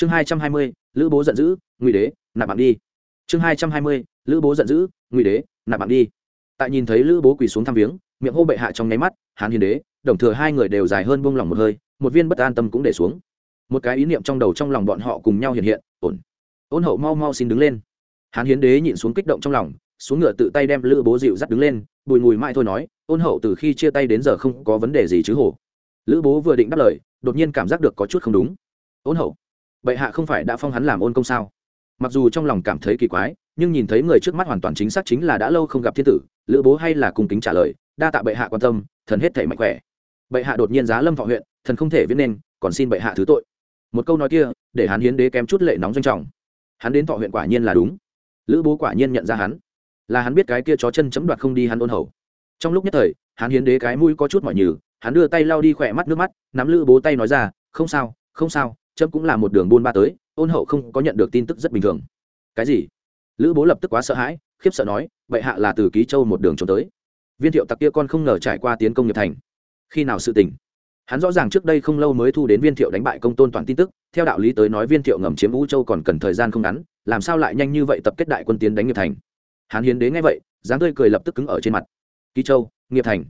chương hai trăm hai mươi, lữ bố giận dữ, ngụy đế, nạp bạn đi. Chương hai trăm hai mươi, lữ bố giận dữ, ngụy đế, nạp bạn đi. Tại nhìn thấy lữ bố quỳ xuống thăm viếng, miệng hô bệ hạ trong nháy mắt, hán hiến đế, đồng thừa hai người đều dài hơn buông lỏng một hơi, một viên bất an tâm cũng để xuống. Một cái ý niệm trong đầu trong lòng bọn họ cùng nhau hiện hiện, ổn. Ôn hậu mau mau xin đứng lên. Hán hiến đế nhịn xuống kích động trong lòng, xuống ngựa tự tay đem lữ bố dịu dắt đứng lên, bùi ngùi mãi thôi nói, ôn hậu từ khi chia tay đến giờ không có vấn đề gì chứ hổ. Lữ bố vừa định đáp lời, đột nhiên cảm giác được có chút không đúng. Ôn hậu bệ hạ không phải đã phong hắn làm ôn công sao? Mặc dù trong lòng cảm thấy kỳ quái, nhưng nhìn thấy người trước mắt hoàn toàn chính xác chính là đã lâu không gặp thiên tử, lữ bố hay là cung kính trả lời, đa tạ bệ hạ quan tâm, thần hết thể mạnh khỏe. Bệ hạ đột nhiên giá lâm thọ huyện, thần không thể viết nên, còn xin bệ hạ thứ tội. Một câu nói kia, để hắn hiến đế kém chút lệ nóng doanh trọng. Hắn đến thọ huyện quả nhiên là đúng. Lữ bố quả nhiên nhận ra hắn. Là hắn biết cái kia chó chân chấm đoạt không đi hắn ôn hầu. Trong lúc nhất thời, hắn hiến đế cái mũi có chút mọi nhừ, hắn đưa tay lau đi khỏe mắt nước mắt, nắm lữ bố tay nói ra, không sao không sao chấm cũng là một đường buôn ba tới, ôn hậu không có nhận được tin tức rất bình thường. Cái gì? Lữ bố lập tức quá sợ hãi, khiếp sợ nói vậy hạ là từ ký châu một đường trốn tới. Viên thiệu tặc kia con không ngờ trải qua tiến công nghiệp thành. Khi nào sự tình? Hắn rõ ràng trước đây không lâu mới thu đến viên thiệu đánh bại công tôn toàn tin tức, theo đạo lý tới nói viên thiệu ngầm chiếm vũ châu còn cần thời gian không ngắn, làm sao lại nhanh như vậy tập kết đại quân tiến đánh nghiệp thành? Hắn hiến đến ngay vậy, dáng tươi cười lập tức cứng ở trên mặt. Ký châu, nghiệp thành.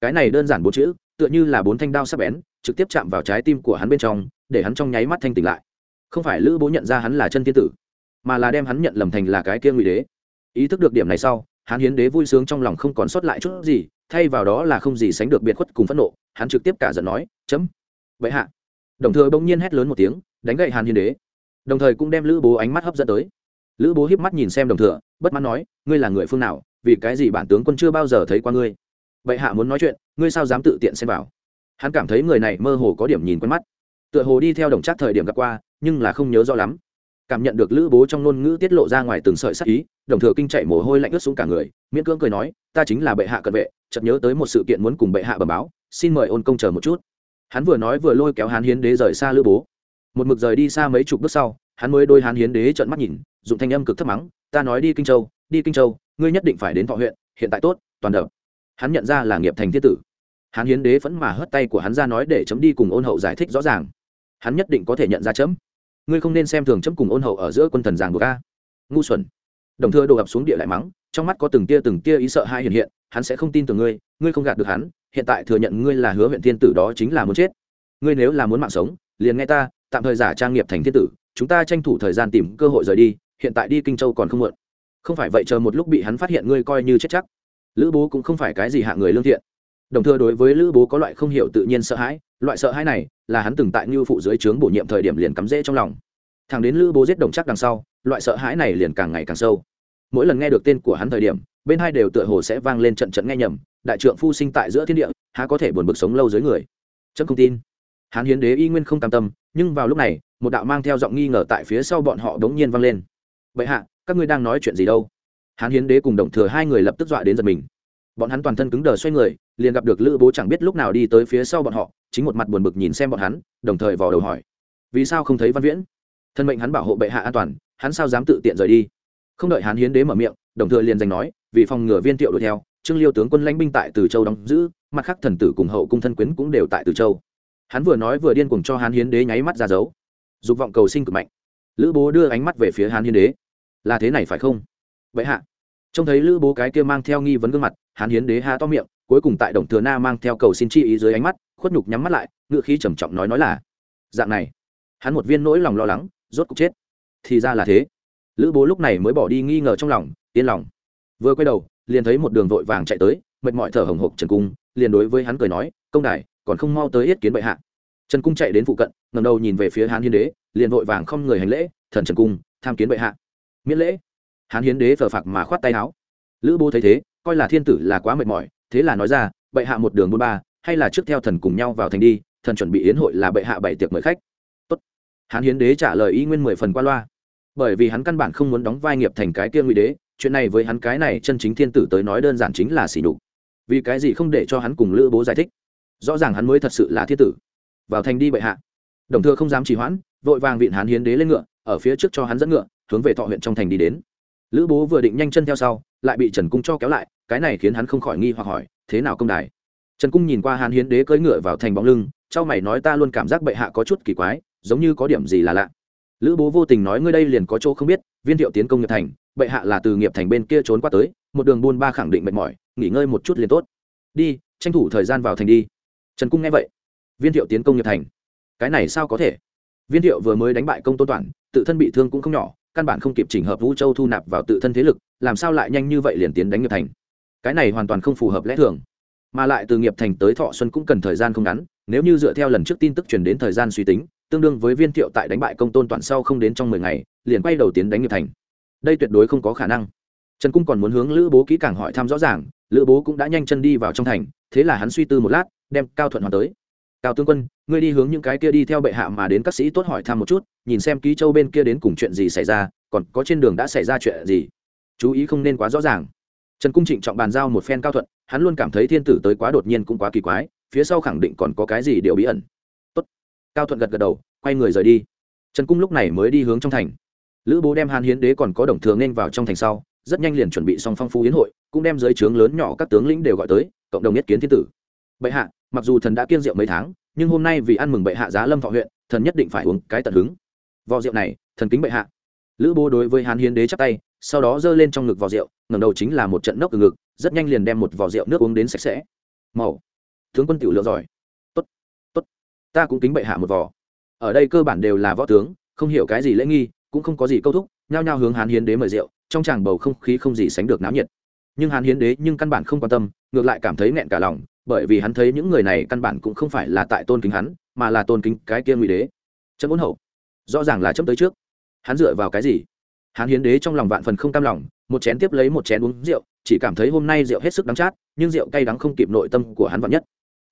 Cái này đơn giản bốn chữ, tựa như là bốn thanh đao sắp bén trực tiếp chạm vào trái tim của hắn bên trong, để hắn trong nháy mắt thanh tỉnh lại. Không phải lữ bố nhận ra hắn là chân thiên tử, mà là đem hắn nhận lầm thành là cái kia ngụy đế. Ý thức được điểm này sau, hắn hiến đế vui sướng trong lòng không còn sót lại chút gì, thay vào đó là không gì sánh được biệt khuất cùng phẫn nộ, hắn trực tiếp cả giận nói, chấm, vậy hạ. Đồng thời bỗng nhiên hét lớn một tiếng, đánh gậy hàn hiến đế. Đồng thời cũng đem lữ bố ánh mắt hấp dẫn tới. Lữ bố hiếp mắt nhìn xem đồng thừa, bất mãn nói, ngươi là người phương nào, vì cái gì bản tướng quân chưa bao giờ thấy qua ngươi? Vậy hạ muốn nói chuyện, ngươi sao dám tự tiện xem vào? Hắn cảm thấy người này mơ hồ có điểm nhìn quen mắt. Tựa hồ đi theo đồng trác thời điểm gặp qua, nhưng là không nhớ rõ lắm. Cảm nhận được lữ bố trong ngôn ngữ tiết lộ ra ngoài từng sợi sắc ý, đồng thừa kinh chạy mồ hôi lạnh ướt xuống cả người, miễn cưỡng cười nói, ta chính là bệ hạ cận vệ, chợt nhớ tới một sự kiện muốn cùng bệ hạ bẩm báo, xin mời ôn công chờ một chút. Hắn vừa nói vừa lôi kéo hán hiến đế rời xa lữ bố. Một mực rời đi xa mấy chục bước sau, hắn mới đôi hán hiến đế trợn mắt nhìn, dùng thanh âm cực thấp mắng, ta nói đi kinh châu, đi kinh châu, ngươi nhất định phải đến thọ huyện, hiện tại tốt, toàn đập. Hắn nhận ra là nghiệp thành thiên tử hán hiến đế vẫn mà hất tay của hắn ra nói để chấm đi cùng ôn hậu giải thích rõ ràng. Hắn nhất định có thể nhận ra chấm. Ngươi không nên xem thường chấm cùng ôn hậu ở giữa quân thần giàng của ca ngu xuẩn. Đồng thừa đổ ập xuống địa lại mắng, trong mắt có từng tia từng tia ý sợ hai hiện hiện, hắn sẽ không tin tưởng ngươi ngươi không gạt được hắn, hiện tại thừa nhận ngươi là hứa huyện thiên tử đó chính là muốn chết. Ngươi nếu là muốn mạng sống, liền nghe ta, tạm thời giả trang nghiệp thành thiên tử, chúng ta tranh thủ thời gian tìm cơ hội rời đi, hiện tại đi kinh châu còn không muộn. Không phải vậy chờ một lúc bị hắn phát hiện ngươi coi như chết chắc. Lữ bố cũng không phải cái gì hạ người lương thiện đồng thừa đối với lữ bố có loại không hiểu tự nhiên sợ hãi, loại sợ hãi này là hắn từng tại ngưu phụ dưới trướng bổ nhiệm thời điểm liền cắm rễ trong lòng. Thằng đến lữ bố giết đồng chắc đằng sau, loại sợ hãi này liền càng ngày càng sâu. Mỗi lần nghe được tên của hắn thời điểm, bên hai đều tựa hồ sẽ vang lên trận trận nghe nhầm, đại trượng phu sinh tại giữa thiên địa, há có thể buồn bực sống lâu dưới người. Chấm không tin. Hán hiến đế y nguyên không cam tâm, nhưng vào lúc này, một đạo mang theo giọng nghi ngờ tại phía sau bọn họ đống nhiên vang lên. Vậy hạ, các ngươi đang nói chuyện gì đâu? Hán hiến đế cùng đồng thừa hai người lập tức dọa đến giật mình bọn hắn toàn thân cứng đờ xoay người, liền gặp được lữ bố chẳng biết lúc nào đi tới phía sau bọn họ, chính một mặt buồn bực nhìn xem bọn hắn, đồng thời vò đầu hỏi. Vì sao không thấy văn viễn? Thân mệnh hắn bảo hộ bệ hạ an toàn, hắn sao dám tự tiện rời đi? Không đợi hán hiến đế mở miệng, đồng thừa liền giành nói, vì phòng ngừa viên thiệu đuổi theo, trương liêu tướng quân lãnh binh tại từ châu đóng giữ, mặt khác thần tử cùng hậu cung thân quyến cũng đều tại từ châu. Hắn vừa nói vừa điên cùng cho hán hiến đế nháy mắt ra dấu. Dục vọng cầu sinh cực mạnh. Lữ bố đưa ánh mắt về phía hán hiến đế. Là thế này phải không? Vậy hạ. Trông thấy lữ bố cái kia mang theo nghi vấn gương mặt hán hiến đế há to miệng, cuối cùng tại đồng thừa na mang theo cầu xin chi ý dưới ánh mắt, khuất nhục nhắm mắt lại, ngựa khí trầm trọng nói nói là, dạng này, hắn một viên nỗi lòng lo lắng, rốt cục chết. Thì ra là thế. Lữ bố lúc này mới bỏ đi nghi ngờ trong lòng, yên lòng. Vừa quay đầu, liền thấy một đường vội vàng chạy tới, mệt mỏi thở hồng hộc trần cung, liền đối với hắn cười nói, công đài, còn không mau tới yết kiến bệ hạ. Trần cung chạy đến phụ cận ngầm đầu nhìn về phía hán hiến đế, liền vội vàng không người hành lễ, thần trần cung, tham kiến bệ hạ. Miễn lễ. Hán hiến đế phờ phạc mà khoát tay áo. Lữ bố thấy thế coi là thiên tử là quá mệt mỏi, thế là nói ra, bệ hạ một đường buôn ba, hay là trước theo thần cùng nhau vào thành đi, thần chuẩn bị yến hội là bệ hạ bảy tiệc mời khách. Tốt. hán hiến đế trả lời ý nguyên mười phần qua loa. Bởi vì hắn căn bản không muốn đóng vai nghiệp thành cái kia ngụy đế, chuyện này với hắn cái này chân chính thiên tử tới nói đơn giản chính là xỉ đục vì cái gì không để cho hắn cùng lữ bố giải thích? Rõ ràng hắn mới thật sự là thiên tử. Vào thành đi bệ hạ. Đồng thừa không dám trì hoãn, vội vàng vịn hán hiến đế lên ngựa, ở phía trước cho hắn dẫn ngựa, hướng về thọ huyện trong thành đi đến lữ bố vừa định nhanh chân theo sau, lại bị trần cung cho kéo lại, cái này khiến hắn không khỏi nghi hoặc hỏi, thế nào công đài? Trần cung nhìn qua Hàn hiến đế cưỡi ngựa vào thành bóng lưng trao mày nói, ta luôn cảm giác bệ hạ có chút kỳ quái, giống như có điểm gì là lạ. Lữ bố vô tình nói, ngươi đây liền có chỗ không biết, viên thiệu tiến công nghiệp thành, bệ hạ là từ nghiệp thành bên kia trốn qua tới, một đường buôn ba khẳng định mệt mỏi, nghỉ ngơi một chút liền tốt. Đi, tranh thủ thời gian vào thành đi. Trần cung nghe vậy, viên thiệu tiến công nghiệp thành? Cái này sao có thể? Viên thiệu vừa mới đánh bại công tôn toàn, tự thân bị thương cũng không nhỏ căn bản không kịp chỉnh hợp vũ châu thu nạp vào tự thân thế lực, làm sao lại nhanh như vậy liền tiến đánh nghiệp thành? Cái này hoàn toàn không phù hợp lẽ thường. Mà lại từ nghiệp thành tới thọ xuân cũng cần thời gian không ngắn, nếu như dựa theo lần trước tin tức truyền đến thời gian suy tính, tương đương với viên thiệu tại đánh bại công tôn toàn sau không đến trong mười ngày, liền quay đầu tiến đánh nghiệp thành. Đây tuyệt đối không có khả năng. Trần cung còn muốn hướng lữ bố kỹ càng hỏi thăm rõ ràng, lữ bố cũng đã nhanh chân đi vào trong thành, thế là hắn suy tư một lát, đem cao thuận hoàn tới cao tướng quân, ngươi đi hướng những cái kia đi theo bệ hạ mà đến các sĩ tốt hỏi thăm một chút, nhìn xem ký châu bên kia đến cùng chuyện gì xảy ra, còn có trên đường đã xảy ra chuyện gì. Chú ý không nên quá rõ ràng. Trần cung trịnh trọng bàn giao một phen cao thuận, hắn luôn cảm thấy thiên tử tới quá đột nhiên cũng quá kỳ quái, phía sau khẳng định còn có cái gì điều bí ẩn. Tốt. cao thuận gật gật đầu, quay người rời đi. Trần cung lúc này mới đi hướng trong thành. Lữ bố đem hàn hiến đế còn có đồng thường nên vào trong thành sau, rất nhanh liền chuẩn bị xong phong phú hiến hội, cũng đem giới trướng lớn nhỏ các tướng lĩnh đều gọi tới, cộng đồng nhất kiến thiên tử. Bệ hạ mặc dù thần đã kiêng rượu mấy tháng, nhưng hôm nay vì ăn mừng bệ hạ giá lâm thọ huyện, thần nhất định phải uống cái tận hứng. Vò rượu này, thần kính bệ hạ. Lữ bố đối với hán hiến đế chắp tay, sau đó giơ lên trong ngực vò rượu, ngẩng đầu chính là một trận nốc từ ngực, rất nhanh liền đem một vò rượu nước uống đến sạch sẽ. Màu. Tướng quân tiểu lựa giỏi. Tốt tốt. Ta cũng kính bệ hạ một vò. Ở đây cơ bản đều là võ tướng, không hiểu cái gì lễ nghi, cũng không có gì câu thúc, nhao nhao hướng hán hiến đế mời rượu, trong tràng bầu không khí không gì sánh được náo nhiệt. Nhưng hán hiến đế nhưng căn bản không quan tâm, ngược lại cảm thấy nghẹn cả lòng bởi vì hắn thấy những người này căn bản cũng không phải là tại tôn kính hắn, mà là tôn kính cái kia ngụy đế. Chấm ôn hậu. Rõ ràng là chấm tới trước. Hắn dựa vào cái gì? Hắn hiến đế trong lòng vạn phần không cam lòng, một chén tiếp lấy một chén uống rượu, chỉ cảm thấy hôm nay rượu hết sức đắng chát, nhưng rượu cay đắng không kịp nội tâm của hắn vạn nhất.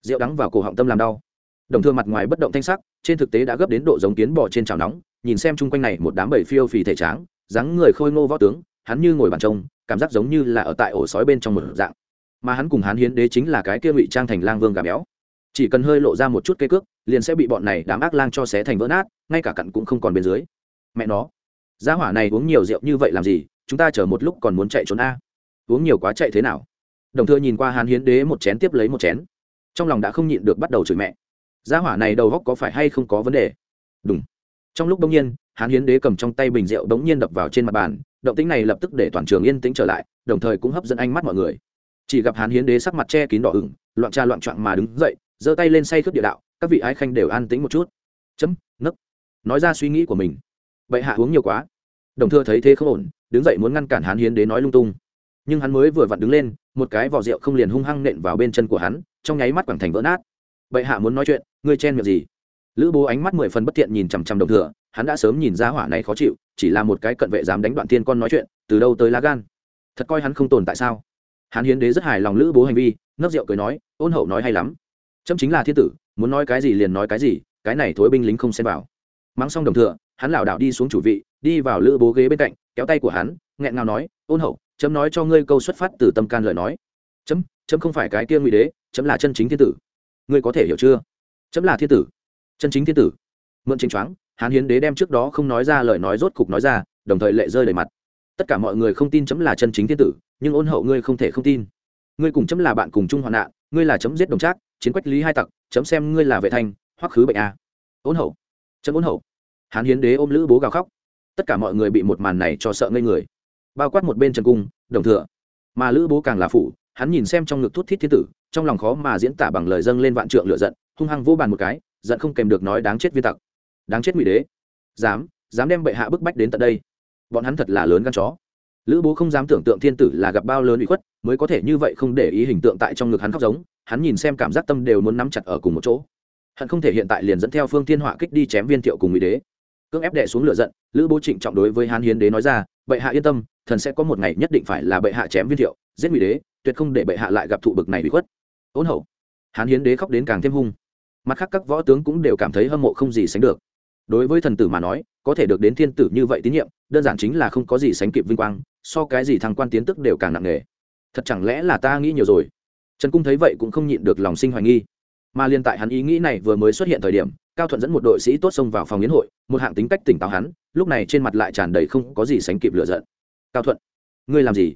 Rượu đắng vào cổ họng tâm làm đau. Đồng thương mặt ngoài bất động thanh sắc, trên thực tế đã gấp đến độ giống kiến bò trên chảo nóng, nhìn xem chung quanh này một đám bầy phiêu phì thể tráng, dáng người khôi ngô võ tướng, hắn như ngồi bàn trông, cảm giác giống như là ở tại ổ sói bên trong một dạng mà hắn cùng hắn hiến đế chính là cái kia ngụy trang thành lang vương gà béo. Chỉ cần hơi lộ ra một chút cây cước, liền sẽ bị bọn này đám ác lang cho xé thành vỡ nát, ngay cả cặn cũng không còn bên dưới. Mẹ nó, gia hỏa này uống nhiều rượu như vậy làm gì, chúng ta chờ một lúc còn muốn chạy trốn a. Uống nhiều quá chạy thế nào? Đồng thưa nhìn qua hán hiến đế một chén tiếp lấy một chén. Trong lòng đã không nhịn được bắt đầu chửi mẹ. Gia hỏa này đầu góc có phải hay không có vấn đề? Đúng trong lúc đông nhiên, hán hiến đế cầm trong tay bình rượu đống nhiên đập vào trên mặt bàn, động tính này lập tức để toàn trường yên tĩnh trở lại, đồng thời cũng hấp dẫn ánh mắt mọi người chỉ gặp hán hiến đế sắc mặt che kín đỏ ửng, loạn tra loạn trọn mà đứng dậy, giơ tay lên say khướp địa đạo, các vị ái khanh đều an tĩnh một chút. Chấm, nấc. Nói ra suy nghĩ của mình. Bệ hạ uống nhiều quá. Đồng thừa thấy thế không ổn, đứng dậy muốn ngăn cản hán hiến đế nói lung tung. Nhưng hắn mới vừa vặn đứng lên, một cái vỏ rượu không liền hung hăng nện vào bên chân của hắn, trong nháy mắt quảng thành vỡ nát. Bệ hạ muốn nói chuyện, ngươi chen miệng gì? Lữ bố ánh mắt mười phần bất tiện nhìn chằm chằm đồng thừa, hắn đã sớm nhìn ra hỏa này khó chịu, chỉ là một cái cận vệ dám đánh đoạn tiên con nói chuyện, từ đâu tới lá gan? Thật coi hắn không tồn tại sao? Hán hiến đế rất hài lòng lữ bố hành vi, nấc rượu cười nói, ôn hậu nói hay lắm. Trâm chính là thiên tử, muốn nói cái gì liền nói cái gì, cái này thối binh lính không xem vào. Mắng xong đồng thừa, hắn lảo đảo đi xuống chủ vị, đi vào lữ bố ghế bên cạnh, kéo tay của hắn, nghẹn ngào nói, ôn hậu, chấm nói cho ngươi câu xuất phát từ tâm can lời nói. Chấm chấm không phải cái kia ngụy đế, chấm là chân chính thiên tử. Ngươi có thể hiểu chưa? Chấm là thiên tử. Chân chính thiên tử. Mượn chính choáng, hán hiến đế đem trước đó không nói ra lời nói rốt cục nói ra, đồng thời lệ rơi đầy mặt tất cả mọi người không tin chấm là chân chính thiên tử, nhưng ôn hậu ngươi không thể không tin. Ngươi cùng chấm là bạn cùng chung hoạn nạn, ngươi là chấm giết đồng trác, chiến quách lý hai tặc, chấm xem ngươi là vệ thanh, hoắc khứ bệnh a. Ôn hậu, chấm ôn hậu. Hán hiến đế ôm lữ bố gào khóc. Tất cả mọi người bị một màn này cho sợ ngây người. Bao quát một bên trần cung, đồng thừa. Mà lữ bố càng là phủ, hắn nhìn xem trong ngực thút thít thiên tử, trong lòng khó mà diễn tả bằng lời dâng lên vạn trượng lựa giận, hung hăng vô bàn một cái, giận không kèm được nói đáng chết viên tặc. Đáng chết ngụy đế. Dám dám đem bệ hạ bức bách đến tận đây bọn hắn thật là lớn gan chó. Lữ bố không dám tưởng tượng thiên tử là gặp bao lớn bị khuất, mới có thể như vậy không để ý hình tượng tại trong ngực hắn khóc giống, hắn nhìn xem cảm giác tâm đều muốn nắm chặt ở cùng một chỗ. Hắn không thể hiện tại liền dẫn theo phương thiên họa kích đi chém viên thiệu cùng ngụy đế. Cưỡng ép đệ xuống lửa giận, lữ bố trịnh trọng đối với hán hiến đế nói ra, bệ hạ yên tâm, thần sẽ có một ngày nhất định phải là bệ hạ chém viên thiệu, giết ngụy đế, tuyệt không để bệ hạ lại gặp thụ bực này bị khuất. Ôn hậu, hán hiến đế khóc đến càng thêm hung. Mặt khác các võ tướng cũng đều cảm thấy hâm mộ không gì sánh được đối với thần tử mà nói, có thể được đến thiên tử như vậy tín nhiệm, đơn giản chính là không có gì sánh kịp vinh quang, so cái gì thằng quan tiến tức đều càng nặng nề. Thật chẳng lẽ là ta nghĩ nhiều rồi? Trần cung thấy vậy cũng không nhịn được lòng sinh hoài nghi. Mà liên tại hắn ý nghĩ này vừa mới xuất hiện thời điểm, cao thuận dẫn một đội sĩ tốt xông vào phòng yến hội, một hạng tính cách tỉnh táo hắn, lúc này trên mặt lại tràn đầy không có gì sánh kịp lựa giận. Cao thuận, ngươi làm gì?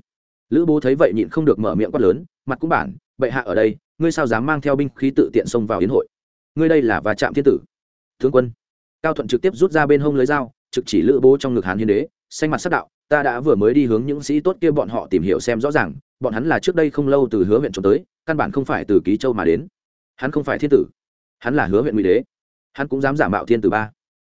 Lữ bố thấy vậy nhịn không được mở miệng quát lớn, mặt cũng bản, bệ hạ ở đây, ngươi sao dám mang theo binh khí tự tiện xông vào yến hội? Ngươi đây là va chạm thiên tử. Tướng quân cao thuận trực tiếp rút ra bên hông lưới dao, trực chỉ lữ bố trong ngực hán hiến đế, xanh mặt sắc đạo, ta đã vừa mới đi hướng những sĩ tốt kia bọn họ tìm hiểu xem rõ ràng, bọn hắn là trước đây không lâu từ hứa huyện trốn tới, căn bản không phải từ ký châu mà đến. Hắn không phải thiên tử, hắn là hứa huyện ngụy đế. Hắn cũng dám giả mạo thiên tử ba.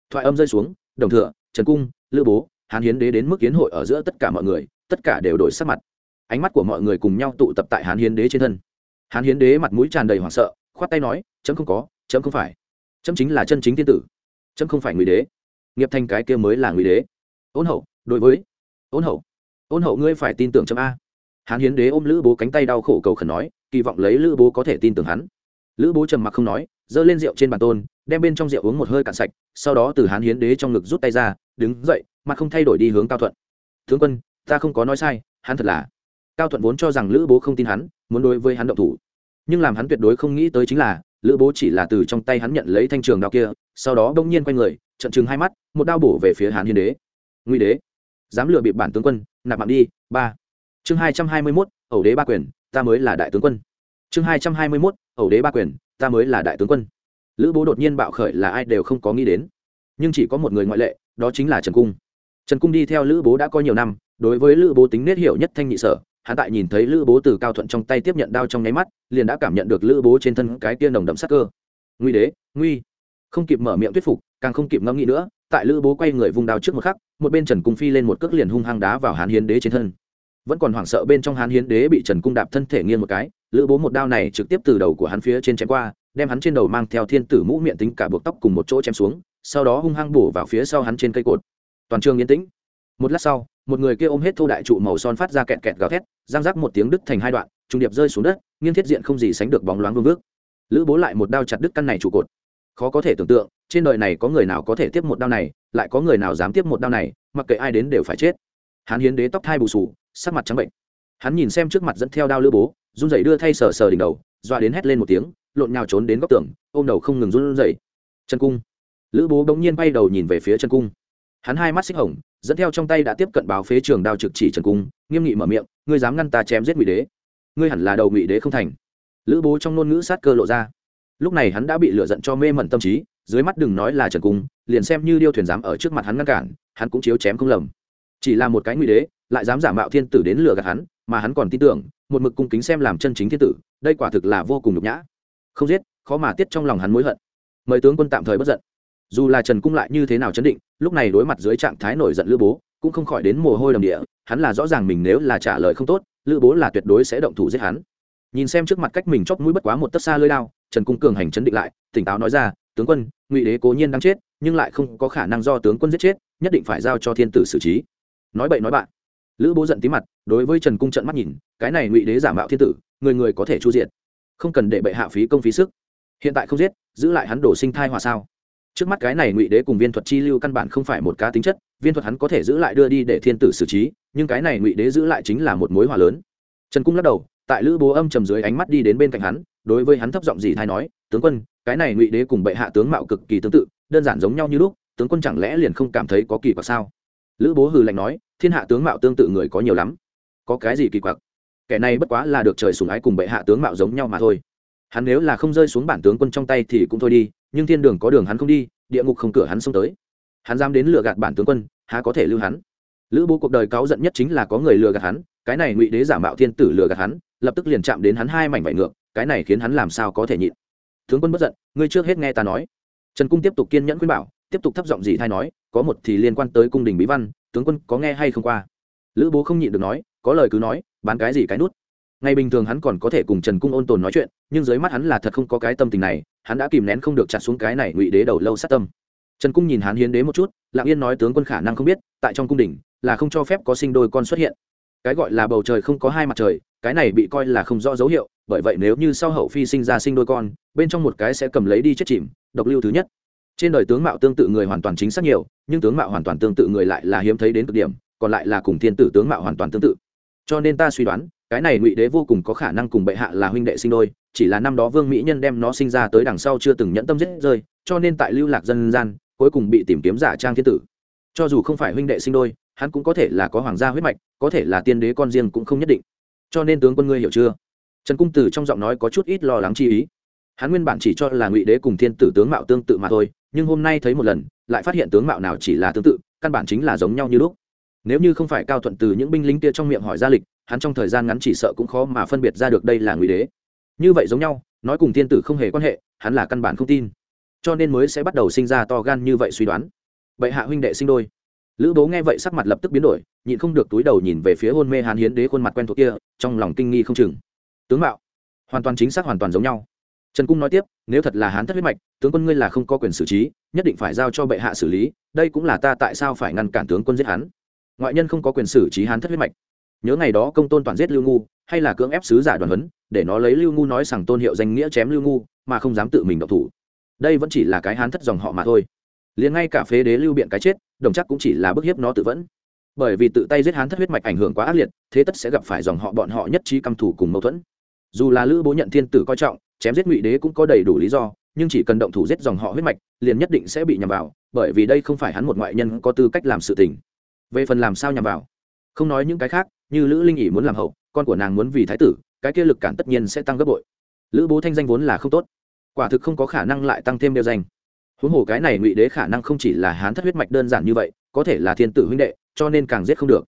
Thoại âm rơi xuống, đồng thừa trần cung, lữ bố, hán hiến đế đến mức kiến hội ở giữa tất cả mọi người, tất cả đều đổi sắc mặt. Ánh mắt của mọi người cùng nhau tụ tập tại hán hiến đế trên thân. Hán hiến đế mặt mũi tràn đầy hoảng sợ, khoát tay nói, chấm không có, chấm không phải. Chấm chính là chân chính thiên tử chấm không phải ngụy đế. Nghiệp thành cái kia mới là ngụy đế. Ôn hậu, đối với. Ôn hậu ôn hậu ngươi phải tin tưởng chấm a. Hán hiến đế ôm lữ bố cánh tay đau khổ cầu khẩn nói, kỳ vọng lấy lữ bố có thể tin tưởng hắn. Lữ bố trầm mặc không nói, giơ lên rượu trên bàn tôn, đem bên trong rượu uống một hơi cạn sạch, sau đó từ hán hiến đế trong ngực rút tay ra, đứng dậy, mặt không thay đổi đi hướng cao thuận. Tướng quân, ta không có nói sai, hắn thật là. Cao thuận vốn cho rằng lữ bố không tin hắn, muốn đối với hắn động thủ. Nhưng làm hắn tuyệt đối không nghĩ tới chính là lữ bố chỉ là từ trong tay hắn nhận lấy thanh trường đao kia, sau đó bỗng nhiên quay người, trận chừng hai mắt, một đao bổ về phía hán hiến đế. Nguy đế, dám lừa bịp bản tướng quân, nạp mạng đi, ba. Chương hai trăm hai mươi mốt, ẩu đế ba quyền, ta mới là đại tướng quân. Chương hai trăm hai mươi mốt, ẩu đế ba quyền, ta mới là đại tướng quân. Lữ bố đột nhiên bạo khởi là ai đều không có nghĩ đến. Nhưng chỉ có một người ngoại lệ, đó chính là trần cung. Trần cung đi theo lữ bố đã có nhiều năm, đối với lữ bố tính nết hiểu nhất thanh nhị sở hắn tại nhìn thấy lữ bố từ cao thuận trong tay tiếp nhận đao trong nháy mắt, liền đã cảm nhận được lữ bố trên thân cái kia nồng đậm sắc cơ. Nguy đế, nguy. Không kịp mở miệng thuyết phục, càng không kịp ngẫm nghĩ nữa, tại lữ bố quay người vung đao trước một khắc, một bên trần cung phi lên một cước liền hung hăng đá vào hán hiến đế trên thân. Vẫn còn hoảng sợ bên trong hán hiến đế bị trần cung đạp thân thể nghiêng một cái, lữ bố một đao này trực tiếp từ đầu của hắn phía trên chém qua, đem hắn trên đầu mang theo thiên tử mũ miệng tính cả buộc tóc cùng một chỗ chém xuống, sau đó hung hăng bổ vào phía sau hắn trên cây cột. Toàn trường yên tĩnh. Một lát sau một người kia ôm hết thô đại trụ màu son phát ra kẹt kẹt gào thét giang rác một tiếng đứt thành hai đoạn trùng điệp rơi xuống đất, nghiêng thiết diện không gì sánh được bóng loáng vương vước. Lữ bố lại một đao chặt đứt căn này trụ cột. Khó có thể tưởng tượng, trên đời này có người nào có thể tiếp một đao này, lại có người nào dám tiếp một đao này, mặc kệ ai đến đều phải chết. Hắn hiến đế tóc thai bù sù, sắc mặt trắng bệnh. Hắn nhìn xem trước mặt dẫn theo đao lữ bố, run rẩy đưa thay sờ sờ đỉnh đầu, dọa đến hét lên một tiếng, lộn nhào trốn đến góc tường, ôm đầu không ngừng run rẩy. Chân cung. Lữ bố bỗng nhiên bay đầu nhìn về phía chân cung hắn hai mắt xích hồng, dẫn theo trong tay đã tiếp cận báo phế trường đao trực chỉ trần cung, nghiêm nghị mở miệng, ngươi dám ngăn ta chém giết ngụy đế? Ngươi hẳn là đầu ngụy đế không thành. Lữ bố trong ngôn ngữ sát cơ lộ ra. Lúc này hắn đã bị lựa giận cho mê mẩn tâm trí, dưới mắt đừng nói là trần cung, liền xem như điêu thuyền dám ở trước mặt hắn ngăn cản, hắn cũng chiếu chém không lầm. Chỉ là một cái ngụy đế, lại dám giả mạo thiên tử đến lừa gạt hắn, mà hắn còn tin tưởng, một mực cung kính xem làm chân chính thiên tử, đây quả thực là vô cùng nhục nhã. Không giết, khó mà tiết trong lòng hắn mối hận. Mời tướng quân tạm thời bất giận. Dù là trần cung lại như thế nào chấn định lúc này đối mặt dưới trạng thái nổi giận lữ bố, cũng không khỏi đến mồ hôi đầm địa, hắn là rõ ràng mình nếu là trả lời không tốt, lữ bố là tuyệt đối sẽ động thủ giết hắn. Nhìn xem trước mặt cách mình chóp mũi bất quá một tấc xa lơi lao, trần cung cường hành chấn định lại, tỉnh táo nói ra, tướng quân, ngụy đế cố nhiên đang chết, nhưng lại không có khả năng do tướng quân giết chết, nhất định phải giao cho thiên tử xử trí. Nói bậy nói bạn. Lữ bố giận tí mặt, đối với trần cung trận mắt nhìn, cái này ngụy đế giả mạo thiên tử, người người có thể chu diện không cần để bệ hạ phí công phí sức. Hiện tại không giết, giữ lại hắn đổ sinh thai hòa sao? Trước mắt cái này ngụy đế cùng viên thuật chi lưu căn bản không phải một cá tính chất, viên thuật hắn có thể giữ lại đưa đi để thiên tử xử trí, nhưng cái này ngụy đế giữ lại chính là một mối hòa lớn. Trần cung lắc đầu, tại lữ bố âm trầm dưới ánh mắt đi đến bên cạnh hắn, đối với hắn thấp giọng gì thay nói, tướng quân, cái này ngụy đế cùng bệ hạ tướng mạo cực kỳ tương tự, đơn giản giống nhau như lúc, tướng quân chẳng lẽ liền không cảm thấy có kỳ quặc sao? Lữ bố hừ lạnh nói, thiên hạ tướng mạo tương tự người có nhiều lắm. Có cái gì kỳ quặc? Kẻ này bất quá là được trời sủng ái cùng bệ hạ tướng mạo giống nhau mà thôi. Hắn nếu là không rơi xuống bản tướng quân trong tay thì cũng thôi đi nhưng thiên đường có đường hắn không đi, địa ngục không cửa hắn xông tới. Hắn dám đến lừa gạt bản tướng quân, há có thể lưu hắn? Lữ bố cuộc đời cáu giận nhất chính là có người lừa gạt hắn, cái này ngụy đế giả mạo thiên tử lừa gạt hắn, lập tức liền chạm đến hắn hai mảnh vải ngược, cái này khiến hắn làm sao có thể nhịn? Tướng quân bất giận, ngươi trước hết nghe ta nói. Trần cung tiếp tục kiên nhẫn khuyên bảo, tiếp tục thấp giọng gì thay nói, có một thì liên quan tới cung đình bí văn, tướng quân có nghe hay không qua? Lữ bố không nhịn được nói, có lời cứ nói, bán cái gì cái nút? Ngày bình thường hắn còn có thể cùng trần cung ôn tồn nói chuyện, nhưng dưới mắt hắn là thật không có cái tâm tình này hắn đã kìm nén không được chặt xuống cái này ngụy đế đầu lâu sát tâm. Trần cung nhìn hắn hiến đế một chút lặng yên nói tướng quân khả năng không biết, tại trong cung đình là không cho phép có sinh đôi con xuất hiện. Cái gọi là bầu trời không có hai mặt trời, cái này bị coi là không rõ dấu hiệu, bởi vậy nếu như sau hậu phi sinh ra sinh đôi con, bên trong một cái sẽ cầm lấy đi chết chìm, độc lưu thứ nhất. Trên đời tướng mạo tương tự người hoàn toàn chính xác nhiều, nhưng tướng mạo hoàn toàn tương tự người lại là hiếm thấy đến cực điểm, còn lại là cùng thiên tử tướng mạo hoàn toàn tương tự. Cho nên ta suy đoán cái này ngụy đế vô cùng có khả năng cùng bệ hạ là huynh đệ sinh đôi, chỉ là năm đó vương mỹ nhân đem nó sinh ra tới đằng sau chưa từng nhẫn tâm giết rơi, cho nên tại lưu lạc dân gian, cuối cùng bị tìm kiếm giả trang thiên tử. Cho dù không phải huynh đệ sinh đôi, hắn cũng có thể là có hoàng gia huyết mạch, có thể là tiên đế con riêng cũng không nhất định. Cho nên tướng quân ngươi hiểu chưa? Trần cung tử trong giọng nói có chút ít lo lắng chi ý. Hắn nguyên bản chỉ cho là ngụy đế cùng thiên tử tướng mạo tương tự mà thôi, nhưng hôm nay thấy một lần, lại phát hiện tướng mạo nào chỉ là tương tự, căn bản chính là giống nhau như lúc. Nếu như không phải cao thuận từ những binh lính kia trong miệng hỏi ra lịch hắn trong thời gian ngắn chỉ sợ cũng khó mà phân biệt ra được đây là ngụy đế. Như vậy giống nhau, nói cùng thiên tử không hề quan hệ, hắn là căn bản không tin. Cho nên mới sẽ bắt đầu sinh ra to gan như vậy suy đoán. Bệ hạ huynh đệ sinh đôi. Lữ bố nghe vậy sắc mặt lập tức biến đổi, nhịn không được túi đầu nhìn về phía hôn mê hàn hiến đế khuôn mặt quen thuộc kia, trong lòng kinh nghi không chừng. Tướng mạo, hoàn toàn chính xác hoàn toàn giống nhau. Trần cung nói tiếp, nếu thật là hán thất huyết mạch, tướng quân ngươi là không có quyền xử trí, nhất định phải giao cho bệ hạ xử lý, đây cũng là ta tại sao phải ngăn cản tướng quân giết hắn. Ngoại nhân không có quyền xử trí hán thất huyết mạch nhớ ngày đó công tôn toàn giết lưu ngu, hay là cưỡng ép sứ giả đoàn huấn, để nó lấy lưu ngu nói rằng tôn hiệu danh nghĩa chém lưu ngu, mà không dám tự mình độc thủ. Đây vẫn chỉ là cái hán thất dòng họ mà thôi. Liền ngay cả phế đế lưu biện cái chết, đồng chắc cũng chỉ là bức hiếp nó tự vẫn. Bởi vì tự tay giết hán thất huyết mạch ảnh hưởng quá ác liệt, thế tất sẽ gặp phải dòng họ bọn họ nhất trí căm thủ cùng mâu thuẫn. Dù là lữ bố nhận thiên tử coi trọng, chém giết ngụy đế cũng có đầy đủ lý do, nhưng chỉ cần động thủ giết dòng họ huyết mạch, liền nhất định sẽ bị nhằm vào, bởi vì đây không phải hắn một ngoại nhân có tư cách làm sự tình. Về phần làm sao nhằm vào, không nói những cái khác như lữ linh ỉ muốn làm hậu, con của nàng muốn vì thái tử, cái kia lực cản tất nhiên sẽ tăng gấp bội. Lữ bố thanh danh vốn là không tốt, quả thực không có khả năng lại tăng thêm đeo danh. Huống hồ cái này ngụy đế khả năng không chỉ là hán thất huyết mạch đơn giản như vậy, có thể là thiên tử huynh đệ, cho nên càng giết không được.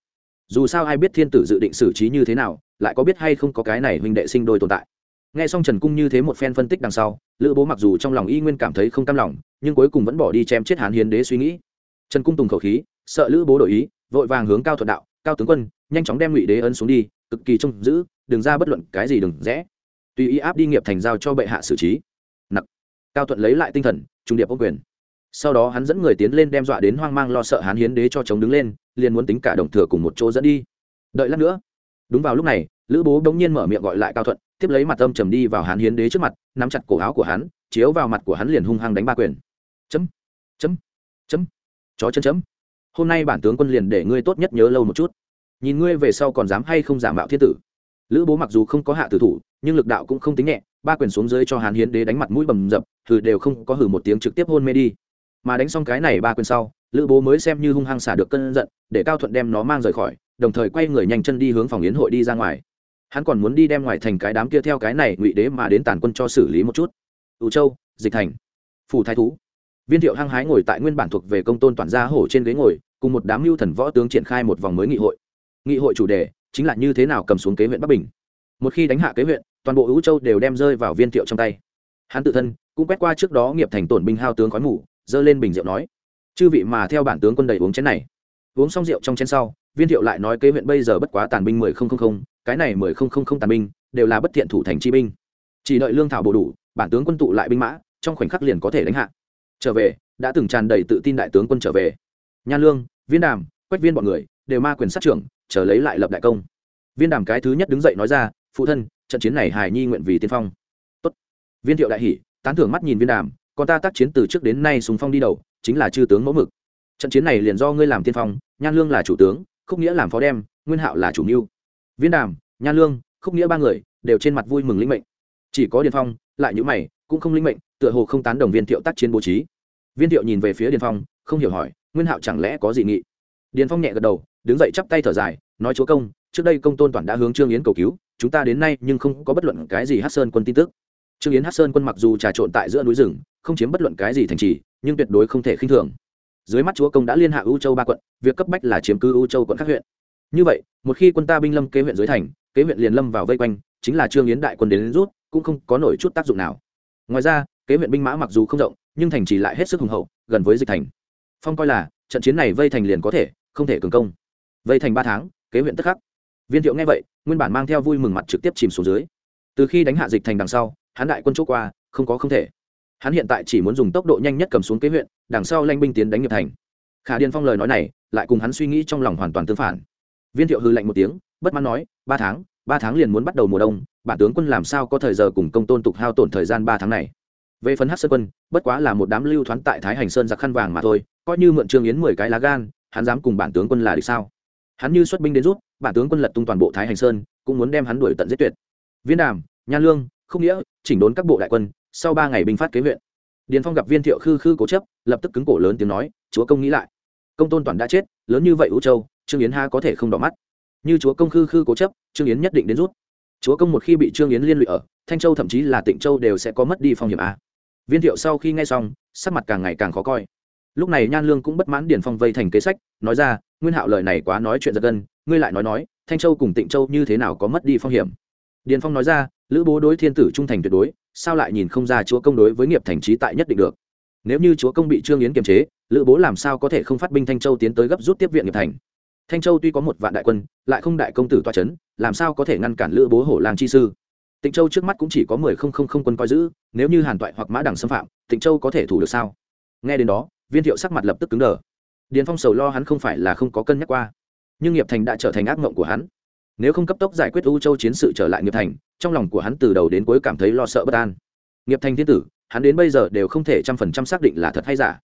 Dù sao ai biết thiên tử dự định xử trí như thế nào, lại có biết hay không có cái này huynh đệ sinh đôi tồn tại. Nghe xong trần cung như thế một phen phân tích đằng sau, lữ bố mặc dù trong lòng y nguyên cảm thấy không cam lòng, nhưng cuối cùng vẫn bỏ đi chém chết hán hiến đế suy nghĩ. Trần cung tùng khẩu khí, sợ lữ bố đổi ý, vội vàng hướng cao thuận đạo, cao tướng quân nhanh chóng đem ngụy đế ấn xuống đi, cực kỳ trông giữ, đừng ra bất luận cái gì đừng rẽ. Tùy ý áp đi nghiệp thành giao cho bệ hạ xử trí. Nặc. Cao thuận lấy lại tinh thần, trung điệp ô quyền. Sau đó hắn dẫn người tiến lên đem dọa đến hoang mang lo sợ hán hiến đế cho chống đứng lên, liền muốn tính cả đồng thừa cùng một chỗ dẫn đi. Đợi lát nữa. Đúng vào lúc này, lữ bố bỗng nhiên mở miệng gọi lại cao thuận, tiếp lấy mặt âm trầm đi vào hán hiến đế trước mặt, nắm chặt cổ áo của hắn, chiếu vào mặt của hắn liền hung hăng đánh ba quyền. Chấm chấm chấm. Chó chân chấm. Hôm nay bản tướng quân liền để ngươi tốt nhất nhớ lâu một chút nhìn ngươi về sau còn dám hay không giả mạo thiên tử. Lữ bố mặc dù không có hạ tử thủ, nhưng lực đạo cũng không tính nhẹ, ba quyền xuống dưới cho hán hiến đế đánh mặt mũi bầm dập thử đều không có hử một tiếng trực tiếp hôn mê đi. Mà đánh xong cái này ba quyền sau, lữ bố mới xem như hung hăng xả được cơn giận, để cao thuận đem nó mang rời khỏi, đồng thời quay người nhanh chân đi hướng phòng yến hội đi ra ngoài. Hắn còn muốn đi đem ngoài thành cái đám kia theo cái này ngụy đế mà đến tàn quân cho xử lý một chút. Ủ châu, dịch thành, phủ thái thú. Viên thiệu hăng hái ngồi tại nguyên bản thuộc về công tôn toàn gia hổ trên ghế ngồi, cùng một đám mưu thần võ tướng triển khai một vòng mới nghị hội nghị hội chủ đề chính là như thế nào cầm xuống kế huyện bắc bình. Một khi đánh hạ kế huyện, toàn bộ u châu đều đem rơi vào viên thiệu trong tay. Hắn tự thân cũng quét qua trước đó nghiệp thành tổn binh hao tướng khói mù, dơ lên bình rượu nói, chư vị mà theo bản tướng quân đầy uống chén này. Uống xong rượu trong chén sau, viên thiệu lại nói kế huyện bây giờ bất quá tàn binh mười không không không, cái này mười không không không tàn binh đều là bất thiện thủ thành chi binh. Chỉ đợi lương thảo bổ đủ, bản tướng quân tụ lại binh mã, trong khoảnh khắc liền có thể đánh hạ. Trở về, đã từng tràn đầy tự tin đại tướng quân trở về. Nha lương, viên đàm, quách viên bọn người đều ma quyền sát trưởng chờ lấy lại lập đại công. Viên đàm cái thứ nhất đứng dậy nói ra, phụ thân, trận chiến này hài nhi nguyện vì tiên phong. Tốt. viên thiệu đại hỷ tán thưởng mắt nhìn viên đàm còn ta tác chiến từ trước đến nay súng phong đi đầu, chính là chư tướng mẫu mực. Trận chiến này liền do ngươi làm tiên phong, nhan lương là chủ tướng, khúc nghĩa làm phó đem, nguyên hạo là chủ mưu. Viên đàm, nhan lương, khúc nghĩa ba người, đều trên mặt vui mừng lĩnh mệnh. Chỉ có điền phong, lại những mày, cũng không lĩnh mệnh, tựa hồ không tán đồng viên thiệu tác chiến bố trí. Viên thiệu nhìn về phía điền phong, không hiểu hỏi, nguyên hạo chẳng lẽ có gì nghị? Điền phong nhẹ gật đầu đứng dậy chắp tay thở dài nói chúa công trước đây công tôn toàn đã hướng trương yến cầu cứu chúng ta đến nay nhưng không có bất luận cái gì hát sơn quân tin tức. Trương yến hát sơn quân mặc dù trà trộn tại giữa núi rừng không chiếm bất luận cái gì thành trì nhưng tuyệt đối không thể khinh thường. Dưới mắt chúa công đã liên hạ ưu châu ba quận việc cấp bách là chiếm cứ ưu châu quận các huyện. Như vậy một khi quân ta binh lâm kế huyện dưới thành kế huyện liền lâm vào vây quanh chính là trương yến đại quân đến, đến rút cũng không có nổi chút tác dụng nào. Ngoài ra kế huyện binh mã mặc dù không rộng nhưng thành trì lại hết sức hùng hậu gần với dịch thành. Phong coi là trận chiến này vây thành liền có thể không thể cường công. Vây thành ba tháng, kế huyện tất khắc. Viên thiệu nghe vậy, nguyên bản mang theo vui mừng mặt trực tiếp chìm xuống dưới. Từ khi đánh hạ dịch thành đằng sau, hắn đại quân chỗ qua, không có không thể. Hắn hiện tại chỉ muốn dùng tốc độ nhanh nhất cầm xuống kế huyện, đằng sau lanh binh tiến đánh nghiệp thành. Khả điền phong lời nói này, lại cùng hắn suy nghĩ trong lòng hoàn toàn tương phản. Viên thiệu hư lạnh một tiếng, bất mãn nói, ba tháng ba tháng liền muốn bắt đầu mùa đông, bản tướng quân làm sao có thời giờ cùng công tôn tục hao tổn thời gian ba tháng này? Về phần hát sơn quân, bất quá là một đám lưu thoán tại thái hành sơn giặc khăn vàng mà thôi, coi như mượn trương yến mười cái lá gan hắn dám cùng bản tướng quân là được sao? Hắn như xuất binh đến rút, bản tướng quân lật tung toàn bộ thái hành sơn, cũng muốn đem hắn đuổi tận giết tuyệt. Viên đàm, nha lương không nghĩa, chỉnh đốn các bộ đại quân, sau ba ngày binh phát kế huyện. Điền phong gặp viên thiệu khư khư cố chấp, lập tức cứng cổ lớn tiếng nói, chúa công nghĩ lại. Công tôn toàn đã chết, lớn như vậy ú châu, trương yến ha có thể không đỏ mắt. Như chúa công khư khư cố chấp, trương yến nhất định đến rút. Chúa công một khi bị trương yến liên lụy ở, thanh châu thậm chí là tịnh châu đều sẽ có mất đi phong hiểm a. Viên thiệu sau khi nghe xong, sắc mặt càng ngày càng khó coi lúc này nhan lương cũng bất mãn điền phong vây thành kế sách, nói ra, nguyên hạo lời này quá nói chuyện giật gân, ngươi lại nói nói, thanh châu cùng tịnh châu như thế nào có mất đi phong hiểm? Điền phong nói ra, lữ bố đối thiên tử trung thành tuyệt đối, sao lại nhìn không ra chúa công đối với nghiệp thành trí tại nhất định được? Nếu như chúa công bị trương yến kiềm chế, lữ bố làm sao có thể không phát binh thanh châu tiến tới gấp rút tiếp viện nghiệp thành? Thanh châu tuy có một vạn đại quân, lại không đại công tử toa c h ấ n làm sao có thể ngăn cản lữ bố hổ làng chi sư? Tịnh châu trước mắt cũng chỉ có mười không không không quân coi giữ, nếu như hàn toại hoặc mã đằng xâm phạm, tịnh châu có thể thủ được sao? Nghe đến đó viên thiệu sắc mặt lập tức cứng đờ. Điền phong sầu lo hắn không phải là không có cân nhắc qua, nhưng nghiệp thành đã trở thành ác mộng của hắn. Nếu không cấp tốc giải quyết u châu chiến sự trở lại nghiệp thành, trong lòng của hắn từ đầu đến cuối cảm thấy lo sợ bất an. Nghiệp thành thiên tử, hắn đến bây giờ đều không thể trăm phần trăm xác định là thật hay giả.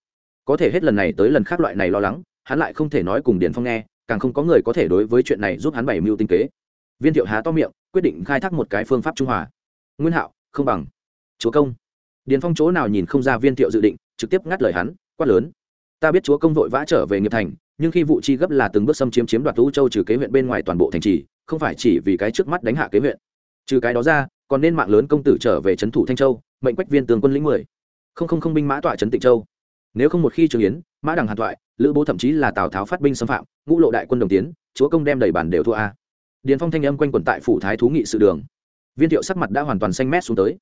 Có thể hết lần này tới lần khác loại này lo lắng, hắn lại không thể nói cùng điền phong nghe, càng không có người có thể đối với chuyện này giúp hắn bày mưu tinh kế. Viên thiệu há to miệng, quyết định khai thác một cái phương pháp trung hòa. Nguyên hạo, không bằng. Chúa công. Điền phong chỗ nào nhìn không ra viên thiệu dự định, trực tiếp ngắt lời hắn quát lớn. Ta biết chúa công vội vã trở về nghiệp thành, nhưng khi vụ chi gấp là từng bước xâm chiếm chiếm đoạt U châu trừ kế huyện bên ngoài toàn bộ thành trì, không phải chỉ vì cái trước mắt đánh hạ kế huyện. Trừ cái đó ra, còn nên mạng lớn công tử trở về trấn thủ thanh châu, mệnh quách viên tướng quân lĩnh mười. Không không không binh mã tọa trấn tịnh châu. Nếu không một khi trường yến, mã đằng hàn thoại, lữ bố thậm chí là tào tháo phát binh xâm phạm, ngũ lộ đại quân đồng tiến, chúa công đem đầy bản đều thua a. Điền phong thanh âm quanh quẩn tại phủ thái thú nghị sự đường. Viên thiệu sắc mặt đã hoàn toàn xanh mét xuống tới.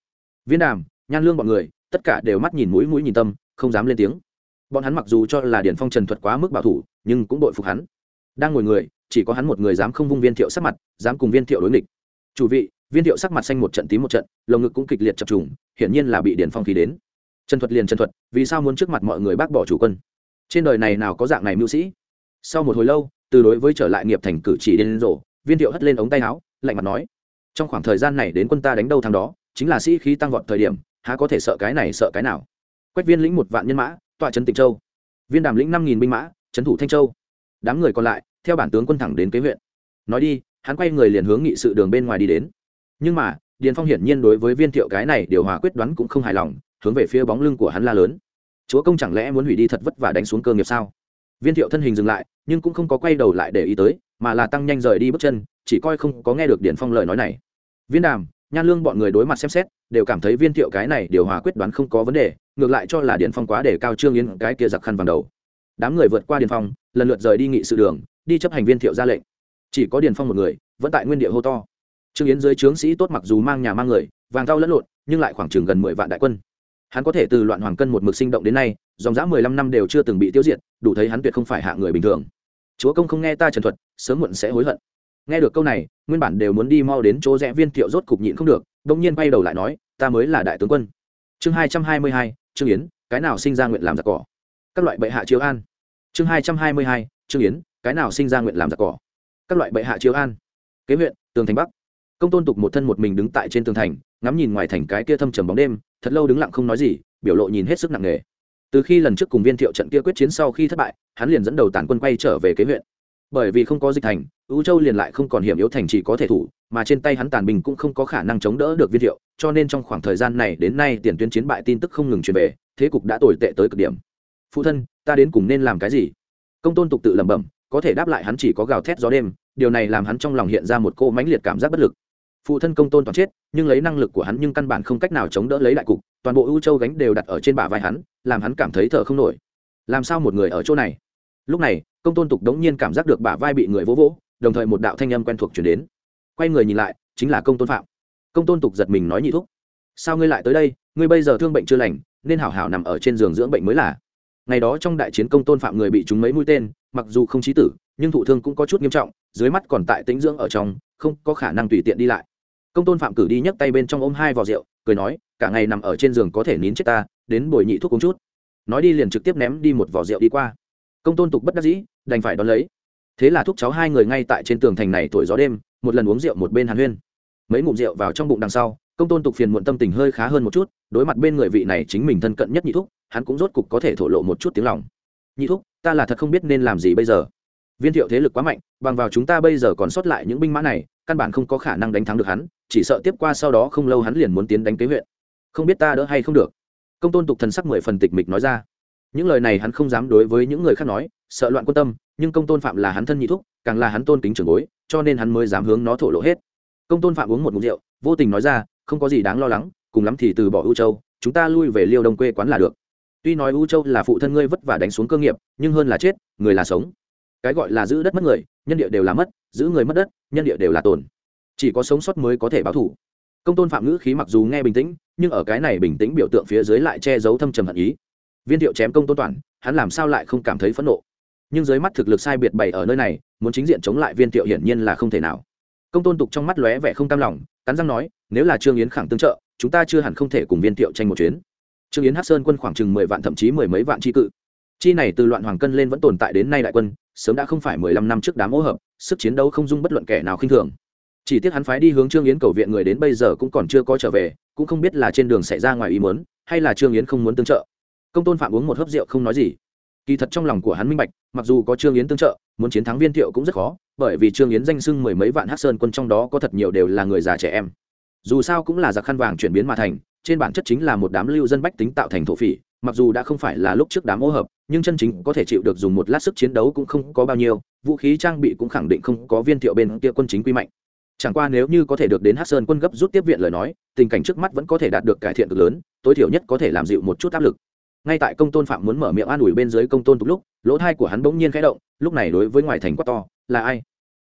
Viên đàm, nhan lương bọn người, tất cả đều mắt nhìn mũi mũi nhìn tâm, không dám lên tiếng bọn hắn mặc dù cho là điền phong trần thuật quá mức bảo thủ, nhưng cũng đội phục hắn. Đang ngồi người, chỉ có hắn một người dám không vung viên thiệu sắc mặt, dám cùng viên thiệu đối nghịch. Chủ vị, viên thiệu sắc mặt xanh một trận tím một trận, lồng ngực cũng kịch liệt chập trùng, hiển nhiên là bị điền phong khí đến. Trần thuật liền trần thuật, vì sao muốn trước mặt mọi người bác bỏ chủ quân? Trên đời này nào có dạng này mưu sĩ? Sau một hồi lâu, từ đối với trở lại nghiệp thành cử chỉ điên rổ viên thiệu hất lên ống tay áo, lạnh mặt nói, trong khoảng thời gian này đến quân ta đánh đâu thằng đó, chính là sĩ khí tăng vọt thời điểm, há có thể sợ cái này sợ cái nào? Quách viên lĩnh một vạn nhân mã tọa trấn tịnh châu. Viên đàm lĩnh năm nghìn binh mã, trấn thủ thanh châu. Đám người còn lại, theo bản tướng quân thẳng đến kế huyện. Nói đi, hắn quay người liền hướng nghị sự đường bên ngoài đi đến. Nhưng mà, điền phong hiển nhiên đối với viên thiệu cái này điều hòa quyết đoán cũng không hài lòng, hướng về phía bóng lưng của hắn la lớn. Chúa công chẳng lẽ muốn hủy đi thật vất và đánh xuống cơ nghiệp sao? Viên thiệu thân hình dừng lại, nhưng cũng không có quay đầu lại để ý tới, mà là tăng nhanh rời đi bước chân, chỉ coi không có nghe được Điền phong lời nói này. Viên đàm, nhan lương bọn người đối mặt xem xét, đều cảm thấy viên thiệu cái này điều hòa quyết đoán không có vấn đề ngược lại cho là điền phong quá để cao trương yến cái kia giặc khăn vàng đầu. Đám người vượt qua điền phong, lần lượt rời đi nghị sự đường, đi chấp hành viên thiệu ra lệnh. Chỉ có điền phong một người, vẫn tại nguyên địa hô to. Trương yến dưới trướng sĩ tốt mặc dù mang nhà mang người, vàng thau lẫn lộn, nhưng lại khoảng chừng gần mười vạn đại quân. Hắn có thể từ loạn hoàng cân một mực sinh động đến nay, dòng dã mười lăm năm đều chưa từng bị tiêu diệt, đủ thấy hắn tuyệt không phải hạ người bình thường. Chúa công không nghe ta trần thuật, sớm muộn sẽ hối hận. Nghe được câu này, nguyên bản đều muốn đi mau đến chỗ rẽ viên thiệu rốt cục nhịn không được đông nhiên bay đầu lại nói, ta mới là đại tướng quân. Chương hai trăm hai mươi hai trương yến, cái nào sinh ra nguyện làm giặc cỏ? Các loại bệ hạ chiếu an. Chương hai trăm hai mươi hai, trương yến, cái nào sinh ra nguyện làm giặc cỏ? Các loại bệ hạ chiếu an. Kế huyện, tường thành bắc. Công tôn tục một thân một mình đứng tại trên tường thành, ngắm nhìn ngoài thành cái kia thâm trầm bóng đêm, thật lâu đứng lặng không nói gì, biểu lộ nhìn hết sức nặng nề. Từ khi lần trước cùng viên thiệu trận kia quyết chiến sau khi thất bại, hắn liền dẫn đầu tàn quân quay trở về kế huyện. Bởi vì không có dịch thành ưu châu liền lại không còn hiểm yếu thành chỉ có thể thủ mà trên tay hắn tàn bình cũng không có khả năng chống đỡ được viên thiệu, cho nên trong khoảng thời gian này đến nay tiền tuyến chiến bại tin tức không ngừng truyền về, thế cục đã tồi tệ tới cực điểm. Phụ thân, ta đến cùng nên làm cái gì? Công tôn tục tự lẩm bẩm, có thể đáp lại hắn chỉ có gào thét gió đêm, điều này làm hắn trong lòng hiện ra một cô mãnh liệt cảm giác bất lực. Phụ thân công tôn toàn chết, nhưng lấy năng lực của hắn nhưng căn bản không cách nào chống đỡ lấy đại cục, toàn bộ ưu châu gánh đều đặt ở trên bả vai hắn, làm hắn cảm thấy thở không nổi. Làm sao một người ở chỗ này? Lúc này, công tôn tục đống nhiên cảm giác được bả vai bị người vỗ vỗ, đồng thời một đạo thanh âm quen thuộc chuyển đến quay người nhìn lại, chính là công tôn phạm. Công tôn tục giật mình nói nhị thúc, sao ngươi lại tới đây? Ngươi bây giờ thương bệnh chưa lành, nên hảo hảo nằm ở trên giường dưỡng bệnh mới là. Ngày đó trong đại chiến công tôn phạm người bị trúng mấy mũi tên, mặc dù không chí tử, nhưng thụ thương cũng có chút nghiêm trọng, dưới mắt còn tại tĩnh dưỡng ở trong, không có khả năng tùy tiện đi lại. Công tôn phạm cử đi nhấc tay bên trong ôm hai vò rượu, cười nói, cả ngày nằm ở trên giường có thể nín chết ta, đến bồi nhị thuốc uống chút. Nói đi liền trực tiếp ném đi một vò rượu đi qua. Công tôn tục bất đắc dĩ, đành phải đón lấy. Thế là thúc cháu hai người ngay tại trên tường thành này thổi gió đêm một lần uống rượu một bên hàn huyên. Mấy ngụm rượu vào trong bụng đằng sau, công tôn tục phiền muộn tâm tình hơi khá hơn một chút, đối mặt bên người vị này chính mình thân cận nhất nhị thúc, hắn cũng rốt cục có thể thổ lộ một chút tiếng lòng. Nhị thúc, ta là thật không biết nên làm gì bây giờ. Viên thiệu thế lực quá mạnh, bằng vào chúng ta bây giờ còn sót lại những binh mã này, căn bản không có khả năng đánh thắng được hắn, chỉ sợ tiếp qua sau đó không lâu hắn liền muốn tiến đánh kế huyện. Không biết ta đỡ hay không được. Công tôn tục thần sắc mười phần tịch mịch nói ra. Những lời này hắn không dám đối với những người khác nói, sợ loạn quan tâm nhưng công tôn phạm là hắn thân nhị thúc, càng là hắn tôn kính trưởng bối, cho nên hắn mới dám hướng nó thổ lộ hết. Công tôn phạm uống một mục rượu, vô tình nói ra, không có gì đáng lo lắng, cùng lắm thì từ bỏ ưu châu, chúng ta lui về liêu đông quê quán là được. Tuy nói u châu là phụ thân ngươi vất vả đánh xuống cơ nghiệp, nhưng hơn là chết, người là sống. Cái gọi là giữ đất mất người, nhân địa đều là mất, giữ người mất đất, nhân địa đều là tồn. Chỉ có sống sót mới có thể báo thủ công tôn phạm ngữ khí mặc dù nghe bình tĩnh, nhưng ở cái này bình tĩnh biểu tượng phía dưới lại che giấu thâm trầm hận ý. Viên thiệu chém công tôn toàn, hắn làm sao lại không cảm thấy phẫn nộ? Nhưng dưới mắt thực lực sai biệt bày ở nơi này, muốn chính diện chống lại viên thiệu hiển nhiên là không thể nào. Công tôn tục trong mắt lóe vẻ không cam lòng, cắn răng nói, nếu là trương yến khẳng tương trợ, chúng ta chưa hẳn không thể cùng viên thiệu tranh một chuyến. Trương yến hát sơn quân khoảng chừng mười vạn thậm chí mười mấy vạn tri cự. Chi này từ loạn hoàng cân lên vẫn tồn tại đến nay đại quân, sớm đã không phải mười lăm năm trước đám ô hợp, sức chiến đấu không dung bất luận kẻ nào khinh thường. Chỉ tiếc hắn phái đi hướng trương yến cầu viện người đến bây giờ cũng còn chưa có trở về, cũng không biết là trên đường xảy ra ngoài ý muốn, hay là trương yến không muốn tương trợ. Công tôn phạm uống một hớp rượu không nói gì kỳ thật trong lòng của hắn minh bạch, mặc dù có trương yến tương trợ, muốn chiến thắng viên thiệu cũng rất khó, bởi vì trương yến danh sưng mười mấy vạn hát sơn quân trong đó có thật nhiều đều là người già trẻ em. Dù sao cũng là giặc khăn vàng chuyển biến mà thành, trên bản chất chính là một đám lưu dân bách tính tạo thành thổ phỉ, mặc dù đã không phải là lúc trước đám ô hợp, nhưng chân chính có thể chịu được dùng một lát sức chiến đấu cũng không có bao nhiêu, vũ khí trang bị cũng khẳng định không có viên thiệu bên kia quân chính quy mạnh. Chẳng qua nếu như có thể được đến hát sơn quân gấp rút tiếp viện lời nói, tình cảnh trước mắt vẫn có thể đạt được cải thiện cực lớn, tối thiểu nhất có thể làm dịu một chút áp lực ngay tại công tôn phạm muốn mở miệng an ủi bên dưới công tôn tục lúc, lỗ thai của hắn bỗng nhiên khẽ động, lúc này đối với ngoài thành quát to, là ai?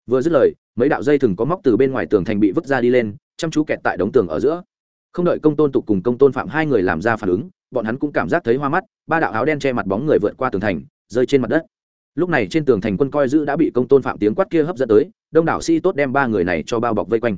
Vừa dứt lời, mấy đạo dây thừng có móc từ bên ngoài tường thành bị vứt ra đi lên, chăm chú kẹt tại đống tường ở giữa. Không đợi công tôn tục cùng công tôn phạm hai người làm ra phản ứng, bọn hắn cũng cảm giác thấy hoa mắt, ba đạo áo đen che mặt bóng người vượt qua tường thành, rơi trên mặt đất. Lúc này trên tường thành quân coi giữ đã bị công tôn phạm tiếng quát kia hấp dẫn tới, đông đảo sĩ tốt đem ba người này cho bao bọc vây quanh.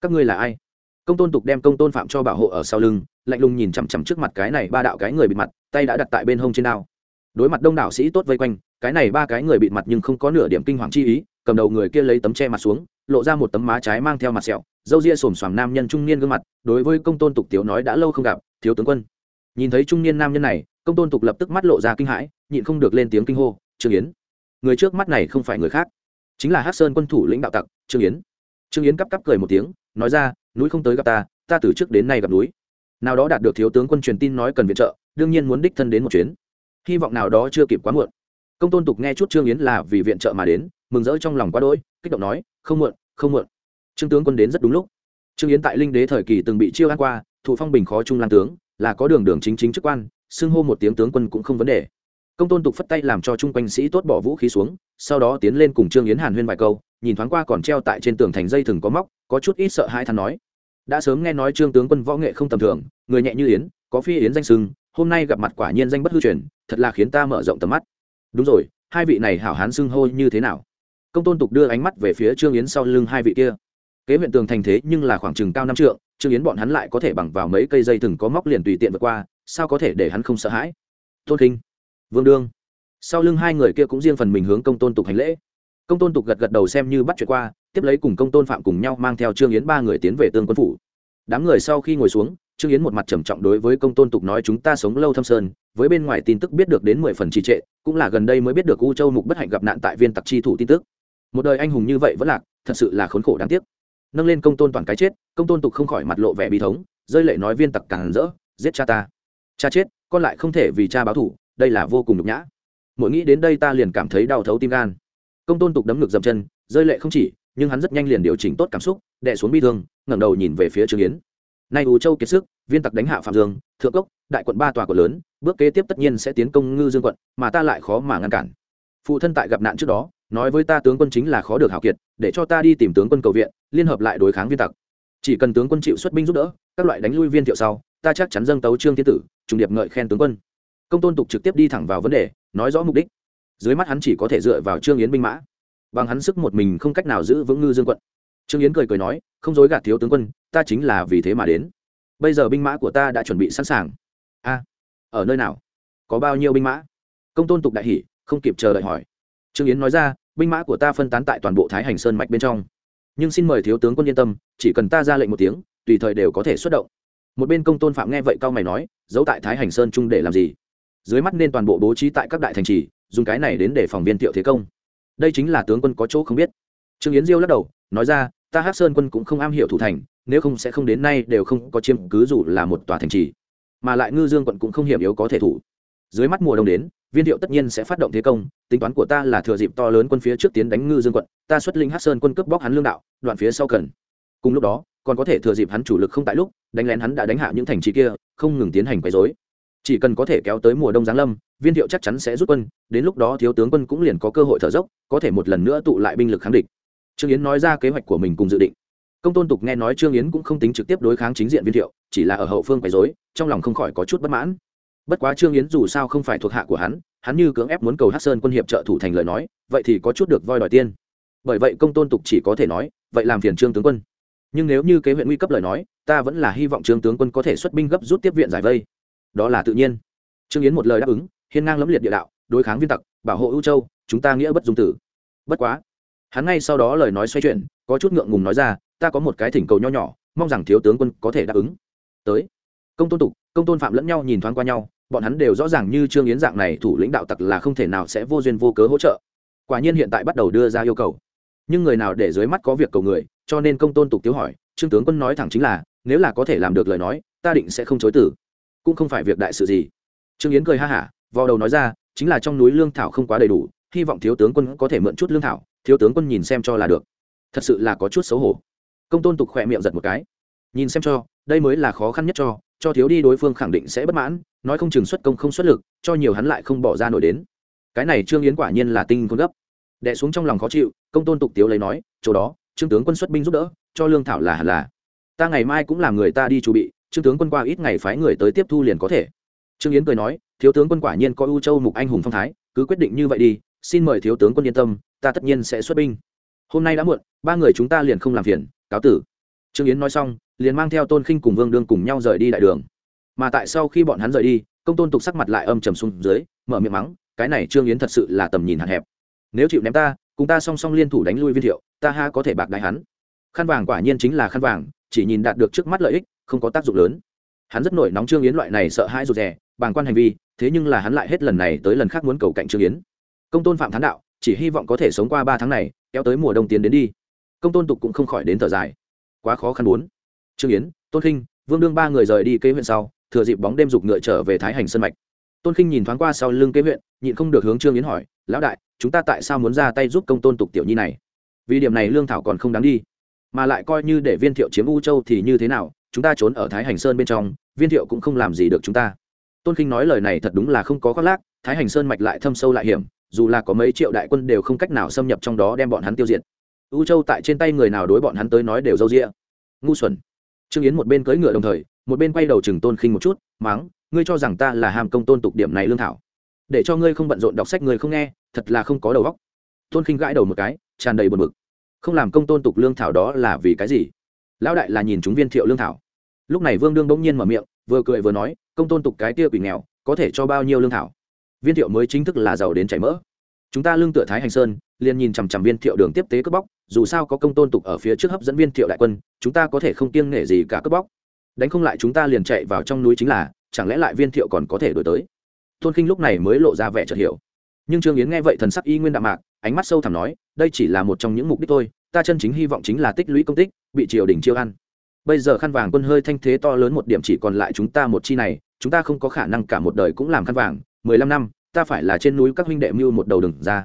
Các ngươi là ai? Công tôn tục đem công tôn phạm cho bảo hộ ở sau lưng, lạnh lùng nhìn chằm chằm trước mặt cái này ba đạo cái người bị mặt, tay đã đặt tại bên hông trên đao. Đối mặt đông đảo sĩ tốt vây quanh, cái này ba cái người bị mặt nhưng không có nửa điểm kinh hoàng chi ý, cầm đầu người kia lấy tấm che mặt xuống, lộ ra một tấm má trái mang theo mặt sẹo dâu ria xồm xoàm nam nhân trung niên gương mặt, đối với công tôn tục tiếu nói đã lâu không gặp, thiếu tướng quân. Nhìn thấy trung niên nam nhân này, công tôn tục lập tức mắt lộ ra kinh hãi, nhịn không được lên tiếng kinh hô, trương yến, người trước mắt này không phải người khác, chính là hát sơn quân thủ lĩnh đạo tặc, trương yến. Trương yến cắp cắp cười một tiếng, nói ra núi không tới gặp ta ta từ trước đến nay gặp núi. Nào đó đạt được thiếu tướng quân truyền tin nói cần viện trợ, đương nhiên muốn đích thân đến một chuyến. Hy vọng nào đó chưa kịp quá muộn. Công tôn tục nghe chút trương yến là vì viện trợ mà đến, mừng rỡ trong lòng quá đỗi, kích động nói, không muộn không muộn. Trương tướng quân đến rất đúng lúc. Trương yến tại linh đế thời kỳ từng bị chiêu an qua, thụ phong bình khó trung lan tướng, là có đường đường chính chính chức quan, xưng hô một tiếng tướng quân cũng không vấn đề. Công tôn tục phất tay làm cho chung quanh sĩ tốt bỏ vũ khí xuống, sau đó tiến lên cùng trương yến hàn huyên vài câu, nhìn thoáng qua còn treo tại trên tường thành dây thừng có móc có chút ít sợ hãi thắn nói. Đã sớm nghe nói trương tướng quân võ nghệ không tầm thường, người nhẹ như yến, có phi yến danh sưng, hôm nay gặp mặt quả nhiên danh bất hư truyền, thật là khiến ta mở rộng tầm mắt. Đúng rồi, hai vị này hảo hán xưng hô như thế nào? Công tôn tục đưa ánh mắt về phía trương yến sau lưng hai vị kia. Kế huyện tường thành thế nhưng là khoảng chừng cao năm trượng, trương yến bọn hắn lại có thể bằng vào mấy cây dây thừng có móc liền tùy tiện vượt qua, sao có thể để hắn không sợ hãi? Tôn kinh, vương đương. Sau lưng hai người kia cũng riêng phần mình hướng công tôn tục hành lễ. Công tôn tục gật gật đầu xem như bắt chuyện qua tiếp lấy cùng công tôn phạm cùng nhau mang theo trương yến ba người tiến về tương quân phủ đám người sau khi ngồi xuống trương yến một mặt trầm trọng đối với công tôn tục nói chúng ta sống lâu thâm sơn với bên ngoài tin tức biết được đến mười phần trì trệ cũng là gần đây mới biết được u châu mục bất hạnh gặp nạn tại viên tặc chi thủ tin tức một đời anh hùng như vậy vẫn lạc thật sự là khốn khổ đáng tiếc nâng lên công tôn toàn cái chết công tôn tục không khỏi mặt lộ vẻ bi thống rơi lệ nói viên tặc càng rỡ giết cha ta cha chết con lại không thể vì cha báo thủ đây là vô cùng nhục nhã mỗi nghĩ đến đây ta liền cảm thấy đau thấu tim gan công tôn tục đấm ngực dậm chân rơi lệ không chỉ nhưng hắn rất nhanh liền điều chỉnh tốt cảm xúc, đè xuống bi thương, ngẩng đầu nhìn về phía trương yến. Nay ủ châu kiệt sức, viên tặc đánh hạ phạm dương, thượng cốc, đại quận ba tòa quận lớn, bước kế tiếp tất nhiên sẽ tiến công ngư dương quận, mà ta lại khó mà ngăn cản. Phụ thân tại gặp nạn trước đó, nói với ta tướng quân chính là khó được hảo kiệt, để cho ta đi tìm tướng quân cầu viện, liên hợp lại đối kháng viên tặc. Chỉ cần tướng quân chịu xuất binh giúp đỡ, các loại đánh lui viên thiệu sau, ta chắc chắn dâng tấu trương thiên tử, trùng điệp ngợi khen tướng quân. Công tôn tục trực tiếp đi thẳng vào vấn đề, nói rõ mục đích. Dưới mắt hắn chỉ có thể dựa vào trương yến binh mã bằng hắn sức một mình không cách nào giữ vững ngư dương quận. Trương yến cười cười nói, không dối gạt thiếu tướng quân, ta chính là vì thế mà đến. Bây giờ binh mã của ta đã chuẩn bị sẵn sàng. A, ở nơi nào? Có bao nhiêu binh mã? Công tôn tục đại hỷ không kịp chờ đợi hỏi. Trương yến nói ra, binh mã của ta phân tán tại toàn bộ thái hành sơn mạch bên trong. Nhưng xin mời thiếu tướng quân yên tâm, chỉ cần ta ra lệnh một tiếng, tùy thời đều có thể xuất động. Một bên công tôn phạm nghe vậy cao mày nói, giấu tại thái hành sơn chung để làm gì? Dưới mắt nên toàn bộ bố trí tại các đại thành trì, dùng cái này đến để phòng viên tiệu thế công đây chính là tướng quân có chỗ không biết. Trương yến diêu lắc đầu, nói ra, ta hát sơn quân cũng không am hiểu thủ thành, nếu không sẽ không đến nay đều không có chiếm cứ dù là một tòa thành trì. Mà lại ngư dương quận cũng không hiểm yếu có thể thủ. Dưới mắt mùa đông đến, viên thiệu tất nhiên sẽ phát động thế công, tính toán của ta là thừa dịp to lớn quân phía trước tiến đánh ngư dương quận, ta xuất linh hát sơn quân cướp bóc hắn lương đạo, đoạn phía sau cần. Cùng lúc đó, còn có thể thừa dịp hắn chủ lực không tại lúc, đánh lén hắn đã đánh hạ những thành trì kia, không ngừng tiến hành quấy dối chỉ cần có thể kéo tới mùa đông giáng lâm, viên thiệu chắc chắn sẽ rút quân, đến lúc đó thiếu tướng quân cũng liền có cơ hội thở dốc, có thể một lần nữa tụ lại binh lực kháng địch. Trương yến nói ra kế hoạch của mình cùng dự định. Công tôn tục nghe nói trương yến cũng không tính trực tiếp đối kháng chính diện viên thiệu, chỉ là ở hậu phương quấy dối trong lòng không khỏi có chút bất mãn. Bất quá trương yến dù sao không phải thuộc hạ của hắn hắn như cưỡng ép muốn cầu hát sơn quân hiệp trợ thủ thành lời nói, vậy thì có chút được voi đòi tiên bởi vậy công tôn tục chỉ có thể nói, vậy làm phiền trương tướng quân. Nhưng nếu như kế huyện nguy cấp lời nói, ta vẫn là hy vọng trương tướng quân có thể xuất binh gấp rút tiếp viện giải vây đó là tự nhiên. Trương yến một lời đáp ứng, hiên ngang lẫm liệt địa đạo, đối kháng viên tặc, bảo hộ ưu châu, chúng ta nghĩa bất dung tử. Bất quá, hắn ngay sau đó lời nói xoay chuyển, có chút ngượng ngùng nói ra, ta có một cái thỉnh cầu nho nhỏ, mong rằng thiếu tướng quân có thể đáp ứng. Tới, công tôn tục, công tôn phạm lẫn nhau nhìn thoáng qua nhau, bọn hắn đều rõ ràng như trương yến dạng này thủ lĩnh đạo tặc là không thể nào sẽ vô duyên vô cớ hỗ trợ. Quả nhiên hiện tại bắt đầu đưa ra yêu cầu. Nhưng người nào để dưới mắt có việc cầu người, cho nên công tôn tục tiếu hỏi, trương tướng quân nói thẳng chính là, nếu là có thể làm được lời nói, ta định sẽ không chối tử cũng không phải việc đại sự gì. Trương yến cười ha hả vào đầu nói ra, chính là trong núi lương thảo không quá đầy đủ, hy vọng thiếu tướng quân có thể mượn chút lương thảo, thiếu tướng quân nhìn xem cho là được. Thật sự là có chút xấu hổ. Công tôn tục khỏe miệng giật một cái. Nhìn xem cho, đây mới là khó khăn nhất cho cho thiếu đi đối phương khẳng định sẽ bất mãn, nói không chừng xuất công không xuất lực, cho nhiều hắn lại không bỏ ra nổi đến. Cái này trương yến quả nhiên là tinh con gấp. Đẻ xuống trong lòng khó chịu, công tôn tục tiếu lấy nói, chỗ đó, trương tướng quân xuất binh giúp đỡ, cho lương thảo là hẳn là. Ta ngày mai cũng làm người ta đi chuẩn bị trương tướng quân qua ít ngày phái người tới tiếp thu liền có thể. Trương yến cười nói, thiếu tướng quân quả nhiên có ưu châu mục anh hùng phong thái, cứ quyết định như vậy đi, xin mời thiếu tướng quân yên tâm, ta tất nhiên sẽ xuất binh. Hôm nay đã muộn, ba người chúng ta liền không làm phiền, cáo tử. Trương yến nói xong, liền mang theo tôn khinh cùng vương đương cùng nhau rời đi đại đường. Mà tại sau khi bọn hắn rời đi, công tôn tục sắc mặt lại âm trầm xuống dưới, mở miệng mắng, cái này trương yến thật sự là tầm nhìn hạn hẹp. Nếu chịu ném ta, cùng ta song song liên thủ đánh lui viên thiệu, ta ha có thể bạc đại hắn. Khăn vàng quả nhiên chính là khăn vàng, chỉ nhìn đạt được trước mắt lợi ích không có tác dụng lớn. Hắn rất nổi nóng trương yến loại này sợ hãi rụt rè, bàng quan hành vi, thế nhưng là hắn lại hết lần này tới lần khác muốn cầu cạnh trương yến. Công tôn phạm thán đạo, chỉ hy vọng có thể sống qua ba tháng này, kéo tới mùa đông tiến đến đi. Công tôn tục cũng không khỏi đến thở dài. Quá khó khăn bốn trương yến, tôn khinh, vương đương ba người rời đi kế huyện sau, thừa dịp bóng đêm dục ngựa trở về thái hành sân mạch. Tôn khinh nhìn thoáng qua sau lưng kế huyện, nhịn không được hướng trương yến hỏi, lão đại, chúng ta tại sao muốn ra tay giúp công tôn tục tiểu nhi này? Vì điểm này lương thảo còn không đáng đi, mà lại coi như để viên thiệu chiếm u châu thì như thế nào chúng ta trốn ở thái hành sơn bên trong, viên thiệu cũng không làm gì được chúng ta. Tôn khinh nói lời này thật đúng là không có khoác lác, thái hành sơn mạch lại thâm sâu lại hiểm, dù là có mấy triệu đại quân đều không cách nào xâm nhập trong đó đem bọn hắn tiêu diệt. U châu tại trên tay người nào đối bọn hắn tới nói đều d â u rĩa ngu xuẩn. Trương yến một bên cưỡi ngựa đồng thời, một bên quay đầu chừng tôn khinh một chút, máng, ngươi cho rằng ta là hàm công tôn tục điểm này lương thảo? Để cho ngươi không bận rộn đọc sách ngươi không nghe, thật là không có đầu óc. Tôn khinh gãi đầu một cái, tràn đầy buồn bực. Không làm công tôn tục lương thảo đó là vì cái gì? Lão đại là nhìn chúng viên thiệu lương thảo lúc này vương đương bỗng nhiên mở miệng, vừa cười vừa nói, công tôn tục cái tia quỷ nghèo, có thể cho bao nhiêu lương thảo? Viên thiệu mới chính thức là giàu đến chảy mỡ. Chúng ta lương tựa thái hành sơn, liền nhìn chằm chằm viên thiệu đường tiếp tế cướp bóc, dù sao có công tôn tục ở phía trước hấp dẫn viên thiệu đại quân, chúng ta có thể không kiêng nể gì cả cướp bóc. Đánh không lại chúng ta liền chạy vào trong núi chính là, chẳng lẽ lại viên thiệu còn có thể đổi tới? Tôn khinh lúc này mới lộ ra vẻ chợt hiểu. Nhưng trương yến nghe vậy thần sắc y nguyên đạm mạc, ánh mắt sâu thẳm nói, đây chỉ là một trong những mục đích thôi, ta chân chính hy vọng chính là tích lũy công tích, bị triều đình chiêu ăn bây giờ khăn vàng quân hơi thanh thế to lớn một điểm chỉ còn lại chúng ta một chi này, chúng ta không có khả năng cả một đời cũng làm khăn vàng. Mười lăm năm, ta phải là trên núi các huynh đệ mưu một đầu đừng ra.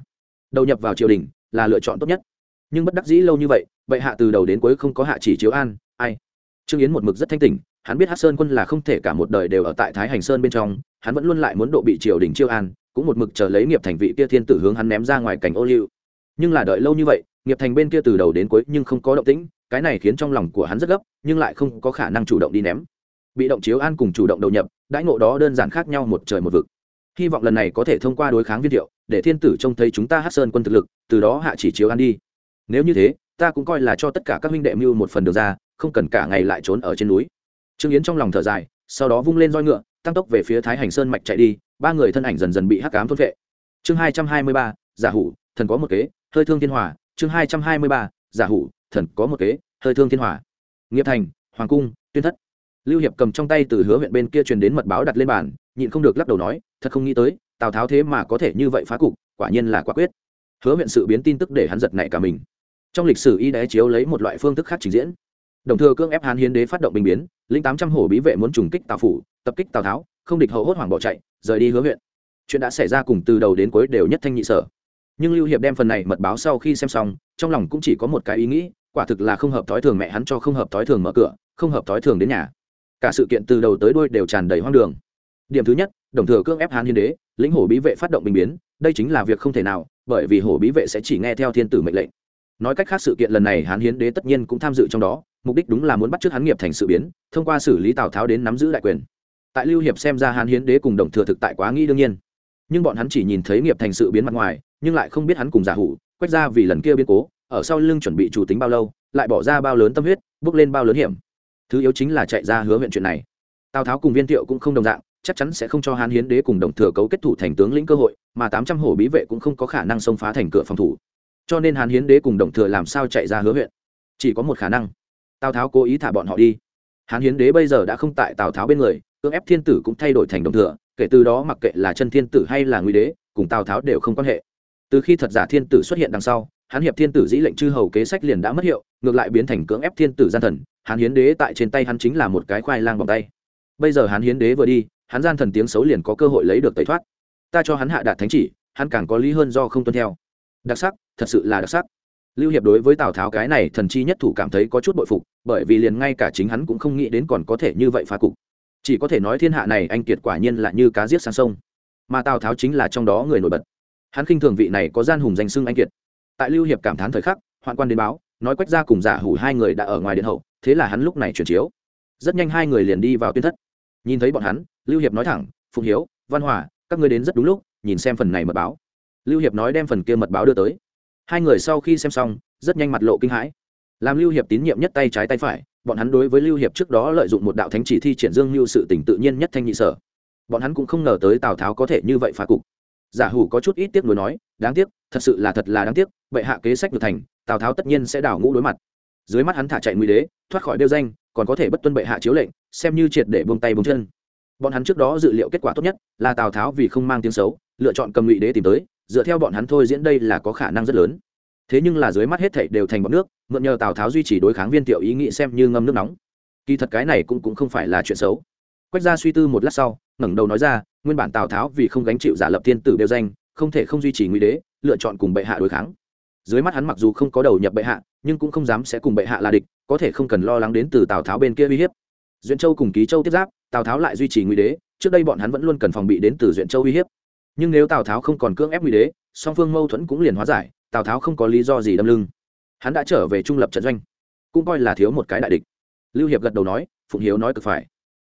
Đầu nhập vào triều đình là lựa chọn tốt nhất. Nhưng bất đắc dĩ lâu như vậy, bệ hạ từ đầu đến cuối không có hạ chỉ chiếu an, ai? Trương yến một mực rất thanh tỉnh, hắn biết hát sơn quân là không thể cả một đời đều ở tại thái hành sơn bên trong, hắn vẫn luôn lại muốn độ bị triều đình chiêu an, cũng một mực chờ lấy nghiệp thành vị kia thiên tử hướng hắn ném ra ngoài cảnh ô liu. Nhưng là đợi lâu như vậy, nghiệp thành bên kia từ đầu đến cuối nhưng không có động tĩnh cái này khiến trong lòng của hắn rất gấp, nhưng lại không có khả năng chủ động đi ném. Bị động chiếu an cùng chủ động đầu nhập, đãi ngộ đó đơn giản khác nhau một trời một vực. Hy vọng lần này có thể thông qua đối kháng viên thiệu, để thiên tử trông thấy chúng ta hát sơn quân thực lực, từ đó hạ chỉ chiếu an đi. Nếu như thế, ta cũng coi là cho tất cả các minh đệ mưu một phần đường ra, không cần cả ngày lại trốn ở trên núi. Trương yến trong lòng thở dài, sau đó vung lên roi ngựa, tăng tốc về phía thái hành sơn mạch chạy đi, ba người thân ảnh dần dần bị hắc cám thốt vệ chương hai trăm hai mươi ba, giả hủ, thần có một kế, hơi thương thiên hòa, chương hai trăm hai mươi ba, giả hủ thần có một kế, hơi thương thiên hòa. Nghiệp thành, hoàng cung, tuyên thất. Lưu hiệp cầm trong tay từ hứa huyện bên kia truyền đến mật báo đặt lên bàn, nhịn không được lắc đầu nói, thật không nghĩ tới, tào tháo thế mà có thể như vậy phá cục, quả nhiên là quả quyết. Hứa huyện sự biến tin tức để hắn giật nảy cả mình. Trong lịch sử y đế chiếu lấy một loại phương thức khác trình diễn. Đồng thừa cưỡng ép hán hiến đế phát động binh biến, lĩnh tám trăm hổ bí vệ muốn trùng kích tào phủ, tập kích tào tháo, không địch hậu hốt hoảng bỏ chạy, rời đi hứa huyện. Chuyện đã xảy ra cùng từ đầu đến cuối đều nhất thanh nhị sở nhưng lưu hiệp đem phần này mật báo sau khi xem xong, trong lòng cũng chỉ có một cái ý nghĩ, quả thực là không hợp thói thường mẹ hắn cho không hợp thói thường mở cửa, không hợp thói thường đến nhà. Cả sự kiện từ đầu tới đuôi đều tràn đầy hoang đường. Điểm thứ nhất, đồng thừa cưỡng ép hán hiến đế, lĩnh hổ bí vệ phát động bình biến, đây chính là việc không thể nào, bởi vì hổ bí vệ sẽ chỉ nghe theo thiên tử mệnh lệnh. Nói cách khác sự kiện lần này hán hiến đế tất nhiên cũng tham dự trong đó, mục đích đúng là muốn bắt chước hán hắn nghiệp thành sự biến, thông qua xử lý tào tháo đến nắm giữ đại quyền. Tại lưu hiệp xem ra hán hiến đế cùng đồng thừa thực tại quá nghĩ đương nhiên nhưng bọn hắn chỉ nhìn thấy nghiệp thành sự biến mặt ngoài, nhưng lại không biết hắn cùng giả hủ, quách ra vì lần kia biến cố, ở sau lưng chuẩn bị chủ tính bao lâu, lại bỏ ra bao lớn tâm huyết, bước lên bao lớn hiểm. Thứ yếu chính là chạy ra hứa huyện chuyện này. Tào tháo cùng viên thiệu cũng không đồng dạng, chắc chắn sẽ không cho hán hiến đế cùng đồng thừa cấu kết thủ thành tướng lĩnh cơ hội, mà tám trăm hổ bí vệ cũng không có khả năng xông phá thành cửa phòng thủ. Cho nên hán hiến đế cùng đồng thừa làm sao chạy ra hứa huyện? Chỉ có một khả năng. Tào tháo cố ý thả bọn họ đi. Hán hiến đế bây giờ đã không tại tào tháo bên người, cưỡng ép thiên tử cũng thay đổi thành đồng thừa kể từ đó mặc kệ là chân thiên tử hay là nguy đế, cùng tào tháo đều không quan hệ. Từ khi thật giả thiên tử xuất hiện đằng sau hán hiệp thiên tử dĩ lệnh chư hầu kế sách liền đã mất hiệu, ngược lại biến thành cưỡng ép thiên tử gian thần hán hiến đế tại trên tay hắn chính là một cái khoai lang bằng tay. Bây giờ hán hiến đế vừa đi, hắn gian thần tiếng xấu liền có cơ hội lấy được tẩy thoát. Ta cho hắn hạ đạt thánh chỉ, hắn càng có lý hơn do không tuân theo. Đặc sắc, thật sự là đặc sắc. Lưu hiệp đối với tào tháo cái này thần chi nhất thủ cảm thấy có chút bội phục, bởi vì liền ngay cả chính hắn cũng không nghĩ đến còn có thể như vậy phá cục chỉ có thể nói thiên hạ này anh kiệt quả nhiên là như cá giết sang sông. Mà tào tháo chính là trong đó người nổi bật. Hắn khinh thường vị này có gian hùng danh xưng anh kiệt. Tại lưu hiệp cảm thán thời khắc, hoạn quan đến báo, nói quách ra cùng giả hủ hai người đã ở ngoài điện hậu, thế là hắn lúc này chuyển chiếu. Rất nhanh hai người liền đi vào tuyên thất. Nhìn thấy bọn hắn, lưu hiệp nói thẳng, phụng hiếu, văn hòa, các ngươi đến rất đúng lúc, nhìn xem phần này mật báo. Lưu hiệp nói đem phần kia mật báo đưa tới. Hai người sau khi xem xong, rất nhanh mặt lộ kinh hãi. Làm lưu hiệp tín nhiệm nhất tay trái tay phải bọn hắn đối với lưu hiệp trước đó lợi dụng một đạo thánh chỉ thi triển dương lưu sự tỉnh tự nhiên nhất thanh nhị sở. Bọn hắn cũng không ngờ tới tào tháo có thể như vậy phá cục. Giả hủ có chút ít tiếc nuối nói, đáng tiếc, thật sự là thật là đáng tiếc, bệ hạ kế sách được thành, tào tháo tất nhiên sẽ đảo ngũ đối mặt. Dưới mắt hắn thả chạy nguy đế, thoát khỏi đeo danh, còn có thể bất tuân bệ hạ chiếu lệnh, xem như triệt để buông tay buông chân. Bọn hắn trước đó dự liệu kết quả tốt nhất là tào tháo vì không mang tiếng xấu, lựa chọn cầm ngụy đế tìm tới, dựa theo bọn hắn thôi diễn đây là có khả năng rất lớn thế nhưng là dưới mắt hết thảy đều thành bọn nước, mượn nhờ tào tháo duy trì đối kháng viên tiểu ý nghĩ xem như ngâm nước nóng. Kỳ thật cái này cũng cũng không phải là chuyện xấu. Quách gia suy tư một lát sau, ngẩng đầu nói ra, nguyên bản tào tháo vì không gánh chịu giả lập thiên tử đều danh, không thể không duy trì ngụy đế, lựa chọn cùng bệ hạ đối kháng. Dưới mắt hắn mặc dù không có đầu nhập bệ hạ, nhưng cũng không dám sẽ cùng bệ hạ là địch, có thể không cần lo lắng đến từ tào tháo bên kia uy hiếp. Duyện châu cùng ký châu tiếp giáp, tào tháo lại duy trì ngụy đế, trước đây bọn hắn vẫn luôn cần phòng bị đến từ duyện châu uy hiếp. Nhưng nếu tào tháo không còn cưỡng ép ngụy đế, song phương mâu thuẫn cũng liền hóa giải tào tháo không có lý do gì đâm lưng. Hắn đã trở về trung lập trận doanh, cũng coi là thiếu một cái đại địch. Lưu hiệp gật đầu nói, phụng hiếu nói cực phải.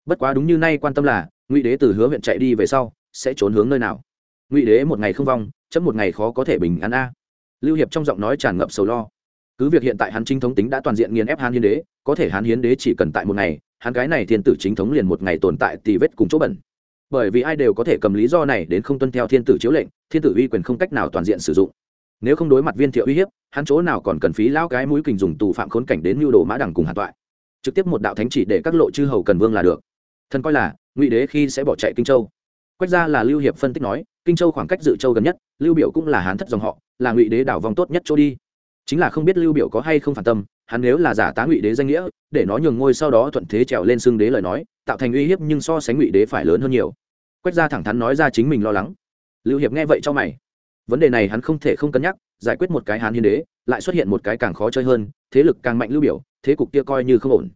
Bất quá đúng như nay quan tâm là, ngụy đế từ hứa huyện chạy đi về sau, sẽ trốn hướng nơi nào? Ngụy đế một ngày không vong, chấm một ngày khó có thể bình an a. Lưu hiệp trong giọng nói tràn ngập sầu lo. Cứ việc hiện tại hắn chính thống tính đã toàn diện nghiền ép hán hiến đế, có thể hán hiến đế chỉ cần tại một ngày, hắn cái này thiên tử chính thống liền một ngày tồn tại tì vết cùng chỗ bẩn. Bởi vì ai đều có thể cầm lý do này đến không tuân theo thiên tử chiếu lệnh, thiên tử uy quyền không cách nào toàn diện sử dụng nếu không đối mặt viên thiệu uy hiếp, hắn chỗ nào còn cần phí lao cái mũi kình dùng tù phạm khốn cảnh đến mưu đồ mã đằng cùng hạ toại. Trực tiếp một đạo thánh chỉ để các lộ chư hầu cần vương là được. Thần coi là, ngụy đế khi sẽ bỏ chạy kinh châu. Quách ra là lưu hiệp phân tích nói, kinh châu khoảng cách dự châu gần nhất, lưu biểu cũng là hán thất dòng họ, là ngụy đế đảo vòng tốt nhất chỗ đi. Chính là không biết lưu biểu có hay không phản tâm, hắn nếu là giả tá ngụy đế danh nghĩa, để nó nhường ngôi sau đó thuận thế trèo lên xương đế lời nói, tạo thành uy hiếp nhưng so sánh ngụy đế phải lớn hơn nhiều. Quách gia thẳng thắn nói ra chính mình lo lắng. Lưu hiệp nghe vậy cho mày vấn đề này hắn không thể không cân nhắc, giải quyết một cái hán hiến đế, lại xuất hiện một cái càng khó chơi hơn, thế lực càng mạnh lưu biểu, thế cục kia coi như không ổn.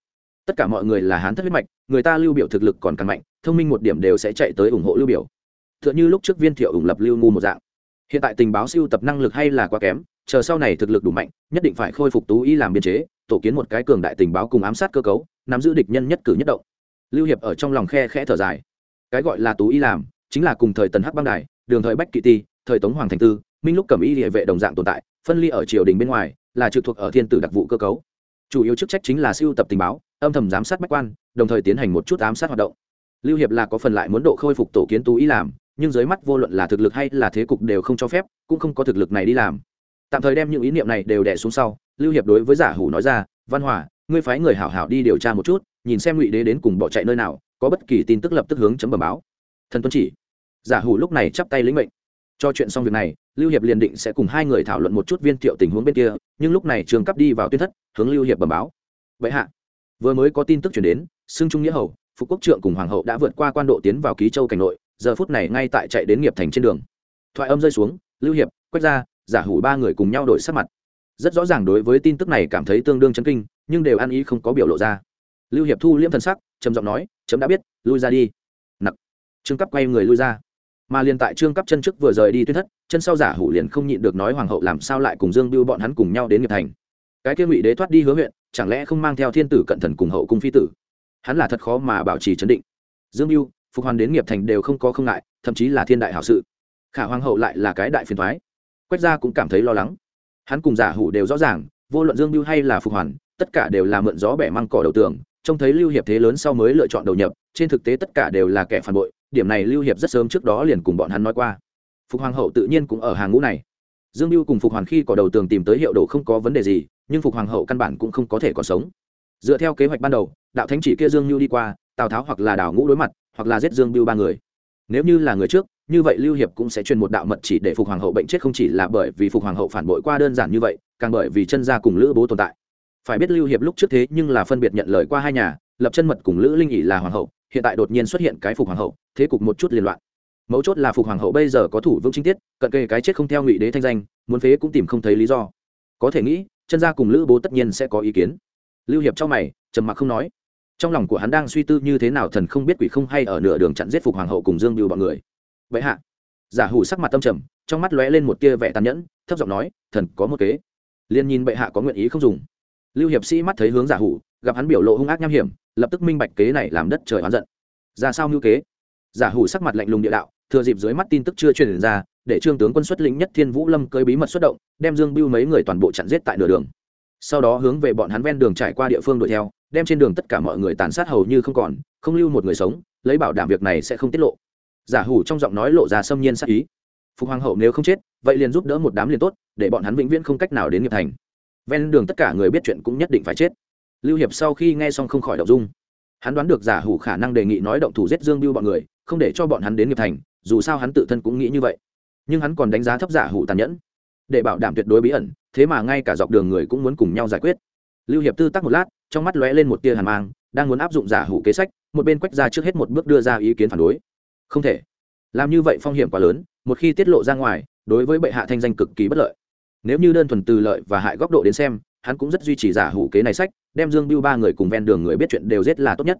Tất cả mọi người là hán thất huyết mạch, người ta lưu biểu thực lực còn càng mạnh, thông minh một điểm đều sẽ chạy tới ủng hộ lưu biểu. Tựa như lúc trước viên thiệu ủng lập lưu ngu một dạng. Hiện tại tình báo siêu tập năng lực hay là quá kém, chờ sau này thực lực đủ mạnh, nhất định phải khôi phục tú y làm biên chế, tổ kiến một cái cường đại tình báo cùng ám sát cơ cấu, nắm giữ địch nhân nhất cử nhất động. Lưu hiệp ở trong lòng khe khẽ thở dài. Cái gọi là tú y làm, chính là cùng thời tần hắc băng đài, đường thời bách kỵ ti thời tống hoàng thành tư, minh lúc cầm y địa vệ đồng dạng tồn tại, phân ly ở triều đình bên ngoài, là trực thuộc ở thiên tử đặc vụ cơ cấu. Chủ yếu chức trách chính là siêu tập tình báo, âm thầm giám sát bách quan, đồng thời tiến hành một chút ám sát hoạt động. Lưu hiệp là có phần lại muốn độ khôi phục tổ kiến tú ý làm, nhưng dưới mắt vô luận là thực lực hay là thế cục đều không cho phép, cũng không có thực lực này đi làm. Tạm thời đem những ý niệm này đều đẻ xuống sau, lưu hiệp đối với giả hủ nói ra, văn hòa, ngươi phái người hảo hảo đi điều tra một chút, nhìn xem ngụy đế đến cùng bỏ chạy nơi nào, có bất kỳ tin tức lập tức hướng chấm bẩm báo. Thần tuân chỉ. Giả hủ lúc này chắp tay lĩnh mệnh cho chuyện xong việc này, lưu hiệp liền định sẽ cùng hai người thảo luận một chút viên thiệu tình huống bên kia, nhưng lúc này trường cấp đi vào tuyên thất, hướng lưu hiệp bẩm báo. Vậy hạ, vừa mới có tin tức chuyển đến xưng trung nghĩa hầu, phục quốc trượng cùng hoàng hậu đã vượt qua quan độ tiến vào ký châu cảnh nội, giờ phút này ngay tại chạy đến nghiệp thành trên đường. Thoại âm rơi xuống, lưu hiệp quét ra giả hủ ba người cùng nhau đổi sắc mặt. Rất rõ ràng đối với tin tức này cảm thấy tương đương chấn kinh, nhưng đều ăn ý không có biểu lộ ra. Lưu hiệp thu liễm thần sắc, trầm giọng nói, chấm đã biết, lui ra đi. Nặc. Trương cấp quay người lui ra mà liền tại trương cấp chân trước vừa rời đi tuyên thất, chân sau giả hủ liền không nhịn được nói hoàng hậu làm sao lại cùng dương biêu bọn hắn cùng nhau đến nghiệp thành. Cái kia ngụy đế thoát đi hứa huyện, chẳng lẽ không mang theo thiên tử cận thần cùng hậu cung phi tử? Hắn là thật khó mà bảo trì chấn định. Dương biêu phục hoàn đến nghiệp thành đều không có không ngại, thậm chí là thiên đại hảo sự. Khả hoàng hậu lại là cái đại phiền thoái quách gia cũng cảm thấy lo lắng. Hắn cùng giả hủ đều rõ ràng, vô luận dương biêu hay là phục hoàn, tất cả đều là mượn gió bẻ măng cỏ đầu tường, trông thấy lưu hiệp thế lớn sau mới lựa chọn đầu nhập, trên thực tế tất cả đều là kẻ phản bội điểm này lưu hiệp rất sớm trước đó liền cùng bọn hắn nói qua. Phục hoàng hậu tự nhiên cũng ở hàng ngũ này. Dương biêu cùng phục Hoàng khi có đầu tường tìm tới hiệu đồ không có vấn đề gì, nhưng phục hoàng hậu căn bản cũng không có thể còn sống. Dựa theo kế hoạch ban đầu, đạo thánh chỉ kia dương biêu đi qua, tào tháo hoặc là đảo ngũ đối mặt, hoặc là giết dương biêu ba người. Nếu như là người trước, như vậy lưu hiệp cũng sẽ truyền một đạo mật chỉ để phục hoàng hậu bệnh chết không chỉ là bởi vì phục hoàng hậu phản bội qua đơn giản như vậy, càng bởi vì chân gia cùng lữ bố tồn tại. Phải biết lưu hiệp lúc trước thế nhưng là phân biệt nhận lời qua hai nhà, lập chân mật cùng lữ linh ỉ là hoàng hậu hiện tại đột nhiên xuất hiện cái phục hoàng hậu, thế cục một chút liên loạn. Mấu chốt là phục hoàng hậu bây giờ có thủ vững chính tiết, cận kề cái chết không theo ngụy đế thanh danh, muốn phế cũng tìm không thấy lý do. Có thể nghĩ, chân gia cùng lữ bố tất nhiên sẽ có ý kiến. Lưu hiệp trong mày, trầm mặc không nói. Trong lòng của hắn đang suy tư như thế nào thần không biết quỷ không hay ở nửa đường chặn giết phục hoàng hậu cùng dương biêu bọn người. Vậy hạ. Giả hủ sắc mặt tâm trầm, trong mắt lóe lên một tia vẻ tàn nhẫn, thấp giọng nói, thần có một kế. Liên nhìn bệ hạ có nguyện ý không dùng. Lưu hiệp sĩ mắt thấy hướng giả hủ gặp hắn biểu lộ hung ác nham hiểm, lập tức minh bạch kế này làm đất trời oán giận. Ra sao ngữ kế? Giả hủ sắc mặt lạnh lùng địa đạo, thừa dịp dưới mắt tin tức chưa truyền ra, để trương tướng quân xuất lĩnh nhất thiên vũ lâm cơi bí mật xuất động, đem dương biêu mấy người toàn bộ chặn giết tại nửa đường. Sau đó hướng về bọn hắn ven đường trải qua địa phương đuổi theo, đem trên đường tất cả mọi người tàn sát hầu như không còn, không lưu một người sống, lấy bảo đảm việc này sẽ không tiết lộ. Giả hủ trong giọng nói lộ ra xâm nhiên sát ý. Phục hoàng hậu nếu không chết, vậy liền giúp đỡ một đám liền tốt, để bọn hắn vĩnh viễn không cách nào đến nghiệp thành. Ven đường tất cả người biết chuyện cũng nhất định phải chết lưu hiệp sau khi nghe xong không khỏi động dung. Hắn đoán được giả hủ khả năng đề nghị nói động thủ giết dương biêu bọn người, không để cho bọn hắn đến nghiệp thành, dù sao hắn tự thân cũng nghĩ như vậy. Nhưng hắn còn đánh giá thấp giả hủ tàn nhẫn. Để bảo đảm tuyệt đối bí ẩn, thế mà ngay cả dọc đường người cũng muốn cùng nhau giải quyết. Lưu hiệp tư tắc một lát, trong mắt lóe lên một tia hàn mang, đang muốn áp dụng giả hủ kế sách, một bên quách ra trước hết một bước đưa ra ý kiến phản đối. Không thể. Làm như vậy phong hiểm quá lớn, một khi tiết lộ ra ngoài, đối với bệ hạ thanh danh cực kỳ bất lợi. Nếu như đơn thuần từ lợi và hại góc độ đến xem hắn cũng rất duy trì giả hủ kế này sách, đem dương biêu ba người cùng ven đường người biết chuyện đều giết là tốt nhất.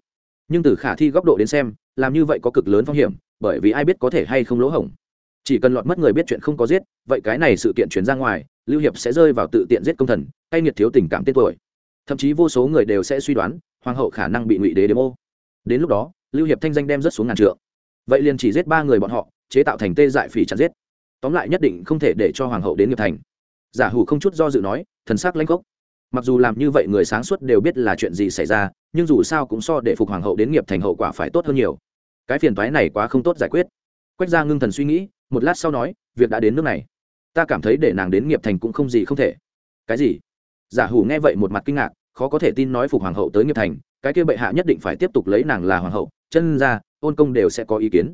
Nhưng từ khả thi góc độ đến xem, làm như vậy có cực lớn phong hiểm, bởi vì ai biết có thể hay không lỗ hổng. Chỉ cần lọt mất người biết chuyện không có giết, vậy cái này sự kiện chuyển ra ngoài, lưu hiệp sẽ rơi vào tự tiện giết công thần hay nghiệt thiếu tình cảm tên tuổi. Thậm chí vô số người đều sẽ suy đoán, hoàng hậu khả năng bị ngụy đế đếm ô. Đến lúc đó, lưu hiệp thanh danh đem rất xuống ngàn trượng. Vậy liền chỉ giết ba người bọn họ, chế tạo thành tê dại phỉ chặt giết. Tóm lại nhất định không thể để cho hoàng hậu đến nghiệp thành giả hủ không chút do dự nói, thần sắc lanh gốc mặc dù làm như vậy người sáng suốt đều biết là chuyện gì xảy ra, nhưng dù sao cũng so để phục hoàng hậu đến nghiệp thành hậu quả phải tốt hơn nhiều. Cái phiền toái này quá không tốt giải quyết. Quách gia ngưng thần suy nghĩ, một lát sau nói, việc đã đến nước này. Ta cảm thấy để nàng đến nghiệp thành cũng không gì không thể. Cái gì? Giả hủ nghe vậy một mặt kinh ngạc, khó có thể tin nói phục hoàng hậu tới nghiệp thành, cái kia bệ hạ nhất định phải tiếp tục lấy nàng là hoàng hậu, chân ra, ôn công đều sẽ có ý kiến.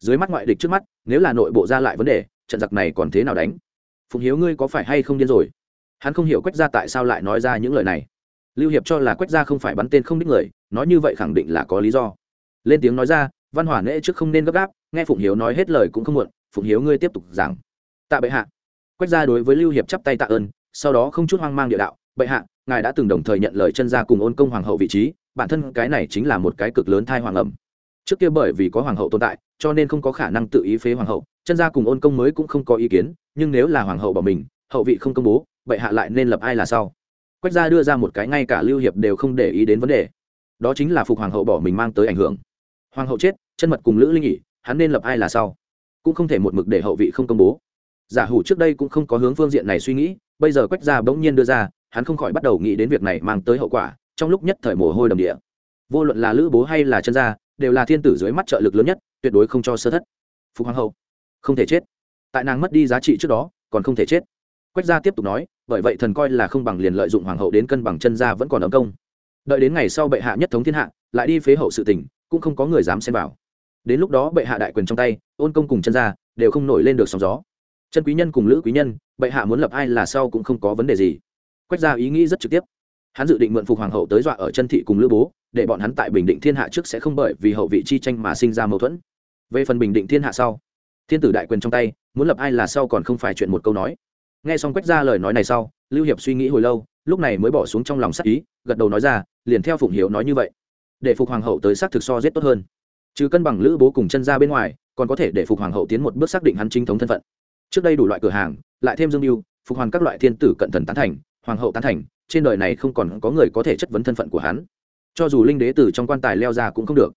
Dưới mắt ngoại địch trước mắt, nếu là nội bộ ra lại vấn đề, trận giặc này còn thế nào đánh? Phụng hiếu ngươi có phải hay không điên rồi? Hắn không hiểu quách gia tại sao lại nói ra những lời này. Lưu hiệp cho là quách gia không phải bắn tên không đích người, nói như vậy khẳng định là có lý do. Lên tiếng nói ra, văn hỏa nễ trước không nên gấp gáp, nghe phụng hiếu nói hết lời cũng không muộn, phụng hiếu ngươi tiếp tục giảng. Tạ bệ hạ. Quách gia đối với lưu hiệp chắp tay tạ ơn, sau đó không chút hoang mang địa đạo, bệ hạ, ngài đã từng đồng thời nhận lời chân gia cùng ôn công hoàng hậu vị trí, bản thân cái này chính là một cái cực lớn thai hoàng ẩm trước kia bởi vì có hoàng hậu tồn tại cho nên không có khả năng tự ý phế hoàng hậu chân gia cùng ôn công mới cũng không có ý kiến nhưng nếu là hoàng hậu bỏ mình hậu vị không công bố bệ hạ lại nên lập ai là sau? Quách gia đưa ra một cái ngay cả lưu hiệp đều không để ý đến vấn đề. Đó chính là phục hoàng hậu bỏ mình mang tới ảnh hưởng. Hoàng hậu chết chân mật cùng lữ linh nghỉ, hắn nên lập ai là sau? Cũng không thể một mực để hậu vị không công bố. Giả hủ trước đây cũng không có hướng phương diện này suy nghĩ bây giờ quách gia bỗng nhiên đưa ra hắn không khỏi bắt đầu nghĩ đến việc này mang tới hậu quả trong lúc nhất thời mồ hôi đầm địa. Vô luận là lữ bố hay là chân gia đều là thiên tử dưới mắt trợ lực lớn nhất, tuyệt đối không cho sơ thất. Phục hoàng hậu, không thể chết. Tại nàng mất đi giá trị trước đó, còn không thể chết. Quách gia tiếp tục nói, bởi vậy thần coi là không bằng liền lợi dụng hoàng hậu đến cân bằng chân gia vẫn còn ấm công. Đợi đến ngày sau bệ hạ nhất thống thiên hạ, lại đi phế hậu sự tình, cũng không có người dám xem vào. Đến lúc đó bệ hạ đại quyền trong tay, ôn công cùng chân gia đều không nổi lên được sóng gió. Chân quý nhân cùng lữ quý nhân, bệ hạ muốn lập ai là sau cũng không có vấn đề gì. Quách gia ý nghĩ rất trực tiếp. Hắn dự định mượn phục hoàng hậu tới dọa ở chân thị cùng lữ bố để bọn hắn tại bình định thiên hạ trước sẽ không bởi vì hậu vị chi tranh mà sinh ra mâu thuẫn. Về phần bình định thiên hạ sau, thiên tử đại quyền trong tay, muốn lập ai là sau còn không phải chuyện một câu nói. Nghe xong quách ra lời nói này sau, lưu hiệp suy nghĩ hồi lâu, lúc này mới bỏ xuống trong lòng sắc ý, gật đầu nói ra, liền theo phụng hiếu nói như vậy. Để phục hoàng hậu tới xác thực so giết tốt hơn. Trừ cân bằng lữ bố cùng chân ra bên ngoài, còn có thể để phục hoàng hậu tiến một bước xác định hắn chính thống thân phận. Trước đây đủ loại cửa hàng, lại thêm dương mưu phục hoàn các loại thiên tử cận thần tán thành, hoàng hậu tán thành, trên đời này không còn có người có thể chất vấn thân phận của hắn cho dù linh đế từ trong quan tài leo ra cũng không được.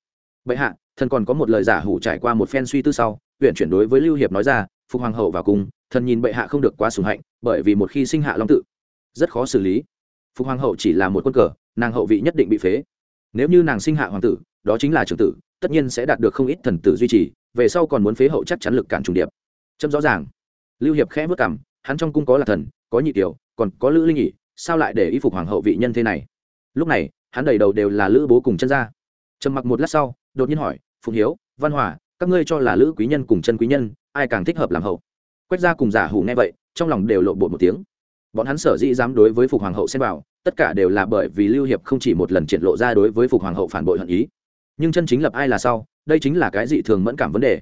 Bệ hạ, thần còn có một lời giả hủ trải qua một phen suy tư sau, huyện chuyển đối với lưu hiệp nói ra, phục hoàng hậu vào cùng thần nhìn bệ hạ không được quá sùng hạnh, bởi vì một khi sinh hạ long tự, rất khó xử lý. Phục hoàng hậu chỉ là một quân cờ, nàng hậu vị nhất định bị phế. Nếu như nàng sinh hạ hoàng tử, đó chính là trưởng tử, tất nhiên sẽ đạt được không ít thần tử duy trì, về sau còn muốn phế hậu chắc chắn lực cản trùng điệp. Chấm rõ ràng. Lưu hiệp khẽ vất cảm hắn trong cung có là thần, có nhị tiểu, còn có lữ linh nhị, sao lại để y phục hoàng hậu vị nhân thế này? Lúc này hắn đầy đầu đều là lữ bố cùng chân gia, trầm mặc một lát sau đột nhiên hỏi phụng hiếu văn hòa các ngươi cho là lữ quý nhân cùng chân quý nhân ai càng thích hợp làm hậu? Quách gia cùng giả hủ nghe vậy trong lòng đều lộ bột một tiếng. Bọn hắn sở dĩ dám đối với phục hoàng hậu xem vào tất cả đều là bởi vì lưu hiệp không chỉ một lần triển lộ ra đối với phục hoàng hậu phản bội hận ý. Nhưng chân chính lập ai là sau đây chính là cái dị thường mẫn cảm vấn đề.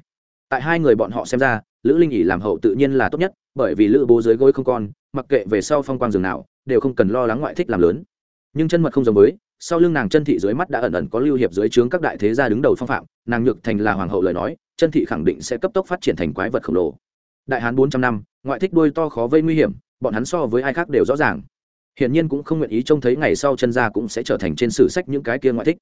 Tại hai người bọn họ xem ra lữ linh ỉ làm hậu tự nhiên là tốt nhất bởi vì lữ bố dưới gối không con mặc kệ về sau phong quang rừng nào đều không cần lo lắng ngoại thích làm lớn. Nhưng chân mật không giống với sau lưng nàng chân thị dưới mắt đã ẩn ẩn có lưu hiệp dưới trướng các đại thế gia đứng đầu phong phạm, nàng nhược thành là hoàng hậu lời nói, chân thị khẳng định sẽ cấp tốc phát triển thành quái vật khổng lồ. Đại hán bốn trăm năm, ngoại thích đuôi to khó vây nguy hiểm, bọn hắn so với ai khác đều rõ ràng. Hiển nhiên cũng không nguyện ý trông thấy ngày sau chân gia cũng sẽ trở thành trên sử sách những cái kia ngoại thích.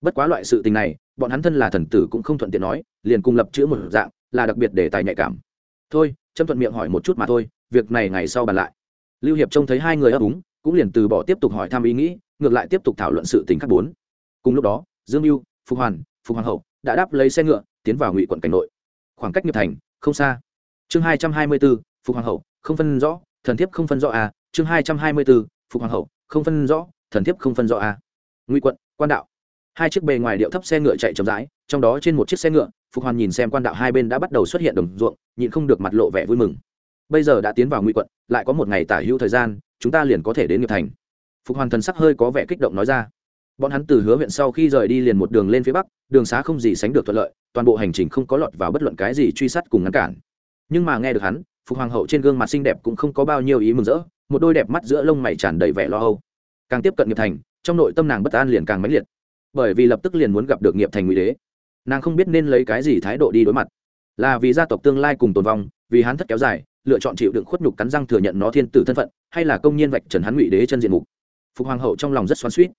Bất quá loại sự tình này, bọn hắn thân là thần tử cũng không thuận tiện nói, liền cùng lập chữ một dạng, là đặc biệt để tài nhạy cảm. Thôi, trâm thuận miệng hỏi một chút mà thôi, việc này ngày sau bàn lại. Lưu hiệp trông thấy hai người ấp úng, cũng liền từ bỏ tiếp tục hỏi thăm ý nghĩ ngược lại tiếp tục thảo luận sự tình khác bốn. Cùng lúc đó, dương mưu phục hoàn, phục hoàng hậu đã đáp lấy xe ngựa, tiến vào ngụy quận cảnh nội. Khoảng cách nghiệp thành, không xa. Chương hai trăm hai mươi b ố phục hoàng hậu, không phân rõ, thần thiếp không phân rõ à? chương hai trăm hai mươi b ố phục hoàng hậu, không phân rõ, thần thiếp không phân rõ à? ngụy quận, quan đạo. Hai chiếc bề ngoài điệu thấp xe ngựa chạy chậm rãi, trong đó trên một chiếc xe ngựa, phục hoàn nhìn xem quan đạo hai bên đã bắt đầu xuất hiện đồng ruộng, nhịn không được mặt lộ vẻ vui mừng. Bây giờ đã tiến vào ngụy quận, lại có một ngày tả hữu thời gian, chúng ta liền có thể đến nghiệp thành phục hoàn thần sắc hơi có vẻ kích động nói ra. Bọn hắn từ hứa huyện sau khi rời đi liền một đường lên phía bắc, đường xá không gì sánh được thuận lợi, toàn bộ hành trình không có lọt vào bất luận cái gì truy sát cùng ngăn cản. Nhưng mà nghe được hắn, phục hoàng hậu trên gương mặt xinh đẹp cũng không có bao nhiêu ý mừng rỡ, một đôi đẹp mắt giữa lông mày tràn đầy vẻ lo âu. Càng tiếp cận nghiệp thành, trong nội tâm nàng bất an liền càng mãnh liệt. Bởi vì lập tức liền muốn gặp được nghiệp thành ngụy đế. Nàng không biết nên lấy cái gì thái độ đi đối mặt. Là vì gia tộc tương lai cùng tồn vong, vì hắn thất kéo dài, lựa chọn chịu đựng khuất nhục cắn răng thừa nhận nó thiên tử thân phận, hay là công nhiên vạch trần hắn ngụy đế chân diện mục phục hoàng hậu trong lòng rất xoắn suýt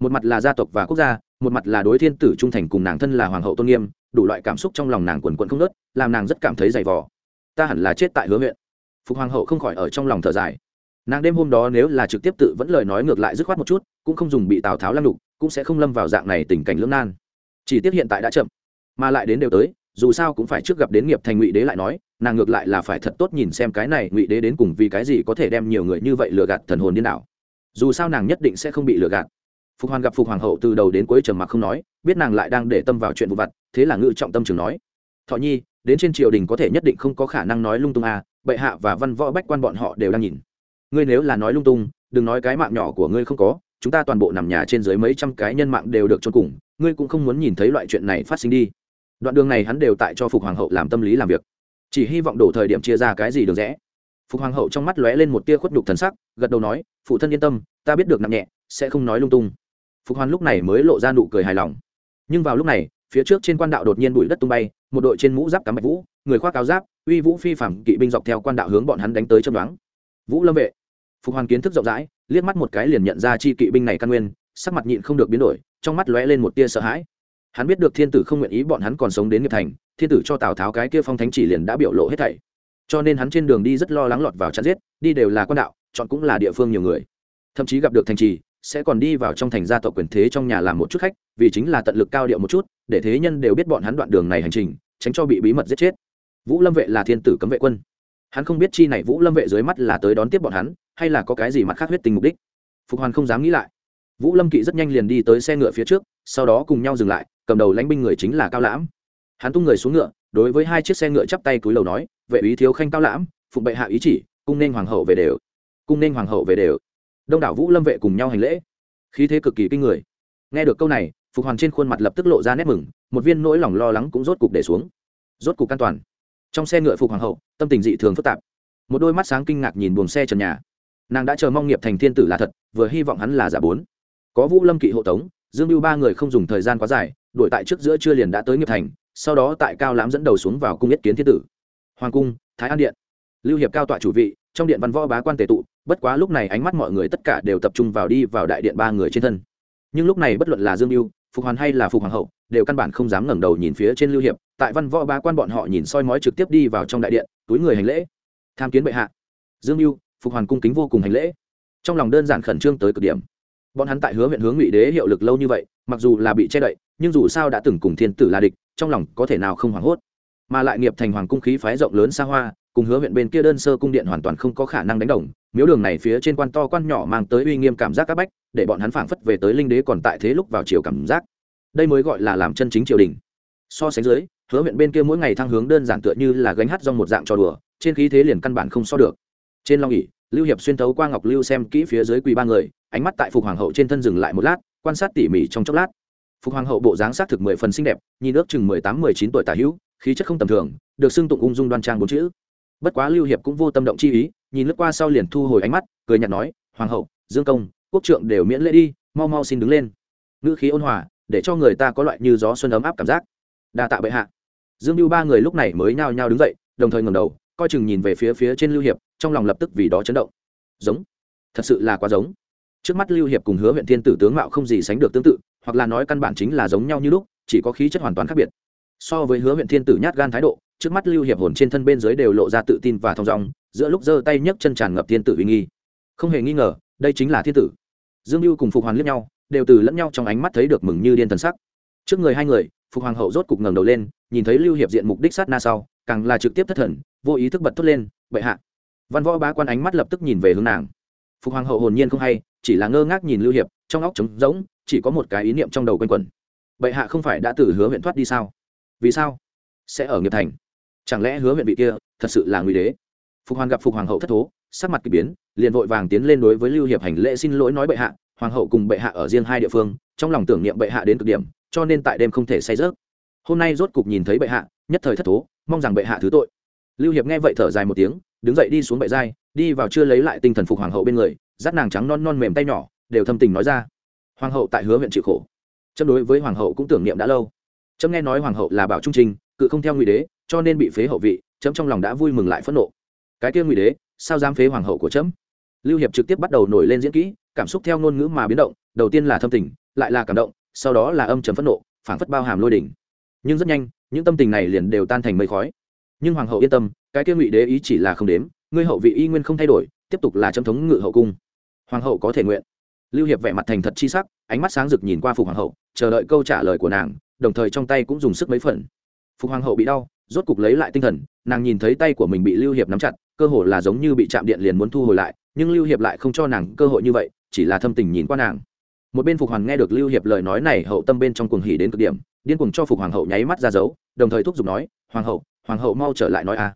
một mặt là gia tộc và quốc gia, một mặt là đối thiên tử trung thành cùng nàng thân là hoàng hậu tôn nghiêm, đủ loại cảm xúc trong lòng nàng quần quận không nớt làm nàng rất cảm thấy dày vò. Ta hẳn là chết tại hứa huyện. Phục hoàng hậu không khỏi ở trong lòng thở dài. Nàng đêm hôm đó nếu là trực tiếp tự vẫn lời nói ngược lại dứt khoát một chút, cũng không dùng bị tào tháo lăng đục cũng sẽ không lâm vào dạng này tình cảnh lưỡng nan. Chỉ tiếc hiện tại đã chậm, mà lại đến đều tới, dù sao cũng phải trước gặp đến nghiệp thành ngụy đế lại nói, nàng ngược lại là phải thật tốt nhìn xem cái này ngụy đế đến cùng vì cái gì có thể đem nhiều người như vậy lừa gạt thần hồn điên đảo dù sao nàng nhất định sẽ không bị lừa gạt. Phục hoàn gặp phục hoàng hậu từ đầu đến cuối trầm mặc không nói, biết nàng lại đang để tâm vào chuyện vụ vặt, thế là ngự trọng tâm trường nói, thọ nhi, đến trên triều đình có thể nhất định không có khả năng nói lung tung à bệ hạ và văn võ bách quan bọn họ đều đang nhìn. Ngươi nếu là nói lung tung, đừng nói cái mạng nhỏ của ngươi không có, chúng ta toàn bộ nằm nhà trên dưới mấy trăm cái nhân mạng đều được cho cùng, ngươi cũng không muốn nhìn thấy loại chuyện này phát sinh đi. Đoạn đường này hắn đều tại cho phục hoàng hậu làm tâm lý làm việc. Chỉ hy vọng đổ thời điểm chia ra cái gì được rẽ phục hoàng hậu trong mắt lóe lên một tia khuất đục thần sắc, gật đầu nói, phụ thân yên tâm, ta biết được nặng nhẹ, sẽ không nói lung tung. Phục hoàn lúc này mới lộ ra nụ cười hài lòng. Nhưng vào lúc này, phía trước trên quan đạo đột nhiên bụi đất tung bay, một đội trên mũ giáp cắm bạch vũ, người khoác áo giáp, uy vũ phi phạm kỵ binh dọc theo quan đạo hướng bọn hắn đánh tới châm đoán. Vũ lâm vệ. Phục hoàn kiến thức rộng rãi, liếc mắt một cái liền nhận ra chi kỵ binh này căn nguyên, sắc mặt nhịn không được biến đổi, trong mắt lóe lên một tia sợ hãi. Hắn biết được thiên tử không nguyện ý bọn hắn còn sống đến nghiệp thành, thiên tử cho tào tháo cái kia phong thánh chỉ liền đã biểu lộ hết thảy cho nên hắn trên đường đi rất lo lắng lọt vào chặn giết, đi đều là quan đạo, chọn cũng là địa phương nhiều người. Thậm chí gặp được thành trì, sẽ còn đi vào trong thành gia tộc quyền thế trong nhà làm một chút khách, vì chính là tận lực cao điệu một chút, để thế nhân đều biết bọn hắn đoạn đường này hành trình, tránh cho bị bí mật giết chết. Vũ lâm vệ là thiên tử cấm vệ quân. Hắn không biết chi này vũ lâm vệ dưới mắt là tới đón tiếp bọn hắn, hay là có cái gì mặt khác huyết tình mục đích. Phục hoàn không dám nghĩ lại. Vũ lâm kỵ rất nhanh liền đi tới xe ngựa phía trước, sau đó cùng nhau dừng lại, cầm đầu lãnh binh người chính là cao lãm. Hắn tung người xuống ngựa đối với hai chiếc xe ngựa chắp tay cúi đầu nói, vệ ý thiếu khanh cao lãm, phụng bệ hạ ý chỉ, cung nên hoàng hậu về đều. Cung nên hoàng hậu về đều. Đông đảo vũ lâm vệ cùng nhau hành lễ. Khí thế cực kỳ kinh người. Nghe được câu này, phục hoàn trên khuôn mặt lập tức lộ ra nét mừng, một viên nỗi lòng lo lắng cũng rốt cục để xuống. Rốt cục an toàn. Trong xe ngựa phục hoàng hậu, tâm tình dị thường phức tạp. Một đôi mắt sáng kinh ngạc nhìn buồng xe trần nhà. Nàng đã chờ mong nghiệp thành thiên tử là thật, vừa hy vọng hắn là giả bốn. Có vũ lâm kỵ hộ tống, dương mưu ba người không dùng thời gian quá dài, đuổi tại trước giữa trưa liền đã tới nghiệp thành sau đó tại cao lãm dẫn đầu xuống vào cung yết kiến thiên tử. Hoàng cung, thái an điện. Lưu hiệp cao tọa chủ vị, trong điện văn võ bá quan tề tụ, bất quá lúc này ánh mắt mọi người tất cả đều tập trung vào đi vào đại điện ba người trên thân. Nhưng lúc này bất luận là dương mưu phục hoàn hay là phục hoàng hậu, đều căn bản không dám ngẩng đầu nhìn phía trên lưu hiệp, tại văn võ bá quan bọn họ nhìn soi mói trực tiếp đi vào trong đại điện, túi người hành lễ. Tham kiến bệ hạ. Dương mưu phục hoàn cung kính vô cùng hành lễ. Trong lòng đơn giản khẩn trương tới cực điểm bọn hắn tại hứa huyện hướng ngụy đế hiệu lực lâu như vậy, mặc dù là bị che đậy, nhưng dù sao đã từng cùng thiên tử là địch, trong lòng có thể nào không hoảng hốt. Mà lại nghiệp thành hoàng cung khí phái rộng lớn xa hoa, cùng hứa huyện bên kia đơn sơ cung điện hoàn toàn không có khả năng đánh đồng, miếu đường này phía trên quan to quan nhỏ mang tới uy nghiêm cảm giác các bách, để bọn hắn phảng phất về tới linh đế còn tại thế lúc vào chiều cảm giác. Đây mới gọi là làm chân chính triều đình. So sánh dưới, hứa huyện bên kia mỗi ngày thăng hướng đơn giản tựa như là gánh hát do một dạng trò đùa, trên khí thế liền căn bản không so được. Trên long ỉ lưu hiệp xuyên thấu qua ngọc lưu xem kỹ phía dưới quỳ ba người ánh mắt tại phục hoàng hậu trên thân dừng lại một lát, quan sát tỉ mỉ trong chốc lát. Phục hoàng hậu bộ dáng xác thực mười phần xinh đẹp, nhìn ước chừng mười tám, mười chín tuổi tả hữu, khí chất không tầm thường, được xưng tụng ung dung đoan trang bốn chữ. Bất quá lưu hiệp cũng vô tâm động chi ý, nhìn lướt qua sau liền thu hồi ánh mắt, cười nhạt nói, hoàng hậu, dương công, quốc trượng đều miễn lễ đi, mau mau xin đứng lên. Ngữ khí ôn hòa, để cho người ta có loại như gió xuân ấm áp cảm giác. Đa tạ bệ hạ. Dương lưu ba người lúc này mới nhao nhao đứng dậy, đồng thời ngầm đầu, coi chừng nhìn về phía phía trên lưu hiệp, trong lòng lập tức vì đó chấn động. Giống. Thật sự là quá giống trước mắt lưu hiệp cùng hứa huyện thiên tử tướng mạo không gì sánh được tương tự, hoặc là nói căn bản chính là giống nhau như lúc, chỉ có khí chất hoàn toàn khác biệt. So với hứa huyện thiên tử nhát gan thái độ, trước mắt lưu hiệp hồn trên thân bên dưới đều lộ ra tự tin và thong dong, giữa lúc giơ tay nhấc chân tràn ngập thiên tử uy nghi. Không hề nghi ngờ, đây chính là thiên tử. Dương lưu cùng phục hoàn liếc nhau, đều từ lẫn nhau trong ánh mắt thấy được mừng như điên thần sắc. Trước người hai người, phục hoàng hậu rốt cục ngẩng đầu lên, nhìn thấy lưu hiệp diện mục đích sát na sau, càng là trực tiếp thất thần, vô ý thức bật thốt lên, bệ hạ. Văn võ bá quan ánh mắt lập tức nhìn về hướng nàng. Phục hoàng hậu hồn nhiên không hay chỉ là ngơ ngác nhìn lưu hiệp, trong óc trống rỗng, chỉ có một cái ý niệm trong đầu quanh quẩn. Bệ hạ không phải đã từ hứa huyện thoát đi sao? Vì sao? Sẽ ở nghiệp thành. Chẳng lẽ hứa huyện vị kia thật sự là nguy đế? Phục hoàng gặp phục hoàng hậu thất thố, sắc mặt k ỳ biến, liền vội vàng tiến lên đối với lưu hiệp hành lễ xin lỗi nói bệ hạ, hoàng hậu cùng bệ hạ ở riêng hai địa phương, trong lòng tưởng niệm bệ hạ đến cực điểm, cho nên tại đêm không thể say rớt. Hôm nay rốt cục nhìn thấy bệ hạ, nhất thời thất thố, mong rằng bệ hạ thứ tội. Lưu hiệp nghe vậy thở dài một tiếng, đứng dậy đi xuống bệ giai, đi vào chưa lấy lại tinh thần phục hoàng hậu bên người dắt nàng trắng non non mềm tay nhỏ, đều thâm tình nói ra. Hoàng hậu tại hứa huyện chịu khổ. Châm đối với hoàng hậu cũng tưởng niệm đã lâu. Trâm nghe nói hoàng hậu là bảo trung trình, cự không theo ngụy đế, cho nên bị phế hậu vị, chấm trong lòng đã vui mừng lại phẫn nộ. Cái kia ngụy đế, sao dám phế hoàng hậu của trẫm lưu hiệp trực tiếp bắt đầu nổi lên diễn kỹ, cảm xúc theo ngôn ngữ mà biến động, đầu tiên là thâm tình, lại là cảm động, sau đó là âm trầm phẫn nộ, phảng phất bao hàm lôi đỉnh. Nhưng rất nhanh, những tâm tình này liền đều tan thành mây khói. Nhưng hoàng hậu yên tâm, cái kia ngụy đế ý chỉ là không đếm, ngươi hậu vị y nguyên không thay đổi, tiếp tục là châm thống ngự hậu cung hoàng hậu có thể nguyện. Lưu hiệp vẻ mặt thành thật chi sắc, ánh mắt sáng rực nhìn qua phục hoàng hậu, chờ đợi câu trả lời của nàng, đồng thời trong tay cũng dùng sức mấy phần. Phục hoàng hậu bị đau, rốt cục lấy lại tinh thần, nàng nhìn thấy tay của mình bị lưu hiệp nắm chặt, cơ hội là giống như bị chạm điện liền muốn thu hồi lại, nhưng lưu hiệp lại không cho nàng cơ hội như vậy, chỉ là thâm tình nhìn qua nàng. Một bên phục hoàng nghe được lưu hiệp lời nói này, hậu tâm bên trong cuồng hỉ đến cực điểm, điên cuồng cho phục hoàng hậu nháy mắt ra dấu, đồng thời thúc giục nói, hoàng hậu hoàng hậu mau trở lại nói a.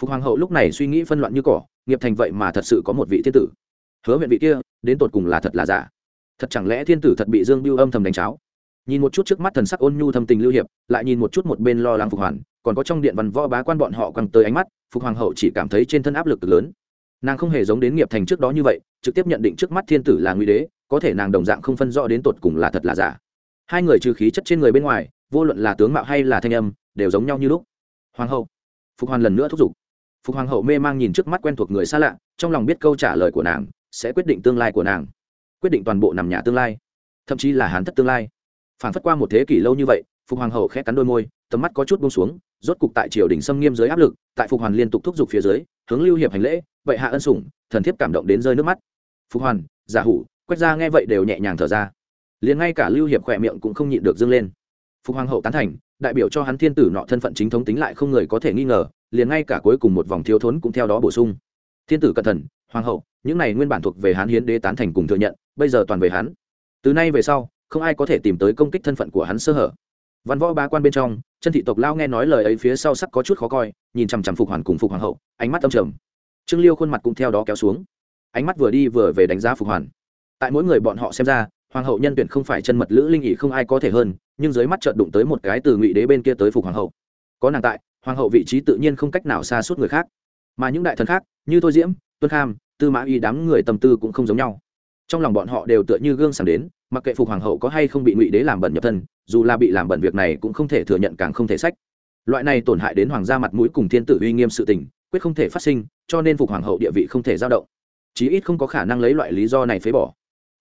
Phục hoàng hậu lúc này suy nghĩ phân loạn như cỏ, nghiệp thành vậy mà thật sự có một vị thiên tử hứa huyện vị kia, đến tột cùng là thật là giả? Thật chẳng lẽ thiên tử thật bị dương biêu âm thầm đánh cháo? Nhìn một chút trước mắt thần sắc ôn nhu thâm tình lưu hiệp, lại nhìn một chút một bên lo lắng phục hoàn, còn có trong điện văn võ bá quan bọn họ quăng tới ánh mắt, phục hoàng hậu chỉ cảm thấy trên thân áp lực lớn. Nàng không hề giống đến nghiệp thành trước đó như vậy, trực tiếp nhận định trước mắt thiên tử là nguy đế, có thể nàng đồng dạng không phân rõ đến tột cùng là thật là giả. Hai người trừ khí chất trên người bên ngoài, vô luận là tướng mạo hay là thanh âm, đều giống nhau như lúc. Hoàng hậu, phục hoàn lần nữa thúc giục. Phục hoàng hậu mê mang nhìn trước mắt quen thuộc người xa lạ, trong lòng biết câu trả lời của nàng sẽ quyết định tương lai của nàng, quyết định toàn bộ nằm nhà tương lai, thậm chí là hán thất tương lai. Phản phất qua một thế kỷ lâu như vậy, phục hoàng hậu khẽ cắn đôi môi, tầm mắt có chút bông xuống, rốt cục tại triều đình xâm nghiêm dưới áp lực, tại phục hoàn liên tục thúc giục phía dưới, hướng lưu hiệp hành lễ vậy hạ ân sủng, thần thiếp cảm động đến rơi nước mắt. Phục hoàn, giả hủ quét ra nghe vậy đều nhẹ nhàng thở ra. Liền ngay cả lưu hiệp khỏe miệng cũng không nhịn được dâng lên. Phục hoàng hậu tán thành, đại biểu cho hắn thiên tử nọ thân phận chính thống tính lại không người có thể nghi ngờ, liền ngay cả cuối cùng một vòng thiếu thốn cũng theo đó bổ sung. Thiên tử cẩn thận hoàng hậu, những này nguyên bản thuộc về hán hiến đế tán thành cùng thừa nhận, bây giờ toàn về hắn từ nay về sau, không ai có thể tìm tới công kích thân phận của hắn sơ hở. Văn võ ba quan bên trong, chân thị tộc lao nghe nói lời ấy phía sau sắc có chút khó coi, nhìn chằm chằm phục hoàn cùng phục hoàng hậu, ánh mắt âm trầm. Trương liêu khuôn mặt cũng theo đó kéo xuống. Ánh mắt vừa đi vừa về đánh giá phục hoàn. Tại mỗi người bọn họ xem ra, hoàng hậu nhân tuyển không phải chân mật lữ linh ỉ không ai có thể hơn, nhưng dưới mắt chợt đụng tới một cái từ ngụy đế bên kia tới phục hoàng hậu. Có nàng tại, hoàng hậu vị trí tự nhiên không cách nào xa suốt người khác. Mà những đại thần khác, như thôi diễm tuân kham, tư mã y đám người tâm tư cũng không giống nhau. Trong lòng bọn họ đều tựa như gương sàng đến, mặc kệ phục hoàng hậu có hay không bị ngụy đế làm bẩn nhập thân, dù là bị làm bẩn việc này cũng không thể thừa nhận càng không thể sách. Loại này tổn hại đến hoàng gia mặt mũi cùng thiên tử uy nghiêm sự tình, quyết không thể phát sinh, cho nên phục hoàng hậu địa vị không thể dao động. Chí ít không có khả năng lấy loại lý do này phế bỏ.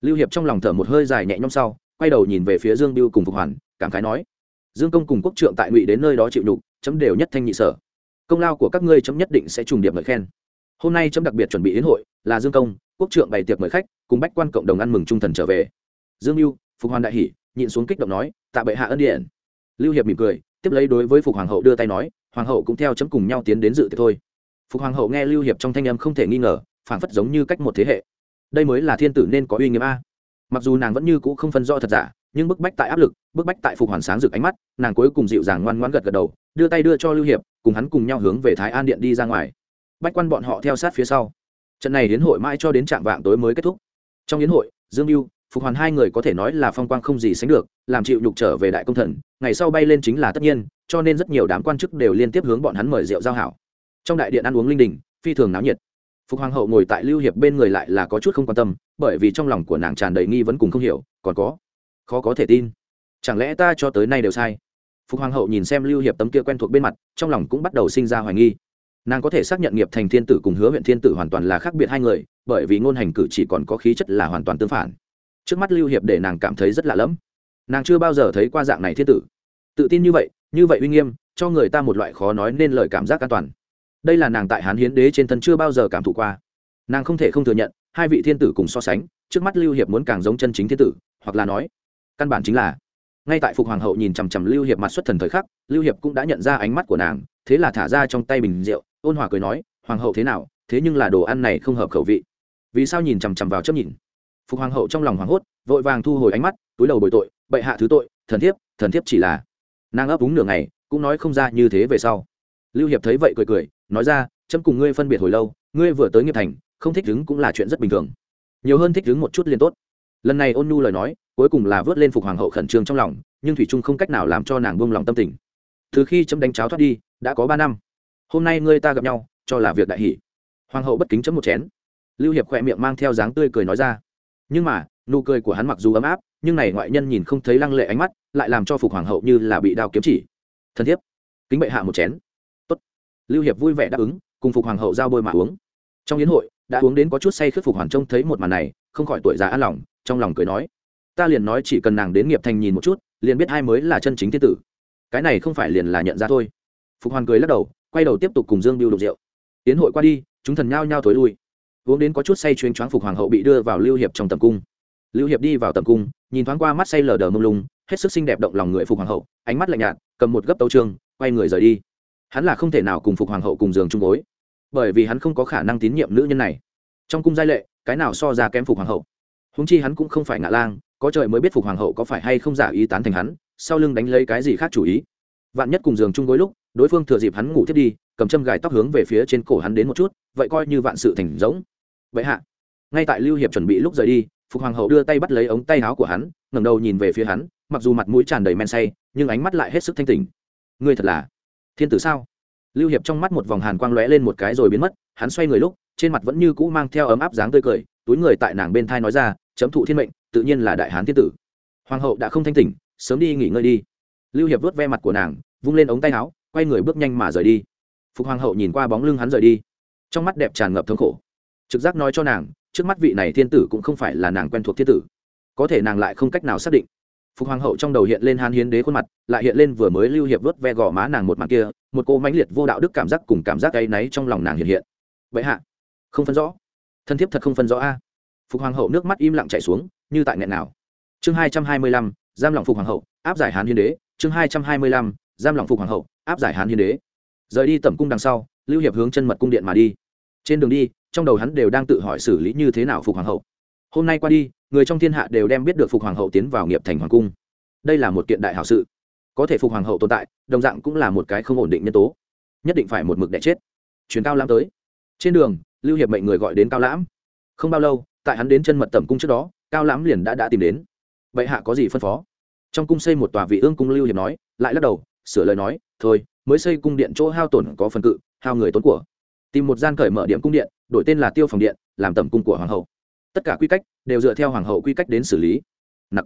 Lưu hiệp trong lòng thở một hơi dài nhẹ nhõm sau, quay đầu nhìn về phía dương biêu cùng phục hoàn, cảm khái nói, dương công cùng quốc trượng tại ngụy đến nơi đó chịu đục chấm đều nhất thanh nhị sở. Công lao của các ngươi chấm nhất định sẽ trùng điệp lời khen hôm nay chấm đặc biệt chuẩn bị đến hội, là dương công, quốc trượng bày tiệc mời khách, cùng bách quan cộng đồng ăn mừng trung thần trở về. Dương mưu, phục hoàn đại hỷ, nhịn xuống kích động nói, tạ bệ hạ ân điện lưu hiệp mỉm cười, tiếp lấy đối với phục hoàng hậu đưa tay nói, hoàng hậu cũng theo chấm cùng nhau tiến đến dự tiệc thôi. Phục hoàng hậu nghe lưu hiệp trong thanh âm không thể nghi ngờ, phảng phất giống như cách một thế hệ. Đây mới là thiên tử nên có uy nghiêm a. Mặc dù nàng vẫn như cũ không phân rõ thật giả, nhưng bức bách tại áp lực, bức bách tại phục hoàn sáng rực ánh mắt, nàng cuối cùng dịu dàng ngoan ngoãn gật gật đầu, đưa tay đưa cho lưu hiệp, cùng hắn cùng nhau hướng về thái an điện đi ra ngoài bách quan bọn họ theo sát phía sau. Trận này đến hội mãi cho đến trạm vạng tối mới kết thúc. Trong yến hội, dương mưu, phục hoàn hai người có thể nói là phong quang không gì sánh được, làm chịu nhục trở về đại công thần, ngày sau bay lên chính là tất nhiên, cho nên rất nhiều đám quan chức đều liên tiếp hướng bọn hắn mời rượu giao hảo. Trong đại điện ăn uống linh đình, phi thường náo nhiệt. Phục hoàng hậu ngồi tại lưu hiệp bên người lại là có chút không quan tâm, bởi vì trong lòng của nàng tràn đầy nghi vấn cùng không hiểu, còn có, khó có thể tin. Chẳng lẽ ta cho tới nay đều sai? Phục hoàng hậu nhìn xem lưu hiệp tấm kia quen thuộc bên mặt, trong lòng cũng bắt đầu sinh ra hoài nghi nàng có thể xác nhận nghiệp thành thiên tử cùng hứa huyện thiên tử hoàn toàn là khác biệt hai người, bởi vì ngôn hành cử chỉ còn có khí chất là hoàn toàn tương phản. Trước mắt lưu hiệp để nàng cảm thấy rất lạ lẫm. Nàng chưa bao giờ thấy qua dạng này thiên tử. Tự tin như vậy như vậy uy nghiêm, cho người ta một loại khó nói nên lời cảm giác an toàn. Đây là nàng tại hán hiến đế trên thân chưa bao giờ cảm thụ qua. Nàng không thể không thừa nhận, hai vị thiên tử cùng so sánh, trước mắt lưu hiệp muốn càng giống chân chính thiên tử, hoặc là nói, căn bản chính là. Ngay tại phục hoàng hậu nhìn chằm chằm lưu hiệp mặt xuất thần thời khắc, lưu hiệp cũng đã nhận ra ánh mắt của nàng, thế là thả ra trong tay bình rượu ôn hòa cười nói, hoàng hậu thế nào? Thế nhưng là đồ ăn này không hợp khẩu vị. Vì sao nhìn chằm chằm vào chấp nhìn? Phục hoàng hậu trong lòng hoảng hốt, vội vàng thu hồi ánh mắt, túi đầu bồi tội, bệ hạ thứ tội, thần thiếp thần thiếp chỉ là. Nàng ấp úng nửa ngày, cũng nói không ra như thế về sau. Lưu hiệp thấy vậy cười cười, nói ra, chấm cùng ngươi phân biệt hồi lâu, ngươi vừa tới nghiệp thành, không thích đứng cũng là chuyện rất bình thường. Nhiều hơn thích đứng một chút liền tốt. Lần này ôn nhu lời nói, cuối cùng là vớt lên phục hoàng hậu khẩn trương trong lòng, nhưng thủy trung không cách nào làm cho nàng buông lòng tâm tình. Từ khi chấm đánh cháo thoát đi, đã có ba năm hôm nay ngươi ta gặp nhau, cho là việc đại hỷ. Hoàng hậu bất kính chấm một chén. Lưu hiệp khỏe miệng mang theo dáng tươi cười nói ra. Nhưng mà, nụ cười của hắn mặc dù ấm áp, nhưng này ngoại nhân nhìn không thấy lăng lệ ánh mắt, lại làm cho phục hoàng hậu như là bị đao kiếm chỉ. Thân thiết kính bệ hạ một chén. Tốt. lưu hiệp vui vẻ đáp ứng, cùng phục hoàng hậu giao bôi mà uống. Trong yến hội, đã uống đến có chút say khước phục hoàng trông thấy một màn này, không khỏi tuổi già an lòng, trong lòng cười nói. Ta liền nói chỉ cần nàng đến nghiệp thành nhìn một chút, liền biết hai mới là chân chính thiên tử. Cái này không phải liền là nhận ra thôi. Phục hoàng cười lắc đầu quay đầu tiếp tục cùng dương biêu đục rượu. Tiến hội qua đi, chúng thần nhao nhao thối lui. Uống đến có chút say chuyên choáng phục hoàng hậu bị đưa vào lưu hiệp trong tầm cung. Lưu hiệp đi vào tầm cung, nhìn thoáng qua mắt say lờ đờ mông lung, hết sức xinh đẹp động lòng người phục hoàng hậu, ánh mắt lạnh nhạt, cầm một gấp tấu trương quay người rời đi. Hắn là không thể nào cùng phục hoàng hậu cùng giường chung gối, bởi vì hắn không có khả năng tín nhiệm nữ nhân này. Trong cung giai lệ, cái nào so ra kém phục hoàng hậu? Húng chi hắn cũng không phải ngạ lang, có trời mới biết phục hoàng hậu có phải hay không giả ý tán thành hắn, sau lưng đánh lấy cái gì khác chủ ý. Vạn nhất cùng giường chung gối lúc đối phương thừa dịp hắn ngủ thiết đi, cầm châm gài tóc hướng về phía trên cổ hắn đến một chút, vậy coi như vạn sự thành giống. Vậy hạ, ngay tại lưu hiệp chuẩn bị lúc rời đi, phục hoàng hậu đưa tay bắt lấy ống tay áo của hắn, ngẩng đầu nhìn về phía hắn, mặc dù mặt mũi tràn đầy men say, nhưng ánh mắt lại hết sức thanh tình ngươi thật là thiên tử sao? Lưu hiệp trong mắt một vòng hàn quang lóe lên một cái rồi biến mất, hắn xoay người lúc, trên mặt vẫn như cũ mang theo ấm áp dáng tươi cười, túi người tại nàng bên thai nói ra, chấm thụ thiên mệnh, tự nhiên là đại hán thiên tử. Hoàng hậu đã không thanh tỉnh, sớm đi nghỉ ngơi đi. Lưu hiệp vớt ve mặt của nàng, vung lên ống tay áo quay người bước nhanh mà rời đi. Phục hoàng hậu nhìn qua bóng lưng hắn rời đi. Trong mắt đẹp tràn ngập thống khổ. Trực giác nói cho nàng, trước mắt vị này thiên tử cũng không phải là nàng quen thuộc thiên tử. Có thể nàng lại không cách nào xác định. Phục hoàng hậu trong đầu hiện lên hàn hiến đế khuôn mặt, lại hiện lên vừa mới lưu hiệp vớt ve gò má nàng một mặt kia, một cô mãnh liệt vô đạo đức cảm giác cùng cảm giác áy náy trong lòng nàng hiện hiện. Vậy hạ, không phân rõ. Thân thiết thật không phân rõ a. Phục hoàng hậu nước mắt im lặng chảy xuống, như tại nghẹn nào. Chương hai trăm hai mươi lăm, giam lòng phục hoàng hậu, áp giải hán hiến đế. Chương hai trăm hai mươi lăm giam lòng phục hoàng hậu, áp giải hán hiến đế. Rời đi tẩm cung đằng sau, lưu hiệp hướng chân mật cung điện mà đi. Trên đường đi, trong đầu hắn đều đang tự hỏi xử lý như thế nào phục hoàng hậu. Hôm nay qua đi, người trong thiên hạ đều đem biết được phục hoàng hậu tiến vào nghiệp thành hoàng cung. Đây là một kiện đại hảo sự. Có thể phục hoàng hậu tồn tại, đồng dạng cũng là một cái không ổn định nhân tố. Nhất định phải một mực đẻ chết. Chuyến cao lãm tới. Trên đường, lưu hiệp mệnh người gọi đến cao lãm. Không bao lâu, tại hắn đến chân mật tẩm cung trước đó, cao lãm liền đã đã tìm đến. Vậy hạ có gì phân phó? Trong cung xây một tòa vị ương cung lưu hiệp nói, lại lắc đầu sửa lời nói, thôi, mới xây cung điện chỗ hao tổn có phần cự, hao người tốn của. Tìm một gian cởi mở điểm cung điện, đổi tên là tiêu phòng điện, làm tẩm cung của hoàng hậu. Tất cả quy cách đều dựa theo hoàng hậu quy cách đến xử lý. Nặc.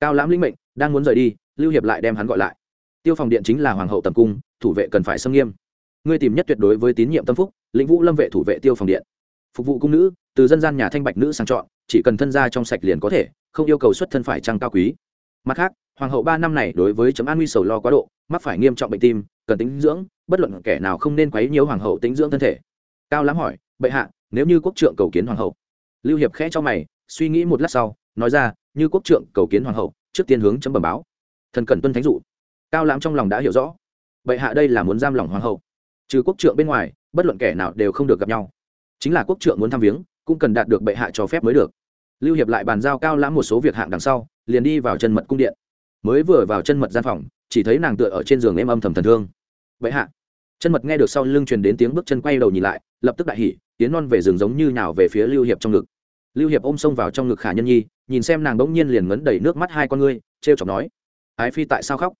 Cao lãm linh mệnh, đang muốn rời đi, lưu hiệp lại đem hắn gọi lại. Tiêu phòng điện chính là hoàng hậu tầm cung, thủ vệ cần phải xâm nghiêm. Ngươi tìm nhất tuyệt đối với tín nhiệm tâm phúc, lĩnh vũ lâm vệ thủ vệ tiêu phòng điện. Phục vụ cung nữ, từ dân gian nhà thanh bạch nữ sang chọn, chỉ cần thân gia trong sạch liền có thể, không yêu cầu xuất thân phải trăng cao quý. Mặt khác hoàng hậu ba năm này đối với chấm an nguy sầu lo quá độ, mắc phải nghiêm trọng bệnh tim, cần tính dưỡng, bất luận kẻ nào không nên quấy nhiều hoàng hậu tính dưỡng thân thể. Cao lắm hỏi, bệ hạ, nếu như quốc trượng cầu kiến hoàng hậu? Lưu hiệp khẽ cho mày, suy nghĩ một lát sau, nói ra, như quốc trượng cầu kiến hoàng hậu, trước tiên hướng chấm bẩm báo. Thần cần tuân thánh dụ. Cao lãm trong lòng đã hiểu rõ. Bệ hạ đây là muốn giam lòng hoàng hậu. Trừ quốc trượng bên ngoài, bất luận kẻ nào đều không được gặp nhau. Chính là quốc trượng muốn thăm viếng, cũng cần đạt được bệ hạ cho phép mới được. Lưu hiệp lại bàn giao cao lãm một số việc hạng đằng sau, liền đi vào chân mật cung điện mới vừa vào chân mật gian phòng, chỉ thấy nàng tựa ở trên giường em âm thầm thần thương. Bệ hạ. Chân mật nghe được sau lưng truyền đến tiếng bước chân quay đầu nhìn lại, lập tức đại hỉ, tiến non về giường giống như nào về phía lưu hiệp trong ngực. Lưu hiệp ôm xông vào trong ngực khả nhân nhi, nhìn xem nàng bỗng nhiên liền ngấn đầy nước mắt hai con ngươi, trêu chọc nói, ái phi tại sao khóc?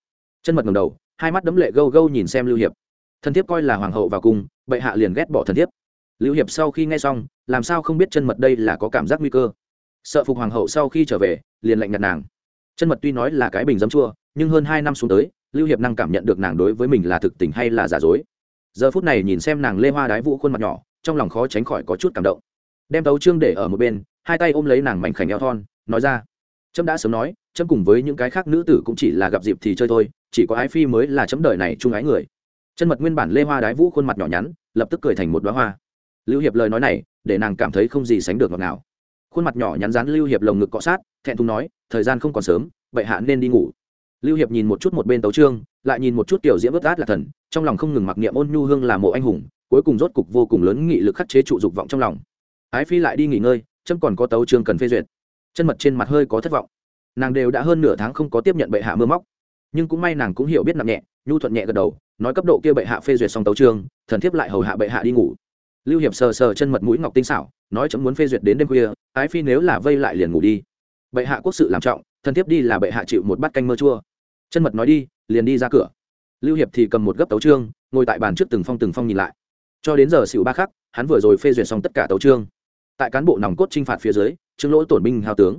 Chân mật ngầm đầu, hai mắt đấm lệ gâu gâu nhìn xem lưu hiệp. Thần thiếp coi là hoàng hậu vào cung, bệ hạ liền ghét bỏ thần thiếp. Lưu hiệp sau khi nghe xong, làm sao không biết chân mật đây là có cảm giác nguy cơ. Sợ phục hoàng hậu sau khi trở về, liền lạnh nhạt nàng chân mật tuy nói là cái bình dấm chua, nhưng hơn hai năm xuống tới, lưu hiệp năng cảm nhận được nàng đối với mình là thực tình hay là giả dối. Giờ phút này nhìn xem nàng lê hoa đái vũ khuôn mặt nhỏ, trong lòng khó tránh khỏi có chút cảm động. Đem tấu trương để ở một bên, hai tay ôm lấy nàng mảnh khảnh eo thon, nói ra. Trâm đã sớm nói trâm cùng với những cái khác nữ tử cũng chỉ là gặp dịp thì chơi thôi, chỉ có ái phi mới là chấm đời này chung ái người. Chân mật nguyên bản lê hoa đái vũ khuôn mặt nhỏ nhắn, lập tức cười thành một đoá hoa. Lưu hiệp lời nói này, để nàng cảm thấy không gì sánh được ngọt nào khuôn mặt nhỏ nhắn rán lưu hiệp lồng ngực cọ sát thẹn thùng nói, thời gian không còn sớm, vậy hạ nên đi ngủ. Lưu hiệp nhìn một chút một bên tấu trương, lại nhìn một chút tiểu diễm ướt át là thần, trong lòng không ngừng mặc niệm ôn nhu hương là mộ anh hùng, cuối cùng rốt cục vô cùng lớn nghị lực khắc chế trụ dục vọng trong lòng. Ái phi lại đi nghỉ ngơi chân còn có tấu trương cần phê duyệt. Chân mật trên mặt hơi có thất vọng. Nàng đều đã hơn nửa tháng không có tiếp nhận bệ hạ mưa móc. Nhưng cũng may nàng cũng hiểu biết nặng nhẹ, nhu thuận nhẹ gật đầu, nói cấp độ kia bệ hạ phê duyệt xong tấu trương, thần thiếp lại hầu hạ bệ hạ đi ngủ. Lưu hiệp sờ sờ chân mật mũi ngọc tinh xảo, nói chấm muốn phê duyệt đến đêm khuya, ái phi nếu là vây lại liền ngủ đi bệ hạ quốc sự làm trọng, thần thiếp đi là bệ hạ chịu một bát canh mơ chua. Chân mật nói đi, liền đi ra cửa. Lưu hiệp thì cầm một gấp tấu trương, ngồi tại bàn trước từng phong từng phong nhìn lại. Cho đến giờ xỉu ba khắc, hắn vừa rồi phê duyệt xong tất cả tấu trương. Tại cán bộ nòng cốt t r i n h phạt phía dưới, trương lỗ tổn binh hào tướng.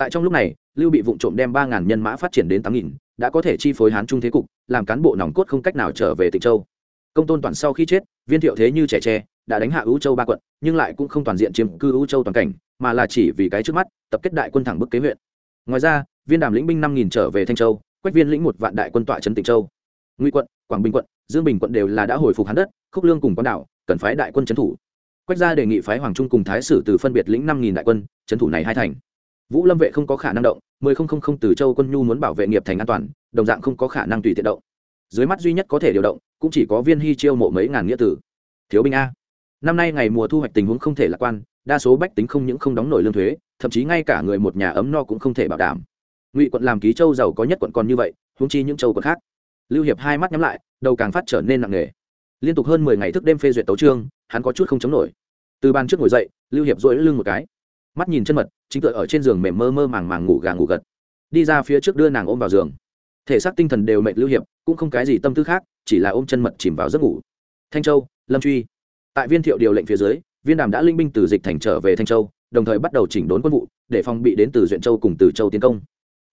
Tại trong lúc này, lưu bị vụ trộm đem ba ngàn nhân mã phát triển đến tám nghìn, đã có thể chi phối hán trung thế cục, làm cán bộ nòng cốt không cách nào trở về tịnh châu. Công tôn toàn sau khi chết, viên thiệu thế như trẻ tre, đã đánh hạ ưu châu ba quận, nhưng lại cũng không toàn diện chiếm cư ưu châu toàn cảnh mà là chỉ vì cái trước mắt, tập kết đại quân thẳng bức kế huyện. Ngoài ra, viên đàm lĩnh binh năm nghìn trở về thanh châu, quách viên lĩnh một vạn đại quân tọa trấn tịnh châu. Ngụy quận, quảng bình quận, dương bình quận đều là đã hồi phục hắn đất, khúc lương cùng quán đảo, cần phái đại quân trấn thủ. Quách gia đề nghị phái hoàng trung cùng thái sử từ phân biệt lĩnh năm nghìn đại quân trấn thủ này hai thành. Vũ lâm vệ không có khả năng động, mười không không không từ châu quân nhu muốn bảo vệ nghiệp thành an toàn, đồng dạng không có khả năng tùy tiện động. Dưới mắt duy nhất có thể điều động, cũng chỉ có viên hy chiêu mộ mấy ngàn nghĩa tử. Thiếu binh a. Năm nay ngày mùa thu hoạch tình huống không thể lạc quan đa số bách tính không những không đóng nổi lương thuế, thậm chí ngay cả người một nhà ấm no cũng không thể bảo đảm. Ngụy quận làm ký châu giàu có nhất quận còn như vậy húng chi những châu quận khác. Lưu hiệp hai mắt nhắm lại, đầu càng phát trở nên nặng nề. Liên tục hơn mười ngày thức đêm phê duyệt tấu trương hắn có chút không chống nổi. Từ ban trước ngồi dậy, lưu hiệp dỗi lưng một cái. Mắt nhìn chân mật, chính tựa ở trên giường mềm mơ mơ màng màng ngủ gà ngủ gật. Đi ra phía trước đưa nàng ôm vào giường. Thể xác tinh thần đều mệt lưu hiệp, cũng không cái gì tâm tư khác, chỉ là ôm chân mật chìm vào giấc ngủ. Thanh châu, lâm truy. Tại viên thiệu điều lệnh phía dưới viên đàm đã linh binh từ dịch thành trở về thanh châu, đồng thời bắt đầu chỉnh đốn quân vụ, để phòng bị đến từ duyện châu cùng từ châu tiến công.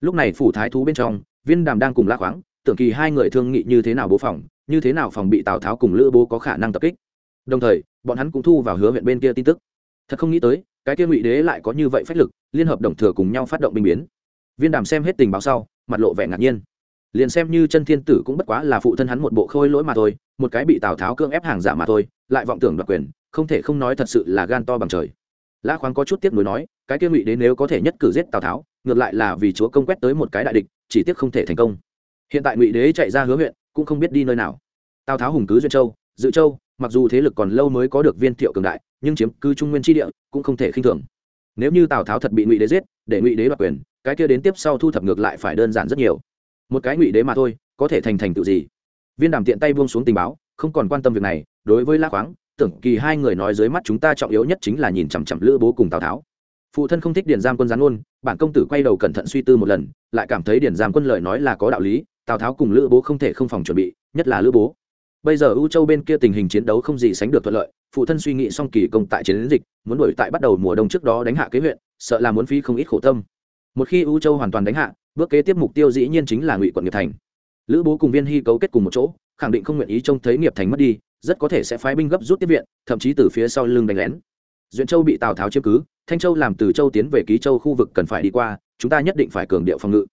Lúc này phủ thái thú bên trong, viên đàm đang cùng la khoáng, tưởng kỳ hai người thương nghị như thế nào bố phòng, như thế nào phòng bị tào tháo cùng lữ bố có khả năng tập kích. Đồng thời, bọn hắn cũng thu vào hứa huyện bên kia tin tức. Thật không nghĩ tới, cái kia ngụy đế lại có như vậy phách lực, liên hợp đồng thừa cùng nhau phát động binh biến. Viên đàm xem hết tình báo sau, mặt lộ vẻ ngạc nhiên. Liền xem như chân thiên tử cũng bất quá là phụ thân hắn một bộ khôi lỗi mà thôi, một cái bị tào tháo cưỡng ép hàng giả mà thôi, lại vọng tưởng đoạt quyền không thể không nói thật sự là gan to bằng trời. Lã khoáng có chút tiếc nuối nói, cái kia ngụy đế nếu có thể nhất cử giết tào tháo, ngược lại là vì chúa công quét tới một cái đại địch, chỉ tiếc không thể thành công. Hiện tại ngụy đế chạy ra hứa huyện, cũng không biết đi nơi nào. Tào tháo hùng cứ duyên châu, dự châu, mặc dù thế lực còn lâu mới có được viên thiệu cường đại, nhưng chiếm cứ trung nguyên tri địa, cũng không thể khinh thường. Nếu như tào tháo thật bị ngụy đế giết, để ngụy đế đoạt quyền, cái kia đến tiếp sau thu thập ngược lại phải đơn giản rất nhiều. Một cái ngụy đế mà thôi, có thể thành thành tựu gì? Viên đàm tiện tay buông xuống tình báo, không còn quan tâm việc này, đối với la khoáng tưởng kỳ hai người nói dưới mắt chúng ta trọng yếu nhất chính là nhìn chằm chằm lữ bố cùng tào tháo. Phụ thân không thích điền giam quân gián ôn, bản công tử quay đầu cẩn thận suy tư một lần, lại cảm thấy điền giam quân lời nói là có đạo lý, tào tháo cùng lữ bố không thể không phòng chuẩn bị, nhất là lữ bố. Bây giờ u châu bên kia tình hình chiến đấu không gì sánh được thuận lợi, phụ thân suy nghĩ xong kỳ công tại chiến dịch, muốn đuổi tại bắt đầu mùa đông trước đó đánh hạ kế huyện, sợ là muốn phí không ít khổ tâm. Một khi u châu hoàn toàn đánh hạ, bước kế tiếp mục tiêu dĩ nhiên chính là ngụy quận nghiệp thành. Lữ bố cùng viên hy cấu kết cùng một chỗ, khẳng định không nguyện ý trông thấy nghiệp thành mất đi rất có thể sẽ phái binh gấp rút tiếp viện, thậm chí từ phía sau lưng đánh lén. Duyện châu bị tào tháo chiếm cứ, thanh châu làm từ châu tiến về ký châu khu vực cần phải đi qua, chúng ta nhất định phải cường điệu phòng ngự.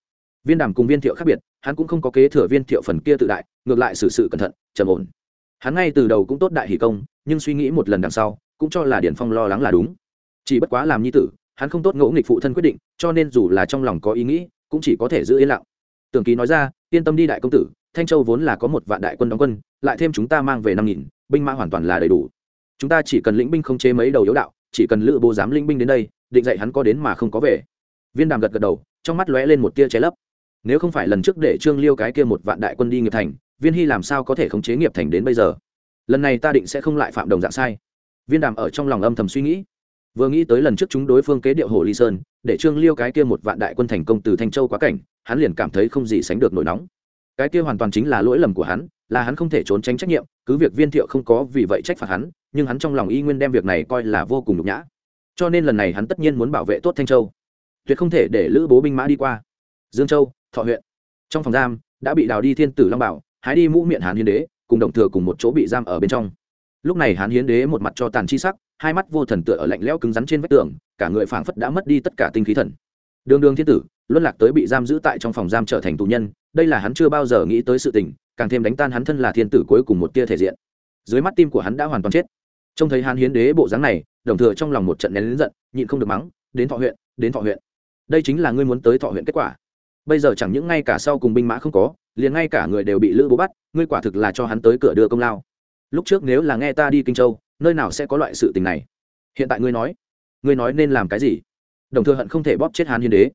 Viên đàm cùng viên thiệu khác biệt, hắn cũng không có kế thừa viên thiệu phần kia tự đại, ngược lại xử sự cẩn thận, trầm ổn. Hắn ngay từ đầu cũng tốt đại hỷ công, nhưng suy nghĩ một lần đằng sau, cũng cho là điển phong lo lắng là đúng. Chỉ bất quá làm nhi tử, hắn không tốt ngỗ nghịch phụ thân quyết định, cho nên dù là trong lòng có ý nghĩ, cũng chỉ có thể giữ yên lặng. Tưởng ký nói ra, yên tâm đi đại công tử thanh châu vốn là có một vạn đại quân đóng quân, lại thêm chúng ta mang về năm nghìn, binh mã hoàn toàn là đầy đủ. Chúng ta chỉ cần lĩnh binh không chế mấy đầu yếu đạo, chỉ cần lữ bố dám linh binh đến đây, định dạy hắn có đến mà không có về. Viên đàm gật gật đầu, trong mắt lóe lên một tia cháy lấp. Nếu không phải lần trước để trương liêu cái kia một vạn đại quân đi nghiệp thành, viên hy làm sao có thể khống chế nghiệp thành đến bây giờ? Lần này ta định sẽ không lại phạm đồng dạng sai. Viên đàm ở trong lòng âm thầm suy nghĩ. Vừa nghĩ tới lần trước chúng đối phương kế điệu hồ ly sơn, để trương liêu cái kia một vạn đại quân thành công từ thanh châu quá cảnh, hắn liền cảm thấy không gì sánh được nổi nóng cái kia hoàn toàn chính là lỗi lầm của hắn, là hắn không thể trốn tránh trách nhiệm, cứ việc viên thiệu không có vì vậy trách phạt hắn, nhưng hắn trong lòng y nguyên đem việc này coi là vô cùng nhục nhã. Cho nên lần này hắn tất nhiên muốn bảo vệ tốt thanh châu. Tuyệt không thể để lữ bố binh mã đi qua. Dương châu, thọ huyện. Trong phòng giam, đã bị đào đi thiên tử long bảo, hái đi mũ miệng hán hiến đế, cùng đồng thừa cùng một chỗ bị giam ở bên trong. Lúc này hán hiến đế một mặt cho tàn chi sắc, hai mắt vô thần tựa ở lạnh lẽo cứng rắn trên vách tường, cả người phảng phất đã mất đi tất cả tinh khí thần. Đường đường thiên tử, luân lạc tới bị giam giữ tại trong phòng giam trở thành tù nhân đây là hắn chưa bao giờ nghĩ tới sự tình, càng thêm đánh tan hắn thân là thiên tử cuối cùng một tia thể diện. Dưới mắt tim của hắn đã hoàn toàn chết. Trông thấy hán hiến đế bộ dáng này, đồng thừa trong lòng một trận nén lính giận, nhịn không được mắng, đến thọ huyện, đến thọ huyện. Đây chính là ngươi muốn tới thọ huyện kết quả. Bây giờ chẳng những ngay cả sau cùng binh mã không có, liền ngay cả người đều bị lữ bố bắt, ngươi quả thực là cho hắn tới cửa đưa công lao. Lúc trước nếu là nghe ta đi kinh châu, nơi nào sẽ có loại sự tình này? Hiện tại ngươi nói ngươi nói nên làm cái gì? Đồng thừa hận không thể bóp chết hán hiến đế.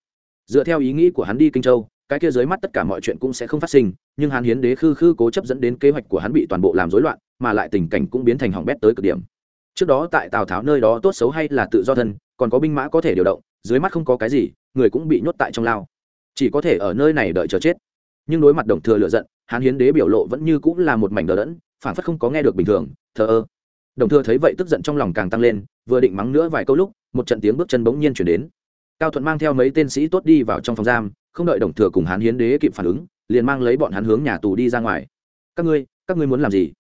Dựa theo ý nghĩ của hắn đi kinh châu cái kia dưới mắt tất cả mọi chuyện cũng sẽ không phát sinh, nhưng hán hiến đế khư khư cố chấp dẫn đến kế hoạch của hắn bị toàn bộ làm rối loạn, mà lại tình cảnh cũng biến thành hỏng bét tới cực điểm. Trước đó tại tào tháo nơi đó tốt xấu hay là tự do thân, còn có binh mã có thể điều động, dưới mắt không có cái gì, người cũng bị nhốt tại trong lao. Chỉ có thể ở nơi này đợi chờ chết. Nhưng đối mặt đồng thừa lựa giận, hán hiến đế biểu lộ vẫn như cũng là một mảnh đờ đẫn phản phất không có nghe được bình thường, thờ ơ. Đồng thừa thấy vậy tức giận trong lòng càng tăng lên, vừa định mắng nữa vài câu lúc, một trận tiếng bước chân bỗng nhiên chuyển đến cao thuận mang theo mấy tên sĩ tốt đi vào trong phòng giam, không đợi đồng thừa cùng hán hiến đế kịp phản ứng, liền mang lấy bọn hắn hướng nhà tù đi ra ngoài. Các ngươi các ngươi muốn làm gì?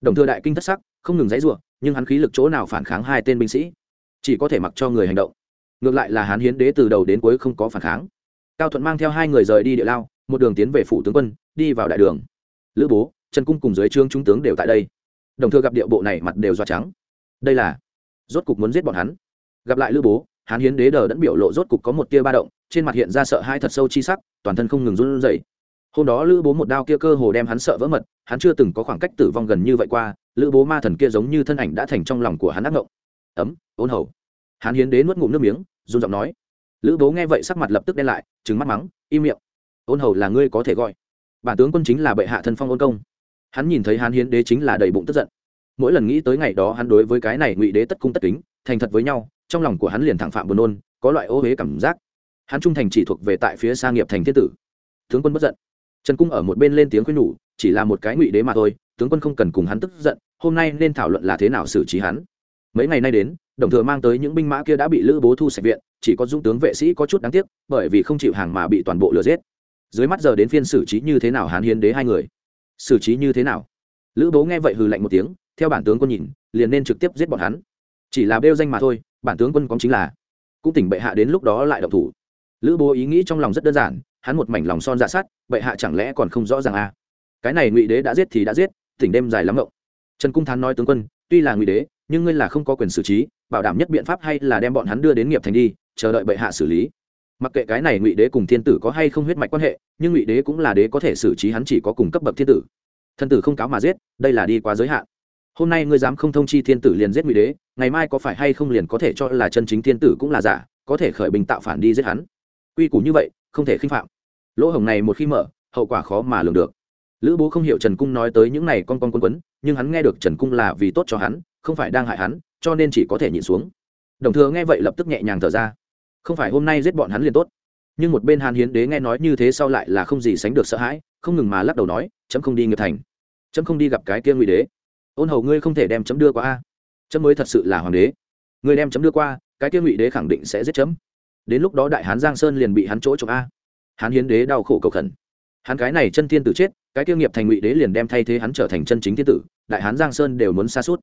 Đồng thừa đại kinh thất sắc, không ngừng dãy ruộng nhưng hắn khí lực chỗ nào phản kháng hai tên binh sĩ? Chỉ có thể mặc cho người hành động. Ngược lại là hán hiến đế từ đầu đến cuối không có phản kháng. Cao thuận mang theo hai người rời đi địa lao, một đường tiến về phủ tướng quân, đi vào đại đường. Lữ bố, trần cung cùng dưới trương trung tướng đều tại đây. Đồng thừa gặp điệu bộ này mặt đều do trắng. Đây là, rốt cục muốn giết bọn hắn. Gặp lại lữ bố hán hiến đế đờ đẫn biểu lộ rốt cục có một tia ba động, trên mặt hiện ra sợ hai thật sâu chi sắc, toàn thân không ngừng run rẩy. Hôm đó lữ bố một đao kia cơ hồ đem hắn sợ vỡ mật, hắn chưa từng có khoảng cách tử vong gần như vậy qua, lữ bố ma thần kia giống như thân ảnh đã thành trong lòng của hắn ác ngộng. Ấm, ôn hầu. Hán hiến đế nuốt ngụm nước miếng, run giọng nói. Lữ bố nghe vậy sắc mặt lập tức đen lại trứng mắt mắng, im miệng. Ôn hầu là ngươi có thể gọi. Bản tướng quân chính là bệ hạ thân phong ôn công. Hắn nhìn thấy hán hiến đế chính là đầy bụng tức giận. Mỗi lần nghĩ tới ngày đó hắn đối với cái này ngụy đế tất cung tất kính, thành thật với nhau trong lòng của hắn liền thẳng phạm buồn nôn, có loại ô huế cảm giác. Hắn trung thành chỉ thuộc về tại phía xa nghiệp thành thiên tử. Tướng quân bất giận. Trần cung ở một bên lên tiếng khuyên nhủ, chỉ là một cái ngụy đế mà thôi, tướng quân không cần cùng hắn tức giận, hôm nay nên thảo luận là thế nào xử trí hắn. Mấy ngày nay đến, đồng thừa mang tới những binh mã kia đã bị lữ bố thu sạch viện, chỉ có dũng tướng vệ sĩ có chút đáng tiếc, bởi vì không chịu hàng mà bị toàn bộ lừa giết. Dưới mắt giờ đến phiên xử trí như thế nào hán hiến đế hai người? Xử trí như thế nào? Lữ bố nghe vậy hừ lạnh một tiếng, theo bản tướng quân nhìn, liền nên trực tiếp giết bọn hắn chỉ là bêu danh mà thôi, bản tướng quân cóng chính là. Cũng tỉnh bệ hạ đến lúc đó lại động thủ. Lữ bố ý nghĩ trong lòng rất đơn giản, hắn một mảnh lòng son dạ sát bệ hạ chẳng lẽ còn không rõ ràng à? Cái này ngụy đế đã giết thì đã giết, tỉnh đêm dài lắm ngộng. Trần cung thán nói tướng quân, tuy là ngụy đế, nhưng ngươi là không có quyền xử trí, bảo đảm nhất biện pháp hay là đem bọn hắn đưa đến nghiệp thành đi, chờ đợi bệ hạ xử lý. Mặc kệ cái này ngụy đế cùng thiên tử có hay không huyết mạch quan hệ, nhưng ngụy đế cũng là đế có thể xử trí hắn chỉ có cùng cấp bậc thiên tử. Thân tử không cáo mà giết, đây là đi quá giới hạn hôm nay ngươi dám không thông chi thiên tử liền giết ngụy đế, ngày mai có phải hay không liền có thể cho là chân chính thiên tử cũng là giả, có thể khởi bình tạo phản đi giết hắn? Quy củ như vậy, không thể khinh phạm. Lỗ hổng này một khi mở, hậu quả khó mà lường được. Lữ bố không hiểu trần cung nói tới những này con con quân quấn, nhưng hắn nghe được trần cung là vì tốt cho hắn, không phải đang hại hắn, cho nên chỉ có thể nhịn xuống. Đồng thừa nghe vậy lập tức nhẹ nhàng thở ra. Không phải hôm nay giết bọn hắn liền tốt. Nhưng một bên hàn hiến đế nghe nói như thế sau lại là không gì sánh được sợ hãi, không ngừng mà lắc đầu nói, chấm không đi nghiệp thành. Chấm không đi gặp cái kia ngụy đế ôn hầu ngươi không thể đem chấm đưa qua a. Chấm mới thật sự là hoàng đế. Ngươi đem chấm đưa qua, cái tiêu ngụy đế khẳng định sẽ giết chấm. Đến lúc đó đại hán giang sơn liền bị hắn chỗ trộm a. Hán hiến đế đau khổ cầu khẩn. Hắn cái này chân thiên tử chết, cái tiêu nghiệp thành ngụy đế liền đem thay thế hắn trở thành chân chính thiên tử, đại hán giang sơn đều muốn xa suốt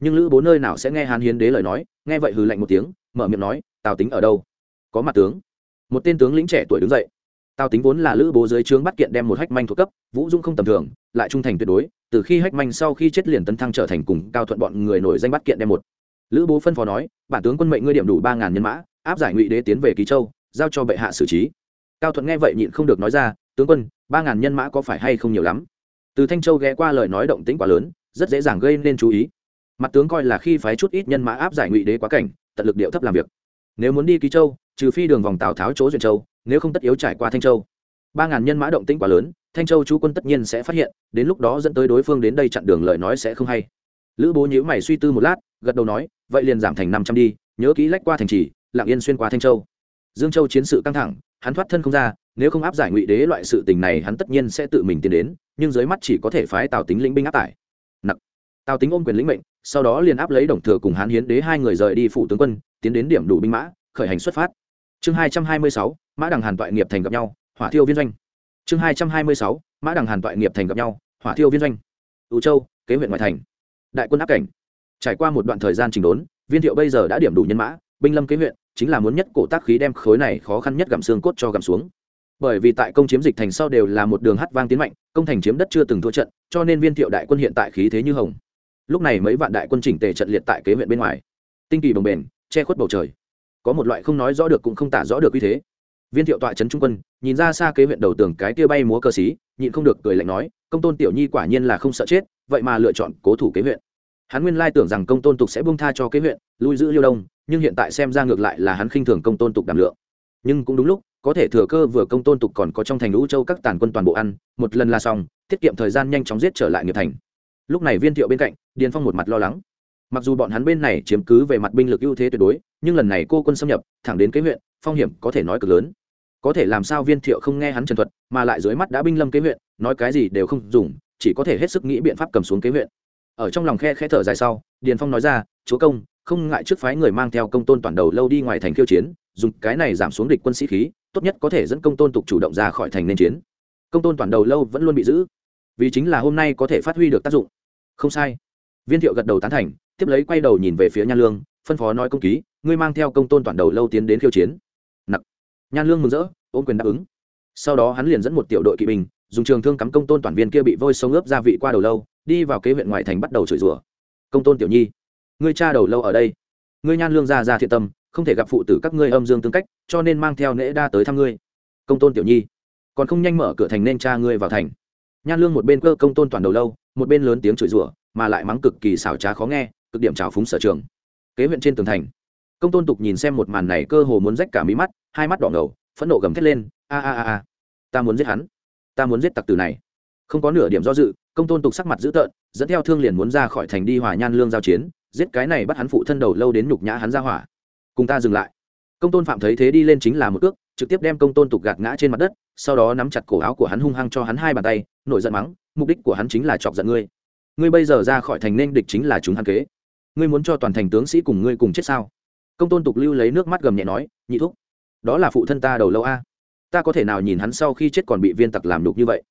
nhưng lữ bố nơi nào sẽ nghe hán hiến đế lời nói, nghe vậy hừ lạnh một tiếng, mở miệng nói, tào tính ở đâu? Có mặt tướng. Một tên tướng lĩnh trẻ tuổi đứng dậy. Tào tính vốn là lữ bố dưới trướng bắt kiện đem một hách manh thuộc cấp, vũ dung không tầm thường lại trung thành tuyệt đối, từ khi hách manh sau khi chết liền tấn thăng trở thành cùng cao thuận bọn người nổi danh bắt kiện đem một. Lữ bố phân phó nói, bản tướng quân mệnh ngươi điểm đủ ba ngàn nhân mã, áp giải ngụy đế tiến về ký châu, giao cho bệ hạ xử trí. Cao thuận nghe vậy nhịn không được nói ra, tướng quân, ba ngàn nhân mã có phải hay không nhiều lắm? Từ thanh châu ghé qua lời nói động tĩnh quá lớn, rất dễ dàng gây nên chú ý. Mặt tướng coi là khi phái chút ít nhân mã áp giải ngụy đế quá cảnh, tận lực điệu thấp làm việc. Nếu muốn đi ký châu, trừ phi đường vòng tào tháo chỗ duyên châu, nếu không tất yếu trải qua thanh châu ba ngàn nhân mã động tĩnh quá lớn, thanh châu chú quân tất nhiên sẽ phát hiện, đến lúc đó dẫn tới đối phương đến đây chặn đường lời nói sẽ không hay. Lữ bố nhíu mày suy tư một lát, gật đầu nói, vậy liền giảm thành năm trăm đi, nhớ kỹ lách qua thành trì lạng yên xuyên qua thanh châu. Dương châu chiến sự căng thẳng, hắn thoát thân không ra, nếu không áp giải ngụy đế loại sự tình này, hắn tất nhiên sẽ tự mình tiến đến, nhưng dưới mắt chỉ có thể phái tào tính lĩnh binh áp tải. Nặc. Tào tính ôm quyền lĩnh mệnh, sau đó liền áp lấy đồng thừa cùng hán hiến đế hai người rời đi phủ tướng quân, tiến đến điểm đủ binh mã, khởi hành xuất phát. Chương hai trăm hai mươi sáu, mã đằng hàn toại nghiệp thành gặp nhau hỏa thiêu viên doanh. Chương hai trăm hai mươi sáu, mã đằng hàn toại nghiệp thành gặp nhau, hỏa thiêu viên doanh. Ưu châu, kế huyện ngoại thành. Đại quân áp cảnh. Trải qua một đoạn thời gian trình đốn, viên thiệu bây giờ đã điểm đủ nhân mã, binh lâm kế huyện, chính là muốn nhất cổ tác khí đem khối này khó khăn nhất gặm xương cốt cho gặm xuống. Bởi vì tại công chiếm dịch thành sau đều là một đường hát vang tiến mạnh, công thành chiếm đất chưa từng thua trận, cho nên viên thiệu đại quân hiện tại khí thế như hồng. Lúc này mấy vạn đại quân chỉnh tề trận liệt tại kế huyện bên ngoài. Tinh kỳ bồng bềnh, che khuất bầu trời. Có một loại không nói rõ được cũng không tả rõ được uy thế viên thiệu tọa trấn trung quân, nhìn ra xa kế huyện đầu tường cái tia bay múa cơ xí, nhịn không được cười lạnh nói, công tôn tiểu nhi quả nhiên là không sợ chết, vậy mà lựa chọn cố thủ kế huyện. Hắn nguyên lai tưởng rằng công tôn tục sẽ buông tha cho kế huyện, lui giữ liêu đông, nhưng hiện tại xem ra ngược lại là hắn khinh thường công tôn tục đảm lượng. Nhưng cũng đúng lúc, có thể thừa cơ vừa công tôn tục còn có trong thành lũ châu các tàn quân toàn bộ ăn, một lần là xong, tiết kiệm thời gian nhanh chóng giết trở lại nghiệp thành. Lúc này viên thiệu bên cạnh, điền phong một mặt lo lắng. Mặc dù bọn hắn bên này chiếm cứ về mặt binh lực ưu thế tuyệt đối, nhưng lần này cô quân xâm nhập, thẳng đến kế huyện, phong hiểm có thể nói cực lớn có thể làm sao viên thiệu không nghe hắn trần thuật, mà lại dưới mắt đã binh lâm kế huyện, nói cái gì đều không dùng, chỉ có thể hết sức nghĩ biện pháp cầm xuống kế huyện. Ở trong lòng khe khẽ thở dài sau, điền phong nói ra, chúa công, không ngại trước phái người mang theo công tôn toàn đầu lâu đi ngoài thành khiêu chiến, dùng cái này giảm xuống địch quân sĩ khí, tốt nhất có thể dẫn công tôn tục chủ động ra khỏi thành nên chiến. Công tôn toàn đầu lâu vẫn luôn bị giữ, vì chính là hôm nay có thể phát huy được tác dụng. Không sai. Viên thiệu gật đầu tán thành, tiếp lấy quay đầu nhìn về phía nha lương, phân phó nói công ký, ngươi mang theo công tôn toàn đầu lâu tiến đến khiêu chiến nhan lương mừng rỡ, ôm quyền đáp ứng. Sau đó hắn liền dẫn một tiểu đội kỵ binh, dùng trường thương cắm công tôn toàn viên kia bị vôi sông ướp gia vị qua đầu lâu, đi vào kế huyện ngoại thành bắt đầu chửi rủa. Công tôn tiểu nhi, ngươi cha đầu lâu ở đây. Ngươi nhan lương ra ra thiện tâm, không thể gặp phụ tử các ngươi âm dương tương cách, cho nên mang theo nễ đa tới thăm ngươi. Công tôn tiểu nhi, còn không nhanh mở cửa thành nên cha ngươi vào thành. Nhan lương một bên cơ công tôn toàn đầu lâu, một bên lớn tiếng chửi rủa, mà lại mắng cực kỳ xảo trá khó nghe, cực điểm trào phúng sở trường. Kế huyện trên tường thành công tôn tục nhìn xem một màn này cơ hồ muốn rách cả mí mắt, hai mắt đỏ ngầu, phẫn nộ gầm thét lên, a a a a, ta muốn giết hắn, ta muốn giết tặc tử này. Không có nửa điểm do dự, công tôn tục sắc mặt dữ tợn, dẫn theo thương liền muốn ra khỏi thành đi hòa nhan lương giao chiến, giết cái này bắt hắn phụ thân đầu lâu đến nhục nhã hắn ra hỏa. Cùng ta dừng lại. Công tôn phạm thấy thế đi lên chính là một cước, trực tiếp đem công tôn tục gạt ngã trên mặt đất, sau đó nắm chặt cổ áo của hắn hung hăng cho hắn hai bàn tay, nổi giận mắng, mục đích của hắn chính là chọc giận ngươi. Ngươi bây giờ ra khỏi thành nên địch chính là chúng hắn kế. Ngươi muốn cho toàn thành tướng sĩ cùng ngươi cùng chết sao? Công tôn tục lưu lấy nước mắt gầm nhẹ nói, nhị thúc, đó là phụ thân ta đầu lâu a. Ta có thể nào nhìn hắn sau khi chết còn bị viên tặc làm đục như vậy?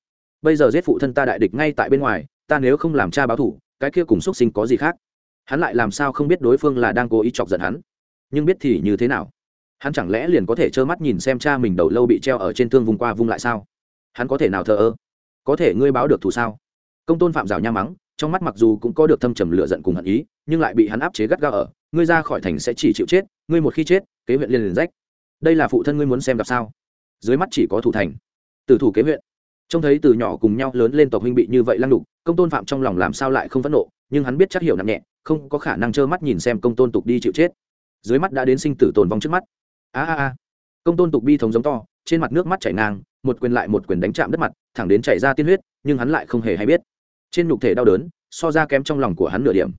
Bây giờ giết phụ thân ta đại địch ngay tại bên ngoài, ta nếu không làm cha báo thủ cái kia cùng x u ấ t sinh có gì khác? Hắn lại làm sao không biết đối phương là đang cố ý chọc giận hắn? Nhưng biết thì như thế nào? Hắn chẳng lẽ liền có thể trơ mắt nhìn xem cha mình đầu lâu bị treo ở trên thương vùng qua vung lại sao? Hắn có thể nào thờ ơ? Có thể ngươi báo được thù sao? Công tôn phạm rào nha mắng, trong mắt mặc dù cũng có được thâm trầm lựa giận cùng hận ý, nhưng lại bị hắn áp chế gắt gao ở ngươi ra khỏi thành sẽ chỉ chịu chết, ngươi một khi chết, kế huyện liền liền rách. Đây là phụ thân ngươi muốn xem gặp sao? Dưới mắt chỉ có thủ thành. Từ thủ kế huyện. Trông thấy từ nhỏ cùng nhau lớn lên tộc huynh bị như vậy lăng đục, công tôn phạm trong lòng làm sao lại không phẫn nộ, nhưng hắn biết chắc hiểu nặng nhẹ, không có khả năng trơ mắt nhìn xem công tôn tục đi chịu chết. Dưới mắt đã đến sinh tử tồn vong trước mắt. A a a. Công tôn tục bi thống giống to, trên mặt nước mắt chảy ngang, một quyền lại một quyền đánh chạm đất mặt, thẳng đến chảy ra tiên huyết, nhưng hắn lại không hề hay biết. Trên nhục thể đau đớn, so ra kém trong lòng của hắn nửa điểm.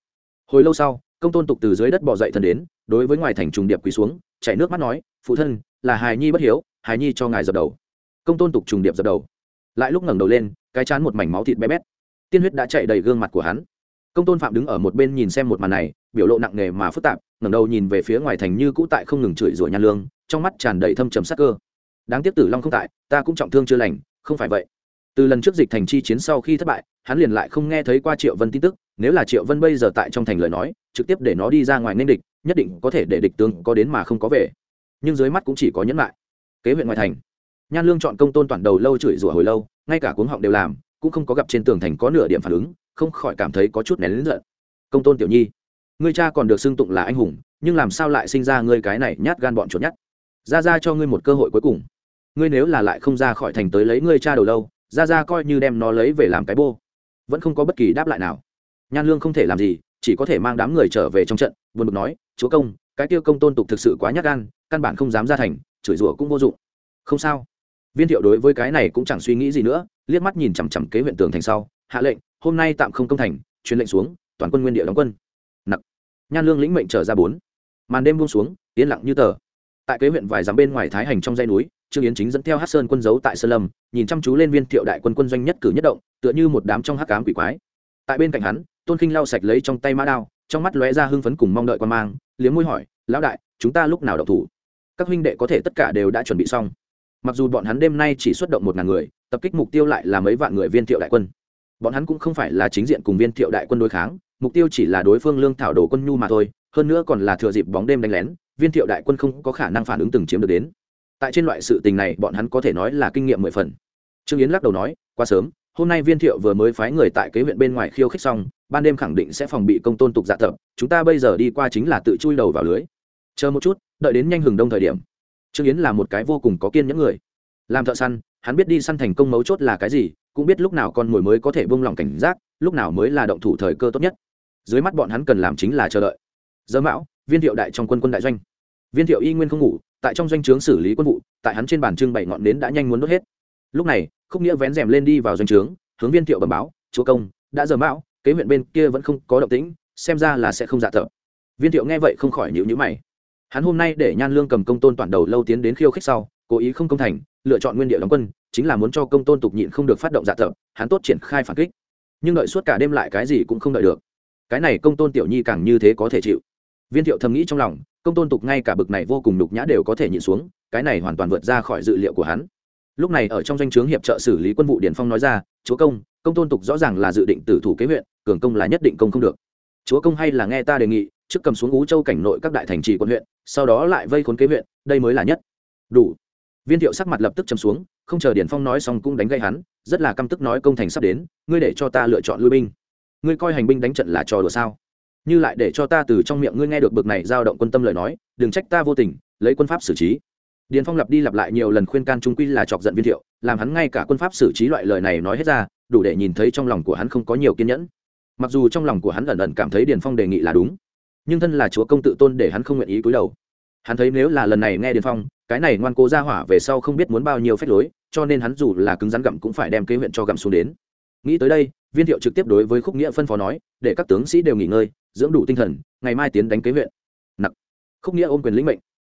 Hồi lâu sau công tôn tục từ dưới đất bỏ dậy thân đến, đối với ngoài thành trùng điệp quỳ xuống, chảy nước mắt nói, phụ thân, là hài nhi bất hiếu, hài nhi cho ngài dập đầu. Công tôn tục trùng điệp dập đầu. Lại lúc ngẩng đầu lên, cái chán một mảnh máu thịt bé bét. Tiên huyết đã chạy đầy gương mặt của hắn. Công tôn phạm đứng ở một bên nhìn xem một màn này, biểu lộ nặng nề mà phức tạp, ngẩng đầu nhìn về phía ngoài thành như cũ tại không ngừng chửi rủa nhan lương, trong mắt tràn đầy thâm trầm sắc cơ. Đáng tiếc tử long không tại, ta cũng trọng thương chưa lành, không phải vậy. Từ lần trước dịch thành chi chiến sau khi thất bại, hắn liền lại không nghe thấy qua triệu vân tin tức, nếu là triệu vân bây giờ tại trong thành lời nói trực tiếp để nó đi ra ngoài nên địch, nhất định có thể để địch tướng có đến mà không có về. Nhưng dưới mắt cũng chỉ có nhẫn lại. Kế huyện ngoại thành. Nhan lương chọn công tôn toàn đầu lâu chửi rủa hồi lâu, ngay cả cuống họng đều làm, cũng không có gặp trên tường thành có nửa điểm phản ứng, không khỏi cảm thấy có chút nén lớn giận. Công tôn tiểu nhi, ngươi cha còn được xưng tụng là anh hùng, nhưng làm sao lại sinh ra ngươi cái này nhát gan bọn chuột nhát? Ra ra cho ngươi một cơ hội cuối cùng. Ngươi nếu là lại không ra khỏi thành tới lấy ngươi cha đầu lâu, ra ra coi như đem nó lấy về làm cái bô. Vẫn không có bất kỳ đáp lại nào. Nhan lương không thể làm gì chỉ có thể mang đám người trở về trong trận, buồn bực nói, chúa công, cái tiêu công tôn tục thực sự quá nhát gan, căn bản không dám ra thành, chửi rủa cũng vô dụng. Không sao. Viên thiệu đối với cái này cũng chẳng suy nghĩ gì nữa, liếc mắt nhìn chằm chằm kế huyện tường thành sau, hạ lệnh, hôm nay tạm không công thành, truyền lệnh xuống, toàn quân nguyên địa đóng quân. Nặc. Nhan lương lĩnh mệnh trở ra bốn. Màn đêm buông xuống, yên lặng như tờ. Tại kế huyện vài dặm bên ngoài thái hành trong dãy núi, trương yến chính dẫn theo hát sơn quân giấu tại sơn lâm, nhìn chăm chú lên viên thiệu đại quân quân doanh nhất cử nhất động, tựa như một đám trong hắc cám quỷ quái. Tại bên cạnh hắn tôn khinh lau sạch lấy trong tay mã đao, trong mắt lóe ra hưng phấn cùng mong đợi quan mang, liếm môi hỏi, lão đại, chúng ta lúc nào đậu thủ? Các huynh đệ có thể tất cả đều đã chuẩn bị xong. Mặc dù bọn hắn đêm nay chỉ xuất động một ngàn người, tập kích mục tiêu lại là mấy vạn người viên thiệu đại quân. Bọn hắn cũng không phải là chính diện cùng viên thiệu đại quân đối kháng, mục tiêu chỉ là đối phương lương thảo đồ quân nhu mà thôi, hơn nữa còn là thừa dịp bóng đêm đánh lén, viên thiệu đại quân không có khả năng phản ứng từng chiếm được đến. Tại trên loại sự tình này, bọn hắn có thể nói là kinh nghiệm mười phần. Trương yến lắc đầu nói, quá sớm hôm nay viên thiệu vừa mới phái người tại kế huyện bên ngoài khiêu khích xong, ban đêm khẳng định sẽ phòng bị công tôn tục dạ tập, chúng ta bây giờ đi qua chính là tự chui đầu vào lưới. Chờ một chút, đợi đến nhanh hừng đông thời điểm. Trương yến là một cái vô cùng có kiên những người. Làm thợ săn, hắn biết đi săn thành công mấu chốt là cái gì, cũng biết lúc nào con mồi mới có thể buông lỏng cảnh giác, lúc nào mới là động thủ thời cơ tốt nhất. Dưới mắt bọn hắn cần làm chính là chờ đợi. Giờ mão, viên thiệu đại trong quân quân đại doanh. Viên thiệu y nguyên không ngủ, tại trong doanh trướng xử lý quân vụ, tại hắn trên bàn trưng bày ngọn nến đã nhanh muốn đốt hết lúc này, khúc nghĩa vén rèm lên đi vào doanh trướng, hướng viên thiệu bẩm báo, chúa công, đã giờ mão, kế huyện bên kia vẫn không có động tĩnh, xem ra là sẽ không dạ thợ. Viên thiệu nghe vậy không khỏi nhịu nhữ mày. Hắn hôm nay để nhan lương cầm công tôn toàn đầu lâu tiến đến khiêu khích sau, cố ý không công thành, lựa chọn nguyên địa đóng quân, chính là muốn cho công tôn tục nhịn không được phát động dạ thợ, hắn tốt triển khai phản kích. Nhưng đợi suốt cả đêm lại cái gì cũng không đợi được. Cái này công tôn tiểu nhi càng như thế có thể chịu. Viên thiệu thầm nghĩ trong lòng, công tôn tục ngay cả bực này vô cùng nhục nhã đều có thể nhịn xuống, cái này hoàn toàn vượt ra khỏi dự liệu của hắn lúc này ở trong danh o chướng hiệp trợ xử lý quân vụ điển phong nói ra, chúa công công tôn tục rõ ràng là dự định tử thủ kế huyện, cường công là nhất định công không được. Chúa công hay là nghe ta đề nghị, trước cầm xuống ú châu cảnh nội các đại thành trì quận huyện, sau đó lại vây khốn kế huyện, đây mới là nhất. Đủ. Viên thiệu sắc mặt lập tức chấm xuống, không chờ điển phong nói xong cũng đánh gây hắn, rất là căm tức nói công thành sắp đến, ngươi để cho ta lựa chọn lui binh. Ngươi coi hành binh đánh trận là trò đùa sao? Như lại để cho ta từ trong miệng ngươi nghe được bực này dao động quân tâm lời nói, đừng trách ta vô tình, lấy quân pháp xử trí điền phong lặp đi lặp lại nhiều lần khuyên can trung quy là chọc giận viên thiệu, làm hắn ngay cả quân pháp xử trí loại lời này nói hết ra, đủ để nhìn thấy trong lòng của hắn không có nhiều kiên nhẫn. Mặc dù trong lòng của hắn ẩn ẩn cảm thấy điền phong đề nghị là đúng, nhưng thân là chúa công tự tôn để hắn không nguyện ý cúi đầu. Hắn thấy nếu là lần này nghe điền phong, cái này ngoan cố ra hỏa về sau không biết muốn bao nhiêu phép lối, cho nên hắn dù là cứng rắn gặm cũng phải đem kế huyện cho gặm xuống đến. Nghĩ tới đây, viên thiệu trực tiếp đối với khúc nghĩa phân phó nói, để các tướng sĩ đều nghỉ ngơi, dưỡng đủ tinh thần, ngày mai tiến đánh kế huyện. Nặc. Khúc nghĩa ôm quyền lĩnh mệnh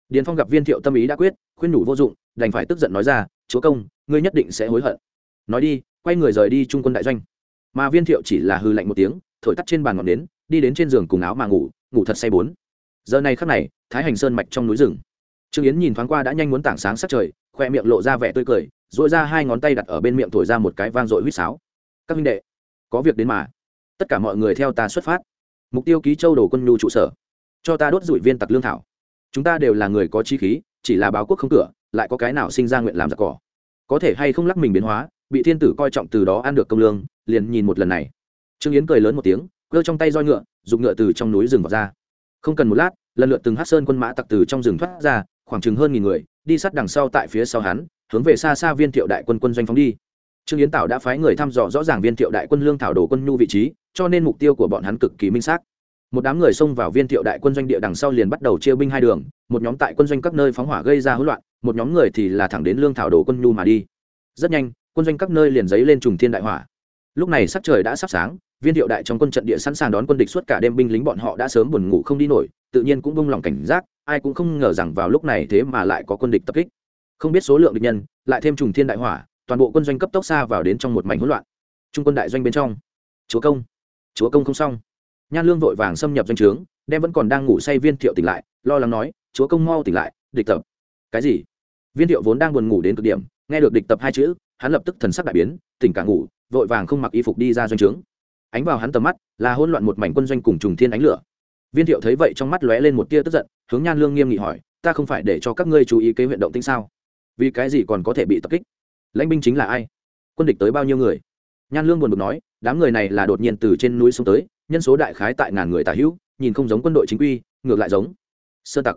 điền phong gặp viên thiệu tâm ý đã quyết, khuyên nhủ vô dụng, đành phải tức giận nói ra, chúa công, ngươi nhất định sẽ hối hận. Nói đi, quay người rời đi trung quân đại doanh. Mà viên thiệu chỉ là hư lạnh một tiếng, thổi tắt trên bàn ngọn nến, đi đến trên giường cùng áo mà ngủ ngủ thật say bốn. Giờ này khắc này, thái hành sơn mạch trong núi rừng. Trương yến nhìn thoáng qua đã nhanh muốn tảng sáng sát trời, khoe miệng lộ ra vẻ tươi cười dội ra hai ngón tay đặt ở bên miệng thổi ra một cái vang dội huýt sáo. Các minh đệ, có việc đến mà. Tất cả mọi người theo ta xuất phát. Mục tiêu ký châu đồ quân nhu trụ sở. Cho ta đốt rủi viên tặc lương thảo chúng ta đều là người có chi khí, chỉ là báo quốc không cửa, lại có cái nào sinh ra nguyện làm giặc cỏ. Có thể hay không lắc mình biến hóa, bị thiên tử coi trọng từ đó ăn được công lương, liền nhìn một lần này. Trương yến cười lớn một tiếng cơ trong tay roi ngựa dùng ngựa từ trong núi rừng vào ra. Không cần một lát, lần lượt từng hát sơn quân mã tặc từ trong rừng thoát ra, khoảng chừng hơn nghìn người, đi sát đằng sau tại phía sau hắn, hướng về xa xa viên thiệu đại quân quân doanh phóng đi. Trương yến tảo đã phái người thăm dò rõ ràng viên thiệu đại quân lương thảo đồ quân nhu vị trí, cho nên mục tiêu của bọn hắn cực kỳ minh xác một đám người xông vào viên thiệu đại quân doanh địa đằng sau liền bắt đầu chia binh hai đường, một nhóm tại quân doanh các nơi phóng hỏa gây ra hỗn loạn, một nhóm người thì là thẳng đến lương thảo đồ quân nhu mà đi. Rất nhanh, quân doanh các nơi liền dấy lên trùng thiên đại hỏa. Lúc này sắc trời đã sắp sáng, viên thiệu đại trong quân trận địa sẵn sàng đón quân địch suốt cả đêm binh lính bọn họ đã sớm buồn ngủ không đi nổi, tự nhiên cũng bông lòng cảnh giác, ai cũng không ngờ rằng vào lúc này thế mà lại có quân địch tập kích. Không biết số lượng địch nhân, lại thêm trùng thiên đại hỏa, toàn bộ quân doanh cấp tốc xa vào đến trong một mảnh hỗn loạn. Trung quân đại doanh bên trong. Chúa công. Chúa công không xong nhan lương vội vàng xâm nhập doanh trướng, đem vẫn còn đang ngủ say viên thiệu tỉnh lại, lo lắng nói, chúa công mau tỉnh lại, địch tập. Cái gì? Viên thiệu vốn đang buồn ngủ đến cực điểm, nghe được địch tập hai chữ, hắn lập tức thần sắc đại biến, tỉnh cả ngủ, vội vàng không mặc y phục đi ra doanh trướng. Ánh vào hắn tầm mắt là hỗn loạn một mảnh quân doanh cùng trùng thiên ánh lửa. Viên thiệu thấy vậy trong mắt lóe lên một tia tức giận, hướng nhan lương nghiêm nghị hỏi, ta không phải để cho các ngươi chú ý kế huyện động tĩnh sao? Vì cái gì còn có thể bị tập kích? Lãnh binh chính là ai? Quân địch tới bao nhiêu người? Nhan lương buồn bực nói đám người này là đột nhiên từ trên núi xuống tới, nhân số đại khái tại ngàn người tả hữu, nhìn không giống quân đội chính quy, ngược lại giống. Sơ tặc.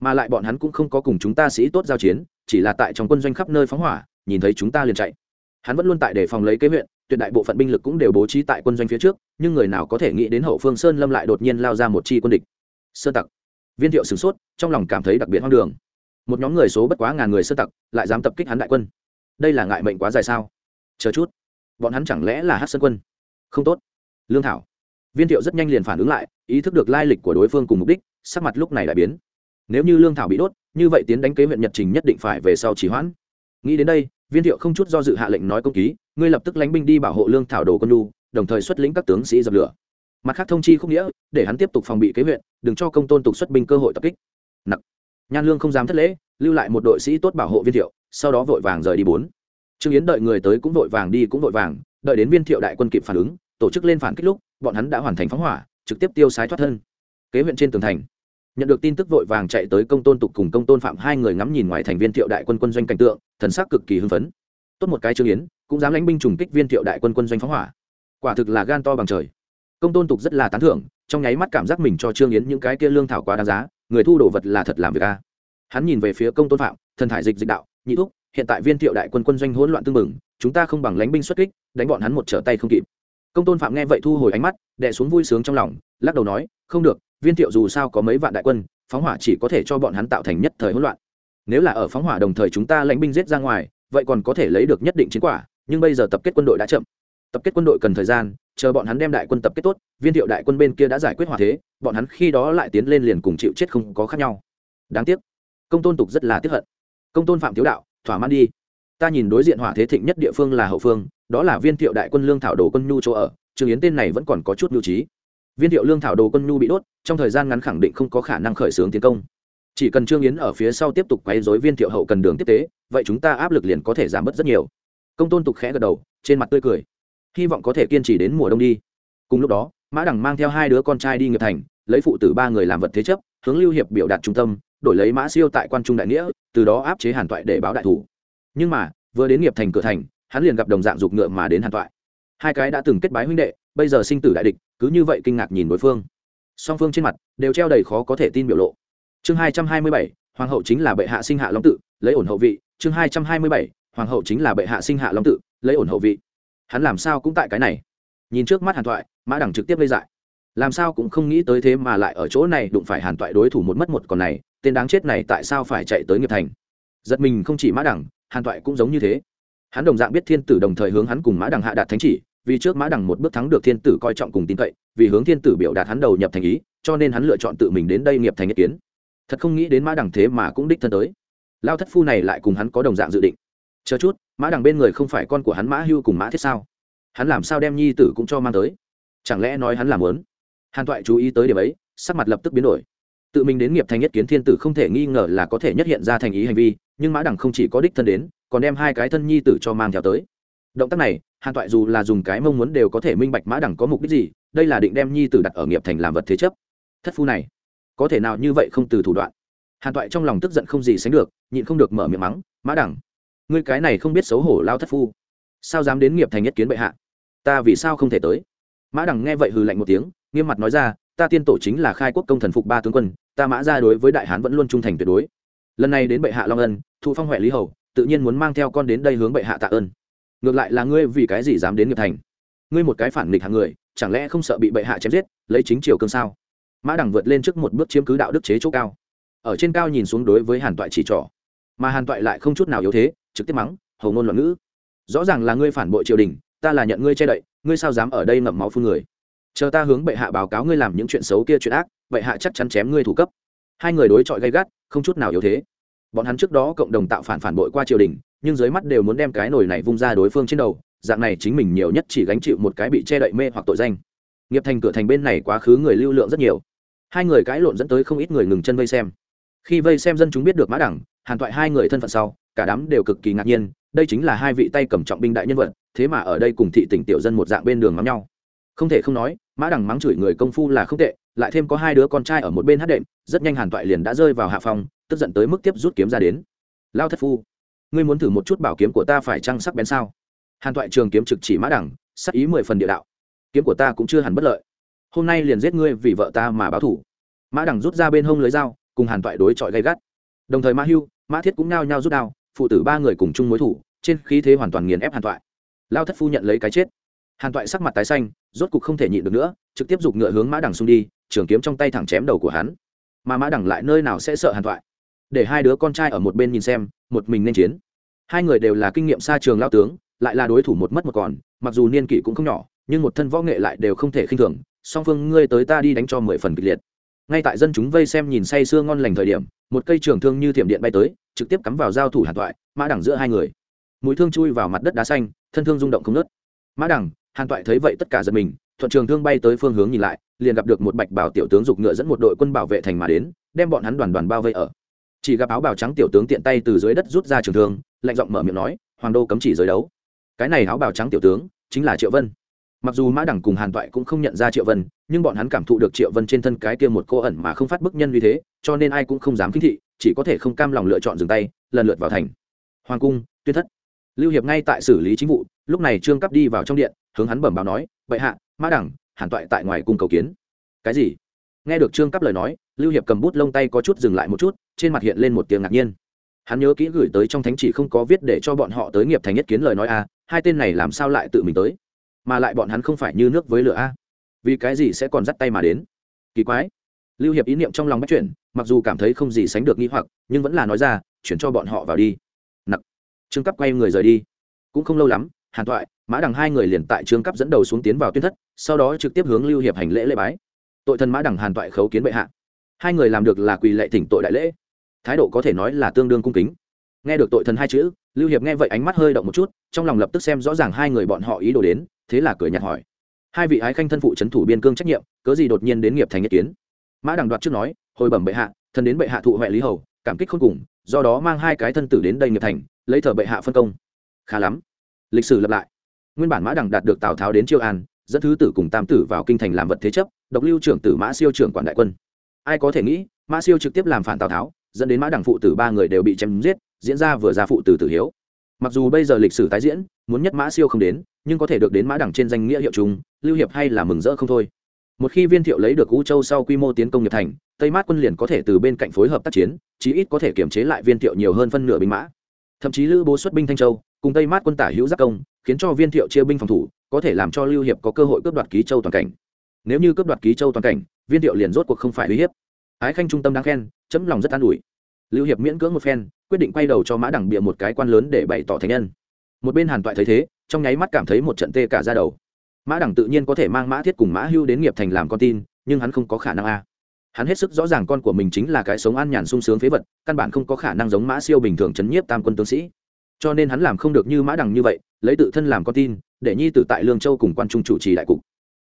Mà lại bọn hắn cũng không có cùng chúng ta sĩ tốt giao chiến, chỉ là tại trong quân doanh khắp nơi phóng hỏa, nhìn thấy chúng ta liền chạy. Hắn vẫn luôn tại để phòng lấy kế huyện, tuyệt đại bộ phận binh lực cũng đều bố trí tại quân doanh phía trước, nhưng người nào có thể nghĩ đến hậu phương sơn lâm lại đột nhiên lao ra một chi quân địch. Sơ tặc. Viên thiệu sửng sốt, trong lòng cảm thấy đặc biệt hoang đường. Một nhóm người số bất quá ngàn người sơ tặc, lại dám tập kích hắn đại quân. Đây là ngại mệnh quá dài sao? Chờ chút bọn hắn chẳng lẽ là hát sơn quân? Không tốt. Lương thảo. Viên thiệu rất nhanh liền phản ứng lại, ý thức được lai lịch của đối phương cùng mục đích, sắc mặt lúc này đã biến. Nếu như lương thảo bị đốt, như vậy tiến đánh kế huyện nhật trình nhất định phải về sau chỉ hoãn. Nghĩ đến đây, viên thiệu không chút do dự hạ lệnh nói công ký, ngươi lập tức lánh binh đi bảo hộ lương thảo đồ quân lu đồng thời xuất lĩnh các tướng sĩ dập lửa. Mặt khác thông chi không nghĩa, để hắn tiếp tục phòng bị kế huyện, đừng cho công tôn tục xuất binh cơ hội tập kích. Nặc. Nhan lương không dám thất lễ, lưu lại một đội sĩ tốt bảo hộ viên thiệu, sau đó vội vàng rời đi bốn trương yến đợi người tới cũng vội vàng đi cũng vội vàng, đợi đến viên thiệu đại quân kịp phản ứng, tổ chức lên phản kích lúc, bọn hắn đã hoàn thành phóng hỏa, trực tiếp tiêu sái thoát thân. Kế huyện trên tường thành, nhận được tin tức vội vàng chạy tới công tôn tục cùng công tôn phạm hai người ngắm nhìn ngoài thành viên thiệu đại quân quân doanh cảnh tượng, thần sắc cực kỳ hưng phấn. Tốt một cái trương yến, cũng dám lãnh binh trùng kích viên thiệu đại quân quân doanh phóng hỏa. Quả thực là gan to bằng trời. Công tôn tục rất là tán thưởng, trong nháy mắt cảm giác mình cho trương yến những cái kia lương thảo quá đáng giá, người thu đồ vật là thật làm việc a. Hắn nhìn về phía công tôn phạm, thần thải dịch dịch đạo, nhị thúc hiện tại viên thiệu đại quân quân doanh hỗn loạn tương mừng chúng ta không bằng lãnh binh xuất kích, đánh bọn hắn một trở tay không kịp. Công tôn phạm nghe vậy thu hồi ánh mắt đẻ xuống vui sướng trong lòng, lắc đầu nói, không được, viên thiệu dù sao có mấy vạn đại quân, phóng hỏa chỉ có thể cho bọn hắn tạo thành nhất thời hỗn loạn. Nếu là ở phóng hỏa đồng thời chúng ta lãnh binh giết ra ngoài, vậy còn có thể lấy được nhất định chiến quả, nhưng bây giờ tập kết quân đội đã chậm. Tập kết quân đội cần thời gian, chờ bọn hắn đem đại quân tập kết tốt, viên thiệu đại quân bên kia đã giải quyết hòa thế, bọn hắn khi đó lại tiến lên liền cùng chịu chết không có khác nhau. Đáng tiếc, công tôn tục rất là tiếc hận. Công tôn phạm thiếu đạo thỏa mãn đi. Ta nhìn đối diện hỏa thế thịnh nhất địa phương là hậu phương, đó là viên thiệu đại quân lương thảo đồ quân nhu chỗ ở trường yến tên này vẫn còn có chút nhu trí. Viên thiệu lương thảo đồ quân nhu bị đốt, trong thời gian ngắn khẳng định không có khả năng khởi xướng tiến công. Chỉ cần trương yến ở phía sau tiếp tục quấy dối viên thiệu hậu cần đường tiếp tế, vậy chúng ta áp lực liền có thể giảm bớt rất nhiều. Công tôn tục khẽ gật đầu, trên mặt tươi cười. Hy vọng có thể kiên trì đến mùa đông đi. Cùng lúc đó, mã đẳng mang theo hai đứa con trai đi nghiệp thành, lấy phụ tử ba người làm vật thế chấp, hướng lưu hiệp biểu đạt trung tâm đổi lấy mã siêu tại quan trung đại nghĩa, từ đó áp chế hàn toại để báo đại thủ. Nhưng mà, vừa đến nghiệp thành cửa thành, hắn liền gặp đồng dạng dục ngựa mà đến hàn toại. Hai cái đã từng kết bái huynh đệ, bây giờ sinh tử đại địch, cứ như vậy kinh ngạc nhìn đối phương. Song phương trên mặt, đều treo đầy khó có thể tin biểu lộ. Chương hai trăm hai mươi bảy, hoàng hậu chính là bệ hạ sinh hạ long tự, lấy ổn hậu vị. Chương hai trăm hai mươi bảy, hoàng hậu chính là bệ hạ sinh hạ long tự, lấy ổn hậu vị. Hắn làm sao cũng tại cái này. Nhìn trước mắt hàn thoại mã đẳng trực tiếp lây dại làm sao cũng không nghĩ tới thế mà lại ở chỗ này đụng phải hàn toại đối thủ một mất một còn này, tên đáng chết này tại sao phải chạy tới nghiệp thành? Giật mình không chỉ mã đẳng hàn toại cũng giống như thế. Hắn đồng dạng biết thiên tử đồng thời hướng hắn cùng mã đẳng hạ đạt thánh chỉ, vì trước mã đẳng một bước thắng được thiên tử coi trọng cùng tin cậy, vì hướng thiên tử biểu đạt hắn đầu nhập thành ý, cho nên hắn lựa chọn tự mình đến đây nghiệp thành ý kiến. Thật không nghĩ đến mã đẳng thế mà cũng đích thân tới. Lao thất phu này lại cùng hắn có đồng dạng dự định. Chờ chút, mã đẳng bên người không phải con của hắn mã hưu cùng mã thiết sao? Hắn làm sao đem nhi tử cũng cho mang tới? Chẳng lẽ nói hắn làm lớn hàn toại chú ý tới điểm ấy, sắc mặt lập tức biến đổi. Tự mình đến nghiệp thành nhất kiến thiên tử không thể nghi ngờ là có thể nhất hiện ra thành ý hành vi, nhưng mã đẳng không chỉ có đích thân đến, còn đem hai cái thân nhi tử cho mang theo tới. Động tác này, hàn toại dù là dùng cái mong muốn đều có thể minh bạch mã đẳng có mục đích gì, đây là định đem nhi tử đặt ở nghiệp thành làm vật thế chấp. Thất phu này, có thể nào như vậy không từ thủ đoạn? Hàn toại trong lòng tức giận không gì sánh được, nhịn không được mở miệng mắng, mã đẳng, ngươi cái này không biết xấu hổ lao thất phu, sao dám đến nghiệp thành nhất kiến bệ hạ? Ta vì sao không thể tới? Mã đẳng nghe vậy hừ lạnh một tiếng nghiêm mặt nói ra, ta tiên tổ chính là khai quốc công thần phục ba tướng quân, ta mã ra đối với đại hán vẫn luôn trung thành tuyệt đối. Lần này đến bệ hạ long ân, thụ phong huệ lý hầu, tự nhiên muốn mang theo con đến đây hướng bệ hạ tạ ơn. Ngược lại là ngươi vì cái gì dám đến nghiệp thành? Ngươi một cái phản nghịch hàng người, chẳng lẽ không sợ bị bệ hạ chém giết, lấy chính triều cương sao? Mã đẳng vượt lên trước một bước chiếm cứ đạo đức chế chỗ cao. Ở trên cao nhìn xuống đối với hàn toại chỉ trỏ. Mà hàn toại lại không chút nào yếu thế, trực tiếp mắng, hầu ngôn loạn ngữ. Rõ ràng là ngươi phản bội triều đình, ta là nhận ngươi che đậy, ngươi sao dám ở đây ngậm máu phun người? Chờ ta hướng bệ hạ báo cáo ngươi làm những chuyện xấu kia chuyện ác, bệ hạ chắc chắn chém ngươi thủ cấp. Hai người đối chọi gay gắt, không chút nào yếu thế. Bọn hắn trước đó cộng đồng tạo phản phản bội qua triều đình, nhưng dưới mắt đều muốn đem cái nồi này vung ra đối phương trên đầu, dạng này chính mình nhiều nhất chỉ gánh chịu một cái bị che đậy mê hoặc tội danh. Nghiệp thành cửa thành bên này quá khứ người lưu lượng rất nhiều. Hai người cãi lộn dẫn tới không ít người ngừng chân vây xem. Khi vây xem dân chúng biết được mã đẳng, hàn toại hai người thân phận sau, cả đám đều cực kỳ ngạc nhiên, đây chính là hai vị tay cầm trọng binh đại nhân vật, thế mà ở đây cùng thị tỉnh tiểu dân một dạng bên đường ngắm nhau không thể không nói, mã đằng mắng chửi người công phu là không tệ, lại thêm có hai đứa con trai ở một bên hát đệm, rất nhanh hàn toại liền đã rơi vào hạ phòng, tức giận tới mức tiếp rút kiếm ra đến. Lao thất phu, ngươi muốn thử một chút bảo kiếm của ta phải trăng sắc bén sao? Hàn toại trường kiếm trực chỉ mã đẳng sắc ý mười phần địa đạo. Kiếm của ta cũng chưa hẳn bất lợi. Hôm nay liền giết ngươi vì vợ ta mà báo thủ. Mã đẳng rút ra bên hông lưới dao, cùng hàn toại đối chọi gay gắt. Đồng thời mã hưu, mã thiết cũng nao nhao rút đao, phụ tử ba người cùng chung mối thủ, trên khí thế hoàn toàn nghiền ép hàn toại. Lao thất phu nhận lấy cái chết hàn toại sắc mặt tái xanh, rốt cục không thể nhịn được nữa, trực tiếp giục ngựa hướng mã đằng xung đi, trường kiếm trong tay thẳng chém đầu của hắn. Mà mã đằng lại nơi nào sẽ sợ hàn toại? Để hai đứa con trai ở một bên nhìn xem, một mình nên chiến. Hai người đều là kinh nghiệm xa trường lao tướng, lại là đối thủ một mất một còn, mặc dù niên kỷ cũng không nhỏ, nhưng một thân võ nghệ lại đều không thể khinh thường, song phương ngươi tới ta đi đánh cho mười phần kịch liệt. Ngay tại dân chúng vây xem nhìn say sưa ngon lành thời điểm, một cây trường thương như thiểm điện bay tới, trực tiếp cắm vào giao thủ hàn toại, mã đẳng giữa hai người. Mũi thương chui vào mặt đất đá xanh, thân thương rung động không nớt mã đẳng hàn toại thấy vậy tất cả giật mình, thuận trường thương bay tới phương hướng nhìn lại, liền gặp được một bạch bảo tiểu tướng giục ngựa dẫn một đội quân bảo vệ thành mà đến, đem bọn hắn đoàn đoàn bao vây ở. Chỉ gặp áo bào trắng tiểu tướng tiện tay từ dưới đất rút ra trường thương, lạnh giọng mở miệng nói, hoàng đô cấm chỉ giới đấu. Cái này áo bào trắng tiểu tướng, chính là triệu vân. Mặc dù mã đẳng cùng hàn toại cũng không nhận ra triệu vân, nhưng bọn hắn cảm thụ được triệu vân trên thân cái kia một cô ẩn mà không phát bức nhân như thế, cho nên ai cũng không dám kinh thị, chỉ có thể không cam lòng lựa chọn dừng tay, lần lượt vào thành. Hoàng cung, tuyên thất lưu hiệp ngay tại xử lý chính vụ, lúc này trương cấp đi vào trong điện, hướng hắn bẩm báo nói vậy hạ, mã đẳng, hàn toại tại ngoài cung cầu kiến. Cái gì? Nghe được trương cấp lời nói, lưu hiệp cầm bút lông tay có chút dừng lại một chút, trên mặt hiện lên một tiếng ngạc nhiên. Hắn nhớ kỹ gửi tới trong thánh chỉ không có viết để cho bọn họ tới nghiệp thành nhất kiến lời nói a, hai tên này làm sao lại tự mình tới? Mà lại bọn hắn không phải như nước với lửa a. Vì cái gì sẽ còn dắt tay mà đến? Kỳ quái. Lưu hiệp ý niệm trong lòng bắt chuyển, mặc dù cảm thấy không gì sánh được nghi hoặc, nhưng vẫn là nói ra, chuyển cho bọn họ vào đi trương cấp quay người rời đi. Cũng không lâu lắm, hàn toại mã đằng hai người liền tại trương cấp dẫn đầu xuống tiến vào tuyên thất, sau đó trực tiếp hướng lưu hiệp hành lễ lễ bái. Tội thần mã đằng hàn toại khấu kiến bệ hạ. Hai người làm được là quỳ lệ thỉnh tội đại lễ. Thái độ có thể nói là tương đương cung kính. Nghe được tội thần hai chữ, lưu hiệp nghe vậy ánh mắt hơi động một chút, trong lòng lập tức xem rõ ràng hai người bọn họ ý đồ đến, thế là cười nhạt hỏi. Hai vị ái khanh thân phụ c h ấ n thủ biên cương trách nhiệm, cớ gì đột nhiên đến nghiệp thành nhất kiến? Mã đằng đoạt trước nói, hồi bẩm bệ hạ, thần đến bệ hạ thụ huệ lý hầu, cảm kích không cùng do đó mang hai cái thân tử đến đây nghiệp thành, lấy thờ bệ hạ phân công. Khá lắm. Lịch sử lặp lại. Nguyên bản mã đằng đạt được tào tháo đến chiêu an, dẫn thứ tử cùng tam tử vào kinh thành làm vật thế chấp, độc lưu trưởng tử mã siêu trưởng quản đại quân. Ai có thể nghĩ, mã siêu trực tiếp làm phản tào tháo, dẫn đến mã đằng phụ tử ba người đều bị chém giết, diễn ra vừa ra phụ tử tử hiếu. Mặc dù bây giờ lịch sử tái diễn, muốn nhất mã siêu không đến, nhưng có thể được đến mã đẳng trên danh nghĩa hiệu chúng lưu hiệp hay là mừng rỡ không thôi một khi viên thiệu lấy được u châu sau quy mô tiến công nghiệp thành, tây mát quân liền có thể từ bên cạnh phối hợp tác chiến, chí ít có thể kiểm chế lại viên thiệu nhiều hơn phân nửa binh mã. Thậm chí lữ bố xuất binh thanh châu, cùng tây mát quân tả hữu giác công, khiến cho viên thiệu chia binh phòng thủ, có thể làm cho lưu hiệp có cơ hội cướp đoạt ký châu toàn cảnh. Nếu như cướp đoạt ký châu toàn cảnh, viên thiệu liền rốt cuộc không phải uy hiếp. Ái khanh trung tâm đáng khen, chấm lòng rất an ủi. Lưu hiệp miễn cưỡng một phen, quyết định quay đầu cho mã đẳng bịa một cái quan lớn để bày tỏ thành nhân. Một bên hàn toại thấy thế, trong nháy mắt cảm thấy một trận tê cả ra đầu mã đẳng tự nhiên có thể mang mã thiết cùng mã hưu đến nghiệp thành làm con tin, nhưng hắn không có khả năng a. Hắn hết sức rõ ràng con của mình chính là cái sống an nhàn sung sướng phế vật, căn bản không có khả năng giống mã siêu bình thường chấn nhiếp tam quân tướng sĩ. Cho nên hắn làm không được như mã đẳng như vậy, lấy tự thân làm con tin, để nhi tử tại lương châu cùng quan trung chủ trì đại cục.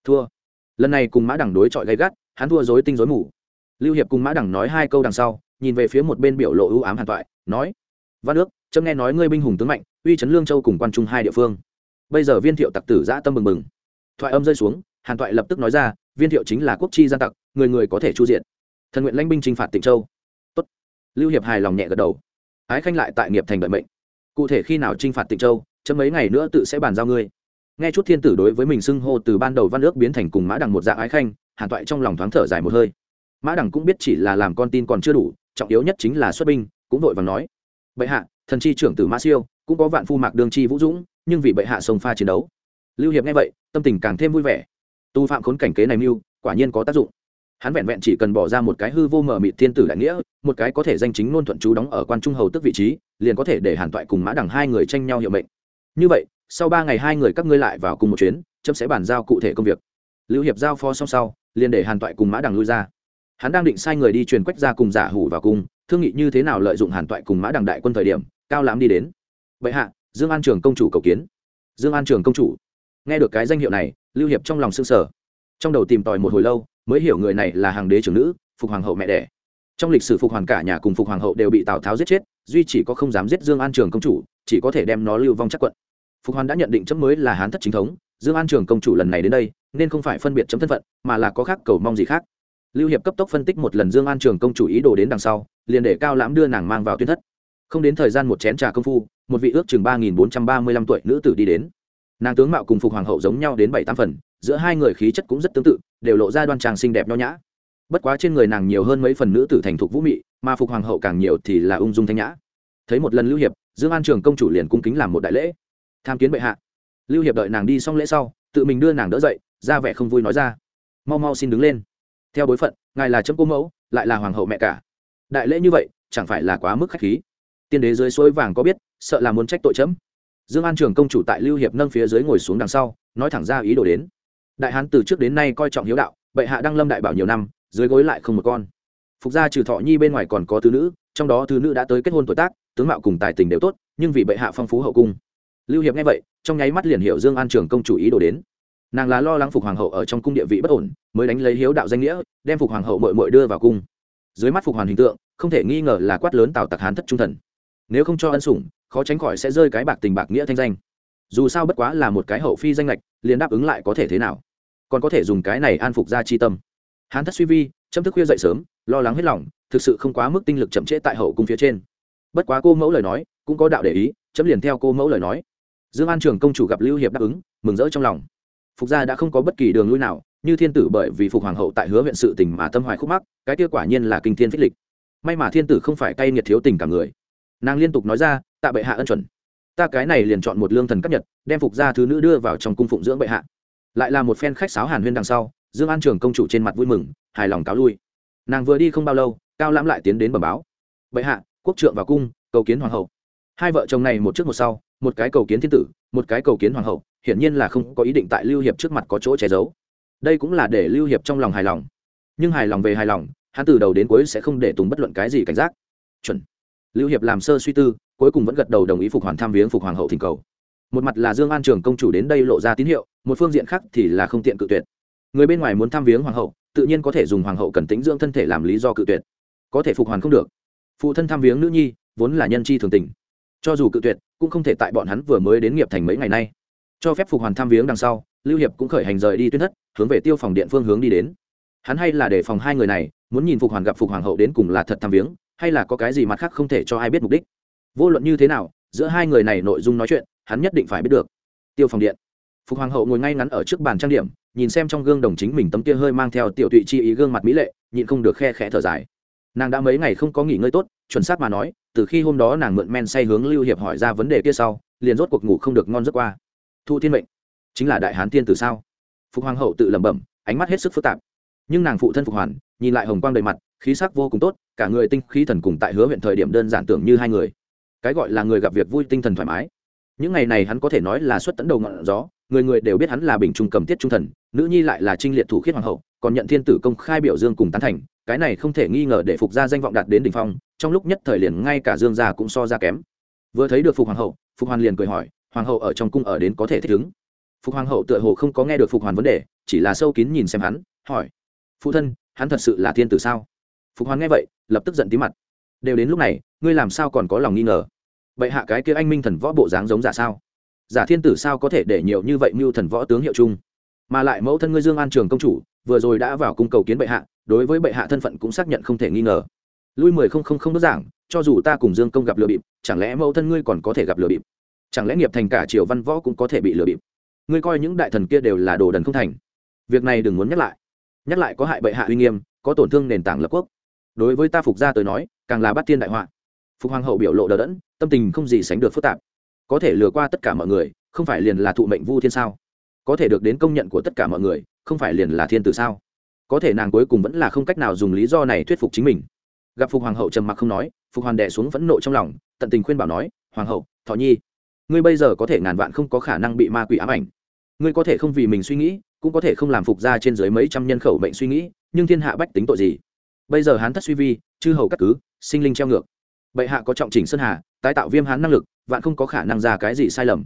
Thua. Lần này cùng mã đẳng đối chọi gay gắt, hắn thua dối tinh dối mù. Lưu hiệp cùng mã đẳng nói hai câu đằng sau, nhìn về phía một bên biểu lộ ưu ám hàn toại, nói, văn ước, chấm nghe nói ngươi binh hùng tướng mạnh, uy chấn lương châu cùng quan trung hai địa phương. Bây giờ viên thiệu tặc tử giã tâm mừng mừng thoại âm rơi xuống, hàn toại lập tức nói ra, viên thiệu chính là quốc chi gian tặc, người người có thể chu diện. Thần nguyện lãnh binh chinh phạt tịnh châu. Tốt. lưu hiệp hài lòng nhẹ gật đầu. Ái khanh lại tại nghiệp thành đợi mệnh. Cụ thể khi nào chinh phạt tịnh châu, chấm mấy ngày nữa tự sẽ bàn giao ngươi. Nghe chút thiên tử đối với mình xưng hô từ ban đầu văn ước biến thành cùng mã đằng một dạng ái khanh, hàn toại trong lòng thoáng thở dài một hơi. Mã đằng cũng biết chỉ là làm con tin còn chưa đủ, trọng yếu nhất chính là xuất binh, cũng vội vàng nói. Bệ hạ, thần chi trưởng tử mã siêu, cũng có vạn phu mạc đương chi vũ dũng, nhưng vì bệ hạ sông pha chiến đấu lưu hiệp nghe vậy, tâm tình càng thêm vui vẻ. Tu phạm khốn cảnh kế này mưu, quả nhiên có tác dụng. Hắn vẹn vẹn chỉ cần bỏ ra một cái hư vô mở mịt thiên tử đại nghĩa, một cái có thể danh chính ngôn thuận chú đóng ở quan trung hầu tức vị trí, liền có thể để hàn toại cùng mã đằng hai người tranh nhau hiệu mệnh. Như vậy, sau ba ngày hai người các ngươi lại vào cùng một chuyến, chấm sẽ bàn giao cụ thể công việc. Lưu hiệp giao phó xong sau, liền để hàn toại cùng mã đằng lui ra. Hắn đang định sai người đi truyền quách ra cùng giả hủ vào cung, thương nghị như thế nào lợi dụng hàn toại cùng mã đằng đại quân thời điểm, cao lãm đi đến. Vậy hạ, dương an trường công chủ cầu kiến. Dương an trường công chủ nghe được cái danh hiệu này, lưu hiệp trong lòng s ư n g sở trong đầu tìm tòi một hồi lâu, mới hiểu người này là hàng đế trưởng nữ, phục hoàng hậu mẹ đẻ. Trong lịch sử phục hoàng cả nhà cùng phục hoàng hậu đều bị tào tháo giết chết, duy chỉ có không dám giết dương an trường công chủ, chỉ có thể đem nó lưu vong chắc quận. Phục hoàng đã nhận định chấm mới là hán thất chính thống, dương an trường công chủ lần này đến đây, nên không phải phân biệt chấm thân phận, mà là có khác cầu mong gì khác. Lưu hiệp cấp tốc phân tích một lần dương an trường công chủ ý đồ đến đằng sau, liền để cao lãm đưa nàng mang vào tuyên thất. Không đến thời gian một chén trà công phu, một vị ước chừng ba nghìn bốn trăm ba mươi lăm tuổi nữ tử đi đến nàng tướng mạo cùng phục hoàng hậu giống nhau đến bảy tám phần, giữa hai người khí chất cũng rất tương tự, đều lộ ra đoan trang xinh đẹp nho nhã. Bất quá trên người nàng nhiều hơn mấy phần nữ tử thành thục vũ mị, mà phục hoàng hậu càng nhiều thì là ung dung thanh nhã. Thấy một lần lưu hiệp, dương an trường công chủ liền cung kính làm một đại lễ. Tham kiến bệ hạ. Lưu hiệp đợi nàng đi xong lễ sau, tự mình đưa nàng đỡ dậy, ra vẻ không vui nói ra. Mau mau xin đứng lên. Theo bối phận, ngài là chấm cô mẫu, lại là hoàng hậu mẹ cả. Đại lễ như vậy, chẳng phải là quá mức khách khí. Tiên đế dưới suối vàng có biết, sợ là muốn trách tội chấm dương an trường công chủ tại lưu hiệp nâng phía dưới ngồi xuống đằng sau, nói thẳng ra ý đồ đến. Đại hán từ trước đến nay coi trọng hiếu đạo, bệ hạ đăng lâm đại bảo nhiều năm, dưới gối lại không một con. Phục gia trừ thọ nhi bên ngoài còn có thứ nữ, trong đó thứ nữ đã tới kết hôn tuổi tác, tướng mạo cùng tài tình đều tốt, nhưng vì bệ hạ phong phú hậu cung. Lưu hiệp nghe vậy, trong nháy mắt liền hiểu dương an trường công chủ ý đồ đến. Nàng là lo lắng phục hoàng hậu ở trong cung địa vị bất ổn, mới đánh lấy hiếu đạo danh nghĩa, đem phục hoàng hậu mội mội đưa vào cung. Dưới mắt phục hoàn hình tượng, không thể nghi ngờ là quát lớn tào tặc hán thất trung thần nếu không cho ân sủng, khó tránh khỏi sẽ rơi cái bạc tình bạc nghĩa thanh danh. Dù sao bất quá là một cái hậu phi danh lệch, liền đáp ứng lại có thể thế nào? Còn có thể dùng cái này an phục ra chi tâm. Hán thất suy vi châm thức khuya dậy sớm, lo lắng hết lòng, thực sự không quá mức tinh lực chậm trễ tại hậu cung phía trên. Bất quá cô mẫu lời nói, cũng có đạo để ý, chấm liền theo cô mẫu lời nói. Dương an trường công chủ gặp lưu hiệp đáp ứng, mừng rỡ trong lòng. Phục gia đã không có bất kỳ đường lui nào, như thiên tử bởi vì phục hoàng hậu tại hứa huyện sự tình mà tâm hoài khúc mắc, cái kia quả nhiên là kinh thiên phích lịch. May mà thiên tử không phải cay nghiệt thiếu tình cả người nàng liên tục nói ra, tạ bệ hạ ân chuẩn. Ta cái này liền chọn một lương thần cấp nhật, đem phục gia thứ nữ đưa vào trong cung phụng dưỡng bệ hạ. Lại là một phen khách sáo hàn huyên đằng sau, dương an trường công chủ trên mặt vui mừng, hài lòng cáo lui. Nàng vừa đi không bao lâu, cao lãm lại tiến đến bẩm báo. Bệ hạ, quốc trượng vào cung, cầu kiến hoàng hậu. Hai vợ chồng này một trước một sau, một cái cầu kiến thiên tử, một cái cầu kiến hoàng hậu, hiển nhiên là không có ý định tại lưu hiệp trước mặt có chỗ che giấu. Đây cũng là để lưu hiệp trong lòng hài lòng. Nhưng hài lòng về hài lòng, hắn từ đầu đến cuối sẽ không để tùng bất luận cái gì cảnh giác. Chuẩn lưu hiệp làm sơ suy tư, cuối cùng vẫn gật đầu đồng ý phục hoàn tham viếng phục hoàng hậu thỉnh cầu. Một mặt là dương an trường công chủ đến đây lộ ra tín hiệu, một phương diện khác thì là không tiện cự tuyệt. Người bên ngoài muốn tham viếng hoàng hậu, tự nhiên có thể dùng hoàng hậu cần tính dưỡng thân thể làm lý do cự tuyệt. Có thể phục hoàn không được. Phụ thân tham viếng nữ nhi, vốn là nhân chi thường tình. Cho dù cự tuyệt, cũng không thể tại bọn hắn vừa mới đến nghiệp thành mấy ngày nay. Cho phép phục hoàn tham viếng đằng sau, lưu hiệp cũng khởi hành rời đi tuyên thất, hướng về tiêu phòng điện phương hướng đi đến. Hắn hay là để phòng hai người này, muốn nhìn phục hoàn gặp phục hoàng hậu đến cùng là thật tham viếng hay là có cái gì mặt khác không thể cho ai biết mục đích? Vô luận như thế nào, giữa hai người này nội dung nói chuyện, hắn nhất định phải biết được. Tiêu phòng điện. Phục hoàng hậu ngồi ngay ngắn ở trước bàn trang điểm, nhìn xem trong gương đồng chính mình tấm kia hơi mang theo tiểu tụy chi ý gương mặt mỹ lệ, nhịn không được khe khẽ thở dài. Nàng đã mấy ngày không có nghỉ ngơi tốt, chuẩn xác mà nói, từ khi hôm đó nàng mượn men say hướng lưu hiệp hỏi ra vấn đề kia sau, liền rốt cuộc ngủ không được ngon giấc qua. Thu thiên mệnh. Chính là đại hán tiên từ sao? Phục hoàng hậu tự lẩm bẩm, ánh mắt hết sức phức tạp. Nhưng nàng phụ thân phục hoàn, nhìn lại hồng quang đầy mặt khí sắc vô cùng tốt, cả người tinh khí thần cùng tại hứa huyện thời điểm đơn giản tưởng như hai người. Cái gọi là người gặp việc vui tinh thần thoải mái. Những ngày này hắn có thể nói là xuất tấn đầu ngọn gió, người người đều biết hắn là bình trung cầm tiết trung thần, nữ nhi lại là trinh liệt thủ khiết hoàng hậu, còn nhận thiên tử công khai biểu dương cùng tán thành, cái này không thể nghi ngờ để phục gia danh vọng đạt đến đỉnh phong, trong lúc nhất thời liền ngay cả dương gia cũng so ra kém. Vừa thấy được phục hoàng hậu, phục hoàn liền cười hỏi, hoàng hậu ở trong cung ở đến có thể thích ứng? Phục hoàng hậu tựa hồ không có nghe được phục hoàn vấn đề, chỉ là sâu kín nhìn xem hắn, hỏi, phụ thân, hắn thật sự là thiên tử sao? Phục hoàn nghe vậy, lập tức giận tí mặt. Đều đến lúc này, ngươi làm sao còn có lòng nghi ngờ? Bệ hạ cái kia anh minh thần võ bộ dáng giống giả sao? Giả thiên tử sao có thể để nhiều như vậy mưu thần võ tướng hiệu chung? Mà lại mẫu thân ngươi dương an trường công chủ, vừa rồi đã vào cung cầu kiến bệ hạ, đối với bệ hạ thân phận cũng xác nhận không thể nghi ngờ. Lui mười không không không đốt giảng, cho dù ta cùng dương công gặp lừa bịp, chẳng lẽ mẫu thân ngươi còn có thể gặp lừa bịp? Chẳng lẽ nghiệp thành cả triều văn võ cũng có thể bị lừa bịp? Ngươi coi những đại thần kia đều là đồ đần không thành. Việc này đừng muốn nhắc lại. Nhắc lại có hại bệ hạ uy nghiêm, có tổn thương nền tảng lập quốc đối với ta phục gia tới nói, càng là bắt tiên đại họa. Phục hoàng hậu biểu lộ đờ đẫn, tâm tình không gì sánh được phức tạp. Có thể lừa qua tất cả mọi người, không phải liền là thụ mệnh vu thiên sao? Có thể được đến công nhận của tất cả mọi người, không phải liền là thiên tử sao? Có thể nàng cuối cùng vẫn là không cách nào dùng lý do này thuyết phục chính mình. Gặp phục hoàng hậu trầm mặc không nói, phục hoàng đệ xuống phẫn nộ trong lòng, tận tình khuyên bảo nói, hoàng hậu, thọ nhi, ngươi bây giờ có thể ngàn vạn không có khả năng bị ma quỷ ám ảnh. Ngươi có thể không vì mình suy nghĩ, cũng có thể không làm phục ra trên dưới mấy trăm nhân khẩu mệnh suy nghĩ, nhưng thiên hạ bách tính tội gì? Bây giờ hán thất suy vi, chư hầu cắt cứ, sinh linh treo ngược. Bệ hạ có trọng trình sơn hà, tái tạo viêm hán năng lực, vạn không có khả năng ra cái gì sai lầm.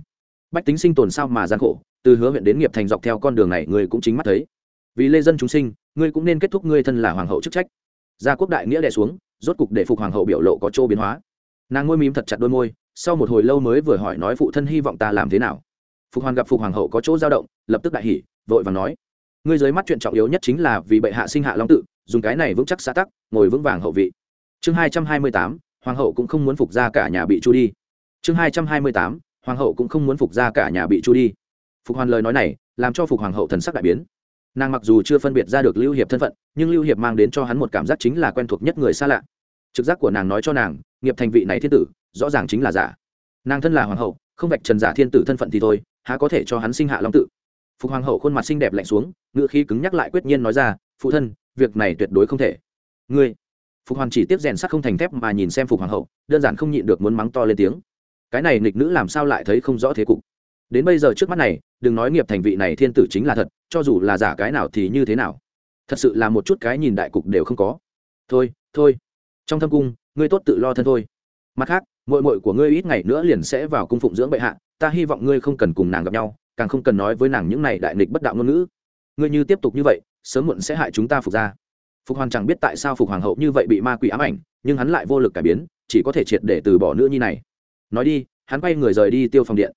Bách tính sinh tồn sao mà gian khổ, từ hứa huyện đến nghiệp thành dọc theo con đường này người cũng chính mắt thấy. Vì lê dân chúng sinh, ngươi cũng nên kết thúc ngươi thân là hoàng hậu chức trách. Gia quốc đại nghĩa đè xuống, rốt cục để phục hoàng hậu biểu lộ có chỗ biến hóa. Nàng ngôi mím thật chặt đôi môi, sau một hồi lâu mới vừa hỏi nói phụ thân hy vọng ta làm thế nào. Phục hoàng gặp phục hoàng hậu có chỗ dao động, lập tức đại hỉ, vội và nói. Ngươi dưới mắt chuyện trọng yếu nhất chính là vì bệ hạ sinh hạ long tự dùng cái này vững chắc xã tắc, ngồi vững vàng hậu vị. Chương hai trăm hai mươi tám, hoàng hậu cũng không muốn phục ra cả nhà bị chu đi. Chương hai trăm hai mươi tám, hoàng hậu cũng không muốn phục ra cả nhà bị chu đi. Phục hoàn lời nói này, làm cho phục hoàng hậu thần sắc đại biến. Nàng mặc dù chưa phân biệt ra được lưu hiệp thân phận, nhưng lưu hiệp mang đến cho hắn một cảm giác chính là quen thuộc nhất người xa lạ. Trực giác của nàng nói cho nàng, nghiệp thành vị này thiên tử, rõ ràng chính là giả. Nàng thân là hoàng hậu, không vạch trần giả thiên tử thân phận thì thôi, há có thể cho hắn sinh hạ long tự? Phục hoàng hậu khuôn mặt xinh đẹp lạnh xuống ngựa khí cứng nhắc lại quyết nhiên nói ra, phụ thân việc này tuyệt đối không thể. Ngươi, phục hoàng chỉ tiếp rèn sắt không thành thép mà nhìn xem phục hoàng hậu, đơn giản không nhịn được muốn mắng to lên tiếng. Cái này nghịch nữ làm sao lại thấy không rõ thế cục? Đến bây giờ trước mắt này, đừng nói nghiệp thành vị này thiên tử chính là thật, cho dù là giả cái nào thì như thế nào? Thật sự là một chút cái nhìn đại cục đều không có. Thôi thôi. Trong thâm cung, ngươi tốt tự lo thân thôi. Mặt khác mội mội của ngươi ít ngày nữa liền sẽ vào cung phụng dưỡng bệ hạ, ta hy vọng ngươi không cần cùng nàng gặp nhau, càng không cần nói với nàng những này đại nghịch bất đạo ngôn ngữ. Ngươi như tiếp tục như vậy sớm muộn sẽ hại chúng ta phục ra. Phục hoàng chẳng biết tại sao phục hoàng hậu như vậy bị ma quỷ ám ảnh, nhưng hắn lại vô lực cải biến, chỉ có thể triệt để từ bỏ nữ nhi này. Nói đi, hắn quay người rời đi tiêu phòng điện.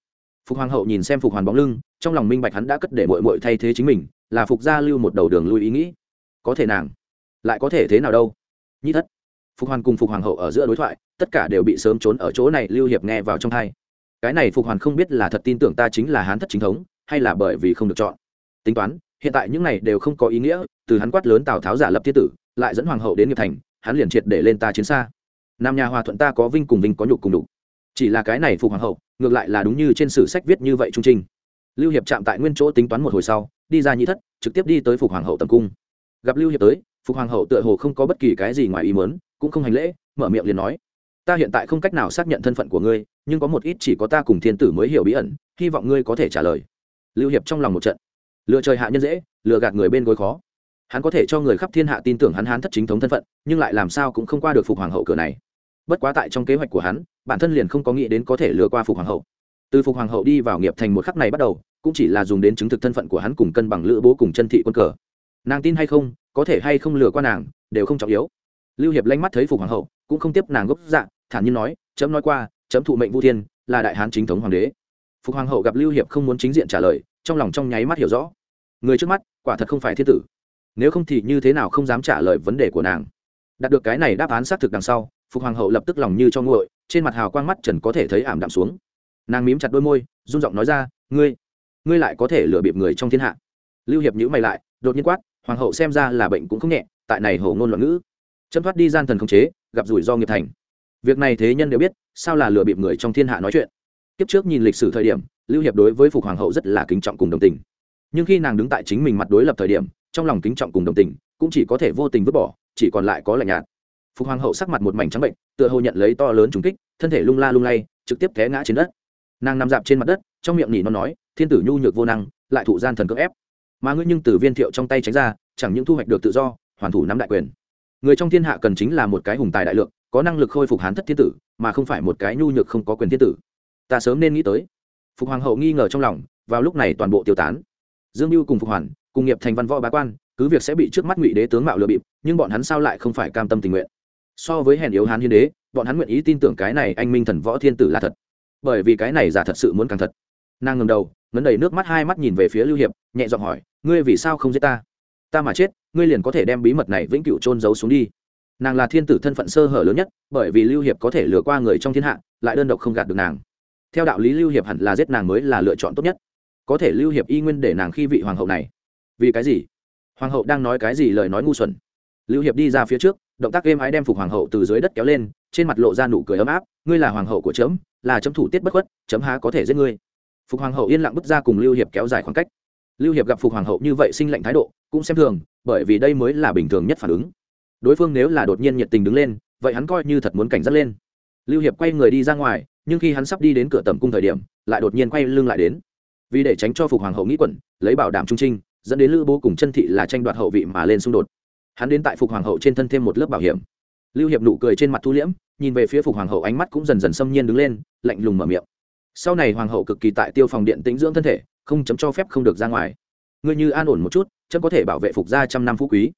Phục hoàng hậu nhìn xem phục hoàn bóng lưng, trong lòng minh bạch hắn đã cất để mội mội thay thế chính mình, là phục gia lưu một đầu đường lui ý nghĩ. Có thể nàng, lại có thể thế nào đâu? Nhi thất. Phục hoàn cùng phục hoàng hậu ở giữa đối thoại, tất cả đều bị sớm trốn ở chỗ này lưu hiệp nghe vào trong thai cái này phục hoàn không biết là thật tin tưởng ta chính là hán thất chính thống, hay là bởi vì không được chọn. Tính toán hiện tại những này đều không có ý nghĩa, từ hắn quát lớn tào tháo giả lập thiết tử, lại dẫn hoàng hậu đến nghiệp thành, hắn liền triệt để lên ta chiến xa. Nam nhà hòa thuận ta có vinh cùng vinh có nhục cùng đục chỉ là cái này phục hoàng hậu, ngược lại là đúng như trên sử sách viết như vậy trung trinh lưu hiệp chạm tại nguyên chỗ tính toán một hồi sau, đi ra nhị thất, trực tiếp đi tới phục hoàng hậu tầm cung. Gặp lưu hiệp tới, phục hoàng hậu tựa hồ không có bất kỳ cái gì ngoài ý mớn cũng không hành lễ, mở miệng liền nói, ta hiện tại không cách nào xác nhận thân phận của ngươi, nhưng có một ít chỉ có ta cùng thiên tử mới hiểu bí ẩn, hy vọng ngươi có thể trả lời. Lưu hiệp trong lòng một trận lựa trời hạ nhân dễ, lừa gạt người bên gối khó. Hắn có thể cho người khắp thiên hạ tin tưởng hắn hán thất chính thống thân phận, nhưng lại làm sao cũng không qua được phục hoàng hậu cửa này. Bất quá tại trong kế hoạch của hắn, bản thân liền không có nghĩ đến có thể lừa qua phục hoàng hậu. Từ phục hoàng hậu đi vào nghiệp thành một khắc này bắt đầu, cũng chỉ là dùng đến chứng thực thân phận của hắn cùng cân bằng lữ bố cùng chân thị quân cờ. Nàng tin hay không, có thể hay không lừa qua nàng, đều không trọng yếu. Lưu hiệp lanh mắt thấy phục hoàng hậu, cũng không tiếp nàng gốc dạng, thản nhiên nói, chấm nói qua, chấm thụ mệnh vu thiên, là đại hán chính thống hoàng đế. Phục hoàng hậu gặp lưu hiệp không muốn chính diện trả lời trong lòng trong nháy mắt hiểu rõ. Người trước mắt, quả thật không phải thiên tử. Nếu không thì như thế nào không dám trả lời vấn đề của nàng? Đạt được cái này đáp án xác thực đằng sau, phục hoàng hậu lập tức lòng như cho nguội, trên mặt hào quang mắt trần có thể thấy ảm đạm xuống. Nàng mím chặt đôi môi, run giọng nói ra, ngươi ngươi lại có thể lừa bịp người trong thiên hạ. Lưu hiệp nhữ mày lại, đột nhiên quát, hoàng hậu xem ra là bệnh cũng không nhẹ, tại này hổ ngôn loạn ngữ. Chấm thoát đi gian thần khống chế, gặp rủi ro nghiệp thành. Việc này thế nhân đều biết, sao là lừa bịp người trong thiên hạ nói chuyện? Tiếp trước nhìn lịch sử thời điểm lưu hiệp đối với phục hoàng hậu rất là kính trọng cùng đồng tình. Nhưng khi nàng đứng tại chính mình mặt đối lập thời điểm, trong lòng kính trọng cùng đồng tình cũng chỉ có thể vô tình vứt bỏ, chỉ còn lại có lạnh nhạt. Phục hoàng hậu sắc mặt một mảnh trắng bệnh, tựa hồ nhận lấy to lớn trùng kích, thân thể lung la lung lay, trực tiếp té ngã trên đất. Nàng nằm dạp trên mặt đất, trong miệng nỉ nó nói, thiên tử nhu nhược vô năng, lại thụ gian thần cưỡng ép. Mà ngươi nhưng từ viên thiệu trong tay tránh ra, chẳng những thu hoạch được tự do, hoàn thủ nắm đại quyền. Người trong thiên hạ cần chính là một cái hùng tài đại lượng, có năng lực khôi phục hán thất thiên tử, mà không phải một cái nhu nhược không có quyền thiên tử. Ta sớm nên nghĩ tới phục hoàng hậu nghi ngờ trong lòng, vào lúc này toàn bộ tiêu tán. Dương mưu cùng phục hoàn, cùng nghiệp thành văn võ bá quan, cứ việc sẽ bị trước mắt ngụy đế tướng mạo lừa bịp, nhưng bọn hắn sao lại không phải cam tâm tình nguyện? So với hèn yếu hán hiến đế, bọn hắn nguyện ý tin tưởng cái này anh minh thần võ thiên tử là thật. Bởi vì cái này giả thật sự muốn càng thật. Nàng ngầm đầu, ngấn đầy nước mắt hai mắt nhìn về phía lưu hiệp, nhẹ giọng hỏi, ngươi vì sao không giết ta? Ta mà chết, ngươi liền có thể đem bí mật này vĩnh cửu trôn giấu xuống đi. Nàng là thiên tử thân phận sơ hở lớn nhất, bởi vì lưu hiệp có thể lừa qua người trong thiên hạ, lại đơn độc không gạt được nàng theo đạo lý lưu hiệp hẳn là giết nàng mới là lựa chọn tốt nhất. Có thể lưu hiệp y nguyên để nàng khi vị hoàng hậu này. Vì cái gì? Hoàng hậu đang nói cái gì lời nói ngu xuẩn. Lưu hiệp đi ra phía trước, động tác êm ái đem phục hoàng hậu từ dưới đất kéo lên, trên mặt lộ ra nụ cười ấm áp, ngươi là hoàng hậu của chấm, là chấm thủ tiết bất khuất, chấm há có thể giết ngươi? Phục hoàng hậu yên lặng bước ra cùng lưu hiệp kéo dài khoảng cách. Lưu hiệp gặp phục hoàng hậu như vậy sinh lệnh thái độ, cũng xem thường, bởi vì đây mới là bình thường nhất phản ứng. Đối phương nếu là đột nhiên nhiệt tình đứng lên, vậy hắn coi như thật muốn cảnh giác lên. Lưu hiệp quay người đi ra ngoài nhưng khi hắn sắp đi đến cửa tầm cung thời điểm, lại đột nhiên quay lưng lại đến. Vì để tránh cho phục hoàng hậu nghĩ quẩn, lấy bảo đảm trung trinh, dẫn đến lữ bố cùng chân thị là tranh đoạt hậu vị mà lên xung đột. Hắn đến tại phục hoàng hậu trên thân thêm một lớp bảo hiểm. Lưu hiệp nụ cười trên mặt thu liễm, nhìn về phía phục hoàng hậu ánh mắt cũng dần dần xâm nhiên đứng lên, lạnh lùng mở miệng. Sau này hoàng hậu cực kỳ tại tiêu phòng điện tĩnh dưỡng thân thể, không chấm cho phép không được ra ngoài. Ngươi như an ổn một chút, chấm có thể bảo vệ phục gia trăm năm phú quý.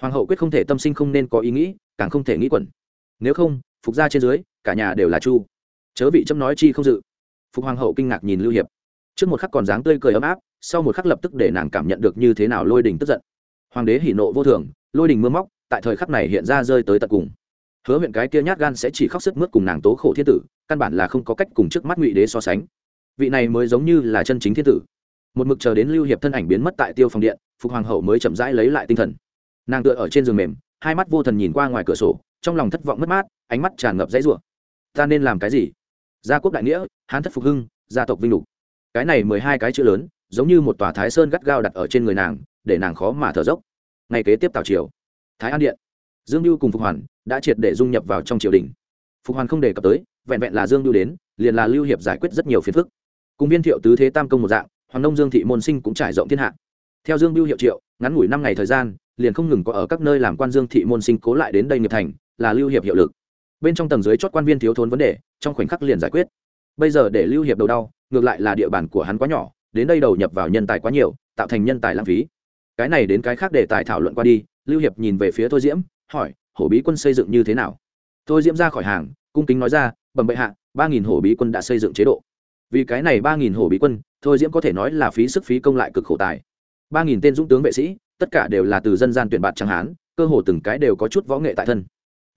Hoàng hậu quyết không thể tâm sinh không nên có ý nghĩ, càng không thể nghĩ quẩn. Nếu không, phục gia trên dưới, cả nhà đều là chu chớ vị chấm nói chi không dự. Phục hoàng hậu kinh ngạc nhìn lưu hiệp. Trước một khắc còn dáng tươi cười ấm áp, sau một khắc lập tức để nàng cảm nhận được như thế nào lôi đình tức giận. Hoàng đế hỉ nộ vô thường, lôi đình mưa móc, tại thời khắc này hiện ra rơi tới tận cùng. Hứa huyện cái kia nhát gan sẽ chỉ khóc sức mướt cùng nàng tố khổ thiên tử, căn bản là không có cách cùng trước mắt ngụy đế so sánh. Vị này mới giống như là chân chính thiên tử. Một mực chờ đến lưu hiệp thân ảnh biến mất tại tiêu phòng điện, phục hoàng hậu mới chậm rãi lấy lại tinh thần. Nàng tựa ở trên giường mềm, hai mắt vô thần nhìn qua ngoài cửa sổ, trong lòng thất vọng mất mát, ánh mắt tràn ngập dãy rủa. Ta nên làm cái gì? Gia quốc đại nghĩa, hán thất phục hưng, gia tộc vinh lục. Cái này mười hai cái chữ lớn, giống như một tòa thái sơn gắt gao đặt ở trên người nàng, để nàng khó mà thở dốc. Ngày kế tiếp tào triều, thái an điện. Dương lưu cùng phục hoàn đã triệt để dung nhập vào trong triều đình. Phục hoàn không đề cập tới, vẹn vẹn là dương lưu đến, liền là lưu hiệp giải quyết rất nhiều phiền phức. Cùng viên thiệu tứ thế tam công một dạng, hoàng nông dương thị môn sinh cũng trải rộng thiên hạ. Theo dương lưu hiệu triệu, ngắn ngủi năm ngày thời gian, liền không ngừng có ở các nơi làm quan dương thị môn sinh cố lại đến đây nghiệp thành, là lưu hiệp hiệu lực. Bên trong tầng dưới chót quan viên thiếu thốn vấn đề trong khoảnh khắc liền giải quyết. Bây giờ để lưu hiệp đầu đau, ngược lại là địa bàn của hắn quá nhỏ, đến đây đầu nhập vào nhân tài quá nhiều, tạo thành nhân tài lãng phí. Cái này đến cái khác để tài thảo luận qua đi, lưu hiệp nhìn về phía thôi diễm, hỏi, hổ bí quân xây dựng như thế nào? Thôi diễm ra khỏi hàng, cung kính nói ra, bẩm bệ hạ, ba nghìn hổ bí quân đã xây dựng chế độ. Vì cái này ba nghìn hổ bí quân, thôi diễm có thể nói là phí sức phí công lại cực khổ tài. Ba nghìn tên dũng tướng vệ sĩ, tất cả đều là từ dân gian tuyển bạt chẳng hán, cơ hồ từng cái đều có chút võ nghệ tại thân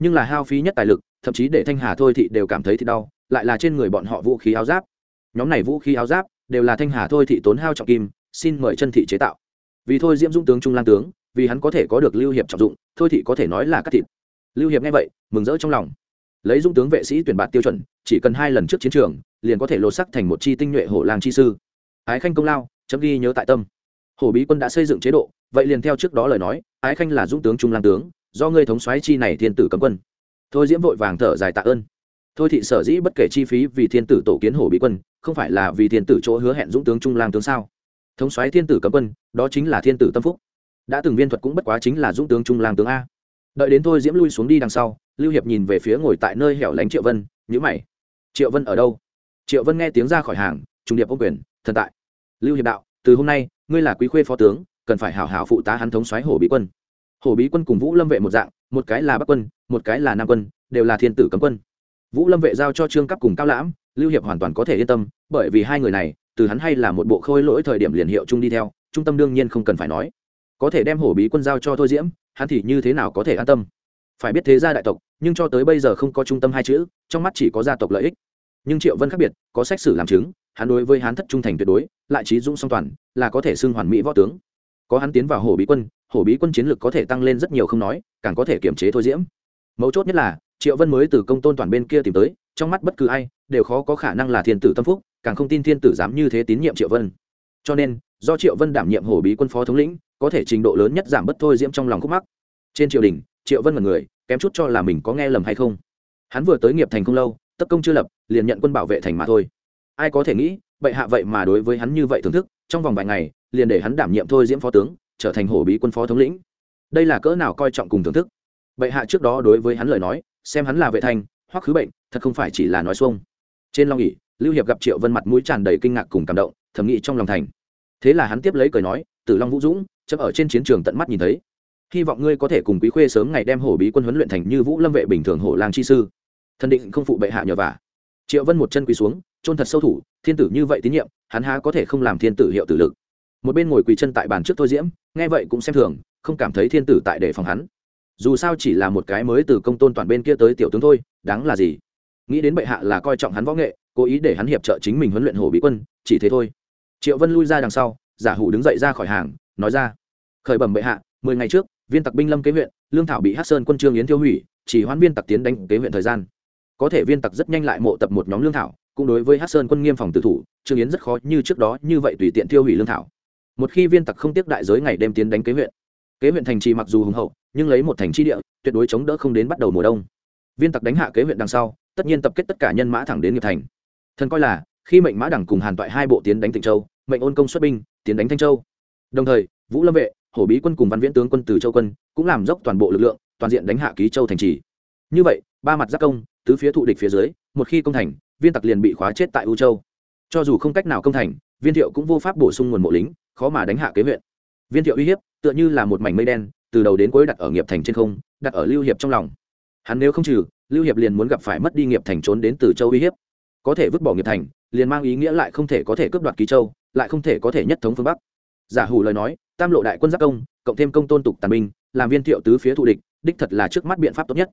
nhưng là hao phí nhất tài lực, thậm chí để thanh hà thôi thị đều cảm thấy thì đau, lại là trên người bọn họ vũ khí áo giáp. Nhóm này vũ khí áo giáp đều là thanh hà thôi thị tốn hao trọng kim, xin mời chân thị chế tạo. Vì thôi diễm dũng tướng trung lang tướng, vì hắn có thể có được lưu hiệp trọng dụng, thôi thị có thể nói là cắt thịt. Lưu hiệp nghe vậy, mừng rỡ trong lòng. Lấy dũng tướng vệ sĩ tuyển bạt tiêu chuẩn, chỉ cần hai lần trước chiến trường, liền có thể lột sắc thành một chi tinh nhuệ hổ lang chi sư. Ái khanh công lao, chấm ghi nhớ tại tâm. Hổ bí quân đã xây dựng chế độ, vậy liền theo trước đó lời nói, ái khanh là dũng tướng trung lang tướng do ngươi thống soái chi này thiên tử cấm quân. Thôi diễm vội vàng thở dài tạ ơn. Thôi thị sở dĩ bất kể chi phí vì thiên tử tổ kiến hổ bị quân, không phải là vì thiên tử chỗ hứa hẹn dũng tướng trung lang tướng sao? Thống soái thiên tử cấm quân, đó chính là thiên tử tâm phúc. Đã từng viên thuật cũng bất quá chính là dũng tướng trung lang tướng a. Đợi đến thôi diễm lui xuống đi đằng sau, lưu hiệp nhìn về phía ngồi tại nơi hẻo lánh triệu vân nhữ mày. Triệu vân ở đâu? Triệu vân nghe tiếng ra khỏi hàng trung điệp ô quyền, thần tại. Lưu hiệp đạo, từ hôm nay, ngươi là quý khuê phó tướng, cần phải hảo hảo phụ tá hắn thống soái hổ bị quân hổ bí quân cùng vũ lâm vệ một dạng, một cái là bắc quân, một cái là nam quân, đều là thiên tử cấm quân. Vũ lâm vệ giao cho trương cấp cùng cao lãm, lưu hiệp hoàn toàn có thể yên tâm, bởi vì hai người này, từ hắn hay là một bộ khôi lỗi thời điểm liền hiệu chung đi theo, trung tâm đương nhiên không cần phải nói. Có thể đem hổ bí quân giao cho thôi diễm, hắn thì như thế nào có thể an tâm? Phải biết thế gia đại tộc, nhưng cho tới bây giờ không có trung tâm hai chữ, trong mắt chỉ có gia tộc lợi ích. Nhưng triệu vân khác biệt, có sách sử làm chứng, hắn đối với hắn thất trung thành tuyệt đối, lại trí dũng song toàn, là có thể xưng hoàn mỹ võ tướng có hắn tiến vào hổ bí quân, hổ bí quân chiến lược có thể tăng lên rất nhiều không nói, càng có thể kiểm chế thôi diễm. Mấu chốt nhất là, triệu vân mới từ công tôn toàn bên kia tìm tới, trong mắt bất cứ ai, đều khó có khả năng là thiên tử tâm phúc, càng không tin thiên tử dám như thế tín nhiệm triệu vân. Cho nên, do triệu vân đảm nhiệm hổ bí quân phó thống lĩnh, có thể trình độ lớn nhất giảm bất thôi diễm trong lòng khúc mắc. Trên triều đình, triệu vân mật người, kém chút cho là mình có nghe lầm hay không. Hắn vừa tới nghiệp thành không lâu tất công chưa lập, liền nhận quân bảo vệ thành mà thôi. Ai có thể nghĩ, bệ hạ vậy mà đối với hắn như vậy thưởng thức trong vòng vài ngày, liền để hắn đảm nhiệm thôi diễm phó tướng, trở thành hổ bí quân phó thống lĩnh. Đây là cỡ nào coi trọng cùng thưởng thức. Bệ hạ trước đó đối với hắn lời nói, xem hắn là vệ thành hoặc khứ bệnh, thật không phải chỉ là nói xuông. Trên long nghỉ lưu hiệp gặp triệu vân mặt mũi tràn đầy kinh ngạc cùng cảm động, thầm nghĩ trong lòng thành. Thế là hắn tiếp lấy cười nói, tử long vũ dũng chấp ở trên chiến trường tận mắt nhìn thấy. Hy vọng ngươi có thể cùng quý khuê sớm ngày đem hổ bí quân huấn luyện thành như vũ lâm vệ bình thường hổ lang chi sư. Thần định không phụ bệ hạ nhờ vả. Triệu vân một chân quỳ xuống trôn thật sâu thủ, thiên tử như vậy tín nhiệm, hắn há có thể không làm thiên tử hiệu tử lực. Một bên ngồi quỳ chân tại bàn trước thôi diễm, nghe vậy cũng xem thường, không cảm thấy thiên tử tại để phòng hắn. Dù sao chỉ là một cái mới từ công tôn toàn bên kia tới tiểu tướng thôi, đáng là gì? Nghĩ đến bệ hạ là coi trọng hắn võ nghệ, cố ý để hắn hiệp trợ chính mình huấn luyện hổ bí quân, chỉ thế thôi. Triệu vân lui ra đằng sau, giả hủ đứng dậy ra khỏi hàng, nói ra, khởi bẩm bệ hạ, mười ngày trước, viên tặc binh lâm kế huyện, lương thảo bị hát sơn quân trương yến tiêu hủy, chỉ hoãn viên tặc tiến đánh kế huyện thời gian. Có thể viên tặc rất nhanh lại mộ tập một nhóm lương thảo cũng đối với hát sơn quân nghiêm phòng tử thủ, trương yến rất khó như trước đó như vậy tùy tiện tiêu hủy lương thảo. Một khi viên tặc không tiếc đại giới ngày đêm tiến đánh kế huyện kế huyện thành trì mặc dù hùng hậu, nhưng lấy một thành tri địa, tuyệt đối chống đỡ không đến bắt đầu mùa đông. Viên tặc đánh hạ kế huyện đằng sau, tất nhiên tập kết tất cả nhân mã thẳng đến nghiệp thành. Thần coi là, khi mệnh mã đẳng cùng hàn toại hai bộ tiến đánh tịnh châu, mệnh ôn công xuất binh, tiến đánh thanh châu. Đồng thời, vũ lâm vệ, hổ bí quân cùng văn viễn tướng quân từ châu quân, cũng làm dốc toàn bộ lực lượng, toàn diện đánh hạ ký châu thành trì. Như vậy, ba mặt giác công tứ phía thụ địch phía dưới, một khi công thành, viên tặc liền bị khóa chết tại u châu. Cho dù không cách nào công thành, viên thiệu cũng vô pháp bổ sung nguồn mộ lính, khó mà đánh hạ kế huyện. Viên thiệu uy hiếp, tựa như là một mảnh mây đen, từ đầu đến cuối đặt ở nghiệp thành trên không, đặt ở lưu hiệp trong lòng. Hắn nếu không trừ, lưu hiệp liền muốn gặp phải mất đi nghiệp thành trốn đến từ châu uy hiếp. Có thể vứt bỏ nghiệp thành, liền mang ý nghĩa lại không thể có thể cướp đoạt ký châu, lại không thể có thể nhất thống phương bắc. Giả hủ lời nói, tam lộ đại quân giác công, cộng thêm công tôn tục tàn binh, làm viên thiệu tứ phía thụ địch, đích thật là trước mắt biện pháp tốt nhất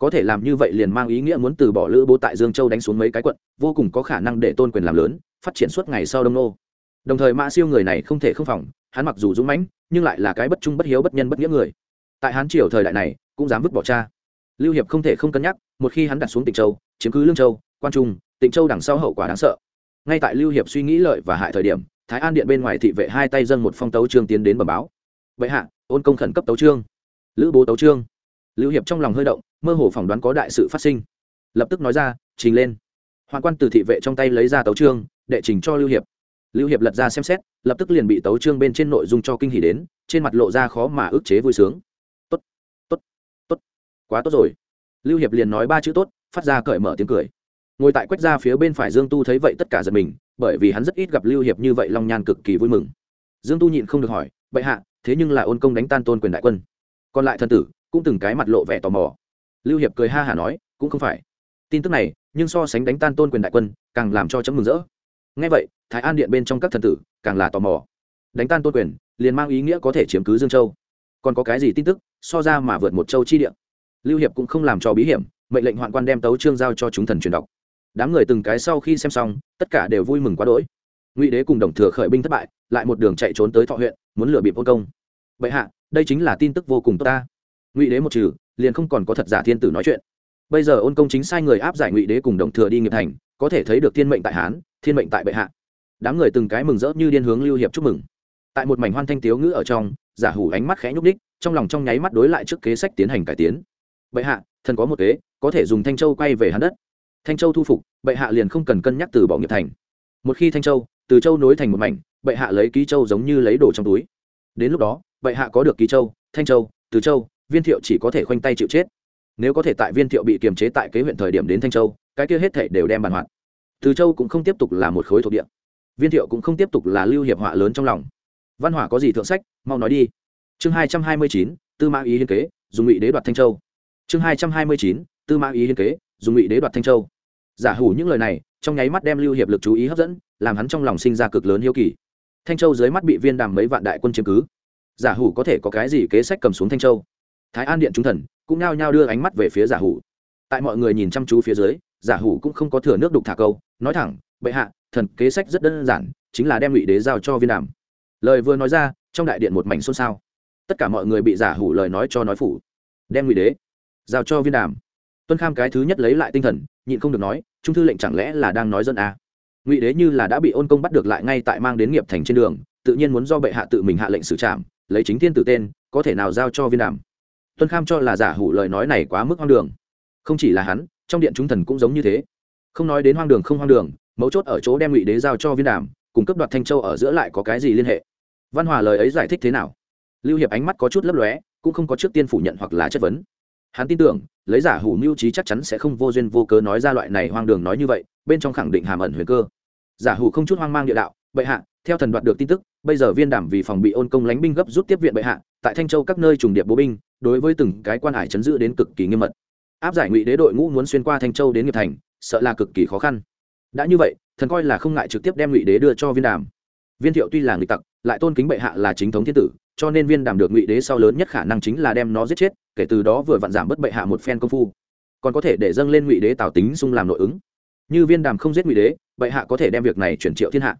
có thể làm như vậy liền mang ý nghĩa muốn từ bỏ lữ bố tại dương châu đánh xuống mấy cái quận, vô cùng có khả năng để tôn quyền làm lớn, phát triển suốt ngày sau đông nô. Đồng thời mã siêu người này không thể không phòng, hắn mặc dù dũng mãnh, nhưng lại là cái bất trung bất hiếu bất nhân bất nghĩa người. Tại hán triều thời đại này, cũng dám vứt bỏ cha. Lưu hiệp không thể không cân nhắc, một khi hắn đặt xuống tịnh châu, chiếm cứ lương châu, quan trung, tịnh châu đằng sau hậu quả đáng sợ. Ngay tại lưu hiệp suy nghĩ lợi và hại thời điểm, thái an điện bên ngoài thị vệ hai tay dâng một phong tấu trương tiến đến bờ báo. Vậy hạ, ôn công khẩn cấp tấu trương lữ bố tấu trương lưu hiệp trong lòng hơi động mơ hồ phỏng đoán có đại sự phát sinh. Lập tức nói ra, trình lên. Hoàng quan từ thị vệ trong tay lấy ra tấu trương đệ trình cho lưu hiệp. Lưu hiệp lật ra xem xét, lập tức liền bị tấu trương bên trên nội dung cho kinh hỉ đến, trên mặt lộ ra khó mà ức chế vui sướng. Tốt tốt tốt, quá tốt rồi. Lưu hiệp liền nói ba chữ tốt, phát ra cởi mở tiếng cười. Ngồi tại quách ra phía bên phải dương tu thấy vậy tất cả giật mình, bởi vì hắn rất ít gặp lưu hiệp như vậy long nhan cực kỳ vui mừng. Dương tu nhịn không được hỏi, bệ hạ, thế nhưng là ôn công đánh tan tôn quyền đại quân. Còn lại thần tử cũng từng cái mặt lộ vẻ tò mò lưu hiệp cười ha hả nói, cũng không phải. Tin tức này, nhưng so sánh đánh tan tôn quyền đại quân, càng làm cho chấm mừng rỡ. Ngay vậy, thái an điện bên trong các thần tử càng là tò mò. Đánh tan tôn quyền, liền mang ý nghĩa có thể chiếm cứ dương châu. Còn có cái gì tin tức, so ra mà vượt một châu chi điện lưu hiệp cũng không làm cho bí hiểm, mệnh lệnh hoạn quan đem tấu trương giao cho chúng thần truyền đọc. Đám người từng cái sau khi xem xong, tất cả đều vui mừng quá đỗi. Ngụy đế cùng đồng thừa khởi binh thất bại, lại một đường chạy trốn tới thọ huyện, muốn lừa bịp vô công. Bệ hạ, đây chính là tin tức vô cùng tốt ta. Ngụy đế một trừ liền không còn có thật giả thiên tử nói chuyện. Bây giờ ôn công chính sai người áp giải ngụy đế cùng đồng thừa đi nghiệp thành, có thể thấy được thiên mệnh tại hán, thiên mệnh tại bệ hạ. Đám người từng cái mừng rỡ như điên hướng lưu hiệp chúc mừng. Tại một mảnh hoan thanh tiếu ngữ ở trong, giả hủ ánh mắt khẽ nhúc ních trong lòng trong nháy mắt đối lại trước kế sách tiến hành cải tiến. Bệ hạ, thần có một kế, có thể dùng thanh châu quay về hắn đất. Thanh châu thu phục, bệ hạ liền không cần cân nhắc từ bỏ nghiệp thành. Một khi thanh châu, từ châu nối thành một mảnh, bệ hạ lấy ký châu giống như lấy đồ trong túi. Đến lúc đó, bệ hạ có được ký châu, thanh châu, từ châu viên thiệu chỉ có thể khoanh tay chịu chết. Nếu có thể tại viên thiệu bị kiềm chế tại kế huyện thời điểm đến thanh châu, cái kia hết thể đều đem bàn hoạt từ châu cũng không tiếp tục là một khối thuộc địa. Viên thiệu cũng không tiếp tục là lưu hiệp họa lớn trong lòng. Văn hỏa có gì thượng sách, mau nói đi. Chương hai trăm hai mươi chín, tư mã ý hiên kế, dùng ngụy đế đoạt thanh châu. Chương hai trăm hai mươi chín, tư mã ý hiên kế, dùng ngụy đế đoạt thanh châu. Giả hủ những lời này, trong nháy mắt đem lưu hiệp lực chú ý hấp dẫn, làm hắn trong lòng sinh ra cực lớn hiếu kỳ. Thanh châu dưới mắt bị viên đàm mấy vạn đại quân chiếm cứ. Giả hủ có thể có cái gì kế sách cầm xuống thanh châu? Thái an điện chúng thần cũng nao nhao đưa ánh mắt về phía giả hủ. Tại mọi người nhìn chăm chú phía dưới, giả hủ cũng không có thừa nước đục thả câu, nói thẳng, bệ hạ, thần kế sách rất đơn giản, chính là đem ngụy đế giao cho viên đàm. Lời vừa nói ra, trong đại điện một mảnh xôn xao. Tất cả mọi người bị giả hủ lời nói cho nói phủ. Đem ngụy đế giao cho viên đàm. Tuân kham cái thứ nhất lấy lại tinh thần, nhịn không được nói, trung thư lệnh chẳng lẽ là đang nói dân à. ngụy đế như là đã bị ôn công bắt được lại ngay tại mang đến nghiệp thành trên đường, tự nhiên muốn do bệ hạ tự mình hạ lệnh xử trảm, lấy chính thiên tử tên, có thể nào giao cho viên đàm? Tuân kham cho là giả hủ lời nói này quá mức hoang đường. Không chỉ là hắn, trong điện chúng thần cũng giống như thế. Không nói đến hoang đường không hoang đường, mấu chốt ở chỗ đem ngụy đế giao cho viên đàm, cùng cấp đoạt thanh châu ở giữa lại có cái gì liên hệ? Văn hòa lời ấy giải thích thế nào? Lưu hiệp ánh mắt có chút lấp lóe, cũng không có trước tiên phủ nhận hoặc là chất vấn. Hắn tin tưởng, lấy giả hủ mưu trí chắc chắn sẽ không vô duyên vô cớ nói ra loại này hoang đường nói như vậy, bên trong khẳng định hàm ẩn huyền cơ. Giả hủ không chút hoang mang địa đạo, bệ hạ, theo thần đoạt được tin tức bây giờ viên đảm vì phòng bị ôn công lánh binh gấp rút tiếp viện bệ hạ, tại thanh châu các nơi trùng điệp bố binh, đối với từng cái quan hải chấn giữ đến cực kỳ nghiêm mật. Áp giải ngụy đế đội ngũ muốn xuyên qua thanh châu đến nghiệp thành, sợ là cực kỳ khó khăn. Đã như vậy, thần coi là không ngại trực tiếp đem ngụy đế đưa cho viên đàm viên thiệu tuy là người tặc, lại tôn kính bệ hạ là chính thống thiên tử, cho nên viên đàm được ngụy đế sau lớn nhất khả năng chính là đem nó giết chết, kể từ đó vừa vặn giảm bớt bệ hạ một phen công phu. Còn có thể để dâng lên ngụy đế tào tính xung làm nội ứng. Như viên đàm không giết ngụy đế, bệ hạ có thể đem việc này chuyển triệu thiên hạ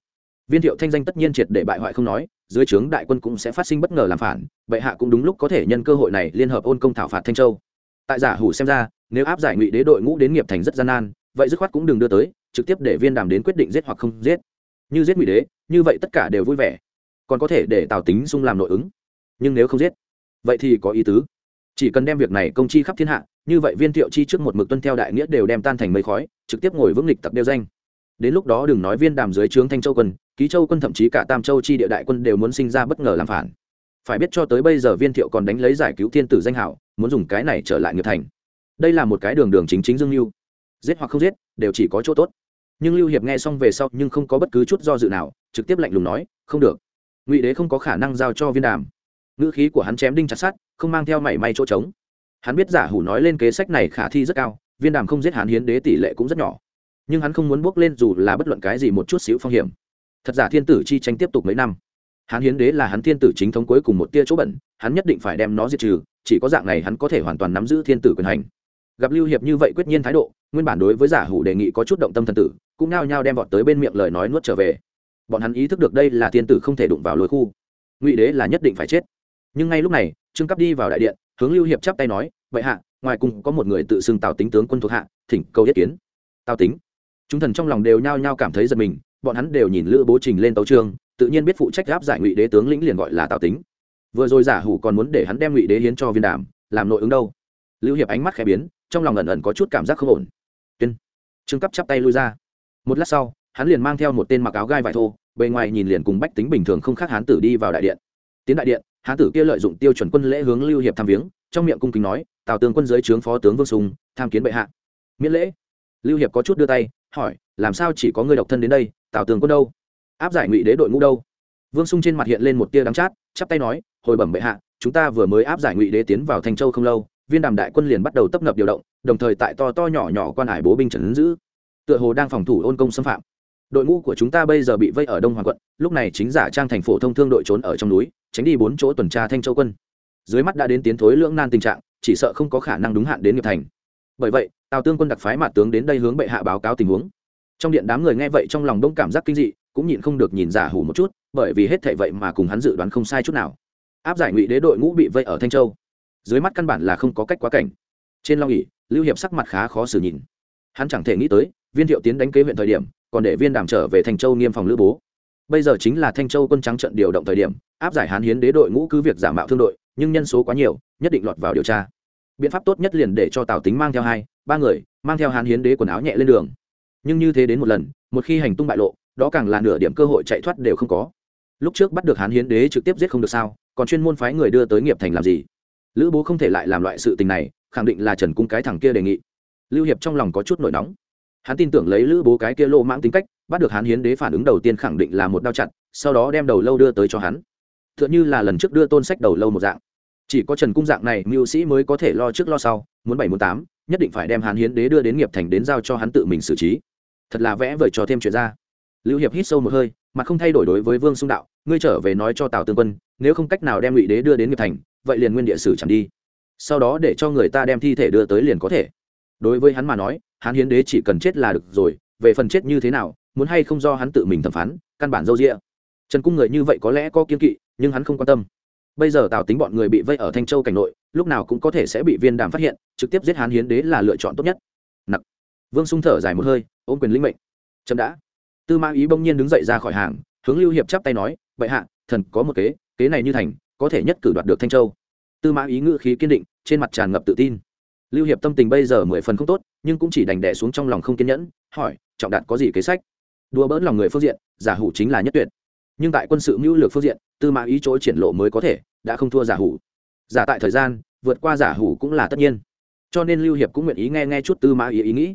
viên thiệu thanh danh tất nhiên triệt để bại hoại không nói, dưới trướng đại quân cũng sẽ phát sinh bất ngờ làm phản bệ hạ cũng đúng lúc có thể nhân cơ hội này liên hợp ôn công thảo phạt thanh châu. Tại giả hủ xem ra, nếu áp giải ngụy đế đội ngũ đến nghiệp thành rất gian nan, vậy dứt khoát cũng đừng đưa tới, trực tiếp để viên đàm đến quyết định giết hoặc không giết. Như giết ngụy đế, như vậy tất cả đều vui vẻ. Còn có thể để tào tính xung làm nội ứng. Nhưng nếu không giết, vậy thì có ý tứ. Chỉ cần đem việc này công chi khắp thiên hạ, như vậy viên thiệu chi trước một mực tuân theo đại nghĩa đều đem tan thành mây khói, trực tiếp ngồi vững lịch tặc đeo danh. Đến lúc đó đừng nói viên đàm dưới trướng thanh châu quân ký châu quân thậm chí cả tam châu chi địa đại quân đều muốn sinh ra bất ngờ làm phản. Phải biết cho tới bây giờ viên thiệu còn đánh lấy giải cứu thiên tử danh hảo muốn dùng cái này trở lại nghiệp thành. Đây là một cái đường đường chính chính dương Lưu, giết hoặc không giết đều chỉ có chỗ tốt. Nhưng lưu hiệp nghe xong về sau nhưng không có bất cứ chút do dự nào trực tiếp lạnh lùng nói không được. Ngụy đế không có khả năng giao cho viên đàm. Ngữ khí của hắn chém đinh chặt sát không mang theo mảy may chỗ trống. Hắn biết giả hủ nói lên kế sách này khả thi rất cao viên đàm không giết hắn hiến đế tỷ lệ cũng rất nhỏ. Nhưng hắn không muốn bước lên dù là bất luận cái gì một chút xíu phong hiểm thật giả thiên tử chi tranh tiếp tục mấy năm. Hắn hiến đế là hắn thiên tử chính thống cuối cùng một tia chỗ bẩn, hắn nhất định phải đem nó diệt trừ, chỉ có dạng này hắn có thể hoàn toàn nắm giữ thiên tử quyền hành. Gặp lưu hiệp như vậy quyết nhiên thái độ, nguyên bản đối với giả hủ đề nghị có chút động tâm thần tử, cũng nao nhao đem vọt tới bên miệng lời nói nuốt trở về. Bọn hắn ý thức được đây là thiên tử không thể đụng vào lối khu. Ngụy đế là nhất định phải chết. Nhưng ngay lúc này, trương cấp đi vào đại điện, hướng lưu hiệp chắp tay nói, vậy hạ, ngoài cùng có một người tự xưng tào tính tướng quân thuộc hạ, thỉnh cầu ý kiến. Tào tính? Chúng thần trong lòng đều nhao nhao cảm thấy giật mình bọn hắn đều nhìn lữ bố trình lên tấu trương, tự nhiên biết phụ trách gáp giải ngụy đế tướng lĩnh liền gọi là tào tính. Vừa rồi giả hủ còn muốn để hắn đem ngụy đế hiến cho viên đàm, làm nội ứng đâu? Lưu hiệp ánh mắt khẽ biến, trong lòng ẩn ẩn có chút cảm giác không ổn. Tuyên. Trương cấp chắp tay lui ra. Một lát sau, hắn liền mang theo một tên mặc áo gai vải thô, bề ngoài nhìn liền cùng bách tính bình thường không khác hán tử đi vào đại điện. Tiến đại điện, hán tử kia lợi dụng tiêu chuẩn quân lễ hướng lưu hiệp tham viếng, trong miệng cung kính nói, tào tướng quân dưới trướng phó tướng vương sùng, tham kiến bệ hạ. Miễn lễ. Lưu hiệp có chút đưa tay, hỏi, làm sao chỉ có người độc thân đến đây? Tào Tường quân đâu? Áp giải ngụy đế đội ngũ đâu? Vương sung trên mặt hiện lên một tia đắng chát, chắp tay nói, hồi bẩm bệ hạ, chúng ta vừa mới áp giải ngụy đế tiến vào thanh châu không lâu, viên đàm đại quân liền bắt đầu tấp nập điều động, đồng thời tại to to nhỏ nhỏ quan hải bố binh trần giữ. Tựa hồ đang phòng thủ ôn công xâm phạm. Đội ngũ của chúng ta bây giờ bị vây ở đông hoàng quận, lúc này chính giả trang thành phổ thông thương đội trốn ở trong núi, tránh đi bốn chỗ tuần tra thanh châu quân. Dưới mắt đã đến tiến thối lưỡng nan tình trạng, chỉ sợ không có khả năng đúng hạn đến nghiệp thành. Bởi vậy, tào tương quân đặc phái mạt tướng đến đây hướng bệ hạ báo cáo tình huống trong điện đám người nghe vậy trong lòng đông cảm giác kinh dị, cũng nhịn không được nhìn giả hủ một chút, bởi vì hết thệ vậy mà cùng hắn dự đoán không sai chút nào. Áp giải ngụy đế đội ngũ bị vây ở thanh châu. Dưới mắt căn bản là không có cách quá cảnh. Trên long ỉ lưu hiệp sắc mặt khá khó xử nhìn. Hắn chẳng thể nghĩ tới, viên thiệu tiến đánh kế huyện thời điểm, còn để viên đàm trở về thanh châu nghiêm phòng lữ bố. Bây giờ chính là thanh châu quân trắng trận điều động thời điểm, áp giải hán hiến đế đội ngũ cứ việc giả mạo thương đội, nhưng nhân số quá nhiều, nhất định lọt vào điều tra. Biện pháp tốt nhất liền để cho tào tính mang theo hai, ba người, mang theo hán hiến đế quần áo nhẹ lên đường nhưng như thế đến một lần, một khi hành tung bại lộ, đó càng là nửa điểm cơ hội chạy thoát đều không có. Lúc trước bắt được hán hiến đế trực tiếp giết không được sao, còn chuyên môn phái người đưa tới nghiệp thành làm gì? Lữ bố không thể lại làm loại sự tình này, khẳng định là trần cung cái thằng kia đề nghị. Lưu hiệp trong lòng có chút nổi nóng. Hắn tin tưởng lấy lữ bố cái kia lô mãng tính cách, bắt được hán hiến đế phản ứng đầu tiên khẳng định là một đao chặt, sau đó đem đầu lâu đưa tới cho hắn. T h ư ợ n h ư là lần trước đưa tôn sách đầu lâu một dạng. Chỉ có trần cung dạng này, mưu sĩ mới có thể lo trước lo sau, muốn bảy muốn tám, nhất định phải đem hán hiến đế đưa đến nghiệp thành đến giao cho hắn tự mình xử trí thật là vẽ vời cho thêm chuyện ra. Lưu hiệp hít sâu một hơi mà không thay đổi đối với vương xung đạo, ngươi trở về nói cho tào tương quân, nếu không cách nào đem ngụy đế đưa đến nghiệp thành, vậy liền nguyên địa sử chẳng đi. Sau đó để cho người ta đem thi thể đưa tới liền có thể. Đối với hắn mà nói, hắn hiến đế chỉ cần chết là được rồi, về phần chết như thế nào, muốn hay không do hắn tự mình thẩm phán, căn bản dâu rĩa trần cung người như vậy có lẽ có kiên kỵ, nhưng hắn không quan tâm. Bây giờ tào tính bọn người bị vây ở thanh châu cảnh nội, lúc nào cũng có thể sẽ bị viên đàm phát hiện, trực tiếp giết hán hiến đế là lựa chọn tốt nhất. Nặc vương sung thở dài một hơi ôm quyền linh mệnh. Chậm đã. Tư mã ý bỗng nhiên đứng dậy ra khỏi hàng, hướng lưu hiệp chắp tay nói vậy hạ, thần có một kế kế này như thành, có thể nhất cử đoạt được thanh châu. Tư mã ý ngữ khí kiên định, trên mặt tràn ngập tự tin. Lưu hiệp tâm tình bây giờ mười phần không tốt, nhưng cũng chỉ đành đẻ xuống trong lòng không kiên nhẫn, hỏi, trọng đạt có gì kế sách? Đùa bỡn lòng người phương diện, giả hủ chính là nhất tuyệt. Nhưng tại quân sự mưu lược phương diện, tư mã ý chỗ triển lộ mới có thể, đã không thua giả hủ. Giả tại thời gian, vượt qua giả hủ cũng là tất nhiên. Cho nên lưu hiệp cũng nguyện ý nghe nghe chút tư mã ý ý nghĩ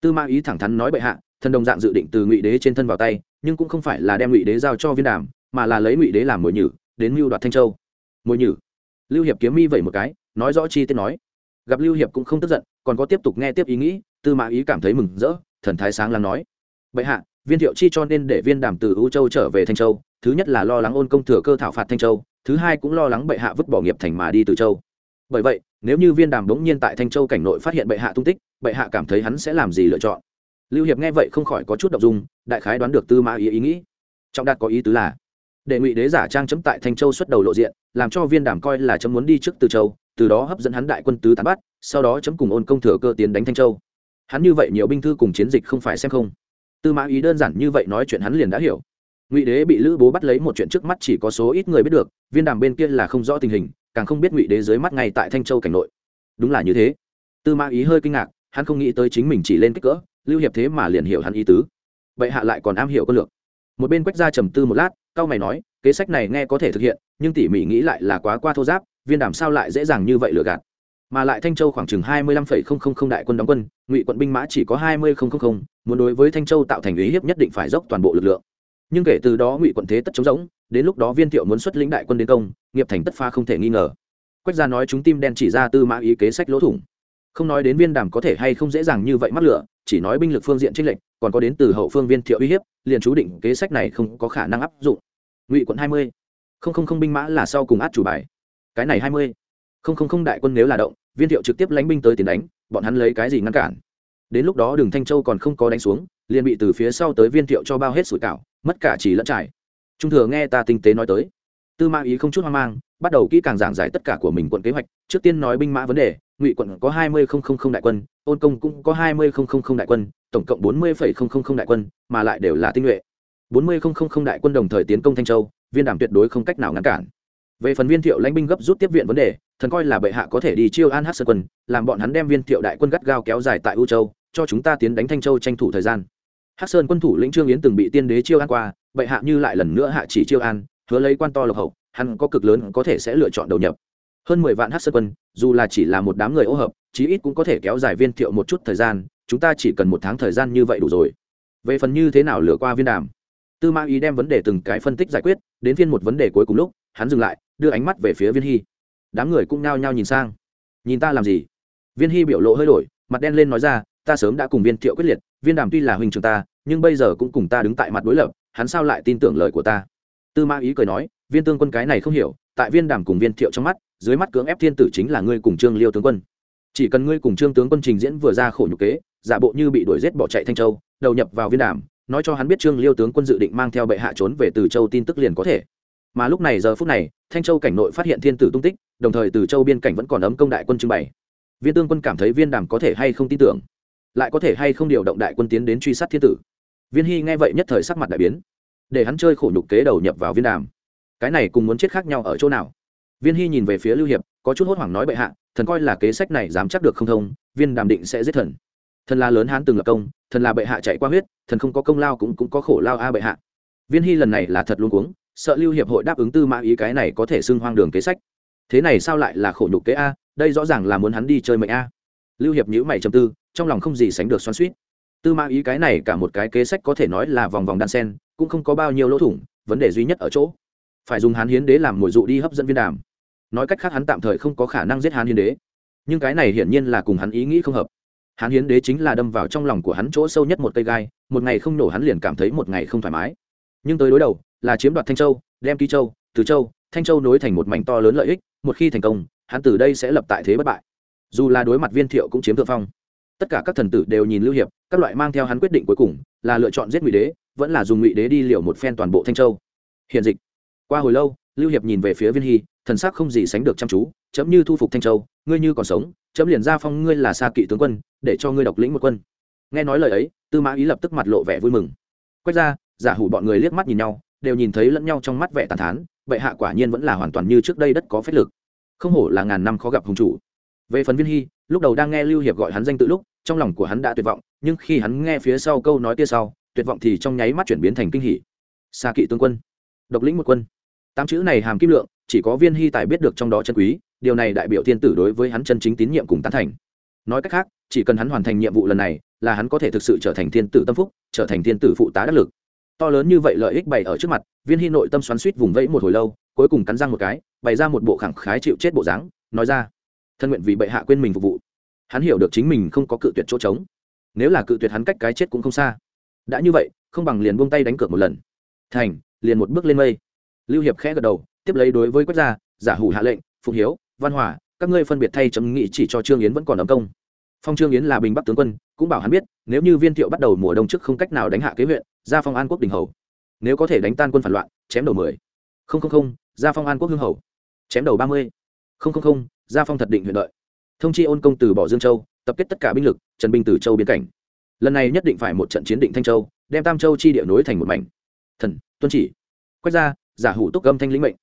tư Ma ý thẳng thắn nói bệ hạ, thần đồng dạng dự định từ ngụy đế trên thân vào tay, nhưng cũng không phải là đem ngụy đế giao cho viên đàm, mà là lấy ngụy đế làm mồi nhử, đến mưu đoạt thanh châu. Mồi nhử? Lưu hiệp kiếm mi vậy một cái, nói rõ chi tiết nói. Gặp lưu hiệp cũng không tức giận, còn có tiếp tục nghe tiếp ý nghĩ, tư mã ý cảm thấy mừng rỡ, thần thái sáng lắng nói. Bệ hạ, viên thiệu chi cho nên để viên đàm từ ưu châu trở về thanh châu, thứ nhất là lo lắng ôn công thừa cơ thảo phạt thanh châu, thứ hai cũng lo lắng bệ hạ vứt bỏ nghiệp thành mà đi từ châu bởi vậy, nếu như viên đàm bỗng nhiên tại thanh châu cảnh nội phát hiện bệ hạ tung tích, bệ hạ cảm thấy hắn sẽ làm gì lựa chọn? Lưu hiệp nghe vậy không khỏi có chút đ ộ n g dung, đại khái đoán được tư mã ý ý nghĩ. Trọng đạt có ý tứ là để ngụy đế giả trang chấm tại thanh châu xuất đầu lộ diện, làm cho viên đàm coi là chấm muốn đi trước từ châu, từ đó hấp dẫn hắn đại quân tứ tán bắt, sau đó chấm cùng ôn công thừa cơ tiến đánh thanh châu. Hắn như vậy nhiều binh thư cùng chiến dịch không phải xem không. Tư mã ý đơn giản như vậy nói chuyện hắn liền đã hiểu. Ngụy đế bị lữ bố bắt lấy một chuyện trước mắt chỉ có số ít người biết được, viên đàm bên kia là không rõ tình hình càng không biết ngụy đế dưới mắt ngay tại thanh châu cảnh nội đúng là như thế tư mã ý hơi kinh ngạc hắn không nghĩ tới chính mình chỉ lên kích cỡ lưu hiệp thế mà liền hiểu hắn ý tứ vậy hạ lại còn am hiểu con lược một bên quách ra trầm tư một lát cao mày nói kế sách này nghe có thể thực hiện nhưng tỉ mỉ nghĩ lại là quá qua thô giáp viên đàm sao lại dễ dàng như vậy lừa gạt mà lại thanh châu khoảng chừng hai mươi lăm phẩy không không không đại quân đóng quân ngụy quận binh mã chỉ có hai mươi không không không muốn đối với thanh châu tạo thành ý hiếp nhất định phải dốc toàn bộ lực lượng nhưng kể từ đó ngụy quận thế tất chống rỗng đến lúc đó viên thiệu muốn xuất lĩnh đại quân đến công nghiệp thành tất pha không thể nghi ngờ. Quách gia nói chúng tim đen chỉ ra tư mã ý kế sách lỗ thủng. Không nói đến viên đàm có thể hay không dễ dàng như vậy mắc lửa, chỉ nói binh lực phương diện trinh lệnh còn có đến từ hậu phương viên thiệu uy hiếp, liền chú định kế sách này không có khả năng áp dụng. Ngụy quận hai mươi. Không không không binh mã là sau cùng át chủ bài. Cái này hai mươi. Không không không đại quân nếu là động, viên thiệu trực tiếp lánh binh tới tiền đánh, bọn hắn lấy cái gì ngăn cản? Đến lúc đó đường thanh châu còn không có đánh xuống, liền bị từ phía sau tới viên thiệu cho bao hết sủi cảo, mất cả chỉ lẫn trải. Trung thừa nghe ta tinh tế nói tới tư mã ý không chút hoang mang, bắt đầu kỹ càng giảng giải tất cả của mình quận kế hoạch. Trước tiên nói binh mã vấn đề, ngụy quận có hai mươi đại quân, ôn công cũng có hai mươi đại quân, tổng cộng bốn mươi đại quân, mà lại đều là tinh nhuệ. bốn mươi đại quân đồng thời tiến công thanh châu, viên đảm tuyệt đối không cách nào ngăn cản. Về phần viên thiệu lãnh binh gấp rút tiếp viện vấn đề, thần coi là bệ hạ có thể đi chiêu an hát sơn quân, làm bọn hắn đem viên thiệu đại quân gắt gao kéo dài tại u châu, cho chúng ta tiến đánh thanh châu tranh thủ thời gian. Hát sơn quân thủ lĩnh trương yến từng bị tiên đế chiêu an qua, bệ hạ như lại lần nữa hạ chỉ chiêu an hứa lấy quan to lộc hậu, hắn có cực lớn có thể sẽ lựa chọn đầu nhập. Hơn mười vạn hát sơ quân, dù là chỉ là một đám người ô hợp, chí ít cũng có thể kéo dài viên thiệu một chút thời gian, chúng ta chỉ cần một tháng thời gian như vậy đủ rồi. Về phần như thế nào lừa qua viên đàm, tư mã ý đem vấn đề từng cái phân tích giải quyết, đến phiên một vấn đề cuối cùng lúc, hắn dừng lại, đưa ánh mắt về phía viên hy. Đám người cũng nao nhao nhìn sang. Nhìn ta làm gì? Viên hy biểu lộ hơi đổi, mặt đen lên nói ra, ta sớm đã cùng viên thiệu quyết liệt, viên đàm tuy là huynh trường ta, nhưng bây giờ cũng cùng ta đứng tại mặt đối lập, hắn sao lại tin tưởng lời của ta? Tư mã ý cười nói, viên tương quân cái này không hiểu, tại viên đàm cùng viên thiệu trong mắt, dưới mắt cưỡng ép thiên tử chính là ngươi cùng trương liêu tướng quân. Chỉ cần ngươi cùng trương tướng quân trình diễn vừa ra khổ nhục kế, giả bộ như bị đuổi giết bỏ chạy thanh châu, đầu nhập vào viên đàm, nói cho hắn biết trương liêu tướng quân dự định mang theo bệ hạ trốn về từ châu tin tức liền có thể. Mà lúc này giờ phút này, thanh châu cảnh nội phát hiện thiên tử tung tích, đồng thời từ châu biên cảnh vẫn còn ấm công đại quân trưng bày. Viên tương quân cảm thấy viên đàm có thể hay không tin tưởng, lại có thể hay không điều động đại quân tiến đến truy sát thiên tử. Viên hy nghe vậy nhất thời sắc mặt đại biến để hắn chơi khổ nhục kế đầu nhập vào viên đàm. Cái này cùng muốn chết khác nhau ở chỗ nào? Viên hy nhìn về phía lưu hiệp, có chút hốt hoảng nói bệ hạ, thần coi là kế sách này dám chắc được không thông, viên đàm định sẽ giết thần. Thần là lớn hán từng lập công, thần là bệ hạ chạy qua huyết, thần không có công lao cũng cũng có khổ lao a bệ hạ. Viên hy lần này là thật luôn cuống, sợ lưu hiệp hội đáp ứng tư mã ý cái này có thể xưng hoang đường kế sách. Thế này sao lại là khổ nhục kế a? Đây rõ ràng là muốn hắn đi chơi mệnh a. Lưu hiệp nhữ mày chầm tư, trong lòng không gì sánh được xoắn suýt tư mã ý cái này cả một cái kế sách có thể nói là vòng vòng đan sen, cũng không có bao nhiêu lỗ thủng, vấn đề duy nhất ở chỗ, phải dùng hán hiến đế làm mồi dụ đi hấp dẫn viên đàm. Nói cách khác hắn tạm thời không có khả năng giết hán hiến đế. Nhưng cái này hiển nhiên là cùng hắn ý nghĩ không hợp. Hán hiến đế chính là đâm vào trong lòng của hắn chỗ sâu nhất một cây gai, một ngày không nổ hắn liền cảm thấy một ngày không thoải mái. Nhưng tới đối đầu, là chiếm đoạt thanh châu, đem ký châu, từ châu, thanh châu nối thành một mảnh to lớn lợi ích, một khi thành công, hắn từ đây sẽ lập tại thế bất bại. Dù là đối mặt viên thiệu cũng chiếm thượng phong tất cả các thần tử đều nhìn lưu hiệp, các loại mang theo hắn quyết định cuối cùng, là lựa chọn giết ngụy đế, vẫn là dùng ngụy đế đi liều một phen toàn bộ thanh châu. Hiện dịch. Qua hồi lâu, lưu hiệp nhìn về phía viên hy, thần sắc không gì sánh được chăm chú, chấm như thu phục thanh châu, ngươi như còn sống, chấm liền ra phong ngươi là xa kỵ tướng quân, để cho ngươi độc lĩnh một quân. Nghe nói lời ấy, tư mã ý lập tức mặt lộ vẻ vui mừng. Quét ra giả hủ bọn người liếc mắt nhìn nhau, đều nhìn thấy lẫn nhau trong mắt vẻ tàn thán, bệ hạ quả nhiên vẫn là hoàn toàn như trước đây đất có phép lực. Không hổ là ngàn năm khó gặp hùng chủ. Về phần viên hy lúc đầu đang nghe lưu hiệp gọi hắn danh tự lúc, trong lòng của hắn đã tuyệt vọng, nhưng khi hắn nghe phía sau câu nói kia sau, tuyệt vọng thì trong nháy mắt chuyển biến thành kinh hỉ. Xa kỵ tướng quân, độc lĩnh một quân. Tám chữ này hàm kim lượng, chỉ có viên hy tài biết được trong đó chân quý, điều này đại biểu thiên tử đối với hắn chân chính tín nhiệm cùng tán thành. Nói cách khác, chỉ cần hắn hoàn thành nhiệm vụ lần này, là hắn có thể thực sự trở thành thiên tử tâm phúc, trở thành thiên tử phụ tá đắc lực. To lớn như vậy lợi ích bày ở trước mặt, viên hy nội tâm xoắn suýt vùng vẫy một hồi lâu, cuối cùng cắn răng một cái, bày ra một bộ khẳng khái chịu chết bộ dáng, nói ra thân nguyện vì bệ hạ quên mình phục vụ. Hắn hiểu được chính mình không có cự tuyệt chỗ trống. Nếu là cự tuyệt hắn cách cái chết cũng không xa. Đã như vậy, không bằng liền buông tay đánh cược một lần. Thành, liền một bước lên mây. Lưu hiệp khẽ gật đầu, tiếp lấy đối với quốc gia, giả hủ hạ lệnh phụng hiếu, văn hòa, các ngươi phân biệt thay chấm nghị chỉ cho trương yến vẫn còn ấm công. Phong trương yến là bình bắc tướng quân, cũng bảo hắn biết, nếu như viên thiệu bắt đầu mùa đông trước không cách nào đánh hạ kế huyện ra phong an quốc đình hầu. Nếu có thể đánh tan quân phản loạn, chém đầu mười. Không không không ra phong an quốc hương hầu. Chém đầu ba mươi không không không, gia phong thật định huyện đợi. Thông chi ôn công từ bỏ dương châu, tập kết tất cả binh lực, trần binh từ châu biên cảnh. Lần này nhất định phải một trận chiến định thanh châu, đem tam châu chi địa nối thành một mảnh. Thần, tuân chỉ. Quét ra giả hủ túc gâm thanh lĩnh mệnh.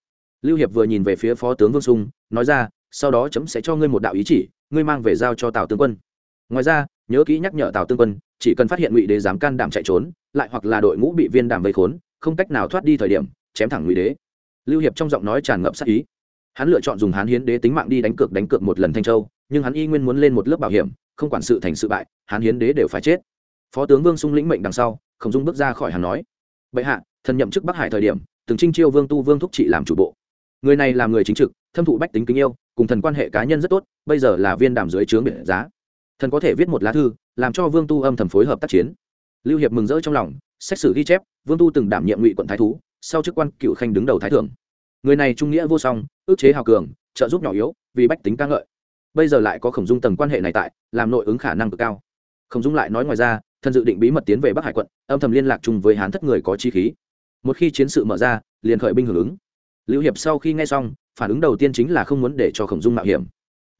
Lưu hiệp vừa nhìn về phía phó tướng vương sung, nói ra, sau đó chấm sẽ cho ngươi một đạo ý chỉ, ngươi mang về giao cho tào tướng quân. Ngoài ra, nhớ kỹ nhắc nhở tào tướng quân, chỉ cần phát hiện ngụy đế dám can đảm chạy trốn, lại hoặc là đội ngũ bị viên đàm vây khốn, không cách nào thoát đi thời điểm, chém thẳng ngụy đế. Lưu hiệp trong giọng nói tràn ngập sắc ý hắn lựa chọn dùng hán hiến đế tính mạng đi đánh cược đánh cược một lần thanh châu, nhưng hắn y nguyên muốn lên một lớp bảo hiểm, không quản sự thành sự bại, hán hiến đế đều phải chết. Phó tướng vương sung lĩnh mệnh đằng sau không dung bước ra khỏi hắn nói, bệ hạ, thần nhậm chức bắc hải thời điểm, từng trinh chiêu vương tu vương thúc trị làm chủ bộ. Người này là người chính trực, thâm thụ bách tính kính yêu, cùng thần quan hệ cá nhân rất tốt, bây giờ là viên đàm dưới trướng biển giá. Thần có thể viết một lá thư, làm cho vương tu âm thầm phối hợp tác chiến. Lưu hiệp mừng rỡ trong lòng, xét xử ghi chép, vương tu từng đảm nhiệm ngụy quận thái thú, sau chức quan cựu khanh đứng đầu thái thượng người này trung nghĩa vô song, ước chế hào cường, trợ giúp nhỏ yếu, vì bách tính ca ngợi. Bây giờ lại có khổng dung tầng quan hệ này tại, làm nội ứng khả năng cực cao. Khổng dung lại nói ngoài ra thần dự định bí mật tiến về bắc hải quận, âm thầm liên lạc chung với hán thất người có chi khí. Một khi chiến sự mở ra, liền khởi binh hưởng ứng. Lưu hiệp sau khi nghe xong, phản ứng đầu tiên chính là không muốn để cho khổng dung mạo hiểm.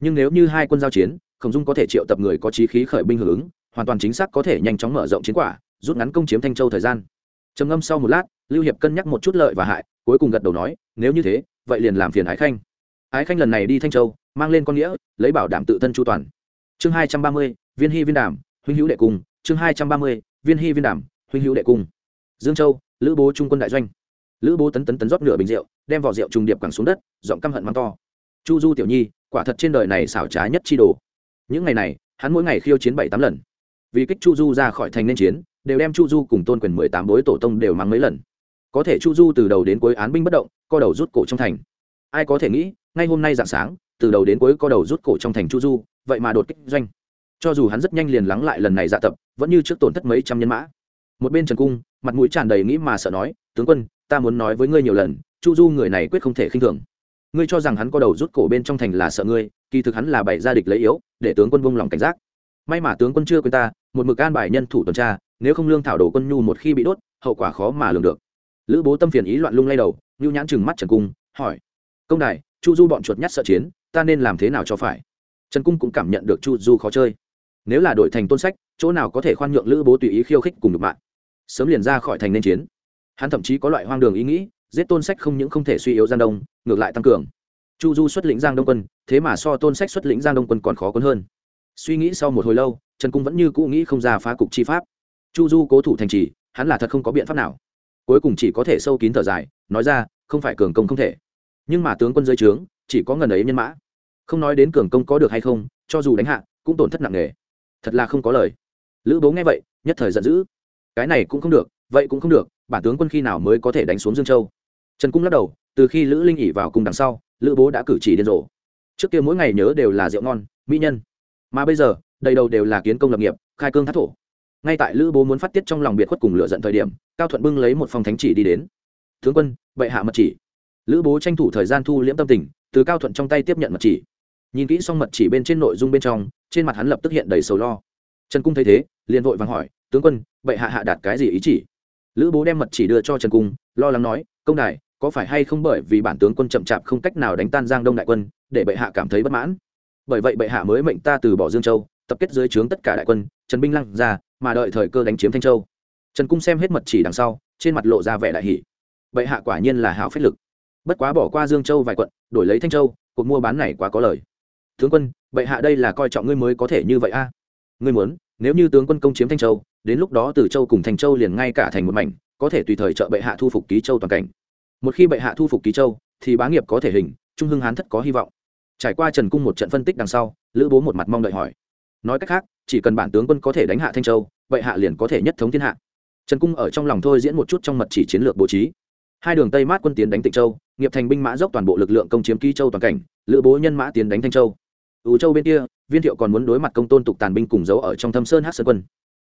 Nhưng nếu như hai quân giao chiến, khổng dung có thể triệu tập người có trí khí khởi binh hưởng ứng, hoàn toàn chính xác có thể nhanh chóng mở rộng chiến quả, rút ngắn công chiếm thanh châu thời gian. Trầm ngâm sau một lát lưu hiệp cân nhắc một chút lợi và hại, cuối cùng gật đầu nói, nếu như thế, vậy liền làm phiền ái khanh. Ái khanh lần này đi thanh châu, mang lên con nghĩa, lấy bảo đảm tự thân chu toàn. Chương hai trăm ba mươi, viên hy viên đàm, huynh hữu đệ cùng. chương hai trăm ba mươi, viên hy viên đàm, huynh hữu đệ cùng. dương châu, lữ bố trung quân đại doanh. Lữ bố tấn tấn tấn rót nửa bình rượu, đem vỏ rượu trùng điệp quẳng xuống đất, giọng căm hận mắng to. Chu du tiểu nhi, quả thật trên đời này xảo trá nhất chi đồ. Những ngày này, hắn mỗi ngày khiêu chiến bảy tám lần. Vì kích chu du ra khỏi thành nên chiến, đều đem chu du cùng tôn quyền mười tám bối tổ tông đều mắng mấy lần có thể chu du từ đầu đến cuối án binh bất động, co đầu rút cổ trong thành. Ai có thể nghĩ, ngay hôm nay dạng sáng, từ đầu đến cuối co đầu rút cổ trong thành chu du, vậy mà đột kích doanh. Cho dù hắn rất nhanh liền lắng lại lần này dạ tập, vẫn như trước tổn thất mấy trăm nhân mã. Một bên trần cung, mặt mũi tràn đầy nghĩ mà sợ nói, tướng quân, ta muốn nói với ngươi nhiều lần, chu du người này quyết không thể khinh thường. Ngươi cho rằng hắn có đầu rút cổ bên trong thành là sợ ngươi, kỳ thực hắn là bày ra địch lấy yếu, để tướng quân vung lòng cảnh giác. May mà tướng quân chưa quên ta, một mực an bài nhân thủ tuần tra, nếu không lương thảo đổ quân nhu một khi bị đốt, hậu quả khó mà lường được lữ bố tâm phiền ý loạn lung lay đầu nhu nhãn chừng mắt trần cung, hỏi, công đài, chu du bọn chuột nhắt sợ chiến, ta nên làm thế nào cho phải? Trần cung cũng cảm nhận được chu du khó chơi. Nếu là đổi thành tôn sách, chỗ nào có thể khoan nhượng lữ bố tùy ý khiêu khích cùng được mạng sớm liền ra khỏi thành nên chiến. Hắn thậm chí có loại hoang đường ý nghĩ, giết tôn sách không những không thể suy yếu giang đông, ngược lại tăng cường. Chu du xuất lĩnh giang đông quân, thế mà so tôn sách xuất lĩnh giang đông quân còn khó quân hơn. Suy nghĩ sau một hồi lâu, trần cung vẫn như cũ nghĩ không ra phá cục chi pháp. Chu du cố thủ thành trì, hắn là thật không có biện pháp nào cuối cùng chỉ có thể sâu kín thở dài, nói ra, không phải cường công không thể. Nhưng mà tướng quân dưới trướng, chỉ có ngần ấy nhân mã. Không nói đến cường công có được hay không, cho dù đánh hạ, cũng tổn thất nặng nề. Thật là không có lời. Lữ bố nghe vậy, nhất thời giận dữ. Cái này cũng không được, vậy cũng không được, bản tướng quân khi nào mới có thể đánh xuống dương châu? Trần cung lắc đầu, từ khi lữ linh ỉ vào cùng đằng sau, lữ bố đã cử chỉ điên rồ. Trước kia mỗi ngày nhớ đều là rượu ngon, mỹ nhân. Mà bây giờ, đầy đầu đều là kiến công lập nghiệp, khai cương thác thổ ngay tại lữ bố muốn phát tiết trong lòng biệt khuất cùng lựa giận thời điểm, cao thuận bưng lấy một phòng thánh chỉ đi đến. Tướng quân, bệ hạ mật chỉ. Lữ bố tranh thủ thời gian thu liễm tâm tình, từ cao thuận trong tay tiếp nhận mật chỉ. Nhìn kỹ xong mật chỉ bên trên nội dung bên trong, trên mặt hắn lập tức hiện đầy sầu lo. Trần cung thấy thế, liền vội vàng hỏi, tướng quân, bệ hạ hạ đạt cái gì ý chỉ? Lữ bố đem mật chỉ đưa cho trần cung, lo lắng nói, công đài, có phải hay không bởi vì bản tướng quân chậm chạp không cách nào đánh tan giang đông đại quân, để bệ hạ cảm thấy bất mãn? Bởi vậy bệ hạ mới mệnh ta từ bỏ dương châu, tập kết dưới trướng tất cả đại quân, trần binh lăng ra mà đợi thời cơ đánh chiếm thanh châu. Trần cung xem hết mật chỉ đằng sau, trên mặt lộ ra vẻ đại hỷ bệ hạ quả nhiên là hảo phách lực. Bất quá bỏ qua dương châu vài quận, đổi lấy thanh châu, cuộc mua bán này quá có lời. Tướng quân, bệ hạ đây là coi trọng ngươi mới có thể như vậy a? Ngươi muốn, nếu như tướng quân công chiếm thanh châu, đến lúc đó từ châu cùng thanh châu liền ngay cả thành một mảnh, có thể tùy thời trợ bệ hạ thu phục ký châu toàn cảnh. Một khi bệ hạ thu phục ký châu, thì bá nghiệp có thể hình, trung hưng hán thất có hy vọng. Trải qua trần cung một trận phân tích đằng sau, lữ bố một mặt mong đợi hỏi nói cách khác, chỉ cần bản tướng quân có thể đánh hạ thanh châu, vậy hạ liền có thể nhất thống thiên hạ. Trần cung ở trong lòng thôi diễn một chút trong mật chỉ chiến lược bố trí. Hai đường tây mát quân tiến đánh tịnh châu, nghiệp thành binh mã dốc toàn bộ lực lượng công chiếm ký châu toàn cảnh, lữ bố nhân mã tiến đánh thanh châu. Ứ châu bên kia, viên thiệu còn muốn đối mặt công tôn tục tàn binh cùng giấu ở trong thâm sơn hát sơn quân.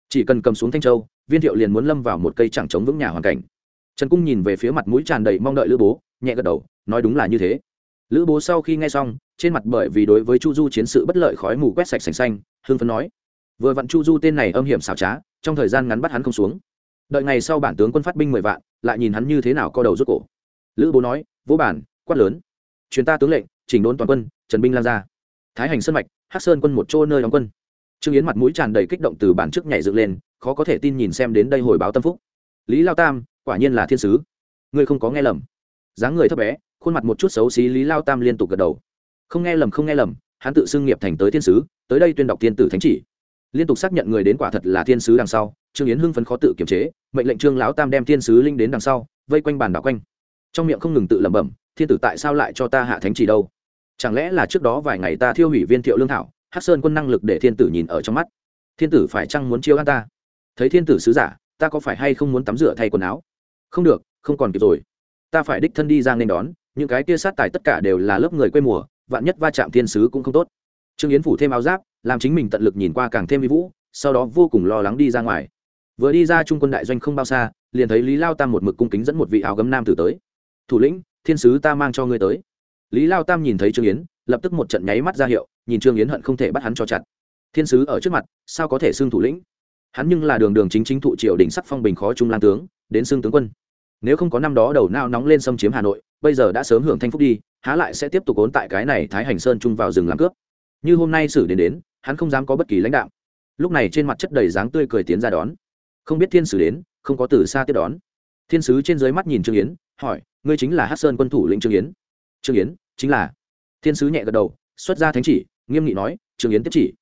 Chỉ cần cầm xuống thanh châu, viên thiệu liền muốn lâm vào một cây chẳng chống vững nhà hoàn cảnh. Trần cung nhìn về phía mặt mũi tràn đầy mong đợi lữ bố, nhẹ gật đầu, nói đúng là như thế lữ bố sau khi nghe xong, trên mặt bởi vì đối với chu du chiến sự bất lợi khói mù quét sạch sành xanh hương phấn nói, vừa vặn chu du tên này âm hiểm xảo trá, trong thời gian ngắn bắt hắn không xuống. Đợi ngày sau bản tướng quân phát binh mười vạn, lại nhìn hắn như thế nào co đầu rút cổ. Lữ bố nói, vũ bản, quát lớn. Chuyến ta tướng lệnh, chỉnh đốn toàn quân, trần binh lan ra. Thái hành sơn mạch hát sơn quân một chỗ nơi đóng quân. Trương yến mặt mũi tràn đầy kích động từ bản trước nhảy dựng lên, khó có thể tin nhìn xem đến đây hồi báo tâm phúc. Lý lao tam, quả nhiên là thiên sứ. Ngươi không có nghe lầm. Dáng người thấp bé khuôn mặt một chút xấu xí lý lao tam liên tục gật đầu. Không nghe lầm, không nghe lầm, hắn tự xưng nghiệp thành tới thiên sứ, tới đây tuyên đọc thiên tử thánh chỉ. Liên tục xác nhận người đến quả thật là thiên sứ đằng sau, trương yến hưng phấn khó tự kiềm chế, mệnh lệnh trương lão tam đem thiên sứ linh đến đằng sau, vây quanh bàn đảo quanh. Trong miệng không ngừng tự lẩm bẩm, thiên tử tại sao lại cho ta hạ thánh chỉ đâu? Chẳng lẽ là trước đó vài ngày ta thiêu hủy viên thiệu lương thảo, hắc sơn quân năng lực để thiên tử nhìn ở trong mắt. Thiên tử phải chăng muốn chiêu an ta? Thấy thiên tử sứ giả, ta có phải hay không muốn tắm rửa thay quần áo? Không được, không còn kịp rồi. Ta phải đích thân đi ra nên đón những cái kia sát tài tất cả đều là lớp người quê mùa, vạn nhất va chạm thiên sứ cũng không tốt. Trương yến phủ thêm áo giáp, làm chính mình tận lực nhìn qua càng thêm vi vũ, sau đó vô cùng lo lắng đi ra ngoài. Vừa đi ra trung quân đại doanh không bao xa, liền thấy lý lao tam một mực cung kính dẫn một vị áo gấm nam tử tới. Thủ lĩnh, thiên sứ ta mang cho ngươi tới. Lý lao tam nhìn thấy trương yến, lập tức một trận nháy mắt ra hiệu, nhìn trương yến hận không thể bắt hắn cho chặt. Thiên sứ ở trước mặt, sao có thể xưng thủ lĩnh? Hắn nhưng là đường đường chính chính thụ triều đỉnh sắc phong bình khó trung lang tướng, đến xưng tướng quân nếu không có năm đó đầu nao nóng lên xâm chiếm hà nội, bây giờ đã sớm hưởng thanh phúc đi, há lại sẽ tiếp tục ốn tại cái này thái hành sơn chung vào rừng làm cướp. Như hôm nay xử đến đến, hắn không dám có bất kỳ lãnh đạo. Lúc này trên mặt chất đầy dáng tươi cười tiến ra đón. Không biết thiên sứ đến, không có từ xa tiếp đón. Thiên sứ trên dưới mắt nhìn trương yến, hỏi, ngươi chính là hát sơn quân thủ lĩnh trương yến? Trương yến, chính là. Thiên sứ nhẹ gật đầu, xuất ra thánh chỉ, nghiêm nghị nói, trương yến tiếp chỉ.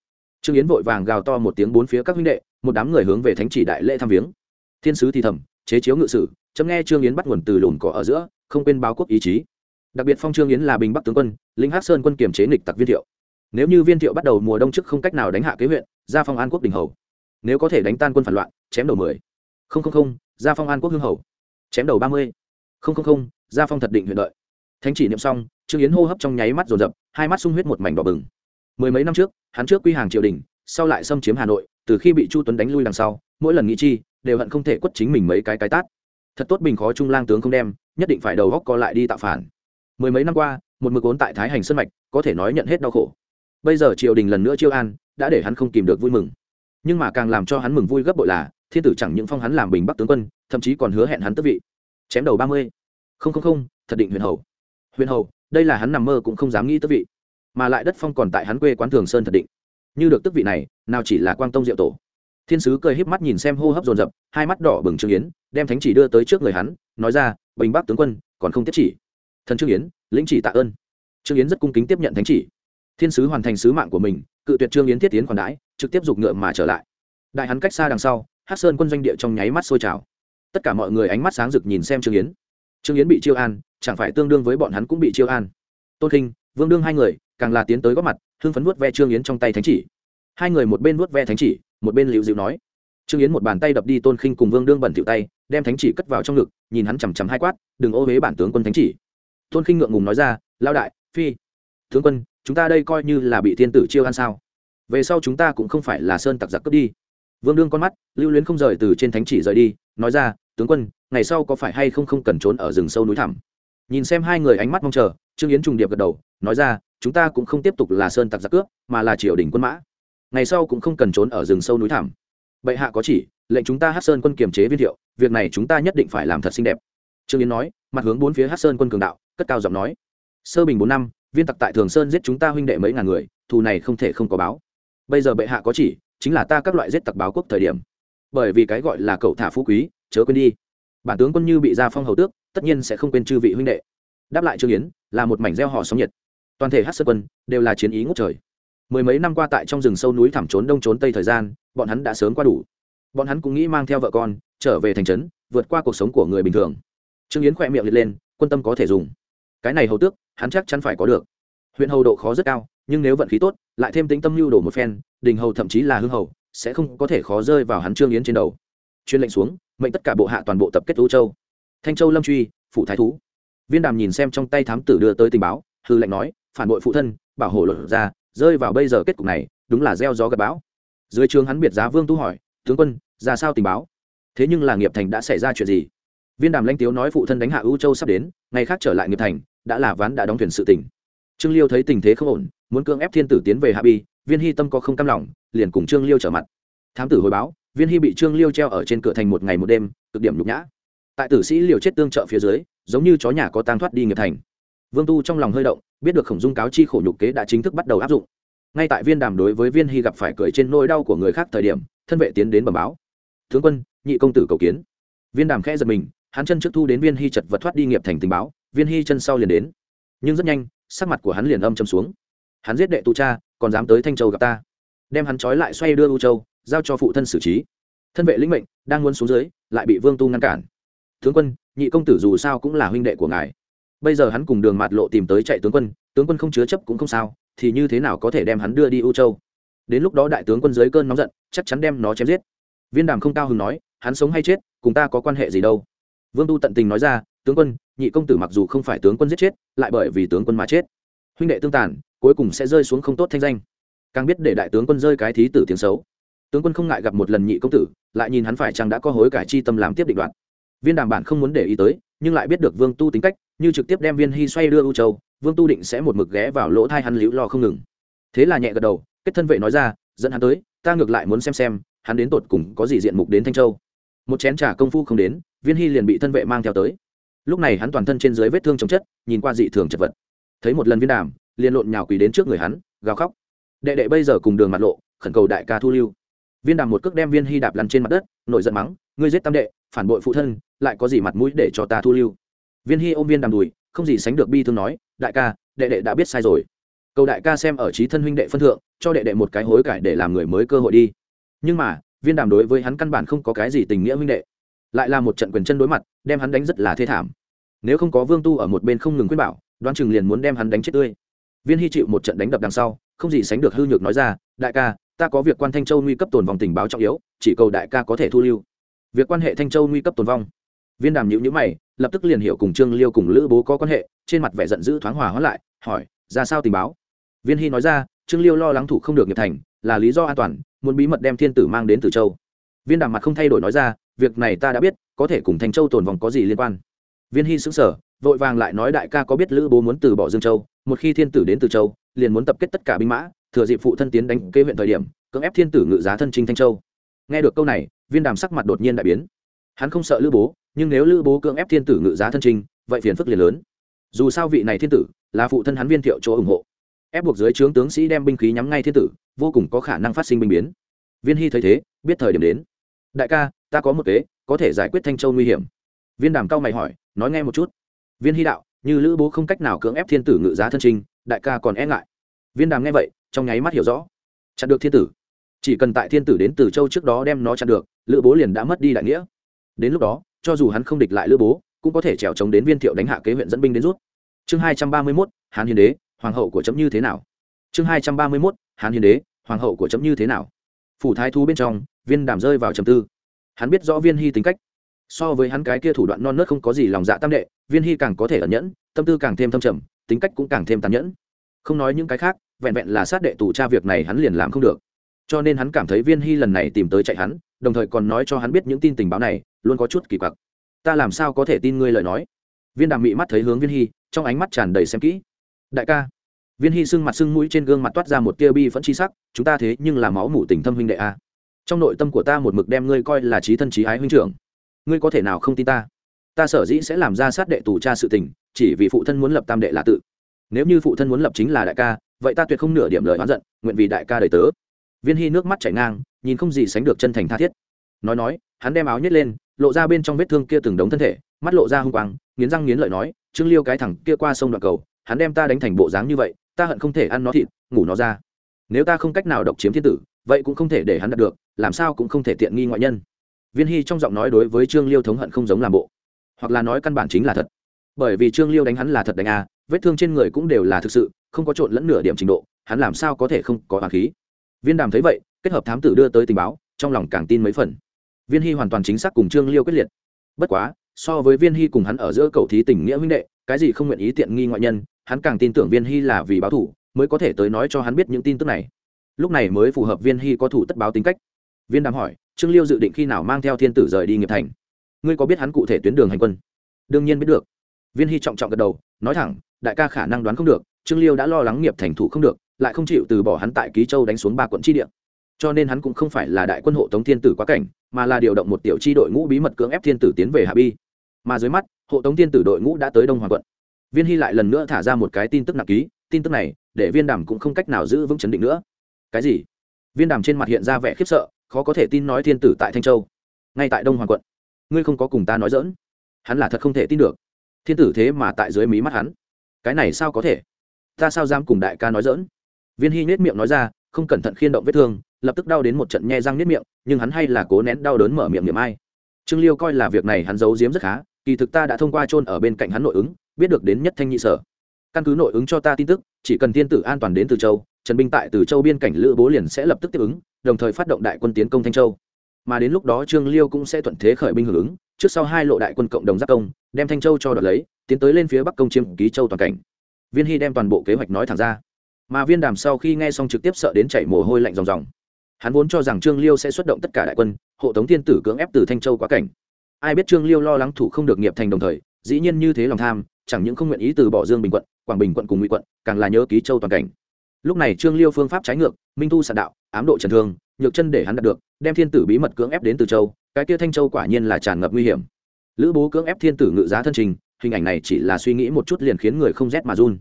Trương yến vội vàng gào to một tiếng bốn phía các huynh đệ, một đám người hướng về thánh chỉ đại lễ thăm viếng. Thiên sứ thì thầm chế chiếu ngự sử, chấm nghe trương yến bắt nguồn từ lùn cỏ ở giữa, không quên báo quốc ý chí. Đặc biệt phong trương yến là bình bắc tướng quân linh hát sơn quân kiểm chế nghịch tặc viên thiệu. Nếu như viên thiệu bắt đầu mùa đông trước không cách nào đánh hạ kế huyện ra phong an quốc đình hầu. Nếu có thể đánh tan quân phản loạn, chém đầu mười. Không không không ra phong an quốc hương hầu. Chém đầu ba mươi. Không không không ra phong thật định huyện đợi. Thánh chỉ niệm xong, trương yến hô hấp trong nháy mắt rồn rập hai mắt sung huyết một mảnh đỏ bừng. Mười mấy năm trước, hắn trước quy hàng triều đình, sau lại xâm chiếm hà nội từ khi bị chu tuấn đánh lui đằng sau, mỗi lần nghĩ chi, đều hận không thể quất chính mình mấy cái cái tát. Thật tốt bình khó trung lang tướng không đem, nhất định phải đầu góc co lại đi tạo phản. Mười mấy năm qua, một mực ốn tại thái hành sân mạch, có thể nói nhận hết đau khổ. Bây giờ triều đình lần nữa chiêu an, đã để hắn không kìm được vui mừng. Nhưng mà càng làm cho hắn mừng vui gấp bội là, thiên tử chẳng những phong hắn làm bình bắc tướng quân, thậm chí còn hứa hẹn hắn tước vị. Chém đầu ba mươi. Không không không, thật định huyền hầu. Huyền hầu, đây là hắn nằm mơ cũng không dám nghĩ tước vị. Mà lại đất phong còn tại hắn quê quán thường sơn thật định như được tức vị này, nào chỉ là quang tông diệu tổ. Thiên sứ cười híp mắt nhìn xem hô hấp dồn dập, hai mắt đỏ bừng trương yến, đem thánh chỉ đưa tới trước người hắn, nói ra, bình bắc tướng quân, còn không tiếp chỉ. Thần trương yến, lĩnh chỉ tạ ơn. Trương yến rất cung kính tiếp nhận thánh chỉ. Thiên sứ hoàn thành sứ mạng của mình, cự tuyệt trương yến thiết tiến còn đãi, trực tiếp giục ngựa mà trở lại. Đại hắn cách xa đằng sau hát sơn quân doanh địa trong nháy mắt sôi trào. Tất cả mọi người ánh mắt sáng rực nhìn xem trương yến. Trương yến bị chiêu an, chẳng phải tương đương với bọn hắn cũng bị chiêu an. Tôn khinh vương đương hai người, càng là tiến tới góp mặt hưng phấn vuốt ve trương yến trong tay thánh chỉ. Hai người một bên vuốt ve thánh chỉ, một bên liễu dịu nói. Trương yến một bàn tay đập đi tôn khinh cùng vương đương bẩn tiểu tay, đem thánh chỉ cất vào trong ngực, nhìn hắn chằm chằm hai quát, đừng ô huế bản tướng quân thánh chỉ. Tôn khinh ngượng ngùng nói ra lao đại, phi, tướng quân, chúng ta đây coi như là bị thiên tử chiêu ăn sao? Về sau chúng ta cũng không phải là sơn tặc giặc cướp đi. Vương đương con mắt, lưu luyến không rời từ trên thánh chỉ rời đi, nói ra, tướng quân, ngày sau có phải hay không không cần trốn ở rừng sâu núi thẳm? Nhìn xem hai người ánh mắt mong chờ, trương yến trùng điệp gật đầu, nói ra chúng ta cũng không tiếp tục là sơn tặc giặc cướp, mà là triều đình quân mã. Ngày sau cũng không cần trốn ở rừng sâu núi thẳm. Bệ hạ có chỉ, lệnh chúng ta hát sơn quân kiềm chế viên thiệu, việc này chúng ta nhất định phải làm thật xinh đẹp. Trương yến nói, mặt hướng bốn phía hát sơn quân cường đạo, cất cao giọng nói, sơ bình bốn năm, viên tặc tại thường sơn giết chúng ta huynh đệ mấy ngàn người, thù này không thể không có báo. Bây giờ bệ hạ có chỉ, chính là ta các loại giết tặc báo quốc thời điểm. Bởi vì cái gọi là cậu thả phú quý, chớ quên đi. Bản tướng quân như bị gia phong hầu tước, tất nhiên sẽ không quên chư vị huynh đệ. Đáp lại trương yến, là một mảnh gieo hò sóng nhiệt toàn thể hát sơn quân đều là chiến ý ngút trời. Mười mấy năm qua tại trong rừng sâu núi thẳm trốn đông trốn tây thời gian, bọn hắn đã sớm qua đủ. Bọn hắn cũng nghĩ mang theo vợ con trở về thành trấn, vượt qua cuộc sống của người bình thường. Trương yến khỏe miệng liệt lên, quân tâm có thể dùng. Cái này hầu tước, hắn chắc chắn phải có được. Huyện hầu độ khó rất cao, nhưng nếu vận khí tốt, lại thêm tính tâm lưu đổ một phen, đình hầu thậm chí là hưng hầu, sẽ không có thể khó rơi vào hắn trương yến trên đầu. Chuyên lệnh xuống, mệnh tất cả bộ hạ toàn bộ tập kết ưu châu. Thanh châu lâm truy, phụ thái thú. Viên đàm nhìn xem trong tay thám tử đưa tới tình báo, hư lệnh nói phản bội phụ thân, bảo hộ luật ra rơi vào bây giờ kết cục này, đúng là gieo gió gặp bão. Dưới trường hắn biệt giá vương tu hỏi, tướng quân, ra sao tình báo? Thế nhưng là nghiệp thành đã xảy ra chuyện gì? Viên đàm lanh tiếu nói phụ thân đánh hạ ưu châu sắp đến, ngày khác trở lại nghiệp thành, đã là ván đã đóng thuyền sự tỉnh trương liêu thấy tình thế không ổn, muốn cưỡng ép thiên tử tiến về hạ bi, viên hy tâm có không cam lòng, liền cùng trương liêu trở mặt. Thám tử hồi báo, viên hy bị trương liêu treo ở trên cửa thành một ngày một đêm, cực điểm nhục nhã. Tại tử sĩ liều chết tương trợ phía dưới, giống như chó nhà có tang thoát đi nghiệp thành vương tu trong lòng hơi động, biết được khổng dung cáo chi khổ nhục kế đã chính thức bắt đầu áp dụng. Ngay tại viên đàm đối với viên hy gặp phải cười trên nỗi đau của người khác thời điểm, thân vệ tiến đến bẩm báo. Tướng quân, nhị công tử cầu kiến. Viên đàm khẽ giật mình, hắn chân trước thu đến viên hy chật vật thoát đi nghiệp thành tình báo, viên hy chân sau liền đến. Nhưng rất nhanh, sắc mặt của hắn liền âm châm xuống. Hắn giết đệ tu cha, còn dám tới thanh châu gặp ta? Đem hắn trói lại xoay đưa u châu, giao cho phụ thân xử trí. Thân vệ lĩnh mệnh, đang muốn xuống dưới, lại bị vương tu ngăn cản. Tướng quân, nhị công tử dù sao cũng là huynh đệ của ngài bây giờ hắn cùng đường mạt lộ tìm tới chạy tướng quân tướng quân không chứa chấp cũng không sao, thì như thế nào có thể đem hắn đưa đi u châu? Đến lúc đó đại tướng quân dưới cơn nóng giận, chắc chắn đem nó chém giết. Viên đàm không cao hứng nói, hắn sống hay chết, cùng ta có quan hệ gì đâu? Vương tu tận tình nói ra, tướng quân, nhị công tử mặc dù không phải tướng quân giết chết, lại bởi vì tướng quân mà chết. Huynh đệ tương tàn, cuối cùng sẽ rơi xuống không tốt thanh danh. Càng biết để đại tướng quân rơi cái thí tử tiếng xấu. Tướng quân không ngại gặp một lần nhị công tử, lại nhìn hắn phải chăng đã có hối cải chi tâm làm tiếp định đoạn. Viên đàm bản không muốn để ý tới, nhưng lại biết được vương tu tính cách như trực tiếp đem viên hy xoay đưa u châu, vương tu định sẽ một mực ghé vào lỗ thai hắn liễu lo không ngừng. Thế là nhẹ gật đầu, kết thân vệ nói ra, dẫn hắn tới, ta ngược lại muốn xem xem, hắn đến tột cùng có gì diện mục đến thanh châu. Một chén trà công phu không đến, viên hy liền bị thân vệ mang theo tới. Lúc này hắn toàn thân trên dưới vết thương chồng chất, nhìn qua dị thường chật vật. Thấy một lần viên đàm, liền lộn nhào quỳ đến trước người hắn, gào khóc. Đệ đệ bây giờ cùng đường mặt lộ, khẩn cầu đại ca thu lưu. Viên đàm một cước đem viên hy đạp lăn trên mặt đất nội giận mắng, ngươi giết tam đệ, phản bội phụ thân, lại có gì mặt mũi để cho ta thu lưu? Viên hy ôm viên đàm đùi, không gì sánh được bi thương nói, đại ca, đệ đệ đã biết sai rồi. Cầu đại ca xem ở trí thân huynh đệ phân thượng, cho đệ đệ một cái hối cải để làm người mới cơ hội đi. Nhưng mà, viên đàm đối với hắn căn bản không có cái gì tình nghĩa huynh đệ. Lại là một trận quyền chân đối mặt, đem hắn đánh rất là thê thảm. Nếu không có vương tu ở một bên không ngừng khuyên bảo đoan chừng liền muốn đem hắn đánh chết tươi. Viên hy chịu một trận đánh đập đằng sau, không gì sánh được hư nhược nói ra, đại ca, ta có việc quan thanh châu nguy cấp tồn vòng tình báo trọng yếu, chỉ cầu đại ca có thể thu lưu. Việc quan hệ thanh châu nguy cấp tồn vong viên đàm nhữ nhữ mày, lập tức liền hiểu cùng trương liêu cùng lữ bố có quan hệ, trên mặt vẻ giận dữ thoáng hòa hóa lại, hỏi, ra sao tình báo? Viên hy nói ra, trương liêu lo lắng thủ không được nghiệp thành, là lý do an toàn, muốn bí mật đem thiên tử mang đến từ châu. Viên đàm mặt không thay đổi nói ra, việc này ta đã biết, có thể cùng Thành châu tồn vong có gì liên quan. Viên hy xứng sở vội vàng lại nói, đại ca có biết lữ bố muốn từ bỏ dương châu, một khi thiên tử đến từ châu, liền muốn tập kết tất cả binh mã, thừa dịp phụ thân tiến đánh kế huyện thời điểm, cưỡng ép thiên tử ngự giá thân trinh thanh châu. Nghe được câu này, viên đàm sắc mặt đột nhiên đại biến hắn không sợ lữ bố, nhưng nếu lữ bố cưỡng ép thiên tử ngự giá thân trinh vậy phiền phức liền lớn. Dù sao vị này thiên tử là phụ thân hắn viên thiệu chỗ ủng hộ. Ép buộc dưới trướng tướng sĩ đem binh khí nhắm ngay thiên tử, vô cùng có khả năng phát sinh binh biến. Viên hy thấy thế, biết thời điểm đến. Đại ca, ta có một kế, có thể giải quyết thanh châu nguy hiểm. Viên đàm cao mày hỏi, nói nghe một chút. Viên hy đạo, như lữ bố không cách nào cưỡng ép thiên tử ngự giá thân trinh đại ca còn e ngại. Viên đàm nghe vậy, trong nháy mắt hiểu rõ. Chặn được thiên tử. Chỉ cần tại thiên tử đến từ châu trước đó đem nó chặn được, lữ bố liền đã mất đi đại nghĩa đến lúc đó, cho dù hắn không địch lại lữ bố, cũng có thể trèo chống đến viên thiệu đánh hạ kế huyện dẫn binh đến rút. Chương hai trăm ba mươi mốt, hán hiến đế, hoàng hậu của chấm như thế nào? Chương hai trăm ba mươi mốt, hán hiến đế, hoàng hậu của chấm như thế nào? Phủ thái thú bên trong, viên đàm rơi vào trầm tư. Hắn biết rõ viên hy tính cách. So với hắn cái kia thủ đoạn non nớt không có gì lòng dạ tam đệ, viên hy càng có thể ẩn nhẫn, tâm tư càng thêm thâm trầm, tính cách cũng càng thêm tàn nhẫn. Không nói những cái khác, vẹn vẹn là sát đệ tù cha việc này hắn liền làm không được cho nên hắn cảm thấy viên hy lần này tìm tới chạy hắn, đồng thời còn nói cho hắn biết những tin tình báo này, luôn có chút kỳ quặc. Ta làm sao có thể tin ngươi lời nói? Viên đàm mị mắt thấy hướng viên hy, trong ánh mắt tràn đầy xem kỹ. Đại ca. Viên hy sưng mặt sưng mũi trên gương mặt toát ra một tia bi phẫn chi sắc, chúng ta thế nhưng là máu mủ tình thâm huynh đệ a. Trong nội tâm của ta một mực đem ngươi coi là trí thân trí ái huynh trưởng. Ngươi có thể nào không tin ta? Ta sở dĩ sẽ làm ra sát đệ tù cha sự tình, chỉ vì phụ thân muốn lập tam đệ là tự. Nếu như phụ thân muốn lập chính là đại ca, vậy ta tuyệt không nửa điểm lời oán giận, nguyện vì đại ca đời tớ viên hy nước mắt chảy ngang nhìn không gì sánh được chân thành tha thiết. Nói nói hắn đem áo nhét lên lộ ra bên trong vết thương kia từng đống thân thể mắt lộ ra hung quang nghiến răng nghiến lợi nói trương liêu cái thằng kia qua sông đoạn cầu hắn đem ta đánh thành bộ dáng như vậy ta hận không thể ăn nó thịt ngủ nó ra. Nếu ta không cách nào độc chiếm thiên tử vậy cũng không thể để hắn đạt được làm sao cũng không thể tiện nghi ngoại nhân. Viên hy trong giọng nói đối với trương liêu thống hận không giống làm bộ. Hoặc là nói căn bản chính là thật. Bởi vì trương liêu đánh hắn là thật đánh a à, vết thương trên người cũng đều là thực sự không có trộn lẫn nửa điểm trình độ hắn làm sao có thể không có hoàng khí? Viên đàm thấy vậy, kết hợp thám tử đưa tới tình báo, trong lòng càng tin mấy phần. Viên hy hoàn toàn chính xác cùng trương liêu quyết liệt. Bất quá, so với viên hy cùng hắn ở giữa cầu thí tình nghĩa huynh đệ, cái gì không nguyện ý tiện nghi ngoại nhân, hắn càng tin tưởng viên hy là vì báo thủ, mới có thể tới nói cho hắn biết những tin tức này. Lúc này mới phù hợp viên hy có thủ tất báo tính cách. Viên đàm hỏi, trương liêu dự định khi nào mang theo thiên tử rời đi nghiệp thành? Ngươi có biết hắn cụ thể tuyến đường hành quân? Đương nhiên biết được. Viên hy trọng trọng gật đầu, nói thẳng, đại ca khả năng đoán không được, trương liêu đã lo lắng nghiệp thành thủ không được lại không chịu từ bỏ hắn tại ký châu đánh xuống ba quận tri địa. Cho nên hắn cũng không phải là đại quân hộ tống thiên tử quá cảnh, mà là điều động một tiểu tri đội ngũ bí mật cưỡng ép thiên tử tiến về hạ bi. Mà dưới mắt, hộ tống thiên tử đội ngũ đã tới đông hoàng quận. Viên hy lại lần nữa thả ra một cái tin tức nặng ký, tin tức này, để viên đàm cũng không cách nào giữ vững chấn định nữa. Cái gì? Viên đàm trên mặt hiện ra vẻ khiếp sợ, khó có thể tin nói thiên tử tại thanh châu, ngay tại đông hoàng quận. Ngươi không có cùng ta nói dỡn hắn là thật không thể tin được. Thiên tử thế mà tại dưới mí mắt hắn. Cái này sao có thể? Ta sao dám cùng đại ca nói dỡn viên hy nhét miệng nói ra, không cẩn thận khiên động vết thương, lập tức đau đến một trận nhe răng nhét miệng, nhưng hắn hay là cố nén đau đớn mở miệng niệm ai. Trương liêu coi là việc này hắn giấu giếm rất khá, kỳ thực ta đã thông qua chôn ở bên cạnh hắn nội ứng, biết được đến nhất thanh nhị sở. Căn cứ nội ứng cho ta tin tức, chỉ cần thiên tử an toàn đến từ châu, trần binh tại từ châu biên cảnh lữ bố liền sẽ lập tức tiếp ứng, đồng thời phát động đại quân tiến công thanh châu. Mà đến lúc đó trương liêu cũng sẽ thuận thế khởi binh hưởng ứng, trước sau hai lộ đại quân cộng đồng giáp công, đem thanh châu cho đoạt lấy, tiến tới lên phía bắc công chiếm ký châu toàn cảnh. Viên hy đem toàn bộ kế hoạch nói thẳng ra mà viên đàm sau khi nghe xong trực tiếp sợ đến chảy mồ hôi lạnh ròng ròng. Hắn vốn cho rằng trương liêu sẽ xuất động tất cả đại quân, hộ tống thiên tử cưỡng ép từ thanh châu quá cảnh. Ai biết trương liêu lo lắng thủ không được nghiệp thành đồng thời, dĩ nhiên như thế lòng tham, chẳng những không nguyện ý từ bỏ dương bình quận, quảng bình quận cùng ngụy quận, càng là nhớ ký châu toàn cảnh. Lúc này trương liêu phương pháp trái ngược, minh thu sạn đạo, ám độ trần thương, nhược chân để hắn đạt được, đem thiên tử bí mật cưỡng ép đến từ châu, cái kia thanh châu quả nhiên là tràn ngập nguy hiểm. Lữ bố cưỡng ép thiên tử ngự giá thân trình, hình ảnh này chỉ là suy nghĩ một chút liền khiến người không rét mà run.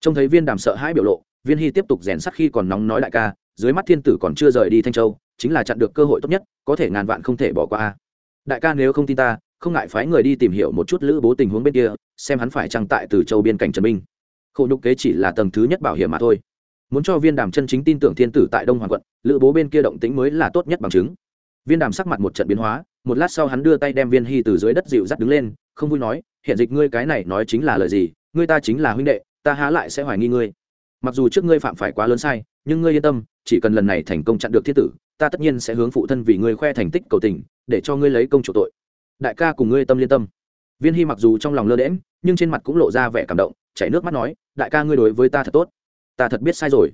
Trông thấy viên đàm sợ hãi biểu lộ viên hy tiếp tục rèn sắc khi còn nóng nói đại ca, dưới mắt thiên tử còn chưa rời đi thanh châu, chính là chặn được cơ hội tốt nhất, có thể ngàn vạn không thể bỏ qua. Đại ca nếu không tin ta, không ngại phái người đi tìm hiểu một chút lữ bố tình huống bên kia, xem hắn phải trăng tại từ châu biên cảnh trần minh. Khổ nhục kế chỉ là tầng thứ nhất bảo hiểm mà thôi. Muốn cho viên đàm chân chính tin tưởng thiên tử tại đông hoàng quận, lữ bố bên kia động tĩnh mới là tốt nhất bằng chứng. Viên đàm sắc mặt một trận biến hóa, một lát sau hắn đưa tay đem viên hy từ dưới đất dịu dắt đứng lên, không vui nói, hiện dịch ngươi cái này nói chính là lời gì, ngươi ta chính là huynh đệ, ta há lại sẽ hoài nghi ngươi mặc dù trước ngươi phạm phải quá lớn sai, nhưng ngươi yên tâm, chỉ cần lần này thành công chặn được thiết tử, ta tất nhiên sẽ hướng phụ thân vì ngươi khoe thành tích cầu tình, để cho ngươi lấy công chủ tội. Đại ca cùng ngươi tâm liên tâm. Viên hy mặc dù trong lòng lơ đễm nhưng trên mặt cũng lộ ra vẻ cảm động, chảy nước mắt nói, đại ca ngươi đối với ta thật tốt. Ta thật biết sai rồi.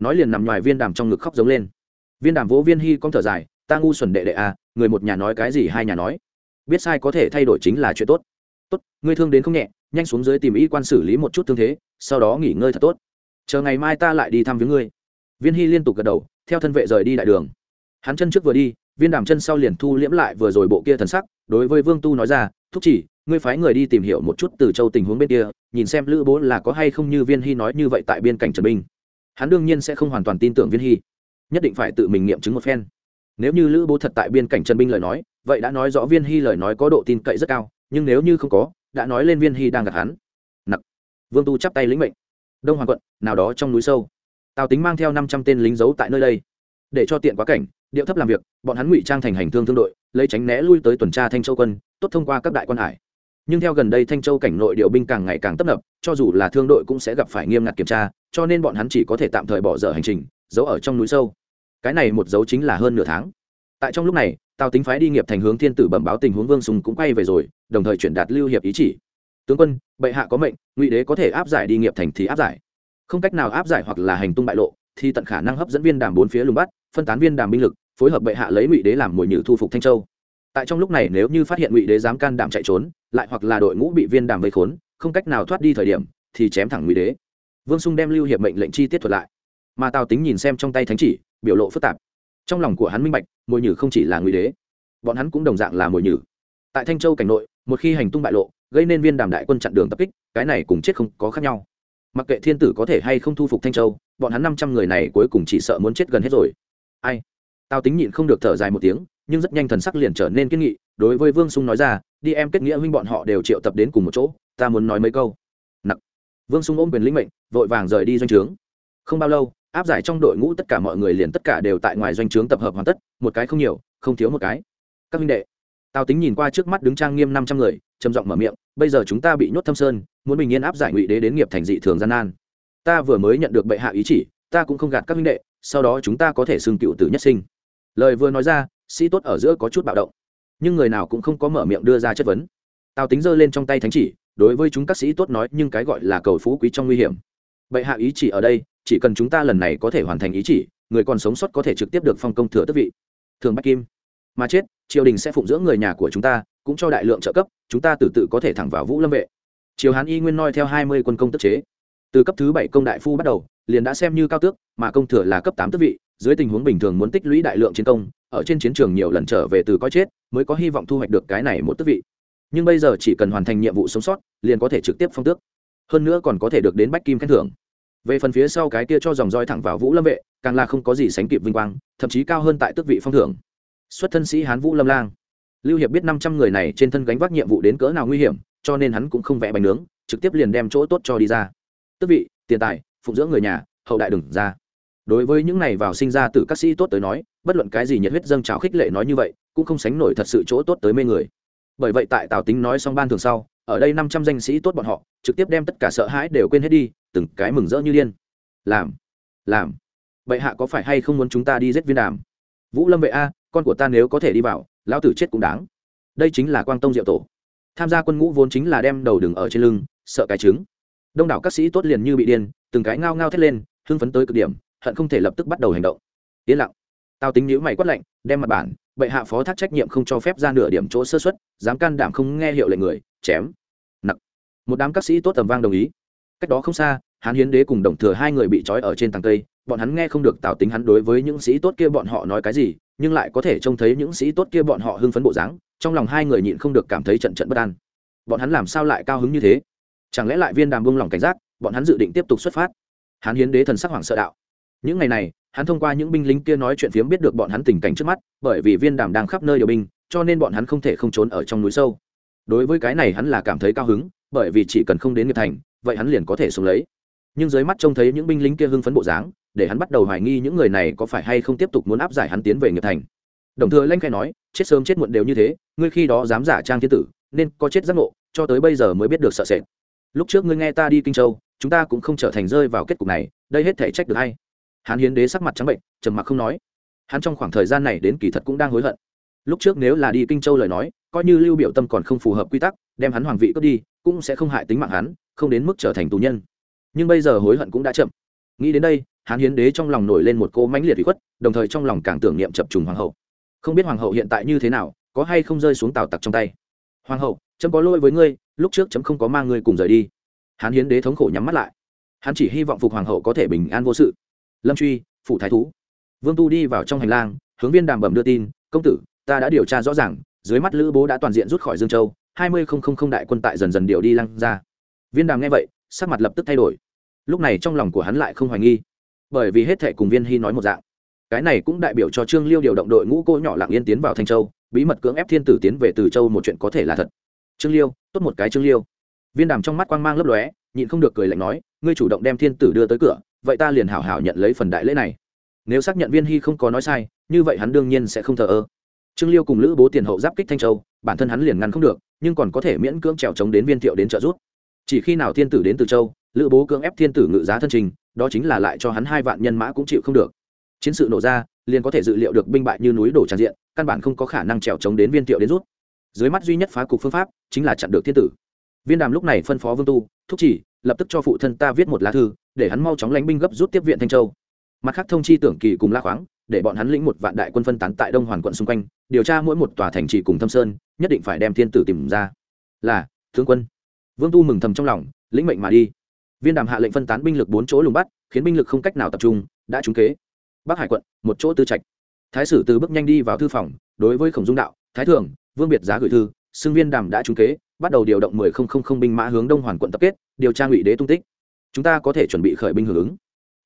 Nói liền nằm ngoài viên đàm trong ngực khóc giống lên. Viên đàm vỗ viên hy con thở dài, ta ngu xuẩn đệ đệ à người một nhà nói cái gì hai nhà nói. Biết sai có thể thay đổi chính là chuyện tốt. Tốt, ngươi thương đến không nhẹ, nhanh xuống dưới tìm y quan xử lý một chút thương thế, sau đó nghỉ ngơi thật tốt chờ ngày mai ta lại đi thăm với ngươi. Viên hy liên tục gật đầu, theo thân vệ rời đi đại đường. Hắn chân trước vừa đi, viên đàm chân sau liền thu liễm lại vừa rồi bộ kia thần sắc, đối với vương tu nói ra, thúc chỉ, ngươi phái người đi tìm hiểu một chút từ châu tình huống bên kia, nhìn xem lữ bố là có hay không như viên hy nói như vậy tại biên cảnh trần binh. Hắn đương nhiên sẽ không hoàn toàn tin tưởng viên hy. Nhất định phải tự mình nghiệm chứng một phen. Nếu như lữ bố thật tại biên cảnh trần binh lời nói, vậy đã nói rõ viên hy lời nói có độ tin cậy rất cao, nhưng nếu như không có, đã nói lên viên hy đang gặp hắn. Nặc. Vương tu chắp tay lĩnh mệnh đông hoàng quận, nào đó trong núi sâu. Tào tính mang theo năm trăm tên lính giấu tại nơi đây. Để cho tiện quá cảnh, điệu thấp làm việc, bọn hắn ngụy trang thành hành thương thương đội, lấy tránh né lui tới tuần tra thanh châu quân, tốt thông qua các đại quan hải. Nhưng theo gần đây thanh châu cảnh nội điều binh càng ngày càng tấp nập, cho dù là thương đội cũng sẽ gặp phải nghiêm ngặt kiểm tra, cho nên bọn hắn chỉ có thể tạm thời bỏ dở hành trình, giấu ở trong núi sâu. Cái này một dấu chính là hơn nửa tháng. Tại trong lúc này, tào tính phái đi nghiệp thành hướng thiên tử bẩm báo tình huống vương sùng cũng quay về rồi, đồng thời chuyển đạt lưu hiệp ý chỉ tướng quân, bệ hạ có mệnh, ngụy đế có thể áp giải đi nghiệp thành thì áp giải. Không cách nào áp giải hoặc là hành tung bại lộ, thì tận khả năng hấp dẫn viên đàm bốn phía lùng bắt, phân tán viên đàm binh lực, phối hợp bệ hạ lấy ngụy đế làm mồi nhử thu phục thanh châu. Tại trong lúc này nếu như phát hiện ngụy đế dám can đảm chạy trốn, lại hoặc là đội ngũ bị viên đàm vây khốn, không cách nào thoát đi thời điểm, thì chém thẳng ngụy đế. Vương sung đem lưu hiệp mệnh lệnh chi tiết thuật lại. Mà tào tính nhìn xem trong tay thánh chỉ, biểu lộ phức tạp. Trong lòng của hắn minh bạch, mồi nhử không chỉ là ngụy đế, bọn hắn cũng đồng dạng là mồi nhử. Tại thanh châu cảnh nội một khi hành tung bại lộ, gây nên viên đàm đại quân chặn đường tập kích, cái này cùng chết không có khác nhau. Mặc kệ thiên tử có thể hay không thu phục thanh châu, bọn hắn năm trăm người này cuối cùng chỉ sợ muốn chết gần hết rồi. Ai? Tao tính nhịn không được thở dài một tiếng, nhưng rất nhanh thần sắc liền trở nên kiên nghị, đối với vương sung nói ra, đi em kết nghĩa huynh bọn họ đều triệu tập đến cùng một chỗ, ta muốn nói mấy câu. Nặc. Vương sung ôm quyền lĩnh mệnh, vội vàng rời đi doanh trướng. Không bao lâu, áp giải trong đội ngũ tất cả mọi người liền tất cả đều tại ngoài doanh trướng tập hợp hoàn tất, một cái không nhiều, không thiếu một cái. Các huynh đệ tào tính nhìn qua trước mắt đứng trang nghiêm năm trăm người, trầm giọng mở miệng, bây giờ chúng ta bị nhốt thâm sơn, muốn bình yên áp giải ngụy đế đến nghiệp thành dị thường gian nan. Ta vừa mới nhận được bệ hạ ý chỉ, ta cũng không gạt các minh đệ, sau đó chúng ta có thể xưng cựu tử nhất sinh. Lời vừa nói ra, sĩ tốt ở giữa có chút bạo động. Nhưng người nào cũng không có mở miệng đưa ra chất vấn. Tào tính giơ lên trong tay thánh chỉ, đối với chúng các sĩ tốt nói, nhưng cái gọi là cầu phú quý trong nguy hiểm. Bệ hạ ý chỉ ở đây, chỉ cần chúng ta lần này có thể hoàn thành ý chỉ, người còn sống sót có thể trực tiếp được phong công thừa tước vị. Thường bách kim mà chết, triều đình sẽ phụng dưỡng người nhà của chúng ta, cũng cho đại lượng trợ cấp, chúng ta từ tự có thể thẳng vào vũ lâm vệ. Triều hán y nguyên noi theo hai mươi quân công tức chế. Từ cấp thứ bảy công đại phu bắt đầu, liền đã xem như cao tước, mà công thừa là cấp tám tước vị, dưới tình huống bình thường muốn tích lũy đại lượng chiến công, ở trên chiến trường nhiều lần trở về từ coi chết, mới có hy vọng thu hoạch được cái này một tước vị. Nhưng bây giờ chỉ cần hoàn thành nhiệm vụ sống sót, liền có thể trực tiếp phong tước. Hơn nữa còn có thể được đến bách kim khen thưởng. Về phần phía sau cái kia cho dòng roi thẳng vào vũ lâm vệ, càng là không có gì sánh kịp vinh quang, thậm chí cao hơn tại tước vị phong thưởng xuất thân sĩ hán vũ lâm lang. Lưu hiệp biết năm trăm người này trên thân gánh vác nhiệm vụ đến cỡ nào nguy hiểm, cho nên hắn cũng không vẽ bánh nướng, trực tiếp liền đem chỗ tốt cho đi ra. Tức vị, tiền tài, phụng dưỡng người nhà, hậu đại đừng ra. Đối với những này vào sinh ra từ các sĩ tốt tới nói, bất luận cái gì nhiệt huyết dâng trào khích lệ nói như vậy, cũng không sánh nổi thật sự chỗ tốt tới mê người. Bởi vậy tại tào tính nói xong ban thường sau, ở đây năm trăm danh sĩ tốt bọn họ, trực tiếp đem tất cả sợ hãi đều quên hết đi, từng cái mừng rỡ như điên. Làm làm vậy hạ có phải hay không muốn chúng ta đi giết viên đàm? Vũ lâm vệ a, con của ta nếu có thể đi vào, lão tử chết cũng đáng. Đây chính là quang tông diệu tổ. Tham gia quân ngũ vốn chính là đem đầu đừng ở trên lưng, sợ cái trứng. Đông đảo các sĩ tốt liền như bị điên, từng cái ngao ngao thét lên, hưng phấn tới cực điểm, hận không thể lập tức bắt đầu hành động. Yên lặng. Tao tính nhữ mày quát lạnh, đem mặt bản bệ hạ phó thác trách nhiệm không cho phép ra nửa điểm chỗ sơ xuất dám can đảm không nghe hiệu lệnh người, chém. Nặng. Một đám các sĩ tốt tầm vang đồng ý. Cách đó không xa, hán hiến đế cùng đồng thừa hai người bị trói ở trên tầng cây bọn hắn nghe không được tào tính hắn đối với những sĩ tốt kia bọn họ nói cái gì, nhưng lại có thể trông thấy những sĩ tốt kia bọn họ hưng phấn bộ dáng, trong lòng hai người nhịn không được cảm thấy trận trận bất an. Bọn hắn làm sao lại cao hứng như thế? Chẳng lẽ lại viên đàm buông lòng cảnh giác, bọn hắn dự định tiếp tục xuất phát? Hắn hiến đế thần sắc hoảng sợ đạo. Những ngày này, hắn thông qua những binh lính kia nói chuyện phiếm biết được bọn hắn tình cảnh trước mắt, bởi vì viên đàm đang khắp nơi điều binh, cho nên bọn hắn không thể không trốn ở trong núi sâu. Đối với cái này hắn là cảm thấy cao hứng, bởi vì chỉ cần không đến nghiệp thành, vậy hắn liền có thể xuống lấy. Nhưng dưới mắt trông thấy những binh lính kia hưng phấn bộ dáng để hắn bắt đầu hoài nghi những người này có phải hay không tiếp tục muốn áp giải hắn tiến về nghiệp thành. Đồng thừa lanh khai nói, chết sớm chết muộn đều như thế, ngươi khi đó dám giả trang thiên tử, nên có chết giác ngộ, cho tới bây giờ mới biết được sợ sệt. Lúc trước ngươi nghe ta đi kinh châu, chúng ta cũng không trở thành rơi vào kết cục này, đây hết thể trách được hay hắn hiến đế sắc mặt trắng bệnh, trầm mặc không nói. Hắn trong khoảng thời gian này đến kỳ thật cũng đang hối hận. Lúc trước nếu là đi kinh châu lời nói, coi như lưu biểu tâm còn không phù hợp quy tắc, đem hắn hoàng vị cướp đi, cũng sẽ không hại tính mạng hắn, không đến mức trở thành tù nhân. Nhưng bây giờ hối hận cũng đã chậm nghĩ đến đây, hán hiến đế trong lòng nổi lên một cô mãnh liệt bị khuất, đồng thời trong lòng càng tưởng niệm chập trùng hoàng hậu. Không biết hoàng hậu hiện tại như thế nào, có hay không rơi xuống tào tặc trong tay? Hoàng hậu, chấm có lỗi với ngươi, lúc trước chấm không có mang ngươi cùng rời đi. Hán hiến đế thống khổ nhắm mắt lại. Hắn chỉ hy vọng phục hoàng hậu có thể bình an vô sự. Lâm truy phụ thái thú. Vương tu đi vào trong hành lang, hướng viên đàm bẩm đưa tin, công tử, ta đã điều tra rõ ràng, dưới mắt lữ bố đã toàn diện rút khỏi dương châu, hai mươi không không không đại quân tại dần dần điều đi lăng ra. Viên đàm nghe vậy, sắc mặt lập tức thay đổi lúc này trong lòng của hắn lại không hoài nghi, bởi vì hết thệ cùng viên hy nói một dạng. Cái này cũng đại biểu cho trương liêu điều động đội ngũ cô nhỏ lặng yên tiến vào thanh châu, bí mật cưỡng ép thiên tử tiến về từ châu một chuyện có thể là thật. Trương liêu, tốt một cái trương liêu. Viên đàm trong mắt quang mang lấp lóe, nhịn không được cười lạnh nói, ngươi chủ động đem thiên tử đưa tới cửa, vậy ta liền hảo hảo nhận lấy phần đại lễ này. Nếu xác nhận viên hy không có nói sai, như vậy hắn đương nhiên sẽ không thờ ơ. Trương liêu cùng lữ bố tiền hậu giáp kích thanh châu, bản thân hắn liền ngăn không được, nhưng còn có thể miễn cưỡng trèo chống đến viên thiệu đến trợ giúp. Chỉ khi nào thiên tử đến từ châu lữ bố cưỡng ép thiên tử ngự giá thân trình, đó chính là lại cho hắn hai vạn nhân mã cũng chịu không được. Chiến sự nổ ra, liền có thể dự liệu được binh bại như núi đổ tràn diện, căn bản không có khả năng trèo chống đến viên thiệu đến rút. Dưới mắt duy nhất phá cục phương pháp, chính là chặn được thiên tử. Viên đàm lúc này phân phó vương tu, thúc chỉ, lập tức cho phụ thân ta viết một lá thư, để hắn mau chóng lánh binh gấp rút tiếp viện thanh châu. Mặt khác thông chi tưởng kỳ cùng la khoáng, để bọn hắn lĩnh một vạn đại quân phân tán tại đông hoàn quận xung quanh, điều tra mỗi một tòa thành trì cùng thâm sơn, nhất định phải đem thiên tử tìm ra. Là, tướng quân. Vương tu mừng thầm trong lòng, lĩnh mệnh mà đi viên đàm hạ lệnh phân tán binh lực bốn chỗ lùng bắt, khiến binh lực không cách nào tập trung, đã trúng kế. Bắc hải quận, một chỗ tư trạch. Thái sử từ bước nhanh đi vào thư phòng, đối với khổng dung đạo, thái thường vương biệt giá gửi thư, xưng viên đàm đã trúng kế, bắt đầu điều động mười không không không binh mã hướng đông hoàn quận tập kết, điều tra ngụy đế tung tích. Chúng ta có thể chuẩn bị khởi binh hưởng ứng.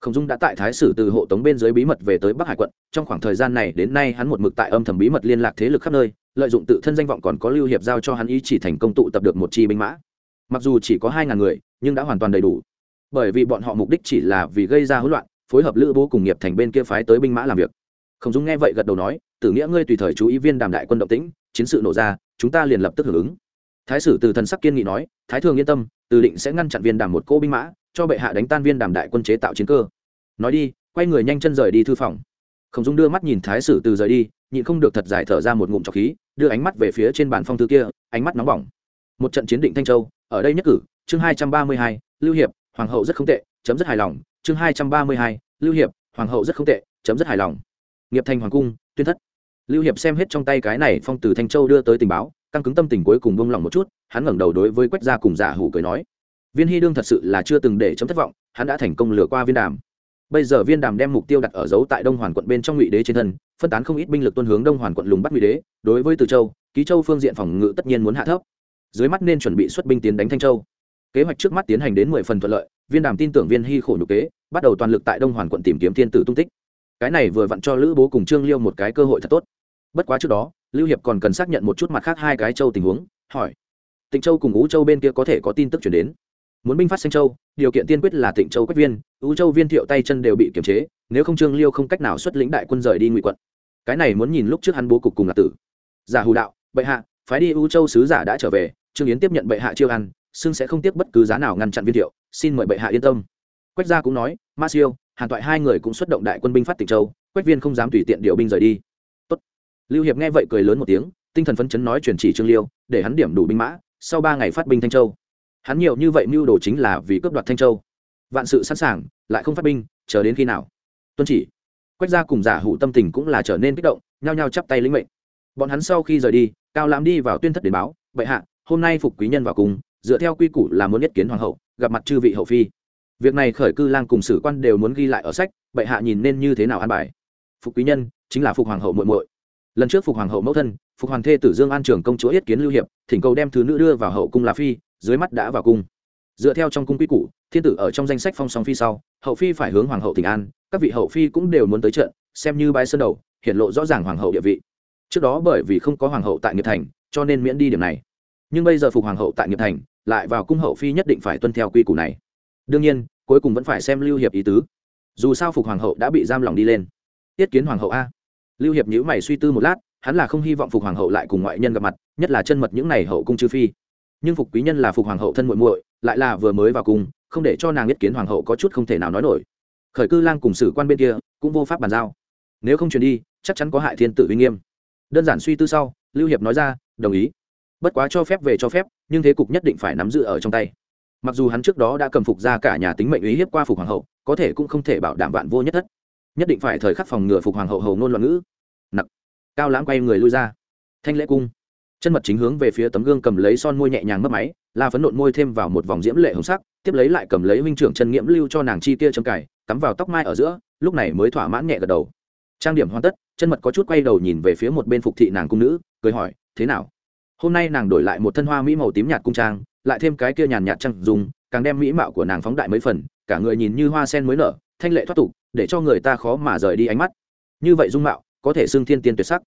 Khổng dung đã tại thái sử từ hộ tống bên dưới bí mật về tới bắc hải quận, trong khoảng thời gian này đến nay hắn một mực tại âm thầm bí mật liên lạc thế lực khắp nơi, lợi dụng tự thân danh vọng còn có lưu hiệp giao cho hắn ý chỉ thành công tụ tập được một chi binh mã mặc dù chỉ có hai ngàn người, nhưng đã hoàn toàn đầy đủ. Bởi vì bọn họ mục đích chỉ là vì gây ra hỗn loạn, phối hợp lữ bố cùng nghiệp thành bên kia phái tới binh mã làm việc. Khổng dung nghe vậy gật đầu nói, tử nghĩa ngươi tùy thời chú ý viên đàm đại quân động tĩnh, chiến sự nổ ra, chúng ta liền lập tức hưởng ứng. Thái sử từ thần sắc kiên nghị nói, thái thường yên tâm, từ định sẽ ngăn chặn viên đàm một cỗ binh mã, cho bệ hạ đánh tan viên đàm đại quân chế tạo chiến cơ. Nói đi, quay người nhanh chân rời đi thư phòng. Khổng dung đưa mắt nhìn thái sử từ rời đi, nhịn không được thật dài thở ra một ngụm trọc khí, đưa ánh mắt về phía trên bàn phong thư kia, ánh mắt nóng bỏng một trận chiến định thanh châu, ở đây nhất cử, chương hai trăm ba mươi hai, lưu hiệp, hoàng hậu rất không tệ, chấm rất hài lòng, chương hai trăm ba mươi hai, lưu hiệp, hoàng hậu rất không tệ, chấm rất hài lòng. Nghiệp thành hoàng cung, tuyên thất. Lưu hiệp xem hết trong tay cái này phong từ thanh châu đưa tới tình báo, căng cứng tâm tình cuối cùng bông lòng một chút, hắn ngẩng đầu đối với quách gia cùng giả hủ cười nói. Viên hy đương thật sự là chưa từng để chấm thất vọng, hắn đã thành công lừa qua viên đàm. Bây giờ viên đàm đem mục tiêu đặt ở dấu tại đông hoàn quận bên trong ngụy đế trên thân, phân tán không ít binh lực tuân hướng đông hoàn quận lùng bắt ngụy đế, đối với từ châu, ký châu phương diện phòng ngự tất nhiên muốn hạ thấp dưới mắt nên chuẩn bị xuất binh tiến đánh thanh châu. Kế hoạch trước mắt tiến hành đến mười phần thuận lợi, viên đàm tin tưởng viên hy khổ nhục kế, bắt đầu toàn lực tại đông hoàn quận tìm kiếm thiên tử tung tích. Cái này vừa vặn cho lữ bố cùng trương liêu một cái cơ hội thật tốt. Bất quá trước đó, lưu hiệp còn cần xác nhận một chút mặt khác hai cái châu tình huống, hỏi. Tịnh châu cùng ú châu bên kia có thể có tin tức chuyển đến. Muốn binh phát xanh châu, điều kiện tiên quyết là tịnh châu quách viên, ú châu viên thiệu tay chân đều bị kiềm chế, nếu không trương liêu không cách nào xuất lĩnh đại quân rời đi ngụy quận. Cái này muốn nhìn lúc trước hắn bố cục cùng là tử. Giả hù đạo, bệ hạ, phái đi ú châu sứ giả đã trở về trương yến tiếp nhận bệ hạ chiêu ăn xưng sẽ không tiếc bất cứ giá nào ngăn chặn viên thiệu, xin mời bệ hạ yên tâm. Quách gia cũng nói, ma siêu, hàn toại hai người cũng xuất động đại quân binh phát tịnh châu, quách viên không dám tùy tiện điều binh rời đi. Tốt. lưu hiệp nghe vậy cười lớn một tiếng, tinh thần phấn chấn nói truyền chỉ trương liêu, để hắn điểm đủ binh mã, sau ba ngày phát binh thanh châu. Hắn nhiều như vậy mưu đồ chính là vì cướp đoạt thanh châu. Vạn sự sẵn sàng, lại không phát binh, chờ đến khi nào? Tuân chỉ. Quách gia cùng giả hủ tâm tình cũng là trở nên kích động, nhao nhao chắp tay lĩnh mệnh. Bọn hắn sau khi rời đi, cao lãm đi vào tuyên thất đến báo, bệ hạ hôm nay phục quý nhân vào cùng, dựa theo quy củ là muốn nhất kiến hoàng hậu, gặp mặt chư vị hậu phi. Việc này khởi cư lang cùng sử quan đều muốn ghi lại ở sách, bệ hạ nhìn nên như thế nào an bài. Phục quý nhân, chính là phục hoàng hậu muội muội. Lần trước phục hoàng hậu mẫu thân, phục hoàng thê tử dương an trường công chúa yết kiến lưu hiệp, thỉnh cầu đem thứ nữ đưa vào hậu cung là phi, dưới mắt đã vào cung. Dựa theo trong cung quy củ, thiên tử ở trong danh sách phong song phi sau, hậu phi phải hướng hoàng hậu tỉnh an, các vị hậu phi cũng đều muốn tới trận, xem như bái sơn đầu, hiện lộ rõ ràng hoàng hậu địa vị. Trước đó bởi vì không có hoàng hậu tại nghiệp thành, cho nên miễn đi điểm này nhưng bây giờ phục hoàng hậu tại nghiệp thành, lại vào cung hậu phi nhất định phải tuân theo quy củ này. Đương nhiên, cuối cùng vẫn phải xem lưu hiệp ý tứ. Dù sao phục hoàng hậu đã bị giam lòng đi lên. Tiết kiến hoàng hậu a. Lưu hiệp nhữ mày suy tư một lát, hắn là không hy vọng phục hoàng hậu lại cùng ngoại nhân gặp mặt, nhất là chân mật những n à y hậu cung chư phi. Nhưng phục quý nhân là phục hoàng hậu thân muội muội, lại là vừa mới vào cung, không để cho nàng biết kiến hoàng hậu có chút không thể nào nói nổi. Khởi cư lang cùng sử quan bên kia, cũng vô pháp bàn giao. Nếu không truyền đi, chắc chắn có hại thiên tự uy nghiêm. Đơn giản suy tư sau, lưu hiệp nói ra, đồng ý bất quá cho phép về cho phép, nhưng thế cục nhất định phải nắm giữ ở trong tay. Mặc dù hắn trước đó đã cầm phục ra cả nhà tính mệnh ý hiếp qua phục hoàng hậu, có thể cũng không thể bảo đảm vạn vô nhất thất. Nhất định phải thời khắc phòng ngừa phục hoàng hậu hầu ngôn loạn ngữ. Nặc. Cao lãng quay người lui ra. Thanh lễ cung. Chân mật chính hướng về phía tấm gương cầm lấy son môi nhẹ nhàng mất máy, la phấn nộn môi thêm vào một vòng diễm lệ hồng sắc, tiếp lấy lại cầm lấy huynh trưởng chân nghiễm lưu cho nàng chi tia châm cài, cắm vào tóc mai ở giữa, lúc này mới thỏa mãn nhẹ gật đầu. Trang điểm hoàn tất, chân mật có chút quay đầu nhìn về phía một bên phục thị nàng cung nữ, cười hỏi, thế nào? Hôm nay nàng đổi lại một thân hoa mỹ màu tím nhạt cung trang, lại thêm cái kia nhàn nhạt trăng dùng càng đem mỹ mạo của nàng phóng đại mấy phần, cả người nhìn như hoa sen mới nở, thanh lệ thoát tục, để cho người ta khó mà rời đi ánh mắt. Như vậy dung mạo, có thể xưng thiên tiên tuyệt sắc.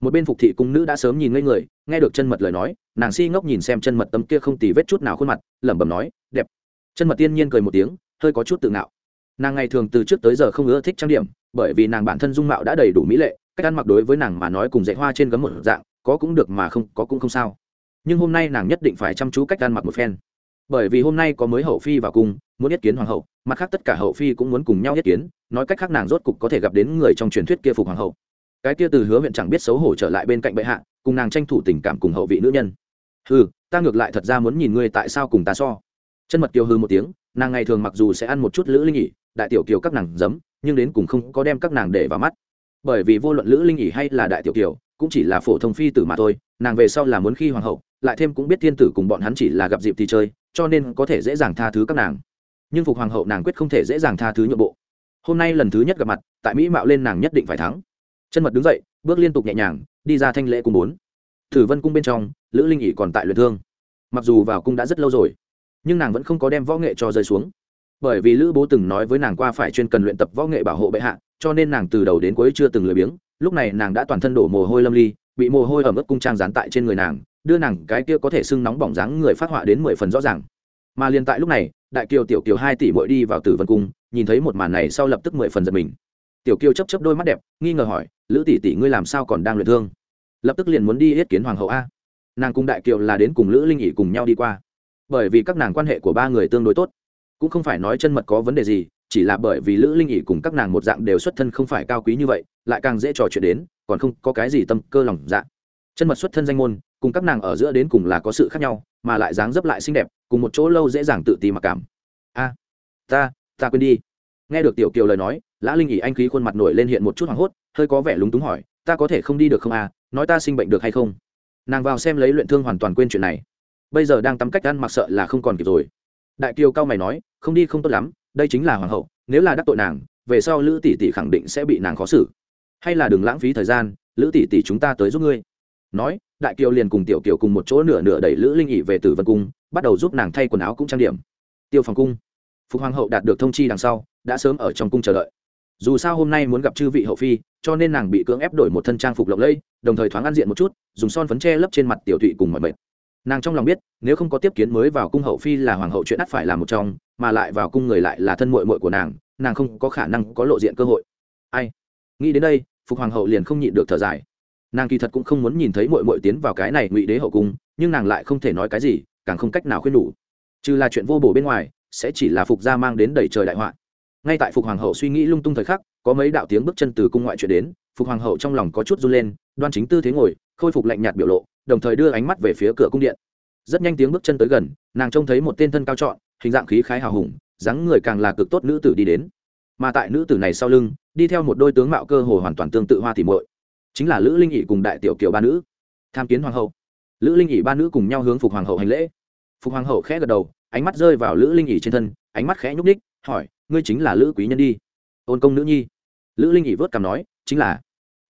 Một bên phục thị cung nữ đã sớm nhìn ngây người, nghe được chân mật lời nói, nàng si ngốc nhìn xem chân mật tấm kia không tì vết chút nào khuôn mặt, lẩm bẩm nói, đẹp. Chân mật tiên nhiên cười một tiếng, hơi có chút tự ngạo. Nàng ngày thường từ trước tới giờ không ưa thích trang điểm, bởi vì nàng bản thân dung mạo đã đầy đủ mỹ lệ, cách ăn mặc đối với nàng mà nói cùng dạy hoa trên gấm một dạng có cũng được mà không có cũng không sao. Nhưng hôm nay nàng nhất định phải chăm chú cách ăn mặc một phen. Bởi vì hôm nay có mới hậu phi vào cung, muốn yết kiến hoàng hậu, mặt khác tất cả hậu phi cũng muốn cùng nhau yết kiến, nói cách khác nàng rốt cục có thể gặp đến người trong truyền thuyết kia phục hoàng hậu. Cái kia từ hứa huyện chẳng biết xấu hổ trở lại bên cạnh bệ hạ, cùng nàng tranh thủ tình cảm cùng hậu vị nữ nhân. Ừ ta ngược lại thật ra muốn nhìn ngươi tại sao cùng ta so. Chân mật kiều hư một tiếng, nàng ngày thường mặc dù sẽ ăn một chút lữ linh ỉ, đại tiểu kiều các nàng giấm, nhưng đến cùng không có đem các nàng để vào mắt. Bởi vì vô luận lữ linh ỉ hay là đại tiểu kiều cũng chỉ là phổ thông phi tử mà thôi, nàng về sau là muốn khi hoàng hậu, lại thêm cũng biết thiên tử cùng bọn hắn chỉ là gặp dịp thì chơi, cho nên có thể dễ dàng tha thứ các nàng. Nhưng phục hoàng hậu nàng quyết không thể dễ dàng tha thứ nhượng bộ. Hôm nay lần thứ nhất gặp mặt, tại mỹ mạo lên nàng nhất định phải thắng. Chân mật đứng dậy, bước liên tục nhẹ nhàng, đi ra thanh lễ cung bốn. Thử vân cung bên trong, lữ linh ỉ còn tại luyện thương. Mặc dù vào cung đã rất lâu rồi, nhưng nàng vẫn không có đem võ nghệ cho rơi xuống. Bởi vì lữ bố từng nói với nàng qua phải chuyên cần luyện tập võ nghệ bảo hộ bệ hạ, cho nên nàng từ đầu đến cuối chưa từng lười biếng lúc này nàng đã toàn thân đổ mồ hôi lâm ly, bị mồ hôi ở mức cung trang dán tại trên người nàng, đưa nàng cái kia có thể sưng nóng bỏng dáng người phát họa đến mười phần rõ ràng. Mà liền tại lúc này, đại kiều tiểu kiều hai tỷ bội đi vào tử vân cung, nhìn thấy một màn này sau lập tức mười phần giật mình. Tiểu kiều chấp chấp đôi mắt đẹp, nghi ngờ hỏi, lữ tỷ tỷ ngươi làm sao còn đang luyện thương? Lập tức liền muốn đi yết kiến hoàng hậu a. Nàng cùng đại kiều là đến cùng lữ linh ỉ cùng nhau đi qua. Bởi vì các nàng quan hệ của ba người tương đối tốt, cũng không phải nói chân mật có vấn đề gì chỉ là bởi vì lữ linh ỉ cùng các nàng một dạng đều xuất thân không phải cao quý như vậy, lại càng dễ trò chuyện đến, còn không có cái gì tâm cơ lòng dạ. Chân mật xuất thân danh môn, cùng các nàng ở giữa đến cùng là có sự khác nhau, mà lại dáng dấp lại xinh đẹp, cùng một chỗ lâu dễ dàng tự ti mặc cảm. A, ta ta quên đi. Nghe được tiểu kiều lời nói, lã linh ỉ anh khí khuôn mặt nổi lên hiện một chút hoảng hốt, hơi có vẻ lúng túng hỏi, ta có thể không đi được không à nói ta sinh bệnh được hay không? Nàng vào xem lấy luyện thương hoàn toàn quên chuyện này. Bây giờ đang tắm cách ăn mặc sợ là không còn kịp rồi. Đại kiều cao mày nói, không đi không tốt lắm đây chính là hoàng hậu, nếu là đắc tội nàng, về sau lữ tỷ tỷ khẳng định sẽ bị nàng khó xử. Hay là đừng lãng phí thời gian, lữ tỷ tỷ chúng ta tới giúp ngươi. Nói, đại kiều liền cùng tiểu kiều cùng một chỗ nửa nửa đẩy lữ linh ỉ về tử vân cung, bắt đầu giúp nàng thay quần áo cũng trang điểm. Tiêu phòng cung. Phục hoàng hậu đạt được thông chi đằng sau, đã sớm ở trong cung chờ đợi. Dù sao hôm nay muốn gặp chư vị hậu phi, cho nên nàng bị cưỡng ép đổi một thân trang phục lộng lẫy, đồng thời thoáng ăn diện một chút, dùng son phấn che lấp trên mặt tiểu thụy cùng mọi mệt. Nàng trong lòng biết, nếu không có tiếp kiến mới vào cung hậu phi là hoàng hậu chuyện ắt phải làm một trong mà lại vào cung người lại là thân muội muội của nàng nàng không có khả năng có lộ diện cơ hội. Ai? Nghĩ đến đây, phục hoàng hậu liền không nhịn được thở dài. Nàng kỳ thật cũng không muốn nhìn thấy muội muội tiến vào cái này ngụy đế hậu cung, nhưng nàng lại không thể nói cái gì, càng không cách nào khuyên nhủ trừ là chuyện vô bổ bên ngoài, sẽ chỉ là phục gia mang đến đầy trời đại họa. Ngay tại phục hoàng hậu suy nghĩ lung tung thời khắc, có mấy đạo tiếng bước chân từ cung ngoại truyền đến, phục hoàng hậu trong lòng có chút run lên, đoan chính tư thế ngồi, khôi phục lạnh nhạt biểu lộ, đồng thời đưa ánh mắt về phía cửa cung điện. Rất nhanh tiếng bước chân tới gần, nàng trông thấy một tên thân cao trọn hình dạng khí khái hào hùng, dáng người càng là cực tốt nữ tử đi đến. Mà tại nữ tử này sau lưng, đi theo một đôi tướng mạo cơ hồ hoàn toàn tương tự hoa thị muội. Chính là lữ linh ỵ cùng đại tiểu kiều ba nữ. Tham kiến hoàng hậu. Lữ linh ỵ ba nữ cùng nhau hướng phục hoàng hậu hành lễ. Phục hoàng hậu khẽ gật đầu, ánh mắt rơi vào lữ linh ỵ trên thân, ánh mắt khẽ nhúc ních hỏi, ngươi chính là lữ quý nhân đi? Ôn công nữ nhi. Lữ linh ỵ vớt cằm nói, chính là.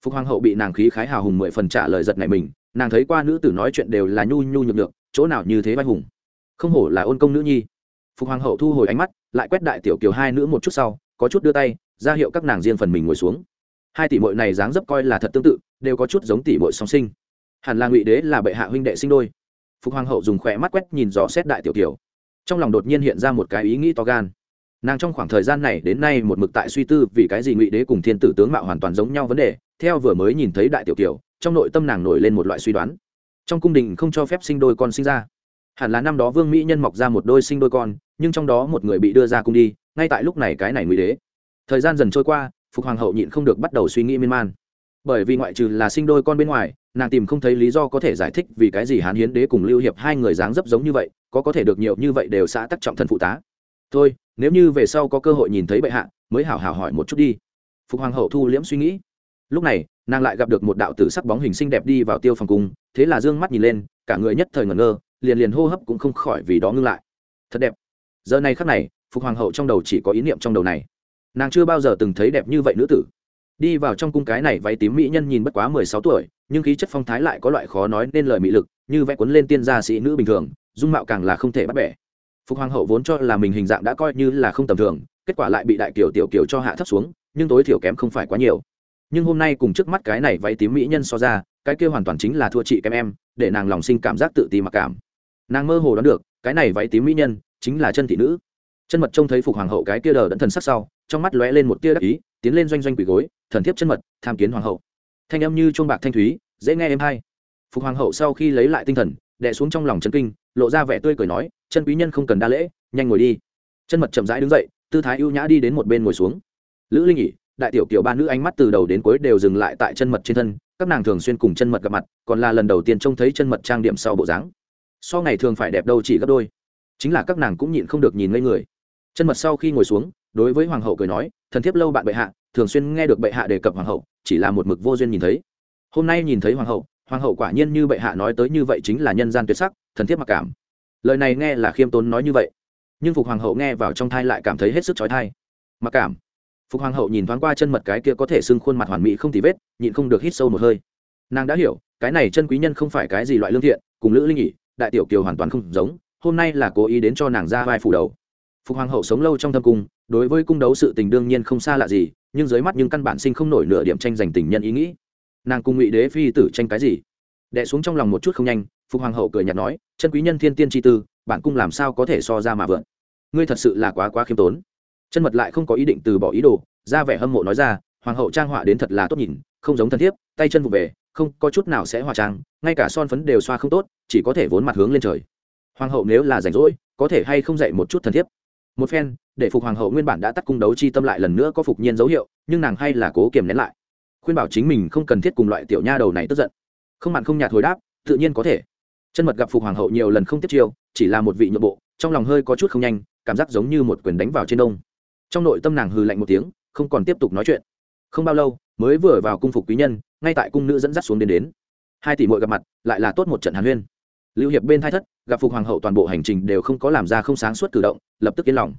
Phục hoàng hậu bị nàng khí khái hào hùng mười phần trả lời giật này mình, nàng thấy qua nữ tử nói chuyện đều là nhu nhu nhược được chỗ nào như thế vai hùng. Không hổ là ôn công nữ nhi phục hoàng hậu thu hồi ánh mắt, lại quét đại tiểu kiều hai nữ một chút sau, có chút đưa tay, ra hiệu các nàng riêng phần mình ngồi xuống. Hai tỷ mội này dáng dấp coi là thật tương tự, đều có chút giống tỷ mội song sinh. Hẳn là ngụy đế là bệ hạ huynh đệ sinh đôi. Phục hoàng hậu dùng khỏe mắt quét nhìn dò xét đại tiểu kiều. Trong lòng đột nhiên hiện ra một cái ý nghĩ to gan. Nàng trong khoảng thời gian này đến nay một mực tại suy tư vì cái gì ngụy đế cùng thiên tử tướng mạo hoàn toàn giống nhau vấn đề, theo vừa mới nhìn thấy đại tiểu kiều, trong nội tâm nàng nổi lên một loại suy đoán. Trong cung đình không cho phép sinh đôi con sinh ra. Hẳn là năm đó vương mỹ nhân mọc ra một đôi sinh đôi con nhưng trong đó một người bị đưa ra cung đi, ngay tại lúc này cái này nguy đế. Thời gian dần trôi qua, phục hoàng hậu nhịn không được bắt đầu suy nghĩ miên man. Bởi vì ngoại trừ là sinh đôi con bên ngoài, nàng tìm không thấy lý do có thể giải thích vì cái gì hán hiến đế cùng lưu hiệp hai người dáng dấp giống như vậy, có có thể được nhiều như vậy đều xã tắc trọng thần phụ tá. Thôi, nếu như về sau có cơ hội nhìn thấy bệ hạ, mới hảo hảo hỏi một chút đi. Phục hoàng hậu thu liễm suy nghĩ. Lúc này, nàng lại gặp được một đạo tử sắc bóng hình xinh đẹp đi vào tiêu phòng cung, thế là d ư ơ n g mắt nhìn lên, cả người nhất thời ngẩn ngơ, liền liền hô hấp cũng không khỏi vì đó ngưng lại. Thật đẹp giờ này khắc này, phục hoàng hậu trong đầu chỉ có ý niệm trong đầu này. Nàng chưa bao giờ từng thấy đẹp như vậy nữ tử. Đi vào trong cung cái này váy tím mỹ nhân nhìn bất quá mười sáu tuổi, nhưng khí chất phong thái lại có loại khó nói nên lời mỹ lực, như vẽ cuốn lên tiên gia sĩ nữ bình thường, dung mạo càng là không thể bắt bẻ. Phục hoàng hậu vốn cho là mình hình dạng đã coi như là không tầm thường, kết quả lại bị đại kiều tiểu kiều cho hạ thấp xuống, nhưng tối thiểu kém không phải quá nhiều. Nhưng hôm nay cùng trước mắt cái này váy tím mỹ nhân so ra, cái kia hoàn toàn chính là thua chị kém em, để nàng lòng sinh cảm giác tự ti mặc cảm. Nàng mơ hồ đoán được, cái này váy tím mỹ nhân chính là chân thị nữ. Chân mật trông thấy phục hoàng hậu cái kia đờ đẫn thần sắc sau, trong mắt lóe lên một tia đắc ý, tiến lên doanh doanh quỳ gối, thần thiếp chân mật, tham kiến hoàng hậu. Thanh âm như chuông bạc thanh thúy, dễ nghe em hay. Phục hoàng hậu sau khi lấy lại tinh thần, đè xuống trong lòng chân kinh, lộ ra vẻ tươi cười nói, chân quý nhân không cần đa lễ, nhanh ngồi đi. Chân mật chậm rãi đứng dậy, tư thái ưu nhã đi đến một bên ngồi xuống. Lữ linh nghỉ đại tiểu kiểu ba nữ ánh mắt từ đầu đến cuối đều dừng lại tại chân mật trên thân, các nàng thường xuyên cùng chân mật gặp mặt, còn là lần đầu tiên trông thấy chân mật trang điểm sau bộ dáng. So ngày thường phải đẹp đâu chỉ gấp đôi chính là các nàng cũng nhịn không được nhìn ngây người. Chân mật sau khi ngồi xuống, đối với hoàng hậu cười nói, thần thiếp lâu bạn bệ hạ, thường xuyên nghe được bệ hạ đề cập hoàng hậu, chỉ là một mực vô duyên nhìn thấy. Hôm nay nhìn thấy hoàng hậu hoàng hậu quả nhiên như bệ hạ nói tới như vậy chính là nhân gian tuyệt sắc, thần thiếp mặc cảm. Lời này nghe là khiêm tốn nói như vậy, nhưng phục hoàng hậu nghe vào trong thai lại cảm thấy hết sức trói thai mặc cảm. Phục hoàng hậu nhìn thoáng qua chân mật cái kia có thể xưng khuôn mặt hoàn mỹ không tì vết, nhịn không được hít sâu một hơi. Nàng đã hiểu, cái này chân quý nhân không phải cái gì loại lương thiện, cùng lữ linh nhị, đại tiểu kiều hoàn toàn không giống hôm nay là cố ý đến cho nàng ra vai phủ đầu. Phục hoàng hậu sống lâu trong thâm cung, đối với cung đấu sự tình đương nhiên không xa lạ gì, nhưng dưới mắt nhưng căn bản sinh không nổi nửa điểm tranh giành tình nhân ý nghĩ. Nàng cùng ngụy đế phi tử tranh cái gì? Đẻ xuống trong lòng một chút không nhanh, phục hoàng hậu cười nhạt nói, chân quý nhân thiên tiên tri tư, bản cung làm sao có thể so ra mà vượn? Ngươi thật sự là quá quá khiêm tốn. Chân mật lại không có ý định từ bỏ ý đồ, ra vẻ hâm mộ nói ra, hoàng hậu trang họa đến thật là tốt nhìn, không giống thân thiết tay chân vụ về, không có chút nào sẽ hòa trang, ngay cả son phấn đều xoa không tốt, chỉ có thể vốn mặt hướng lên trời hoàng hậu nếu là rảnh rỗi, có thể hay không dạy một chút thân thiết một phen, để phục hoàng hậu nguyên bản đã tắt cung đấu chi tâm lại lần nữa có phục nhiên dấu hiệu, nhưng nàng hay là cố kiềm nén lại. Khuyên bảo chính mình không cần thiết cùng loại tiểu nha đầu này tức giận. Không mặn không nhạt hồi đáp, tự nhiên có thể. Chân mật gặp phục hoàng hậu nhiều lần không tiếp chiêu, chỉ là một vị nhượng bộ, trong lòng hơi có chút không nhanh, cảm giác giống như một quyền đánh vào trên đông. Trong nội tâm nàng hừ lạnh một tiếng, không còn tiếp tục nói chuyện. Không bao lâu, mới vừa vào cung phục quý nhân, ngay tại cung nữ dẫn dắt xuống đến đến. Hai tỷ mội gặp mặt, lại là tốt một trận hàn huyên lưu hiệp bên thái thất, gặp phục hoàng hậu toàn bộ hành trình đều không có làm ra không sáng suốt cử động, lập tức yên lòng.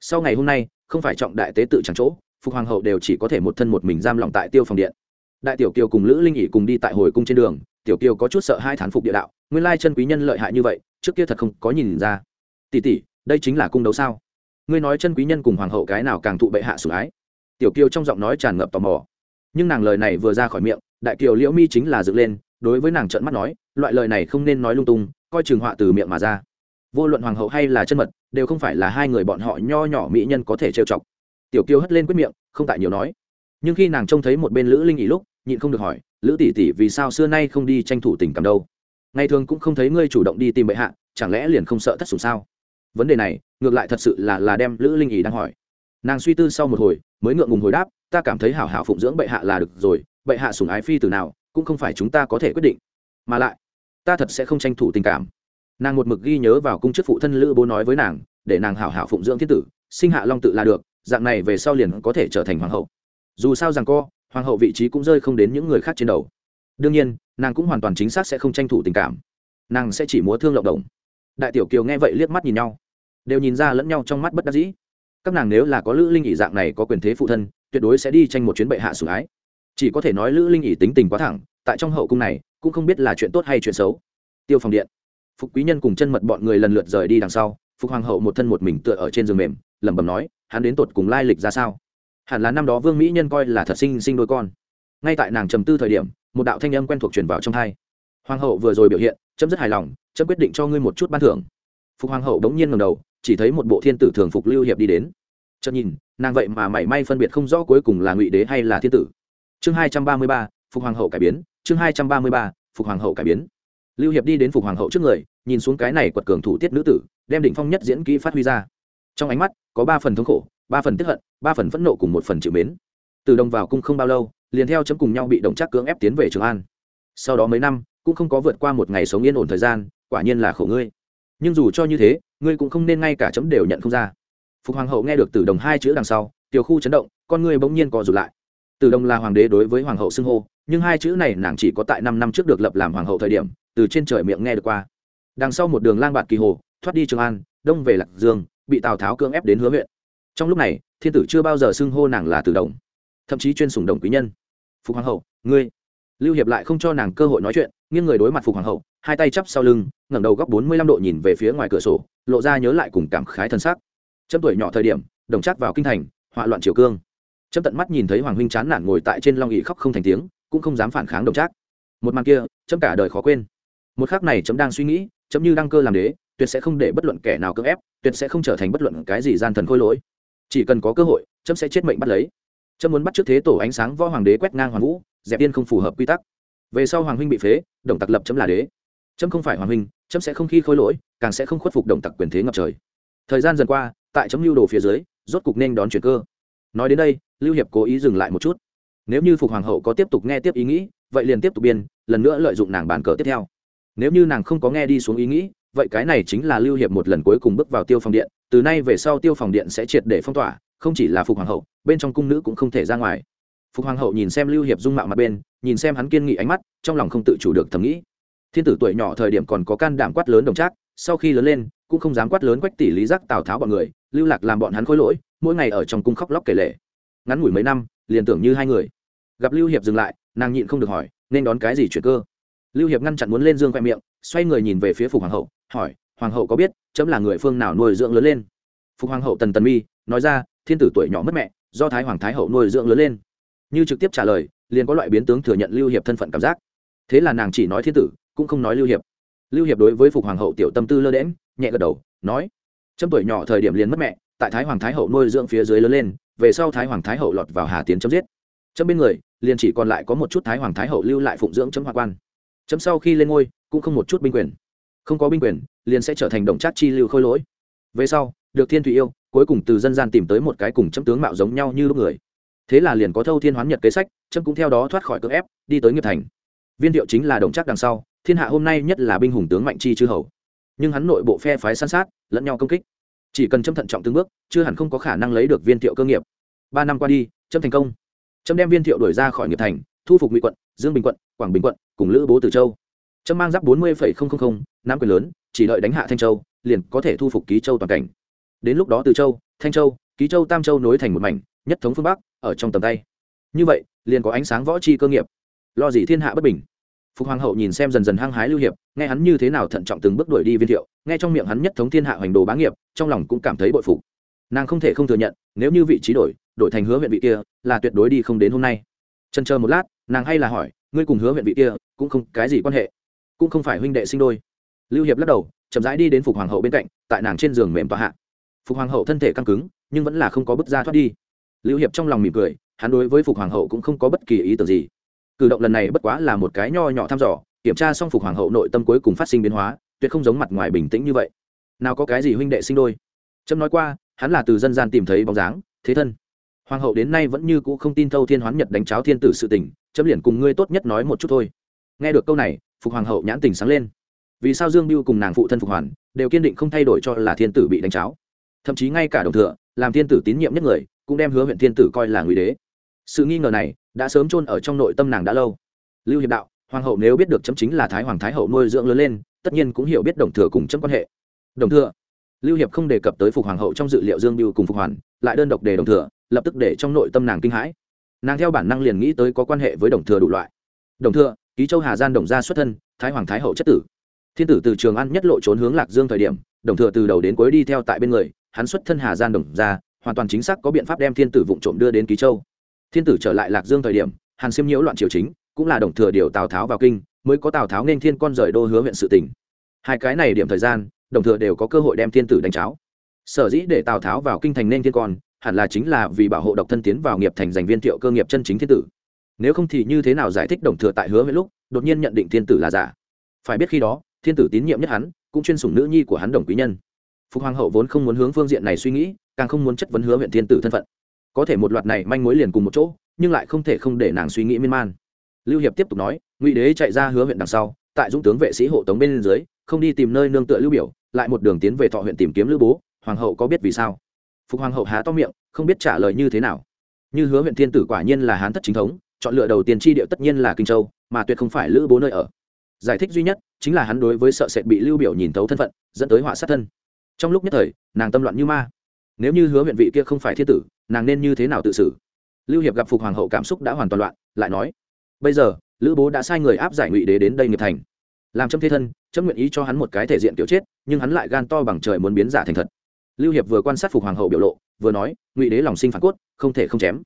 Sau ngày hôm nay, không phải trọng đại tế tự chẳng chỗ, phục hoàng hậu đều chỉ có thể một thân một mình giam lòng tại tiêu phòng điện. Đại tiểu kiều cùng lữ linh ỉ cùng đi tại hồi cung trên đường, tiểu kiều có chút sợ hai thán phục địa đạo, nguyên lai chân quý nhân lợi hại như vậy, trước kia thật không có nhìn ra. Tỷ tỷ, đây chính là cung đấu sao? Ngươi nói chân quý nhân cùng hoàng hậu cái nào càng thụ bệ hạ sủng ái? Tiểu kiều trong giọng nói tràn ngập tò mò. Nhưng nàng lời này vừa ra khỏi miệng, đại kiều liễu mi chính là dựng lên đối với nàng trợn mắt nói, loại lời này không nên nói lung tung, coi trường họa từ miệng mà ra. Vô luận hoàng hậu hay là chân mật, đều không phải là hai người bọn họ nho nhỏ mỹ nhân có thể trêu chọc. Tiểu kiều hất lên quyết miệng, không tại nhiều nói. Nhưng khi nàng trông thấy một bên lữ linh ỉ lúc, nhịn không được hỏi, lữ tỷ tỷ, vì sao xưa nay không đi tranh thủ tình cảm đâu? Ngày thường cũng không thấy ngươi chủ động đi tìm bệ hạ, chẳng lẽ liền không sợ thất sủng sao? Vấn đề này, ngược lại thật sự là là đem lữ linh ỉ đang hỏi. Nàng suy tư sau một hồi, mới ngượng ngùng hồi đáp, ta cảm thấy hảo hảo phụng dưỡng bệ hạ là được rồi, bệ hạ sủng ái phi từ nào cũng không phải chúng ta có thể quyết định. Mà lại, ta thật sẽ không tranh thủ tình cảm. Nàng một mực ghi nhớ vào cung chức phụ thân lữ bố nói với nàng, để nàng hảo hảo phụng dưỡng thiên tử, sinh hạ long tự là được, dạng này về sau liền có thể trở thành hoàng hậu. Dù sao rằng co, hoàng hậu vị trí cũng rơi không đến những người khác trên đầu. Đương nhiên, nàng cũng hoàn toàn chính xác sẽ không tranh thủ tình cảm. Nàng sẽ chỉ múa thương lộng đồng đại tiểu kiều nghe vậy liếc mắt nhìn nhau. Đều nhìn ra lẫn nhau trong mắt bất đắc dĩ. Các nàng nếu là có lữ linh ỉ dạng này có quyền thế phụ thân, tuyệt đối sẽ đi tranh một chuyến bệ hạ sủng ái chỉ có thể nói lữ linh ỉ tính tình quá thẳng, tại trong hậu cung này, cũng không biết là chuyện tốt hay chuyện xấu. Tiêu phòng điện. Phục quý nhân cùng chân mật bọn người lần lượt rời đi đằng sau, phục hoàng hậu một thân một mình tựa ở trên giường mềm, lẩm bẩm nói, hắn đến tột cùng lai lịch ra sao? Hẳn là năm đó vương mỹ nhân coi là thật sinh sinh đôi con. Ngay tại nàng trầm tư thời điểm, một đạo thanh âm quen thuộc truyền vào trong thai hoàng hậu vừa rồi biểu hiện, chấm rất hài lòng, chấm quyết định cho ngươi một chút ban thưởng. Phục hoàng hậu đống nhiên ngầm đầu, chỉ thấy một bộ thiên tử thường phục lưu hiệp đi đến. Chợt nhìn, nàng vậy mà mảy may phân biệt không rõ cuối cùng là ngụy đế hay là thiên tử chương hai trăm ba mươi ba, phục hoàng hậu cải biến. Chương hai trăm ba mươi ba, phục hoàng hậu cải biến. Lưu hiệp đi đến phục hoàng hậu trước người, nhìn xuống cái này quật cường thủ tiết nữ tử, đem định phong nhất diễn kỹ phát huy ra. Trong ánh mắt, có ba phần thống khổ, ba phần tiếp hận, ba phần phẫn nộ cùng một phần chịu mến. Từ đồng vào cung không bao lâu, liền theo chấm cùng nhau bị động chắc cưỡng ép tiến về trường an. Sau đó mấy năm, cũng không có vượt qua một ngày sống yên ổn thời gian, quả nhiên là khổ ngươi. Nhưng dù cho như thế, ngươi cũng không nên ngay cả chấm đều nhận không ra. Phục hoàng hậu nghe được từ đồng hai chữ đằng sau, tiểu khu chấn động, con ngươi bỗng nhiên co rụt lại từ đồng là hoàng đế đối với hoàng hậu xưng hô, nhưng hai chữ này nàng chỉ có tại năm năm trước được lập làm hoàng hậu thời điểm, từ trên trời miệng nghe được qua. Đằng sau một đường lang bạt kỳ hồ, thoát đi trường an, đông về lạc dương, bị tào tháo cưỡng ép đến hứa huyện. Trong lúc này, thiên tử chưa bao giờ xưng hô nàng là từ đồng, thậm chí chuyên sùng đồng quý nhân. Phục hoàng hậu, ngươi. Lưu hiệp lại không cho nàng cơ hội nói chuyện, nghiêng người đối mặt phục hoàng hậu, hai tay chắp sau lưng, ngẩng đầu góc bốn mươi lăm độ nhìn về phía ngoài cửa sổ, lộ ra nhớ lại cùng cảm khái thân xác. Chấm tuổi nhỏ thời điểm, đồng chắc vào kinh thành, họa loạn triều cương chấm tận mắt nhìn thấy hoàng huynh chán nản ngồi tại trên long ỵ khóc không thành tiếng, cũng không dám phản kháng đồng trác. Một màn kia chấm cả đời khó quên. Một khắc này chấm đang suy nghĩ chấm như đăng cơ làm đế, tuyệt sẽ không để bất luận kẻ nào cưỡng ép, tuyệt sẽ không trở thành bất luận cái gì gian thần khôi lỗi. Chỉ cần có cơ hội chấm sẽ chết mệnh bắt lấy. Chấm muốn bắt trước thế tổ ánh sáng võ hoàng đế quét ngang hoàng vũ, dẹp yên không phù hợp quy tắc. Về sau hoàng huynh bị phế, đồng tặc lập chấm là đế. Chấm không phải hoàng huynh chấm sẽ không khi khôi lỗi, càng sẽ không khuất phục đồng tặc quyền thế ngập trời. Thời gian dần qua, tại chấm lưu đồ phía dưới, rốt cục nên đón chuyển cơ. Nói đến đây lưu hiệp cố ý dừng lại một chút. Nếu như phục hoàng hậu có tiếp tục nghe tiếp ý nghĩ, vậy liền tiếp tục biên, lần nữa lợi dụng nàng bàn cờ tiếp theo. Nếu như nàng không có nghe đi xuống ý nghĩ, vậy cái này chính là lưu hiệp một lần cuối cùng bước vào tiêu phòng điện, từ nay về sau tiêu phòng điện sẽ triệt để phong tỏa, không chỉ là phục hoàng hậu, bên trong cung nữ cũng không thể ra ngoài. Phục hoàng hậu nhìn xem lưu hiệp dung mạo mặt bên, nhìn xem hắn kiên nghị ánh mắt, trong lòng không tự chủ được thầm nghĩ. Thiên tử tuổi nhỏ thời điểm còn có can đảm quát lớn đồng trác, sau khi lớn lên, cũng không dám quát lớn quách tỷ lý giác tào tháo bọn người, lưu lạc làm bọn hắn khối lỗi, mỗi ngày ở trong cung khóc lóc kể lệ ngắn ngủi mấy năm, liền tưởng như hai người. Gặp lưu hiệp dừng lại, nàng nhịn không được hỏi, nên đón cái gì chuyện cơ? Lưu hiệp ngăn chặn muốn lên dương khoe miệng, xoay người nhìn về phía phục hoàng hậu, hỏi, hoàng hậu có biết chấm là người phương nào nuôi dưỡng lớn lên? Phục hoàng hậu tần tần mi, nói ra, thiên tử tuổi nhỏ mất mẹ, do thái hoàng thái hậu nuôi dưỡng lớn lên. Như trực tiếp trả lời, liền có loại biến tướng thừa nhận lưu hiệp thân phận cảm giác. Thế là nàng chỉ nói thiên tử, cũng không nói lưu hiệp. Lưu hiệp đối với phục hoàng hậu tiểu tâm tư lơ đễm nhẹ gật đầu, nói, chấm tuổi nhỏ thời điểm liền mất mẹ tại thái hoàng thái hậu nuôi dưỡng phía dưới lớn lên, về sau thái hoàng thái hậu lọt vào hà tiến chấm giết. Chấm bên người, liền chỉ còn lại có một chút thái hoàng thái hậu lưu lại phụng dưỡng chấm hoa quan. Chấm sau khi lên ngôi, cũng không một chút binh quyền. Không có binh quyền, liền sẽ trở thành động trác chi lưu khôi lỗi. Về sau, được thiên thủy yêu, cuối cùng từ dân gian tìm tới một cái cùng chấm tướng mạo giống nhau như lúc người. Thế là liền có thâu thiên hoán nhật kế sách, chấm cũng theo đó thoát khỏi cưỡng ép, đi tới nghiệp thành. Viên thiệu chính là đồng chắc đằng sau, thiên hạ hôm nay nhất là binh hùng tướng mạnh chi chư hầu. Nhưng hắn nội bộ phe phái san sát, lẫn nhau công kích chỉ cần châm thận trọng từng bước, chưa hẳn không có khả năng lấy được viên thiệu cơ nghiệp. Ba năm qua đi châm thành công. Châm đem viên thiệu đuổi ra khỏi nghiệp thành, thu phục ngụy quận, dương bình quận, quảng bình quận, cùng lữ bố từ châu. Trâm mang giáp bốn mươi năm quyền lớn, chỉ đợi đánh hạ thanh châu, liền có thể thu phục ký châu toàn cảnh. Đến lúc đó từ châu, thanh châu, ký châu, tam châu nối thành một mảnh, nhất thống phương bắc, ở trong tầm tay. Như vậy, liền có ánh sáng võ chi cơ nghiệp. Lo gì thiên hạ bất bình phục hoàng hậu nhìn xem dần dần hăng hái lưu hiệp, nghe hắn như thế nào thận trọng từng bước đuổi đi viên thiệu, nghe trong miệng hắn nhất thống thiên hạ hoành đồ bá nghiệp, trong lòng cũng cảm thấy bội phục. Nàng không thể không thừa nhận, nếu như vị trí đổi đổi thành hứa huyện vị kia, là tuyệt đối đi không đến hôm nay. Trần chờ một lát, nàng hay là hỏi, ngươi cùng hứa huyện vị kia, cũng không cái gì quan hệ? Cũng không phải huynh đệ sinh đôi? Lưu hiệp lắc đầu, chậm rãi đi đến phục hoàng hậu bên cạnh, tại nàng trên giường mềm tòa hạ. Phục hoàng hậu thân thể căng cứng, nhưng vẫn là không có bước ra thoát đi. Lưu hiệp trong lòng mỉm cười, hắn đối với phục hoàng hậu cũng không có bất kỳ ý tưởng gì cử động lần này bất quá là một cái nho nhỏ thăm dò, kiểm tra xong phục hoàng hậu nội tâm cuối cùng phát sinh biến hóa, tuyệt không giống mặt ngoài bình tĩnh như vậy. Nào có cái gì huynh đệ sinh đôi? Trâm nói qua, hắn là từ dân gian tìm thấy bóng dáng, thế thân. Hoàng hậu đến nay vẫn như cũ không tin thâu thiên hoán nhật đánh cháo thiên tử sự tình, chấm liền cùng ngươi tốt nhất nói một chút thôi. Nghe được câu này, phục hoàng hậu nhãn tình sáng lên. Vì sao dương biêu cùng nàng phụ thân phục hoàn, đều kiên định không thay đổi cho là thiên tử bị đánh cháo? Thậm chí ngay cả đồng thừa, làm thiên tử tín nhiệm nhất người, cũng đem hứa huyện thiên tử coi là ngụy đế sự nghi ngờ này đã sớm chôn ở trong nội tâm nàng đã lâu. Lưu hiệp đạo, hoàng hậu nếu biết được chấm chính là thái hoàng thái hậu nuôi dưỡng lớn lên, tất nhiên cũng hiểu biết đồng thừa cùng chấm quan hệ. Đồng thừa, lưu hiệp không đề cập tới phục hoàng hậu trong dự liệu dương biêu cùng phục hoàn, lại đơn độc đề đồng thừa, lập tức để trong nội tâm nàng kinh hãi. Nàng theo bản năng liền nghĩ tới có quan hệ với đồng thừa đủ loại. Đồng thừa, ký châu hà gian đồng gia xuất thân, thái hoàng thái hậu chất tử. Thiên tử từ trường an nhất lộ trốn hướng lạc dương thời điểm, đồng thừa từ đầu đến cuối đi theo tại bên người, hắn xuất thân hà gian đồng gia, hoàn toàn chính xác có biện pháp đem thiên tử vụng trộm đưa đến ký châu thiên tử trở lại lạc dương thời điểm, hàn xiêm nhiễu loạn triều chính, cũng là đồng thừa điều tào tháo vào kinh, mới có tào tháo nên thiên con rời đô hứa huyện sự tỉnh hai cái này điểm thời gian, đồng thừa đều có cơ hội đem thiên tử đánh cháo. Sở dĩ để tào tháo vào kinh thành nên thiên con, hẳn là chính là vì bảo hộ độc thân tiến vào nghiệp thành giành viên thiệu cơ nghiệp chân chính thiên tử. Nếu không thì như thế nào giải thích đồng thừa tại hứa huyện lúc, đột nhiên nhận định thiên tử là giả? Phải biết khi đó, thiên tử tín nhiệm nhất hắn, cũng chuyên sủng nữ nhi của hắn đồng quý nhân. Phục hoàng hậu vốn không muốn hướng phương diện này suy nghĩ, càng không muốn chất vấn hứa huyện thiên tử thân phận có thể một loạt này manh mối liền cùng một chỗ, nhưng lại không thể không để nàng suy nghĩ miên man. Lưu hiệp tiếp tục nói, ngụy đế chạy ra hứa huyện đằng sau, tại dũng tướng vệ sĩ hộ tống bên dưới, không đi tìm nơi nương tựa lưu biểu, lại một đường tiến về thọ huyện tìm kiếm lưu bố, hoàng hậu có biết vì sao? Phục hoàng hậu há to miệng, không biết trả lời như thế nào. Như hứa huyện thiên tử quả nhiên là hán thất chính thống, chọn lựa đầu tiên tri điệu tất nhiên là kinh châu, mà tuyệt không phải lữ bố nơi ở. Giải thích duy nhất, chính là hắn đối với sợ sệt bị lưu biểu nhìn thấu thân phận, dẫn tới họa sát thân. Trong lúc nhất thời, nàng tâm loạn như ma nếu như hứa huyện vị kia không phải thiên tử, nàng nên như thế nào tự xử? Lưu hiệp gặp phục hoàng hậu cảm xúc đã hoàn toàn loạn, lại nói, bây giờ, lữ bố đã sai người áp giải ngụy đế đến đây nghiệp thành. Làm châm thế thân châm nguyện ý cho hắn một cái thể diện kiểu chết, nhưng hắn lại gan to bằng trời muốn biến giả thành thật. Lưu hiệp vừa quan sát phục hoàng hậu biểu lộ, vừa nói, ngụy đế lòng sinh phản cốt, không thể không chém.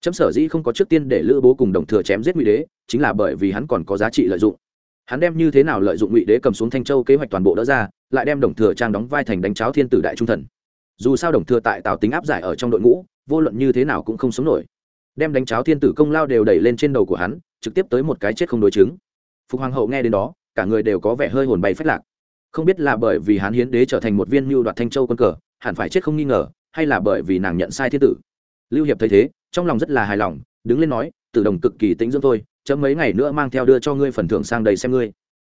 Chấm sở dĩ không có trước tiên để lữ bố cùng đồng thừa chém giết ngụy đế, chính là bởi vì hắn còn có giá trị lợi dụng. Hắn đem như thế nào lợi dụng ngụy đế cầm xuống thanh châu kế hoạch toàn bộ đỡ ra, lại đem đồng thừa trang đóng vai thành đánh cháo thiên tử đại trung thần dù sao đồng thừa tại tào tính áp giải ở trong đội ngũ, vô luận như thế nào cũng không sống nổi. Đem đánh cháo thiên tử công lao đều đẩy lên trên đầu của hắn, trực tiếp tới một cái chết không đối chứng. Phục hoàng hậu nghe đến đó, cả người đều có vẻ hơi hồn bay phách lạc. Không biết là bởi vì hán hiến đế trở thành một viên mưu đoạt thanh châu quân cờ, hẳn phải chết không nghi ngờ, hay là bởi vì nàng nhận sai thiên tử. Lưu hiệp thấy thế, trong lòng rất là hài lòng, đứng lên nói, tử đồng cực kỳ tĩnh dưỡng thôi, chấm mấy ngày nữa mang theo đưa cho ngươi phần thưởng sang đầy xem ngươi.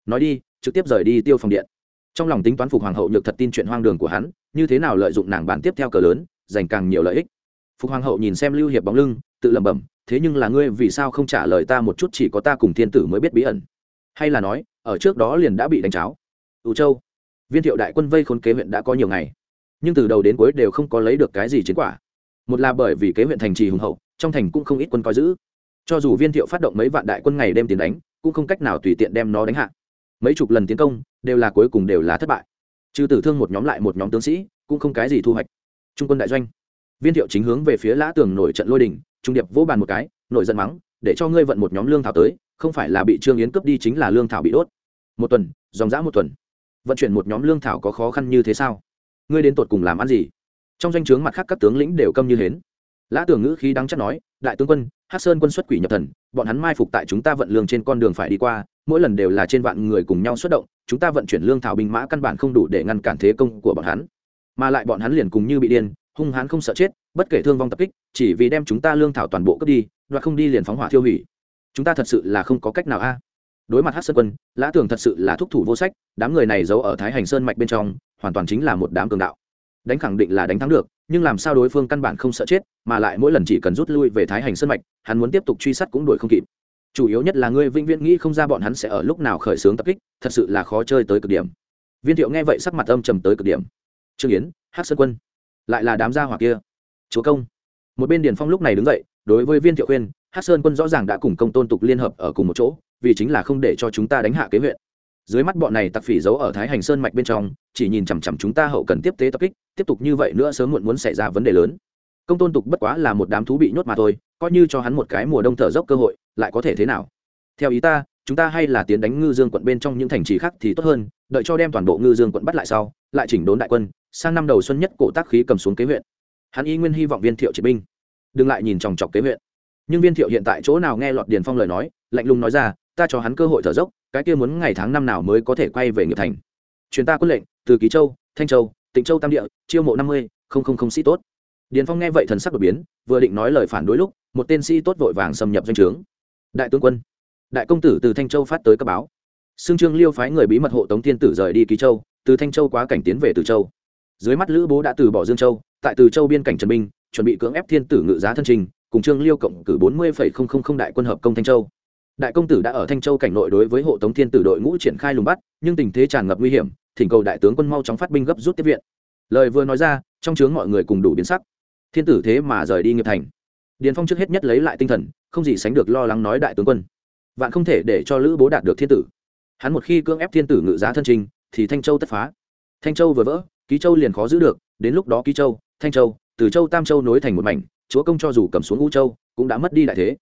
Nói đi, trực tiếp rời đi tiêu phòng điện. Trong lòng tính toán phục hoàng hậu nhược thật tin chuyện hoang đường của hắn như thế nào lợi dụng nàng bản tiếp theo cờ lớn dành càng nhiều lợi ích. Phục hoàng hậu nhìn xem lưu hiệp bóng lưng, tự lẩm bẩm, thế nhưng là ngươi vì sao không trả lời ta một chút chỉ có ta cùng thiên tử mới biết bí ẩn? Hay là nói, ở trước đó liền đã bị đánh cháo? Ưu châu, viên thiệu đại quân vây khốn kế huyện đã có nhiều ngày, nhưng từ đầu đến cuối đều không có lấy được cái gì chiến quả. Một là bởi vì kế huyện thành trì hùng hậu, trong thành cũng không ít quân coi giữ. Cho dù viên thiệu phát động mấy vạn đại quân ngày đêm tiến đánh, cũng không cách nào tùy tiện đem nó đánh hạ. Mấy chục lần tiến công, đều là cuối cùng đều là thất bại trừ tử thương một nhóm lại một nhóm tướng sĩ, cũng không cái gì thu hoạch. Trung quân đại doanh. Viên thiệu chính hướng về phía lã tường nổi trận lôi đình, trung điệp vỗ bàn một cái, nổi giận mắng, để cho ngươi vận một nhóm lương thảo tới, không phải là bị trương yến cướp đi chính là lương thảo bị đốt. Một tuần, dòng dã một tuần. Vận chuyển một nhóm lương thảo có khó khăn như thế sao? Ngươi đến tột cùng làm ăn gì? Trong danh o chướng mặt khác các tướng lĩnh đều câm như hến. Lã tường ngữ khí đắng chắc nói, đại tướng quân hát sơn quân xuất quỷ nhập thần, bọn hắn mai phục tại chúng ta vận lương trên con đường phải đi qua mỗi lần đều là trên vạn người cùng nhau xuất động, chúng ta vận chuyển lương thảo binh mã căn bản không đủ để ngăn cản thế công của bọn hắn. Mà lại bọn hắn liền cùng như bị điên, hung hãn không sợ chết, bất kể thương vong tập kích, chỉ vì đem chúng ta lương thảo toàn bộ cướp đi, đoạt không đi liền phóng hỏa thiêu hủy. Chúng ta thật sự là không có cách nào a. Đối mặt hát sơn quân, lã tường thật sự là thúc thủ vô sách, đám người này giấu ở thái hành sơn mạch bên trong, hoàn toàn chính là một đám cường đạo. Đánh khẳng định là đánh thắng được, nhưng làm sao đối phương căn bản không sợ chết, mà lại mỗi lần chỉ cần rút lui về thái hành sơn mạch, hắn muốn tiếp tục truy sát cũng đuổi không kịp chủ yếu nhất là ngươi vĩnh viễn nghĩ không ra bọn hắn sẽ ở lúc nào khởi xướng tập kích, thật sự là khó chơi tới cực điểm. Viên thiệu nghe vậy sắc mặt âm trầm tới cực điểm. Trương yến hát sơn quân, lại là đám gia hỏa kia. Chúa công. Một bên điền phong lúc này đứng dậy, đối với viên thiệu khuyên hát sơn quân rõ ràng đã cùng công tôn tục liên hợp ở cùng một chỗ, vì chính là không để cho chúng ta đánh hạ kế huyện. Dưới mắt bọn này tặc phỉ giấu ở thái hành sơn mạch bên trong, chỉ nhìn chằm chằm chúng ta hậu cần tiếp tế tập kích, tiếp tục như vậy nữa sớm muộn muốn xảy ra vấn đề lớn. Công tôn tục bất quá là một đám thú bị nhốt mà thôi coi như cho hắn một cái mùa đông thở dốc cơ hội, lại có thể thế nào? Theo ý ta, chúng ta hay là tiến đánh ngư dương quận bên trong những thành trì khác thì tốt hơn, đợi cho đem toàn bộ ngư dương quận bắt lại sau, lại chỉnh đốn đại quân, sang năm đầu xuân nhất cổ tác khí cầm xuống kế huyện. Hắn y nguyên hy vọng viên thiệu triệt binh. Đừng lại nhìn chòng chọc kế huyện. Nhưng viên thiệu hiện tại chỗ nào nghe lọt điền phong lời nói, lạnh lùng nói ra, ta cho hắn cơ hội thở dốc, cái kia muốn ngày tháng năm nào mới có thể quay về nghiệp thành. Chuyến ta quân lệnh, từ ký châu, thanh châu, tịnh châu tam địa, chiêu mộ năm mươi, không không không sĩ tốt. Điền phong nghe vậy thần sắc đột biến, vừa định nói lời phản đối lúc một tên sĩ tốt vội vàng xâm nhập doanh trướng. Đại tướng quân, đại công tử từ thanh châu phát tới cấp báo. Xương trương liêu phái người bí mật hộ tống thiên tử rời đi ký châu, từ thanh châu quá cảnh tiến về từ châu. Dưới mắt lữ bố đã từ bỏ dương châu, tại từ châu biên cảnh trần Minh chuẩn bị cưỡng ép thiên tử ngự giá thân trình, cùng trương liêu cộng cử bốn mươi đại quân hợp công thanh châu. Đại công tử đã ở thanh châu cảnh nội đối với hộ tống thiên tử đội ngũ triển khai lùng bắt, nhưng tình thế tràn ngập nguy hiểm, thỉnh cầu đại tướng quân mau chóng phát binh gấp rút tiếp viện. Lời vừa nói ra, trong chướng mọi người cùng đủ biến sắc. Thiên tử thế mà rời đi nghiệp thành điền phong trước hết nhất lấy lại tinh thần, không gì sánh được lo lắng nói đại tướng quân. Vạn không thể để cho lữ bố đạt được thiên tử. Hắn một khi cưỡng ép thiên tử ngự giá thân trình, thì thanh châu tất phá. Thanh châu vừa vỡ, ký châu liền khó giữ được, đến lúc đó ký châu, thanh châu, từ châu tam châu nối thành một mảnh, chúa công cho dù cầm xuống u châu, cũng đã mất đi đại thế.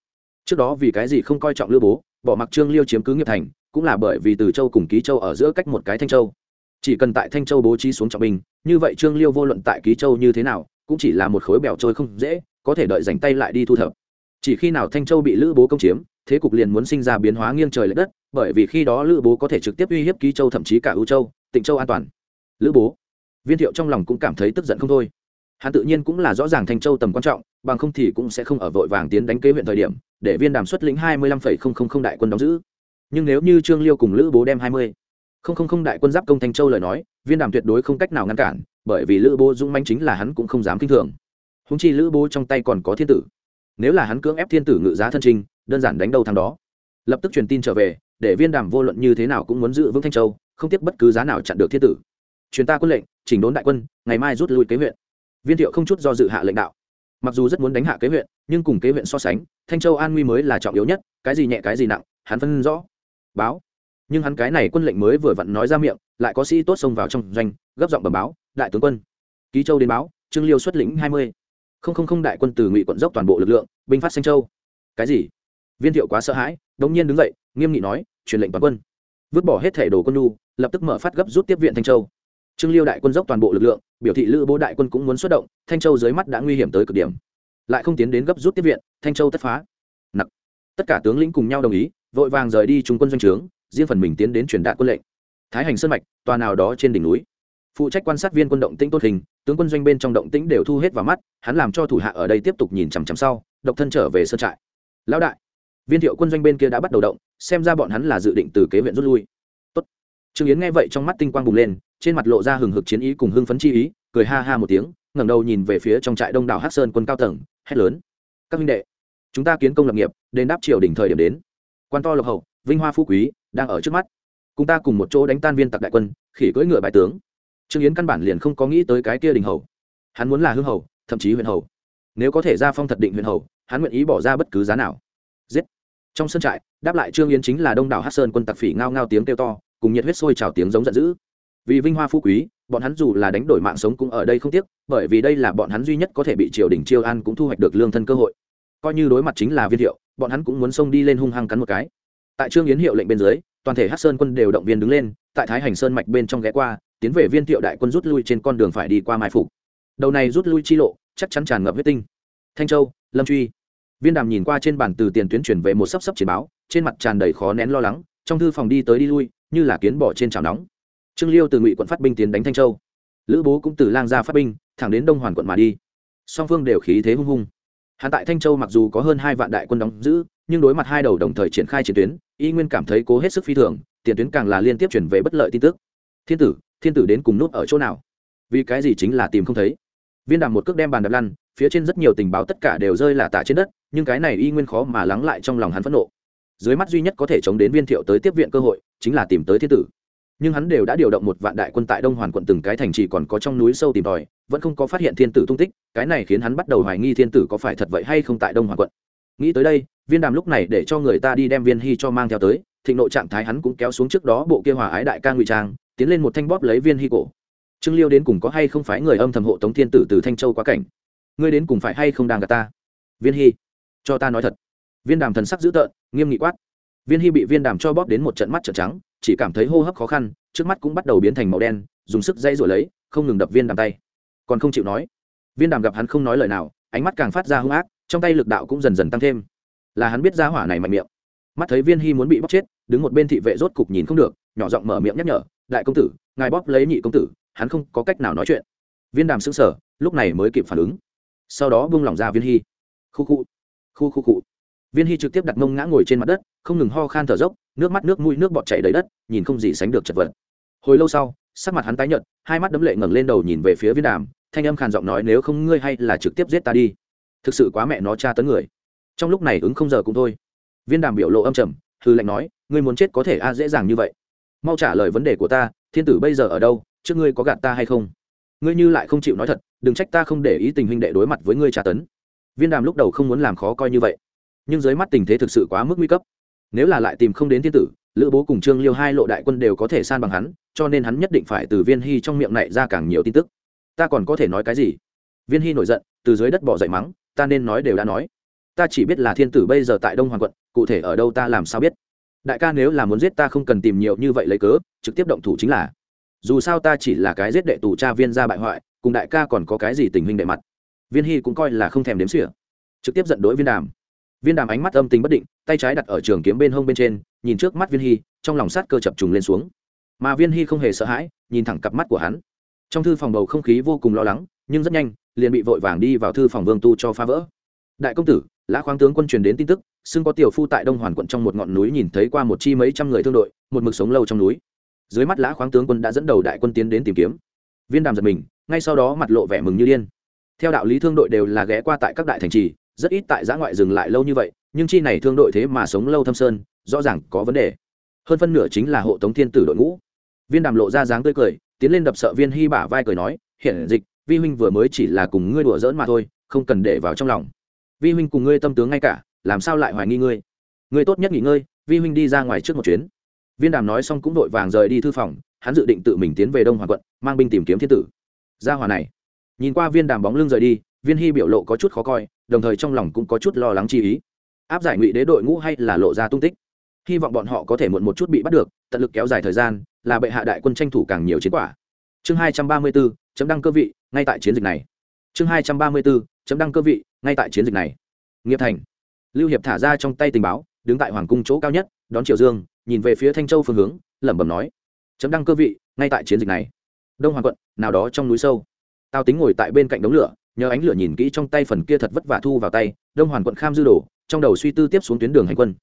Trước đó vì cái gì không coi trọng lữ bố, bỏ mặc trương liêu chiếm cứ nghiệp thành, cũng là bởi vì từ châu cùng ký châu ở giữa cách một cái thanh châu. Chỉ cần tại thanh châu bố trí xuống trọng binh, như vậy trương liêu vô luận tại ký châu như thế nào, cũng chỉ là một khối bèo trôi không dễ có thể đợi dành tay lại đi thu thập. Chỉ khi nào thanh châu bị lữ bố công chiếm, thế cục liền muốn sinh ra biến hóa nghiêng trời l ệ đất, bởi vì khi đó lữ bố có thể trực tiếp uy hiếp ký châu thậm chí cả ưu châu, tịnh châu an toàn. Lữ bố, viên thiệu trong lòng cũng cảm thấy tức giận không thôi. Hắn tự nhiên cũng là rõ ràng thanh châu tầm quan trọng, bằng không thì cũng sẽ không ở vội vàng tiến đánh kế huyện thời điểm, để viên đàm xuất lĩnh hai mươi lăm phẩy không không không đại quân đóng giữ. Nhưng nếu như trương liêu cùng lữ bố đem hai mươi không không không đại quân giáp công thanh châu lời nói, viên đàm tuyệt đối không cách nào ngăn cản, bởi vì lữ bố dũng manh chính là hắn cũng không dám kinh thường húng chi lữ bố trong tay còn có thiên tử. Nếu là hắn cưỡng ép thiên tử ngự giá thân trinh đơn giản đánh đầu thằng đó. Lập tức truyền tin trở về, để viên đàm vô luận như thế nào cũng muốn giữ vững thanh châu, không tiếp bất cứ giá nào chặn được thiên tử. Truyền ta quân lệnh, chỉnh đốn đại quân, ngày mai rút lui kế huyện. Viên thiệu không chút do dự hạ lệnh đạo. Mặc dù rất muốn đánh hạ kế huyện, nhưng cùng kế huyện so sánh, thanh châu an nguy mới là trọng yếu nhất, cái gì nhẹ cái gì nặng, hắn phân rõ. Báo. Nhưng hắn cái này quân lệnh mới vừa vặn nói ra miệng, lại có sĩ tốt xông vào trong doanh, gấp giọng bẩm báo, đại tướng quân. Ký châu đến báo, trương liêu xuất lĩnh hai mươi không không không đại quân từ ngụy quận dốc toàn bộ lực lượng, binh phát xanh châu. Cái gì? Viên thiệu quá sợ hãi, đống nhiên đứng dậy, nghiêm nghị nói, truyền lệnh toàn quân. Vứt bỏ hết thể đồ quân nhu, lập tức mở phát gấp rút tiếp viện thanh châu. Trương liêu đại quân dốc toàn bộ lực lượng, biểu thị lữ bố đại quân cũng muốn xuất động, thanh châu dưới mắt đã nguy hiểm tới cực điểm. Lại không tiến đến gấp rút tiếp viện, thanh châu tất phá. Nặc. Tất cả tướng lĩnh cùng nhau đồng ý, vội vàng rời đi trung quân doanh trướng, riêng phần mình tiến đến truyền đạt quân lệnh. Thái hành sơn mạch, tòa nào đó trên đỉnh núi phụ trách quan sát viên quân động tĩnh tốt hình, tướng quân doanh bên trong động tĩnh đều thu hết vào mắt, hắn làm cho thủ hạ ở đây tiếp tục nhìn chằm chằm sau, độc thân trở về sơn trại. Lão đại, viên thiệu quân doanh bên kia đã bắt đầu động, xem ra bọn hắn là dự định từ kế huyện rút lui. Tốt. trương yến nghe vậy trong mắt tinh quang bùng lên, trên mặt lộ ra hừng hực chiến ý cùng hưng phấn chi ý, cười ha ha một tiếng, ngẩng đầu nhìn về phía trong trại đông đảo hắc sơn quân cao tầng, hét lớn. Các minh đệ, chúng ta kiến công lập nghiệp đến đáp triều đỉnh thời điểm đến. Quan to lộc hậu, vinh hoa phú quý, đang ở trước mắt. Cùng ta cùng một chỗ đánh tan viên tặc đại quân, khỉ cưỡi ngựa bài tướng trương yến căn bản liền không có nghĩ tới cái kia đình hầu. Hắn muốn là hương hầu, thậm chí huyện hầu. Nếu có thể ra phong thật định huyện hầu, hắn nguyện ý bỏ ra bất cứ giá nào. Giết. Trong sân trại, đáp lại trương yến chính là đông đảo hát sơn quân tặc phỉ ngao ngao tiếng kêu to, cùng nhiệt huyết sôi trào tiếng giống giận dữ. Vì vinh hoa phú quý, bọn hắn dù là đánh đổi mạng sống cũng ở đây không tiếc, bởi vì đây là bọn hắn duy nhất có thể bị triều đình chiêu an cũng thu hoạch được lương thân cơ hội. Coi như đối mặt chính là viên hiệu bọn hắn cũng muốn xông đi lên hung hăng cắn một cái. Tại trương yến hiệu lệnh bên dưới, toàn thể hát sơn quân đều động viên đứng lên, tại thái hành sơn mạch bên trong ghé qua tiến về viên thiệu đại quân rút lui trên con đường phải đi qua mai phục. Đầu này rút lui chi lộ, chắc chắn tràn ngập huyết tinh. Thanh châu, lâm truy. Viên đàm nhìn qua trên bản từ tiền tuyến chuyển về một sấp sấp chiến báo, trên mặt tràn đầy khó nén lo lắng, trong thư phòng đi tới đi lui, như là kiến bỏ trên chảo nóng. Trương liêu từ ngụy quận phát binh tiến đánh thanh châu. Lữ bố cũng từ lang gia phát binh, thẳng đến đông hoàn quận mà đi. Song phương đều khí thế hung hung. Hạ tại thanh châu mặc dù có hơn hai vạn đại quân đóng giữ, nhưng đối mặt hai đầu đồng thời triển khai chiến tuyến, y nguyên cảm thấy cố hết sức phi thường, tiền tuyến càng là liên tiếp chuyển về bất lợi tin tức. Thiên tử thiên tử đến cùng nút ở chỗ nào? Vì cái gì chính là tìm không thấy? Viên đàm một cước đem bàn đập lăn, phía trên rất nhiều tình báo tất cả đều rơi là tả trên đất, nhưng cái này y nguyên khó mà lắng lại trong lòng hắn phẫn nộ. Dưới mắt duy nhất có thể chống đến viên thiệu tới tiếp viện cơ hội, chính là tìm tới thiên tử. Nhưng hắn đều đã điều động một vạn đại quân tại đông hoàn quận từng cái thành trì còn có trong núi sâu tìm tòi, vẫn không có phát hiện thiên tử tung tích, cái này khiến hắn bắt đầu hoài nghi thiên tử có phải thật vậy hay không tại đông hoàn quận. Nghĩ tới đây, viên đàm lúc này để cho người ta đi đem viên hy cho mang theo tới thịnh nội trạng thái hắn cũng kéo xuống trước đó bộ kia hòa ái đại ca ngụy trang, tiến lên một thanh bóp lấy viên hy cổ. Trương liêu đến cùng có hay không phải người âm thầm hộ tống thiên tử từ thanh châu quá cảnh? Ngươi đến cùng phải hay không đang gặp ta? Viên hy, cho ta nói thật. Viên đàm thần sắc dữ tợn, nghiêm nghị quát. Viên hy bị viên đàm cho bóp đến một trận mắt trận trắng, chỉ cảm thấy hô hấp khó khăn, trước mắt cũng bắt đầu biến thành màu đen, dùng sức dây rồi lấy, không ngừng đập viên đàm tay. Còn không chịu nói. Viên đàm gặp hắn không nói lời nào, ánh mắt càng phát ra hung ác, trong tay lực đạo cũng dần dần tăng thêm. Là hắn biết ra hỏa này mạnh miệng mắt thấy viên hy muốn bị bóp chết đứng một bên thị vệ rốt cục nhìn không được nhỏ giọng mở miệng nhắc nhở đại công tử ngài bóp lấy nhị công tử hắn không có cách nào nói chuyện viên đàm xứng sở lúc này mới kịp phản ứng sau đó buông lỏng ra viên hy khu khu khu khu khu viên hy trực tiếp đặt mông ngã ngồi trên mặt đất không ngừng ho khan thở dốc nước mắt nước mũi nước bọt chảy đầy đất nhìn không gì sánh được chật vật hồi lâu sau sắc mặt hắn tái nhợt hai mắt đấm lệ ngẩng lên đầu nhìn về phía viên đàm thanh âm khàn giọng nói nếu không ngươi hay là trực tiếp giết ta đi thực sự quá mẹ nó tra tấn người trong lúc này ứng không giờ cũng thôi viên đàm biểu lộ âm trầm hư lệnh nói, ngươi muốn chết có thể a, dễ dàng như vậy. Mau trả lời vấn đề của ta, thiên tử bây giờ ở đâu, trước ngươi có gạt ta hay không? Ngươi như lại không chịu nói thật, đừng trách ta không để ý tình huynh đệ đối mặt với ngươi trả tấn. Viên đàm lúc đầu không muốn làm khó coi như vậy, nhưng dưới mắt tình thế thực sự quá mức nguy cấp. Nếu là lại tìm không đến thiên tử, lữ bố cùng trương liêu hai lộ đại quân đều có thể san bằng hắn, cho nên hắn nhất định phải từ viên hy trong miệng này ra càng nhiều tin tức. Ta còn có thể nói cái gì? Viên hy nổi giận, từ dưới đất bỏ dậy mắng, ta nên nói đều đã nói. Ta chỉ biết là thiên tử bây giờ tại đông hoàng quận cụ thể ở đâu ta làm sao biết? Đại ca nếu là muốn giết ta không cần tìm nhiều như vậy lấy cớ, trực tiếp động thủ chính là. Dù sao ta chỉ là cái giết đệ tù cha viên ra bại hoại, cùng đại ca còn có cái gì tình hình đệ mặt? Viên hy cũng coi là không thèm đếm xỉa. Trực tiếp giận đối viên đàm. Viên đàm ánh mắt âm tình bất định, tay trái đặt ở trường kiếm bên hông bên trên, nhìn trước mắt viên hy trong lòng sát cơ chập trùng lên xuống. Mà viên hy không hề sợ hãi, nhìn thẳng cặp mắt của hắn. Trong thư phòng bầu không khí vô cùng lo lắng, nhưng rất nhanh, liền bị vội vàng đi vào thư phòng vương tu cho phá vỡ đại công tử, lã khoáng tướng quân truyền đến tin tức, xưng có tiểu phu tại đông hoàn quận trong một ngọn núi nhìn thấy qua một chi mấy trăm người thương đội, một mực sống lâu trong núi. Dưới mắt lã khoáng tướng quân đã dẫn đầu đại quân tiến đến tìm kiếm. Viên đàm giật mình, ngay sau đó mặt lộ vẻ mừng như điên. Theo đạo lý thương đội đều là ghé qua tại các đại thành trì, rất ít tại giã ngoại dừng lại lâu như vậy, nhưng chi này thương đội thế mà sống lâu thâm sơn, rõ ràng có vấn đề. Hơn phân nửa chính là hộ tống thiên tử đội ngũ. Viên đàm lộ ra dáng tươi cười, tiến lên đập sợ viên hy bả vai cười nói hiện dịch, vi huynh vừa mới chỉ là cùng ngươi đùa giỡn mà thôi, không cần để vào trong lòng vi huynh cùng ngươi tâm tướng ngay cả, làm sao lại hoài nghi ngươi? Ngươi tốt nhất nghỉ ngơi, vi huynh đi ra ngoài trước một chuyến. Viên đàm nói xong cũng vội vàng rời đi thư phòng, hắn dự định tự mình tiến về đông hoàng quận, mang binh tìm kiếm thiên tử. Gia hòa này. Nhìn qua viên đàm bóng lưng rời đi, viên hy biểu lộ có chút khó coi, đồng thời trong lòng cũng có chút lo lắng chi ý. Áp giải ngụy đế đội ngũ hay là lộ ra tung tích? Hy vọng bọn họ có thể muộn một chút bị bắt được, tận lực kéo dài thời gian, là bệ hạ đại quân tranh thủ càng nhiều chiến quả. Chương hai trăm ba mươi bốn chấm đăng cơ vị, ngay tại chiến dịch này. Chương hai trăm ba mươi bốn chấm đăng cơ vị ngay tại chiến dịch này. Nghiệp thành. Lưu hiệp thả ra trong tay tình báo, đứng tại hoàng cung chỗ cao nhất, đón triều dương, nhìn về phía thanh châu phương hướng, lẩm bẩm nói, chấm đăng cơ vị, ngay tại chiến dịch này. Đông hoàng quận, nào đó trong núi sâu. Tao tính ngồi tại bên cạnh đống lửa, nhờ ánh lửa nhìn kỹ trong tay phần kia thật vất vả thu vào tay, đông hoàn quận kham dư đồ trong đầu suy tư tiếp xuống tuyến đường hành quân.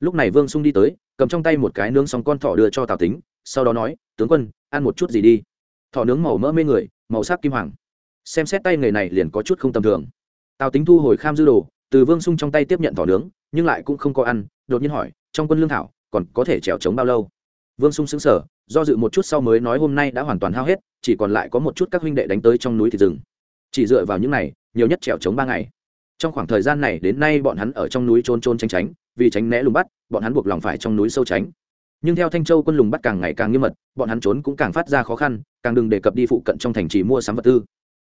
Lúc này vương sung đi tới, cầm trong tay một cái nướng xong con thỏ đưa cho tào tính, sau đó nói, tướng quân, ăn một chút gì đi. Thỏ nướng màu mỡ mê người, màu sắc kim hoàng. Xem xét tay người này liền có chút không tầm thường tào tính thu hồi kham dư đồ, từ vương sung trong tay tiếp nhận thỏ nướng, nhưng lại cũng không có ăn, đột nhiên hỏi, trong quân lương thảo, còn có thể trèo trống bao lâu? Vương sung xứng sở do dự một chút sau mới nói, hôm nay đã hoàn toàn hao hết, chỉ còn lại có một chút các huynh đệ đánh tới trong núi thịt rừng. Chỉ dựa vào những này, nhiều nhất trèo trống ba ngày. Trong khoảng thời gian này đến nay bọn hắn ở trong núi trôn trôn tránh tránh, vì tránh né lùng bắt, bọn hắn buộc lòng phải trong núi sâu tránh. Nhưng theo thanh châu quân lùng bắt càng ngày càng nghiêm mật, bọn hắn trốn cũng càng phát ra khó khăn, càng đừng đề cập đi phụ cận trong thành trì mua sắm vật tư.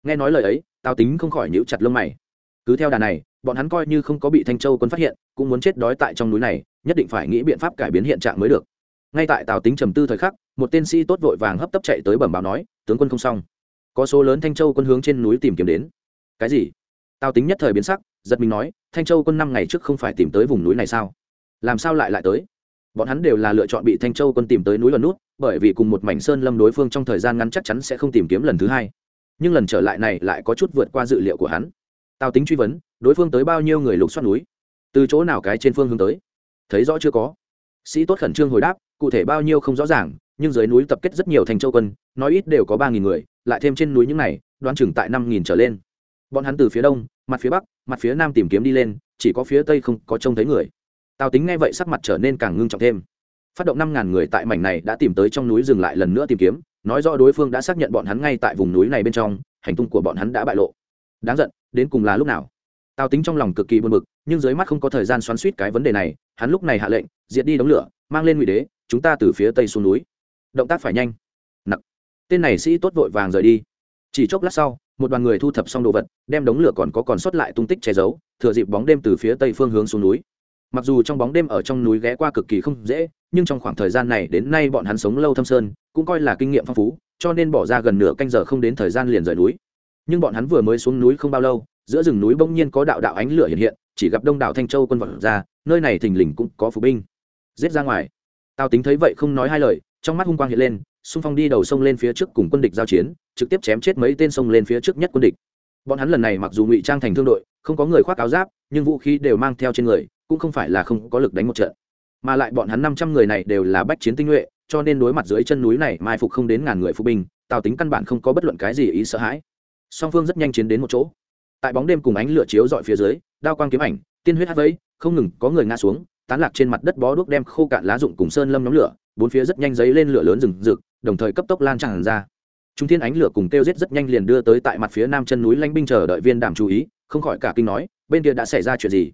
Nghe nói lời ấy tao tính không khỏi nhíu chặt lông mày cứ theo đà này, bọn hắn coi như không có bị thanh châu quân phát hiện, cũng muốn chết đói tại trong núi này, nhất định phải nghĩ biện pháp cải biến hiện trạng mới được. Ngay tại tào tính trầm tư thời khắc, một tên sĩ tốt vội vàng hấp tấp chạy tới bẩm báo nói, tướng quân không xong. Có số lớn thanh châu quân hướng trên núi tìm kiếm đến. Cái gì? Tào tính nhất thời biến sắc, giật mình nói, thanh châu quân năm ngày trước không phải tìm tới vùng núi này sao? Làm sao lại lại tới? Bọn hắn đều là lựa chọn bị thanh châu quân tìm tới núi lần nút, bởi vì cùng một mảnh sơn lâm đối phương trong thời gian ngắn chắc chắn sẽ không tìm kiếm lần thứ hai. Nhưng lần trở lại này lại có chút vượt qua dự liệu của hắn tào tính truy vấn, đối phương tới bao nhiêu người lục xoát núi? Từ chỗ nào cái trên phương hướng tới? Thấy rõ chưa có? Sĩ tốt khẩn trương hồi đáp, cụ thể bao nhiêu không rõ ràng, nhưng dưới núi tập kết rất nhiều thành châu quân, nói ít đều có ba nghìn người, lại thêm trên núi những này, đoán chừng tại năm nghìn trở lên. Bọn hắn từ phía đông, mặt phía bắc, mặt phía nam tìm kiếm đi lên, chỉ có phía tây không có trông thấy người. Tào tính nghe vậy sắc mặt trở nên càng ngưng trọng thêm. Phát động năm ngàn người tại mảnh này đã tìm tới trong núi dừng lại lần nữa tìm kiếm, nói rõ đối phương đã xác nhận bọn hắn ngay tại vùng núi này bên trong, hành tung của bọn hắn đã bại lộ. Đáng giận đến cùng là lúc nào? Tào tính trong lòng cực kỳ buồn bực, nhưng dưới mắt không có thời gian xoắn suýt cái vấn đề này, hắn lúc này hạ lệnh, diệt đi đống lửa, mang lên ngụy đế, chúng ta từ phía tây xuống núi. Động tác phải nhanh. Nặc. Tên này sĩ tốt vội vàng rời đi. Chỉ chốc lát sau, một đoàn người thu thập xong đồ vật, đem đống lửa còn có còn sót lại tung tích che giấu, thừa dịp bóng đêm từ phía tây phương hướng xuống núi. Mặc dù trong bóng đêm ở trong núi ghé qua cực kỳ không dễ, nhưng trong khoảng thời gian này đến nay bọn hắn sống lâu thâm sơn, cũng coi là kinh nghiệm phong phú, cho nên bỏ ra gần nửa canh giờ không đến thời gian liền rời núi nhưng bọn hắn vừa mới xuống núi không bao lâu, giữa rừng núi bỗng nhiên có đạo đạo ánh lửa hiện hiện, chỉ gặp đông đảo thanh châu quân vật ra, nơi này thình lình cũng có phục binh. Giết ra ngoài. Tào tính thấy vậy không nói hai lời, trong mắt hung quang hiện lên, xung phong đi đầu sông lên phía trước cùng quân địch giao chiến, trực tiếp chém chết mấy tên sông lên phía trước nhất quân địch. Bọn hắn lần này mặc dù ngụy trang thành thương đội, không có người khoác áo giáp, nhưng vũ khí đều mang theo trên người, cũng không phải là không có lực đánh một trận. Mà lại bọn hắn năm trăm người này đều là bách chiến tinh nhuệ, cho nên đối mặt dưới chân núi này mai phục không đến ngàn người phục binh, tào tính căn bản không có bất luận cái gì ý sợ hãi song phương rất nhanh chiến đến một chỗ. Tại bóng đêm cùng ánh lửa chiếu dọi phía dưới, đao quang kiếm ảnh, tiên huyết hát vẫy, không ngừng có người ngã xuống, tán lạc trên mặt đất bó đuốc đem khô cạn lá rụng cùng sơn lâm nhóm lửa, bốn phía rất nhanh giấy lên lửa lớn rừng rực, đồng thời cấp tốc lan tràn ra. Trung thiên ánh lửa cùng kêu giết rất nhanh liền đưa tới tại mặt phía nam chân núi lanh binh chờ đợi viên đảm chú ý, không khỏi cả kinh nói, bên kia đã xảy ra chuyện gì?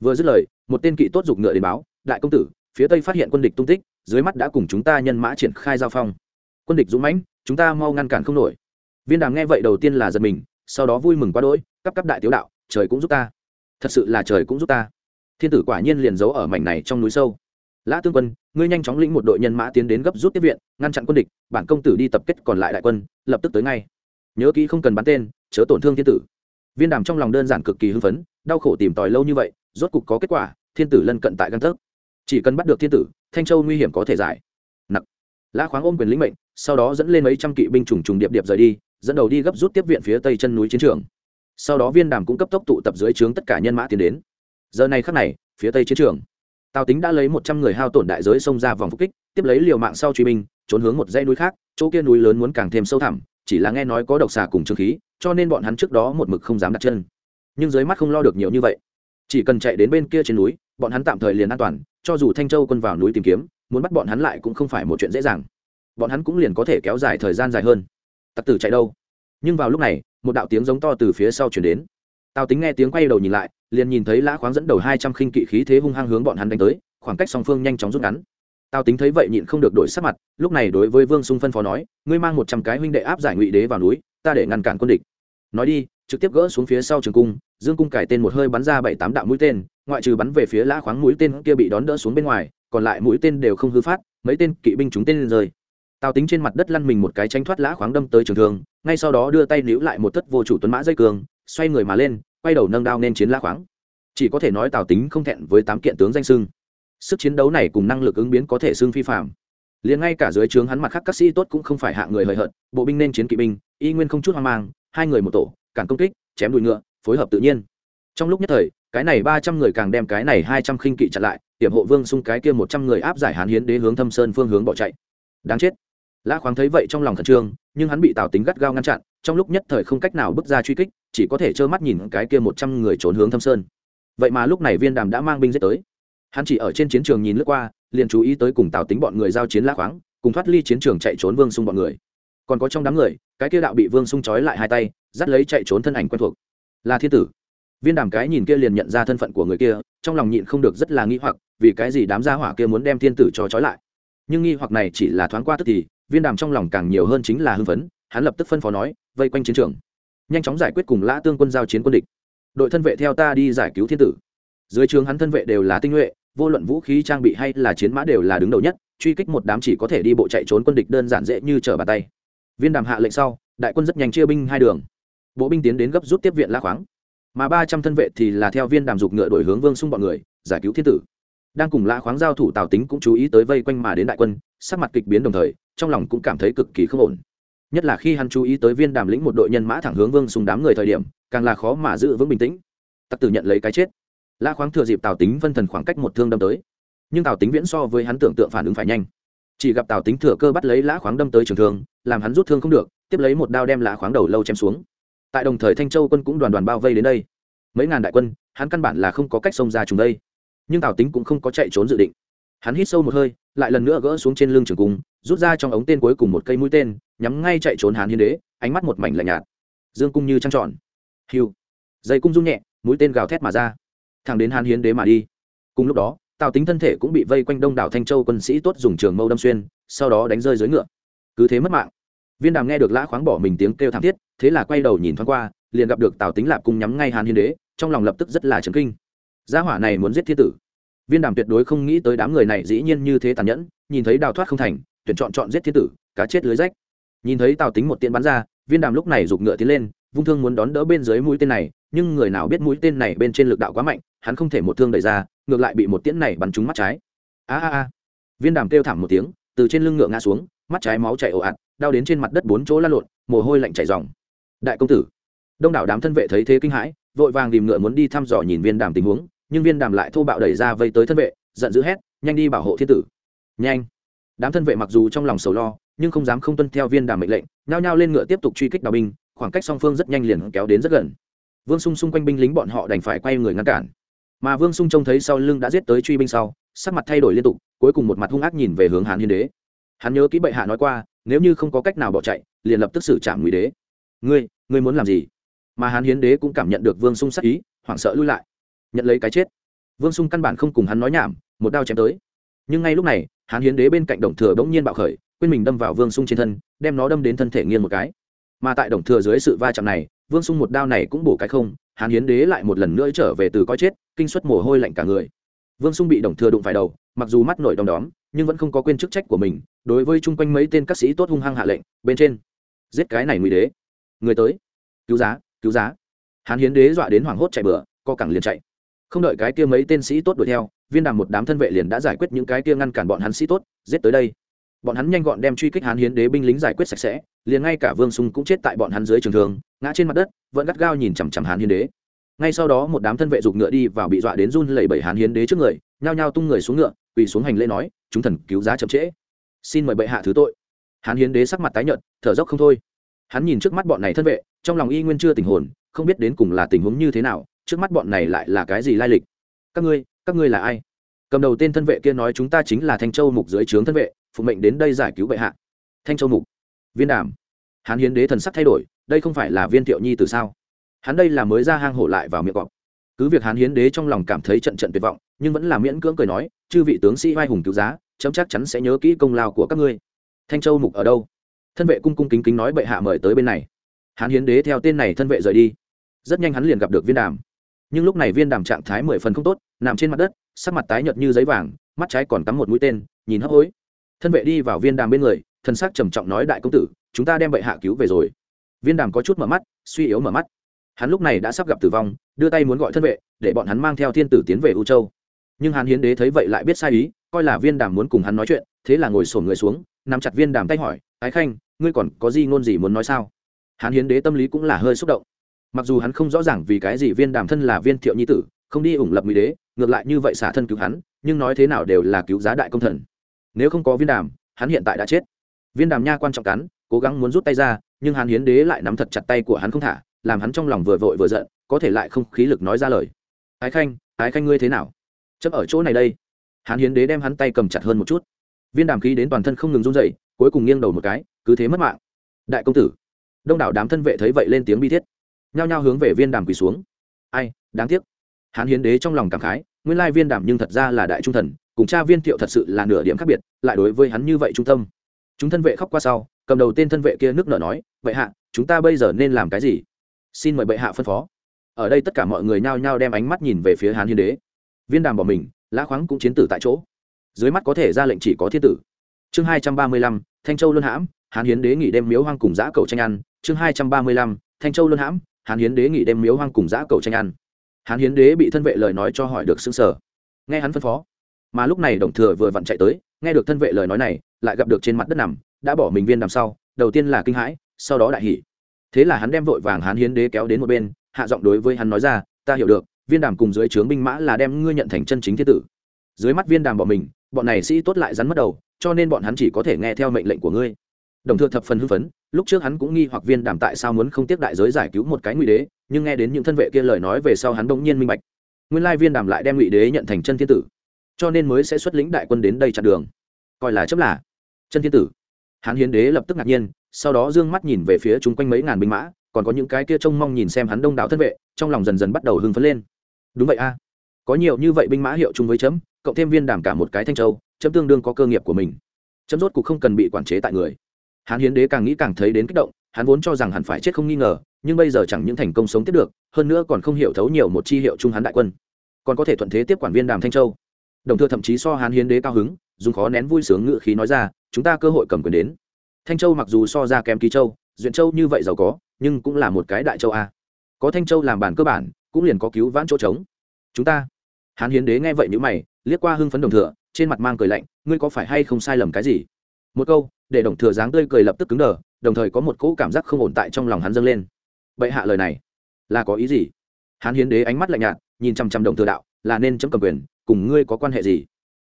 Vừa dứt lời, một tên kỵ tốt giục ngựa đến báo, đại công tử, phía tây phát hiện quân địch tung tích, dưới mắt đã cùng chúng ta nhân mã triển khai giao phong. Quân địch dũng mãnh, chúng ta mau ngăn cản không nổi viên đàm nghe vậy đầu tiên là giật mình, sau đó vui mừng quá đỗi cấp cấp đại tiếu đạo, trời cũng giúp ta. Thật sự là trời cũng giúp ta. Thiên tử quả nhiên liền giấu ở mảnh này trong núi sâu. Lã tương quân, ngươi nhanh chóng lĩnh một đội nhân mã tiến đến gấp rút tiếp viện, ngăn chặn quân địch, bản công tử đi tập kết còn lại đại quân, lập tức tới ngay. Nhớ kỹ không cần bắn tên, chớ tổn thương thiên tử. Viên đàm trong lòng đơn giản cực kỳ hưng phấn, đau khổ tìm tòi lâu như vậy, rốt cục có kết quả, thiên tử lân cận tại găng tấc. Chỉ cần bắt được thiên tử, thanh châu nguy hiểm có thể giải. Nặc. Lã khoáng ôm quyền lĩnh mệnh, sau đó dẫn lên mấy trăm kỵ binh trùng trùng điệp điệp rời đi dẫn đầu đi gấp rút tiếp viện phía tây chân núi chiến trường. Sau đó viên đàm cũng cấp tốc tụ tập dưới trướng tất cả nhân mã tiến đến. Giờ này khắc này, phía tây chiến trường, tào tính đã lấy một trăm người hao tổn đại giới xông ra vòng phục kích, tiếp lấy liều mạng sau truy binh, trốn hướng một dãy núi khác, chỗ kia núi lớn muốn càng thêm sâu thẳm, chỉ là nghe nói có độc xà cùng trương khí, cho nên bọn hắn trước đó một mực không dám đặt chân. Nhưng dưới mắt không lo được nhiều như vậy. Chỉ cần chạy đến bên kia trên núi, bọn hắn tạm thời liền an toàn, cho dù thanh châu quân vào núi tìm kiếm, muốn bắt bọn hắn lại cũng không phải một chuyện dễ dàng. Bọn hắn cũng liền có thể kéo dài thời gian dài hơn tặc tử chạy đâu? Nhưng vào lúc này, một đạo tiếng giống to từ phía sau chuyển đến. Tào tính nghe tiếng quay đầu nhìn lại, liền nhìn thấy lã khoáng dẫn đầu hai trăm khinh kỵ khí thế hung hăng hướng bọn hắn đánh tới, khoảng cách song phương nhanh chóng rút ngắn. Tào tính thấy vậy nhịn không được đổi sắc mặt, lúc này đối với vương sung phân phó nói, ngươi mang một trăm cái huynh đệ áp giải ngụy đế vào núi, ta để ngăn cản quân địch. Nói đi, trực tiếp gỡ xuống phía sau trường cung, dương cung cải tên một hơi bắn ra bảy tám đạo mũi tên, ngoại trừ bắn về phía lã khoáng mũi tên kia bị đón đỡ xuống bên ngoài, còn lại mũi tên đều không hư phát, mấy tên kỵ binh chúng tên rơi tào tính trên mặt đất lăn mình một cái tránh thoát lã khoáng đâm tới trường thương, ngay sau đó đưa tay níu lại một thất vô chủ tuấn mã dây cường, xoay người mà lên, quay đầu nâng đao nên chiến lã khoáng. Chỉ có thể nói tào tính không thẹn với tám kiện tướng danh sưng sức chiến đấu này cùng năng lực ứng biến có thể xưng phi phạm. Liền ngay cả dưới trướng hắn mặt khác các sĩ tốt cũng không phải hạ người hời hợt, bộ binh nên chiến kỵ binh, y nguyên không chút hoang mang, hai người một tổ, cản công kích, chém đùi ngựa, phối hợp tự nhiên. Trong lúc nhất thời, cái này ba trăm người càng đem cái này hai trăm khinh kỵ chặn lại, hiểm hộ vương xung cái kia một trăm người áp giải hán hiến đế hướng thâm sơn phương hướng bỏ chạy. Đáng chết lã khoáng thấy vậy trong lòng khẩn trương, nhưng hắn bị tào tính gắt gao ngăn chặn, trong lúc nhất thời không cách nào bước ra truy kích, chỉ có thể trơ mắt nhìn cái kia một trăm người trốn hướng thâm sơn. Vậy mà lúc này viên đàm đã mang binh giết tới. Hắn chỉ ở trên chiến trường nhìn lướt qua, liền chú ý tới cùng tào tính bọn người giao chiến lã khoáng, cùng thoát ly chiến trường chạy trốn vương xung bọn người. Còn có trong đám người, cái kia đạo bị vương xung trói lại hai tay, dắt lấy chạy trốn thân ảnh quen thuộc. Là thiên tử. Viên đàm cái nhìn kia liền nhận ra thân phận của người kia, trong lòng nhịn không được rất là nghi hoặc, vì cái gì đám gia hỏa kia muốn đem thiên tử cho trói lại? Nhưng nghi hoặc này chỉ là thoáng qua tức thì viên đàm trong lòng càng nhiều hơn chính là hưng phấn, hắn lập tức phân phó nói, vây quanh chiến trường, nhanh chóng giải quyết cùng lã tương quân giao chiến quân địch. Đội thân vệ theo ta đi giải cứu thiên tử. Dưới trường hắn thân vệ đều là tinh nhuệ, vô luận vũ khí, trang bị hay là chiến mã đều là đứng đầu nhất, truy kích một đám chỉ có thể đi bộ chạy trốn quân địch đơn giản dễ như trở bàn tay. Viên đàm hạ lệnh sau, đại quân rất nhanh chia binh hai đường. Bộ binh tiến đến gấp rút tiếp viện la khoáng. Mà ba trăm thân vệ thì là theo viên đàm dục ngựa đổi hướng vương xung bọn người, giải cứu thiên tử đang cùng lã khoáng giao thủ, tào tính cũng chú ý tới vây quanh mà đến đại quân, sắc mặt kịch biến đồng thời, trong lòng cũng cảm thấy cực kỳ không ổn. Nhất là khi hắn chú ý tới viên đàm lĩnh một đội nhân mã thẳng hướng vương xung đám người thời điểm, càng là khó mà giữ vững bình tĩnh. Tặc tử nhận lấy cái chết. Lã khoáng thừa dịp tào tính phân thần khoảng cách một thương đâm tới. Nhưng tào tính viễn so với hắn tưởng tượng phản ứng phải nhanh. Chỉ gặp tào tính thừa cơ bắt lấy lã khoáng đâm tới trường thương, làm hắn rút thương không được, tiếp lấy một đao đem lã khoáng đầu lâu chém xuống. Tại đồng thời thanh châu quân cũng đoàn đoàn bao vây đến đây. Mấy ngàn đại quân, hắn căn bản là không có cách xông ra chúng đây nhưng tào tính cũng không có chạy trốn dự định. Hắn hít sâu một hơi, lại lần nữa gỡ xuống trên lưng trường cung, rút ra trong ống tên cuối cùng một cây mũi tên, nhắm ngay chạy trốn hán hiến đế, ánh mắt một mảnh lạnh nhạt. Dương cung như trăng tròn. Hiu. Dây cung rung nhẹ, mũi tên gào thét mà ra. Thẳng đến hán hiến đế mà đi. Cùng lúc đó, tào tính thân thể cũng bị vây quanh đông đảo thanh châu quân sĩ tốt dùng trường mâu đâm xuyên, sau đó đánh rơi dưới ngựa. Cứ thế mất mạng. Viên đàm nghe được lã khoáng bỏ mình tiếng kêu thảm thiết, thế là quay đầu nhìn thoáng qua, liền gặp được tào tính lạp cung nhắm ngay hàn hiến đế, trong lòng lập tức rất là chấn kinh gia hỏa này muốn giết thiên tử. Viên đàm tuyệt đối không nghĩ tới đám người này dĩ nhiên như thế tàn nhẫn, nhìn thấy đào thoát không thành, tuyển chọn chọn giết thiên tử, cá chết lưới rách. Nhìn thấy tào tính một tiên bắn ra, viên đàm lúc này giục ngựa tiến lên, vung thương muốn đón đỡ bên dưới mũi tên này, nhưng người nào biết mũi tên này bên trên lực đạo quá mạnh, hắn không thể một thương đẩy ra, ngược lại bị một tiễn này bắn trúng mắt trái. A a a. Viên đàm kêu thảm một tiếng, từ trên lưng ngựa ngã xuống, mắt trái máu chảy ồ ạt, đau đến trên mặt đất bốn chỗ lăn lộn, mồ hôi lạnh chảy ròng. Đại công tử. Đông đảo đám thân vệ thấy thế kinh hãi, vội vàng tìm ngựa muốn đi thăm dò nhìn viên đàm tình huống nhưng viên đàm lại thô bạo đẩy ra vây tới thân vệ, giận dữ hét, nhanh đi bảo hộ thiên tử. Nhanh. Đám thân vệ mặc dù trong lòng sầu lo, nhưng không dám không tuân theo viên đàm mệnh lệnh, nhao nhao lên ngựa tiếp tục truy kích đào binh, khoảng cách song phương rất nhanh liền kéo đến rất gần. Vương sung xung quanh binh lính bọn họ đành phải quay người ngăn cản. Mà vương sung trông thấy sau lưng đã giết tới truy binh sau, sắc mặt thay đổi liên tục, cuối cùng một mặt hung ác nhìn về hướng hán hiến đế. Hắn nhớ kỹ bệ hạ nói qua, nếu như không có cách nào bỏ chạy, liền lập tức xử trảm ngụy đế. Ngươi ngươi muốn làm gì? Mà hán hiến đế cũng cảm nhận được vương sung sắc ý, hoảng sợ lui lại nhận lấy cái chết. Vương sung căn bản không cùng hắn nói nhảm, một đao chém tới. Nhưng ngay lúc này hán hiến đế bên cạnh đồng thừa bỗng nhiên bạo khởi, quên mình đâm vào vương sung trên thân, đem nó đâm đến thân thể nghiêng một cái. Mà tại đồng thừa dưới sự va chạm này, vương sung một đao này cũng bổ cái không hán hiến đế lại một lần nữa trở về từ coi chết, kinh suất mồ hôi lạnh cả người. Vương sung bị đồng thừa đụng phải đầu, mặc dù mắt nổi đom đóm, nhưng vẫn không có quên chức trách của mình, đối với chung quanh mấy tên các sĩ tốt hung hăng hạ lệnh, bên trên. Giết cái này nguy đế. Người tới. Cứu giá cứu giá. Hán hiến đế dọa đến hoảng hốt chạy bừa, co cẳng liền chạy không đợi cái kia mấy tên sĩ tốt đuổi theo, viên đàm một đám thân vệ liền đã giải quyết những cái kia ngăn cản bọn hắn sĩ tốt, giết tới đây. Bọn hắn nhanh gọn đem truy kích hán hiến đế binh lính giải quyết sạch sẽ, liền ngay cả vương sung cũng chết tại bọn hắn dưới trường thường, ngã trên mặt đất, vẫn gắt gao nhìn chằm chằm hán hiến đế. Ngay sau đó một đám thân vệ giục ngựa đi vào bị dọa đến run lẩy bẩy hán hiến đế trước người, nhao nhao tung người xuống ngựa, quỳ xuống hành lễ nói, chúng thần cứu giá chậm trễ. Xin mời bệ hạ thứ tội. Hán hiến đế sắc mặt tái nhợt, thở dốc không thôi. Hắn nhìn trước mắt bọn này thân vệ, trong lòng y nguyên chưa tình hồn, không biết đến cùng là tình huống như thế nào trước mắt bọn này lại là cái gì lai lịch? Các ngươi các ngươi là ai? Cầm đầu tên thân vệ kia nói chúng ta chính là thanh châu mục dưới trướng thân vệ, phụ mệnh đến đây giải cứu bệ hạ. Thanh châu mục. Viên đàm. Hán hiến đế thần sắc thay đổi, đây không phải là viên thiệu nhi từ sao? Hắn đây là mới ra hang hổ lại vào miệng cọp. Cứ việc hán hiến đế trong lòng cảm thấy trận trận tuyệt vọng, nhưng vẫn là miễn cưỡng cười nói, chư vị tướng sĩ vai hùng cứu giá, chấm chắc chắn sẽ nhớ kỹ công lao của các ngươi. Thanh châu mục ở đâu? Thân vệ cung cung kính kính nói bệ hạ mời tới bên này. Hán hiến đế theo tên này thân vệ rời đi. Rất nhanh hắn liền gặp được viên đàm nhưng lúc này viên đàm trạng thái mười phần không tốt, nằm trên mặt đất, sắc mặt tái nhợt như giấy vàng, mắt trái còn cắm một mũi tên, nhìn hấp hối. Thân vệ đi vào viên đàm bên người thân xác trầm trọng nói đại công tử, chúng ta đem bệ hạ cứu về rồi. Viên đàm có chút mở mắt, suy yếu mở mắt. Hắn lúc này đã sắp gặp tử vong, đưa tay muốn gọi thân vệ, để bọn hắn mang theo thiên tử tiến về u châu. Nhưng hắn hiến đế thấy vậy lại biết sai ý, coi là viên đàm muốn cùng hắn nói chuyện, thế là ngồi sổm người xuống, nắm chặt viên đàm tay hỏi, ái khanh, ngươi còn có gì ngôn gì muốn nói sao? Hắn hiến đế tâm lý cũng là hơi xúc động mặc dù hắn không rõ ràng vì cái gì viên đàm thân là viên thiệu nhi tử, không đi ủng lập mỹ đế, ngược lại như vậy xả thân cứu hắn, nhưng nói thế nào đều là cứu giá đại công thần. Nếu không có viên đàm, hắn hiện tại đã chết. Viên đàm nha quan trọng cắn, cố gắng muốn rút tay ra, nhưng hàn hiến đế lại nắm thật chặt tay của hắn không thả, làm hắn trong lòng vừa vội vừa giận, có thể lại không khí lực nói ra lời. Ái khanh ái khanh ngươi thế nào? Chấp ở chỗ này đây. Hàn hiến đế đem hắn tay cầm chặt hơn một chút. Viên đàm khí đến toàn thân không ngừng run dậy cuối cùng nghiêng đầu một cái, cứ thế mất mạng. Đại công tử. Đông đảo đám thân vệ thấy vậy lên tiếng bi thiết nhao nhao hướng về viên đàm quỳ xuống. Ai, đáng tiếc. Hán hiến đế trong lòng cảm khái, nguyên lai viên đàm nhưng thật ra là đại trung thần, cùng cha viên thiệu thật sự là nửa điểm khác biệt, lại đối với hắn như vậy trung tâm. Chúng thân vệ khóc qua sau, cầm đầu tên thân vệ kia nước nở nói vậy hạ, chúng ta bây giờ nên làm cái gì? Xin mời bệ hạ phân phó. Ở đây tất cả mọi người nhao nhao đem ánh mắt nhìn về phía hán hiến đế. Viên đàm bỏ mình, lã khoáng cũng chiến tử tại chỗ. Dưới mắt có thể ra lệnh chỉ có thiên tử. Chương hai trăm ba mươi lăm, thanh châu luân hãm, hán hiến đế nghỉ đêm miếu hoang cùng giã cầu tranh ăn. Chương hai trăm ba mươi lăm, thanh châu luân hãm hán hiến đế nghỉ đêm miếu hoang cùng giã cầu tranh ăn. Hán hiến đế bị thân vệ lời nói cho hỏi được xứng sở nghe hắn phân phó, mà lúc này đồng thừa vừa vặn chạy tới, nghe được thân vệ lời nói này, lại gặp được trên mặt đất nằm, đã bỏ mình viên đằng sau, đầu tiên là kinh hãi, sau đó đại hỉ. Thế là hắn đem vội vàng hán hiến đế kéo đến một bên, hạ giọng đối với hắn nói ra, ta hiểu được, viên đàm cùng dưới trướng binh mã là đem ngươi nhận thành chân chính thiên tử. Dưới mắt viên đàm bỏ mình, bọn này sĩ tốt lại rắn mất đầu, cho nên bọn hắn chỉ có thể nghe theo mệnh lệnh của ngươi đồng thừa thập phần hưng phấn, lúc trước hắn cũng nghi hoặc viên đàm tại sao muốn không tiếp đại giới giải cứu một cái ngụy đế, nhưng nghe đến những thân vệ kia lời nói về sau hắn bỗng nhiên minh bạch. Nguyên lai viên đàm lại đem ngụy đế nhận thành chân thiên tử, cho nên mới sẽ xuất lĩnh đại quân đến đây chặn đường. Coi là chấp là chân thiên tử. Hắn hiến đế lập tức ngạc nhiên, sau đó d ư ơ n g mắt nhìn về phía chung quanh mấy ngàn binh mã, còn có những cái kia trông mong nhìn xem hắn đông đảo thân vệ, trong lòng dần dần bắt đầu hưng phấn lên. Đúng vậy a. Có nhiều như vậy binh mã hiệu chung với chấm, cộng thêm viên đàm cả một cái thanh châu, chấm tương đương có cơ nghiệp của mình. Chấm rốt cuộc không cần bị quản chế tại người hán hiến đế càng nghĩ càng thấy đến kích động, hắn vốn cho rằng hẳn phải chết không nghi ngờ, nhưng bây giờ chẳng những thành công sống tiếp được, hơn nữa còn không hiểu thấu nhiều một chi hiệu trung hắn đại quân. Còn có thể thuận thế tiếp quản viên đàm thanh châu. Đồng thừa thậm chí so hán hiến đế cao hứng, dùng khó nén vui sướng ngự khí nói ra, chúng ta cơ hội cầm quyền đến. Thanh châu mặc dù so ra kém ký châu, duyện châu như vậy giàu có, nhưng cũng là một cái đại châu a. Có thanh châu làm bản cơ bản, cũng liền có cứu vãn chỗ trống. Chúng ta. Hán hiến đế nghe vậy nhữ mày, liếc qua hưng phấn đồng thừa, trên mặt mang cười lạnh, ngươi có phải hay không sai lầm cái gì? Một câu, để đồng thừa dáng tươi cười lập tức cứng đờ, đồng thời có một cỗ cảm giác không ổn tại trong lòng hắn dâng lên. Bệ hạ lời này, là có ý gì? Hắn hiến đế ánh mắt lạnh nhạt, nhìn chằm chằm đồng thừa đạo, là nên chấm cầm quyền, cùng ngươi có quan hệ gì?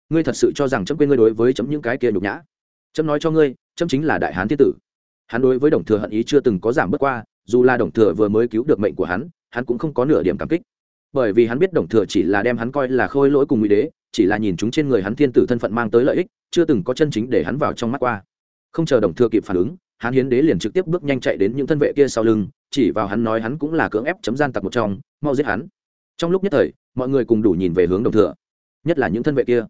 Ngươi thật sự cho rằng chấm quên ngươi đối với chấm những cái kia nhục nhã? Chấm nói cho ngươi, chấm chính là đại hán thiên tử. Hắn đối với đồng thừa hận ý chưa từng có giảm bớt qua, dù là đồng thừa vừa mới cứu được mệnh của hắn hắn cũng không có nửa điểm cảm kích. Bởi vì hắn biết đồng thừa chỉ là đem hắn coi là khôi lỗi cùng ngụy đế, chỉ là nhìn chúng trên người hắn thiên tử thân phận mang tới lợi ích chưa từng có chân chính để hắn vào trong mắt qua. Không chờ đồng thừa kịp phản ứng hắn hiến đế liền trực tiếp bước nhanh chạy đến những thân vệ kia sau lưng, chỉ vào hắn nói hắn cũng là cưỡng ép chấm gian tặc một trong, mau giết hắn. Trong lúc nhất thời, mọi người cùng đủ nhìn về hướng đồng thừa, nhất là những thân vệ kia.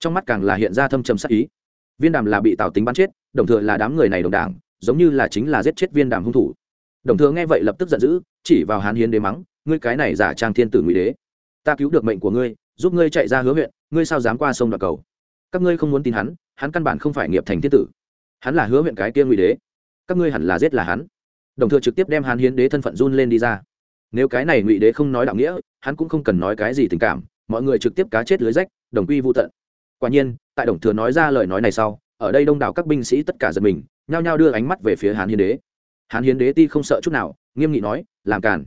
Trong mắt càng là hiện ra thâm trầm sắc ý. Viên đàm là bị tào tính bắn chết, đồng thừa là đám người này đồng đảng, giống như là chính là giết chết viên đàm hung thủ. Đồng thừa nghe vậy lập tức giận dữ, chỉ vào hán hiến đế mắng, ngươi cái này giả trang thiên tử ngụy đế, ta cứu được mệnh của ngươi, giúp ngươi chạy ra hứa huyện, ngươi sao dám qua sông đoạt cầu? Các ngươi không muốn tin hắn hắn căn bản không phải nghiệp thành thiên tử. Hắn là hứa huyện cái kia ngụy đế. Các ngươi hẳn là giết là hắn. Đồng thừa trực tiếp đem hán hiến đế thân phận run lên đi ra. Nếu cái này ngụy đế không nói đạo nghĩa, hắn cũng không cần nói cái gì tình cảm, mọi người trực tiếp cá chết lưới rách, đồng quy vô tận. Quả nhiên, tại đồng thừa nói ra lời nói này sau, ở đây đông đảo các binh sĩ tất cả giật mình, nhao nhao đưa ánh mắt về phía hán hiến đế. Hán hiến đế ti không sợ chút nào, nghiêm nghị nói, làm càn.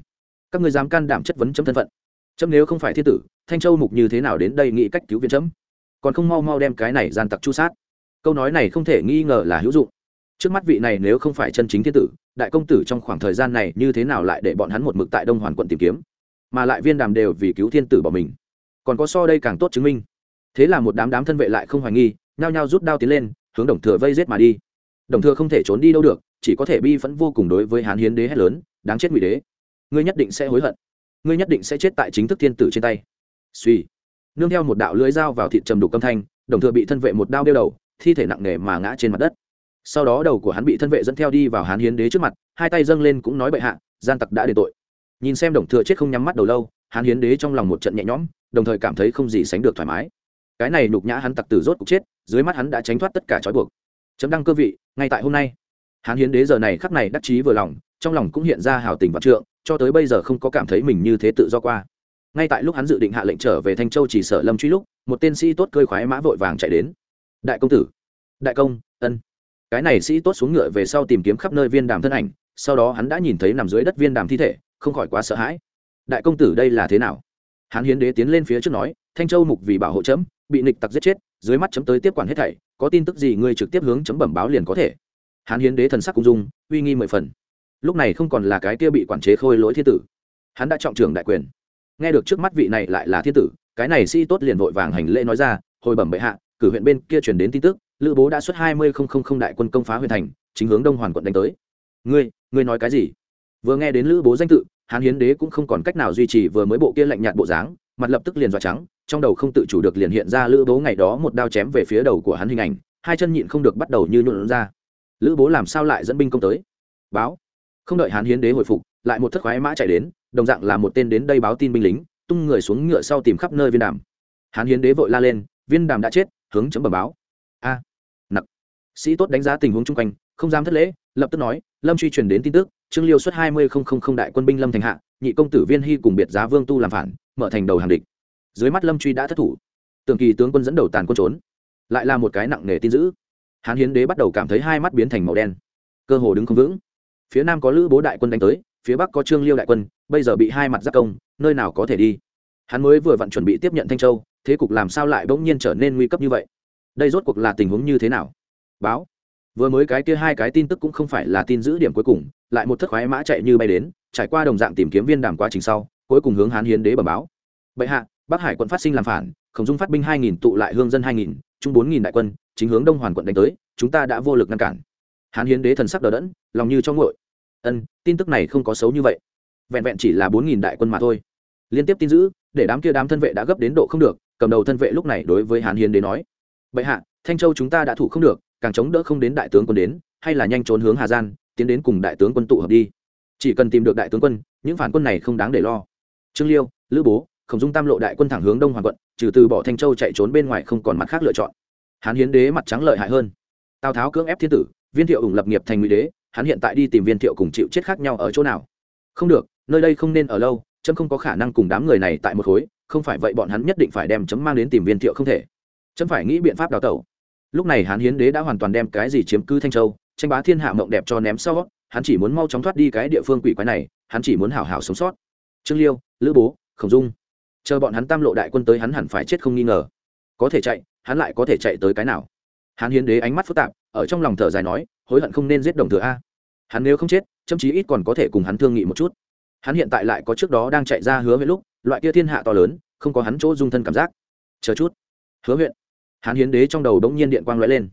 Các ngươi dám can đảm chất vấn chấm thân phận. Chấm nếu không phải thiên tử, thanh châu mục như thế nào đến đây nghĩ cách cứu viện chấm? Còn không mau mau đem cái này gian tặc chu sát. Câu nói này không thể nghi ngờ là hữu dụng. Trước mắt vị này nếu không phải chân chính thiên tử, đại công tử trong khoảng thời gian này như thế nào lại để bọn hắn một mực tại đông hoàn quận tìm kiếm? Mà lại viên đàm đều vì cứu thiên tử bỏ mình. Còn có so đây càng tốt chứng minh. Thế là một đám đám thân vệ lại không hoài nghi, nhao nhao rút đao tiến lên, hướng đồng thừa vây giết mà đi. Đồng thừa không thể trốn đi đâu được, chỉ có thể bi phẫn vô cùng đối với hán hiến đế hét lớn, đáng chết ngụy đế, ngươi nhất định sẽ hối hận. Ngươi nhất định sẽ chết tại chính thức thiên tử trên tay. Suy nương theo một đạo lưới dao vào thịt trầm đục âm thanh, đồng thừa bị thân vệ một đao đeo đầu, thi thể nặng nề mà ngã trên mặt đất. Sau đó đầu của hắn bị thân vệ dẫn theo đi vào hán hiến đế trước mặt, hai tay dâng lên cũng nói bệ hạ, gian tặc đã đền tội. Nhìn xem đồng thừa chết không nhắm mắt đầu lâu, hán hiến đế trong lòng một trận nhẹ nhõm, đồng thời cảm thấy không gì sánh được thoải mái. Cái này nhục nhã hắn tặc tử rốt cục chết, dưới mắt hắn đã tránh thoát tất cả trói buộc. Chấm đăng cơ vị, ngay tại hôm nay. Hán hiến đế giờ này khắc này đắc chí vừa lòng, trong lòng cũng hiện ra hào tình vạn trượng, cho tới bây giờ không có cảm thấy mình như thế tự do qua ngay tại lúc hắn dự định hạ lệnh trở về thanh châu chỉ sở lâm truy lúc, một tên sĩ tốt cơi khoái mã vội vàng chạy đến. Đại công tử, đại công, ân. Cái này sĩ tốt xuống ngựa về sau tìm kiếm khắp nơi viên đàm thân ảnh, sau đó hắn đã nhìn thấy nằm dưới đất viên đàm thi thể, không khỏi quá sợ hãi. Đại công tử đây là thế nào? Hán hiến đế tiến lên phía trước nói, thanh châu mục vì bảo hộ chấm, bị nịch tặc giết chết, dưới mắt chấm tới tiếp quản hết thảy, có tin tức gì ngươi trực tiếp hướng chấm bẩm báo liền có thể. Hán hiến đế thần sắc cung dung, uy nghi mười phần. Lúc này không còn là cái kia bị quản chế khôi lỗi thiên tử. Hắn đã trọng trưởng đại quyền nghe được trước mắt vị này lại là thiên tử, cái này sĩ tốt liền vội vàng hành lễ nói ra, hồi bẩm bệ hạ, cử huyện bên kia truyền đến tin tức, lữ bố đã xuất hai mươi không không không đại quân công phá huyện thành, chính hướng đông hoàn quận đánh tới. Ngươi ngươi nói cái gì? Vừa nghe đến lữ bố danh tự, hán hiến đế cũng không còn cách nào duy trì vừa mới bộ kia lạnh nhạt bộ dáng, mặt lập tức liền dọa trắng, trong đầu không tự chủ được liền hiện ra lữ bố ngày đó một đao chém về phía đầu của hắn hình ảnh, hai chân nhịn không được bắt đầu như nhuộn ra. Lữ bố làm sao lại dẫn binh công tới? Báo. Không đợi hán hiến đế hồi phục lại một thất khoái mã chạy đến, đồng dạng là một tên đến đây báo tin binh lính, tung người xuống ngựa sau tìm khắp nơi viên đàm. Hán hiến đế vội la lên, viên đàm đã chết, hướng chấm bẩm báo. A. Nặc. Sĩ tốt đánh giá tình huống chung quanh, không dám thất lễ, lập tức nói, lâm truy truyền đến tin tức, trương liêu xuất hai mươi không không không đại quân binh lâm thành hạ, nhị công tử viên hy cùng biệt giá vương tu làm phản, mở thành đầu hàng địch. Dưới mắt lâm truy đã thất thủ. Tường kỳ tướng quân dẫn đầu tàn quân trốn. Lại là một cái nặng nề tin dữ. Hán hiến đế bắt đầu cảm thấy hai mắt biến thành màu đen. Cơ hồ đứng không vững. Phía nam có lữ bố đại quân đánh tới phía bắc có trương liêu đại quân, bây giờ bị hai mặt giác công, nơi nào có thể đi? Hắn mới vừa vặn chuẩn bị tiếp nhận thanh châu, thế cục làm sao lại bỗng nhiên trở nên nguy cấp như vậy? Đây rốt cuộc là tình huống như thế nào? Báo. Vừa mới cái kia hai cái tin tức cũng không phải là tin giữ điểm cuối cùng, lại một thất khoái mã chạy như bay đến, trải qua đồng dạng tìm kiếm viên đàm quá trình sau, cuối cùng hướng hán hiến đế bẩm báo. Bệ hạ, bắc hải quận phát sinh làm phản, khổng dung phát binh hai nghìn tụ lại hương dân hai nghìn chung bốn nghìn đại quân, chính hướng đông hoàn quận đánh tới, chúng ta đã vô lực ngăn cản. Hán hiến đế thần sắc đờ đẫn, lòng như cho ngội ân, tin tức này không có xấu như vậy. Vẹn vẹn chỉ là bốn nghìn đại quân mà thôi. Liên tiếp tin giữ, để đám kia đám thân vệ đã gấp đến độ không được, cầm đầu thân vệ lúc này đối với hán hiến đế nói, bệ hạ, thanh châu chúng ta đã thủ không được, càng chống đỡ không đến đại tướng quân đến, hay là nhanh trốn hướng hà gian, tiến đến cùng đại tướng quân tụ hợp đi. Chỉ cần tìm được đại tướng quân, những phản quân này không đáng để lo. Trương liêu, lữ bố, khổng dung tam lộ đại quân thẳng hướng đông hoàng quận, trừ từ bỏ thanh châu chạy trốn bên ngoài không còn mặt khác lựa chọn. Hán hiến đế mặt trắng lợi hại hơn. Tào tháo cưỡng ép thiên tử, viên thiệu ủng lập nghiệp thành ngụy đế hắn hiện tại đi tìm viên thiệu cùng chịu chết khác nhau ở chỗ nào? Không được, nơi đây không nên ở lâu, chấm không có khả năng cùng đám người này tại một khối, không phải vậy bọn hắn nhất định phải đem chấm mang đến tìm viên thiệu không thể. Chấm phải nghĩ biện pháp đào tẩu. Lúc này hán hiến đế đã hoàn toàn đem cái gì chiếm cứ thanh châu, tranh bá thiên hạ mộng đẹp cho ném sau, hắn chỉ muốn mau chóng thoát đi cái địa phương quỷ quái này, hắn chỉ muốn hảo hảo sống sót. Trương liêu, lữ bố, khổng dung. Chờ bọn hắn tam lộ đại quân tới hắn hẳn phải chết không nghi ngờ. Có thể chạy, hắn lại có thể chạy tới cái nào? Hắn hiến đế ánh mắt phức tạp ở trong lòng thở dài nói, hối hận không nên giết đồng thừa a. Hắn nếu không chết chậm chí ít còn có thể cùng hắn thương nghị một chút. Hắn hiện tại lại có trước đó đang chạy ra hứa huyện lúc, loại kia thiên hạ to lớn, không có hắn chỗ dung thân cảm giác. Chờ chút. Hứa huyện? Hắn hiến đế trong đầu đ n g nhiên điện quang lóe lên.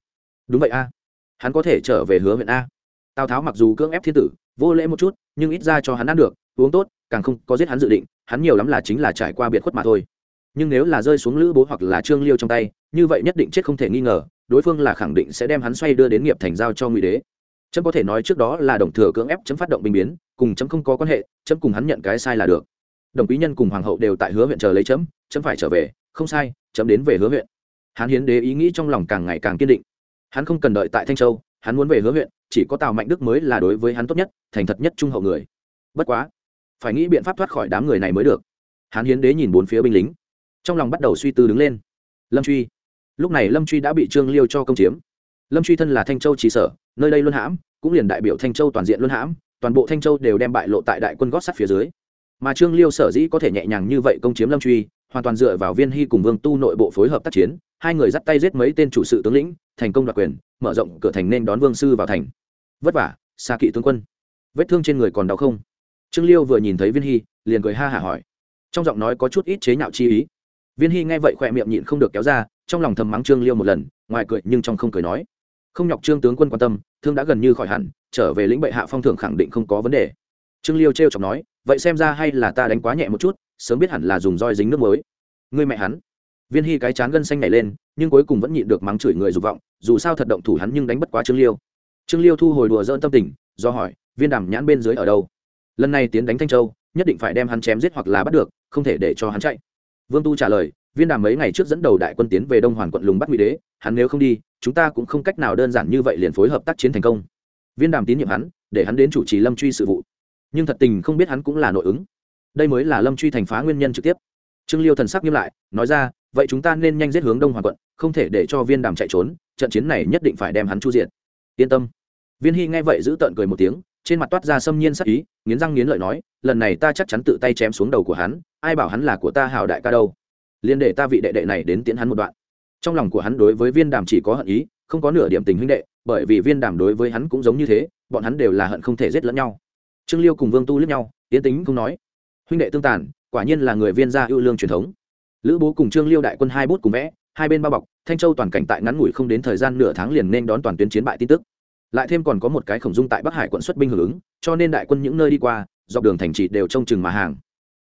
Đúng vậy a. Hắn có thể trở về hứa huyện a. Tào tháo mặc dù cưỡng ép thiên tử, vô lễ một chút, nhưng ít ra cho hắn ăn được, uống tốt, càng không có giết hắn dự định, hắn nhiều lắm là chính là trải qua biệt khuất mà thôi. Nhưng nếu là rơi xuống lữ bố hoặc là trương liêu trong tay, như vậy nhất định chết không thể nghi ngờ đối phương là khẳng định sẽ đem hắn xoay đưa đến nghiệp thành giao cho ngụy đế. Chấm có thể nói trước đó là đồng thừa cưỡng ép chấm phát động binh biến, cùng chấm không có quan hệ, chấm cùng hắn nhận cái sai là được. Đồng quý nhân cùng hoàng hậu đều tại hứa huyện chờ lấy chấm chấm phải trở về, không sai, chấm đến về hứa huyện. Hắn hiến đế ý nghĩ trong lòng càng ngày càng kiên định. Hắn không cần đợi tại thanh châu, hắn muốn về hứa huyện, chỉ có tào mạnh đức mới là đối với hắn tốt nhất, thành thật nhất trung hậu người. Bất quá, phải nghĩ biện pháp thoát khỏi đám người này mới được. Hắn hiến đế nhìn bốn phía binh lính, trong lòng bắt đầu suy tư đứng lên. Lâm truy lúc này lâm truy đã bị trương liêu cho công chiếm. Lâm truy thân là thanh châu chỉ sở, nơi đây luân hãm, cũng liền đại biểu thanh châu toàn diện luân hãm, toàn bộ thanh châu đều đem bại lộ tại đại quân gót sắt phía dưới. Mà trương liêu sở dĩ có thể nhẹ nhàng như vậy công chiếm lâm truy, hoàn toàn dựa vào viên hy cùng vương tu nội bộ phối hợp tác chiến, hai người dắt tay giết mấy tên chủ sự tướng lĩnh, thành công đoạt quyền, mở rộng cửa thành nên đón vương sư vào thành. Vất vả xa kỵ tướng quân. Vết thương trên người còn đau không? Trương liêu vừa nhìn thấy viên hy, liền cười ha hả hỏi. Trong giọng nói có chút ít chế nhạo chi ý viên hy nghe vậy khỏe miệng nhịn không được kéo ra, trong lòng thầm mắng trương liêu một lần, ngoài cười nhưng trong không cười nói. Không nhọc trương tướng quân quan tâm, thương đã gần như khỏi hẳn, trở về lĩnh bệ hạ phong thưởng khẳng định không có vấn đề. Trương liêu t chọc nói, vậy xem ra hay là ta đánh quá nhẹ một chút, sớm biết hẳn là dùng roi dính nước mới ngươi mẹ hắn. Viên hy cái chán gân xanh nhảy lên, nhưng cuối cùng vẫn nhịn được mắng chửi người dục vọng, dù sao thật động thủ hắn nhưng đánh bất quá trương liêu. Trương liêu thu hồi đùa dỡn tâm tình, do hỏi, viên đàm nhãn bên dưới ở đâu? Lần này tiến đánh thanh châu, nhất định phải đem hắn chém giết hoặc là bắt được, không thể để cho hắn chạy vương tu trả lời, viên đàm mấy ngày trước dẫn đầu đại quân tiến về đông hoàn quận lùng bắt ngụy đế, hắn nếu không đi, chúng ta cũng không cách nào đơn giản như vậy liền phối hợp tác chiến thành công. Viên đàm tín nhiệm hắn, để hắn đến chủ trì lâm truy sự vụ. Nhưng thật tình không biết hắn cũng là nội ứng. Đây mới là lâm truy thành phá nguyên nhân trực tiếp. Trương liêu thần sắc nghiêm lại, nói ra, vậy chúng ta nên nhanh giết hướng đông hoàn quận, không thể để cho viên đàm chạy trốn, trận chiến này nhất định phải đem hắn chu diện yên tâm. Viên hy nghe vậy giữ tợn cười một tiếng trên mặt toát ra xâm nhiên sắc ý, nghiến răng nghiến lợi nói, lần này ta chắc chắn tự tay chém xuống đầu của hắn, ai bảo hắn là của ta hào đại ca đâu. Liên để ta vị đệ đệ này đến tiễn hắn một đoạn. Trong lòng của hắn đối với viên đàm chỉ có hận ý, không có nửa điểm tình huynh đệ, bởi vì viên đàm đối với hắn cũng giống như thế, bọn hắn đều là hận không thể giết lẫn nhau. Trương liêu cùng vương tu lướt nhau tiến tính không nói. Huynh đệ tương tàn, quả nhiên là người viên gia ưu lương truyền thống. Lữ bố cùng trương liêu đại quân hai bút cùng vẽ, hai bên bao bọc, thanh châu toàn cảnh tại ngắn ngủi không đến thời gian nửa tháng liền nên đón toàn tuyến chiến bại tin tức lại thêm còn có một cái khổng dung tại bắc hải quận xuất binh hưởng ứng, cho nên đại quân những nơi đi qua, dọc đường thành trì đều trông chừng mà hàng.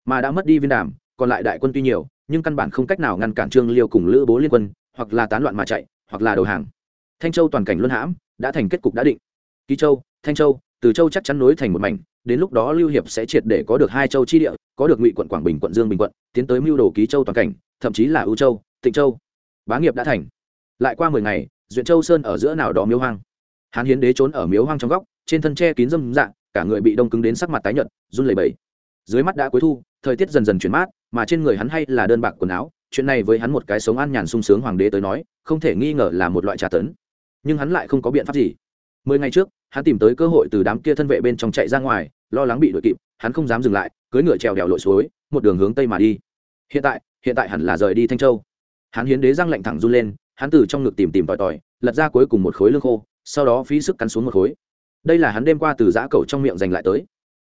Mà đã mất đi viên đàm, còn lại đại quân tuy nhiều, nhưng căn bản không cách nào ngăn cản trương liêu cùng lữ bố liên quân, hoặc là tán loạn mà chạy, hoặc là đầu hàng. Thanh châu toàn cảnh luân hãm, đã thành kết cục đã định. Ký châu, thanh châu, từ châu chắc chắn nối thành một mảnh, đến lúc đó lưu hiệp sẽ triệt để có được hai châu chi địa, có được ngụy quận quảng bình, quận dương bình quận, tiến tới mưu đồ ký châu toàn cảnh, thậm chí là ưu châu, tịnh châu. Bá nghiệp đã thành. Lại qua mười ngày, duyện châu sơn ở giữa nào đó miêu hoang hán hiến đế trốn ở miếu hoang trong góc, trên thân tre kín dâm dạng cả người bị đông cứng đến sắc mặt tái nhợt, run lẩy bẩy. Dưới mắt đã cuối thu, thời tiết dần dần chuyển mát, mà trên người hắn hay là đơn bạc quần áo, chuyện này với hắn một cái sống an nhàn sung sướng hoàng đế tới nói, không thể nghi ngờ là một loại trà tấn. Nhưng hắn lại không có biện pháp gì. Mười ngày trước, hắn tìm tới cơ hội từ đám kia thân vệ bên trong chạy ra ngoài, lo lắng bị đuổi kịp, hắn không dám dừng lại, cưỡi ngựa trèo đèo lội suối, một đường hướng tây mà đi. Hiện tại hiện tại hẳn là rời đi thanh châu. Hắn hiến đế răng lạnh thẳng run lên, hắn từ trong ngực tìm tìm tòi tòi, lật ra cuối cùng một khối lương khô sau đó phí sức cắn xuống một khối. Đây là hắn đêm qua từ giã cầu trong miệng giành lại tới.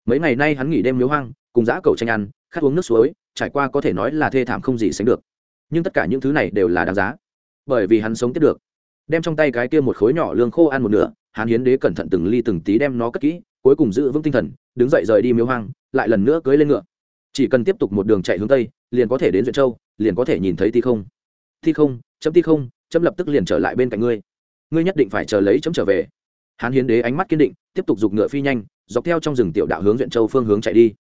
Mấy ngày nay hắn nghỉ đêm miếu hoang, cùng giã cầu tranh ăn, khát uống nước suối, trải qua có thể nói là thê thảm không gì sánh được. Nhưng tất cả những thứ này đều là đáng giá. Bởi vì hắn sống tiếp được. Đem trong tay cái kia một khối nhỏ lương khô ăn một nửa, hắn hiến đế cẩn thận từng ly từng tí đem nó cất kỹ, cuối cùng giữ vững tinh thần, đứng dậy rời đi miếu hoang, lại lần nữa cưới lên ngựa. Chỉ cần tiếp tục một đường chạy hướng tây, liền có thể đến duyện châu, liền có thể nhìn thấy ti không. Thi không, chấm ti không, chấm lập tức liền trở lại bên cạnh ngươi ngươi nhất định phải chờ lấy chấm trở về. Hán hiến đế ánh mắt kiên định, tiếp tục giục ngựa phi nhanh, dọc theo trong rừng tiểu đạo hướng duyện châu phương hướng chạy đi.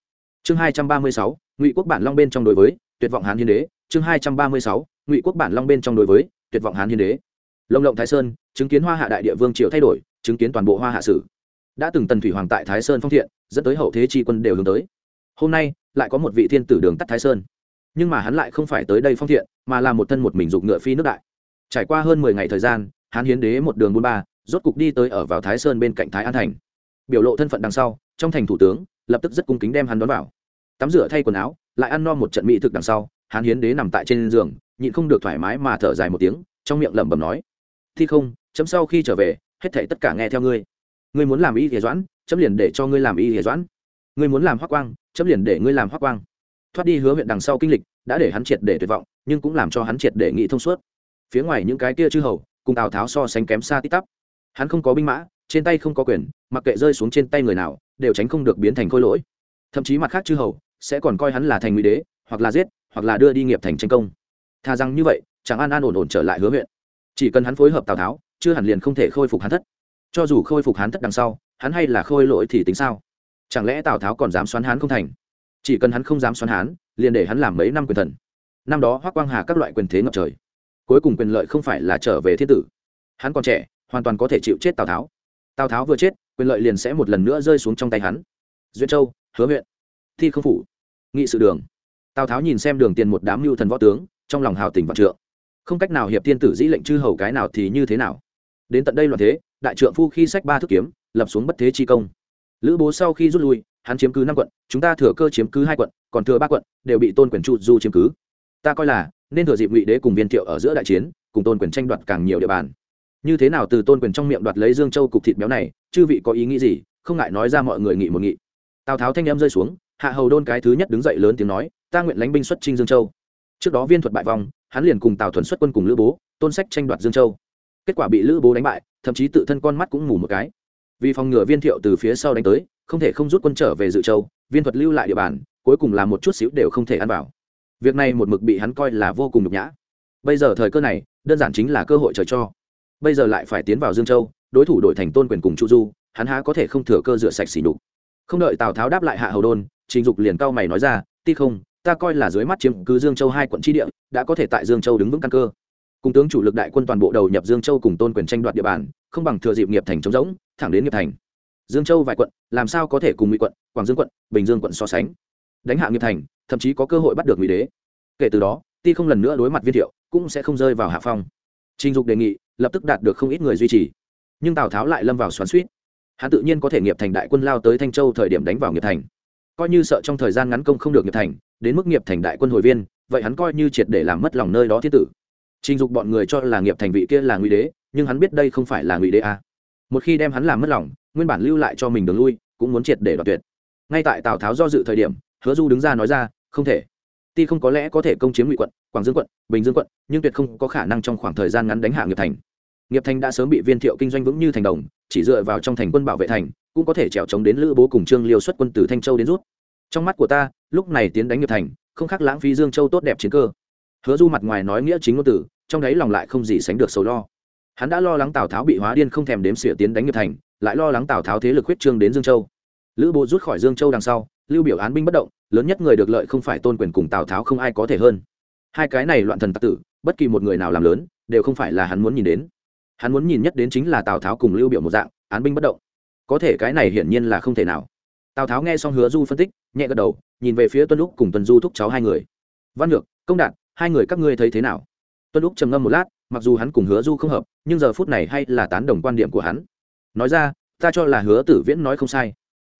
Chương hai trăm ba mươi sáu, ngụy quốc bản long bên trong đối với, tuyệt vọng hán hiến đế. Chương hai trăm ba mươi sáu, ngụy quốc bản long bên trong đối với, tuyệt vọng hán hiến đế. Lông lộng thái sơn, chứng kiến hoa hạ đại địa vương triều thay đổi, chứng kiến toàn bộ hoa hạ sử đã từng tần thủy hoàng tại thái sơn phong thiện, dẫn tới hậu thế tri quân đều hướng tới. Hôm nay, lại có một vị thiên tử đường tắt thái sơn. Nhưng mà hắn lại không phải tới đây phong thiện, mà là một thân một mình dục ngựa phi nước đại. Trải qua hơn mười ngày thời gian Hán hiến đế một đường buôn ba, rốt cục đi tới ở vào thái sơn bên cạnh thái an thành. Biểu lộ thân phận đằng sau, trong thành thủ tướng, lập tức rất cung kính đem hắn đón vào. Tắm rửa thay quần áo, lại ăn no một trận mỹ thực đằng sau Hán hiến đế nằm tại trên giường, nhịn không được thoải mái mà thở dài một tiếng, trong miệng lẩm bẩm nói, thi không, chấm sau khi trở về, hết thảy tất cả nghe theo ngươi. Ngươi muốn làm y hề doãn, chấm liền để cho ngươi làm y hề doãn. Ngươi muốn làm hoác quang, chấm liền để ngươi làm hoác quang. Thoát đi hứa huyện đằng sau kinh lịch, đã để hắn triệt để tuyệt vọng, nhưng cũng làm cho hắn triệt để nghĩ thông suốt. Phía ngoài những cái kia chư hầu cùng tào tháo so sánh kém xa tít tắp. Hắn không có binh mã, trên tay không có quyền, mặc kệ rơi xuống trên tay người nào, đều tránh không được biến thành khôi lỗi. Thậm chí mặt khác chư hầu, sẽ còn coi hắn là thành nguy đế, hoặc là giết, hoặc là đưa đi nghiệp thành tranh công. Thà rằng như vậy, chẳng an an ổn ổn trở lại hứa huyện. Chỉ cần hắn phối hợp tào tháo, chưa hẳn liền không thể khôi phục hắn thất. Cho dù khôi phục hắn thất đằng sau, hắn hay là khôi lỗi thì tính sao? Chẳng lẽ tào tháo còn dám xoắn hắn không thành? Chỉ cần hắn không dám xoắn hắn, liền để hắn làm mấy năm quyền thần. Năm đó hoác quang hà các loại quyền thế ngập trời cuối cùng quyền lợi không phải là trở về thiên tử. Hắn còn trẻ, hoàn toàn có thể chịu chết tào tháo. Tào tháo vừa chết, quyền lợi liền sẽ một lần nữa rơi xuống trong tay hắn. Duyên châu, hứa huyện, thi không phủ, nghị sự đường. Tào tháo nhìn xem đường tiền một đám mưu thần võ tướng, trong lòng hào tình vạn trượng. Không cách nào hiệp thiên tử dĩ lệnh chư hầu cái nào thì như thế nào. Đến tận đây loạn thế, đại trượng phu khi sách ba thước kiếm, lập xuống bất thế chi công. Lữ bố sau khi rút lui, hắn chiếm cứ năm quận, chúng ta thừa cơ chiếm cứ hai quận, còn thừa ba quận, đều bị tôn quyền trụ du chiếm cứ. Ta coi là nên thừa dịp ngụy đế cùng viên thiệu ở giữa đại chiến, cùng tôn quyền tranh đoạt càng nhiều địa bàn. Như thế nào từ tôn quyền trong miệng đoạt lấy dương châu cục thịt béo này, chư vị có ý nghĩ gì? Không ngại nói ra mọi người nghị một nghị. Tào tháo thanh em rơi xuống, hạ hầu đôn cái thứ nhất đứng dậy lớn tiếng nói, ta nguyện lánh binh xuất trinh dương châu. Trước đó viên thuật bại vòng hắn liền cùng tào thuần xuất quân cùng lữ bố, tôn sách tranh đoạt dương châu. Kết quả bị lữ bố đánh bại, thậm chí tự thân con mắt cũng mù một cái. Vì phòng ngừa viên thiệu từ phía sau đánh tới, không thể không rút quân trở về dự châu, viên thuật lưu lại địa bàn, cuối cùng là một chút xíu đều không thể ăn vào việc này một mực bị hắn coi là vô cùng nhục nhã. Bây giờ thời cơ này, đơn giản chính là cơ hội trời cho. Bây giờ lại phải tiến vào dương châu, đối thủ đổi thành tôn quyền cùng chu du, hắn há có thể không thừa cơ rửa sạch xỉ nhục. Không đợi tào tháo đáp lại hạ hầu đôn, trình dục liền cao mày nói ra, ti không, ta coi là dưới mắt chiếm cứ dương châu hai quận tri địa, đã có thể tại dương châu đứng vững căn cơ. Cùng tướng chủ lực đại quân toàn bộ đầu nhập dương châu cùng tôn quyền tranh đoạt địa bàn, không bằng thừa dịp nghiệp thành trống rỗng, thẳng đến nghiệp thành. Dương châu vài quận, làm sao có thể cùng ngụy quận, quảng dương quận, bình dương quận so sánh? Đánh hạ nghiệp thành, thậm chí có cơ hội bắt được ngụy đế. Kể từ đó, ti không lần nữa đối mặt viên thiệu, cũng sẽ không rơi vào hạ phong. Trình dục đề nghị, lập tức đạt được không ít người duy trì. Nhưng tào tháo lại lâm vào xoắn suýt hắn tự nhiên có thể nghiệp thành đại quân lao tới thanh châu thời điểm đánh vào nghiệp thành. Coi như sợ trong thời gian ngắn công không được nghiệp thành, đến mức nghiệp thành đại quân hồi viên, vậy hắn coi như triệt để làm mất lòng nơi đó thiết tử. Trình dục bọn người cho là nghiệp thành vị kia là ngụy đế, nhưng hắn biết đây không phải là ngụy đế a một khi đem hắn làm mất lòng, nguyên bản lưu lại cho mình đường lui, cũng muốn triệt để đoạt tuyệt. Ngay tại tào tháo do dự thời điểm hứa du đứng ra nói ra, không thể. Ti không có lẽ có thể công chiếm ngụy quận, quảng dương quận, bình dương quận, nhưng tuyệt không có khả năng trong khoảng thời gian ngắn đánh hạ nghiệp thành. Nghiệp thành đã sớm bị viên thiệu kinh doanh vững như thành đồng, chỉ dựa vào trong thành quân bảo vệ thành, cũng có thể trèo chống đến lữ bố cùng trương liêu xuất quân từ thanh châu đến rút. Trong mắt của ta, lúc này tiến đánh nghiệp thành, không khác lãng phí dương châu tốt đẹp chiến cơ. Hứa du mặt ngoài nói nghĩa chính ngôn tử trong đấy lòng lại không gì sánh được sầu lo. Hắn đã lo lắng tào tháo bị hóa điên không thèm đếm xỉa tiến đánh nghiệp thành, lại lo lắng tào tháo thế lực huyết trương đến dương châu. Lữ bố rút khỏi dương châu đằng sau lưu biểu án binh bất động, lớn nhất người được lợi không phải tôn quyền cùng tào tháo không ai có thể hơn. Hai cái này loạn thần tặc tử, bất kỳ một người nào làm lớn, đều không phải là hắn muốn nhìn đến. Hắn muốn nhìn nhất đến chính là tào tháo cùng lưu biểu một dạng, án binh bất động. Có thể cái này hiển nhiên là không thể nào. Tào tháo nghe xong hứa du phân tích, nhẹ gật đầu, nhìn về phía tuân lúc cùng tuân du thúc cháu hai người. Văn lược công đạt hai người các ngươi thấy thế nào? Tuân lúc trầm ngâm một lát, mặc dù hắn cùng hứa du không hợp, nhưng giờ phút này hay là tán đồng quan điểm của hắn. Nói ra, ta cho là hứa tử viễn nói không sai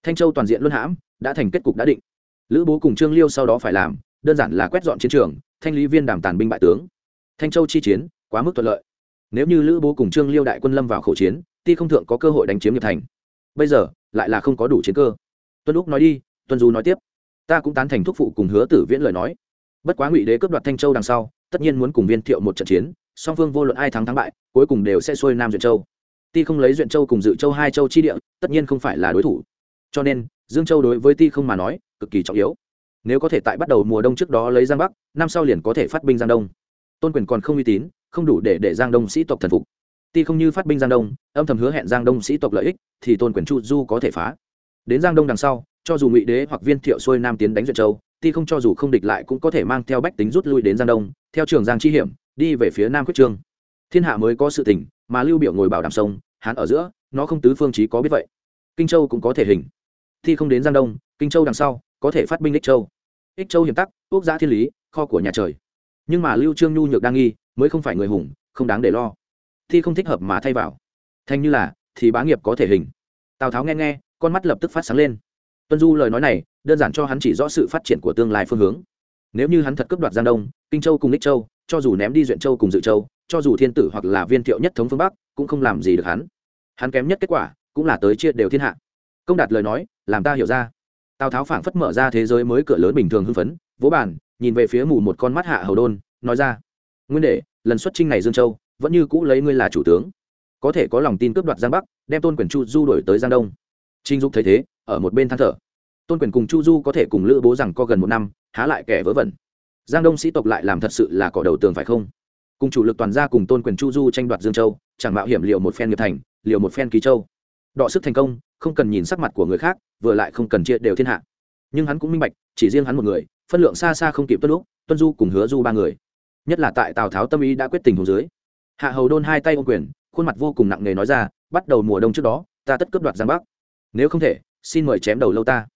thanh châu toàn diện luân hãm, đã thành kết cục đã định. Lữ bố cùng trương liêu sau đó phải làm, đơn giản là quét dọn chiến trường, thanh lý viên đàm tàn binh bại tướng. Thanh châu chi chiến, quá mức thuận lợi. Nếu như lữ bố cùng trương liêu đại quân lâm vào khẩu chiến, ti không thượng có cơ hội đánh chiếm nghiệp thành. Bây giờ, lại là không có đủ chiến cơ. Tuân lúc nói đi, tuân du nói tiếp. Ta cũng tán thành thúc phụ cùng hứa tử viễn lời nói. Bất quá ngụy đế cướp đoạt thanh châu đằng sau, tất nhiên muốn cùng viên thiệu một trận chiến, song phương vô luận ai thắng thắng bại, cuối cùng đều sẽ xuôi nam duyện châu. Ti không lấy duyện châu cùng dự châu hai châu chi địa, tất nhiên không phải là đối thủ cho nên, dương châu đối với ti không mà nói, cực kỳ trọng yếu. Nếu có thể tại bắt đầu mùa đông trước đó lấy giang bắc, năm sau liền có thể phát binh giang đông. Tôn quyền còn không uy tín, không đủ để để giang đông sĩ tộc thần phục. Ti không như phát binh giang đông, âm thầm hứa hẹn giang đông sĩ tộc lợi ích, thì tôn quyền chu du có thể phá. Đến giang đông đằng sau, cho dù ngụy đế hoặc viên thiệu xuôi nam tiến đánh duyệt châu, ti không cho dù không địch lại cũng có thể mang theo bách tính rút lui đến giang đông, theo trường giang chi hiểm, đi về phía nam quyết trương. Thiên hạ mới có sự tỉnh mà lưu biểu ngồi bảo đảm sông, hắn ở giữa, nó không tứ phương chí có biết vậy. Kinh châu cũng có thể hình thi không đến giang đông, kinh châu đằng sau, có thể phát binh ích châu. Ích châu hiểm tắc, quốc gia thiên lý, kho của nhà trời. Nhưng mà lưu trương nhu nhược đang nghi, mới không phải người hùng, không đáng để lo. Thi không thích hợp mà thay vào. Thanh như là, thì bá nghiệp có thể hình. Tào tháo nghe nghe, con mắt lập tức phát sáng lên. Tuân du lời nói này, đơn giản cho hắn chỉ rõ sự phát triển của tương lai phương hướng. Nếu như hắn thật cướp đoạt giang đông, kinh châu cùng ích châu, cho dù ném đi duyện châu cùng dự châu, cho dù thiên tử hoặc là viên thiệu nhất thống phương bắc, cũng không làm gì được hắn. Hắn kém nhất kết quả, cũng là tới chia đều thiên hạ công đạt lời nói, làm ta hiểu ra. Tào tháo phảng phất mở ra thế giới mới cửa lớn bình thường hưng phấn, vỗ bản nhìn về phía mù một con mắt hạ hầu đôn, nói ra. Nguyên đệ, lần xuất trinh này dương châu, vẫn như cũ lấy ngươi là chủ tướng. Có thể có lòng tin cướp đoạt giang bắc, đem tôn quyền chu du đổi tới giang đông. Trinh dục thấy thế, ở một bên than thở. Tôn quyền cùng chu du có thể cùng lữ bố rằng có gần một năm, há lại kẻ vớ vẩn. Giang đông sĩ tộc lại làm thật sự là cỏ đầu tường phải không? Cùng chủ lực toàn gia cùng tôn quyền chu du tranh đoạt dương châu, chẳng mạo hiểm liệu một phen nghiệp thành, liệu một phen ký châu đọ sức thành công, không cần nhìn sắc mặt của người khác, vừa lại không cần chia đều thiên hạ. Nhưng hắn cũng minh bạch, chỉ riêng hắn một người, phân lượng xa xa không kịp tuân lúc, tuân du cùng hứa du ba người. Nhất là tại tào tháo tâm ý đã quyết tình hồ dưới. Hạ hầu đôn hai tay ô quyền, khuôn mặt vô cùng nặng nề nói ra, bắt đầu mùa đông trước đó, ta tất cướp đoạt giang bắc. Nếu không thể, xin mời chém đầu lâu ta.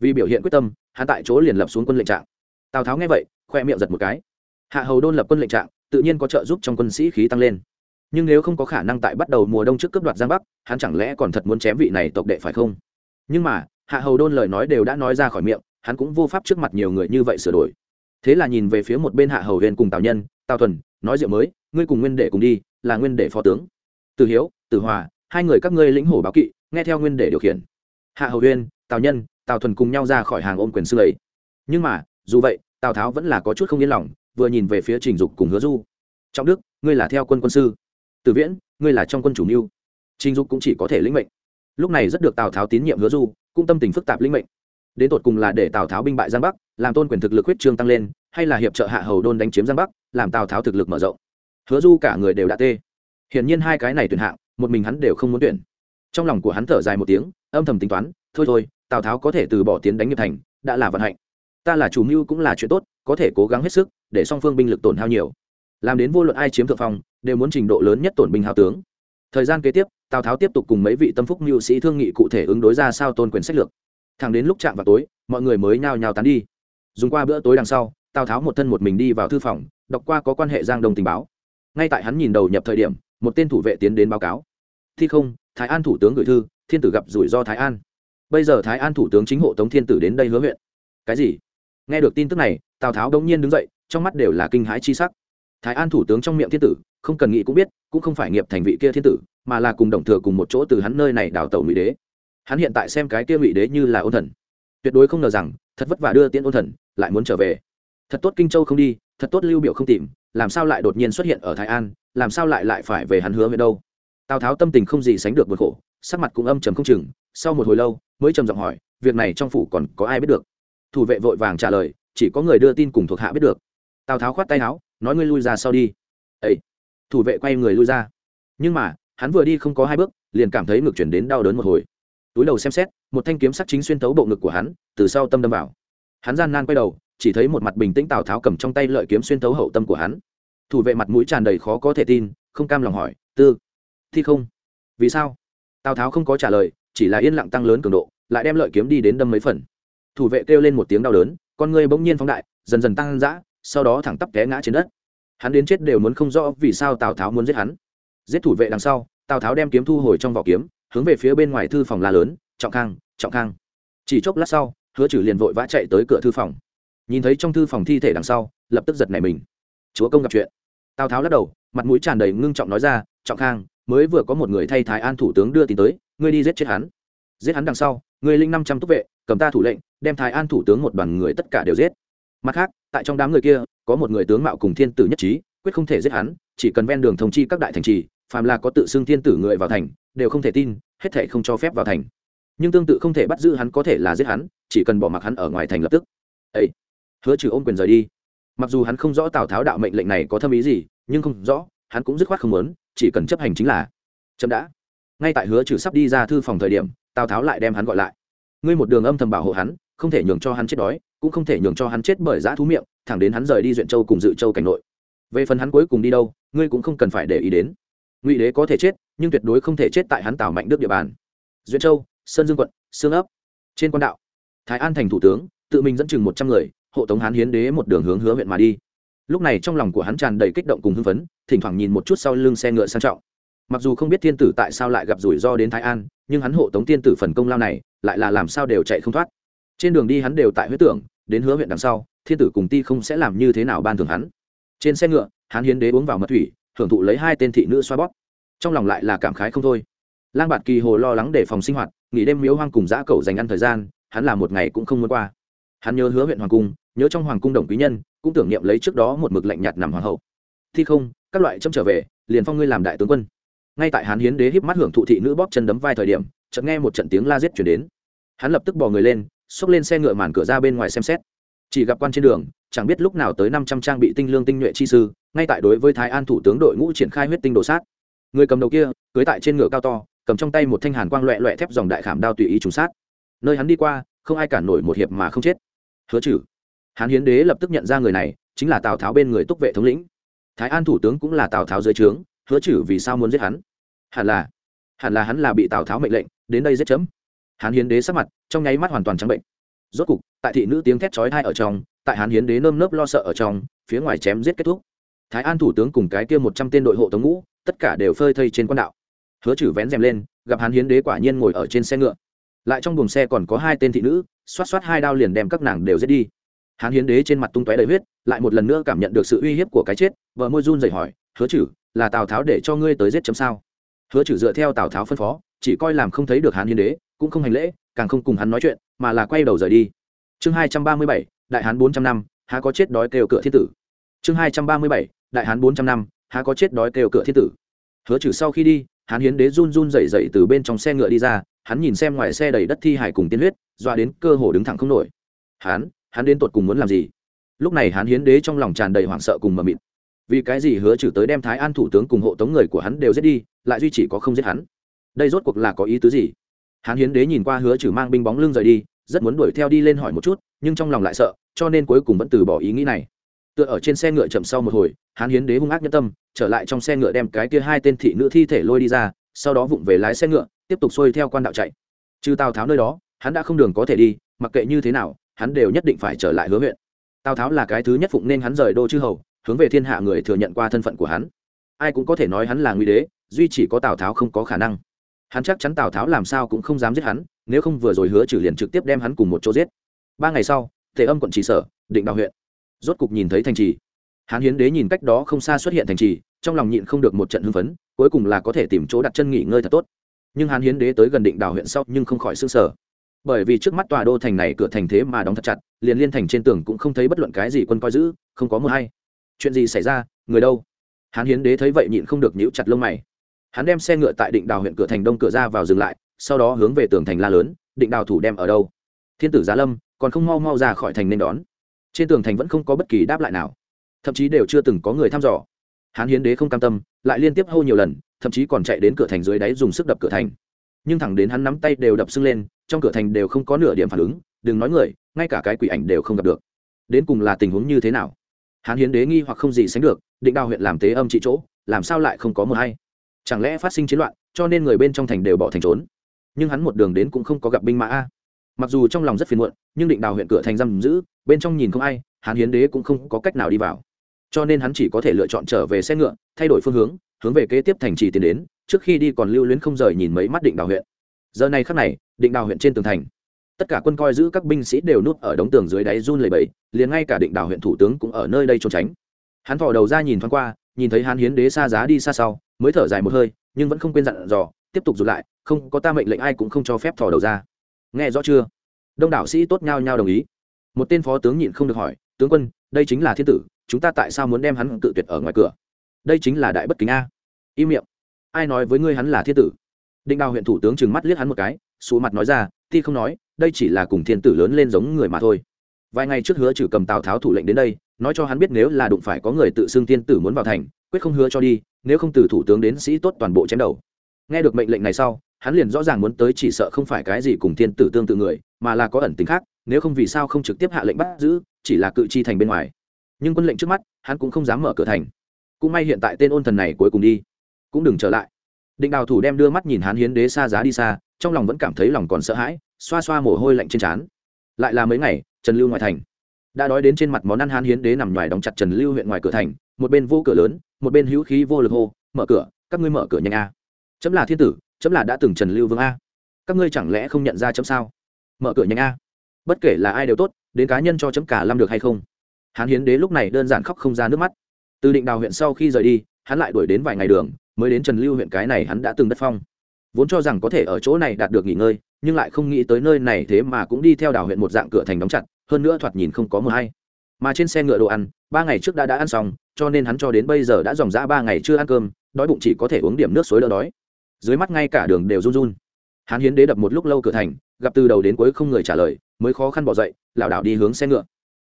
Vì biểu hiện quyết tâm, hắn tại chỗ liền lập xuống quân lệnh trạng. Tào tháo nghe vậy, khoe miệng giật một cái. Hạ hầu đôn lập quân lệnh trạng, tự nhiên có trợ giúp trong quân sĩ khí tăng lên nhưng nếu không có khả năng tại bắt đầu mùa đông trước cướp đoạt giang bắc, hắn chẳng lẽ còn thật muốn chém vị này tộc đệ phải không? Nhưng mà, hạ hầu đôn lời nói đều đã nói ra khỏi miệng, hắn cũng vô pháp trước mặt nhiều người như vậy sửa đổi. Thế là nhìn về phía một bên hạ hầu huyền cùng tào nhân, tào thuần, nói rượu mới, ngươi cùng nguyên đệ cùng đi, là nguyên đệ phó tướng. Từ hiếu, từ hòa, hai người các ngươi lĩnh hổ báo kỵ, nghe theo nguyên đệ điều khiển. Hạ hầu huyền, tào nhân, tào thuần cùng nhau ra khỏi hàng ôm quyền sư ấy. Nhưng mà, dù vậy, tào tháo vẫn là có chút không yên lòng, vừa nhìn về phía trình dục cùng hứa du. Trong đức, ngươi là theo quân quân sư từ viễn, ngươi là trong quân chủ mưu. Trình dục cũng chỉ có thể lĩnh mệnh. Lúc này rất được tào tháo tín nhiệm hứa du, cũng tâm tình phức tạp lĩnh mệnh. Đến tột cùng là để tào tháo binh bại giang bắc, làm tôn quyền thực lực huyết trương tăng lên, hay là hiệp trợ hạ hầu đôn đánh chiếm giang bắc, làm tào tháo thực lực mở rộng. Hứa du cả người đều đã tê. Hiển nhiên hai cái này tuyển hạng, một mình hắn đều không muốn tuyển. Trong lòng của hắn thở dài một tiếng, âm thầm tính toán, thôi thôi, tào tháo có thể từ bỏ tiến đánh nghiệp thành, đã là vận hạnh. Ta là chủ mưu cũng là chuyện tốt, có thể cố gắng hết sức, để song phương binh lực tổn hao nhiều làm đến vô luận ai chiếm thượng phong, đều muốn trình độ lớn nhất tổn binh hào tướng. Thời gian kế tiếp, tào tháo tiếp tục cùng mấy vị tâm phúc mưu sĩ thương nghị cụ thể ứng đối ra sao tôn quyền sách lược. Thẳng đến lúc chạm vào tối, mọi người mới nhao nhao tán đi. Dùng qua bữa tối đằng sau, tào tháo một thân một mình đi vào thư phòng, đọc qua có quan hệ giang đông tình báo. Ngay tại hắn nhìn đầu nhập thời điểm, một tên thủ vệ tiến đến báo cáo. Thi không, thái an thủ tướng gửi thư, thiên tử gặp rủi ro thái an. Bây giờ thái an thủ tướng chính hộ tống thiên tử đến đây hứa huyện. Cái gì? Nghe được tin tức này, tào tháo đống nhiên đứng dậy, trong mắt đều là kinh hãi chi sắc thái an thủ tướng trong miệng thiên tử, không cần nghĩ cũng biết, cũng không phải nghiệp thành vị kia thiên tử, mà là cùng đồng thừa cùng một chỗ từ hắn nơi này đào tẩu ngụy đế. Hắn hiện tại xem cái kia ngụy đế như là ôn thần. Tuyệt đối không ngờ rằng, thật vất vả đưa tiễn ôn thần, lại muốn trở về. Thật tốt kinh châu không đi, thật tốt lưu biểu không tìm, làm sao lại đột nhiên xuất hiện ở thái an, làm sao lại lại phải về hắn hứa về đâu? Tào tháo tâm tình không gì sánh được vượt khổ, sắc mặt cũng âm trầm không chừng, sau một hồi lâu, mới trầm giọng hỏi, việc này trong phủ còn có ai biết được? Thủ vệ vội vàng trả lời, chỉ có người đưa tin cùng thuộc hạ biết được. Tào tháo khoát tay áo nói ngươi lui ra sau đi. Ấy thủ vệ quay người lui ra. Nhưng mà, hắn vừa đi không có hai bước, liền cảm thấy ngực chuyển đến đau đớn một hồi. Túi đầu xem xét, một thanh kiếm sắc chính xuyên tấu bộ ngực của hắn, từ sau tâm đâm vào. Hắn gian nan quay đầu, chỉ thấy một mặt bình tĩnh tào tháo cầm trong tay lợi kiếm xuyên tấu hậu tâm của hắn. Thủ vệ mặt mũi tràn đầy khó có thể tin, không cam lòng hỏi, tư, thi không? Vì sao? Tào tháo không có trả lời, chỉ là yên lặng tăng lớn cường độ, lại đem lợi kiếm đi đến đâm mấy phần. Thủ vệ kêu lên một tiếng đau đớn, con người bỗng nhiên phóng đại, dần dần tăng dã sau đó thẳng tắp té ngã trên đất. Hắn đến chết đều muốn không rõ vì sao tào tháo muốn giết hắn. Giết thủ vệ đằng sau, tào tháo đem kiếm thu hồi trong vỏ kiếm, hướng về phía bên ngoài thư phòng la lớn, trọng khang trọng khang. Chỉ chốc lát sau, hứa trừ liền vội vã chạy tới cửa thư phòng. Nhìn thấy trong thư phòng thi thể đằng sau, lập tức giật nảy mình. Chúa công gặp chuyện. Tào tháo lắc đầu, mặt mũi tràn đầy ngưng trọng nói ra, trọng khang, mới vừa có một người thay thái an thủ tướng đưa tin tới, ngươi đi giết chết hắn. Giết hắn đằng sau, ngươi linh năm trăm túc vệ, cầm ta thủ lệnh, đem thái an thủ tướng một đoàn người tất cả đều giết mặt khác, tại trong đám người kia, có một người tướng mạo cùng thiên tử nhất trí, quyết không thể giết hắn, chỉ cần ven đường thông chi các đại thành trì, phàm là có tự xưng thiên tử người vào thành, đều không thể tin, hết thể không cho phép vào thành. Nhưng tương tự không thể bắt giữ hắn có thể là giết hắn, chỉ cần bỏ mặc hắn ở ngoài thành lập tức. Ấy hứa trừ ôm quyền rời đi. Mặc dù hắn không rõ tào tháo đạo mệnh lệnh này có thâm ý gì, nhưng không rõ, hắn cũng dứt khoát không muốn, chỉ cần chấp hành chính là. Chậm đã. Ngay tại hứa trừ sắp đi ra thư phòng thời điểm, tào tháo lại đem hắn gọi lại. Ngươi một đường âm thầm bảo hộ hắn, không thể nhường cho hắn chết đói cũng không thể nhường cho hắn chết bởi giã thú miệng, thẳng đến hắn rời đi duyện châu cùng dự châu cảnh nội. Về phần hắn cuối cùng đi đâu, ngươi cũng không cần phải để ý đến. Ngụy đế có thể chết, nhưng tuyệt đối không thể chết tại hắn tào mạnh đức địa bàn. Duyện châu, sơn dương quận, sương ấp. Trên quan đạo, thái an thành thủ tướng, tự mình dẫn chừng một trăm người, hộ tống hán hiến đế một đường hướng hứa huyện mà đi. Lúc này trong lòng của hắn tràn đầy kích động cùng hưng phấn, thỉnh thoảng nhìn một chút sau lưng xe ngựa sang trọng. Mặc dù không biết thiên tử tại sao lại gặp rủi ro đến thái an, nhưng hắn hộ tống thiên tử phần công lao này, lại là làm sao đều chạy không thoát trên đường đi hắn đều tại huyết tưởng, đến hứa huyện đằng sau, thiên tử cùng ti không sẽ làm như thế nào ban thường hắn. Trên xe ngựa, hắn hiến đế uống vào mật thủy, hưởng thụ lấy hai tên thị nữ xoa bóp. Trong lòng lại là cảm khái không thôi. Lang bạt kỳ hồ lo lắng để phòng sinh hoạt, nghỉ đêm miếu hoang cùng giã cầu dành ăn thời gian, hắn là một ngày cũng không muốn qua. Hắn nhớ hứa huyện hoàng cung, nhớ trong hoàng cung đồng quý nhân, cũng tưởng niệm lấy trước đó một mực lạnh nhạt nằm hoàng hậu. Thi không, các loại châm trở về, liền phong ngươi làm đại tướng quân. Ngay tại hắn hiến đế híp mắt hưởng thụ thị nữ bóp chân đấm vai thời điểm, chợt nghe một trận tiếng la giết chuyển đến. Hắn lập tức bỏ người lên xốc lên xe ngựa màn cửa ra bên ngoài xem xét. Chỉ gặp quan trên đường, chẳng biết lúc nào tới năm trăm trang bị tinh lương tinh nhuệ chi sư, ngay tại đối với thái an thủ tướng đội ngũ triển khai huyết tinh đồ sát. Người cầm đầu kia, cưới tại trên ngựa cao to, cầm trong tay một thanh hàn quang loẹ loẹ thép dòng đại khảm đao tùy ý trùng sát. Nơi hắn đi qua, không ai cản nổi một hiệp mà không chết. Hứa trừ. Hán hiến đế lập tức nhận ra người này, chính là tào tháo bên người túc vệ thống lĩnh. Thái an thủ tướng cũng là tào tháo dưới trướng, hứa trừ vì sao muốn giết hắn? Hẳn là hẳn là hắn là bị tào tháo mệnh lệnh, đến đây giết chấm hán hiến đế sắc mặt, trong nháy mắt hoàn toàn trắng bệnh. Rốt cục, tại thị nữ tiếng thét chói thai ở trong, tại hán hiến đế nơm nớp lo sợ ở trong, phía ngoài chém giết kết thúc. Thái an thủ tướng cùng cái kia một trăm tên đội hộ tống ngũ, tất cả đều phơi thây trên quan đạo. Hứa chử vén rèm lên, gặp hán hiến đế quả nhiên ngồi ở trên xe ngựa. Lại trong buồng xe còn có hai tên thị nữ, xoát xoát hai đao liền đem các nàng đều giết đi. Hán hiến đế trên mặt tung tóe đầy huyết, lại một lần nữa cảm nhận được sự uy hiếp của cái chết, vợ môi run dậy hỏi, hứa chử là tào tháo để cho ngươi tới giết chấm sao? Hứa chử dựa theo tào tháo phân phó, chỉ coi làm không thấy được hán hiến đế cũng không hành lễ, càng không cùng hắn nói chuyện, mà là quay đầu rời đi. Chương hai trăm ba mươi bảy, đại hán bốn trăm năm, há có chết đói kêu cửa thiên tử. Chương hai trăm ba mươi bảy, đại hán bốn trăm năm, há có chết đói kêu cửa thiên tử. Hứa trừ sau khi đi, hán hiến đế run run dậy dậy từ bên trong xe ngựa đi ra, hắn nhìn xem ngoài xe đầy đất thi hải cùng tiên huyết doa đến cơ hồ đứng thẳng không nổi. Hắn hắn đến tột cùng muốn làm gì? Lúc này hán hiến đế trong lòng tràn đầy hoảng sợ cùng mờ mịt. Vì cái gì hứa trừ tới đem thái an thủ tướng cùng hộ tống người của hắn đều giết đi, lại duy chỉ có không giết hắn? Đây rốt cuộc là có ý tứ gì? Hán hiến đế nhìn qua hứa trừ mang binh bóng lưng rời đi, rất muốn đuổi theo đi lên hỏi một chút, nhưng trong lòng lại sợ, cho nên cuối cùng vẫn từ bỏ ý nghĩ này. Tựa ở trên xe ngựa chậm sau một hồi, hán hiến đế hung ác nhân tâm, trở lại trong xe ngựa đem cái kia hai tên thị nữ thi thể lôi đi ra, sau đó vụng về lái xe ngựa, tiếp tục xuôi theo quan đạo chạy. Trừ tào tháo nơi đó, hắn đã không đường có thể đi, mặc kệ như thế nào, hắn đều nhất định phải trở lại hứa huyện. Tào tháo là cái thứ nhất phụng nên hắn rời đô chư hầu, hướng về thiên hạ người thừa nhận qua thân phận của hắn. Ai cũng có thể nói hắn là nguy đế, duy chỉ có tào tháo không có khả năng hắn chắc chắn tào tháo làm sao cũng không dám giết hắn, nếu không vừa rồi hứa trừ liền trực tiếp đem hắn cùng một chỗ giết. Ba ngày sau, tề âm quận trì sở, định đào huyện. Rốt cục nhìn thấy thành trì. Hán hiến đế nhìn cách đó không xa xuất hiện thành trì, trong lòng nhịn không được một trận hưng phấn, cuối cùng là có thể tìm chỗ đặt chân nghỉ ngơi thật tốt. Nhưng hán hiến đế tới gần định đào huyện sau nhưng không khỏi s ư n g sở bởi vì trước mắt tòa đô thành này cửa thành thế mà đóng thật chặt, liền liên thành trên tường cũng không thấy bất luận cái gì quân coi giữ, không có mưa hay. Chuyện gì xảy ra, người đâu? Hán hiến đế thấy vậy nhịn không được nhíu chặt lông mày hắn đem xe ngựa tại định đào huyện cửa thành đông cửa ra vào dừng lại, sau đó hướng về tường thành la lớn, định đào thủ đem ở đâu? Thiên tử giá lâm, còn không mau mau ra khỏi thành nên đón. Trên tường thành vẫn không có bất kỳ đáp lại nào. Thậm chí đều chưa từng có người thăm dò. Hán hiến đế không cam tâm, lại liên tiếp hô nhiều lần, thậm chí còn chạy đến cửa thành dưới đáy dùng sức đập cửa thành. Nhưng thẳng đến hắn nắm tay đều đập sưng lên, trong cửa thành đều không có nửa điểm phản ứng, đừng nói người, ngay cả cái quỷ ảnh đều không gặp được. Đến cùng là tình huống như thế nào? Hán hiến đế nghi hoặc không gì sánh được, định đào huyện làm tế âm trị chỗ, làm sao lại không có mờ hay? Chẳng lẽ phát sinh chiến loạn, cho nên người bên trong thành đều bỏ thành trốn? Nhưng hắn một đường đến cũng không có gặp binh mã a. Mặc dù trong lòng rất phiền muộn, nhưng định đào huyện cửa thành giam giữ, bên trong nhìn không ai hắn hiến đế cũng không có cách nào đi vào. Cho nên hắn chỉ có thể lựa chọn trở về xe ngựa, thay đổi phương hướng hướng về kế tiếp thành trì tiến đến, trước khi đi còn lưu luyến không rời nhìn mấy mắt định đào huyện. Giờ này khắc này, định đào huyện trên tường thành, tất cả quân coi giữ các binh sĩ đều núp ở đống tường dưới đáy run lầy bẫy liền ngay cả định đào huyện thủ tướng cũng ở nơi đây trốn tránh. Hắn thò đầu ra nhìn thoáng qua nhìn thấy hán hiến đế xa giá đi xa sau, mới thở dài một hơi, nhưng vẫn không quên dặn dò, tiếp tục rụt lại, không có ta mệnh lệnh ai cũng không cho phép thò đầu ra. Nghe rõ chưa? Đông đảo sĩ tốt nhau nhau đồng ý. Một tên phó tướng nhịn không được hỏi, tướng quân, đây chính là thiên tử, chúng ta tại sao muốn đem hắn cự tuyệt ở ngoài cửa? Đây chính là đại bất kính a. Im miệng, ai nói với ngươi hắn là thiên tử? Định đào huyện thủ tướng trừng mắt liếc hắn một cái xù mặt nói ra thi không nói, đây chỉ là cùng thiên tử lớn lên giống người mà thôi vài ngày trước hứa trừ cầm tào tháo thủ lệnh đến đây, nói cho hắn biết nếu là đụng phải có người tự xưng tiên tử muốn vào thành, quyết không hứa cho đi, nếu không từ thủ tướng đến sĩ tốt toàn bộ chém đầu. Nghe được mệnh lệnh này sau, hắn liền rõ ràng muốn tới chỉ sợ không phải cái gì cùng thiên tử tương tự người, mà là có ẩn tính khác, nếu không vì sao không trực tiếp hạ lệnh bắt giữ, chỉ là cự chi thành bên ngoài. Nhưng quân lệnh trước mắt, hắn cũng không dám mở cửa thành. Cũng may hiện tại tên ôn thần này cuối cùng đi. Cũng đừng trở lại. Định đào thủ đem đưa mắt nhìn hắn hiến đế xa giá đi xa, trong lòng vẫn cảm thấy lòng còn sợ hãi, xoa xoa mồ hôi lạnh trên trán. Lại là mấy ngày trần lưu ngoài thành. Đã đói đến trên mặt món ăn hán hiến đế nằm ngoài đóng chặt trần lưu huyện ngoài cửa thành, một bên vô cửa lớn, một bên hữu khí vô lực hô, mở cửa, các ngươi mở cửa nhanh a. Chấm là thiên tử, chấm là đã từng trần lưu vương a. Các ngươi chẳng lẽ không nhận ra chấm sao? Mở cửa nhanh a. Bất kể là ai đều tốt, đến cá nhân cho chấm cả lâm được hay không? Hán hiến đế lúc này đơn giản khóc không ra nước mắt. Từ định đào huyện sau khi rời đi, hắn lại đuổi đến vài ngày đường, mới đến trần lưu huyện cái này hắn đã từng đất phong. Vốn cho rằng có thể ở chỗ này đạt được nghỉ ngơi, nhưng lại không nghĩ tới nơi này thế mà cũng đi theo đào huyện một dạng cửa thành đóng chặt hơn nữa thoạt nhìn không có mờ hay. Mà trên xe ngựa đồ ăn, ba ngày trước đã đã ăn xong, cho nên hắn cho đến bây giờ đã dòng dã ba ngày chưa ăn cơm, đói bụng chỉ có thể uống điểm nước suối đỡ đói. Dưới mắt ngay cả đường đều run run. Hắn hiến đế đập một lúc lâu cửa thành, gặp từ đầu đến cuối không người trả lời, mới khó khăn bỏ dậy, lảo đảo đi hướng xe ngựa.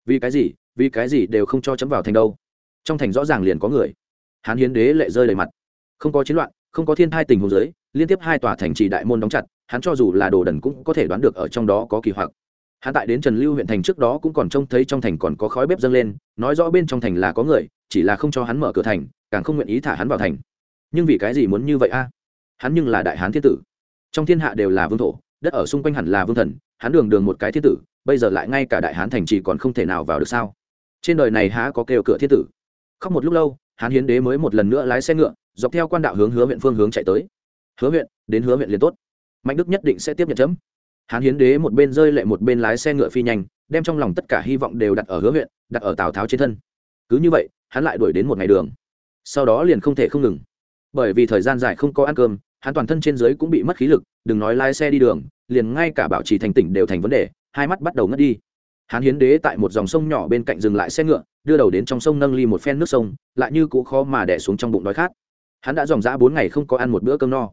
Vì cái gì, vì cái gì đều không cho chấm vào thành đâu. Trong thành rõ ràng liền có người. Hắn hiến đế lệ rơi đầy mặt. Không có chiến loạn, không có thiên thai tình hồ dưới, liên tiếp hai tòa thành trì đại môn đóng chặt, hắn cho dù là đồ đần cũng có thể đoán được ở trong đó có kỳ hoặc hắn tại đến trần lưu huyện thành trước đó cũng còn trông thấy trong thành còn có khói bếp dâng lên, nói rõ bên trong thành là có người, chỉ là không cho hắn mở cửa thành, càng không nguyện ý thả hắn vào thành. Nhưng vì cái gì muốn như vậy a? Hắn nhưng là đại hán thiên tử. Trong thiên hạ đều là vương thổ, đất ở xung quanh hẳn là vương thần, hắn đường đường một cái thiên tử, bây giờ lại ngay cả đại hán thành trì còn không thể nào vào được sao? Trên đời này há có kêu cửa thiên tử? Khóc một lúc lâu, hán hiến đế mới một lần nữa lái xe ngựa, dọc theo quan đạo hướng hứa huyện phương hướng chạy tới. Hứa huyện, đến hứa huyện liền tốt. Mạnh đức nhất định sẽ tiếp nhận chấm hán hiến đế một bên rơi lệ một bên lái xe ngựa phi nhanh, đem trong lòng tất cả hy vọng đều đặt ở hứa huyện, đặt ở tào tháo trên thân. Cứ như vậy, hắn lại đuổi đến một ngày đường. Sau đó liền không thể không ngừng. Bởi vì thời gian dài không có ăn cơm, hắn toàn thân trên dưới cũng bị mất khí lực, đừng nói lái xe đi đường, liền ngay cả bảo trì thành tỉnh đều thành vấn đề, hai mắt bắt đầu ngất đi. Hắn hiến đế tại một dòng sông nhỏ bên cạnh dừng lại xe ngựa, đưa đầu đến trong sông nâng ly một phen nước sông, lại như cũ khó mà đẻ xuống trong bụng đói khát. Hắn đã dòng dã bốn ngày không có ăn một bữa cơm no.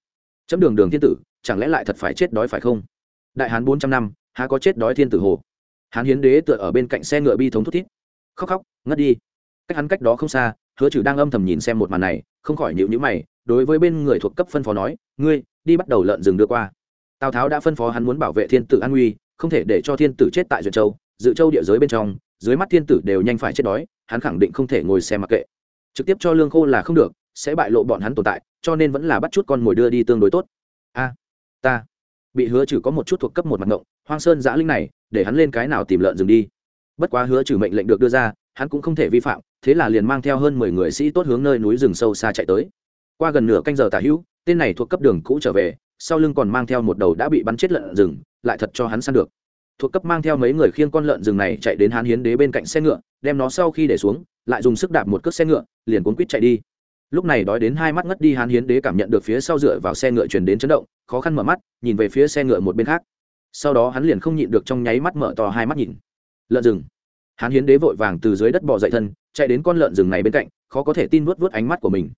Chấm đường đường thiên tử, chẳng lẽ lại thật phải chết đói phải không? Đại hán bốn trăm năm, há có chết đói thiên tử hồ. Hán hiến đế tựa ở bên cạnh xe ngựa bi thống thút thít. Khóc khóc, ngất đi. Cách hắn cách đó không xa, hứa trừ đang âm thầm nhìn xem một màn này, không khỏi nhịu nhữ mày, đối với bên người thuộc cấp phân phó nói, ngươi, đi bắt đầu lợn rừng đưa qua. Tào tháo đã phân phó hắn muốn bảo vệ thiên tử an nguy, không thể để cho thiên tử chết tại duyệt châu, dự châu địa giới bên trong, dưới mắt thiên tử đều nhanh phải chết đói, hắn khẳng định không thể ngồi xem mặc kệ. Trực tiếp cho lương khô là không được, sẽ bại lộ bọn hắn tồn tại, cho nên vẫn là bắt chút con mồi đưa đi tương đối tốt. A, ta bị hứa trừ có một chút thuộc cấp một mặt ngộng, hoang sơn giã linh này, để hắn lên cái nào tìm lợn rừng đi. Bất quá hứa trừ mệnh lệnh được đưa ra, hắn cũng không thể vi phạm, thế là liền mang theo hơn mười người sĩ tốt hướng nơi núi rừng sâu xa chạy tới. Qua gần nửa canh giờ tả hữu, tên này thuộc cấp đường cũ trở về, sau lưng còn mang theo một đầu đã bị bắn chết lợn rừng, lại thật cho hắn săn được. Thuộc cấp mang theo mấy người khiêng con lợn rừng này chạy đến hán hiến đế bên cạnh xe ngựa, đem nó sau khi để xuống, lại dùng sức đạp một cước xe ngựa, liền cuốn quýt chạy đi lúc này đói đến hai mắt ngất đi, hán hiến đế cảm nhận được phía sau dựa vào xe ngựa chuyển đến chấn động, khó khăn mở mắt, nhìn về phía xe ngựa một bên khác. Sau đó hắn liền không nhịn được trong nháy mắt mở to hai mắt nhìn. Lợn rừng. Hán hiến đế vội vàng từ dưới đất bỏ dậy thân, chạy đến con lợn rừng này bên cạnh, khó có thể tin vuốt vuốt ánh mắt của mình.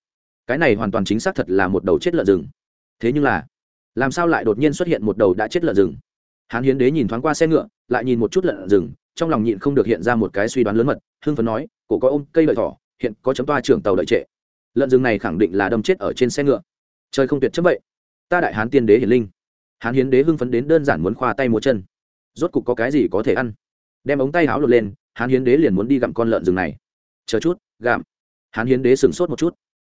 Cái này hoàn toàn chính xác thật là một đầu chết lợn rừng. Thế nhưng là, làm sao lại đột nhiên xuất hiện một đầu đã chết lợn rừng? Hán hiến đế nhìn thoáng qua xe ngựa, lại nhìn một chút lợn rừng, trong lòng nhịn không được hiện ra một cái suy đoán lớn mật, hưng phấn nói, cổ có ôm cây lợi thỏ, hiện có chấm toa trưởng tàu đợi trệ lợn rừng này khẳng định là đâm chết ở trên xe ngựa. Trời không tuyệt chấp vậy. Ta đại hán tiên đế hiển linh. Hán hiến đế hưng phấn đến đơn giản muốn khoa tay múa chân. Rốt cục có cái gì có thể ăn? Đem ống tay háo lột lên, hán hiến đế liền muốn đi gặm con lợn rừng này. Chờ chút, gặm. Hán hiến đế sửng sốt một chút.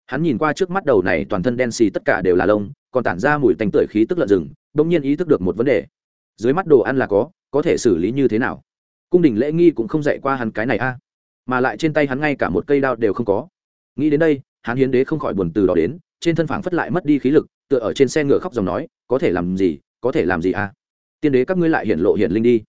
Hắn nhìn qua trước mắt đầu này toàn thân đen xì tất cả đều là lông, còn tản ra mùi tanh tưởi khí tức lợn rừng, bỗng nhiên ý thức được một vấn đề. Dưới mắt đồ ăn là có có thể xử lý như thế nào? Cung đình lễ nghi cũng không dạy qua hắn cái này a. Mà lại trên tay hắn ngay cả một cây đao đều không có. Nghĩ đến đây Hán hiến đế không khỏi buồn từ đó đến, trên thân phảng phất lại mất đi khí lực, tựa ở trên xe ngựa khóc dòng nói, có thể làm gì, có thể làm gì a tiên đế các ngươi lại hiện lộ hiện linh đi.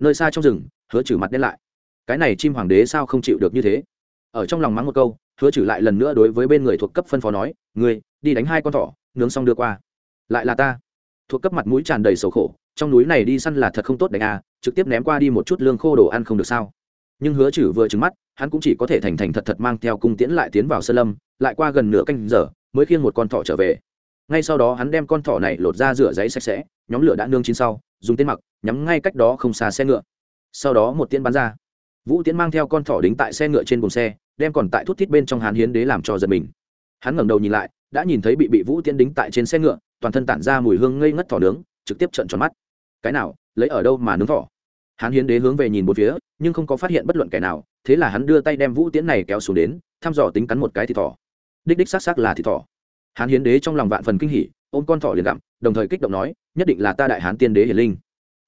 Nơi xa trong rừng, hứa trừ mặt đen lại. Cái này chim hoàng đế sao không chịu được như thế? Ở trong lòng mắng một câu, hứa trừ lại lần nữa đối với bên người thuộc cấp phân phó nói, ngươi, đi đánh hai con thỏ, nướng xong đưa qua. Lại là ta. Thuộc cấp mặt mũi tràn đầy sầu khổ, trong núi này đi săn là thật không tốt đánh à trực tiếp ném qua đi một chút lương khô đồ ăn không được sao? Nhưng hứa chử vừa trứng mắt hắn cũng chỉ có thể thành thành thật thật mang theo cung tiễn lại tiến vào sơn lâm, lại qua gần nửa canh giờ, mới khiêng một con thỏ trở về. Ngay sau đó hắn đem con thỏ này lột ra rửa giấy sạch sẽ, nhóm lửa đã nương chín sau, dùng tên mặc, nhắm ngay cách đó không xa xe ngựa. Sau đó một tiễn bắn ra. Vũ tiễn mang theo con thỏ đính tại xe ngựa trên bồn xe, đem còn tại thút thít bên trong hán hiến đế làm cho giật mình. Hắn ngẩng đầu nhìn lại, đã nhìn thấy bị bị vũ tiễn đính tại trên xe ngựa, toàn thân tản ra mùi hương ngây ngất thỏ nướng, trực tiếp trợn tròn mắt. Cái nào, lấy ở đâu mà nướng thỏ? Hắn hiến đế hướng về nhìn một phía, nhưng không có phát hiện bất luận kẻ nào thế là hắn đưa tay đem vũ tiễn này kéo xuống đến, thăm dò tính cắn một cái thịt thỏ. Đích đích xác xác là thịt thỏ. Hắn hiến đế trong lòng vạn phần kinh hỉ, ôm con thỏ liền gặm, đồng thời kích động nói, nhất định là ta đại hán tiên đế hiển linh.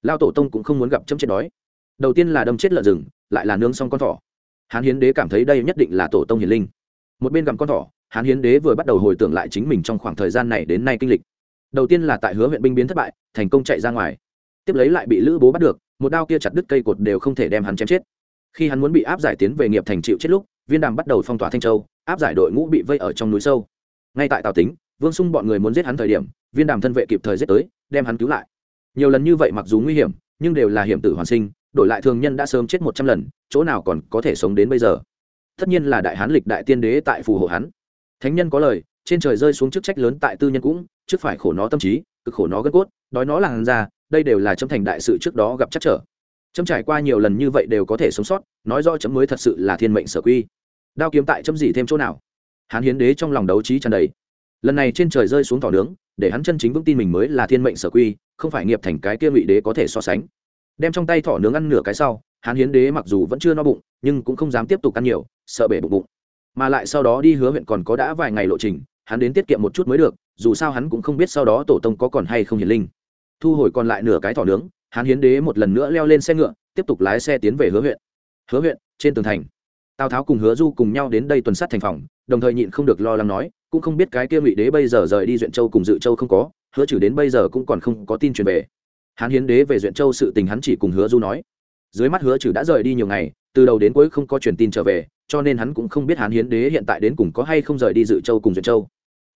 Lao tổ tông cũng không muốn gặp chấm chết đói. Đầu tiên là đâm chết lợn rừng, lại là nướng xong con thỏ. Hán hiến đế cảm thấy đây nhất định là tổ tông hiển linh. Một bên gặm con thỏ, hán hiến đế vừa bắt đầu hồi tưởng lại chính mình trong khoảng thời gian này đến nay kinh lịch. Đầu tiên là tại hứa huyện binh biến thất bại, thành công chạy ra ngoài. Tiếp lấy lại bị lữ bố bắt được, một đao kia chặt đứt cây cột đều không thể đem hắn chém chết khi hắn muốn bị áp giải tiến về nghiệp thành chịu chết lúc, viên đàm bắt đầu phong tỏa thanh châu, áp giải đội ngũ bị vây ở trong núi sâu. Ngay tại tào tính, vương Xung bọn người muốn giết hắn thời điểm, viên đàm thân vệ kịp thời giết tới, đem hắn cứu lại. Nhiều lần như vậy mặc dù nguy hiểm, nhưng đều là hiểm tử hoàn sinh, đổi lại thường nhân đã sớm chết một trăm lần, chỗ nào còn có thể sống đến bây giờ. Tất nhiên là đại hán lịch đại tiên đế tại phù hộ hắn. Thánh nhân có lời, trên trời rơi xuống chức trách lớn tại tư nhân cũng, trước phải khổ nó tâm trí, cực khổ nó gân cốt, đói nó làn ra đây đều là chấm thành đại sự trước đó gặp chắc trở chấm trải qua nhiều lần như vậy đều có thể sống sót, nói do chấm mới thật sự là thiên mệnh sở quy. Đao kiếm tại chấm gì thêm chỗ nào? Hán hiến đế trong lòng đấu trí tràn đầy. Lần này trên trời rơi xuống thỏ nướng, để hắn chân chính vững tin mình mới là thiên mệnh sở quy, không phải nghiệp thành cái kia ngụy đế có thể so sánh. Đem trong tay thỏ nướng ăn nửa cái sau, hán hiến đế mặc dù vẫn chưa no bụng, nhưng cũng không dám tiếp tục ăn nhiều, sợ bể bụng bụng. Mà lại sau đó đi hứa huyện còn có đã vài ngày lộ trình, hắn đến tiết kiệm một chút mới được, dù sao hắn cũng không biết sau đó tổ tông có còn hay không hiền linh. Thu hồi còn lại nửa cái thỏ nướng hán hiến đế một lần nữa leo lên xe ngựa, tiếp tục lái xe tiến về hứa huyện. Hứa huyện, trên tường thành. Tào tháo cùng hứa du cùng nhau đến đây tuần sát thành phòng, đồng thời nhịn không được lo lắng nói, cũng không biết cái kia ngụy đế bây giờ rời đi duyện châu cùng dự châu không có, hứa trừ đến bây giờ cũng còn không có tin truyền về. Hán hiến đế về duyện châu sự tình hắn chỉ cùng hứa du nói. Dưới mắt hứa trừ đã rời đi nhiều ngày, từ đầu đến cuối không có truyền tin trở về, cho nên hắn cũng không biết hán hiến đế hiện tại đến cùng có hay không rời đi dự châu cùng duyện châu.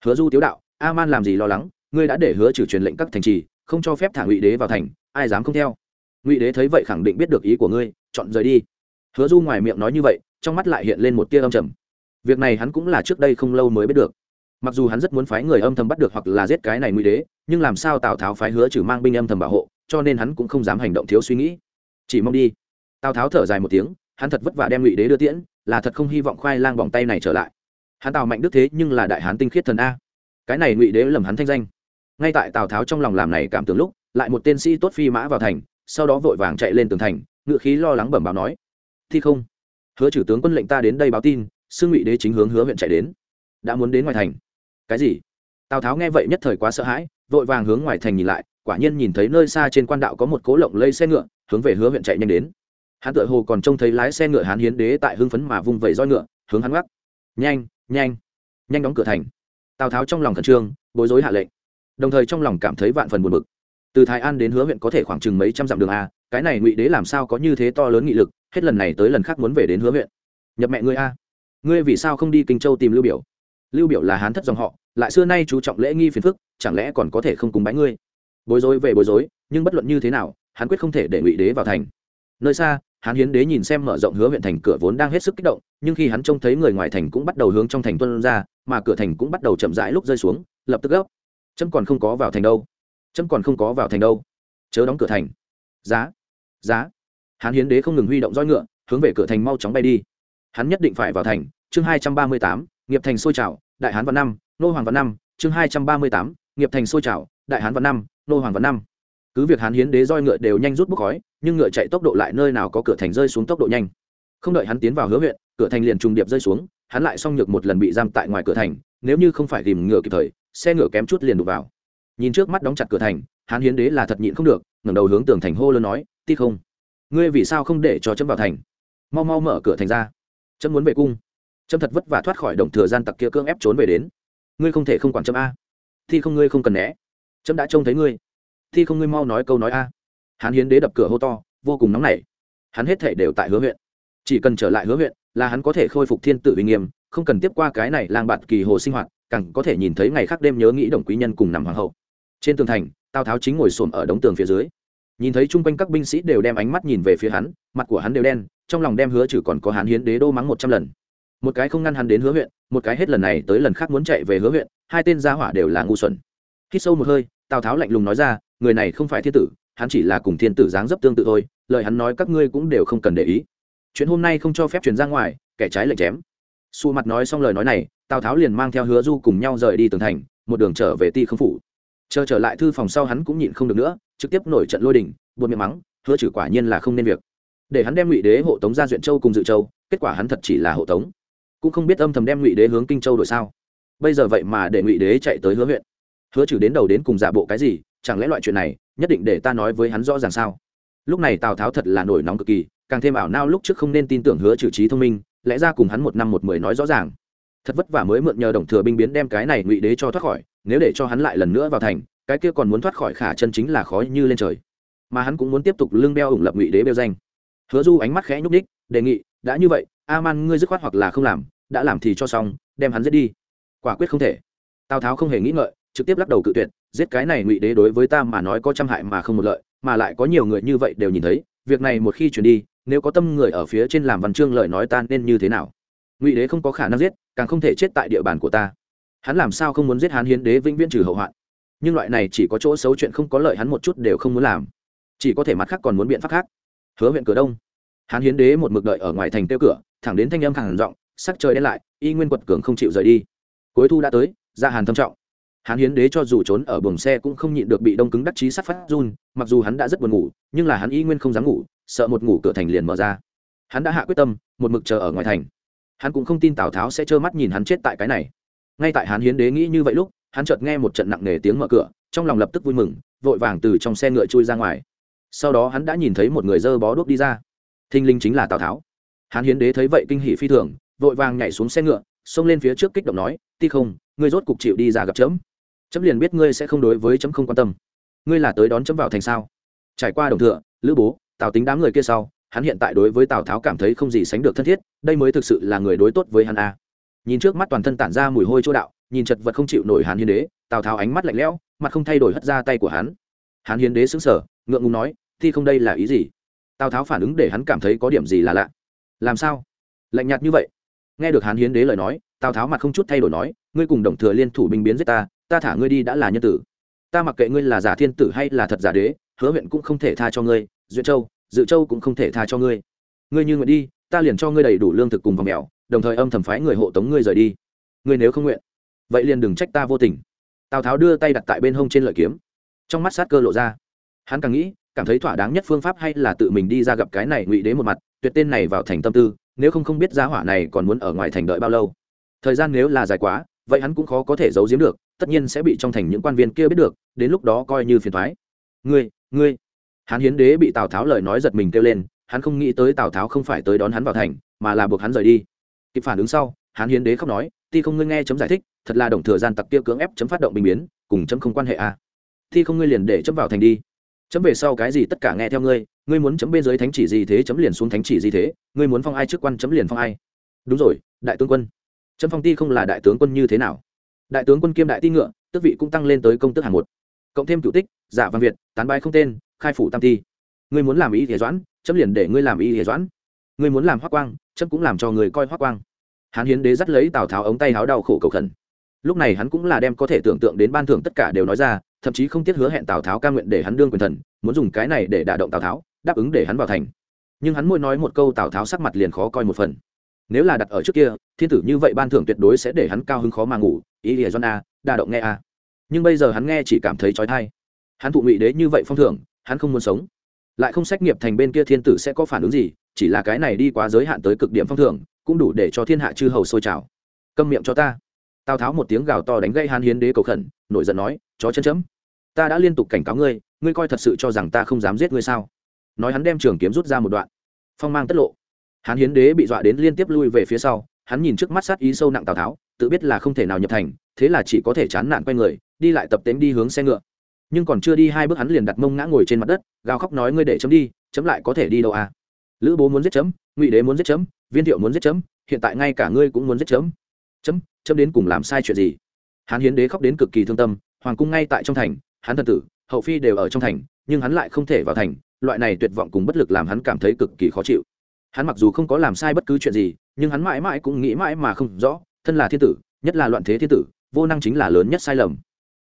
Hứa du tiếu đạo, a man làm gì lo lắng? Ngươi đã để hứa trừ truyền lệnh các thành trì không cho phép thả ngụy đế vào thành, ai dám không theo. Ngụy đế thấy vậy khẳng định biết được ý của ngươi, chọn rời đi. Hứa du ngoài miệng nói như vậy, trong mắt lại hiện lên một tia âm trầm. Việc này hắn cũng là trước đây không lâu mới biết được. Mặc dù hắn rất muốn phái người âm thầm bắt được hoặc là giết cái này ngụy đế, nhưng làm sao tào tháo phái hứa trừ mang binh âm thầm bảo hộ, cho nên hắn cũng không dám hành động thiếu suy nghĩ. Chỉ mong đi. Tào tháo thở dài một tiếng, hắn thật vất vả đem ngụy đế đưa tiễn, là thật không hy vọng khoai lang vòng tay này trở lại. Hắn tào mạnh đức thế nhưng là đại hán tinh khiết thần a. Cái này ngụy đế lầm hắn thanh danh ngay tại tào tháo trong lòng làm này cảm tưởng lúc, lại một tên sĩ tốt phi mã vào thành, sau đó vội vàng chạy lên tường thành, ngựa khí lo lắng bẩm báo nói, thi không, hứa trừ tướng quân lệnh ta đến đây báo tin xương ngụy đế chính hướng hứa huyện chạy đến. Đã muốn đến ngoài thành. Cái gì? Tào tháo nghe vậy nhất thời quá sợ hãi, vội vàng hướng ngoài thành nhìn lại, quả nhiên nhìn thấy nơi xa trên quan đạo có một cố lộng lây xe ngựa, hướng về hứa huyện chạy nhanh đến. Hắn tựa hồ còn trông thấy lái xe ngựa hán hiến đế tại hưng phấn mà vung vẩy roi ngựa, hướng hắn gắt nhanh nhanh nhanh đóng cửa thành. Tào tháo trong lòng khẩn trương, bối rối hạ lệnh đồng thời trong lòng cảm thấy vạn phần buồn bực. Từ thái an đến hứa huyện có thể khoảng chừng mấy trăm dặm đường a, cái này ngụy đế làm sao có như thế to lớn nghị lực, hết lần này tới lần khác muốn về đến hứa huyện. Nhập mẹ ngươi a. Ngươi vì sao không đi kinh châu tìm lưu biểu? Lưu biểu là hán thất dòng họ, lại xưa nay chú trọng lễ nghi phiền phức, chẳng lẽ còn có thể không cùng bái ngươi? Bối rối về bối rối, nhưng bất luận như thế nào, hắn quyết không thể để ngụy đế vào thành. Nơi xa, hán hiến đế nhìn xem mở rộng hứa huyện thành cửa vốn đang hết sức kích động, nhưng khi hắn trông thấy người ngoài thành cũng bắt đầu hướng trong thành tuân ra, mà cửa thành cũng bắt đầu chậm rãi lúc rơi xuống, lập tức gấp chấm còn không có vào thành đâu. Chấm còn không có vào thành đâu. Chớ đóng cửa thành. Giá. Giá. Hán hiến đế không ngừng huy động roi ngựa, hướng về cửa thành mau chóng bay đi. Hắn nhất định phải vào thành. Chương hai trăm ba mươi tám, nghiệp thành sôi trào, đại hán văn năm, nô hoàng văn năm. Chương hai trăm ba mươi tám, nghiệp thành sôi trào, đại hán văn năm, nô hoàng văn năm. Cứ việc hán hiến đế roi ngựa đều nhanh rút bốc khói, nhưng ngựa chạy tốc độ lại nơi nào có cửa thành rơi xuống tốc độ nhanh. Không đợi hắn tiến vào hứa huyện, cửa thành liền trùng điệp rơi xuống, hắn lại xong nhược một lần bị giam tại ngoài cửa thành, nếu như không phải tìm ngựa kịp thời xe ngựa kém chút liền đụng vào. Nhìn trước mắt đóng chặt cửa thành, hán hiến đế là thật nhịn không được, ngẩng đầu hướng tường thành hô lớn nói, ti không, ngươi vì sao không để cho chấm vào thành? Mau mau mở cửa thành ra. Chấm muốn về cung. Chấm thật vất vả thoát khỏi đồng thừa gian tặc kia cưỡng ép trốn về đến. Ngươi không thể không quản chấm a. Thi không ngươi không cần né. Chấm đã trông thấy ngươi. Thi không ngươi mau nói câu nói a. Hắn hiến đế đập cửa hô to, vô cùng nóng nảy. Hắn hết thể đều tại hứa huyện. Chỉ cần trở lại hứa huyện là hắn có thể khôi phục thiên tử uy nghiêm, không cần tiếp qua cái này lang bạt kỳ hồ sinh hoạt càng có thể nhìn thấy ngày khác đêm nhớ nghĩ đồng quý nhân cùng nằm hoàng hậu. Trên tường thành, tào tháo chính ngồi xổm ở đống tường phía dưới. Nhìn thấy chung quanh các binh sĩ đều đem ánh mắt nhìn về phía hắn, mặt của hắn đều đen, trong lòng đem hứa trừ còn có hắn hiến đế đô mắng một trăm lần. Một cái không ngăn hắn đến hứa huyện, một cái hết lần này tới lần khác muốn chạy về hứa huyện, hai tên gia hỏa đều là ngu xuẩn. Khi sâu một hơi, tào tháo lạnh lùng nói ra, người này không phải thiên tử, hắn chỉ là cùng thiên tử dáng dấp tương tự thôi, lời hắn nói các ngươi cũng đều không cần để ý. Chuyện hôm nay không cho phép truyền ra ngoài, kẻ trái lệnh chém. Xù mặt nói xong lời nói này tào tháo liền mang theo hứa du cùng nhau rời đi tường thành, một đường trở về ti không phủ. Chờ trở lại thư phòng sau hắn cũng nhịn không được nữa, trực tiếp nổi trận lôi đình buồn miệng mắng, hứa trừ quả nhiên là không nên việc. Để hắn đem ngụy đế hộ tống ra duyện châu cùng dự châu, kết quả hắn thật chỉ là hộ tống. Cũng không biết âm thầm đem ngụy đế hướng kinh châu đổi sao. Bây giờ vậy mà để ngụy đế chạy tới hứa huyện. Hứa trừ đến đầu đến cùng giả bộ cái gì, chẳng lẽ loại chuyện này nhất định để ta nói với hắn rõ ràng sao? Lúc này tào tháo thật là nổi nóng cực kỳ, càng thêm ảo nao lúc trước không nên tin tưởng hứa trừ trí thông minh, lẽ ra cùng hắn một năm một mười nói rõ ràng thật vất vả mới mượn nhờ đồng thừa binh biến đem cái này ngụy đế cho thoát khỏi, nếu để cho hắn lại lần nữa vào thành, cái kia còn muốn thoát khỏi khả chân chính là khó như lên trời. Mà hắn cũng muốn tiếp tục lưng đeo ủng lập ngụy đế bêu danh. Hứa du ánh mắt khẽ nhúc đích đề nghị, đã như vậy a man ngươi dứt khoát hoặc là không làm, đã làm thì cho xong, đem hắn giết đi. Quả quyết không thể. Tào tháo không hề nghĩ ngợi, trực tiếp lắc đầu cự tuyệt, giết cái này ngụy đế đối với ta mà nói có trăm hại mà không một lợi, mà lại có nhiều người như vậy đều nhìn thấy, việc này một khi chuyển đi, nếu có tâm người ở phía trên làm văn chương lời nói ta nên như thế nào? Ngụy đế không có khả năng giết, càng không thể chết tại địa bàn của ta. Hắn làm sao không muốn giết hán hiến đế vĩnh viễn trừ hậu hoạn? Nhưng loại này chỉ có chỗ xấu chuyện không có lợi hắn một chút đều không muốn làm. Chỉ có thể mặt khác còn muốn biện pháp khác. Hứa huyện cửa đông. Hán hiến đế một mực đợi ở ngoài thành tiêu cửa, thẳng đến thanh âm hàng rộng sắc trời đen lại, y nguyên quật cường không chịu rời đi. Cuối thu đã tới, ra hàn thâm trọng. Hán hiến đế cho dù trốn ở buồng xe cũng không nhịn được bị đông cứng đắc chí sắt phát run, mặc dù hắn đã rất buồn ngủ, nhưng là hắn y nguyên không dám ngủ, sợ một ngủ cửa thành liền mở ra. Hắn đã hạ quyết tâm, một mực chờ ở ngoài thành hắn cũng không tin tào tháo sẽ trơ mắt nhìn hắn chết tại cái này ngay tại hắn hiến đế nghĩ như vậy lúc hắn chợt nghe một trận nặng nề tiếng mở cửa trong lòng lập tức vui mừng vội vàng từ trong xe ngựa chui ra ngoài sau đó hắn đã nhìn thấy một người dơ bó đuốc đi ra thinh linh chính là tào tháo Hắn hiến đế thấy vậy kinh hỷ phi thường vội vàng nhảy xuống xe ngựa xông lên phía trước kích động nói ti không ngươi rốt cục chịu đi ra gặp chấm chấm liền biết ngươi sẽ không đối với chấm không quan tâm ngươi là tới đón chấm vào thành sao trải qua đồng thừa lữ bố tào tính đám người kia sau hắn hiện tại đối với tào tháo cảm thấy không gì sánh được thân thiết đây mới thực sự là người đối tốt với hắn a nhìn trước mắt toàn thân tản ra mùi hôi chỗ đạo nhìn chật vật không chịu nổi Hán hiến đế tào tháo ánh mắt lạnh lẽo mặt không thay đổi hất ra tay của hắn Hán hiến đế xứng sở ngượng ngùng nói, thi không đây là ý gì? Tào tháo phản ứng để hắn cảm thấy có điểm gì là lạ. Làm sao? Lạnh nhạt như vậy. Nghe được Hán hiến đế lời nói, tào tháo mặt không chút thay đổi nói, ngươi cùng đồng thừa liên thủ binh biến giết ta ta thả ngươi đi đã là nhân tử. Ta mặc kệ ngươi là giả thiên tử hay là thật giả đế, hứa huyện cũng không thể tha cho ngươi, duyện châu dự châu cũng không thể tha cho ngươi. Ngươi như nguyện đi, ta liền cho ngươi đầy đủ lương thực cùng vòng mèo, đồng thời âm thầm phái người hộ tống ngươi rời đi. Ngươi nếu không nguyện, vậy liền đừng trách ta vô tình. Tào tháo đưa tay đặt tại bên hông trên lợi kiếm. Trong mắt sát cơ lộ ra. Hắn càng nghĩ, cảm thấy thỏa đáng nhất phương pháp hay là tự mình đi ra gặp cái này ngụy đế một mặt, tuyệt tên này vào thành tâm tư, nếu không không biết giá hỏa này còn muốn ở ngoài thành đợi bao lâu. Thời gian nếu là dài quá, vậy hắn cũng khó có thể giấu giếm được, tất nhiên sẽ bị trong thành những quan viên kia biết được, đến lúc đó coi như phiền thoái ngươi ngươi hắn hiến đế bị tào tháo lời nói giật mình kêu lên, hắn không nghĩ tới tào tháo không phải tới đón hắn vào thành, mà là buộc hắn rời đi. Kịp phản ứng sau hắn hiến đế khóc nói, ti không ngươi nghe chấm giải thích, thật là đồng thừa gian tặc kia cưỡng ép chấm phát động bình biến, cùng chấm không quan hệ à. Ti không ngươi liền để chấm vào thành đi. Chấm về sau cái gì tất cả nghe theo ngươi ngươi muốn chấm bên dưới thánh chỉ gì thế chấm liền xuống thánh chỉ gì thế, ngươi muốn phong ai trước quan chấm liền phong ai. Đúng rồi, đại tướng quân. Chấm phong ti không là đại tướng quân như thế nào? Đại tướng quân kiêm đại ti ngựa, tước vị cũng tăng lên tới công tước hàng một. Cộng thêm cựu tích giả văn việt, tán bài không tên khai phủ tam ti. Ngươi muốn làm ý thể doãn, chấm liền để ngươi làm ý thể doãn. Ngươi muốn làm hoác quang, chấm cũng làm cho người coi hoác quang. Hán hiến đế dắt lấy tào tháo ống tay háo đau khổ cầu khẩn. Lúc này hắn cũng là đem có thể tưởng tượng đến ban thưởng tất cả đều nói ra, thậm chí không tiếc hứa hẹn tào tháo ca nguyện để hắn đương quyền thần, muốn dùng cái này để đả động tào tháo, đáp ứng để hắn vào thành. Nhưng hắn mỗi nói một câu tào tháo sắc mặt liền khó coi một phần. Nếu là đặt ở trước kia, thiên tử như vậy ban thưởng tuyệt đối sẽ để hắn cao hứng khó mà ngủ, ý lìa john a, đa động nghe a. Nhưng bây giờ hắn nghe chỉ cảm thấy trói thai. Hắn thụ ngụy đế như vậy phong thưởng hắn không muốn sống. Lại không xét nghiệp thành bên kia thiên tử sẽ có phản ứng gì, chỉ là cái này đi quá giới hạn tới cực điểm phong thưởng, cũng đủ để cho thiên hạ chư hầu sôi trào. Câm miệng cho ta. Tào tháo một tiếng gào to đánh gây hàn hiến đế cầu khẩn, nổi giận nói, chó chân chấm, ta đã liên tục cảnh cáo ngươi ngươi coi thật sự cho rằng ta không dám giết ngươi sao? Nói hắn đem trường kiếm rút ra một đoạn. Phong mang tất lộ. Hán hiến đế bị dọa đến liên tiếp lui về phía sau, hắn nhìn trước mắt sát ý sâu nặng tào tháo, tự biết là không thể nào nhập thành, thế là chỉ có thể chán nản quay người, đi lại tập tễnh đi hướng xe ngựa nhưng còn chưa đi hai bước hắn liền đặt mông ngã ngồi trên mặt đất, gào khóc nói, ngươi để chấm đi, chấm lại có thể đi đâu à? Lữ bố muốn giết chấm, ngụy đế muốn giết chấm, viên thiệu muốn giết chấm, hiện tại ngay cả ngươi cũng muốn giết chấm. Chấm chấm đến cùng làm sai chuyện gì? Hắn hiến đế khóc đến cực kỳ thương tâm, hoàng cung ngay tại trong thành, hắn thần tử, hậu phi đều ở trong thành, nhưng hắn lại không thể vào thành, loại này tuyệt vọng cùng bất lực làm hắn cảm thấy cực kỳ khó chịu. Hắn mặc dù không có làm sai bất cứ chuyện gì, nhưng hắn mãi mãi cũng nghĩ mãi mà không rõ, thân là thiên tử, nhất là loạn thế thiên tử, vô năng chính là lớn nhất sai lầm.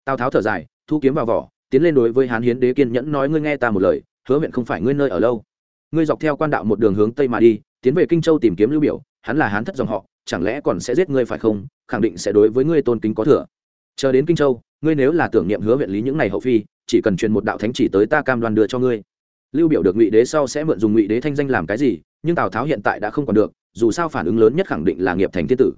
Tào tháo thở dài, thu kiếm vào vỏ tiến lên đối với hán hiến đế kiên nhẫn nói, ngươi nghe ta một lời, hứa huyện không phải ngươi nơi ở lâu. Ngươi dọc theo quan đạo một đường hướng tây mà đi, tiến về kinh châu tìm kiếm lưu biểu, hắn là hán thất dòng họ, chẳng lẽ còn sẽ giết ngươi phải không? Khẳng định sẽ đối với ngươi tôn kính có thừa. Chờ đến kinh châu, ngươi nếu là tưởng niệm hứa huyện lý những ngày hậu phi, chỉ cần truyền một đạo thánh chỉ tới ta cam đoan đưa cho ngươi. Lưu biểu được ngụy đế sau sẽ mượn dùng ngụy đế thanh danh làm cái gì, nhưng tào tháo hiện tại đã không còn được, dù sao phản ứng lớn nhất khẳng định là nghiệp thành thiên tử.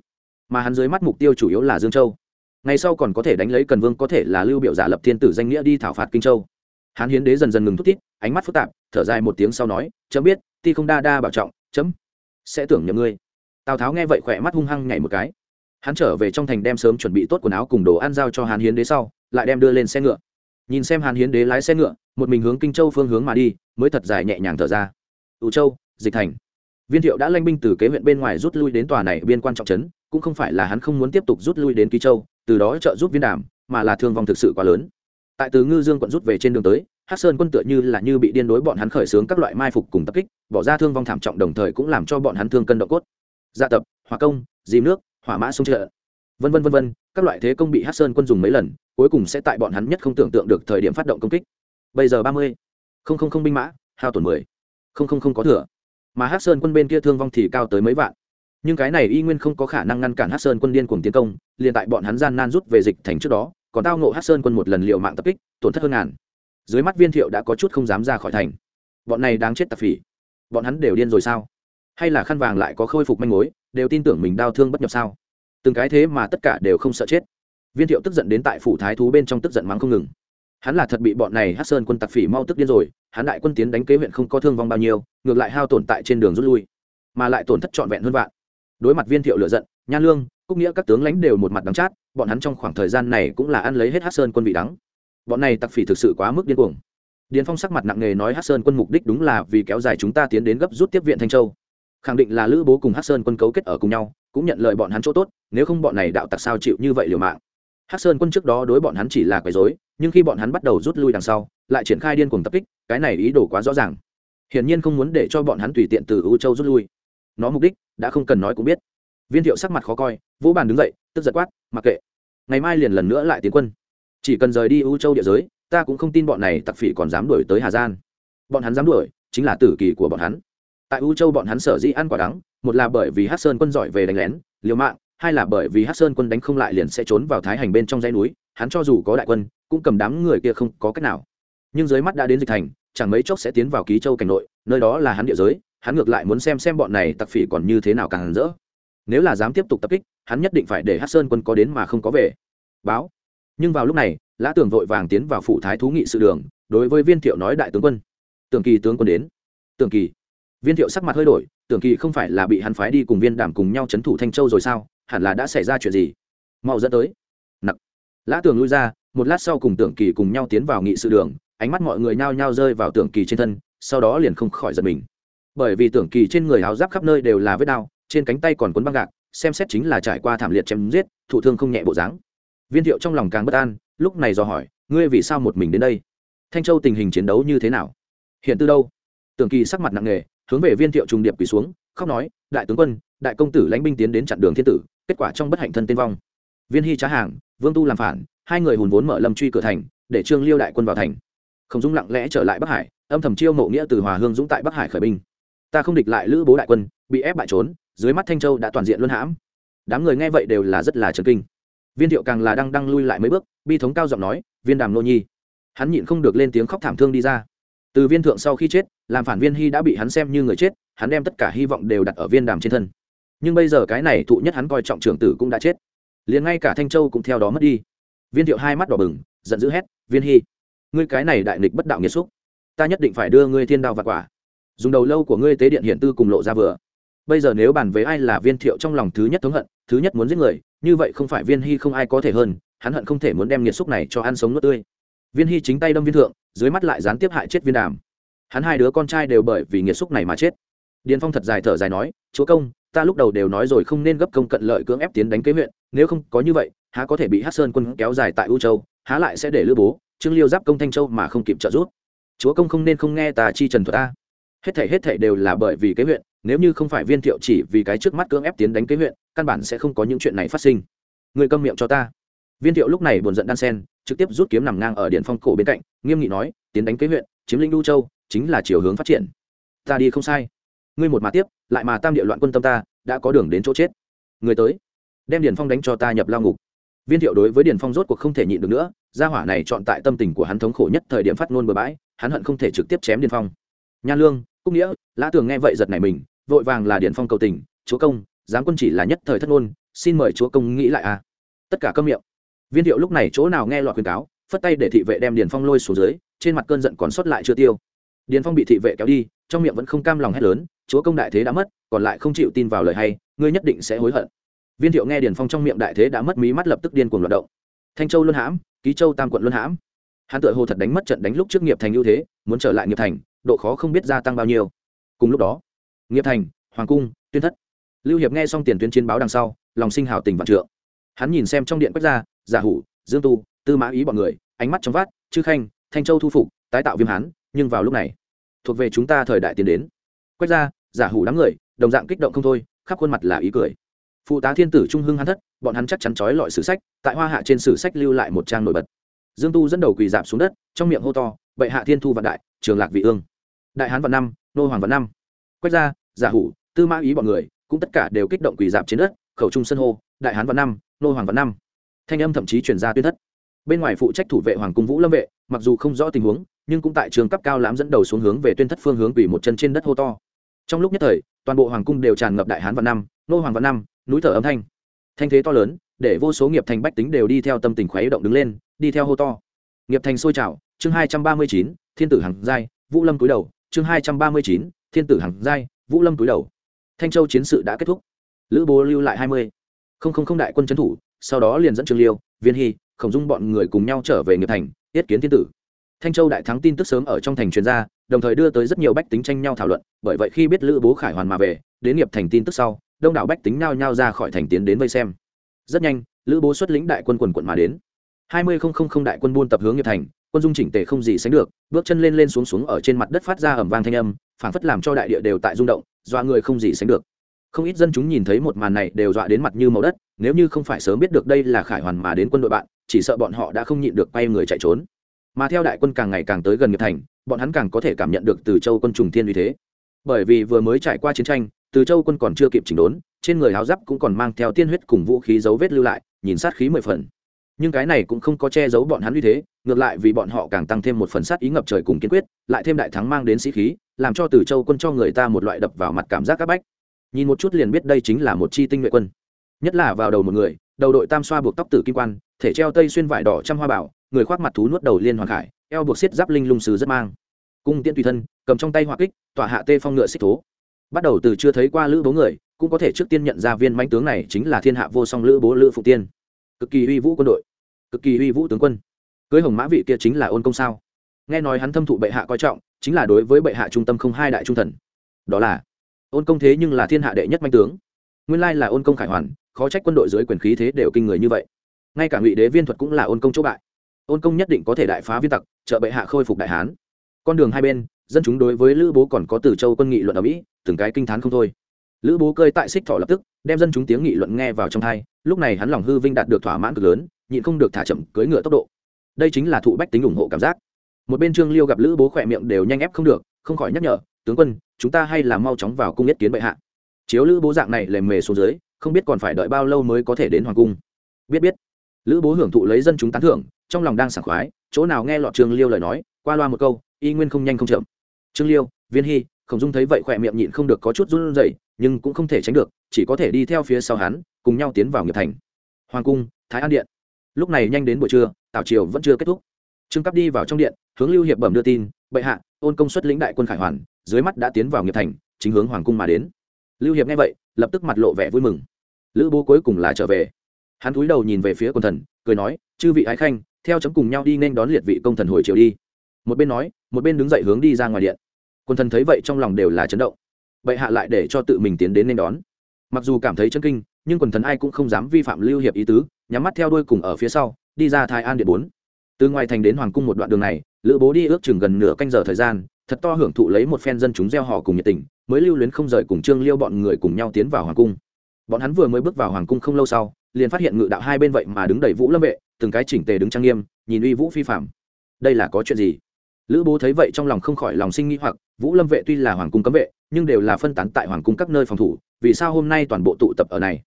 Mà hắn dưới mắt mục tiêu chủ yếu là dương châu ngày sau còn có thể đánh lấy cần vương có thể là lưu biểu giả lập thiên tử danh nghĩa đi thảo phạt kinh châu. Hán hiến đế dần dần ngừng thúc thiết, ánh mắt phức tạp thở dài một tiếng sau nói chấm biết ti không đa đa bảo trọng chấm sẽ tưởng nhầm ngươi. Tào tháo nghe vậy khỏe mắt hung hăng nhảy một cái. Hắn trở về trong thành đem sớm chuẩn bị tốt quần áo cùng đồ ăn giao cho hán hiến đế sau lại đem đưa lên xe ngựa. Nhìn xem hàn hiến đế lái xe ngựa một mình hướng kinh châu phương hướng mà đi mới thật dài nhẹ nhàng thở ra. Ủ châu dịch thành. Viên thiệu đã lanh binh từ kế huyện bên ngoài rút lui đến tòa này biên quan trọng trấn cũng không phải là hắn không muốn tiếp tục rút lui đến ký châu từ đó trợ giúp viên đàm, mà là thương vong thực sự quá lớn. Tại từ ngư dương quận rút về trên đường tới hát sơn quân tựa như là như bị điên đối bọn hắn khởi xướng các loại mai phục cùng tập kích, bỏ ra thương vong thảm trọng đồng thời cũng làm cho bọn hắn thương cân độ cốt. Gia tập, hỏa công dìm nước, hỏa mã sông trợ. Vân vân vân vân, các loại thế công bị hát sơn quân dùng mấy lần, cuối cùng sẽ tại bọn hắn nhất không tưởng tượng được thời điểm phát động công kích. Bây giờ ba mươi, không không không binh mã, hao tổn mười, không không không có thừa. Mà hát sơn quân bên kia thương vong thì cao tới mấy vạn nhưng cái này y nguyên không có khả năng ngăn cản hát sơn quân điên cuồng tiến công, liền tại bọn hắn gian nan rút về dịch thành trước đó, còn tao nộ hát sơn quân một lần liệu mạng tập kích, tổn thất hơn ngàn. Dưới mắt viên thiệu đã có chút không dám ra khỏi thành. Bọn này đáng chết tạp phỉ. Bọn hắn đều điên rồi sao? Hay là khăn vàng lại có khôi phục manh mối, đều tin tưởng mình đau thương bất nhập sao? Từng cái thế mà tất cả đều không sợ chết. Viên thiệu tức giận đến tại phủ thái thú bên trong tức giận mắng không ngừng. Hắn là thật bị bọn này hát sơn quân tặc phỉ mau tức điên rồi, hắn đại quân tiến đánh kế huyện không có thương vong bao nhiêu, ngược lại hao tổn tại trên đường rút lui, mà lại tổn thất trọn vẹn hơn vạn đối mặt viên thiệu lựa giận, nha lương, cúc nghĩa các tướng lãnh đều một mặt đắng chát, bọn hắn trong khoảng thời gian này cũng là ăn lấy hết hát sơn quân vị đắng. Bọn này tặc phỉ thực sự quá mức điên cuồng. Điền phong sắc mặt nặng nề nói hát sơn quân mục đích đúng là vì kéo dài chúng ta tiến đến gấp rút tiếp viện thanh châu. Khẳng định là lữ bố cùng hát sơn quân cấu kết ở cùng nhau, cũng nhận lời bọn hắn chỗ tốt, nếu không bọn này đạo tặc sao chịu như vậy liều mạng. Hát sơn quân trước đó đối bọn hắn chỉ là quấy dối nhưng khi bọn hắn bắt đầu rút lui đằng sau, lại triển khai điên cuồng tập kích, cái này ý đồ quá rõ ràng. Hiển nhiên không muốn để cho bọn hắn tùy tiện từ ưu châu rút lui nó mục đích, đã không cần nói cũng biết. Viên thiệu sắc mặt khó coi, vỗ bàn đứng dậy, tức giật quát, mặc kệ, ngày mai liền lần nữa lại tiến quân. Chỉ cần rời đi ưu châu địa giới, ta cũng không tin bọn này tặc phỉ còn dám đuổi tới hà gian bọn hắn dám đuổi, chính là tử kỳ của bọn hắn. Tại ưu châu bọn hắn sở dĩ ăn quả đắng, một là bởi vì hát sơn quân giỏi về đánh lén, liều mạng, hai là bởi vì hát sơn quân đánh không lại liền sẽ trốn vào thái hành bên trong dãy núi, hắn cho dù có đại quân, cũng cầm đám người kia không có cách nào. Nhưng dưới mắt đã đến dịch thành, chẳng mấy chốc sẽ tiến vào ký châu cảnh nội, nơi đó là hắn địa giới hắn ngược lại muốn xem xem bọn này tặc phỉ còn như thế nào càng rỡ. Nếu là dám tiếp tục tập kích, hắn nhất định phải để hát sơn quân có đến mà không có về. Báo. Nhưng vào lúc này, lã tường vội vàng tiến vào phụ thái thú nghị sự đường, đối với viên thiệu nói đại tướng quân. Tưởng kỳ tướng quân đến. Tưởng kỳ. Viên thiệu sắc mặt hơi đổi, tưởng kỳ không phải là bị hắn phái đi cùng viên đảm cùng nhau c h ấ n thủ thanh châu rồi sao? Hẳn là đã xảy ra chuyện gì? Mau dẫn tới. Nặc. Lã tường lui ra, một lát sau cùng tưởng kỳ cùng nhau tiến vào nghị sự đường, ánh mắt mọi người nhao nhao rơi vào tưởng kỳ trên thân, sau đó liền không khỏi giật mình bởi vì tưởng kỳ trên người áo giáp khắp nơi đều là vết đao trên cánh tay còn cuốn băng gạc, xem xét chính là trải qua thảm liệt chém giết, thụ thương không nhẹ bộ dáng. Viên thiệu trong lòng càng bất an, lúc này dò hỏi, ngươi vì sao một mình đến đây? Thanh châu tình hình chiến đấu như thế nào? Hiện từ đâu? Tưởng kỳ sắc mặt nặng nề, hướng về viên thiệu trùng điệp quỳ xuống, khóc nói, đại tướng quân, đại công tử lãnh binh tiến đến chặn đường thiên tử, kết quả trong bất hạnh thân tiên vong. Viên hy trá hàng, vương tu làm phản, hai người hùn vốn mở lâm truy cửa thành, để trương liêu đại quân vào thành. Không dung lặng lẽ trở lại bắc hải, âm thầm chiêu mộ nghĩa từ hòa hương dũng tại bắc hải khởi binh ta không địch lại lữ bố đại quân, bị ép bại trốn, dưới mắt thanh châu đã toàn diện luân hãm. Đám người nghe vậy đều là rất là trần kinh. Viên thiệu càng là đang đang lui lại mấy bước, bi thống cao giọng nói, viên đàm nô nhi. Hắn nhịn không được lên tiếng khóc thảm thương đi ra. Từ viên thượng sau khi chết, làm phản viên hy đã bị hắn xem như người chết, hắn đem tất cả hy vọng đều đặt ở viên đàm trên thân. Nhưng bây giờ cái này thụ nhất hắn coi trọng trưởng tử cũng đã chết. Liền ngay cả thanh châu cũng theo đó mất đi. Viên thiệu hai mắt đỏ bừng, giận dữ hét, viên hy, ngươi cái này đại nghịch bất đạo nghiệt xúc. Ta nhất định phải đưa ngươi thiên đao và quả dùng đầu lâu của ngươi tế điện hiện tư cùng lộ ra vừa. Bây giờ nếu bàn với ai là viên thiệu trong lòng thứ nhất thống hận, thứ nhất muốn giết người, như vậy không phải viên hy không ai có thể hơn, hắn hận không thể muốn đem nghiệt xúc này cho ăn sống nước tươi. Viên hy chính tay đâm viên thượng, dưới mắt lại gián tiếp hại chết viên đàm. Hắn hai đứa con trai đều bởi vì nghiệt xúc này mà chết. Điền phong thật dài thở dài nói, chúa công, ta lúc đầu đều nói rồi không nên gấp công cận lợi cưỡng ép tiến đánh kế huyện, nếu không có như vậy, há có thể bị hát sơn quân kéo dài tại u châu, há lại sẽ để lữ bố, trương liêu giáp công thanh châu mà không kịp trợ giúp. Chúa công không nên không nghe tà chi trần thuật ta hết thể hết thể đều là bởi vì kế huyện, nếu như không phải viên thiệu chỉ vì cái trước mắt cưỡng ép tiến đánh kế huyện, căn bản sẽ không có những chuyện này phát sinh. Người câm miệng cho ta. Viên thiệu lúc này buồn giận đan sen, trực tiếp rút kiếm nằm ngang ở điện phong cổ bên cạnh, nghiêm nghị nói, tiến đánh kế huyện, chiếm lĩnh đu châu, chính là chiều hướng phát triển. Ta đi không sai. Ngươi một mà tiếp, lại mà tam địa loạn quân tâm ta, đã có đường đến chỗ chết. Người tới, đem điền phong đánh cho ta nhập lao ngục. Viên thiệu đối với điền phong rốt cuộc không thể nhịn được nữa, gia hỏa này chọn tại tâm tình của hắn thống khổ nhất thời điểm phát ngôn bừa bãi, hắn hận không thể trực tiếp chém điền phong. Nha lương cúc nghĩa, lã tường nghe vậy giật này mình, vội vàng là điển phong cầu tình, chúa công, giám quân chỉ là nhất thời thất ngôn, xin mời chúa công nghĩ lại à. Tất cả câm miệng. Viên thiệu lúc này chỗ nào nghe loại khuyên cáo, phất tay để thị vệ đem điền phong lôi xuống dưới, trên mặt cơn giận còn sót lại chưa tiêu. Điền phong bị thị vệ kéo đi, trong miệng vẫn không cam lòng hét lớn, chúa công đại thế đã mất, còn lại không chịu tin vào lời hay, ngươi nhất định sẽ hối hận. Viên thiệu nghe điền phong trong miệng đại thế đã mất mí mắt lập tức điên cuồng loạt động. Thanh châu luân hãm, ký châu tam quận luân hãm. Hắn tự hồ thật đánh mất trận đánh lúc trước nghiệp thành ưu thế, muốn trở lại nghiệp thành độ khó không biết gia tăng bao nhiêu. Cùng lúc đó, nghiệp thành, hoàng cung, tuyên thất. Lưu hiệp nghe xong tiền tuyến chiến báo đằng sau, lòng sinh hào tình vạn trượng. Hắn nhìn xem trong điện quách gia, giả hủ, dương tu, tư mã ý bọn người, ánh mắt trong vát chư khanh, thanh châu thu phục, tái tạo viêm hán, nhưng vào lúc này, thuộc về chúng ta thời đại tiến đến. Quách gia, giả hủ đám người, đồng dạng kích động không thôi, khắp khuôn mặt là ý cười. Phụ tá thiên tử trung hưng hắn thất, bọn hắn chắc chắn trói lọi sử sách, tại hoa hạ trên sử sách lưu lại một trang nổi bật. Dương tu dẫn đầu quỳ dạp xuống đất, trong miệng hô to, bệ hạ thiên thu vạn đại, trường lạc vị ương đại hán vạn năm, nô hoàng vạn năm. Quách gia, giả hủ, tư mã ý bọn người, cũng tất cả đều kích động quỳ dạp trên đất, khẩu trung sân hô, đại hán vạn năm, nô hoàng vạn năm. Thanh âm thậm chí chuyển ra tuyên thất. Bên ngoài phụ trách thủ vệ hoàng cung vũ lâm vệ, mặc dù không rõ tình huống, nhưng cũng tại trường cấp cao lãm dẫn đầu xuống hướng về tuyên thất phương hướng quỳ một chân trên đất hô to. Trong lúc nhất thời, toàn bộ hoàng cung đều tràn ngập đại hán vạn năm, nô hoàng vạn năm, núi thở âm thanh. Thanh thế to lớn, để vô số nghiệp thành bách tính đều đi theo tâm tình khoái động đứng lên, đi theo hô to. Nghiệp thành sôi trào, chương hai trăm ba mươi chín, thiên tử hằng giai, vũ lâm cúi đầu chương hai trăm ba mươi chín, thiên tử hàng giai, vũ lâm túi đầu. Thanh châu chiến sự đã kết thúc. Lữ bố lưu lại hai mươi. Không không không đại quân trấn thủ, sau đó liền dẫn trương liêu, viên hy, khổng dung bọn người cùng nhau trở về nghiệp thành, yết kiến thiên tử. Thanh châu đại thắng tin tức sớm ở trong thành truyền ra, đồng thời đưa tới rất nhiều bách tính tranh nhau thảo luận, bởi vậy khi biết lữ bố khải hoàn mà về, đến nghiệp thành tin tức sau, đông đảo bách tính nao nhao ra khỏi thành tiến đến vây xem. Rất nhanh, lữ bố xuất lĩnh đại quân quần quận mà đến. hai mươi không không không đại quân buôn tập hướng nghiệp thành quân dung chỉnh tề không gì sánh được, bước chân lên lên xuống xuống ở trên mặt đất phát ra ẩm vang thanh âm, phảng phất làm cho đại địa đều tại rung động, dọa người không gì sánh được. Không ít dân chúng nhìn thấy một màn này đều dọa đến mặt như màu đất, nếu như không phải sớm biết được đây là khải hoàn mà đến quân đội bạn, chỉ sợ bọn họ đã không nhịn được quay người chạy trốn. Mà theo đại quân càng ngày càng tới gần nghiệp thành, bọn hắn càng có thể cảm nhận được từ châu quân trùng thiên uy thế. Bởi vì vừa mới trải qua chiến tranh, từ châu quân còn chưa kịp chỉnh đốn, trên người áo giáp cũng còn mang theo tiên huyết cùng vũ khí dấu vết lưu lại, nhìn sát khí mười phần nhưng cái này cũng không có che giấu bọn hắn như thế, ngược lại vì bọn họ càng tăng thêm một phần sát ý ngập trời cùng kiên quyết, lại thêm đại thắng mang đến sĩ khí, làm cho từ châu quân cho người ta một loại đập vào mặt cảm giác các bách. Nhìn một chút liền biết đây chính là một chi tinh nhuệ quân. Nhất là vào đầu một người, đầu đội tam xoa buộc tóc tử kim quan, thể treo tây xuyên vải đỏ trăm hoa bảo, người khoác mặt thú nuốt đầu liên hoàng khải, eo buộc xiết giáp linh lung sứ rất mang. Cung tiễn tùy thân, cầm trong tay hoa kích tọa hạ tê phong ngựa xích thố. Bắt đầu từ chưa thấy qua lữ bố người, cũng có thể trước tiên nhận ra viên mãnh tướng này chính là thiên hạ vô song lữ bố lữ phụ tiên cực kỳ uy vũ quân đội, cực kỳ uy vũ tướng quân. Cưới hồng mã vị kia chính là ôn công sao? Nghe nói hắn thâm thụ bệ hạ coi trọng, chính là đối với bệ hạ trung tâm không hai đại trung thần. Đó là, ôn công thế nhưng là thiên hạ đệ nhất manh tướng. Nguyên lai là ôn công khải hoàn, khó trách quân đội dưới quyền khí thế đều kinh người như vậy. Ngay cả ngụy đế viên thuật cũng là ôn công chỗ bại. Ôn công nhất định có thể đại phá viên tặc, trợ bệ hạ khôi phục đại hán. Con đường hai bên, dân chúng đối với lữ bố còn có từ châu quân nghị luận ở mỹ, từng cái kinh t h á n không thôi lữ bố cơi tại xích thọ lập tức, đem dân chúng tiếng nghị luận nghe vào trong hai lúc này hắn lòng hư vinh đạt được thỏa mãn cực lớn, nhịn không được thả chậm cưỡi ngựa tốc độ. Đây chính là thụ bách tính ủng hộ cảm giác. Một bên trương liêu gặp lữ bố khỏe miệng đều nhanh ép không được, không khỏi nhắc nhở, tướng quân, chúng ta hay là mau chóng vào cung nhất kiến bệ hạ. Chiếu lữ bố dạng này lề mề xuống dưới, không biết còn phải đợi bao lâu mới có thể đến hoàng cung. Biết biết. Lữ bố hưởng thụ lấy dân chúng tán thưởng, trong lòng đang sảng khoái, chỗ nào nghe lọt trương liêu lời nói, qua loa một câu, y nguyên không nhanh không chậm. Trương liêu, viên hy, khổng dung thấy vậy khỏe miệng nhịn không được có chút run rẩy nhưng cũng không thể tránh được, chỉ có thể đi theo phía sau hắn, cùng nhau tiến vào nghiệp thành. Hoàng cung, thái an điện. Lúc này nhanh đến buổi trưa, tảo triều vẫn chưa kết thúc. Trương cấp đi vào trong điện, hướng lưu hiệp bẩm đưa tin, bệ hạ, ôn công suất lĩnh đại quân khải hoàn, dưới mắt đã tiến vào nghiệp thành, chính hướng hoàng cung mà đến. Lưu hiệp nghe vậy, lập tức mặt lộ vẻ vui mừng. Lữ bố cuối cùng là trở về. Hắn cúi đầu nhìn về phía quân thần, cười nói, chư vị ái khanh, theo chấm cùng nhau đi nên đón liệt vị công thần hồi chiều đi. Một bên nói, một bên đứng dậy hướng đi ra ngoài điện. Quân thần thấy vậy trong lòng đều là chấn động bệ hạ lại để cho tự mình tiến đến nên đón. Mặc dù cảm thấy chân kinh, nhưng quần thần ai cũng không dám vi phạm lưu hiệp ý tứ, nhắm mắt theo đuôi cùng ở phía sau, đi ra thái an điện bốn. Từ ngoài thành đến hoàng cung một đoạn đường này, lữ bố đi ước chừng gần nửa canh giờ thời gian, thật to hưởng thụ lấy một phen dân chúng gieo họ cùng nhiệt tình, mới lưu luyến không rời cùng trương liêu bọn người cùng nhau tiến vào hoàng cung. Bọn hắn vừa mới bước vào hoàng cung không lâu sau, liền phát hiện ngự đạo hai bên vậy mà đứng đầy vũ lâm vệ, từng cái chỉnh tề đứng trang nghiêm, nhìn uy vũ phi phạm. Đây là có chuyện gì? Lữ bố thấy vậy trong lòng không khỏi lòng sinh nghĩ hoặc, vũ lâm vệ tuy là hoàng cung cấm vệ, nhưng đều là phân tán tại hoàng cung các nơi phòng thủ, vì sao hôm nay toàn bộ tụ tập ở này?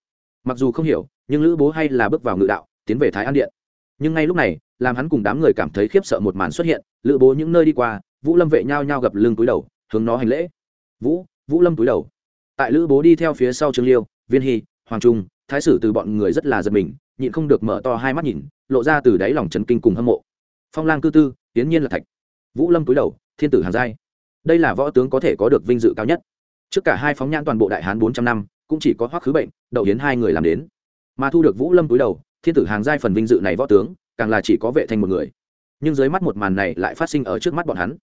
Mặc dù không hiểu, nhưng lữ bố hay là bước vào ngự đạo, tiến về thái an điện. Nhưng ngay lúc này, làm hắn cùng đám người cảm thấy khiếp sợ một màn xuất hiện, lữ bố những nơi đi qua, vũ lâm vệ nhao nhao gặp lưng túi đầu, hướng nó hành lễ. Vũ vũ lâm túi đầu. Tại lữ bố đi theo phía sau trương liêu, viên hy, hoàng trung, thái sử từ bọn người rất là giật mình, nhịn không được mở to hai mắt nhìn, lộ ra từ đáy lòng trần kinh cùng hâm mộ. Phong lang cư tư tiến nhiên là thạch vũ lâm túi đầu, thiên tử hàng giai. Đây là võ tướng có thể có được vinh dự cao nhất. Trước cả hai phóng nhãn toàn bộ đại hán bốn trăm năm, cũng chỉ có hoắc khứ bệnh, đậu hiến hai người làm đến. Mà thu được vũ lâm túi đầu, thiên tử hàng giai phần vinh dự này võ tướng, càng là chỉ có vệ thanh một người. Nhưng dưới mắt một màn này lại phát sinh ở trước mắt bọn hắn.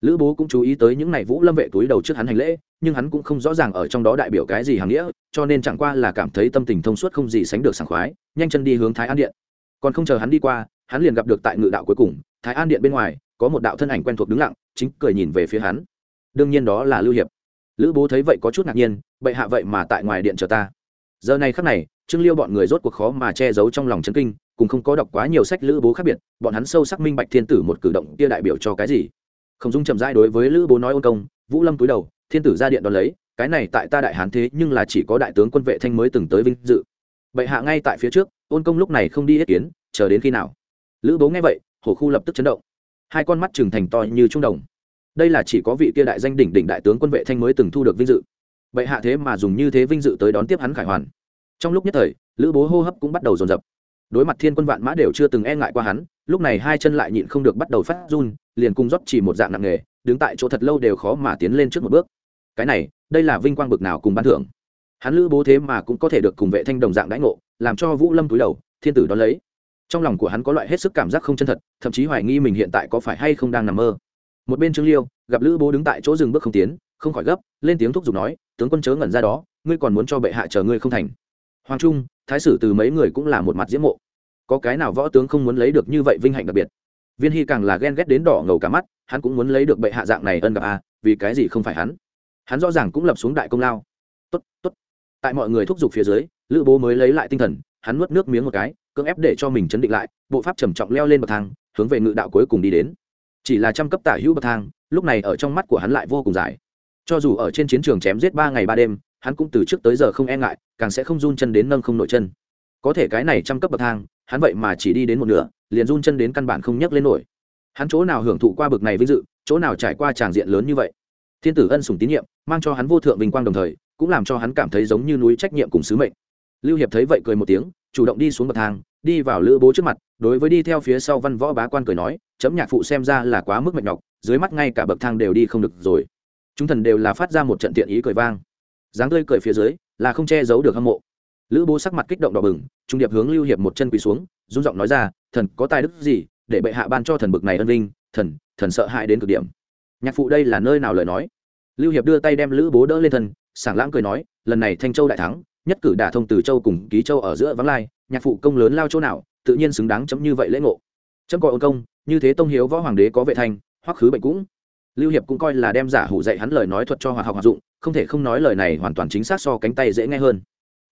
Lữ bố cũng chú ý tới những ngày vũ lâm vệ túi đầu trước hắn hành lễ, nhưng hắn cũng không rõ ràng ở trong đó đại biểu cái gì hàng nghĩa, cho nên chẳng qua là cảm thấy tâm tình thông suốt không gì sánh được sảng khoái, nhanh chân đi hướng thái an điện. Còn không chờ hắn đi qua, hắn liền gặp được tại ngự đạo cuối cùng, thái an điện bên ngoài có một đạo thân ảnh quen thuộc đứng lặng, chính cười nhìn về phía hắn. Đương nhiên đó là lưu hiệp. Lữ bố thấy vậy có chút ngạc nhiên, bệ hạ vậy mà tại ngoài điện chờ ta. Giờ này khắc này, trương liêu bọn người rốt cuộc khó mà che giấu trong lòng chấn kinh, cùng không có đọc quá nhiều sách lữ bố khác biệt, bọn hắn sâu sắc minh bạch thiên tử một cử động kia đại biểu cho cái gì. Không dung chậm rãi đối với lữ bố nói ôn công, vũ lâm túi đầu, thiên tử ra điện đón lấy, cái này tại ta đại hán thế nhưng là chỉ có đại tướng quân vệ thanh mới từng tới vinh dự. Bệ hạ ngay tại phía trước, ôn công lúc này không đi ý kiến, chờ đến khi nào? Lữ bố nghe vậy, hổ khu lập tức chấn động hai con mắt trừng thành to như trung đồng. Đây là chỉ có vị kia đại danh đỉnh đỉnh đại tướng quân vệ thanh mới từng thu được vinh dự. Bệ hạ thế mà dùng như thế vinh dự tới đón tiếp hắn khải hoàn. Trong lúc nhất thời, lữ bố hô hấp cũng bắt đầu dồn dập. Đối mặt thiên quân vạn mã đều chưa từng e ngại qua hắn, lúc này hai chân lại nhịn không được bắt đầu phát run, liền cung rót chỉ một dạng nặng nghề đứng tại chỗ thật lâu đều khó mà tiến lên trước một bước. Cái này, đây là vinh quang bực nào cùng ban thưởng. Hắn lữ bố thế mà cũng có thể được cùng vệ thanh đồng dạng đãi ngộ, làm cho vũ lâm túi đầu, thiên tử đón lấy trong lòng của hắn có loại hết sức cảm giác không chân thật, thậm chí hoài nghi mình hiện tại có phải hay không đang nằm mơ. Một bên trương liêu, gặp lữ bố đứng tại chỗ dừng bước không tiến, không khỏi gấp, lên tiếng thúc giục nói, tướng quân chớ ngẩn ra đó, ngươi còn muốn cho bệ hạ chờ ngươi không thành. Hoàng trung, thái sử từ mấy người cũng là một mặt diễm mộ. Có cái nào võ tướng không muốn lấy được như vậy vinh hạnh đặc biệt? Viên hy càng là ghen ghét đến đỏ ngầu cả mắt, hắn cũng muốn lấy được bệ hạ dạng này ân gặp a vì cái gì không phải hắn? Hắn rõ ràng cũng lập xuống đại công lao. Tốt tốt. Tại mọi người thúc giục phía dưới, lữ bố mới lấy lại tinh thần, hắn nuốt nước miếng một cái cưỡng ép để cho mình chấn định lại, bộ pháp trầm trọng leo lên bậc thang, hướng về ngự đạo cuối cùng đi đến. Chỉ là trăm cấp tả hữu bậc thang, lúc này ở trong mắt của hắn lại vô cùng dài. Cho dù ở trên chiến trường chém giết ba ngày ba đêm, hắn cũng từ trước tới giờ không e ngại, càng sẽ không run chân đến nâng không nội chân. Có thể cái này trăm cấp bậc thang, hắn vậy mà chỉ đi đến một nửa, liền run chân đến căn bản không nhấc lên nổi. Hắn chỗ nào hưởng thụ qua bậc này vinh dự, chỗ nào trải qua tràng diện lớn như vậy? Thiên tử ân sủng tín nhiệm, mang cho hắn vô thượng vinh quang đồng thời, cũng làm cho hắn cảm thấy giống như núi trách nhiệm cùng sứ mệnh. Lưu hiệp thấy vậy cười một tiếng, chủ động đi xuống bậc thang đi vào lữ bố trước mặt, đối với đi theo phía sau văn võ bá quan cười nói, chấm nhạc phụ xem ra là quá mức mệt nhọc, dưới mắt ngay cả bậc thang đều đi không được rồi. Chúng thần đều là phát ra một trận tiện ý cười vang. Dáng tươi cười phía dưới, là không che giấu được hâm mộ. Lữ bố sắc mặt kích động đỏ bừng, trung điệp hướng lưu hiệp một chân quỳ xuống rung giọng nói ra, thần, có tài đức gì để bệ hạ ban cho thần bực này ân vinh? Thần thần sợ hãi đến cực điểm. Nhạc phụ đây là nơi nào lời nói? Lưu hiệp đưa tay đem lữ bố đỡ lên thần sảng lãng cười nói, lần này thanh châu đại thắng, nhất cử đả thông từ châu cùng ký châu ở giữa vắng lai nhạc phụ công lớn lao chỗ nào, tự nhiên xứng đáng chấm như vậy lễ ngộ. Chấm coi ôn công, như thế tông hiếu võ hoàng đế có vệ thanh hoặc khứ bệnh cũng. Lưu hiệp cũng coi là đem giả hủ dạy hắn lời nói thuật cho hoạt học hoạt dụng, không thể không nói lời này hoàn toàn chính xác so cánh tay dễ nghe hơn.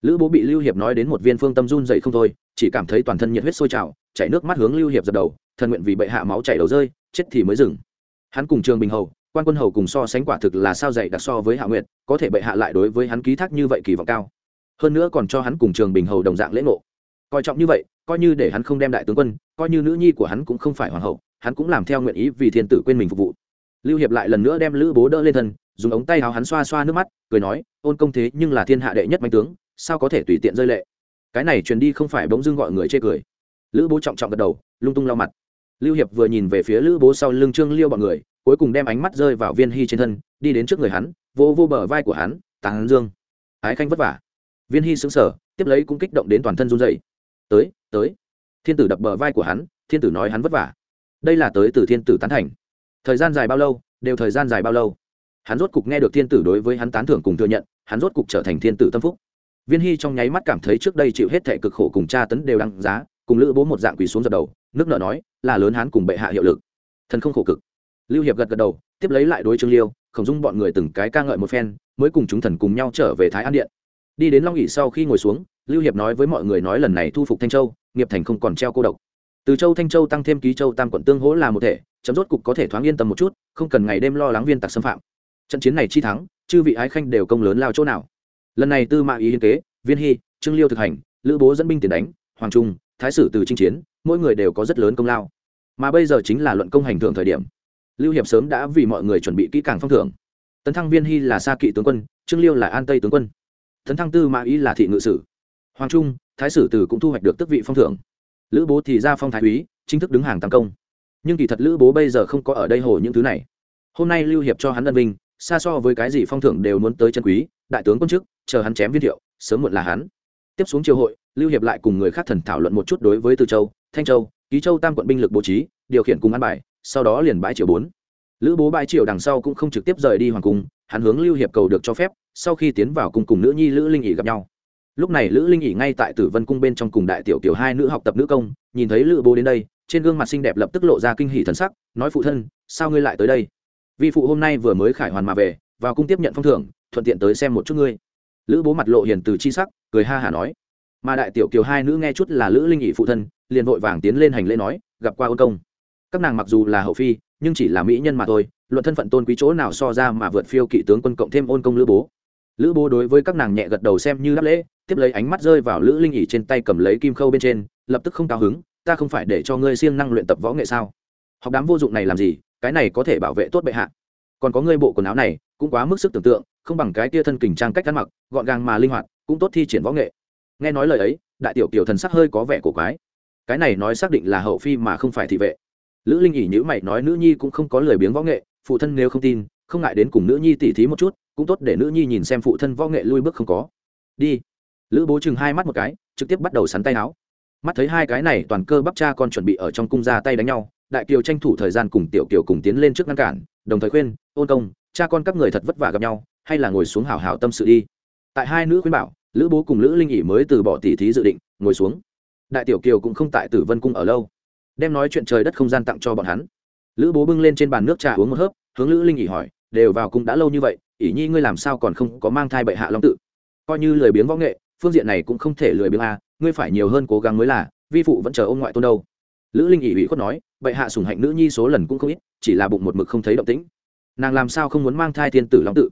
Lữ bố bị lưu hiệp nói đến một viên phương tâm run dậy không thôi, chỉ cảm thấy toàn thân nhiệt huyết sôi trào, chảy nước mắt hướng lưu hiệp dập đầu thần nguyện vì bệ hạ máu chảy đầu rơi, chết thì mới dừng. Hắn cùng trường bình hầu, quan quân hầu cùng so sánh quả thực là sao dạy đặc so với hạ nguyệt, có thể bệ hạ lại đối với hắn ký thác như vậy kỳ vọng cao. Hơn nữa còn cho hắn cùng trường bình hầu đồng dạng lễ ngộ coi trọng như vậy, coi như để hắn không đem đại tướng quân, coi như nữ nhi của hắn cũng không phải hoàng hậu, hắn cũng làm theo nguyện ý vì thiên tử quên mình phục vụ. Lưu hiệp lại lần nữa đem lữ bố đỡ lên thân, dùng ống tay áo hắn xoa xoa nước mắt, cười nói, ôn công thế nhưng là thiên hạ đệ nhất mạnh tướng, sao có thể tùy tiện rơi lệ? Cái này truyền đi không phải bỗng dưng gọi người chê cười. Lữ bố trọng trọng gật đầu, lung tung lau mặt. Lưu hiệp vừa nhìn về phía lữ bố sau lưng trương liêu bọn người, cuối cùng đem ánh mắt rơi vào viên hy trên thân, đi đến trước người hắn, vô vô bờ vai của hắn, tàng dương. Ái khanh vất vả. Viên hy xứng sở tiếp lấy cũng kích động đến toàn thân run dậy tới tới. Thiên tử đập bờ vai của hắn, thiên tử nói hắn vất vả. Đây là tới từ thiên tử tán thành. Thời gian dài bao lâu, đều thời gian dài bao lâu. Hắn rốt cục nghe được thiên tử đối với hắn tán thưởng cùng thừa nhận, hắn rốt cục trở thành thiên tử tâm phúc. Viên hy trong nháy mắt cảm thấy trước đây chịu hết thệ cực khổ cùng cha tấn đều đăng giá, cùng lữ bố một dạng quỳ xuống dập đầu, nước nợ nói, là lớn hắn cùng bệ hạ hiệu lực. Thần không khổ cực. Lưu hiệp gật gật đầu, tiếp lấy lại đối trương liêu, khổng dung bọn người từng cái ca ngợi một phen, mới cùng chúng thần cùng nhau trở về thái an điện. Đi đến long ỉ sau khi ngồi xuống lưu hiệp nói với mọi người nói lần này thu phục thanh châu, nghiệp thành không còn treo cô độc. Từ châu thanh châu tăng thêm ký châu tam quận tương hỗ là một thể, chấm rốt cục có thể thoáng yên tâm một chút, không cần ngày đêm lo lắng viên tặc xâm phạm. Trận chiến này chi thắng, chư vị ái khanh đều công lớn lao chỗ nào. Lần này tư mã ý hiến kế, viên hy, trương liêu thực hành, lữ bố dẫn binh tiền đánh, hoàng trung, thái sử từ chinh chiến, mỗi người đều có rất lớn công lao. Mà bây giờ chính là luận công hành thưởng thời điểm. Lưu hiệp sớm đã vì mọi người chuẩn bị kỹ càng phong thưởng. Tấn thăng viên hy là sa kỵ tướng quân, trương liêu là an tây tướng quân. Tấn thăng tư mã ý là thị ngự sử hoàng trung, thái sử từ cũng thu hoạch được tước vị phong thưởng. Lữ bố thì ra phong thái úy, chính thức đứng hàng tăng công. Nhưng kỳ thật lữ bố bây giờ không có ở đây hồ những thứ này. Hôm nay lưu hiệp cho hắn ân vinh, xa so với cái gì phong thưởng đều muốn tới chân quý, đại tướng quân chức, chờ hắn chém viên thiệu, sớm muộn là hắn. Tiếp xuống triều hội, lưu hiệp lại cùng người khác thần thảo luận một chút đối với từ châu, thanh châu, ký châu tam quận binh lực bố trí, điều khiển cùng ăn bài, sau đó liền bãi triều bốn. Lữ bố bãi triều đằng sau cũng không trực tiếp rời đi hoàng cung, hắn hướng lưu hiệp cầu được cho phép, sau khi tiến vào cung cùng nữ nhi lữ linh ỉ gặp nhau lúc này lữ linh ỉ ngay tại tử vân cung bên trong cùng đại tiểu kiểu hai nữ học tập nữ công, nhìn thấy lữ bố đến đây, trên gương mặt xinh đẹp lập tức lộ ra kinh hỷ thần sắc, nói phụ thân, sao ngươi lại tới đây? Vi phụ hôm nay vừa mới khải hoàn mà về, vào cung tiếp nhận phong thưởng, thuận tiện tới xem một chút ngươi. Lữ bố mặt lộ hiền từ chi sắc, cười ha hả nói. Mà đại tiểu kiều hai nữ nghe chút là lữ linh ỉ phụ thân, liền vội vàng tiến lên hành lễ nói, gặp qua ôn công. Các nàng mặc dù là hậu phi, nhưng chỉ là mỹ nhân mà thôi, luận thân phận tôn quý chỗ nào so ra mà vượt phiêu kỵ tướng quân cộng thêm ôn công lữ bố. Lữ bố đối với các nàng nhẹ gật đầu xem như đáp lễ tiếp lấy ánh mắt rơi vào lữ linh ỉ trên tay cầm lấy kim khâu bên trên, lập tức không cao hứng, ta không phải để cho ngươi siêng năng luyện tập võ nghệ sao? Học đám vô dụng này làm gì, cái này có thể bảo vệ tốt bệ hạ. Còn có ngươi bộ quần áo này, cũng quá mức sức tưởng tượng, không bằng cái tia thân kình trang cách ăn mặc, gọn gàng mà linh hoạt, cũng tốt thi triển võ nghệ. Nghe nói lời ấy, đại tiểu kiểu thần sắc hơi có vẻ cổ quái. Cái này nói xác định là hậu phi mà không phải thị vệ. Lữ linh ỉ nhữ mày nói nữ nhi cũng không có lời biếng võ nghệ, phụ thân nếu không tin, không ngại đến cùng nữ nhi tỉ thí một chút, cũng tốt để nữ nhi nhìn xem phụ thân võ nghệ lui bước không có. Đi lữ bố chừng hai mắt một cái, trực tiếp bắt đầu sắn tay áo. Mắt thấy hai cái này toàn cơ bắp cha con chuẩn bị ở trong cung ra tay đánh nhau, đại kiều tranh thủ thời gian cùng tiểu kiều cùng tiến lên trước ngăn cản, đồng thời khuyên, ôn công, cha con các người thật vất vả gặp nhau, hay là ngồi xuống hào hào tâm sự đi. Tại hai nữ khuyên bảo, lữ bố cùng lữ linh ỉ mới từ bỏ tỉ thí dự định, ngồi xuống. Đại tiểu kiều cũng không tại tử vân cung ở lâu, đem nói chuyện trời đất không gian tặng cho bọn hắn. Lữ bố bưng lên trên bàn nước trà uống một hớp, hướng lữ linh ỉ hỏi, đều vào cung đã lâu như vậy ỉ nhi ngươi làm sao còn không có mang thai bệ hạ long tự? Coi như lười biếng võ nghệ phương diện này cũng không thể lười biếng a, ngươi phải nhiều hơn cố gắng mới là, vi phụ vẫn chờ ông ngoại tôn đâu. Lữ linh ỉ ủy khuất nói, bệ hạ sùng hạnh nữ nhi số lần cũng không ít, chỉ là bụng một mực không thấy động tĩnh. Nàng làm sao không muốn mang thai thiên tử long tự?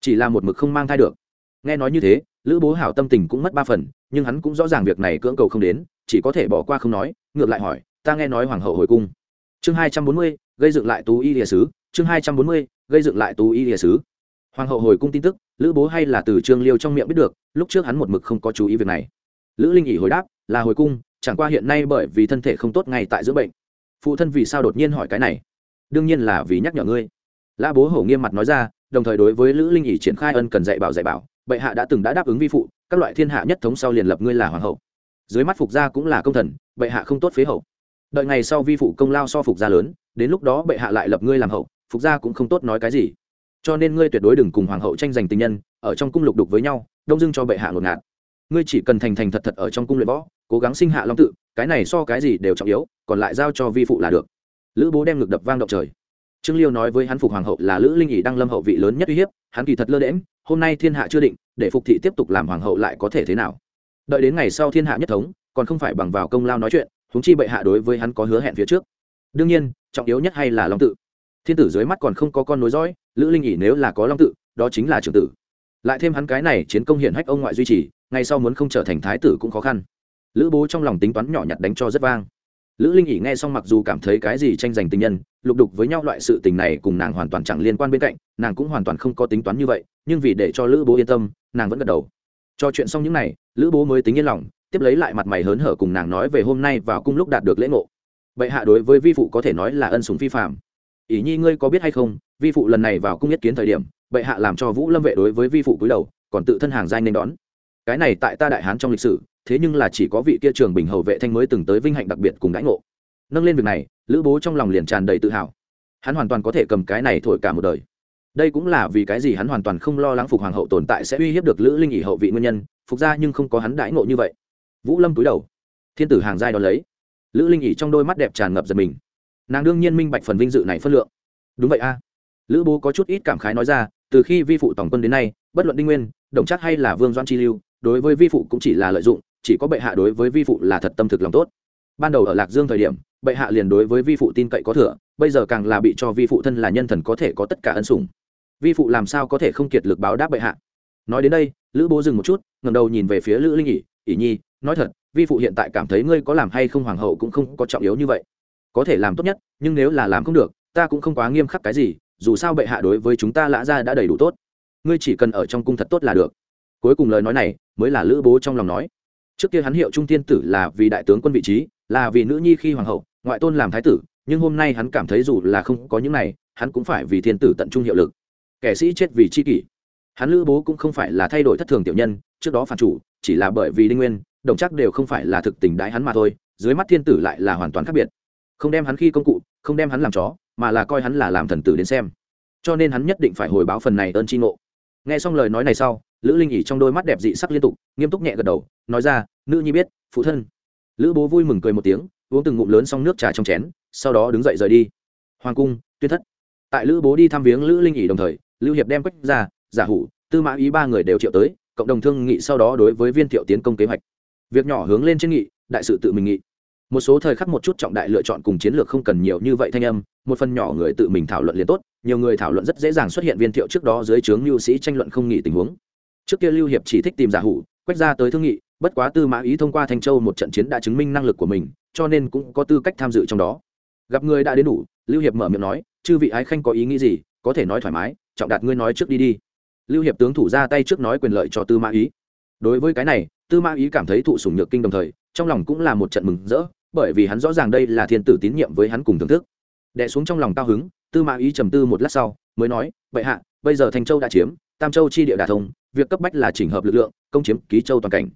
Chỉ là một mực không mang thai được. Nghe nói như thế, lữ bố hảo tâm tình cũng mất ba phần, nhưng hắn cũng rõ ràng việc này cưỡng cầu không đến, chỉ có thể bỏ qua không nói, ngược lại hỏi, ta nghe nói hoàng hậu hồi cung. Chương hai trăm bốn mươi, gây dựng lại tú y địa sứ. Chương hai trăm bốn mươi, gây dựng lại tú y địa sứ. Hoàng hậu hồi cung tin tức lữ bố hay là từ trương liêu trong miệng biết được, lúc trước hắn một mực không có chú ý việc này. Lữ linh ỉ hồi đáp, là hồi cung, chẳng qua hiện nay bởi vì thân thể không tốt ngay tại giữa bệnh. Phụ thân vì sao đột nhiên hỏi cái này? Đương nhiên là vì nhắc nhở ngươi. Lã bố hổ nghiêm mặt nói ra, đồng thời đối với lữ linh ỉ triển khai ân cần dạy bảo dạy bảo, bệ hạ đã từng đã đáp ứng vi phụ, các loại thiên hạ nhất thống sau liền lập ngươi là hoàng hậu. Dưới mắt phục gia cũng là công thần, bệ hạ không tốt phế hậu. Đợi ngày sau vi phụ công lao so phục gia lớn, đến lúc đó bệ hạ lại lập ngươi làm hậu, phục gia cũng không tốt nói cái gì cho nên ngươi tuyệt đối đừng cùng hoàng hậu tranh giành tình nhân, ở trong cung lục đục với nhau, đông dưng cho bệ hạ ngột ngạt. Ngươi chỉ cần thành thành thật thật ở trong cung luyện võ, cố gắng sinh hạ long tự, cái này so cái gì đều trọng yếu, còn lại giao cho vi phụ là được. Lữ bố đem ngực đập vang động trời. Trương liêu nói với hắn phục hoàng hậu là lữ linh ỉ đang lâm hậu vị lớn nhất uy hiếp, hắn kỳ thật lơ đễm hôm nay thiên hạ chưa định, để phục thị tiếp tục làm hoàng hậu lại có thể thế nào? Đợi đến ngày sau thiên hạ nhất thống, còn không phải bằng vào công lao nói chuyện húng chi bệ hạ đối với hắn có hứa hẹn phía trước. Đương nhiên, trọng yếu nhất hay là long tự. Thiên tử dưới mắt còn không có con nối dõi lữ linh ỉ nếu là có long tự, đó chính là trường tử. Lại thêm hắn cái này chiến công hiển hách ông ngoại duy trì ngày sau muốn không trở thành thái tử cũng khó khăn. Lữ bố trong lòng tính toán nhỏ nhặt đánh cho rất vang. Lữ linh ỉ nghe xong mặc dù cảm thấy cái gì tranh giành tình nhân, lục đục với nhau loại sự tình này cùng nàng hoàn toàn chẳng liên quan bên cạnh, nàng cũng hoàn toàn không có tính toán như vậy, nhưng vì để cho lữ bố yên tâm, nàng vẫn gật đầu. Cho chuyện xong những n à y lữ bố mới tính yên lòng, tiếp lấy lại mặt mày hớn hở cùng nàng nói về hôm nay vào cung lúc đạt được lễ ngộ. Bệ hạ đối với vi phụ có thể nói là ân sùng phi phạm ỷ nhi ngươi có biết hay không vi phụ lần này vào cung nhất kiến thời điểm, bệ hạ làm cho vũ lâm vệ đối với vi phụ cúi đầu, còn tự thân hàng giai nên đón. Cái này tại ta đại hán trong lịch sử, thế nhưng là chỉ có vị kia trường bình hầu vệ thanh mới từng tới vinh hạnh đặc biệt cùng đãi ngộ. Nâng lên việc này, lữ bố trong lòng liền tràn đầy tự hào. Hắn hoàn toàn có thể cầm cái này thổi cả một đời. Đây cũng là vì cái gì hắn hoàn toàn không lo lắng phục hoàng hậu tồn tại sẽ uy hiếp được lữ linh ỉ hậu vị nguyên nhân, phục ra nhưng không có hắn đãi ngộ như vậy. Vũ lâm túi đầu. Thiên tử hàng giai đón lấy. Lữ linh ỉ trong đôi mắt đẹp tràn ngập giật mình. Nàng đương nhiên minh bạch phần vinh dự này phân lượng. Đúng vậy a lữ bố có chút ít cảm khái nói ra, từ khi vi phụ tổng quân đến nay, bất luận đinh nguyên, đồng chắc hay là vương doan chi lưu, đối với vi phụ cũng chỉ là lợi dụng, chỉ có bệ hạ đối với vi phụ là thật tâm thực lòng tốt. Ban đầu ở lạc dương thời điểm, bệ hạ liền đối với vi phụ tin cậy có thừa, bây giờ càng là bị cho vi phụ thân là nhân thần có thể có tất cả ân sủng. Vi phụ làm sao có thể không kiệt lực báo đáp bệ hạ? Nói đến đây, lữ bố dừng một chút ngầm đầu nhìn về phía lữ linh ỉ ỉ nhi, nói thật, vi phụ hiện tại cảm thấy ngươi có làm hay không hoàng hậu cũng không có trọng yếu như vậy. Có thể làm tốt nhất, nhưng nếu là làm không được, ta cũng không quá nghiêm khắc cái gì dù sao bệ hạ đối với chúng ta lã ra đã đầy đủ tốt. Ngươi chỉ cần ở trong cung thật tốt là được. Cuối cùng lời nói này mới là lữ bố trong lòng nói. Trước kia hắn hiệu trung tiên tử là vì đại tướng quân vị trí, là vì nữ nhi khi hoàng hậu, ngoại tôn làm thái tử, nhưng hôm nay hắn cảm thấy dù là không có những này, hắn cũng phải vì thiên tử tận trung hiệu lực. Kẻ sĩ chết vì chi kỷ. Hắn lữ bố cũng không phải là thay đổi thất thường tiểu nhân, trước đó phản chủ, chỉ là bởi vì đinh nguyên, đồng chắc đều không phải là thực tình đái hắn mà thôi, dưới mắt thiên tử lại là hoàn toàn khác biệt. Không đem hắn khi công cụ, không đem hắn làm chó mà là coi hắn là làm thần tử đến xem. Cho nên hắn nhất định phải hồi báo phần này ơn tri ngộ. Nghe xong lời nói này sau, lữ linh ỉ trong đôi mắt đẹp dị sắc liên tục, nghiêm túc nhẹ gật đầu, nói ra, nữ nhi biết, phụ thân. Lữ bố vui mừng cười một tiếng, uống từng ngụm lớn xong nước trà trong chén, sau đó đứng dậy rời đi. Hoàng cung, tuyên thất. Tại lữ bố đi thăm viếng lữ linh ỉ đồng thời, lưu hiệp đem quách ra, giả hủ, tư mã ý ba người đều triệu tới, cộng đồng thương nghị sau đó đối với viên thiệu tiến công kế hoạch. Việc nhỏ hướng lên trên nghị, đại sự tự mình nghị một số thời khắc một chút trọng đại lựa chọn cùng chiến lược không cần nhiều như vậy thanh âm, một phần nhỏ người tự mình thảo luận liền tốt, nhiều người thảo luận rất dễ dàng xuất hiện viên thiệu trước đó dưới trướng lưu sĩ tranh luận không nghị tình huống. Trước kia lưu hiệp chỉ thích tìm giả hủ quách ra tới thương nghị, bất quá tư mã ý thông qua thanh châu một trận chiến đã chứng minh năng lực của mình, cho nên cũng có tư cách tham dự trong đó. Gặp người đã đến đủ, lưu hiệp mở miệng nói, chư vị ái khanh có ý nghĩ gì, có thể nói thoải mái, trọng đạt ngươi nói trước đi đi. Lưu hiệp tướng thủ ra tay trước nói quyền lợi cho tư mã ý. Đối với cái này, tư mã ý cảm thấy thụ sủng nhược kinh đồng thời, trong lòng cũng là một trận mừng rỡ bởi vì hắn rõ ràng đây là thiên tử tín nhiệm với hắn cùng thưởng thức. Đẻ xuống trong lòng cao hứng, tư mã ý trầm tư một lát sau, mới nói vậy hạ, bây giờ thanh châu đã chiếm, tam châu chi địa đà thông, việc cấp bách là chỉnh hợp lực lượng, công chiếm ký châu toàn cảnh.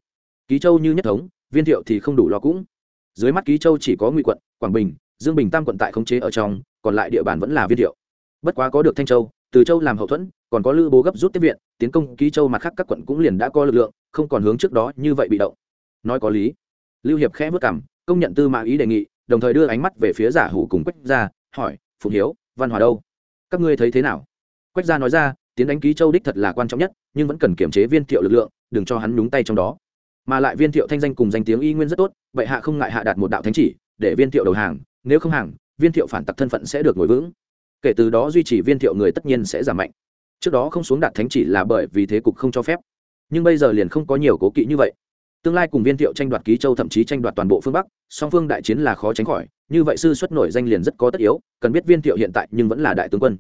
Ký châu như nhất thống, viên thiệu thì không đủ lo cũng. Dưới mắt ký châu chỉ có ngụy quận, quảng bình, dương bình tam quận tại khống chế ở trong, còn lại địa bàn vẫn là viên thiệu. Bất quá có được thanh châu, từ châu làm hậu thuẫn, còn có lữ bố gấp rút tiếp viện, tiến công ký châu mặt khác các quận cũng liền đã có lực lượng, không còn hướng trước đó như vậy bị động. Nói có lý. Lưu hiệp khẽ vất cảm công nhận tư mã ý đề nghị, đồng thời đưa ánh mắt về phía giả hủ cùng quách gia, hỏi phụng hiếu, văn hòa đâu? Các ngươi thấy thế nào? Quách gia nói ra, tiến đánh ký châu đích thật là quan trọng nhất, nhưng vẫn cần kiểm chế viên thiệu lực lượng, đừng cho hắn nhúng tay trong đó. Mà lại viên thiệu thanh danh cùng danh tiếng y nguyên rất tốt, vậy hạ không ngại hạ đạt một đạo thánh chỉ, để viên thiệu đầu hàng, nếu không hàng, viên thiệu phản tặc thân phận sẽ được ngồi vững. Kể từ đó duy trì viên thiệu người tất nhiên sẽ giảm mạnh. Trước đó không xuống đạt thánh chỉ là bởi vì thế cục không cho phép. Nhưng bây giờ liền không có nhiều cố kỵ như vậy tương lai cùng viên thiệu tranh đoạt ký châu thậm chí tranh đoạt toàn bộ phương bắc song phương đại chiến là khó tránh khỏi như vậy sư xuất nổi danh liền rất có tất yếu cần biết viên thiệu hiện tại nhưng vẫn là đại tướng quân.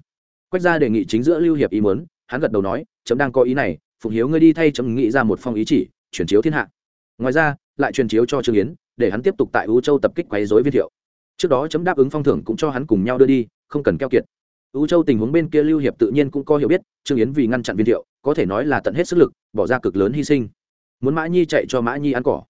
Quách gia đề nghị chính giữa lưu hiệp ý muốn, hắn gật đầu nói chấm đang có ý này phụng hiếu ngươi đi thay chấm nghĩ ra một phong ý chỉ chuyển chiếu thiên hạ. Ngoài ra lại truyền chiếu cho trương yến để hắn tiếp tục tại ưu châu tập kích quấy dối viên thiệu. Trước đó chấm đáp ứng phong thưởng cũng cho hắn cùng nhau đưa đi không cần keo kiệt. Ưu châu tình huống bên kia lưu hiệp tự nhiên cũng có hiểu biết trương yến vì ngăn chặn viên thiệu có thể nói là tận hết sức lực bỏ ra cực lớn hy sinh muốn mã nhi chạy cho mã nhi ăn cỏ.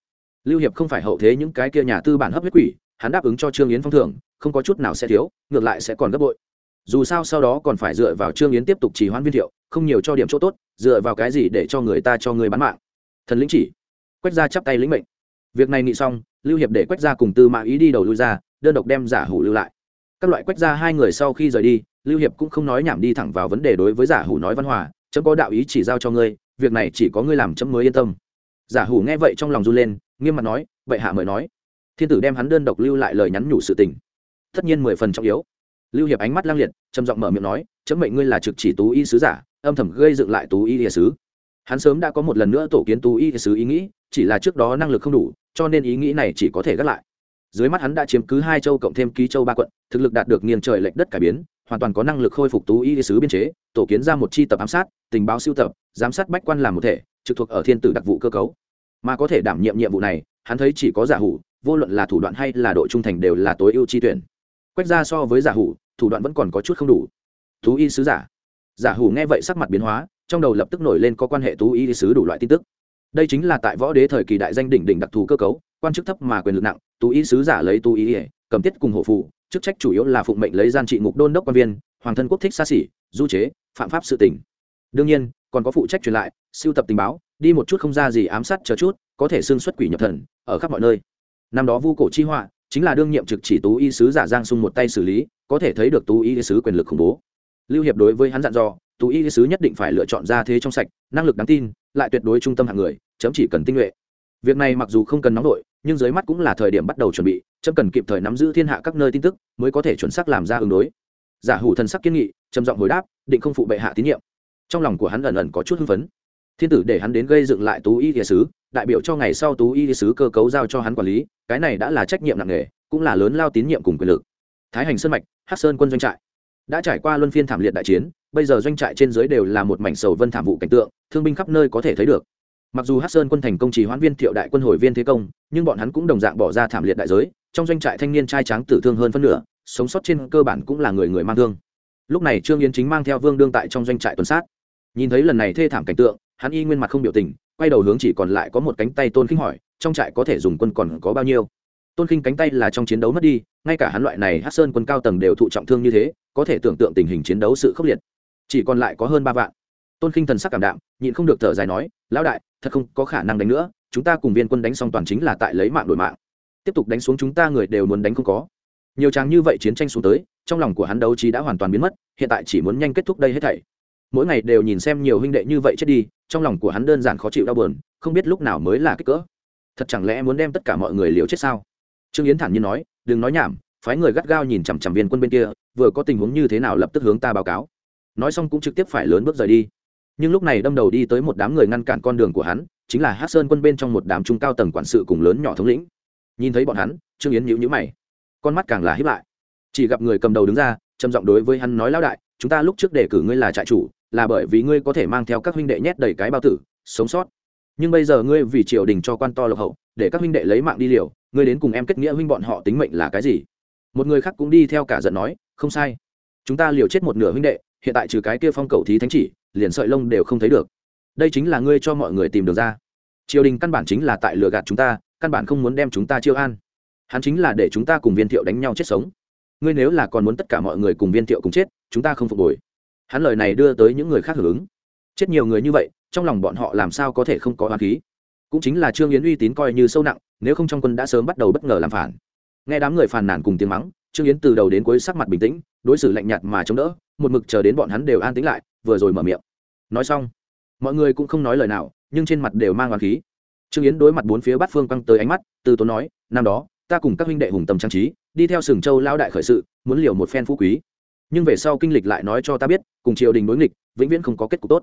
Lưu hiệp không phải hậu thế những cái kia nhà tư bản hấp huyết quỷ, hắn đáp ứng cho trương yến phong thưởng, không có chút nào sẽ thiếu, ngược lại sẽ còn gấp bội. Dù sao sau đó còn phải dựa vào trương yến tiếp tục chỉ hoãn viên thiệu, không nhiều cho điểm chỗ tốt, dựa vào cái gì để cho người ta cho người bán mạng. Thần lĩnh chỉ, quách gia chắp tay lĩnh mệnh. Việc này nghị xong, lưu hiệp để quách gia cùng tư mã ý đi đầu lui ra, đơn độc đem giả hủ lưu lại. Các loại quách gia hai người sau khi rời đi, lưu hiệp cũng không nói nhảm đi thẳng vào vấn đề đối với giả hủ nói văn hòa, chấm có đạo ý chỉ giao cho ngươi, việc này chỉ có ngươi làm chấm mới yên tâm giả hủ nghe vậy trong lòng run lên, nghiêm mặt nói, vậy hạ mời nói. Thiên tử đem hắn đơn độc lưu lại lời nhắn nhủ sự tình. Tất nhiên mười phần trọng yếu. Lưu hiệp ánh mắt lang liệt, trầm giọng mở miệng nói, chấm mệnh ngươi là trực chỉ tú y sứ giả, âm thầm gây dựng lại tú y địa sứ. Hắn sớm đã có một lần nữa tổ kiến tú y sứ ý nghĩ, chỉ là trước đó năng lực không đủ, cho nên ý nghĩ này chỉ có thể gác lại. Dưới mắt hắn đã chiếm cứ hai châu cộng thêm ký châu ba quận, thực lực đạt được nghiêng trời lệch đất cải biến, hoàn toàn có năng lực khôi phục tú y sứ biên chế, tổ kiến ra một chi tập ám sát, tình báo siêu tập, giám sát bách quan làm một thể, trực thuộc ở thiên tử đặc vụ cơ cấu mà có thể đảm nhiệm nhiệm vụ này, hắn thấy chỉ có giả hủ, vô luận là thủ đoạn hay là độ trung thành đều là tối ưu chi tuyển. Quét ra so với giả hủ, thủ đoạn vẫn còn có chút không đủ. Tú y sứ giả. Giả hủ nghe vậy sắc mặt biến hóa, trong đầu lập tức nổi lên có quan hệ tú y sứ đủ loại tin tức. Đây chính là tại võ đế thời kỳ đại danh đỉnh đỉnh đặc thù cơ cấu, quan chức thấp mà quyền lực nặng tú y sứ giả lấy tú y cầm tiết cùng hộ phụ, chức trách chủ yếu là phụng mệnh lấy gian trị ngục đôn đốc quan viên, hoàng thân quốc thích xa xỉ, du chế, phạm pháp sự tỉnh đương nhiên, còn có phụ trách truyền lại, siêu tập tình báo đi một chút không ra gì ám sát chờ chút, có thể xương xuất quỷ nhập thần, ở khắp mọi nơi. Năm đó vu cổ chi họa, chính là đương nhiệm trực chỉ tú y sứ giả giang sung một tay xử lý, có thể thấy được tú y sứ quyền lực khủng bố. Lưu hiệp đối với hắn dặn dò, tú y sứ nhất định phải lựa chọn ra thế trong sạch, năng lực đáng tin, lại tuyệt đối trung tâm hạng người, chấm chỉ cần tinh nhuệ. Việc này mặc dù không cần nóng nổi nhưng dưới mắt cũng là thời điểm bắt đầu chuẩn bị, chấm cần kịp thời nắm giữ thiên hạ các nơi tin tức, mới có thể chuẩn xác làm ra ứng đối. Giả hủ thần sắc kiên nghị, trầm giọng hồi đáp, định không phụ bệ hạ tín nhiệm. Trong lòng của hắn ẩn ẩn có chút hưng phấn thiên tử để hắn đến gây dựng lại tú y địa sứ, đại biểu cho ngày sau tú y địa sứ cơ cấu giao cho hắn quản lý, cái này đã là trách nhiệm nặng nề, cũng là lớn lao tín nhiệm cùng quyền lực. Thái hành sơn mạch, hắc sơn quân doanh trại. Đã trải qua luân phiên thảm liệt đại chiến, bây giờ doanh trại trên dưới đều là một mảnh sầu vân thảm vụ cảnh tượng, thương binh khắp nơi có thể thấy được. Mặc dù hắc sơn quân thành công trì hoãn viên thiệu đại quân hồi viên thế công, nhưng bọn hắn cũng đồng dạng bỏ ra thảm liệt đại giới, trong doanh trại thanh niên trai tráng tử thương hơn phân nửa, sống sót trên cơ bản cũng là người người mang thương. Lúc này trương yến chính mang theo vương đương tại trong doanh trại tuần sát. Nhìn thấy lần này thê thảm cảnh tượng hắn y nguyên mặt không biểu tình, quay đầu hướng chỉ còn lại có một cánh tay tôn khinh hỏi, trong trại có thể dùng quân còn có bao nhiêu? Tôn khinh cánh tay là trong chiến đấu mất đi, ngay cả hắn loại này hát sơn quân cao tầng đều thụ trọng thương như thế, có thể tưởng tượng tình hình chiến đấu sự khốc liệt. Chỉ còn lại có hơn ba vạn. Tôn khinh thần sắc cảm đạm, nhịn không được thở dài nói, lão đại, thật không có khả năng đánh nữa, chúng ta cùng viên quân đánh xong toàn chính là tại lấy mạng đổi mạng. Tiếp tục đánh xuống chúng ta người đều muốn đánh không có. Nhiều tràng như vậy chiến tranh xuống tới, trong lòng của hắn đấu trí đã hoàn toàn biến mất, hiện tại chỉ muốn nhanh kết thúc đây hết thảy mỗi ngày đều nhìn xem nhiều huynh đệ như vậy chết đi, trong lòng của hắn đơn giản khó chịu đau buồn, không biết lúc nào mới là kích cỡ. Thật chẳng lẽ muốn đem tất cả mọi người liều chết sao? Trương yến thản nhiên nói, đừng nói nhảm, phái người gắt gao nhìn chằm chằm viên quân bên kia, vừa có tình huống như thế nào lập tức hướng ta báo cáo. Nói xong cũng trực tiếp phải lớn bước rời đi. Nhưng lúc này đâm đầu đi tới một đám người ngăn cản con đường của hắn, chính là hát sơn quân bên trong một đám trung cao tầng quản sự cùng lớn nhỏ thống lĩnh. Nhìn thấy bọn hắn, trương yến nhíu nhíu mày, con mắt càng là hiếp lại. Chỉ gặp người cầm đầu đứng ra, trầm giọng đối với hắn nói, lão đại, chúng ta lúc trước đề cử ngươi là trại chủ là bởi vì ngươi có thể mang theo các huynh đệ nhét đầy cái bao tử, sống sót. Nhưng bây giờ ngươi vì triều đình cho quan to lộc hậu, để các huynh đệ lấy mạng đi liều, ngươi đến cùng em kết nghĩa huynh bọn họ tính mệnh là cái gì? Một người khác cũng đi theo cả giận nói, không sai. Chúng ta liều chết một nửa huynh đệ, hiện tại trừ cái kia phong cầu thí thánh chỉ, liền sợi lông đều không thấy được. Đây chính là ngươi cho mọi người tìm được ra. Triều đình căn bản chính là tại lừa gạt chúng ta, căn bản không muốn đem chúng ta chiêu an. Hắn chính là để chúng ta cùng viên thiệu đánh nhau chết sống. Ngươi nếu là còn muốn tất cả mọi người cùng viên thiệu cùng chết, chúng ta không phục hồi hắn lời này đưa tới những người khác hưởng ứng. Chết nhiều người như vậy, trong lòng bọn họ làm sao có thể không có hoa khí? Cũng chính là trương yến uy tín coi như sâu nặng, nếu không trong quân đã sớm bắt đầu bất ngờ làm phản. Nghe đám người phàn nàn cùng tiếng mắng, trương yến từ đầu đến cuối sắc mặt bình tĩnh, đối xử lạnh nhạt mà chống đỡ, một mực chờ đến bọn hắn đều an tĩnh lại, vừa rồi mở miệng. Nói xong, mọi người cũng không nói lời nào, nhưng trên mặt đều mang hoàng khí. Trương yến đối mặt bốn phía bát phương căng tới ánh mắt, từ tốn nói, năm đó, ta cùng các huynh đệ hùng tầm trang trí, đi theo sừng châu lao đại khởi sự, muốn liều một phen phú quý nhưng về sau kinh lịch lại nói cho ta biết, cùng triều đình đối nghịch, vĩnh viễn không có kết cục tốt.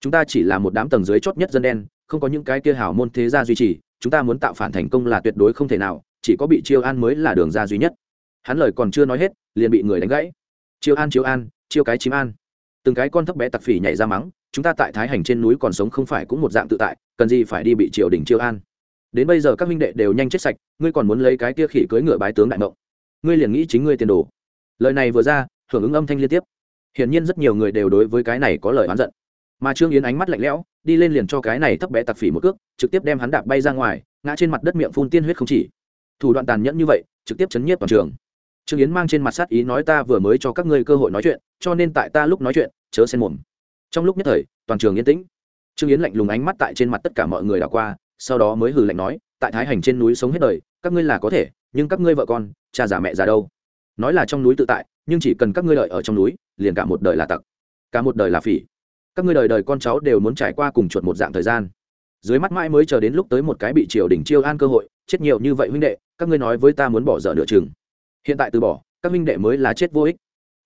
Chúng ta chỉ là một đám tầng dưới chót nhất dân đen, không có những cái kia hảo môn thế gia duy trì, chúng ta muốn tạo phản thành công là tuyệt đối không thể nào, chỉ có bị chiêu an mới là đường ra duy nhất. Hắn lời còn chưa nói hết, liền bị người đánh gãy. Chiêu an chiêu an chiêu cái chim an. Từng cái con thấp bé tặc phỉ nhảy ra mắng, chúng ta tại thái hành trên núi còn sống không phải cũng một dạng tự tại, cần gì phải đi bị triều đình chiêu an. Đến bây giờ các minh đệ đều nhanh chết sạch, ngươi còn muốn lấy cái kia khỉ cưới ngựa bái tướng đại mộng. Ngươi liền nghĩ chính ngươi tiền đồ. Lời này vừa ra hưởng ứng âm thanh liên tiếp. Hiển nhiên rất nhiều người đều đối với cái này có lời oán giận. Mà trương yến ánh mắt lạnh lẽo, đi lên liền cho cái này thấp bé tặc phỉ một cước, trực tiếp đem hắn đạp bay ra ngoài, ngã trên mặt đất miệng phun tiên huyết không chỉ. Thủ đoạn tàn nhẫn như vậy, trực tiếp chấn nhiếp toàn trường. Trương yến mang trên mặt sát ý nói ta vừa mới cho các ngươi cơ hội nói chuyện, cho nên tại ta lúc nói chuyện, chớ xen mồm. Trong lúc nhất thời, toàn trường yên tĩnh. Trương yến lạnh lùng ánh mắt tại trên mặt tất cả mọi người đảo qua, sau đó mới hừ lạnh nói, tại thái hành trên núi sống hết đời, các ngươi là có thể, nhưng các ngươi vợ con, cha già mẹ già đâu? Nói là trong núi tự tại, nhưng chỉ cần các ngươi lợi ở trong núi, liền cả một đời là tặc. Cả một đời là phỉ. Các ngươi đời đời con cháu đều muốn trải qua cùng chuột một dạng thời gian. Dưới mắt mãi mới chờ đến lúc tới một cái bị triều đình chiêu an cơ hội, chết nhiều như vậy huynh đệ, các ngươi nói với ta muốn bỏ dở nửa chừng. Hiện tại từ bỏ, các huynh đệ mới là chết vô ích.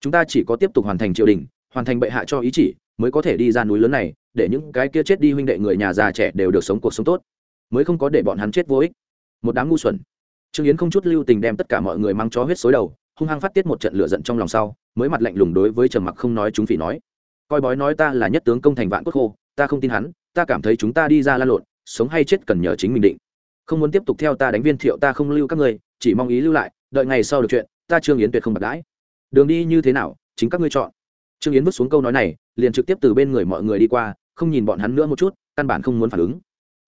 Chúng ta chỉ có tiếp tục hoàn thành triều đình, hoàn thành bệ hạ cho ý chỉ, mới có thể đi ra núi lớn này, để những cái kia chết đi huynh đệ người nhà già trẻ đều được sống cuộc sống tốt. Mới không có để bọn hắn chết vô ích. Một đám ngu xuẩn. Trương yến không chút lưu tình đem tất cả mọi người mang chó huyết xối đầu hung hăng phát tiết một trận lửa giận trong lòng sau, mới mặt lạnh lùng đối với trầm mặc không nói chúng phỉ nói, coi bói nói ta là nhất tướng công thành vạn quốc khô, ta không tin hắn, ta cảm thấy chúng ta đi ra la lộn, sống hay chết cần nhờ chính mình định. Không muốn tiếp tục theo ta đánh viên thiệu ta không lưu các ngươi, chỉ mong ý lưu lại, đợi ngày sau được chuyện, ta trương yến tuyệt không bạc đãi. Đường đi như thế nào, chính các ngươi chọn. Trương yến bước xuống câu nói này, liền trực tiếp từ bên người mọi người đi qua, không nhìn bọn hắn nữa một chút, căn bản không muốn phản ứng.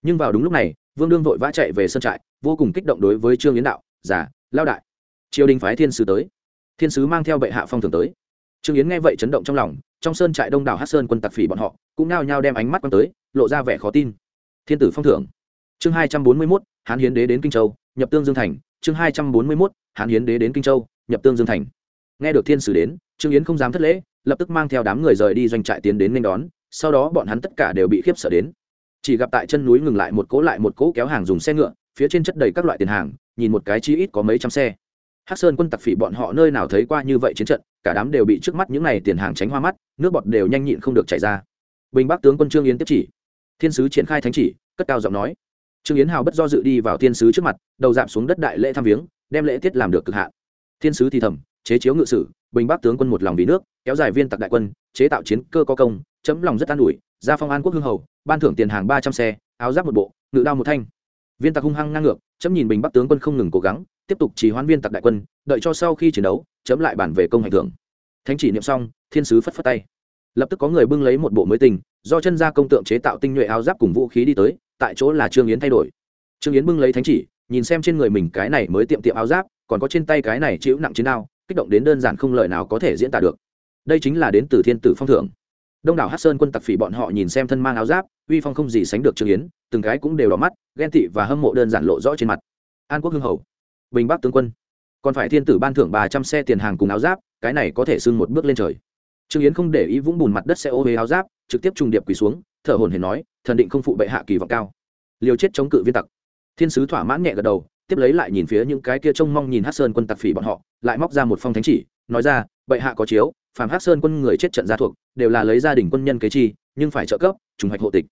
Nhưng vào đúng lúc này, vương đương vội vã chạy về sân trại, vô cùng kích động đối với trương yến đạo giả lao đại triều đình phái thiên sứ tới. Thiên sứ mang theo bệ hạ phong thường tới. Trương yến nghe vậy chấn động trong lòng, trong sơn trại đông đảo hát sơn quân tặc phỉ bọn họ, cũng nao nhao đem ánh mắt quăng tới, lộ ra vẻ khó tin. Thiên tử phong thưởng. Chương hai trăm bốn mươi mốt, hán hiến đế đến kinh châu, nhập tương dương thành. Chương hai trăm bốn mươi mốt, hán hiến đế đến kinh châu, nhập tương dương thành. Nghe được thiên sử đến, trương yến không dám thất lễ, lập tức mang theo đám người rời đi doanh trại tiến đến nên đón, sau đó bọn hắn tất cả đều bị khiếp sợ đến. Chỉ gặp tại chân núi ngừng lại một cỗ lại một cỗ kéo hàng dùng xe ngựa, phía trên chất đầy các loại tiền hàng, nhìn một cái chi ít có mấy trăm xe hắc sơn quân tặc phỉ bọn họ nơi nào thấy qua như vậy chiến trận, cả đám đều bị trước mắt những này tiền hàng tránh hoa mắt, nước bọt đều nhanh nhịn không được chảy ra. Bình bắc tướng quân trương yến tiếp chỉ. Thiên sứ triển khai thánh chỉ, cất cao giọng nói. Trương yến hào bất do dự đi vào thiên sứ trước mặt, đầu dạm xuống đất đại lễ tham viếng, đem lễ tiết làm được cực hạn. Thiên sứ thì thầm, chế chiếu ngự sử, bình bắc tướng quân một lòng vì nước, kéo dài viên tặc đại quân, chế tạo chiến cơ có công, chấm lòng rất an ủi, ra phong an quốc hương hầu, ban thưởng tiền hàng ba trăm xe, áo giáp một bộ, ngự đao một thanh. Viên tặc hung hăng ngang ngược, chấm nhìn bình bắc tướng quân không ngừng cố gắng tiếp tục chỉ hoãn viên tặc đại quân, đợi cho sau khi chiến đấu, chấm lại bản về công hành thưởng. Thánh chỉ niệm xong, thiên sứ phất phất tay. Lập tức có người bưng lấy một bộ mới tình, do chân gia công tượng chế tạo tinh nhuệ áo giáp cùng vũ khí đi tới, tại chỗ là trương yến thay đổi. Trương yến bưng lấy thánh chỉ, nhìn xem trên người mình cái này mới tiệm tiệm áo giáp, còn có trên tay cái này chịu nặng chiến đao, kích động đến đơn giản không lời nào có thể diễn tả được. Đây chính là đến từ thiên tử phong thưởng. Đông đảo hát sơn quân tặc phỉ bọn họ nhìn xem thân mang áo giáp, uy phong không gì sánh được trương yến, từng cái cũng đều đỏ mắt, ghen tị và hâm mộ đơn giản lộ rõ trên mặt. An quốc hưng hầu bình bắc tướng quân. Còn phải thiên tử ban thưởng ba trăm xe tiền hàng cùng áo giáp, cái này có thể xưng một bước lên trời. Trương yến không để ý vũng bùn mặt đất xe ô huế áo giáp, trực tiếp trùng điệp quỳ xuống, thở hồn hển nói, thần định không phụ bệ hạ kỳ vọng cao. Liều chết chống cự viên tặc. Thiên sứ thỏa mãn nhẹ gật đầu, tiếp lấy lại nhìn phía những cái kia trông mong nhìn hát sơn quân tặc phỉ bọn họ, lại móc ra một phong thánh chỉ, nói ra, bệ hạ có chiếu, phàm hát sơn quân người chết trận gia thuộc, đều là lấy gia đình quân nhân kế chi, nhưng phải trợ cấp, trùng hoạch hộ tịch.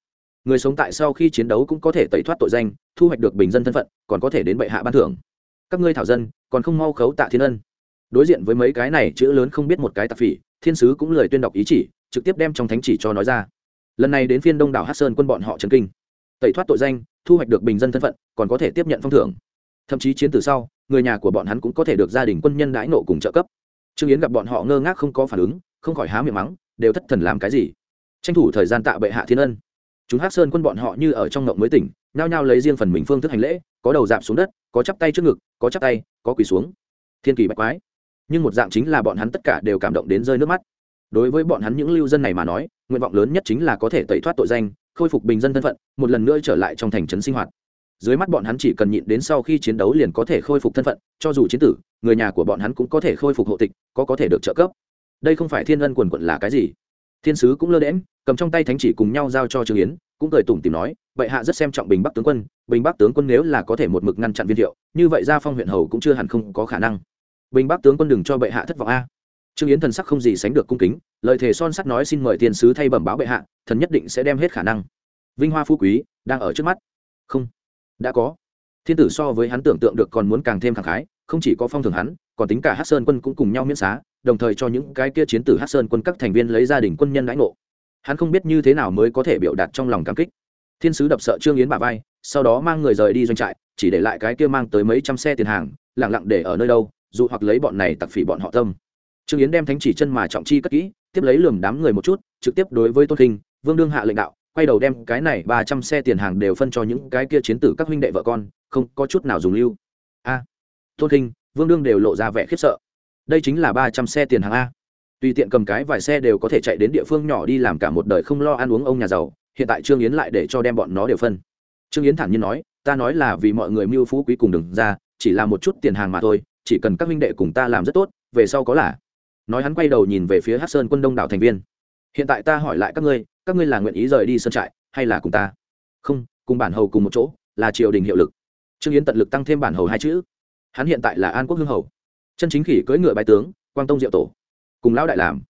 Người sống tại sau khi chiến đấu cũng có thể tẩy thoát tội danh, thu hoạch được bình dân thân phận, còn có thể đến bệ hạ ban thưởng các ngươi thảo dân, còn không mau khấu tạ thiên ân. Đối diện với mấy cái này chữ lớn không biết một cái tạp phỉ, thiên sứ cũng lời tuyên đọc ý chỉ, trực tiếp đem trong thánh chỉ cho nói ra. Lần này đến phiên đông đảo hát sơn quân bọn họ trần kinh. Tẩy thoát tội danh, thu hoạch được bình dân thân phận, còn có thể tiếp nhận phong thưởng. Thậm chí chiến từ sau, người nhà của bọn hắn cũng có thể được gia đình quân nhân đãi nộ cùng trợ cấp. Trương yến gặp bọn họ ngơ ngác không có phản ứng, không khỏi há miệng mắng, đều thất thần làm cái gì? Tranh thủ thời gian tạ bệ hạ thiên ân. Chúng hát sơn quân bọn họ như ở trong ngộng mới tỉnh nhao nhao lấy riêng phần mình phương thức hành lễ, có đầu dạp xuống đất, có chắp tay trước ngực, có chắp tay, có quỳ xuống. Thiên kỳ bạch quái. Nhưng một dạng chính là bọn hắn tất cả đều cảm động đến rơi nước mắt. Đối với bọn hắn những lưu dân này mà nói, nguyện vọng lớn nhất chính là có thể tẩy thoát tội danh, khôi phục bình dân thân phận, một lần nữa trở lại trong thành trấn sinh hoạt. Dưới mắt bọn hắn chỉ cần nhịn đến sau khi chiến đấu liền có thể khôi phục thân phận, cho dù chiến tử, người nhà của bọn hắn cũng có thể khôi phục hộ tịch, có có thể được trợ cấp. Đây không phải thiên ân quần quận là cái gì? Thiên sứ cũng lơ đễm cầm trong tay thánh chỉ cùng nhau giao cho trương yến, cũng cười tủm tìm nói vậy hạ rất xem trọng bình bắc tướng quân, bình bắc tướng quân nếu là có thể một mực ngăn chặn viên thiệu, như vậy ra phong huyện hầu cũng chưa hẳn không có khả năng. Bình bắc tướng quân đừng cho bệ hạ thất vọng a. Trương yến thần sắc không gì sánh được cung kính, lời thề son sắt nói xin mời thiên sứ thay bẩm báo bệ hạ, thần nhất định sẽ đem hết khả năng. Vinh hoa phú quý, đang ở trước mắt. Không, đã có. Thiên tử so với hắn tưởng tượng được còn muốn càng thêm khẳng khái, không chỉ có phong thường hắn, còn tính cả hát sơn quân cũng cùng nhau miễn xá đồng thời cho những cái kia chiến tử hát sơn quân các thành viên lấy gia đình quân nhân đãi ngộ. Hắn không biết như thế nào mới có thể biểu đạt trong lòng cảm kích. Thiên sứ đập sợ trương yến bà vai, sau đó mang người rời đi doanh trại, chỉ để lại cái kia mang tới mấy trăm xe tiền hàng lẳng lặng để ở nơi đâu, dù hoặc lấy bọn này tặc phỉ bọn họ tâm. Trương yến đem thánh chỉ chân mà trọng chi cất kỹ, tiếp lấy lườm đám người một chút, trực tiếp đối với tôn kinh, vương đương hạ lệnh đạo, quay đầu đem cái này ba trăm xe tiền hàng đều phân cho những cái kia chiến tử các huynh đệ vợ con, không có chút nào dùng lưu. A, tôn kinh, vương đương đều lộ ra vẻ khiếp sợ đây chính là ba trăm xe tiền hàng a. Tùy tiện cầm cái vài xe đều có thể chạy đến địa phương nhỏ đi làm cả một đời không lo ăn uống ông nhà giàu, hiện tại trương yến lại để cho đem bọn nó đều phân. Trương yến thản nhiên nói, ta nói là vì mọi người mưu phú quý cùng đừng ra, chỉ là một chút tiền hàng mà thôi, chỉ cần các huynh đệ cùng ta làm rất tốt, về sau có là. Nói hắn quay đầu nhìn về phía hát sơn quân đông đảo thành viên. Hiện tại ta hỏi lại các ngươi các ngươi là nguyện ý rời đi sơn trại, hay là cùng ta? Không, cùng bản hầu cùng một chỗ, là triều đình hiệu lực. Trương yến tận lực tăng thêm bản hầu hai chữ. Hắn hiện tại là an quốc hương hầu chân chính khỉ cưỡi ngựa bái tướng, quang tông diệu tổ. Cùng lão đại làm.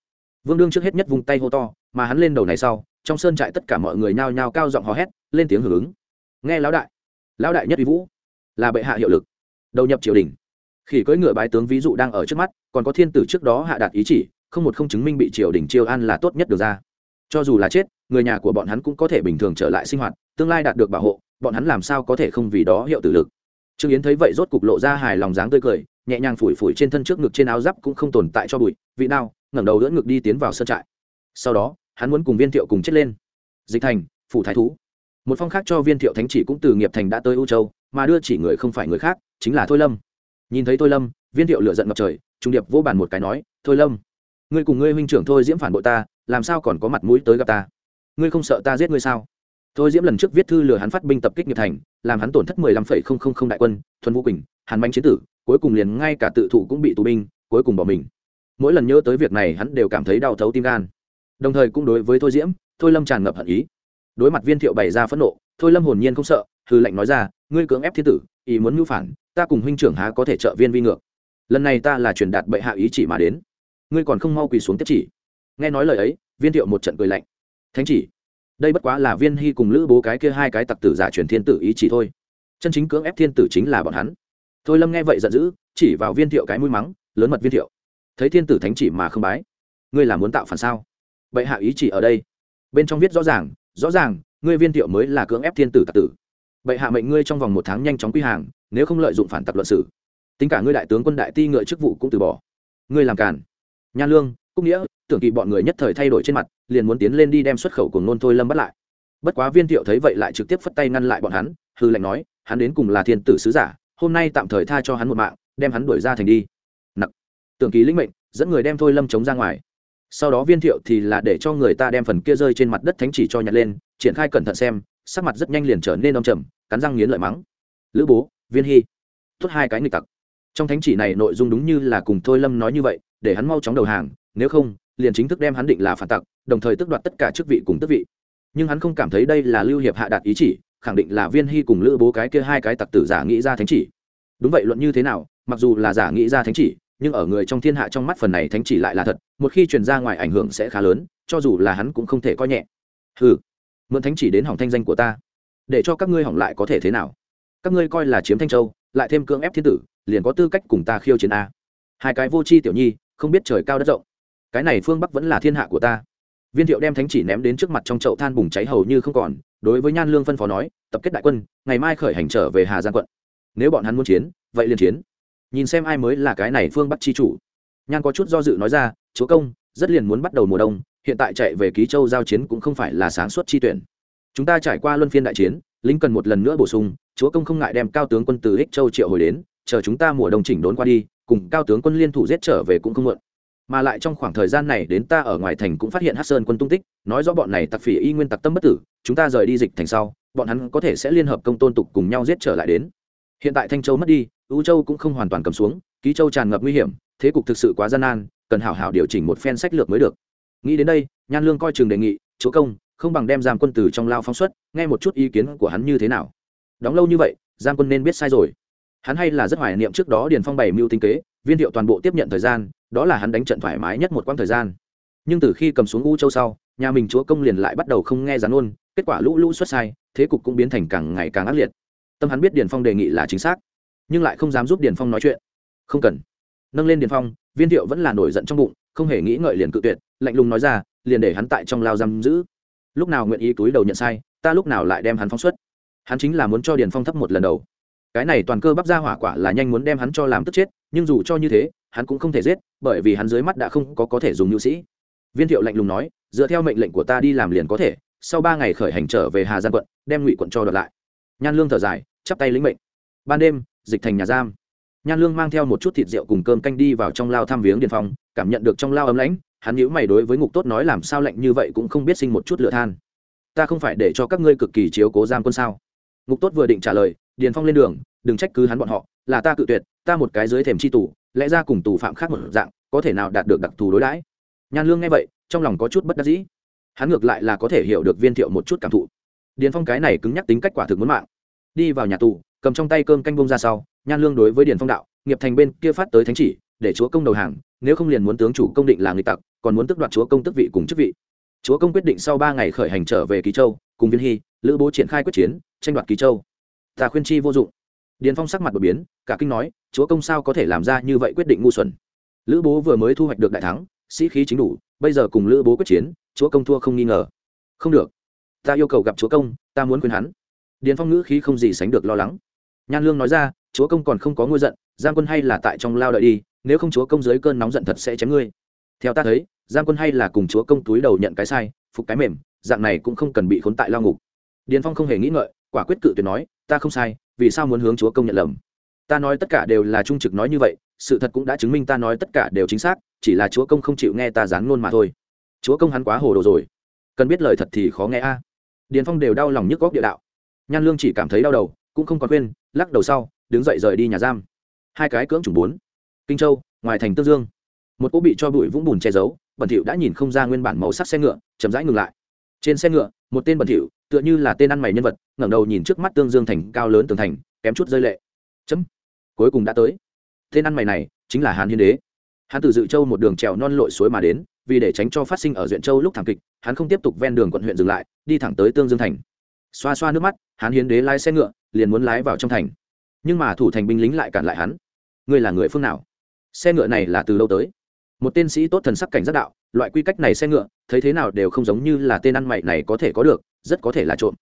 Vương đương trước hết nhất vung tay hô to, mà hắn lên đầu này sau, trong sơn trại tất cả mọi người nhao nhao cao giọng hò hét, lên tiếng hưởng ứng. Nghe lão đại. Lão đại nhất uy vũ. Là bệ hạ hiệu lực. Đầu nhập triều đình. Khỉ cưỡi ngựa bái tướng ví dụ đang ở trước mắt, còn có thiên tử trước đó hạ đạt ý chỉ, không một không chứng minh bị triều đình chiêu an là tốt nhất được ra. Cho dù là chết, người nhà của bọn hắn cũng có thể bình thường trở lại sinh hoạt, tương lai đạt được bảo hộ, bọn hắn làm sao có thể không vì đó hiệu tử lực. Trương yến thấy vậy rốt cục lộ ra hài lòng dáng tươi cười nhẹ nhàng phủi phủi trên thân trước ngực trên áo giáp cũng không tồn tại cho bụi, vị nào, ngẩng đầu đỡ ngực đi tiến vào sân trại. Sau đó, hắn muốn cùng viên thiệu cùng chết lên. Dịch thành, phủ thái thú. Một phong khác cho viên thiệu thánh chỉ cũng từ nghiệp thành đã tới ưu châu, mà đưa chỉ người không phải người khác, chính là thôi lâm. Nhìn thấy thôi lâm, viên thiệu lựa giận ngập trời, trung điệp vô bàn một cái nói, thôi lâm, ngươi cùng ngươi huynh trưởng thôi diễm phản bội ta, làm sao còn có mặt mũi tới gặp ta? Ngươi không sợ ta giết ngươi sao? Thôi diễm lần trước viết thư lừa hắn phát binh tập kích nghiệp thành, làm hắn tổn thất mười lăm phẩy không không không đại quân, thuần vũ quỳnh, hàn manh chiến tử cuối cùng liền ngay cả tự thụ cũng bị tù binh, cuối cùng bỏ mình. Mỗi lần nhớ tới việc này hắn đều cảm thấy đau thấu tim gan. Đồng thời cũng đối với thôi diễm, thôi lâm tràn ngập hận ý. Đối mặt viên thiệu bày ra phẫn nộ, thôi lâm hồn nhiên không sợ hư lệnh nói ra, ngươi cưỡng ép thiên tử, ý muốn mưu phản, ta cùng huynh trưởng há có thể trợ viên vi ngược. Lần này ta là truyền đạt bệ hạ ý chỉ mà đến. Ngươi còn không mau quỳ xuống tiếp chỉ. Nghe nói lời ấy, viên thiệu một trận cười lạnh. Thánh chỉ, đây bất quá là viên hy cùng lữ bố cái kia hai cái tặc tử giả truyền thiên tử ý chỉ thôi. Chân chính cưỡng ép thiên tử chính là bọn hắn thôi lâm nghe vậy giận dữ, chỉ vào viên thiệu cái mũi mắng, lớn mật viên thiệu. Thấy thiên tử thánh chỉ mà không bái, ngươi là muốn tạo phản sao? Vậy hạ ý chỉ ở đây. Bên trong viết rõ ràng rõ ràng, ngươi viên thiệu mới là cưỡng ép thiên tử tặc tử. Vậy hạ mệnh ngươi trong vòng một tháng nhanh chóng quy hàng, nếu không lợi dụng phản tặc luận sử tính cả ngươi đại tướng quân đại ti ngựa chức vụ cũng từ bỏ. Ngươi làm càn. Nhan lương, cúc nghĩa, tưởng kỳ bọn người nhất thời thay đổi trên mặt, liền muốn tiến lên đi đem xuất khẩu của nôn thôi lâm bắt lại. Bất quá viên thiệu thấy vậy lại trực tiếp phất tay ngăn lại bọn hắn hư lệnh nói, hắn đến cùng là thiên tử sứ giả hôm nay tạm thời tha cho hắn một mạng, đem hắn đuổi ra thành đi. Nặc. Tưởng ký lĩnh mệnh, dẫn người đem thôi lâm chống ra ngoài. Sau đó viên thiệu thì là để cho người ta đem phần kia rơi trên mặt đất thánh chỉ cho nhặt lên, triển khai cẩn thận xem, sắc mặt rất nhanh liền trở nên đông trầm, cắn răng nghiến lợi mắng. Lữ bố, viên hy, tốt hai cái nghịch tặc. Trong thánh chỉ này nội dung đúng như là cùng thôi lâm nói như vậy, để hắn mau chóng đầu hàng, nếu không, liền chính thức đem hắn định là phản tặc, đồng thời tước đoạt tất cả chức vị cùng tước vị. Nhưng hắn không cảm thấy đây là lưu hiệp hạ đạt ý chỉ khẳng định là viên hy cùng lữ bố cái kia hai cái tặc tử giả nghĩ ra thánh chỉ. Đúng vậy, luận như thế nào, mặc dù là giả nghĩ ra thánh chỉ, nhưng ở người trong thiên hạ trong mắt phần này thánh chỉ lại là thật, một khi truyền ra ngoài ảnh hưởng sẽ khá lớn, cho dù là hắn cũng không thể coi nhẹ. Ừ mượn thánh chỉ đến hỏng thanh danh của ta, để cho các ngươi hỏng lại có thể thế nào? Các ngươi coi là chiếm thanh châu, lại thêm cưỡng ép thiên tử, liền có tư cách cùng ta khiêu chiến a. Hai cái vô c h i tiểu nhi, không biết trời cao đất rộng. Cái này phương bắc vẫn là thiên hạ của ta viên thiệu đem thánh chỉ ném đến trước mặt trong chậu than bùng cháy hầu như không còn, đối với nhan lương phân phó nói, tập kết đại quân, ngày mai khởi hành trở về hà giang quận. Nếu bọn hắn muốn chiến, vậy liền chiến. Nhìn xem ai mới là cái này phương bắc chi chủ. Nhan có chút do dự nói ra, chúa công, rất liền muốn bắt đầu mùa đông, hiện tại chạy về ký châu giao chiến cũng không phải là sáng suốt chi tuyển. Chúng ta trải qua luân phiên đại chiến, lính cần một lần nữa bổ sung, chúa công không ngại đem cao tướng quân từ ích châu triệu hồi đến, chờ chúng ta mùa đông chỉnh đốn qua đi, cùng cao tướng quân liên thủ giết trở về cũng không muộn mà lại trong khoảng thời gian này đến ta ở ngoài thành cũng phát hiện hát sơn quân tung tích, nói rõ bọn này tặc phỉ y nguyên tặc tâm bất tử, chúng ta rời đi dịch thành sau, bọn hắn có thể sẽ liên hợp công tôn tục cùng nhau giết trở lại đến. Hiện tại thanh châu mất đi ưu châu cũng không hoàn toàn cầm xuống, ký châu tràn ngập nguy hiểm, thế cục thực sự quá gian nan, cần hảo hảo điều chỉnh một phen sách lược mới được. Nghĩ đến đây, nhan lương coi chừng đề nghị, chúa công, không bằng đem giam quân từ trong lao phóng xuất, nghe một chút ý kiến của hắn như thế nào. Đóng lâu như vậy, giam quân nên biết sai rồi hắn hay là rất hoài niệm trước đó điền phong bày mưu tinh kế, viên thiệu toàn bộ tiếp nhận thời gian, đó là hắn đánh trận thoải mái nhất một quãng thời gian. Nhưng từ khi cầm xuống u châu sau, nhà mình chúa công liền lại bắt đầu không nghe gián ôn, kết quả lũ lũ xuất sai, thế cục cũng biến thành càng ngày càng ác liệt. Tâm hắn biết điền phong đề nghị là chính xác, nhưng lại không dám giúp điền phong nói chuyện. Không cần. Nâng lên điền phong, viên thiệu vẫn là nổi giận trong bụng, không hề nghĩ ngợi liền cự tuyệt, lạnh lùng nói ra, liền để hắn tại trong lao giam giữ. Lúc nào nguyện ý túi đầu nhận sai, ta lúc nào lại đem hắn phóng xuất. Hắn chính là muốn cho điền phong thấp một lần đầu cái này toàn cơ bắp ra hỏa quả là nhanh muốn đem hắn cho làm tức chết, nhưng dù cho như thế, hắn cũng không thể giết, bởi vì hắn dưới mắt đã không có có thể dùng nhu sĩ. Viên thiệu lạnh lùng nói, dựa theo mệnh lệnh của ta đi làm liền có thể, sau ba ngày khởi hành trở về hà giang quận, đem ngụy quận cho đợt lại. Nhan lương thở dài, chắp tay lĩnh mệnh. Ban đêm, dịch thành nhà giam. Nhan lương mang theo một chút thịt rượu cùng cơm canh đi vào trong lao thăm viếng điền phong cảm nhận được trong lao ấm lãnh, hắn nhíu mày đối với ngục tốt nói làm sao lạnh như vậy cũng không biết sinh một chút lửa than. Ta không phải để cho các ngươi cực kỳ chiếu cố giam quân sao? Ngục tốt vừa định trả lời điền phong lên đường, đừng trách cứ hắn bọn họ, là ta cự tuyệt, ta một cái dưới thềm chi tù, lẽ ra cùng tù phạm khác một dạng, có thể nào đạt được đặc thù đối đãi? Nhan lương nghe vậy, trong lòng có chút bất đắc dĩ. Hắn ngược lại là có thể hiểu được viên thiệu một chút cảm thụ. Điền phong cái này cứng nhắc tính cách quả thực muốn mạng. Đi vào nhà tù, cầm trong tay cơm canh bông ra sau, nhan lương đối với điền phong đạo, nghiệp thành bên kia phát tới thánh chỉ, để chúa công đầu hàng, nếu không liền muốn tướng chủ công định là người tặc, còn muốn tước đoạt chúa công tước vị cùng chức vị. Chúa công quyết định sau ba ngày khởi hành trở về ký châu, cùng viên hy, lữ bố triển khai quyết chiến, tranh đoạt ký châu ta khuyên chi vô dụng. Điền phong sắc mặt đột biến, cả kinh nói, chúa công sao có thể làm ra như vậy quyết định ngu xuẩn. Lữ bố vừa mới thu hoạch được đại thắng, sĩ khí chính đủ, bây giờ cùng lữ bố quyết chiến, chúa công thua không nghi ngờ. Không được. Ta yêu cầu gặp chúa công, ta muốn khuyên hắn. Điền phong ngữ khí không gì sánh được lo lắng. Nhan lương nói ra, chúa công còn không có ngôi giận, giang quân hay là tại trong lao đợi đi, nếu không chúa công dưới cơn nóng giận thật sẽ chém ngươi. Theo ta thấy, giang quân hay là cùng chúa công túi đầu nhận cái sai, phục cái mềm, dạng này cũng không cần bị khốn tại lao ngục. Điền phong không hề nghĩ ngợi, quả quyết cự tuyệt nói ta không sai vì sao muốn hướng chúa công nhận lầm? Ta nói tất cả đều là trung trực nói như vậy sự thật cũng đã chứng minh ta nói tất cả đều chính xác chỉ là chúa công không chịu nghe ta dán ngôn mà thôi. Chúa công hắn quá hồ đồ rồi. Cần biết lời thật thì khó nghe a. Điền phong đều đau lòng nhức góc địa đạo. Nhan lương chỉ cảm thấy đau đầu cũng không còn khuyên, lắc đầu sau đứng dậy rời đi nhà giam. Hai cái cưỡng chủng bốn. Kinh châu ngoài thành tương dương. Một cỗ bị cho bụi vũng bùn che giấu bẩn thỉu đã nhìn không ra nguyên bản màu sắc xe ngựa chậm rãi ngừng lại. Trên xe ngựa một tên bẩn thỉu tựa như là tên ăn mày nhân vật, ngẩng đầu nhìn trước mắt tương dương thành cao lớn tường thành, kém chút rơi lệ. Chấm. Cuối cùng đã tới. Tên ăn mày này chính là hàn hiến đế. Hắn từ dự châu một đường trèo non lội suối mà đến, vì để tránh cho phát sinh ở duyện châu lúc thảm kịch, hắn không tiếp tục ven đường quận huyện dừng lại, đi thẳng tới tương dương thành. Xoa xoa nước mắt hắn hiến đế lái xe ngựa, liền muốn lái vào trong thành. Nhưng mà thủ thành binh lính lại cản lại hắn. Ngươi là người phương nào? Xe ngựa này là từ lâu tới? Một tên sĩ tốt thần sắc cảnh giác đạo, loại quy cách này xe ngựa, thấy thế nào đều không giống như là tên ăn mày này có thể có được rất có thể là trộm.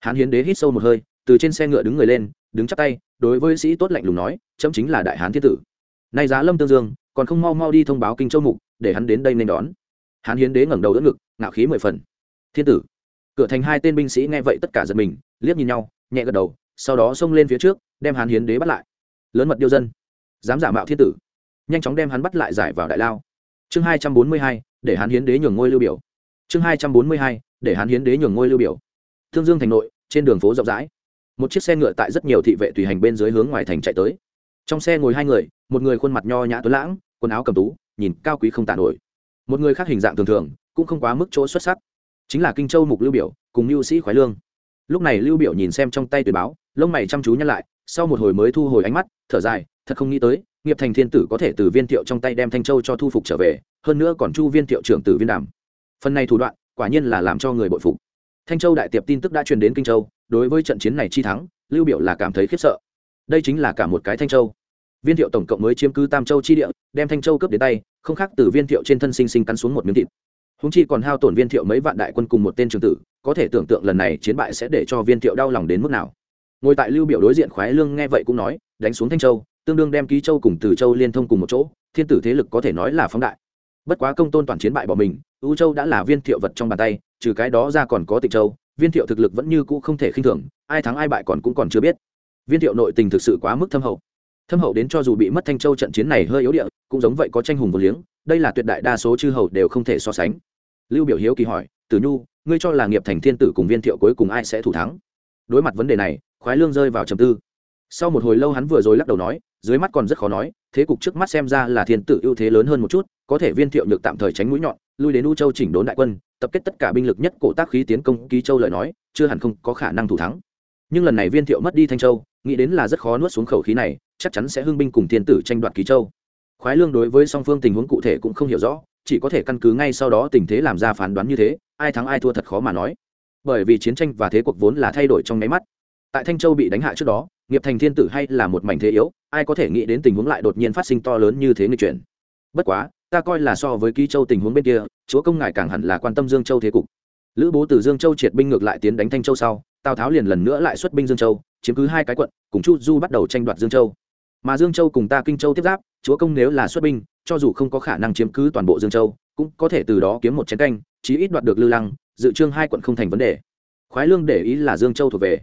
Hán hiến đế hít sâu một hơi, từ trên xe ngựa đứng người lên, đứng chắp tay, đối với sĩ tốt lạnh lùng nói, chấm chính là đại hán thiên tử. Nay giá lâm tương dương, còn không mau mau đi thông báo kinh châu mục, để hắn đến đây nên đón. Hán hiến đế ngẩng đầu đỡ ngực, ngạo khí mười phần. Thiên tử. Cửa thành hai tên binh sĩ nghe vậy tất cả giật mình, liếc nhìn nhau, nhẹ gật đầu, sau đó xông lên phía trước, đem hán hiến đế bắt lại. Lớn mật điêu dân, dám giả mạo thiên tử. Nhanh chóng đem hắn bắt lại giải vào đại lao. Chương hai trăm bốn mươi hai, để hán hiến đế nhường ngôi lưu biểu. Chương hai trăm bốn mươi hai để hắn hiến đế nhường ngôi lưu biểu. Thương dương thành nội, trên đường phố rộng rãi, một chiếc xe ngựa tại rất nhiều thị vệ tùy hành bên dưới hướng ngoài thành chạy tới. Trong xe ngồi hai người, một người khuôn mặt nho nhã tuấn lãng, quần áo cầm tú, nhìn cao quý không tàn nổi. Một người khác hình dạng thường thường, cũng không quá mức chỗ xuất sắc. Chính là kinh châu mục lưu biểu cùng lưu sĩ khoái lương. Lúc này lưu biểu nhìn xem trong tay tùy báo, lông mày chăm chú nhăn lại, sau một hồi mới thu hồi ánh mắt, thở dài, thật không nghĩ tới, nghiệp thành thiên tử có thể từ viên thiệu trong tay đem thanh châu cho thu phục trở về, hơn nữa còn chu viên thiệu trưởng tử viên đàm. Phần này thủ đoạn quả nhiên là làm cho người bội phục. Thanh châu đại tiệp tin tức đã truyền đến kinh châu, đối với trận chiến này chi thắng, lưu biểu là cảm thấy khiếp sợ. Đây chính là cả một cái thanh châu. Viên thiệu tổng cộng mới chiếm cứ tam châu chi địa, đem thanh châu cướp đến tay, không khác từ viên thiệu trên thân sinh sinh cắn xuống một miếng thịt. Húng chi còn hao tổn viên thiệu mấy vạn đại quân cùng một tên trường tử, có thể tưởng tượng lần này chiến bại sẽ để cho viên thiệu đau lòng đến mức nào. Ngồi tại lưu biểu đối diện khoái lương nghe vậy cũng nói, đánh xuống thanh châu, tương đương đem ký châu cùng từ châu liên thông cùng một chỗ, thiên tử thế lực có thể nói là phóng đại bất quá công tôn toàn chiến bại bỏ mình, u châu đã là viên thiệu vật trong bàn tay, trừ cái đó ra còn có tịch châu, viên thiệu thực lực vẫn như cũ không thể khinh thường, ai thắng ai bại còn cũng còn chưa biết. Viên thiệu nội tình thực sự quá mức thâm hậu. Thâm hậu đến cho dù bị mất thanh châu trận chiến này hơi yếu địa, cũng giống vậy có tranh hùng vô liếng, đây là tuyệt đại đa số chư hầu đều không thể so sánh. Lưu biểu hiếu kỳ hỏi, tử nhu, ngươi cho là nghiệp thành thiên tử cùng viên thiệu cuối cùng ai sẽ thủ thắng? Đối mặt vấn đề này, khoái lương rơi vào trầm tư. Sau một hồi lâu hắn vừa rồi lắc đầu nói dưới mắt còn rất khó nói, thế cục trước mắt xem ra là thiên tử ưu thế lớn hơn một chút, có thể viên thiệu nhược tạm thời tránh mũi nhọn, lui đến u châu chỉnh đốn đại quân, tập kết tất cả binh lực nhất cổ tác khí tiến công ký châu lời nói, chưa hẳn không có khả năng thủ thắng. Nhưng lần này viên thiệu mất đi thanh châu, nghĩ đến là rất khó nuốt xuống khẩu khí này, chắc chắn sẽ hưng binh cùng thiên tử tranh đoạt ký châu. Khoái lương đối với song phương tình huống cụ thể cũng không hiểu rõ, chỉ có thể căn cứ ngay sau đó tình thế làm ra phán đoán như thế, ai thắng ai thua thật khó mà nói. Bởi vì chiến tranh và thế cuộc vốn là thay đổi trong nháy mắt. Tại thanh châu bị đánh hạ trước đó nghiệp thành thiên tử hay là một mảnh thế yếu, ai có thể nghĩ đến tình huống lại đột nhiên phát sinh to lớn như thế người chuyển. Bất quá, ta coi là so với ký châu tình huống bên kia, chúa công ngài càng hẳn là quan tâm dương châu thế cục. Lữ bố từ dương châu triệt binh ngược lại tiến đánh thanh châu sau, tào tháo liền lần nữa lại xuất binh dương châu, chiếm cứ hai cái quận, cùng chu du bắt đầu tranh đoạt dương châu. Mà dương châu cùng ta kinh châu tiếp giáp, chúa công nếu là xuất binh, cho dù không có khả năng chiếm cứ toàn bộ dương châu, cũng có thể từ đó kiếm một chén canh, chí ít đoạt được lư lăng, dự trương hai quận không thành vấn đề. Khoái lương để ý là dương châu thuộc về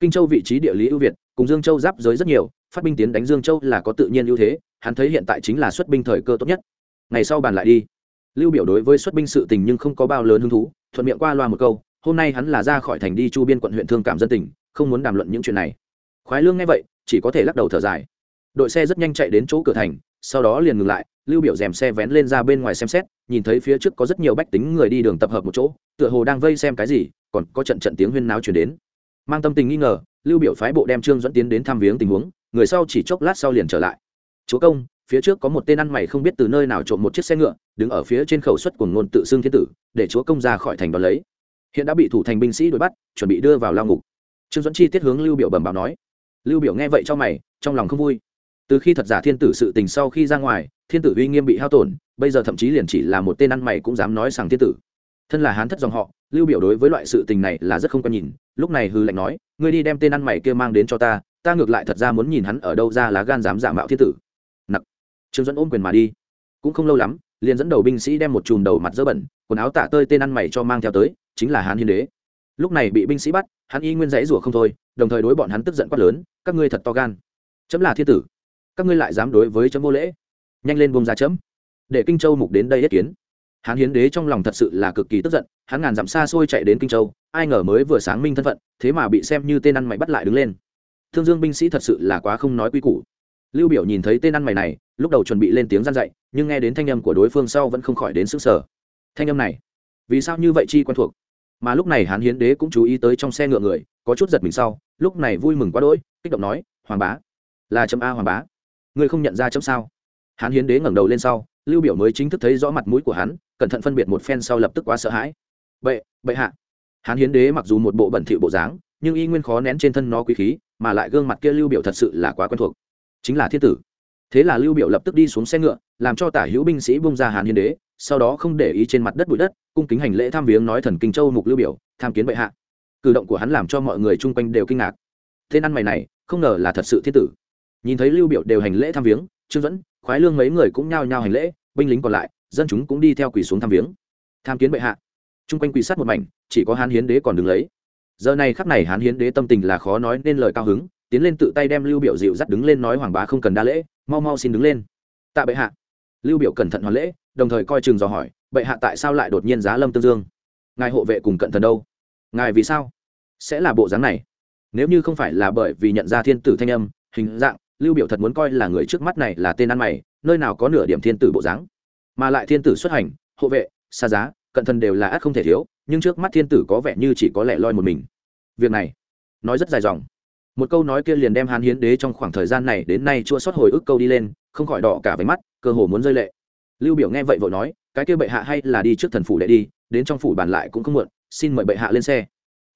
kinh châu vị trí địa lý ưu việt, cùng dương châu giáp giới rất nhiều, phát binh tiến đánh dương châu là có tự nhiên ưu thế, hắn thấy hiện tại chính là xuất binh thời cơ tốt nhất. Ngày sau bàn lại đi. Lưu biểu đối với xuất binh sự tình nhưng không có bao lớn hứng thú, thuận miệng qua loa một câu, hôm nay hắn là ra khỏi thành đi chu biên quận huyện thương cảm dân tình, không muốn đàm luận những chuyện này. Khoái lương nghe vậy, chỉ có thể lắc đầu thở dài. Đội xe rất nhanh chạy đến chỗ cửa thành, sau đó liền ngừng lại, lưu biểu dèm xe vén lên ra bên ngoài xem xét, nhìn thấy phía trước có rất nhiều bách tính người đi đường tập hợp một chỗ, tựa hồ đang vây xem cái gì, còn có trận trận tiếng huyên náo truyền đến mang tâm tình nghi ngờ, lưu biểu phái bộ đem trương dẫn tiến đến thăm viếng tình huống, người sau chỉ chốc lát sau liền trở lại. Chúa công, phía trước có một tên ăn mày không biết từ nơi nào trộm một chiếc xe ngựa, đứng ở phía trên khẩu xuất của ngôn tự xưng thiên tử, để chúa công ra khỏi thành đón lấy. Hiện đã bị thủ thành binh sĩ đuổi bắt, chuẩn bị đưa vào lao ngục. Trương dẫn chi tiết hướng lưu biểu bẩm báo nói. Lưu biểu nghe vậy cho mày, trong lòng không vui. Từ khi thật giả thiên tử sự tình sau khi ra ngoài, thiên tử uy nghiêm bị hao tổn, bây giờ thậm chí liền chỉ là một tên ăn mày cũng dám nói rằng thiên tử thân là hán thất dòng họ, lưu biểu đối với loại sự tình này là rất không quan nhìn. Lúc này hư lệnh nói, ngươi đi đem tên ăn mày kia mang đến cho ta ta ngược lại thật ra muốn nhìn hắn ở đâu ra lá gan dám giả mạo thiên tử. Nặc. Trương dẫn ôm quyền mà đi. Cũng không lâu lắm, liền dẫn đầu binh sĩ đem một chùm đầu mặt dơ bẩn, quần áo tả tơi tên ăn mày cho mang theo tới, chính là hán hiến đế. Lúc này bị binh sĩ bắt, hắn y nguyên dãy rủa không thôi, đồng thời đối bọn hắn tức giận quát lớn, các ngươi thật to gan. Chấm là thiên tử. Các ngươi lại dám đối với chấm vô lễ. Nhanh lên buông ra chấm. Để kinh châu mục đến đây yết kiến hán hiến đế trong lòng thật sự là cực kỳ tức giận, hắn ngàn dặm xa xôi chạy đến kinh châu, ai ngờ mới vừa sáng minh thân phận, thế mà bị xem như tên ăn mày bắt lại đứng lên. Thương dương binh sĩ thật sự là quá không nói quy củ. Lưu biểu nhìn thấy tên ăn mày này, lúc đầu chuẩn bị lên tiếng gian dạy, nhưng nghe đến thanh âm của đối phương sau vẫn không khỏi đến sức sở thanh âm này, vì sao như vậy chi quen thuộc? Mà lúc này hán hiến đế cũng chú ý tới trong xe ngựa người, có chút giật mình sau, lúc này vui mừng quá đỗi, kích động nói, hoàng bá, là chấm a hoàng bá. Ngươi không nhận ra chấm sao? Hán hiến đế ngẩng đầu lên sau, lưu biểu mới chính thức thấy rõ mặt mũi của hắn cẩn thận phân biệt một phen sau lập tức quá sợ hãi. Bệ bệ hạ. Hán hiến đế mặc dù một bộ bẩn thỉu bộ dáng, nhưng y nguyên khó nén trên thân nó quý khí, mà lại gương mặt kia lưu biểu thật sự là quá quen thuộc. Chính là thiên tử. Thế là lưu biểu lập tức đi xuống xe ngựa, làm cho tả hữu binh sĩ bung ra hàn hiến đế, sau đó không để ý trên mặt đất bụi đất, cung kính hành lễ tham viếng nói thần kinh châu mục lưu biểu, tham kiến bệ hạ. Cử động của hắn làm cho mọi người chung quanh đều kinh ngạc. Tên ăn mày này, không ngờ là thật sự thiên tử. Nhìn thấy lưu biểu đều hành lễ tham viếng, trương dẫn khoái lương mấy người cũng nhao nhao hành lễ, binh lính còn lại dân chúng cũng đi theo quỳ xuống tham viếng. Tham kiến bệ hạ. Chung quanh quỳ sát một mảnh, chỉ có hán hiến đế còn đứng lấy. Giờ này khắc này hán hiến đế tâm tình là khó nói nên lời cao hứng, tiến lên tự tay đem lưu biểu dịu dắt đứng lên nói hoàng bá không cần đa lễ, mau mau xin đứng lên. Tạ bệ hạ. Lưu biểu cẩn thận hoàn lễ, đồng thời coi chừng dò hỏi, bệ hạ tại sao lại đột nhiên giá lâm tương dương? Ngài hộ vệ cùng cận thần đâu? Ngài vì sao? Sẽ là bộ dáng này. Nếu như không phải là bởi vì nhận ra thiên tử thanh âm, hình dạng, lưu biểu thật muốn coi là người trước mắt này là tên ăn mày, nơi nào có nửa điểm thiên tử bộ dáng mà lại thiên tử xuất hành, hộ vệ, xa giá, cận thần đều là ác không thể thiếu, nhưng trước mắt thiên tử có vẻ như chỉ có lẻ loi một mình. Việc này, nói rất dài dòng. Một câu nói kia liền đem hán hiến đế trong khoảng thời gian này đến nay chua sót hồi ức câu đi lên, không khỏi đỏ cả váy mắt, cơ hồ muốn rơi lệ. Lưu biểu nghe vậy vội nói, cái kia bệ hạ hay là đi trước thần phủ để đi, đến trong phủ bàn lại cũng không muộn, xin mời bệ hạ lên xe.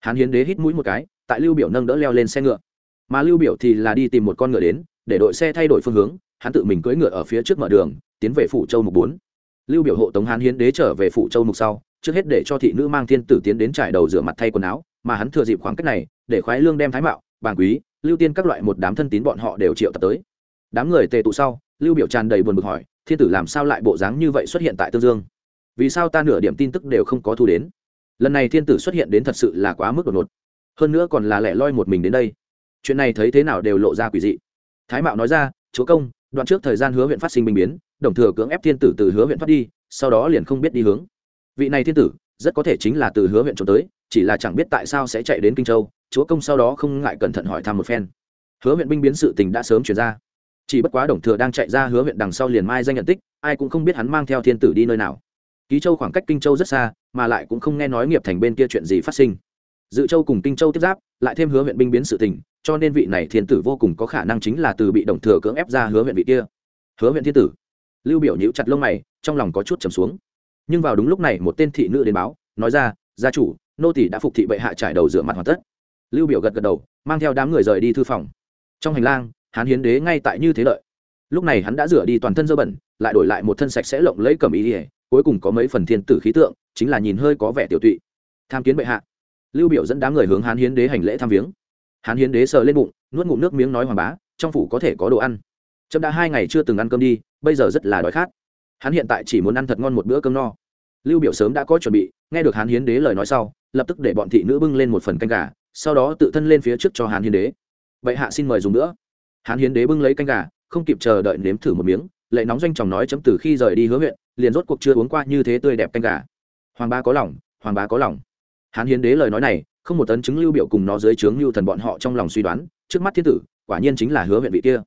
Hán hiến đế hít mũi một cái, tại lưu biểu nâng đỡ leo lên xe ngựa. Mà lưu biểu thì là đi tìm một con ngựa đến, để đội xe thay đổi phương hướng, hắn tự mình cưỡi ngựa ở phía trước mở đường, tiến về phủ châu mục bốn lưu biểu hộ tống hán hiến đế trở về phủ châu mục sau, trước hết để cho thị nữ mang thiên tử tiến đến trải đầu rửa mặt thay quần áo, mà hắn thừa dịp khoảng cách này, để khoái lương đem thái mạo bàn quý, lưu tiên các loại một đám thân tín bọn họ đều triệu tập tới. Đám người tề tụ sau, lưu biểu tràn đầy buồn bực hỏi, thiên tử làm sao lại bộ dáng như vậy xuất hiện tại tương dương? Vì sao ta nửa điểm tin tức đều không có thu đến? Lần này thiên tử xuất hiện đến thật sự là quá mức đột ngột. Hơn nữa còn là lẻ loi một mình đến đây. Chuyện này thấy thế nào đều lộ ra quỷ dị. Thái mạo nói ra, chúa công đoạn trước thời gian hứa huyện phát sinh bình biến, đồng thừa cưỡng ép thiên tử từ hứa huyện thoát đi, sau đó liền không biết đi hướng. Vị này thiên tử, rất có thể chính là từ hứa huyện trốn tới, chỉ là chẳng biết tại sao sẽ chạy đến kinh châu, chúa công sau đó không ngại cẩn thận hỏi thăm một phen. Hứa huyện binh biến sự tình đã sớm chuyển ra. Chỉ bất quá đồng thừa đang chạy ra hứa huyện đằng sau liền mai danh nhận tích, ai cũng không biết hắn mang theo thiên tử đi nơi nào. Ký châu khoảng cách kinh châu rất xa, mà lại cũng không nghe nói nghiệp thành bên kia chuyện gì phát sinh dự châu cùng kinh châu tiếp giáp, lại thêm hứa huyện binh biến sự tình, cho nên vị này thiên tử vô cùng có khả năng chính là từ bị đồng thừa cưỡng ép ra hứa huyện vị kia. Hứa huyện thiên tử. Lưu biểu nhíu chặt lông mày, trong lòng có chút trầm xuống. Nhưng vào đúng lúc này, một tên thị nữ đến báo, nói ra, gia chủ, nô tỷ đã phục thị bệ hạ trải đầu rửa mặt hoàn tất. Lưu biểu gật gật đầu, mang theo đám người rời đi thư phòng. Trong hành lang, hán hiến đế ngay tại như thế lợi. Lúc này hắn đã rửa đi toàn thân dơ bẩn, lại đổi lại một thân sạch sẽ lộng lẫy cầm ý ỉa cuối cùng có mấy phần thiên tử khí tượng, chính là nhìn hơi có vẻ tiểu tụy. Tham kiến bệ hạ lưu biểu dẫn đám người hướng hán hiến đế hành lễ tham viếng. Hán hiến đế sờ lên bụng, nuốt ngụm nước miếng nói hoàng bá, trong phủ có thể có đồ ăn. Trâm đã hai ngày chưa từng ăn cơm đi, bây giờ rất là đói khát. Hắn hiện tại chỉ muốn ăn thật ngon một bữa cơm no. Lưu biểu sớm đã có chuẩn bị, nghe được hán hiến đế lời nói sau, lập tức để bọn thị nữ bưng lên một phần canh gà, sau đó tự thân lên phía trước cho hán hiến đế. Vậy hạ xin mời dùng nữa. Hán hiến đế bưng lấy canh gà, không kịp chờ đợi nếm thử một miếng, lệ nóng doanh chồng nói chấm từ khi rời đi hứa huyện, liền rốt cuộc chưa uống qua như thế tươi đẹp canh gà. Hoàng bá có lòng, hoàng bá có lòng hán hiến đế lời nói này không một tấn chứng lưu biểu cùng nó dưới trướng lưu thần bọn họ trong lòng suy đoán trước mắt thiên tử quả nhiên chính là hứa huyện vị kia.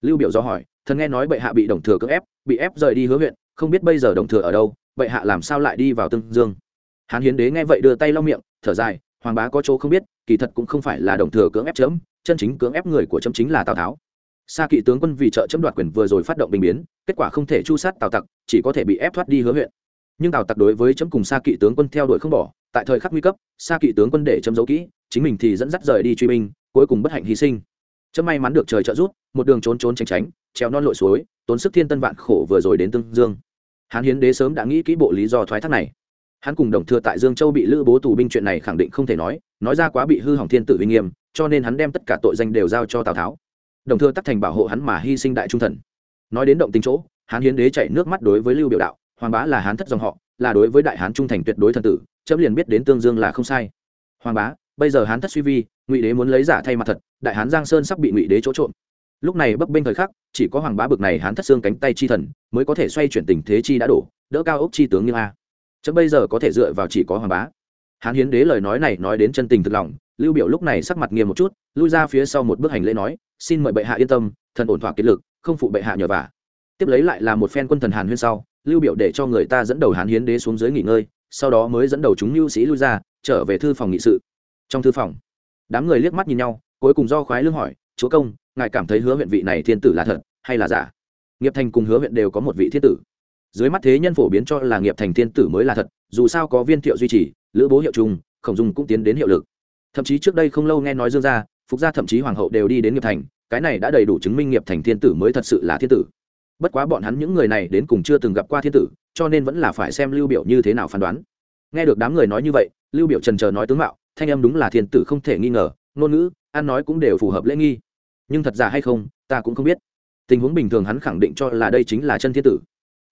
Lưu biểu do hỏi thần nghe nói bệ hạ bị đồng thừa cưỡng ép bị ép rời đi hứa huyện không biết bây giờ đồng thừa ở đâu bệ hạ làm sao lại đi vào tương dương? Hán hiến đế nghe vậy đưa tay lau miệng thở dài hoàng bá có chỗ không biết kỳ thật cũng không phải là đồng thừa cưỡng ép chấm chân chính cưỡng ép người của chấm chính là tào tháo. Sa kỵ tướng quân vì trợ chấm đoạt quyền vừa rồi phát động bình biến, kết quả không thể chu sát Tào Tặc, chỉ có thể bị ép thoát đi hứa huyện. Nhưng Tào Tặc đối với chấm cùng xa kỵ tướng quân theo đuổi không bỏ, tại thời khắc nguy cấp, xa kỵ tướng quân để chấm giấu kỹ, chính mình thì dẫn dắt rời đi truy binh, cuối cùng bất hạnh hy sinh. Chấm may mắn được trời trợ giúp, một đường trốn trốn tránh tránh, trèo non lội suối, tốn sức thiên tân vạn khổ vừa rồi đến Tương Dương. Hán Hiến Đế sớm đã nghĩ kỹ bộ lý do thoái thác này. Hắn cùng đồng thừa tại Dương Châu bị lữ bố tù binh chuyện này khẳng định không thể nói, nói ra quá bị hư hỏng thiên tử uy nghiêm, cho nên hắn đem tất cả tội danh đều giao cho Tào Tháo đồng thừa tắc thành bảo hộ hắn mà hy sinh đại trung thần nói đến động tình chỗ hán hiến đế chạy nước mắt đối với lưu biểu đạo hoàng bá là hán thất dòng họ, là đối với đại hán trung thành tuyệt đối thần tử, chấm liền biết đến tương dương là không sai. Hoàng bá, bây giờ hán thất suy vi, ngụy đế muốn lấy giả thay mặt thật, đại hán giang sơn sắp bị ngụy đế chỗ trộm. Lúc này bấp bênh thời khắc, chỉ có hoàng bá bực này hán thất xương cánh tay chi thần, mới có thể xoay chuyển tình thế chi đã đổ, đỡ cao ốc chi tướng như a. Chấm bây giờ có thể dựa vào chỉ có hoàng bá. Hán hiến đế lời nói này nói đến chân tình thực lòng, lưu biểu lúc này sắc mặt nghiêm một chút, lui ra phía sau một bước hành lễ nói, xin mời bệ hạ yên tâm, thần ổn thỏa kiệt lực, không phụ bệ hạ nhờ vả. Tiếp lấy lại là một phen quân thần hàn huyên sau lưu biểu để cho người ta dẫn đầu hán hiến đế xuống dưới nghỉ ngơi, sau đó mới dẫn đầu chúng lưu sĩ lui ra, trở về thư phòng nghị sự. Trong thư phòng, đám người liếc mắt nhìn nhau, cuối cùng do khoái lương hỏi, chúa công, ngài cảm thấy hứa huyện vị này thiên tử là thật hay là giả? Nghiệp thành cùng hứa huyện đều có một vị thiên tử. Dưới mắt thế nhân phổ biến cho là nghiệp thành thiên tử mới là thật, dù sao có viên thiệu duy trì, lữ bố hiệu trung khổng dung cũng tiến đến hiệu lực. Thậm chí trước đây không lâu nghe nói dương gia, phục gia thậm chí hoàng hậu đều đi đến nghiệp thành, cái này đã đầy đủ chứng minh nghiệp thành thiên tử mới thật sự là thiên tử bất quá bọn hắn những người này đến cùng chưa từng gặp qua thiên tử, cho nên vẫn là phải xem lưu biểu như thế nào phán đoán. Nghe được đám người nói như vậy, lưu biểu trần chờ nói tướng mạo, thanh âm đúng là thiên tử không thể nghi ngờ, ngôn ngữ, ăn nói cũng đều phù hợp lễ nghi. Nhưng thật giả hay không, ta cũng không biết. Tình huống bình thường hắn khẳng định cho là đây chính là chân thiên tử.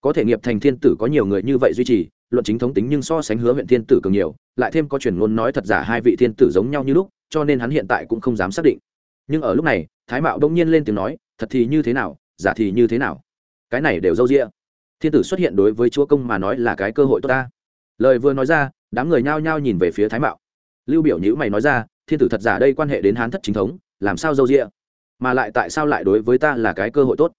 Có thể nghiệp thành thiên tử có nhiều người như vậy duy trì, luận chính thống tính nhưng so sánh hứa huyện thiên tử cường nhiều, lại thêm có truyền ngôn nói thật giả hai vị thiên tử giống nhau như lúc, cho nên hắn hiện tại cũng không dám xác định. Nhưng ở lúc này, thái mạo đông nhiên lên tiếng nói, thật thì như thế nào, giả thì như thế nào? Cái này đều d â u d ị a thiên tử xuất hiện đối với chúa công mà nói là cái cơ hội tốt ta. Lời vừa nói ra, đám người nhao nhao nhìn về phía thái mạo. Lưu biểu nhữ mày nói ra, thiên tử thật giả đây quan hệ đến hán thất chính thống, làm sao d â u d ị a mà lại tại sao lại đối với ta là cái cơ hội tốt?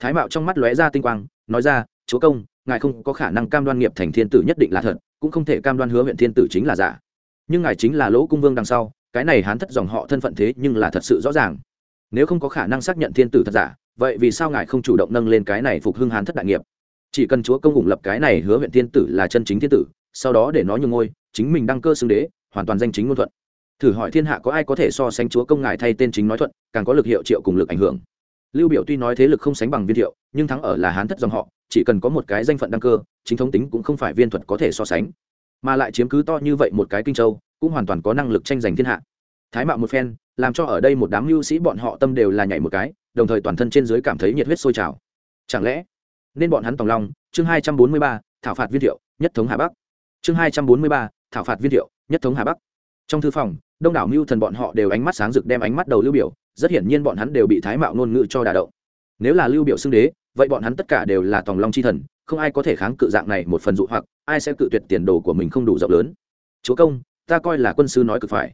Thái mạo trong mắt lóe ra tinh quang, nói ra, chúa công, ngài không có khả năng cam đoan nghiệp thành thiên tử nhất định là thật, cũng không thể cam đoan hứa huyện thiên tử chính là giả. Nhưng ngài chính là lỗ cung vương đằng sau, cái này hán thất dòng họ thân phận thế nhưng là thật sự rõ ràng. Nếu không có khả năng xác nhận thiên tử thật giả vậy vì sao ngài không chủ động nâng lên cái này phục hưng hán thất đại nghiệp? Chỉ cần chúa công ủng lập cái này hứa huyện thiên tử là chân chính thiên tử, sau đó để nó nhường ngôi, chính mình đăng cơ xưng đế, hoàn toàn danh chính ngôn thuận. Thử hỏi thiên hạ có ai có thể so sánh chúa công ngài thay tên chính nói thuận, càng có lực hiệu triệu cùng lực ảnh hưởng. Lưu biểu tuy nói thế lực không sánh bằng viên thiệu, nhưng thắng ở là hán thất dòng họ, chỉ cần có một cái danh phận đăng cơ, chính thống tính cũng không phải viên thuật có thể so sánh. Mà lại chiếm cứ to như vậy một cái kinh châu, cũng hoàn toàn có năng lực tranh giành thiên hạ. Thái mạo một phen làm cho ở đây một đám mưu sĩ bọn họ tâm đều là nhảy một cái, đồng thời toàn thân trên dưới cảm thấy nhiệt huyết sôi trào. Chẳng lẽ nên bọn hắn tòng long? Chương hai trăm bốn mươi ba, thảo phạt viên thiệu, nhất thống hà bắc. Chương hai trăm bốn mươi ba, thảo phạt viên thiệu, nhất thống hà bắc. Trong thư phòng, đông đảo mưu thần bọn họ đều ánh mắt sáng rực đem ánh mắt đầu lưu biểu, rất hiển nhiên bọn hắn đều bị thái mạo ngôn ngữ cho đả động. Nếu là lưu biểu xưng đế, vậy bọn hắn tất cả đều là tòng long chi thần, không ai có thể kháng cự dạng này một phần dụ hoặc, ai sẽ cự tuyệt tiền đồ của mình không đủ rộng lớn. Chúa công, ta coi là quân sư nói cực phải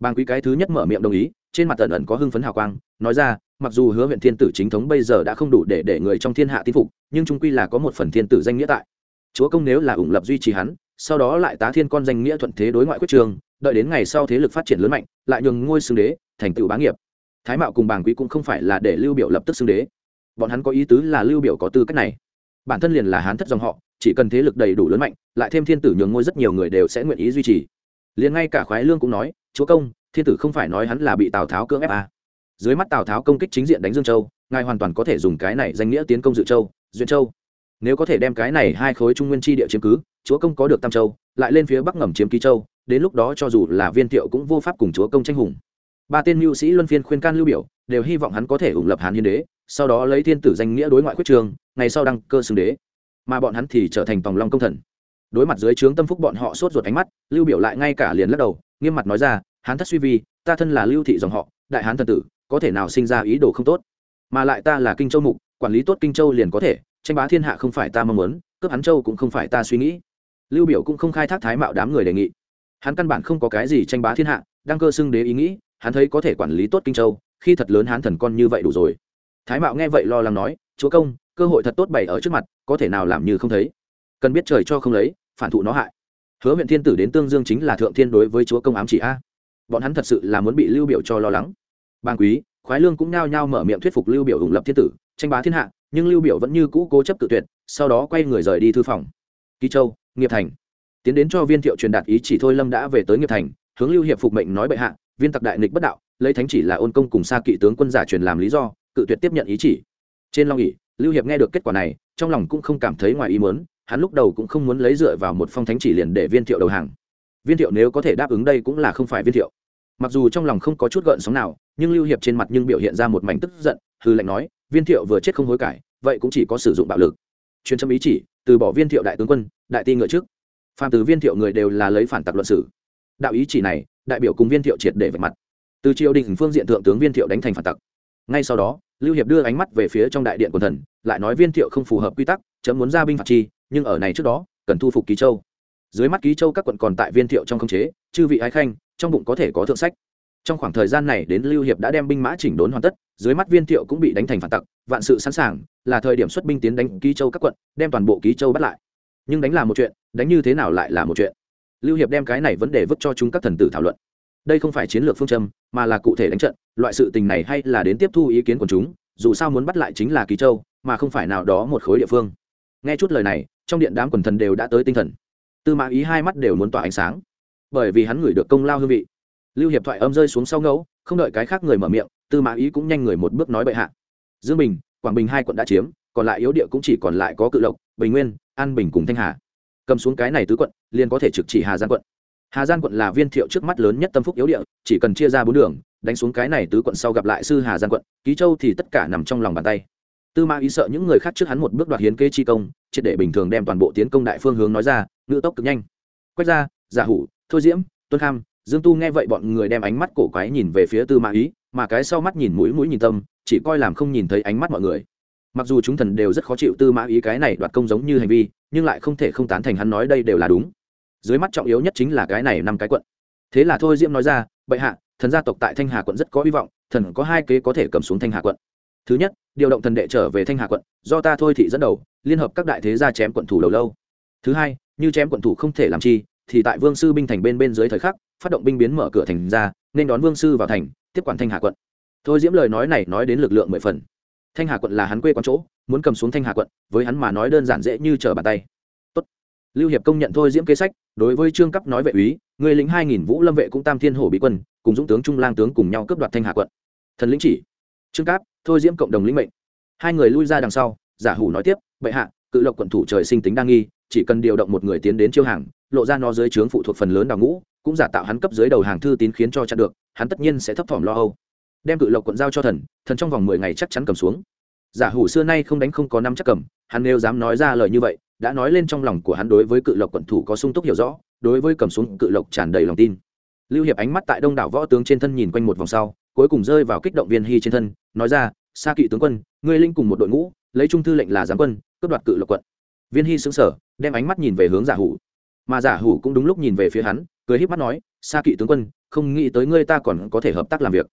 bàng quý cái thứ nhất mở miệng đồng ý, trên mặt tần ẩn có hưng phấn hào quang, nói ra, mặc dù hứa huyện thiên tử chính thống bây giờ đã không đủ để để người trong thiên hạ tin phục, nhưng trung quy là có một phần thiên tử danh nghĩa tại. Chúa công nếu là ủng lập duy trì hắn, sau đó lại tá thiên con danh nghĩa thuận thế đối ngoại quyết trường, đợi đến ngày sau thế lực phát triển lớn mạnh, lại nhường ngôi xưng đế, thành tựu bá nghiệp. Thái mạo cùng bàng quý cũng không phải là để lưu biểu lập tức xưng đế. Bọn hắn có ý tứ là lưu biểu có tư cách này. Bản thân liền là hán thất dòng họ, chỉ cần thế lực đầy đủ lớn mạnh, lại thêm thiên tử nhường ngôi rất nhiều người đều sẽ nguyện ý duy trì liền ngay cả khoái lương cũng nói, chúa công, thiên tử không phải nói hắn là bị tào tháo cưỡng ép à. dưới mắt tào tháo công kích chính diện đánh dương châu, ngài hoàn toàn có thể dùng cái này danh nghĩa tiến công dự châu, duyên châu. Nếu có thể đem cái này hai khối trung nguyên chi địa chiếm cứ, chúa công có được tam châu, lại lên phía bắc ngầm chiếm ký châu, đến lúc đó cho dù là viên thiệu cũng vô pháp cùng chúa công tranh hùng. Ba tên mưu sĩ luân phiên khuyên can lưu biểu, đều hy vọng hắn có thể ủng lập hán hiến đế, sau đó lấy thiên tử danh nghĩa đối ngoại quyết trường, ngày sau đăng cơ xưng đế. Mà bọn hắn thì trở thành tòng long công thần đối mặt dưới trướng tâm phúc bọn họ sốt ruột ánh mắt, lưu biểu lại ngay cả liền lắc đầu, nghiêm mặt nói ra, hán thất suy vi, ta thân là lưu thị dòng họ, đại hán thần tử, có thể nào sinh ra ý đồ không tốt? Mà lại ta là kinh châu mục, quản lý tốt kinh châu liền có thể, tranh bá thiên hạ không phải ta mong muốn, cướp hắn châu cũng không phải ta suy nghĩ. Lưu biểu cũng không khai thác thái mạo đám người đề nghị. Hắn căn bản không có cái gì tranh bá thiên hạ đang cơ xưng đế ý nghĩ, hắn thấy có thể quản lý tốt kinh châu, khi thật lớn hán thần con như vậy đủ rồi. Thái mạo nghe vậy lo lắng nói, chúa công, cơ hội thật tốt bày ở trước mặt, có thể nào làm như không thấy? Cần biết trời cho không lấy phản thụ nó hại. Hứa huyện thiên tử đến tương dương chính là thượng thiên đối với chúa công ám chỉ a. Bọn hắn thật sự là muốn bị lưu biểu cho lo lắng. Bang quý, khoái lương cũng nao nhao mở miệng thuyết phục lưu biểu ủng lập thiên tử, tranh bá thiên hạ, nhưng lưu biểu vẫn như cũ cố chấp tự tuyệt, sau đó quay người rời đi thư phòng. Kỳ châu, nghiệp thành. Tiến đến cho viên thiệu truyền đạt ý chỉ thôi lâm đã về tới nghiệp thành, hướng lưu hiệp phục mệnh nói bệ hạ, viên tặc đại nghịch bất đạo, lấy thánh chỉ là ôn công cùng xa kỵ tướng quân giả truyền làm lý do, cự tuyệt tiếp nhận ý chỉ. Trên long ỉ lưu hiệp nghe được kết quả này, trong lòng cũng không cảm thấy ngoài ý muốn hắn lúc đầu cũng không muốn lấy dựa vào một phong thánh chỉ liền để viên thiệu đầu hàng. Viên thiệu nếu có thể đáp ứng đây cũng là không phải viên thiệu. Mặc dù trong lòng không có chút gợn sóng nào, nhưng lưu hiệp trên mặt nhưng biểu hiện ra một mảnh tức giận, hư lệnh nói, viên thiệu vừa chết không hối cải, vậy cũng chỉ có sử dụng bạo lực. Truyền châm ý chỉ, từ bỏ viên thiệu đại tướng quân, đại ti ngựa trước. Phàm từ viên thiệu người đều là lấy phản tặc luận sử đạo ý chỉ này, đại biểu cùng viên thiệu triệt để vạch mặt. Từ triều đình phương diện thượng tướng viên thiệu đánh thành phản tặc. Ngay sau đó, lưu hiệp đưa ánh mắt về phía trong đại điện của thần, lại nói viên thiệu không phù hợp quy tắc, chấm muốn ra binh phạt chi nhưng ở này trước đó, cần thu phục ký châu. Dưới mắt ký châu các quận còn tại viên thiệu trong không chế, chư vị ái khanh, trong bụng có thể có thượng sách. Trong khoảng thời gian này đến lưu hiệp đã đem binh mã chỉnh đốn hoàn tất, dưới mắt viên thiệu cũng bị đánh thành phản tặc, vạn sự sẵn sàng, là thời điểm xuất binh tiến đánh ký châu các quận, đem toàn bộ ký châu bắt lại. Nhưng đánh là một chuyện, đánh như thế nào lại là một chuyện? Lưu hiệp đem cái này vấn đề vứt cho chúng các thần tử thảo luận. Đây không phải chiến lược phương châm, mà là cụ thể đánh trận, loại sự tình này hay là đến tiếp thu ý kiến của chúng, dù sao muốn bắt lại chính là ký châu, mà không phải nào đó một khối địa phương. Nghe chút lời này trong điện đám quần thần đều đã tới tinh thần. Tư mã ý hai mắt đều muốn tỏa ánh sáng. Bởi vì hắn ngửi được công lao hương vị. Lưu hiệp thoại âm rơi xuống sau ngẫu, không đợi cái khác người mở miệng, tư mã ý cũng nhanh người một bước nói bệ hạ. Dương bình, quảng bình hai quận đã chiếm, còn lại yếu địa cũng chỉ còn lại có cự lộc, bình nguyên, an bình cùng thanh hà. Cầm xuống cái này tứ quận, liền có thể trực chỉ hà giang quận. Hà giang quận là viên thiệu trước mắt lớn nhất tâm phúc yếu địa, chỉ cần chia ra bốn đường, đánh xuống cái này tứ quận sau gặp lại sư hà giang quận, ký châu thì tất cả nằm trong lòng bàn tay tư mã ý sợ những người khác trước hắn một bước đoạt hiến kế chi công, triệt để bình thường đem toàn bộ tiến công đại phương hướng nói ra ngự tốc cực nhanh. Quét ra giả hủ, thôi diễm, tuân kham, dương tu nghe vậy bọn người đem ánh mắt cổ quái nhìn về phía tư mã ý, mà cái sau mắt nhìn mũi mũi nhìn tâm, chỉ coi làm không nhìn thấy ánh mắt mọi người. Mặc dù chúng thần đều rất khó chịu tư mã ý cái này đoạt công giống như hành vi, nhưng lại không thể không tán thành hắn nói đây đều là đúng. Dưới mắt trọng yếu nhất chính là cái này năm cái quận. Thế là thôi diễm nói ra, bệ hạ, thần gia tộc tại thanh hà quận rất có hy vọng, thần có hai kế có thể cầm xuống thanh hà quận thứ nhất, điều động thần đệ trở về thanh hà quận, do ta thôi thị dẫn đầu, liên hợp các đại thế gia chém quận thủ đầu lâu. Thứ hai, như chém quận thủ không thể làm chi, thì tại vương sư binh thành bên bên dưới thời khắc, phát động binh biến mở cửa thành ra, nên đón vương sư vào thành, tiếp quản thanh hà quận. Thôi diễm lời nói này nói đến lực lượng mười phần. Thanh hà quận là hắn quê quán chỗ, muốn cầm xuống thanh hà quận, với hắn mà nói đơn giản dễ như trở bàn tay. Tốt. lưu hiệp công nhận thôi diễm kế sách, đối với trương cấp nói vệ úy, người lính hai nghìn vũ lâm vệ cũng tam thiên hổ bị quân, cùng dũng tướng trung lang tướng cùng nhau cướp đoạt thanh hà quận. Thần lĩnh chỉ. Trương cáp thôi diễm cộng đồng lĩnh mệnh. Hai người lui ra đằng sau, giả hủ nói tiếp, bệ hạ, cự lộc quận thủ trời sinh tính đa nghi, chỉ cần điều động một người tiến đến chiêu hàng, lộ ra nó dưới trướng phụ thuộc phần lớn đào ngũ, cũng giả tạo hắn cấp dưới đầu hàng thư tín khiến cho chặn được, hắn tất nhiên sẽ thấp thỏm lo âu. Đem cự lộc quận giao cho thần thần trong vòng mười ngày chắc chắn cầm xuống. Giả hủ xưa nay không đánh không có năm chắc cầm, hắn nếu dám nói ra lời như vậy, đã nói lên trong lòng của hắn đối với cự lộc quận thủ có sung túc hiểu rõ, đối với cầm xuống cự lộc tràn đầy lòng tin. Lưu hiệp ánh mắt tại đông đảo võ tướng trên thân nhìn quanh một vòng sau cuối cùng rơi vào kích động viên hy trên thân, nói ra xa kỵ tướng quân, ngươi linh cùng một đội ngũ, lấy trung thư lệnh là giáng quân, cướp đoạt cự lộc quận. Viên hy xứng sở đem ánh mắt nhìn về hướng giả hủ. Mà giả hủ cũng đúng lúc nhìn về phía hắn, cười híp mắt nói xa kỵ tướng quân, không nghĩ tới ngươi ta còn có thể hợp tác làm việc.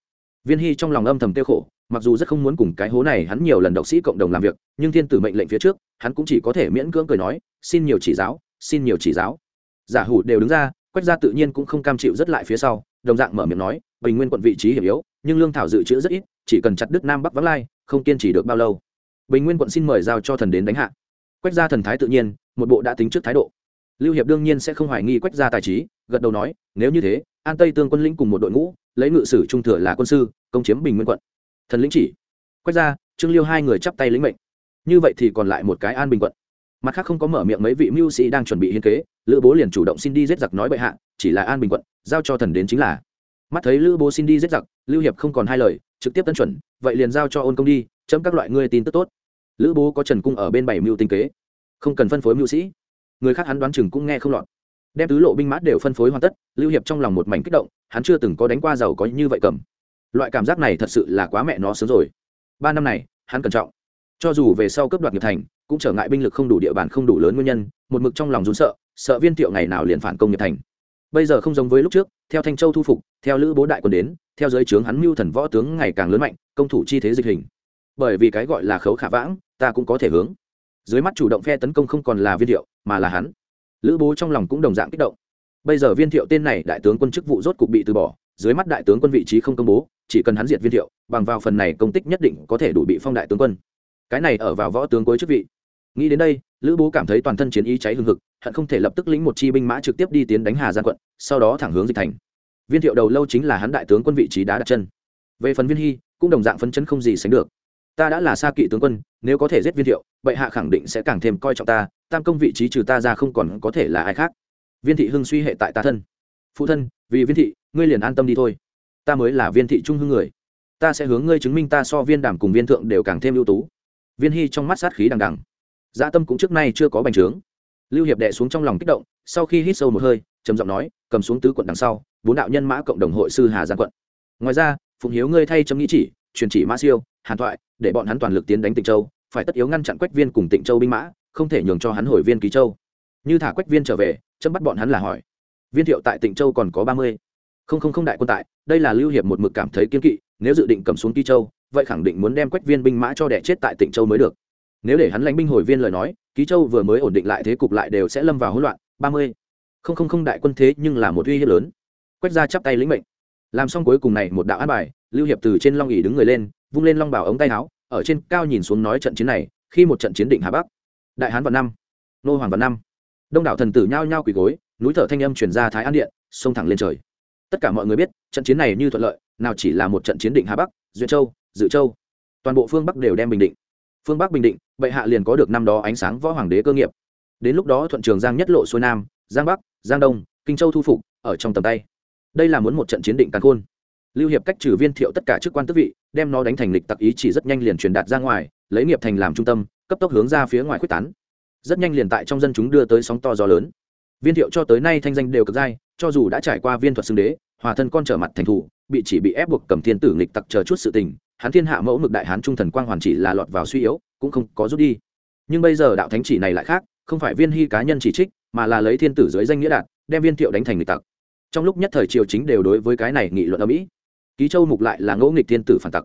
Viên hy trong lòng âm thầm tiêu khổ, mặc dù rất không muốn cùng cái hố này hắn nhiều lần độc sĩ cộng đồng làm việc, nhưng thiên tử mệnh lệnh phía trước, hắn cũng chỉ có thể miễn cưỡng cười nói, xin nhiều chỉ giáo, xin nhiều chỉ giáo. Giả hủ đều đứng ra quách gia tự nhiên cũng không cam chịu rất lại phía sau đồng dạng mở miệng nói, bình nguyên quận vị trí hiểm yếu, nhưng lương thảo dự trữ rất ít, chỉ cần chặt đứt nam bắc vắng lai, không kiên trì được bao lâu. Bình nguyên quận xin mời giao cho thần đến đánh hạ. Quách gia thần thái tự nhiên, một bộ đã tính trước thái độ. Lưu hiệp đương nhiên sẽ không hoài nghi quách gia tài trí, gật đầu nói, nếu như thế, an tây tương quân lĩnh cùng một đội ngũ, lấy ngự sử trung thừa là quân sư, công chiếm bình nguyên quận. Thần lĩnh chỉ. Quách gia, trương liêu hai người chắp tay lĩnh mệnh. Như vậy thì còn lại một cái an bình quận mặt khác không có mở miệng mấy vị mưu sĩ đang chuẩn bị hiến kế, lữ bố liền chủ động xin đi giết giặc nói bệ hạ, chỉ là an bình quận, giao cho thần đến chính là. Mắt thấy lữ bố xin đi giết giặc, lưu hiệp không còn hai lời, trực tiếp tân chuẩn, vậy liền giao cho ôn công đi, chấm các loại ngươi tin tức tốt. Lữ bố có trần cung ở bên bảy mưu tinh kế, không cần phân phối mưu sĩ. Người khác hắn đoán chừng cũng nghe không lọt. Đem tứ lộ binh mã đều phân phối hoàn tất, lưu hiệp trong lòng một mảnh kích động, hắn chưa từng có đánh qua giàu có như vậy cầm. Loại cảm giác này thật sự là quá mẹ nó sớm rồi. Ba năm này, hắn cẩn trọng. Cho dù về sau cấp đoạt nghiệp thành cũng trở ngại binh lực không đủ địa bàn không đủ lớn nguyên nhân, một mực trong lòng rún sợ sợ viên thiệu ngày nào liền phản công nghiệp thành. Bây giờ không giống với lúc trước, theo thanh châu thu phục, theo lữ bố đại quân đến, theo giới trướng hắn mưu thần võ tướng ngày càng lớn mạnh, công thủ chi thế dịch hình. Bởi vì cái gọi là khấu khả vãng, ta cũng có thể hướng. Dưới mắt chủ động phe tấn công không còn là viên thiệu, mà là hắn. Lữ bố trong lòng cũng đồng dạng kích động. Bây giờ viên thiệu tên này đại tướng quân chức vụ rốt cục bị từ bỏ, dưới mắt đại tướng quân vị trí không công bố, chỉ cần hắn diệt viên thiệu, bằng vào phần này công tích nhất định có thể đủ bị phong đại tướng quân. Cái này ở vào võ tướng cuối chức vị nghĩ đến đây, lữ bố cảm thấy toàn thân chiến ý cháy hừng hực, hận không thể lập tức lĩnh một chi binh mã trực tiếp đi tiến đánh hà giang quận, sau đó thẳng hướng dịch thành. Viên thiệu đầu lâu chính là hắn đại tướng quân vị trí đá đặt chân. Về phần viên hy, cũng đồng dạng phấn chấn không gì sánh được. Ta đã là xa kỵ tướng quân, nếu có thể giết viên thiệu, bệ hạ khẳng định sẽ càng thêm coi trọng ta, tam công vị trí trừ ta ra không còn có thể là ai khác. Viên thị hưng suy hệ tại ta thân. Phụ thân, vì viên thị, ngươi liền an tâm đi thôi. Ta mới là viên thị trung hưng người. Ta sẽ hướng ngươi chứng minh ta so viên đảm cùng viên thượng đều càng thêm ưu tú. Viên hy trong mắt sát khí đằng đằng dã dạ tâm cũng trước nay chưa có bành trướng. Lưu hiệp đệ xuống trong lòng kích động, sau khi hít sâu một hơi, trầm giọng nói, cầm xuống tứ quận đằng sau, bốn đạo nhân mã cộng đồng hội sư hà giang quận. Ngoài ra, phụng hiếu ngươi thay chấm nghĩ chỉ, truyền chỉ mã siêu, hàn thoại, để bọn hắn toàn lực tiến đánh tịnh châu, phải tất yếu ngăn chặn quách viên cùng tịnh châu binh mã, không thể nhường cho hắn hồi viên ký châu. Như thả quách viên trở về, chấm bắt bọn hắn là hỏi. Viên thiệu tại tịnh châu còn có ba mươi. Không không không đại quân tại, đây là lưu hiệp một mực cảm thấy kiên kỵ, nếu dự định cầm xuống ký châu, vậy khẳng định muốn đem quách viên binh mã cho đẻ chết tại tịnh châu mới được nếu để hắn lãnh binh hồi viên lời nói, ký châu vừa mới ổn định lại thế cục lại đều sẽ lâm vào hỗn loạn, ba mươi. Không không không đại quân thế nhưng là một uy hiếp lớn. Quét ra chắp tay lĩnh mệnh. Làm xong cuối cùng này một đạo an bài, lưu hiệp từ trên long ỉ đứng người lên, vung lên long bảo ống tay áo, ở trên cao nhìn xuống nói trận chiến này, khi một trận chiến định hà bắc. Đại hán vào năm, nô hoàng vào năm. Đông đảo thần tử nhao nhao quỳ gối, núi thở thanh âm chuyển ra thái an điện, xông thẳng lên trời. Tất cả mọi người biết, trận chiến này như thuận lợi, nào chỉ là một trận chiến định hà bắc, duyên châu, dự châu. Toàn bộ phương bắc đều đem bình định. Phương bắc bình định bệ hạ liền có được năm đó ánh sáng võ hoàng đế cơ nghiệp. Đến lúc đó thuận trường giang nhất lộ xuôi nam, giang bắc, giang đông, kinh châu thu phục, ở trong tầm tay. Đây là muốn một trận chiến định càn khôn. Lưu hiệp cách trừ viên thiệu tất cả chức quan tước vị, đem nó đánh thành lịch tặc ý chỉ rất nhanh liền truyền đạt ra ngoài, lấy nghiệp thành làm trung tâm, cấp tốc hướng ra phía ngoài quyết tán. Rất nhanh liền tại trong dân chúng đưa tới sóng to gió lớn. Viên thiệu cho tới nay thanh danh đều cực dai, cho dù đã trải qua viên thuật xưng đế, hòa thân con trở mặt thành thủ, bị chỉ bị ép buộc cầm thiên tử nghịch tặc chờ chút sự tình, hắn thiên hạ mẫu mực đại hán trung thần quang hoàn chỉ là lọt vào suy yếu cũng không có rút đi. Nhưng bây giờ đạo thánh chỉ này lại khác, không phải viên hy cá nhân chỉ trích, mà là lấy thiên tử dưới danh nghĩa đạt, đem viên thiệu đánh thành nghịch tặc. Trong lúc nhất thời triều chính đều đối với cái này nghị luận ở mỹ. Ký châu mục lại là ngỗ nghịch thiên tử phản tặc.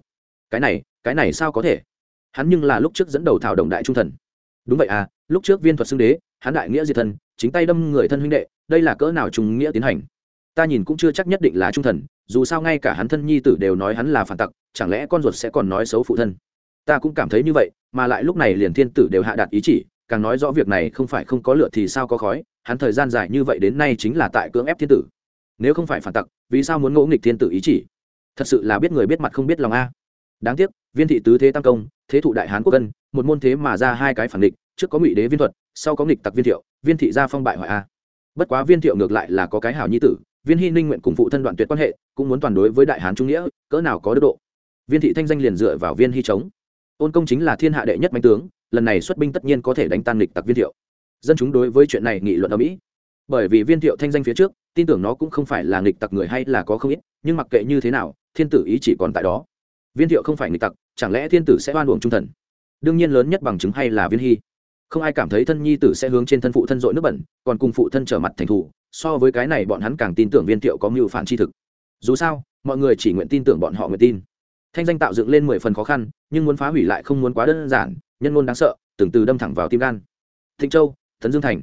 Cái này cái này sao có thể? Hắn nhưng là lúc trước dẫn đầu thảo đồng đại trung thần. Đúng vậy à lúc trước viên thuật xưng đế, hắn đại nghĩa diệt thân chính tay đâm người thân huynh đệ, đây là cỡ nào trùng nghĩa tiến hành? Ta nhìn cũng chưa chắc nhất định là trung thần, dù sao ngay cả hắn thân nhi tử đều nói hắn là phản tặc, chẳng lẽ con ruột sẽ còn nói xấu phụ thân? Ta cũng cảm thấy như vậy, mà lại lúc này liền thiên tử đều hạ đạt ý chỉ, càng nói rõ việc này không phải không có lửa thì sao có khói, hắn thời gian dài như vậy đến nay chính là tại cưỡng ép thiên tử. Nếu không phải phản tặc, vì sao muốn ngỗ nghịch thiên tử ý chỉ? Thật sự là biết người biết mặt không biết lòng a. Đáng tiếc, viên thị tứ thế tam công, thế thụ đại hán quốc dân, một môn thế mà ra hai cái phản địch, trước có ngụy đế viên thuật, sau có nghịch tặc viên thiệu, viên thị gia phong bại hoại a. Bất quá viên thiệu ngược lại là có cái hảo nhi tử, viên hy ninh nguyện cùng phụ thân đoạn tuyệt quan hệ, cũng muốn toàn đối với đại hán trung nghĩa, cỡ nào có đức độ. Viên thị thanh danh liền dựa vào viên hy chống ôn công chính là thiên hạ đệ nhất mạnh tướng, lần này xuất binh tất nhiên có thể đánh tan nghịch tặc viên thiệu. Dân chúng đối với chuyện này nghị luận ở mỹ. Bởi vì viên thiệu thanh danh phía trước, tin tưởng nó cũng không phải là nghịch tặc người hay là có không ít, nhưng mặc kệ như thế nào, thiên tử ý chỉ còn tại đó. Viên thiệu không phải nghịch tặc, chẳng lẽ thiên tử sẽ oan uổng trung thần? Đương nhiên lớn nhất bằng chứng hay là viên hy. Không ai cảm thấy thân nhi tử sẽ hướng trên thân phụ thân dội nước bẩn, còn cùng phụ thân trở mặt thành thủ, so với cái này bọn hắn càng tin tưởng viên thiệu có mưu phản chi thực. Dù sao, mọi người chỉ nguyện tin tưởng bọn họ nguyện tin thanh danh tạo dựng lên mười phần khó khăn, nhưng muốn phá hủy lại không muốn quá đơn giản, nhân ngôn đáng sợ, từng từ đâm thẳng vào tim gan. Thịnh châu, tấn dương thành.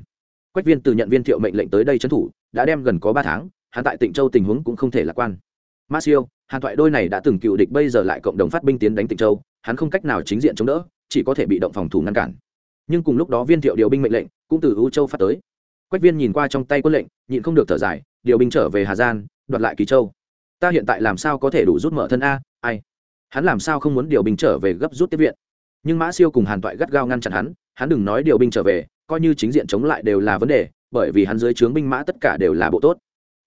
Quách viên từ nhận viên thiệu mệnh lệnh tới đây trấn thủ, đã đem gần có ba tháng, hắn tại tịnh châu tình huống cũng không thể lạc quan. Ma siêu hàn thoại đôi này đã từng cựu địch bây giờ lại cộng đồng phát binh tiến đánh tịnh châu, hắn không cách nào chính diện chống đỡ, chỉ có thể bị động phòng thủ ngăn cản. Nhưng cùng lúc đó viên thiệu điều binh mệnh lệnh cũng từ ưu châu phát tới. Quách viên nhìn qua trong tay quân lệnh, nhịn không được thở dài, điều binh trở về hà giang, đoạt lại kỳ châu. Ta hiện tại làm sao có thể đủ rút mở thân a, ai? Hắn làm sao không muốn điều binh trở về gấp rút tiếp viện? Nhưng mã siêu cùng hàn toại gắt gao ngăn chặn hắn hắn đừng nói điều binh trở về, coi như chính diện chống lại đều là vấn đề, bởi vì hắn dưới trướng binh mã tất cả đều là bộ tốt.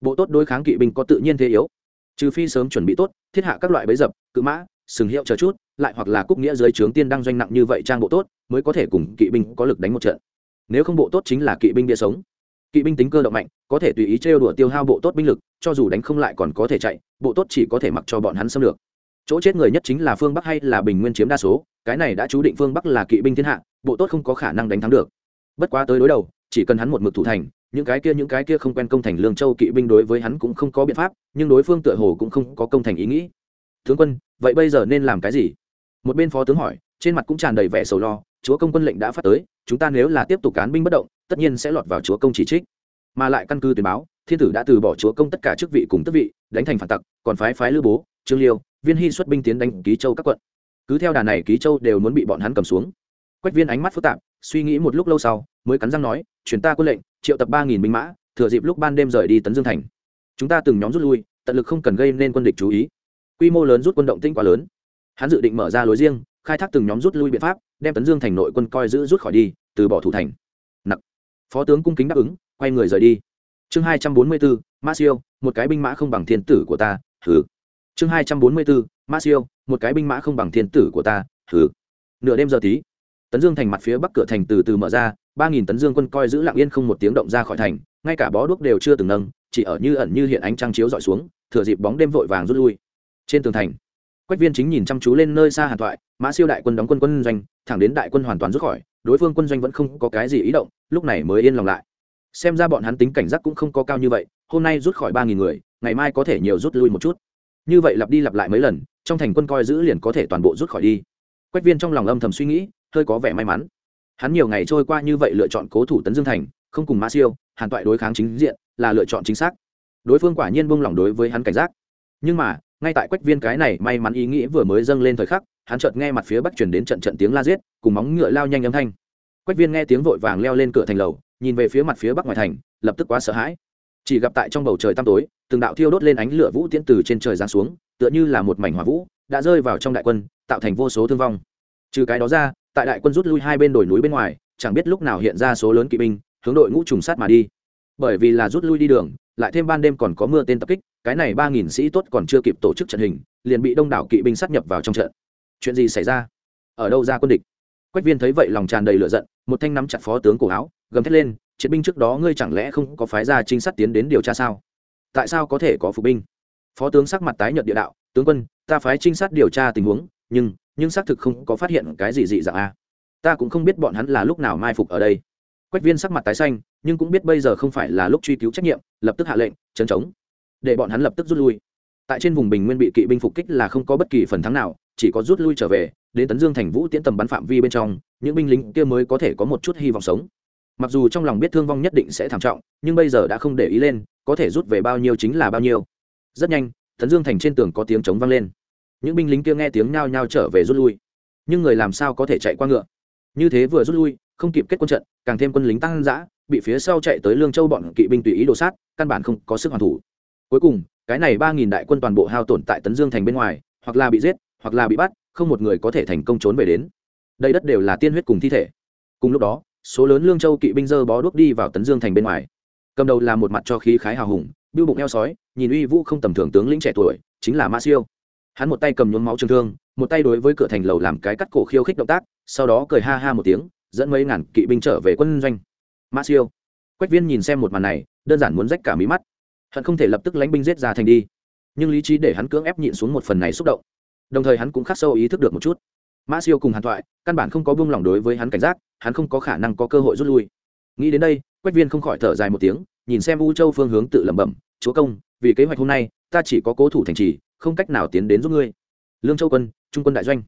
Bộ tốt đối kháng kỵ binh có tự nhiên thế yếu, trừ phi sớm chuẩn bị tốt, thiết hạ các loại bấy dập, cự mã, sừng hiệu chờ chút, lại hoặc là cúc nghĩa dưới trướng tiên đang doanh nặng như vậy trang bộ tốt, mới có thể cùng kỵ binh có lực đánh một trận. Nếu không bộ tốt chính là kỵ binh bia sống. Kỵ binh tính cơ động mạnh, có thể tùy ý trêu đùa tiêu hao bộ tốt binh lực, cho dù đánh không lại còn có thể chạy, bộ tốt chỉ có thể mặc cho bọn hắn xâm lược chỗ chết người nhất chính là phương bắc hay là bình nguyên chiếm đa số, cái này đã chú định phương bắc là kỵ binh thiên hạ, bộ tốt không có khả năng đánh thắng được. Bất quá tới đối đầu, chỉ cần hắn một mực thủ thành, những cái kia những cái kia không quen công thành lương châu kỵ binh đối với hắn cũng không có biện pháp, nhưng đối phương tựa hồ cũng không có công thành ý nghĩ. Tướng quân, vậy bây giờ nên làm cái gì? Một bên phó tướng hỏi, trên mặt cũng tràn đầy vẻ sầu lo, chúa công quân lệnh đã phát tới, chúng ta nếu là tiếp tục cán binh bất động, tất nhiên sẽ lọt vào chúa công chỉ trích. Mà lại căn cứ tuyên báo, thiên tử đã từ bỏ chúa công tất cả chức vị cùng tất vị, đánh thành phản tặc, còn phái phái lữ bố, trương liêu viên hy xuất binh tiến đánh ký châu các quận. Cứ theo đà này ký châu đều muốn bị bọn hắn cầm xuống. Quách viên ánh mắt phức tạp, suy nghĩ một lúc lâu sau, mới cắn răng nói, chuyển ta quân lệnh, triệu tập ba nghìn binh mã, thừa dịp lúc ban đêm rời đi tấn dương thành. Chúng ta từng nhóm rút lui, tận lực không cần gây nên quân địch chú ý. Quy mô lớn rút quân động tinh quá lớn. Hắn dự định mở ra lối riêng, khai thác từng nhóm rút lui biện pháp, đem tấn dương thành nội quân coi giữ rút khỏi đi, từ bỏ thủ thành. Nặc. Phó tướng cung kính đáp ứng, quay người rời đi. Chương hai trăm bốn mươi bốn ma siêu, một cái binh mã không bằng thiên tử của ta thử chương hai trăm bốn mươi bốn ma siêu, một cái binh mã không bằng thiên tử của ta thử nửa đêm giờ tí, tấn dương thành mặt phía bắc cửa thành từ từ mở ra, ba nghìn tấn dương quân coi giữ lặng yên không một tiếng động ra khỏi thành, ngay cả bó đuốc đều chưa từng nâng, chỉ ở như ẩn như hiện ánh trăng chiếu dọi xuống, thừa dịp bóng đêm vội vàng rút lui. Trên tường thành, quách viên chính nhìn chăm chú lên nơi xa hàn thoại, mã siêu đại quân đóng quân quân doanh, thẳng đến đại quân hoàn toàn rút khỏi, đối phương quân doanh vẫn không có cái gì ý động, lúc này mới yên lòng lại. Xem ra bọn hắn tính cảnh giác cũng không có cao như vậy, hôm nay rút khỏi ba nghìn người, ngày mai có thể nhiều rút lui một chút như vậy lặp đi lặp lại mấy lần, trong thành quân coi giữ liền có thể toàn bộ rút khỏi đi. Quách viên trong lòng âm thầm suy nghĩ, hơi có vẻ may mắn. Hắn nhiều ngày trôi qua như vậy lựa chọn cố thủ tấn dương thành, không cùng mã siêu, hàn toại đối kháng chính diện, là lựa chọn chính xác. Đối phương quả nhiên buông lỏng đối với hắn cảnh giác. Nhưng mà, ngay tại quách viên cái này may mắn ý nghĩ vừa mới dâng lên thời khắc, hắn chợt nghe mặt phía bắc chuyển đến trận trận tiếng la giết, cùng móng ngựa lao nhanh âm thanh. Quách viên nghe tiếng vội vàng leo lên cửa thành lầu, nhìn về phía mặt phía bắc ngoài thành, lập tức quá sợ hãi chỉ gặp tại trong bầu trời tăm tối, từng đạo thiêu đốt lên ánh lửa vũ tiễn từ trên trời giáng xuống, tựa như là một mảnh hỏa vũ, đã rơi vào trong đại quân, tạo thành vô số thương vong. Trừ cái đó ra, tại đại quân rút lui hai bên đồi núi bên ngoài, chẳng biết lúc nào hiện ra số lớn kỵ binh, hướng đội ngũ trùng sát mà đi. Bởi vì là rút lui đi đường, lại thêm ban đêm còn có mưa tên tập kích, cái này ba nghìn sĩ tốt còn chưa kịp tổ chức trận hình, liền bị đông đảo kỵ binh sát nhập vào trong trận. Chuyện gì xảy ra? Ở đâu ra quân địch? Quách viên thấy vậy lòng tràn đầy lửa giận, một thanh nắm chặt phó tướng cổ áo, gầm thét lên chiến binh trước đó ngươi chẳng lẽ không có phái ra trinh sát tiến đến điều tra sao? Tại sao có thể có phục binh? Phó tướng sắc mặt tái nhợt địa đạo, tướng quân, ta phái trinh sát điều tra tình huống, nhưng nhưng xác thực không có phát hiện cái gì dị dạng a ta cũng không biết bọn hắn là lúc nào mai phục ở đây. Quách viên sắc mặt tái xanh, nhưng cũng biết bây giờ không phải là lúc truy cứu trách nhiệm, lập tức hạ lệnh chấn chống. Để bọn hắn lập tức rút lui. Tại trên vùng bình nguyên bị kỵ binh phục kích là không có bất kỳ phần thắng nào, chỉ có rút lui trở về, đến tấn dương thành vũ tiễn tầm bắn phạm vi bên trong, những binh lính kia mới có thể có một chút hy vọng sống mặc dù trong lòng biết thương vong nhất định sẽ thảm trọng, nhưng bây giờ đã không để ý lên, có thể rút về bao nhiêu chính là bao nhiêu. Rất nhanh, tấn dương thành trên tường có tiếng trống vang lên. Những binh lính kia nghe tiếng nhao nhao trở về rút lui. Nhưng người làm sao có thể chạy qua ngựa? Như thế vừa rút lui, không kịp kết quân trận, càng thêm quân lính tăng giã bị phía sau chạy tới lương châu bọn kỵ binh tùy ý đổ sát, căn bản không có sức hoàn thủ. Cuối cùng, cái này ba nghìn đại quân toàn bộ hao tổn tại tấn dương thành bên ngoài, hoặc là bị giết, hoặc là bị bắt, không một người có thể thành công trốn về đến. Đây đất đều là tiên huyết cùng thi thể. Cùng lúc đó số lớn lương châu kỵ binh dơ bó đuốc đi vào tấn dương thành bên ngoài. Cầm đầu là một mặt cho khí khái hào hùng biêu bụng eo sói, nhìn uy vũ không tầm thường tướng lĩnh trẻ tuổi, chính là ma siêu. Hắn một tay cầm nhuốm máu trường thương, một tay đối với cửa thành lầu làm cái cắt cổ khiêu khích động tác, sau đó cười ha ha một tiếng, dẫn mấy ngàn kỵ binh trở về quân doanh. Ma siêu. Quách viên nhìn xem một màn này, đơn giản muốn rách cả mí mắt. Hắn không thể lập tức lánh binh giết ra thành đi, nhưng lý trí để hắn cưỡng ép nhịn xuống một phần này xúc động. Đồng thời hắn cũng khắc sâu ý thức được một chút mã siêu cùng hàn thoại căn bản không có buông lỏng đối với hắn cảnh giác hắn không có khả năng có cơ hội rút lui. Nghĩ đến đây quách viên không khỏi thở dài một tiếng nhìn xem u châu phương hướng tự lẩm bẩm chúa công vì kế hoạch hôm nay ta chỉ có cố thủ thành trì không cách nào tiến đến giúp ngươi. Lương châu quân trung quân đại doanh.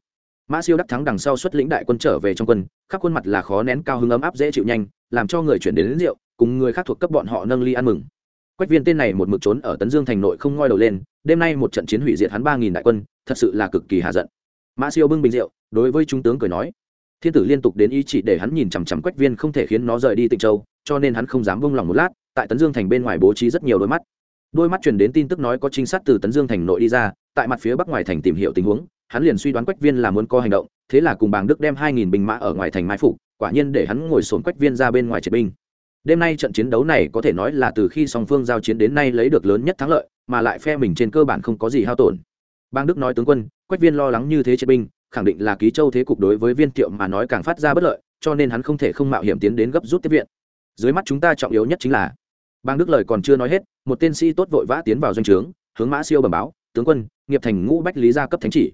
Mã siêu đắc thắng đằng sau xuất lĩnh đại quân trở về trong quân khắp khuôn mặt là khó nén cao hứng ấm áp dễ chịu nhanh làm cho người chuyển đến, đến rượu cùng người khác thuộc cấp bọn họ nâng ly ăn mừng. Quách viên tên này một mực trốn ở tấn dương thành nội không ngoi đầu lên đêm nay một trận chiến hủy diệt hắn ba nghìn đại quân thật sự là cực kỳ hạ giận mã siêu bưng bình rượu, đối với trung tướng cười nói. Thiên tử liên tục đến ý chỉ để hắn nhìn chằm chằm quách viên không thể khiến nó rời đi tịnh châu, cho nên hắn không dám vung lòng một lát, tại tấn dương thành bên ngoài bố trí rất nhiều đôi mắt. Đôi mắt truyền đến tin tức nói có trinh sát từ tấn dương thành nội đi ra, tại mặt phía bắc ngoài thành tìm hiểu tình huống, hắn liền suy đoán quách viên là muốn có hành động, thế là cùng bàng đức đem hai nghìn binh mã ở ngoài thành mai phục, quả nhiên để hắn ngồi sồn quách viên ra bên ngoài triệt binh. Đêm nay trận chiến đấu này có thể nói là từ khi song phương giao chiến đến nay lấy được lớn nhất thắng lợi, mà lại phe mình trên cơ bản không có gì hao tổn. Bang đức nói tướng quân quách viên lo lắng như thế triệt binh, khẳng định là ký châu thế cục đối với viên thiệu mà nói càng phát ra bất lợi, cho nên hắn không thể không mạo hiểm tiến đến gấp rút tiếp viện. Dưới mắt chúng ta trọng yếu nhất chính là bang đức lời còn chưa nói hết, một tên sĩ tốt vội vã tiến vào doanh trướng, hướng mã siêu bẩm báo, tướng quân, nghiệp thành ngũ bách lý gia cấp thánh chỉ.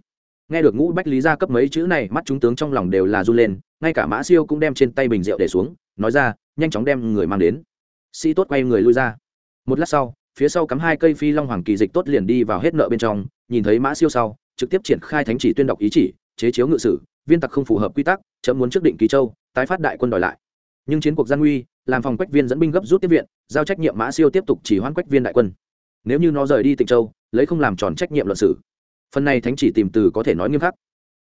Nghe được ngũ bách lý gia cấp mấy chữ này, mắt chúng tướng trong lòng đều là run lên, ngay cả mã siêu cũng đem trên tay bình rượu để xuống, nói ra, nhanh chóng đem người mang đến. Sĩ tốt quay người lui ra. Một lát sau, phía sau cắm hai cây phi long hoàng kỳ dịch tốt liền đi vào hết nợ bên trong, nhìn thấy mã siêu sau trực tiếp triển khai thánh chỉ tuyên đọc ý chỉ, chế chiếu ngự sử, viên tặc không phù hợp quy tắc chậm muốn trước định kỳ châu, tái phát đại quân đòi lại. Nhưng chiến cuộc gian nguy, làm phòng quách viên dẫn binh gấp rút tiếp viện, giao trách nhiệm mã siêu tiếp tục chỉ hoãn quách viên đại quân. Nếu như nó rời đi tịnh châu, lấy không làm tròn trách nhiệm luận sử. Phần này thánh chỉ tìm từ có thể nói nghiêm khắc.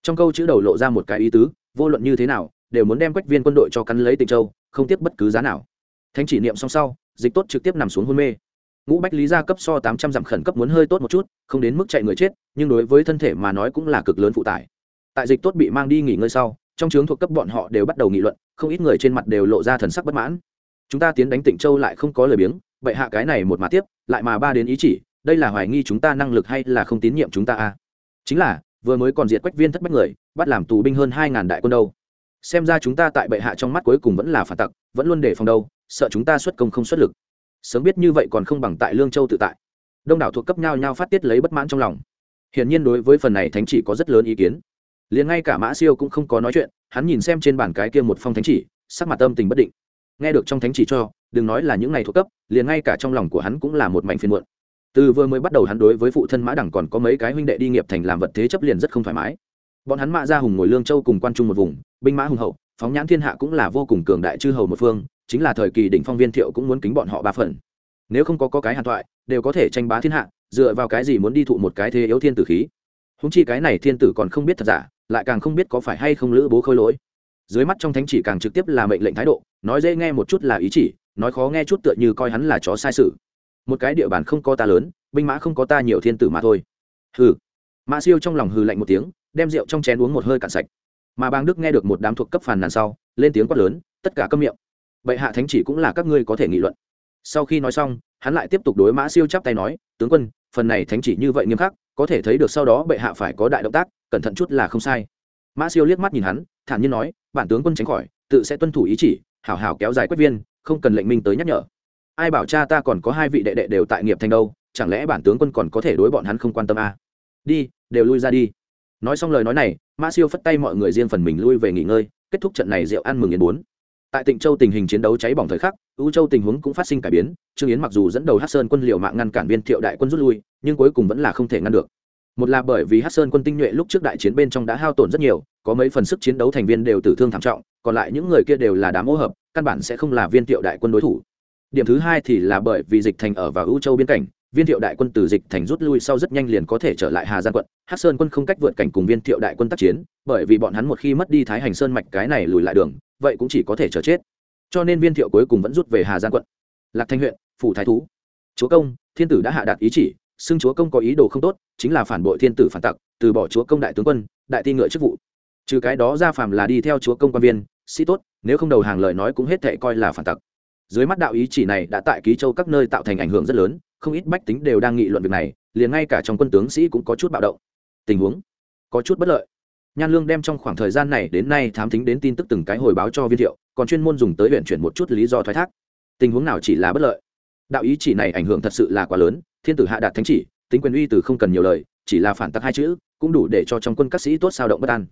Trong câu chữ đầu lộ ra một cái ý tứ, vô luận như thế nào, đều muốn đem quách viên quân đội cho cắn lấy tịnh châu, không tiếp bất cứ giá nào. Thánh chỉ niệm xong sau, dịch tốt trực tiếp nằm xuống hôn mê ngũ bách lý gia cấp so tám trăm dặm khẩn cấp muốn hơi tốt một chút, không đến mức chạy người chết, nhưng đối với thân thể mà nói cũng là cực lớn phụ tải. Tại dịch tốt bị mang đi nghỉ ngơi sau, trong trướng thuộc cấp bọn họ đều bắt đầu nghị luận, không ít người trên mặt đều lộ ra thần sắc bất mãn. Chúng ta tiến đánh tịnh châu lại không có lời biếng vậy hạ cái này một mà tiếp, lại mà ba đến ý chỉ, đây là hoài nghi chúng ta năng lực hay là không tín nhiệm chúng ta à? chính là, vừa mới còn diệt quách viên thất bách người, bắt làm tù binh hơn hai ngàn đại quân đâu. Xem ra chúng ta tại bệ hạ trong mắt cuối cùng vẫn là phản tặc, vẫn luôn để phòng đâu, sợ chúng ta xuất công không xuất lực sớm biết như vậy còn không bằng tại lương châu tự tại đông đảo thuộc cấp nhau nhau phát tiết lấy bất mãn trong lòng hiển nhiên đối với phần này thánh chỉ có rất lớn ý kiến liền ngay cả mã siêu cũng không có nói chuyện hắn nhìn xem trên bản cái kia một phong thánh chỉ sắc mặt tâm tình bất định nghe được trong thánh chỉ cho đừng nói là những ngày thuộc cấp liền ngay cả trong lòng của hắn cũng là một mảnh phiền muộn từ vừa mới bắt đầu hắn đối với phụ thân mã đẳng còn có mấy cái huynh đệ đi nghiệp thành làm vật thế chấp liền rất không thoải mái bọn hắn mã ra hùng ngồi lương châu cùng quan trung một vùng binh mã hùng hậu phóng nhãn thiên hạ cũng là vô cùng cường đại chư hầu một phương chính là thời kỳ đỉnh phong viên thiệu cũng muốn kính bọn họ ba phần. Nếu không có, có cái hàn thoại đều có thể tranh bá thiên hạ dựa vào cái gì muốn đi thụ một cái thế yếu thiên tử khí. Húng chi cái này thiên tử còn không biết thật giả lại càng không biết có phải hay không lữ bố khôi lỗi. Dưới mắt trong thánh chỉ càng trực tiếp là mệnh lệnh thái độ nói dễ nghe một chút là ý chỉ nói khó nghe chút tựa như coi hắn là chó sai sự. Một cái địa bàn không có ta lớn binh mã không có ta nhiều thiên tử mà thôi. Hừ. Mã siêu trong lòng hừ lạnh một tiếng đem rượu trong chén uống một hơi cạn sạch. Mà bang đức nghe được một đám thuộc cấp phàn nàn sau lên tiếng quát lớn tất cả câm miệng bệ hạ thánh chỉ cũng là các ngươi có thể nghị luận. Sau khi nói xong, hắn lại tiếp tục đối mã siêu chắp tay nói, tướng quân, phần này thánh chỉ như vậy nghiêm khắc, có thể thấy được sau đó bệ hạ phải có đại động tác, cẩn thận chút là không sai. Mã siêu liếc mắt nhìn hắn, thản nhiên nói, bản tướng quân tránh khỏi, tự sẽ tuân thủ ý chỉ, hảo hảo kéo dài quyết viên, không cần lệnh minh tới nhắc nhở. Ai bảo cha ta còn có hai vị đệ đệ đều tại nghiệp thành đâu, chẳng lẽ bản tướng quân còn có thể đối bọn hắn không quan tâm à? đi, đều lui ra đi. Nói xong lời nói này, mã siêu phất tay mọi người riêng phần mình lui về nghỉ ngơi, kết thúc trận này rượu ăn mừng yến bốn tại tịnh châu tình hình chiến đấu cháy bỏng thời khắc ưu châu tình huống cũng phát sinh cải biến, trương yến mặc dù dẫn đầu hát sơn quân liệu mạng ngăn cản viên thiệu đại quân rút lui, nhưng cuối cùng vẫn là không thể ngăn được. Một là bởi vì hát sơn quân tinh nhuệ lúc trước đại chiến bên trong đã hao tổn rất nhiều, có mấy phần sức chiến đấu thành viên đều tử thương thảm trọng, còn lại những người kia đều là đám ô hợp, căn bản sẽ không là viên thiệu đại quân đối thủ. Điểm thứ hai thì là bởi vì dịch thành ở vào ưu châu biên cảnh viên thiệu đại quân từ dịch thành rút lui sau rất nhanh liền có thể trở lại hà giang quận. Hát sơn quân không cách vượt cảnh cùng viên thiệu đại quân tác chiến, bởi vì bọn hắn một khi mất đi thái hành sơn mạch cái này lùi lại đường, vậy cũng chỉ có thể chờ chết. Cho nên viên thiệu cuối cùng vẫn rút về hà giang quận. Lạc thanh huyện, phủ thái thú. Chúa công, thiên tử đã hạ đạt ý chỉ, xưng chúa công có ý đồ không tốt, chính là phản bội thiên tử phản tặc, từ bỏ chúa công đại tướng quân, đại ti ngựa chức vụ. Trừ cái đó ra phàm là đi theo chúa công quan viên, sĩ tốt, nếu không đầu hàng lời nói cũng hết thệ coi là phản tặc. Dưới mắt đạo ý chỉ này đã tại ký châu các nơi tạo thành ảnh hưởng rất lớn không ít bách tính đều đang nghị luận việc này, liền ngay cả trong quân tướng sĩ cũng có chút bạo động. Tình huống có chút bất lợi. Nhan lương đem trong khoảng thời gian này đến nay thám tính đến tin tức từng cái hồi báo cho viên thiệu, còn chuyên môn dùng tới huyện chuyển một chút lý do thoái thác. Tình huống nào chỉ là bất lợi? Đạo ý chỉ này ảnh hưởng thật sự là quá lớn, thiên tử hạ đạt thánh chỉ, tính quyền uy từ không cần nhiều lời, chỉ là phản tắc hai chữ, cũng đủ để cho trong quân các sĩ tốt sao động bất an.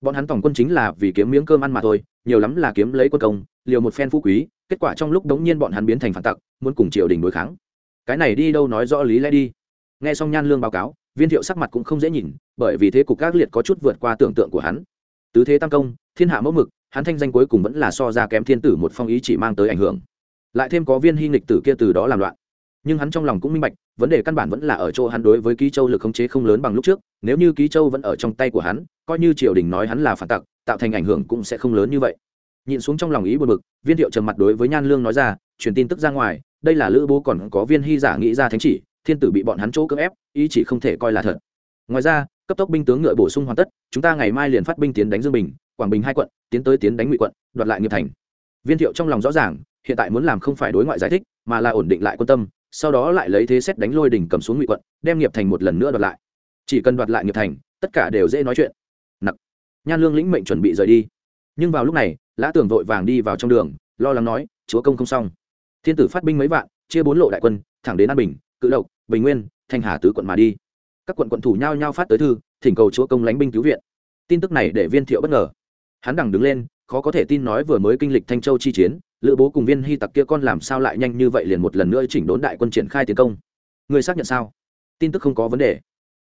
Bọn hắn tổng quân chính là vì kiếm miếng cơm ăn mà thôi, nhiều lắm là kiếm lấy quân công, liều một phen phú quý, kết quả trong lúc đống nhiên bọn hắn biến thành phản tặc, muốn cùng triều đình đối kháng cái này đi đâu nói rõ lý lẽ đi. Nghe xong nhan lương báo cáo, viên thiệu sắc mặt cũng không dễ nhìn, bởi vì thế cục các liệt có chút vượt qua tưởng tượng của hắn. Tứ thế tam công, thiên hạ mẫu mực, hắn thanh danh cuối cùng vẫn là so ra kém thiên tử một phong ý chỉ mang tới ảnh hưởng. Lại thêm có viên hy nghịch tử kia từ đó làm loạn. Nhưng hắn trong lòng cũng minh bạch, vấn đề căn bản vẫn là ở chỗ hắn đối với ký châu lực khống chế không lớn bằng lúc trước, nếu như ký châu vẫn ở trong tay của hắn, coi như triều đình nói hắn là phản tặc, tạo thành ảnh hưởng cũng sẽ không lớn như vậy. Nhìn xuống trong lòng ý buồn bực, viên thiệu trầm mặt đối với nhan lương nói ra, truyền tin tức ra ngoài đây là lữ bố còn có viên hy giả nghĩ ra thánh chỉ, thiên tử bị bọn hắn chỗ cưỡng ép, ý chỉ không thể coi là thật. Ngoài ra, cấp tốc binh tướng ngựa bổ sung hoàn tất, chúng ta ngày mai liền phát binh tiến đánh dương bình, quảng bình hai quận, tiến tới tiến đánh ngụy quận, đoạt lại nghiệp thành. Viên thiệu trong lòng rõ ràng, hiện tại muốn làm không phải đối ngoại giải thích, mà là ổn định lại quân tâm, sau đó lại lấy thế xét đánh lôi đỉnh cầm xuống ngụy quận, đem nghiệp thành một lần nữa đoạt lại. Chỉ cần đoạt lại nghiệp thành, tất cả đều dễ nói chuyện. Nặc. Nhan lương lĩnh mệnh chuẩn bị rời đi. Nhưng vào lúc này, lã tường vội vàng đi vào trong đường, lo lắng nói, chúa công không xong thiên tử phát binh mấy vạn, chia bốn lộ đại quân, thẳng đến an bình, cự độc bình nguyên, thanh hà tứ quận mà đi. Các quận quận thủ nhao nhao phát tới thư, thỉnh cầu chúa công lánh binh cứu viện. Tin tức này để viên thiệu bất ngờ. Hắn đằng đứng lên, khó có thể tin nói vừa mới kinh lịch thanh châu chi chiến, lữ bố cùng viên hy tặc kia con làm sao lại nhanh như vậy liền một lần nữa chỉnh đốn đại quân triển khai tiến công. Người xác nhận sao? Tin tức không có vấn đề.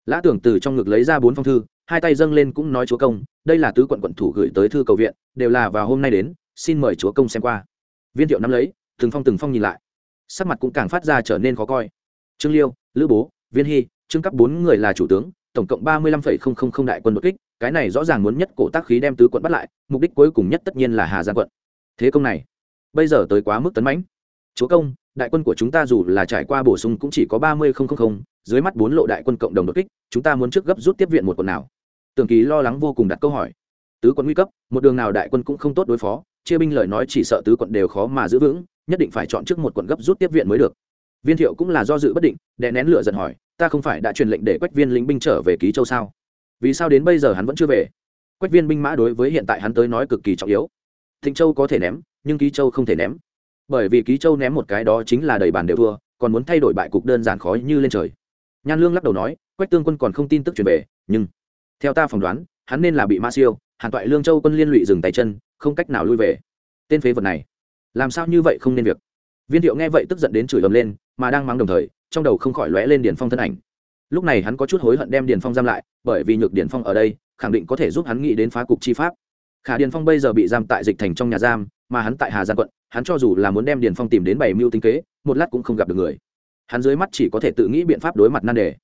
Lã tưởng từ trong ngực lấy ra bốn phong thư, hai tay dâng lên cũng nói chúa công, đây là tứ quận quận thủ gửi tới thư cầu viện, đều là vào hôm nay đến, xin mời chúa công xem qua. Viên thiệu nắm lấy từng phong từng phong nhìn lại. Sắc mặt cũng càng phát ra trở nên khó coi. Trương liêu, lữ bố, viên hy, trương cấp bốn người là chủ tướng, tổng cộng ba mươi lăm phẩy không không không đại quân đột kích, cái này rõ ràng muốn nhất cổ tác khí đem tứ quận bắt lại, mục đích cuối cùng nhất tất nhiên là hà giang quận. Thế công này, bây giờ tới quá mức tấn mãnh. Chúa công, đại quân của chúng ta dù là trải qua bổ sung cũng chỉ có ba mươi không không không, dưới mắt bốn lộ đại quân cộng đồng đột kích, chúng ta muốn trước gấp rút tiếp viện một quận nào? Tường ký lo lắng vô cùng đặt câu hỏi. Tứ quận nguy cấp, một đường nào đại quân cũng không tốt đối phó chia binh lời nói chỉ sợ tứ quận đều khó mà giữ vững, nhất định phải chọn trước một quận gấp rút tiếp viện mới được. Viên thiệu cũng là do dự bất định, đè nén lửa giận hỏi, ta không phải đã truyền lệnh để quách viên lính binh trở về ký châu sao? Vì sao đến bây giờ hắn vẫn chưa về? Quách viên binh mã đối với hiện tại hắn tới nói cực kỳ trọng yếu. Thịnh châu có thể ném, nhưng ký châu không thể ném. Bởi vì ký châu ném một cái đó chính là đầy bàn đều thua, còn muốn thay đổi bại cục đơn giản khó như lên trời. Nhan lương lắc đầu nói, quách tương quân còn không tin tức truyền về, nhưng theo ta phỏng đoán, hắn nên là bị ma siêu, hàn toại lương châu quân liên lụy dừng tay chân không cách nào lui về. Tên phế vật này, làm sao như vậy không nên việc? Viên thiệu nghe vậy tức giận đến chửi ầm lên, mà đang mắng đồng thời, trong đầu không khỏi lóe lên điền phong thân ảnh. Lúc này hắn có chút hối hận đem điền phong giam lại, bởi vì nhược điền phong ở đây, khẳng định có thể giúp hắn nghĩ đến phá cục chi pháp. Khả điền phong bây giờ bị giam tại dịch thành trong nhà giam, mà hắn tại hà giang quận, hắn cho dù là muốn đem điền phong tìm đến bảy mưu tinh kế, một lát cũng không gặp được người. Hắn dưới mắt chỉ có thể tự nghĩ biện pháp đối mặt nan đề.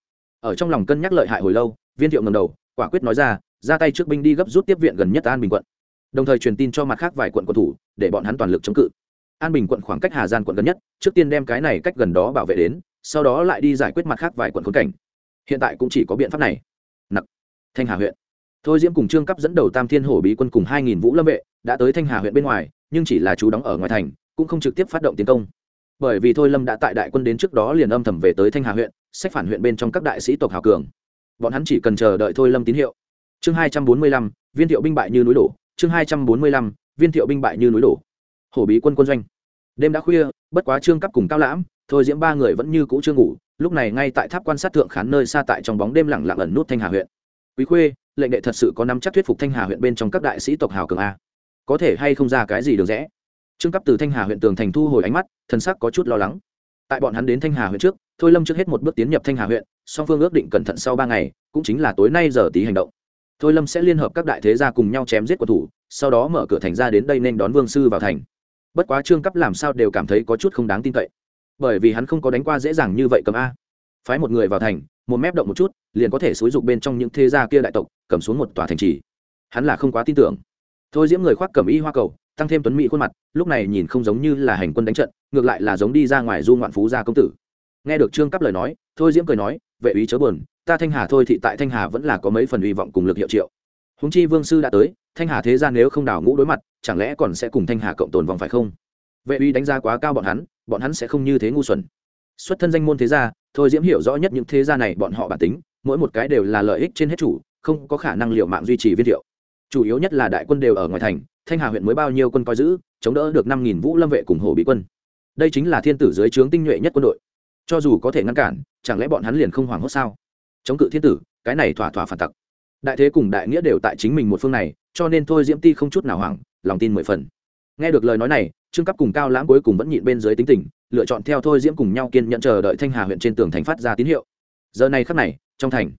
Ở trong lòng cân nhắc lợi hại hồi lâu, viên thiệu ngầm đầu, quả quyết nói ra ra tay trước binh đi gấp rút tiếp viện gần nhất an bình quận đồng thời truyền tin cho mặt khác vài quận quận thủ để bọn hắn toàn lực chống cự. An bình quận khoảng cách hà giang quận gần nhất, trước tiên đem cái này cách gần đó bảo vệ đến, sau đó lại đi giải quyết mặt khác vài quận khốn cảnh. Hiện tại cũng chỉ có biện pháp này. Nặc. Thanh hà huyện. Thôi diễm cùng trương cấp dẫn đầu tam thiên hổ bí quân cùng hai nghìn vũ lâm vệ đã tới thanh hà huyện bên ngoài, nhưng chỉ là chú đóng ở ngoài thành, cũng không trực tiếp phát động tiến công. Bởi vì thôi lâm đã tại đại quân đến trước đó liền âm thầm về tới thanh hà huyện, sách phản huyện bên trong các đại sĩ tộc hào cường. Bọn hắn chỉ cần chờ đợi thôi lâm tín hiệu. Chương hai trăm bốn mươi lăm, viên thiệu binh bại như núi đổ chương hai trăm bốn mươi lăm, viên thiệu binh bại như núi đổ. Hổ bí quân quân doanh. Đêm đã khuya, bất quá trương cấp cùng cao lãm, thôi diễm ba người vẫn như cũ chưa ngủ, lúc này ngay tại tháp quan sát thượng khán nơi xa tại trong bóng đêm lẳng lặng ẩn nút thanh hà huyện. Quý khuê, lệnh đệ thật sự có nắm chắc thuyết phục thanh hà huyện bên trong các đại sĩ tộc hào cường a. Có thể hay không ra cái gì được rẽ? Trương cấp từ thanh hà huyện tường thành thu hồi ánh mắt, thần sắc có chút lo lắng. Tại bọn hắn đến thanh hà huyện trước, thôi lâm trước hết một bước tiến nhập thanh hà huyện, song phương ước định cẩn thận sau ba ngày, cũng chính là tối nay giờ tí hành động thôi lâm sẽ liên hợp các đại thế gia cùng nhau chém giết quân thủ, sau đó mở cửa thành ra đến đây nên đón vương sư vào thành. Bất quá trương cấp làm sao đều cảm thấy có chút không đáng tin cậy. Bởi vì hắn không có đánh qua dễ dàng như vậy cầm a. Phái một người vào thành, một mép động một chút, liền có thể xúi dục bên trong những thế gia kia đại tộc, cầm xuống một tòa thành trì. Hắn là không quá tin tưởng. Thôi diễm người khoác cầm y hoa cầu, tăng thêm tuấn mỹ khuôn mặt, lúc này nhìn không giống như là hành quân đánh trận, ngược lại là giống đi ra ngoài du ngoạn phú gia công tử. Nghe được trương cấp lời nói, thôi diễm cười nói, vệ ý chớ buồn ta thanh hà thôi thì tại thanh hà vẫn là có mấy phần hy vọng cùng lực hiệu triệu. Húng chi vương sư đã tới, thanh hà thế gian nếu không đào ngũ đối mặt, chẳng lẽ còn sẽ cùng thanh hà cộng tồn vòng phải không? Vệ uy đánh giá quá cao bọn hắn bọn hắn sẽ không như thế ngu xuẩn. Xuất thân danh môn thế gia, thôi diễm hiểu rõ nhất những thế gia này bọn họ bản tính, mỗi một cái đều là lợi ích trên hết chủ, không có khả năng liệu mạng duy trì viên thiệu. Chủ yếu nhất là đại quân đều ở ngoài thành, thanh hà huyện mới bao nhiêu quân coi giữ, chống đỡ được năm nghìn vũ lâm vệ cùng hồ bị quân. Đây chính là thiên tử dưới trướng tinh nhuệ nhất quân đội. Cho dù có thể ngăn cản, chẳng lẽ bọn hắn liền không hoảng hốt sao? Chống cự thiên tử, cái này thỏa thỏa phản tặc. Đại thế cùng đại nghĩa đều tại chính mình một phương này, cho nên thôi diễm ti không chút nào hoảng, lòng tin mười phần. Nghe được lời nói này, trương cấp cùng cao lãm cuối cùng vẫn nhịn bên dưới tính tình, lựa chọn theo thôi diễm cùng nhau kiên nhận chờ đợi thanh hà huyện trên tường thành phát ra tín hiệu. Giờ này khắc này, trong thành,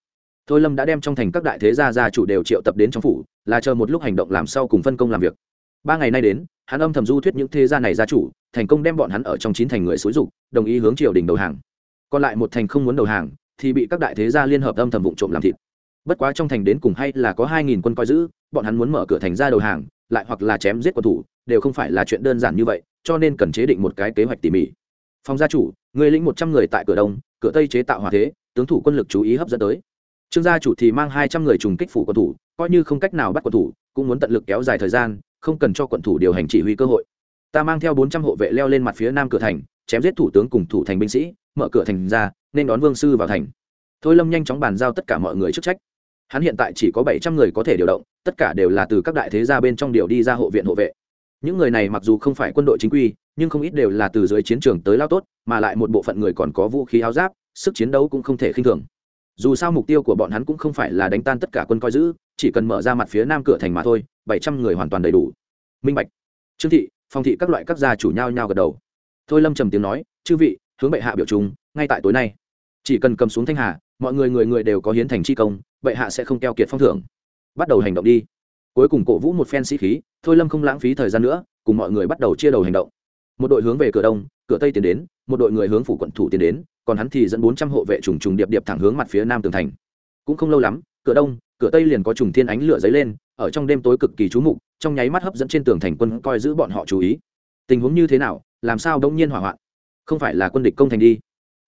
thôi lâm đã đem trong thành các đại thế gia gia chủ đều triệu tập đến trong phủ, là chờ một lúc hành động làm sau cùng phân công làm việc. Ba ngày nay đến, hắn âm thầm du thuyết những thế gia này gia chủ, thành công đem bọn hắn ở trong chín thành người xúi dục, đồng ý hướng triều đình đầu hàng. Còn lại một thành không muốn đầu hàng thì bị các đại thế gia liên hợp âm thầm vụ trộm làm thịt. Bất quá trong thành đến cùng hay là có hai nghìn quân coi giữ, bọn hắn muốn mở cửa thành ra đầu hàng, lại hoặc là chém giết quân thủ, đều không phải là chuyện đơn giản như vậy, cho nên cần chế định một cái kế hoạch tỉ mỉ. Phòng gia chủ, người lĩnh một trăm người tại cửa đông, cửa tây chế tạo hòa thế, tướng thủ quân lực chú ý hấp dẫn tới. Trương gia chủ thì mang hai trăm người trùng kích phủ quân thủ, coi như không cách nào bắt quân thủ, cũng muốn tận lực kéo dài thời gian, không cần cho quận thủ điều hành chỉ huy cơ hội. Ta mang theo bốn trăm hộ vệ leo lên mặt phía nam cửa thành, chém giết thủ tướng cùng thủ thành binh sĩ, mở cửa thành ra nên đón vương sư vào thành. Thôi lâm nhanh chóng bàn giao tất cả mọi người chức trách. Hắn hiện tại chỉ có bảy trăm người có thể điều động, tất cả đều là từ các đại thế gia bên trong điều đi ra hộ viện hộ vệ. Những người này mặc dù không phải quân đội chính quy, nhưng không ít đều là từ dưới chiến trường tới lao tốt, mà lại một bộ phận người còn có vũ khí áo giáp, sức chiến đấu cũng không thể khinh thường. Dù sao mục tiêu của bọn hắn cũng không phải là đánh tan tất cả quân coi giữ, chỉ cần mở ra mặt phía nam cửa thành mà thôi, bảy trăm người hoàn toàn đầy đủ. Minh bạch, trương thị, phong thị các loại các gia chủ nhau nhau gật đầu. Thôi lâm trầm tiếng nói, chư vị, hướng bệ hạ biểu trung ngay tại tối nay. Chỉ cần cầm xuống thanh hà, mọi người người người đều có hiến thành chi công bệ hạ sẽ không keo kiệt phong thưởng. Bắt đầu hành động đi. Cuối cùng cổ vũ một phen sĩ khí, thôi lâm không lãng phí thời gian nữa, cùng mọi người bắt đầu chia đầu hành động. Một đội hướng về cửa đông, cửa tây tiến đến, một đội người hướng phủ quận thủ tiến đến, còn hắn thì dẫn bốn trăm hộ vệ trùng trùng điệp điệp thẳng hướng mặt phía nam tường thành. Cũng không lâu lắm, cửa đông, cửa tây liền có trùng thiên ánh lửa dấy lên, ở trong đêm tối cực kỳ trú mục, trong nháy mắt hấp dẫn trên tường thành quân coi giữ bọn họ chú ý. Tình huống như thế nào, làm sao đông nhiên hỏa hoạn? Không phải là quân địch công thành đi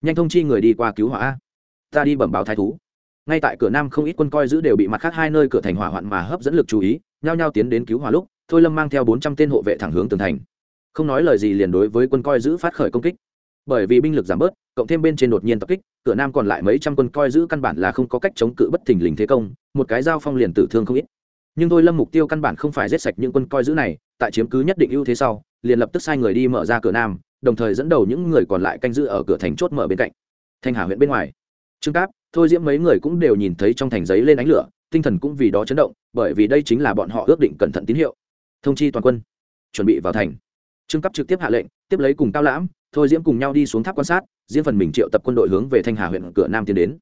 nhanh thông chi người đi qua cứu hỏa ta đi bẩm báo thái thú. Ngay tại cửa nam không ít quân coi giữ đều bị mặt khác hai nơi cửa thành hỏa hoạn mà hấp dẫn lực chú ý, nhao nhao tiến đến cứu hỏa lúc, thôi lâm mang theo bốn trăm tên hộ vệ thẳng hướng tường thành. Không nói lời gì liền đối với quân coi giữ phát khởi công kích. Bởi vì binh lực giảm bớt, cộng thêm bên trên đột nhiên tập kích, cửa nam còn lại mấy trăm quân coi giữ căn bản là không có cách chống cự bất thình lình thế công, một cái giao phong liền tử thương không ít. Nhưng thôi lâm mục tiêu căn bản không phải giết sạch những quân coi giữ này, tại chiếm cứ nhất định ưu thế sau, liền lập tức sai người đi mở ra cửa nam đồng thời dẫn đầu những người còn lại canh giữ ở cửa thành chốt mở bên cạnh. Thanh hà huyện bên ngoài. Trương cáp, thôi diễm mấy người cũng đều nhìn thấy trong thành giấy lên ánh lửa, tinh thần cũng vì đó chấn động, bởi vì đây chính là bọn họ ước định cẩn thận tín hiệu. Thông chi toàn quân. Chuẩn bị vào thành. Trương cấp trực tiếp hạ lệnh, tiếp lấy cùng cao lãm, thôi diễm cùng nhau đi xuống tháp quan sát diễn phần mình triệu tập quân đội hướng về thanh hà huyện cửa nam tiến đến.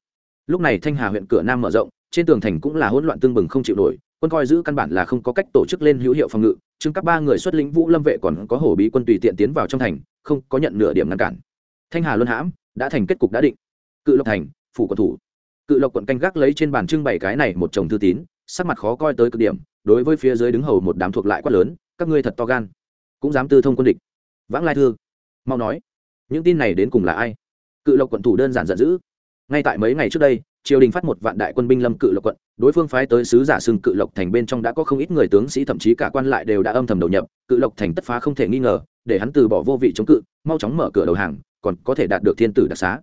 Lúc này thanh hà huyện cửa nam mở rộng, trên tường thành cũng là hỗn loạn tương bừng không chịu nổi quân coi giữ căn bản là không có cách tổ chức lên hữu hiệu phòng ngự chứng các ba người xuất lĩnh vũ lâm vệ còn có hổ bí quân tùy tiện tiến vào trong thành, không có nhận nửa điểm ngăn cản. Thanh hà luân hãm đã thành kết cục đã định. Cự lộc thành, phủ quận thủ. Cự lộc quận canh gác lấy trên bàn trưng bày cái này một chồng thư tín, sắc mặt khó coi tới cực điểm, đối với phía dưới đứng hầu một đám thuộc lại quát lớn, các ngươi thật to gan. Cũng dám tư thông quân địch. Vãng lai thư, mau nói, những tin này đến cùng là ai? Cự lộc quận thủ đơn giản giận dữ. Ngay tại mấy ngày trước đây triều đình phát một vạn đại quân binh lâm cự lộc quận, đối phương phái tới sứ giả xưng cự lộc thành bên trong đã có không ít người tướng sĩ thậm chí cả quan lại đều đã âm thầm đầu nhập, cự lộc thành tất phá không thể nghi ngờ, để hắn từ bỏ vô vị chống cự, mau chóng mở cửa đầu hàng, còn có thể đạt được thiên tử đặc xá.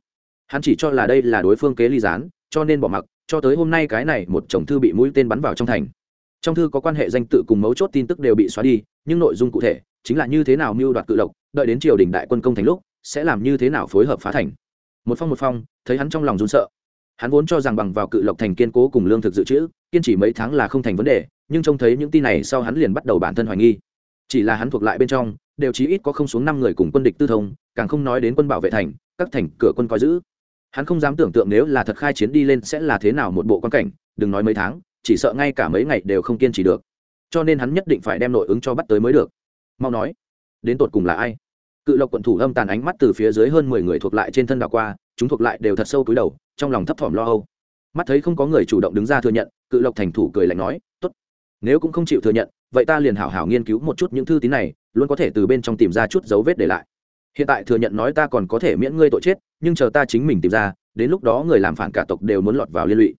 Hắn chỉ cho là đây là đối phương kế ly gián, cho nên bỏ mặc, cho tới hôm nay cái này một chồng thư bị mũi tên bắn vào trong thành. Trong thư có quan hệ danh tự cùng mấu chốt tin tức đều bị xóa đi, nhưng nội dung cụ thể chính là như thế nào mưu đoạt cự lộc, đợi đến triều đình đại quân công thành lúc, sẽ làm như thế nào phối hợp phá thành. Một phong một phong, thấy hắn trong lòng run sợ hắn vốn cho rằng bằng vào cự lộc thành kiên cố cùng lương thực dự trữ, kiên trì mấy tháng là không thành vấn đề, nhưng trông thấy những tin này sau hắn liền bắt đầu bản thân hoài nghi. Chỉ là hắn thuộc lại bên trong, đều chí ít có không xuống năm người cùng quân địch tư thông, càng không nói đến quân bảo vệ thành, các thành cửa quân coi giữ. Hắn không dám tưởng tượng nếu là thật khai chiến đi lên sẽ là thế nào một bộ quan cảnh, đừng nói mấy tháng, chỉ sợ ngay cả mấy ngày đều không kiên trì được. Cho nên hắn nhất định phải đem nội ứng cho bắt tới mới được. Mau nói, đến tột cùng là ai? Cự lộc quận thủ âm tàn ánh mắt từ phía dưới hơn mười người thuộc lại trên thân đảo qua chúng thuộc lại đều thật sâu túi đầu, trong lòng thấp thỏm lo âu. Mắt thấy không có người chủ động đứng ra thừa nhận, cự lộc thành thủ cười lạnh nói, tốt, nếu cũng không chịu thừa nhận, vậy ta liền hảo hảo nghiên cứu một chút những thư tín này, luôn có thể từ bên trong tìm ra chút dấu vết để lại. Hiện tại thừa nhận nói ta còn có thể miễn ngươi tội chết, nhưng chờ ta chính mình tìm ra, đến lúc đó người làm phản cả tộc đều muốn lọt vào liên lụy.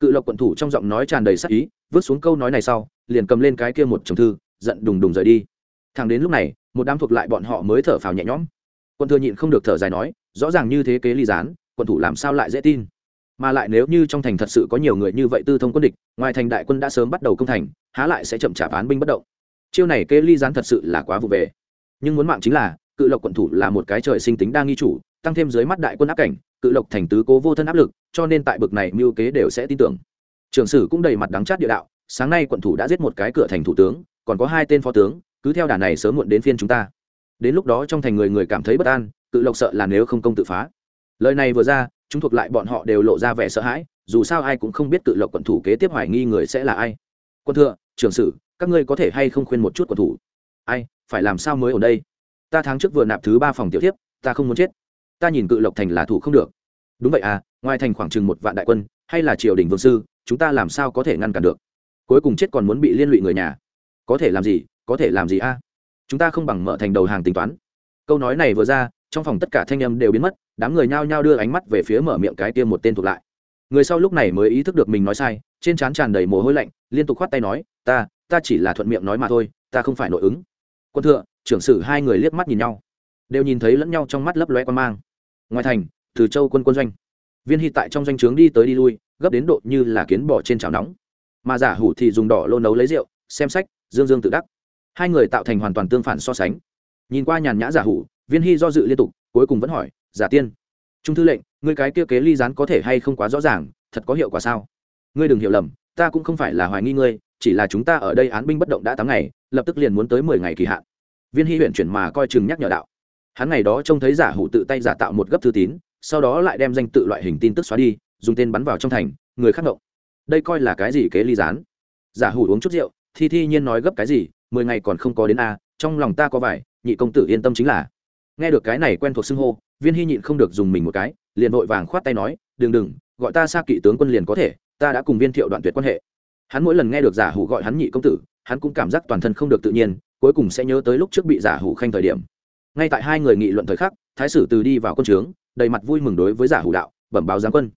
Cự lộc quận thủ trong giọng nói tràn đầy sắc ý, vứt xuống câu nói này sau, liền cầm lên cái kia một chồng thư, giận đùng đùng rời đi. Thằng đến lúc này, một đám thuộc lại bọn họ mới thở phào nhẹ nhõm. Quân thừa nhịn không được thở dài nói rõ ràng như thế kế ly gián quân thủ làm sao lại dễ tin? Mà lại nếu như trong thành thật sự có nhiều người như vậy tư thông quân địch, ngoài thành đại quân đã sớm bắt đầu công thành, há lại sẽ chậm trả án binh bất động. Chiêu này kế ly gián thật sự là quá vụ về. Nhưng muốn mạng chính là, cự lộc quận thủ là một cái trời sinh tính đa nghi chủ, tăng thêm dưới mắt đại quân áp cảnh, cự lộc thành tứ cố vô thân áp lực, cho nên tại bực này mưu kế đều sẽ tin tưởng. Trường sử cũng đầy mặt đắng chát địa đạo, sáng nay quận thủ đã giết một cái cửa thành thủ tướng, còn có hai tên phó tướng, cứ theo đà này sớm muộn đến phiên chúng ta. Đến lúc đó trong thành người người cảm thấy bất an cự lộc sợ là nếu không công tự phá. Lời này vừa ra chúng thuộc lại bọn họ đều lộ ra vẻ sợ hãi dù sao ai cũng không biết cự lộc quận thủ kế tiếp hoài nghi người sẽ là ai. Quân thượng, trưởng sử các ngươi có thể hay không khuyên một chút quận thủ? Ai phải làm sao mới ở đây? Ta tháng trước vừa nạp thứ ba phòng tiểu tiếp ta không muốn chết. Ta nhìn cự lộc thành là thủ không được. Đúng vậy à ngoài thành khoảng chừng một vạn đại quân hay là triều đình vương sư chúng ta làm sao có thể ngăn cản được? Cuối cùng chết còn muốn bị liên lụy người nhà. Có thể làm gì có thể làm gì a? Chúng ta không bằng mở thành đầu hàng tính toán. Câu nói này vừa ra trong phòng tất cả thanh âm đều biến mất, đám người nhao nhao đưa ánh mắt về phía mở miệng cái tiêm một tên thuộc lại. Người sau lúc này mới ý thức được mình nói sai, trên trán tràn đầy mồ hôi lạnh, liên tục khoát tay nói, ta ta chỉ là thuận miệng nói mà thôi, ta không phải nội ứng. Quân thượng, trưởng sử hai người liếc mắt nhìn nhau, đều nhìn thấy lẫn nhau trong mắt lấp loe quan mang. Ngoài thành, từ châu quân quân doanh. Viên hy tại trong doanh trướng đi tới đi lui, gấp đến độ như là kiến bỏ trên chảo nóng. Mà giả hủ thì dùng đỏ lô nấu lấy rượu, xem sách, dương dương tự đắc. Hai người tạo thành hoàn toàn tương phản so sánh. Nhìn qua nhàn nhã giả hủ viên hy do dự liên tục, cuối cùng vẫn hỏi, giả tiên, trung thư lệnh người cái kia kế ly rán có thể hay không quá rõ ràng, thật có hiệu quả sao? Ngươi đừng hiểu lầm, ta cũng không phải là hoài nghi ngươi, chỉ là chúng ta ở đây án binh bất động đã tám ngày, lập tức liền muốn tới mười ngày kỳ hạn. Viên hy huyện chuyển mà coi chừng nhắc nhở đạo. Hắn ngày đó trông thấy giả hủ tự tay giả tạo một gấp thư tín, sau đó lại đem danh tự loại hình tin tức xóa đi, dùng tên bắn vào trong thành, người khác động đây coi là cái gì kế ly rán? giả hủ uống chút rượu, thi thi nhiên nói gấp cái gì, mười ngày còn không có đến a, trong lòng ta có vải nhị công tử yên tâm chính là nghe được cái này quen thuộc xưng hô, viên hy nhịn không được dùng mình một cái, liền vội vàng khoát tay nói, đừng đừng, gọi ta xa kỵ tướng quân liền có thể, ta đã cùng viên thiệu đoạn tuyệt quan hệ. Hắn mỗi lần nghe được giả hủ gọi hắn nhị công tử, hắn cũng cảm giác toàn thân không được tự nhiên, cuối cùng sẽ nhớ tới lúc trước bị giả hủ khanh thời điểm. Ngay tại hai người nghị luận thời khắc, thái sử từ đi vào quân trướng, đầy mặt vui mừng đối với giả hủ đạo, bẩm báo giáng quân.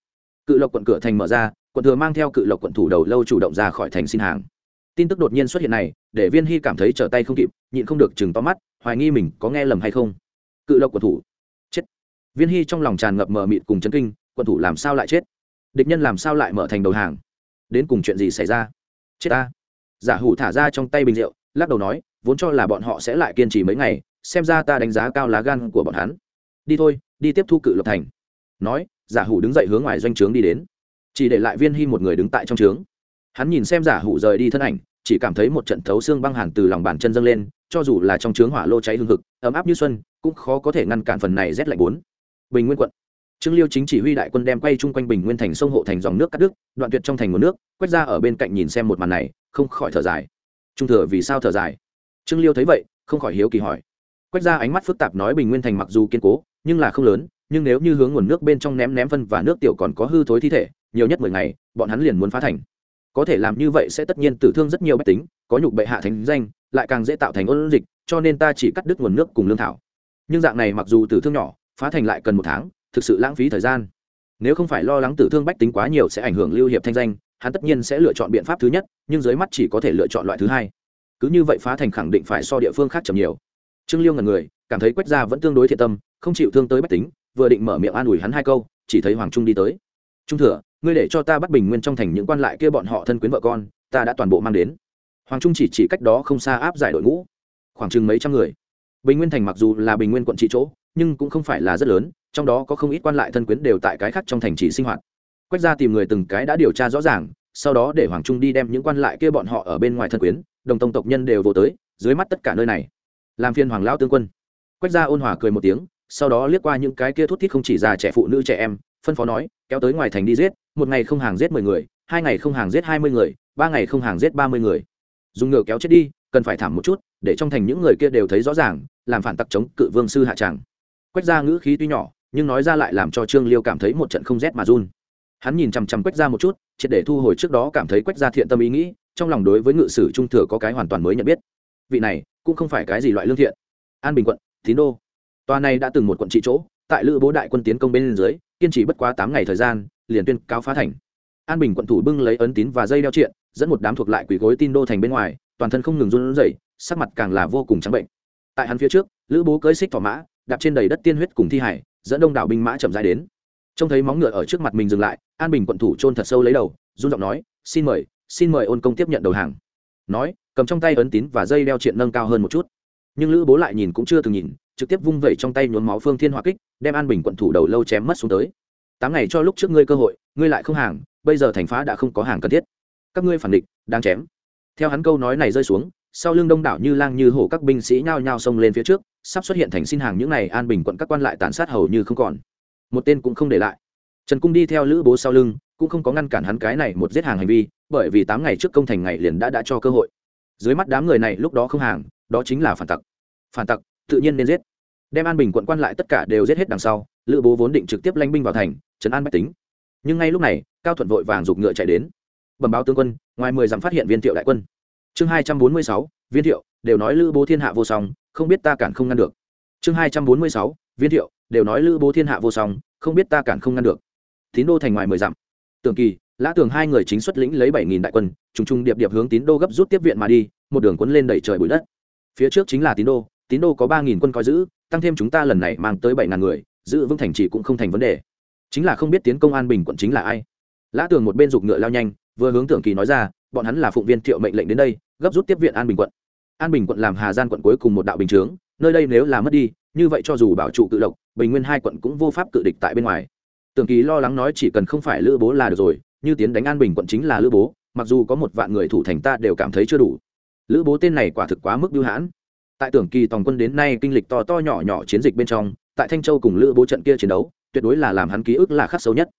Cự lộc quận cửa thành mở ra, quận thừa mang theo cự lộc quận thủ đầu lâu chủ động ra khỏi thành xin hàng. Tin tức đột nhiên xuất hiện này, để viên hy cảm thấy trở tay không kịp, nhịn không được chừng to mắt, hoài nghi mình có nghe lầm hay không cự lộc quần thủ. Chết. Viên hy trong lòng tràn ngập mờ mịt cùng chấn kinh, quần thủ làm sao lại chết? Địch nhân làm sao lại mở thành đầu hàng? Đến cùng chuyện gì xảy ra? Chết ta. Giả hủ thả ra trong tay bình rượu, lắc đầu nói, vốn cho là bọn họ sẽ lại kiên trì mấy ngày, xem ra ta đánh giá cao lá gan của bọn hắn. Đi thôi, đi tiếp thu cự lộc thành. Nói, giả hủ đứng dậy hướng ngoài doanh trướng đi đến. Chỉ để lại viên hy một người đứng tại trong trướng. Hắn nhìn xem giả hủ rời đi thân ảnh, chỉ cảm thấy một trận thấu xương băng hàn từ lòng bàn chân dâng lên, cho dù là trong trướng hỏa lô cháy hương hực, ấm áp như xuân cũng khó có thể ngăn cản phần này rét lạnh bốn. Bình nguyên quận. Trương liêu chính chỉ huy đại quân đem quay chung quanh bình nguyên thành sông hộ thành dòng nước cắt đứt, đoạn tuyệt trong thành nguồn nước, quét ra ở bên cạnh nhìn xem một màn này, không khỏi thở dài. Trung thừa vì sao thở dài? Trương liêu thấy vậy, không khỏi hiếu kỳ hỏi. Quét ra ánh mắt phức tạp nói bình nguyên thành mặc dù kiên cố, nhưng là không lớn, nhưng nếu như hướng nguồn nước bên trong ném ném phân và nước tiểu còn có hư thối thi thể, nhiều nhất mười ngày, bọn hắn liền muốn phá thành. Có thể làm như vậy sẽ tất nhiên tử thương rất nhiều bách tính, có nhục bệ hạ thánh danh, lại càng dễ tạo thành ôn dịch, cho nên ta chỉ cắt đứt nguồn nước cùng lương thảo nhưng dạng này mặc dù tử thương nhỏ, phá thành lại cần một tháng, thực sự lãng phí thời gian. Nếu không phải lo lắng tử thương bách tính quá nhiều sẽ ảnh hưởng lưu hiệp thanh danh, hắn tất nhiên sẽ lựa chọn biện pháp thứ nhất, nhưng dưới mắt chỉ có thể lựa chọn loại thứ hai. Cứ như vậy phá thành khẳng định phải so địa phương khác chậm nhiều. Trương liêu ngần người, cảm thấy quách gia vẫn tương đối thiện tâm, không chịu thương tới bách tính, vừa định mở miệng an ủi hắn hai câu, chỉ thấy hoàng trung đi tới. Trung thừa, ngươi để cho ta bắt bình nguyên trong thành những quan lại kia bọn họ thân quyến vợ con, ta đã toàn bộ mang đến. Hoàng trung chỉ chỉ cách đó không xa áp giải đội ngũ. Khoảng chừng mấy trăm người bình nguyên thành mặc dù là bình nguyên quận trị chỗ, nhưng cũng không phải là rất lớn, trong đó có không ít quan lại thân quyến đều tại cái khác trong thành trì sinh hoạt. Quách ra tìm người từng cái đã điều tra rõ ràng, sau đó để hoàng trung đi đem những quan lại kia bọn họ ở bên ngoài thân quyến, đồng tông tộc nhân đều vô tới, dưới mắt tất cả nơi này. Làm phiên hoàng lao tương quân. Quách gia ôn hòa cười một tiếng, sau đó liếc qua những cái kia thút thít không chỉ già trẻ phụ nữ trẻ em, phân phó nói, kéo tới ngoài thành đi giết, một ngày không hàng giết mười người, hai ngày không hàng giết hai mươi người, ba ngày không hàng giết ba mươi người. Dùng ngựa kéo chết đi, cần phải thảm một chút, để trong thành những người kia đều thấy rõ ràng làm phản tặc chống cự vương sư hạ tràng. Quách gia ngữ khí tuy nhỏ, nhưng nói ra lại làm cho trương liêu cảm thấy một trận không rét mà run. Hắn nhìn chằm chằm quách gia một chút, triệt để thu hồi trước đó cảm thấy quách gia thiện tâm ý nghĩ, trong lòng đối với ngự sử trung thừa có cái hoàn toàn mới nhận biết. Vị này, cũng không phải cái gì loại lương thiện. An bình quận, tín đô. Tòa này đã từng một quận trị chỗ, tại lữ bố đại quân tiến công bên dưới, kiên trì bất quá tám ngày thời gian, liền tuyên cáo phá thành. An bình quận thủ bưng lấy ấn tín và dây đeo triện, dẫn một đám thuộc lại quỷ gối tin đô thành bên ngoài, toàn thân không ngừng run rẩy, sắc mặt càng là vô cùng trắng bệnh tại hắn phía trước, lữ bố cưỡi xích thỏ mã, đạp trên đầy đất tiên huyết cùng thi hải, dẫn đông đảo binh mã chậm rãi đến. Trông thấy móng ngựa ở trước mặt mình dừng lại, an bình quận thủ trôn thật sâu lấy đầu, run giọng nói, xin mời xin mời ôn công tiếp nhận đầu hàng. Nói, cầm trong tay ấn tín và dây đeo triện nâng cao hơn một chút. Nhưng lữ bố lại nhìn cũng chưa từng nhìn, trực tiếp vung vẩy trong tay nhuốm máu phương thiên hỏa kích, đem an bình quận thủ đầu lâu chém mất xuống tới. Tám ngày cho lúc trước ngươi cơ hội, ngươi lại không hàng, bây giờ thành phá đã không có hàng cần thiết. Các ngươi phản địch, đang chém. Theo hắn câu nói này rơi xuống sau lưng đông đảo như lang như hổ các binh sĩ nhao nhao xông lên phía trước, sắp xuất hiện thành xin hàng những này an bình quận các quan lại tàn sát hầu như không còn. Một tên cũng không để lại. Trần cung đi theo lữ bố sau lưng, cũng không có ngăn cản hắn cái này một giết hàng hành vi, bởi vì tám ngày trước công thành ngày liền đã đã cho cơ hội. Dưới mắt đám người này lúc đó không hàng, đó chính là phản tặc. Phản tặc, tự nhiên nên giết. Đem an bình quận quan lại tất cả đều giết hết đằng sau, lữ bố vốn định trực tiếp lanh binh vào thành, trấn an bách tính. Nhưng ngay lúc này, cao thuận vội vàng giục ngựa chạy đến. Bẩm báo tướng quân, ngoài mười dặm phát hiện viên thiệu đại quân chương hai trăm bốn mươi sáu, viên thiệu, đều nói lữ bố thiên hạ vô song, không biết ta cản không ngăn được. Chương hai trăm bốn mươi sáu, viên thiệu, đều nói lữ bố thiên hạ vô song, không biết ta cản không ngăn được. Tín đô thành ngoài mười dặm. Tường kỳ, lã tường hai người chính xuất lĩnh lấy bảy nghìn đại quân, trùng trùng điệp điệp hướng tín đô gấp rút tiếp viện mà đi, một đường quân lên đẩy trời bụi đất. Phía trước chính là tín đô tín đô có ba nghìn quân coi giữ, tăng thêm chúng ta lần này mang tới bảy ngàn người, giữ vững thành trì cũng không thành vấn đề. Chính là không biết tiến công an bình quận chính là ai. Lã tường một bên giục ngựa lao nhanh, vừa hướng tưởng kỳ nói ra, bọn hắn là phụng viên thiệu mệnh lệnh đến đây gấp rút tiếp viện an bình quận. An bình quận làm hà gian quận cuối cùng một đạo bình chướng, nơi đây nếu là mất đi, như vậy cho dù bảo trụ tự lộc, bình nguyên hai quận cũng vô pháp cự địch tại bên ngoài. Tưởng kỳ lo lắng nói chỉ cần không phải lữ bố là được rồi, như tiến đánh an bình quận chính là lữ bố, mặc dù có một vạn người thủ thành ta đều cảm thấy chưa đủ. Lữ bố tên này quả thực quá mức bưu hãn. Tại tưởng kỳ tòng quân đến nay kinh lịch to to nhỏ nhỏ chiến dịch bên trong, tại thanh châu cùng lữ bố trận kia chiến đấu, tuyệt đối là làm hắn ký ức là khắc sâu nhất.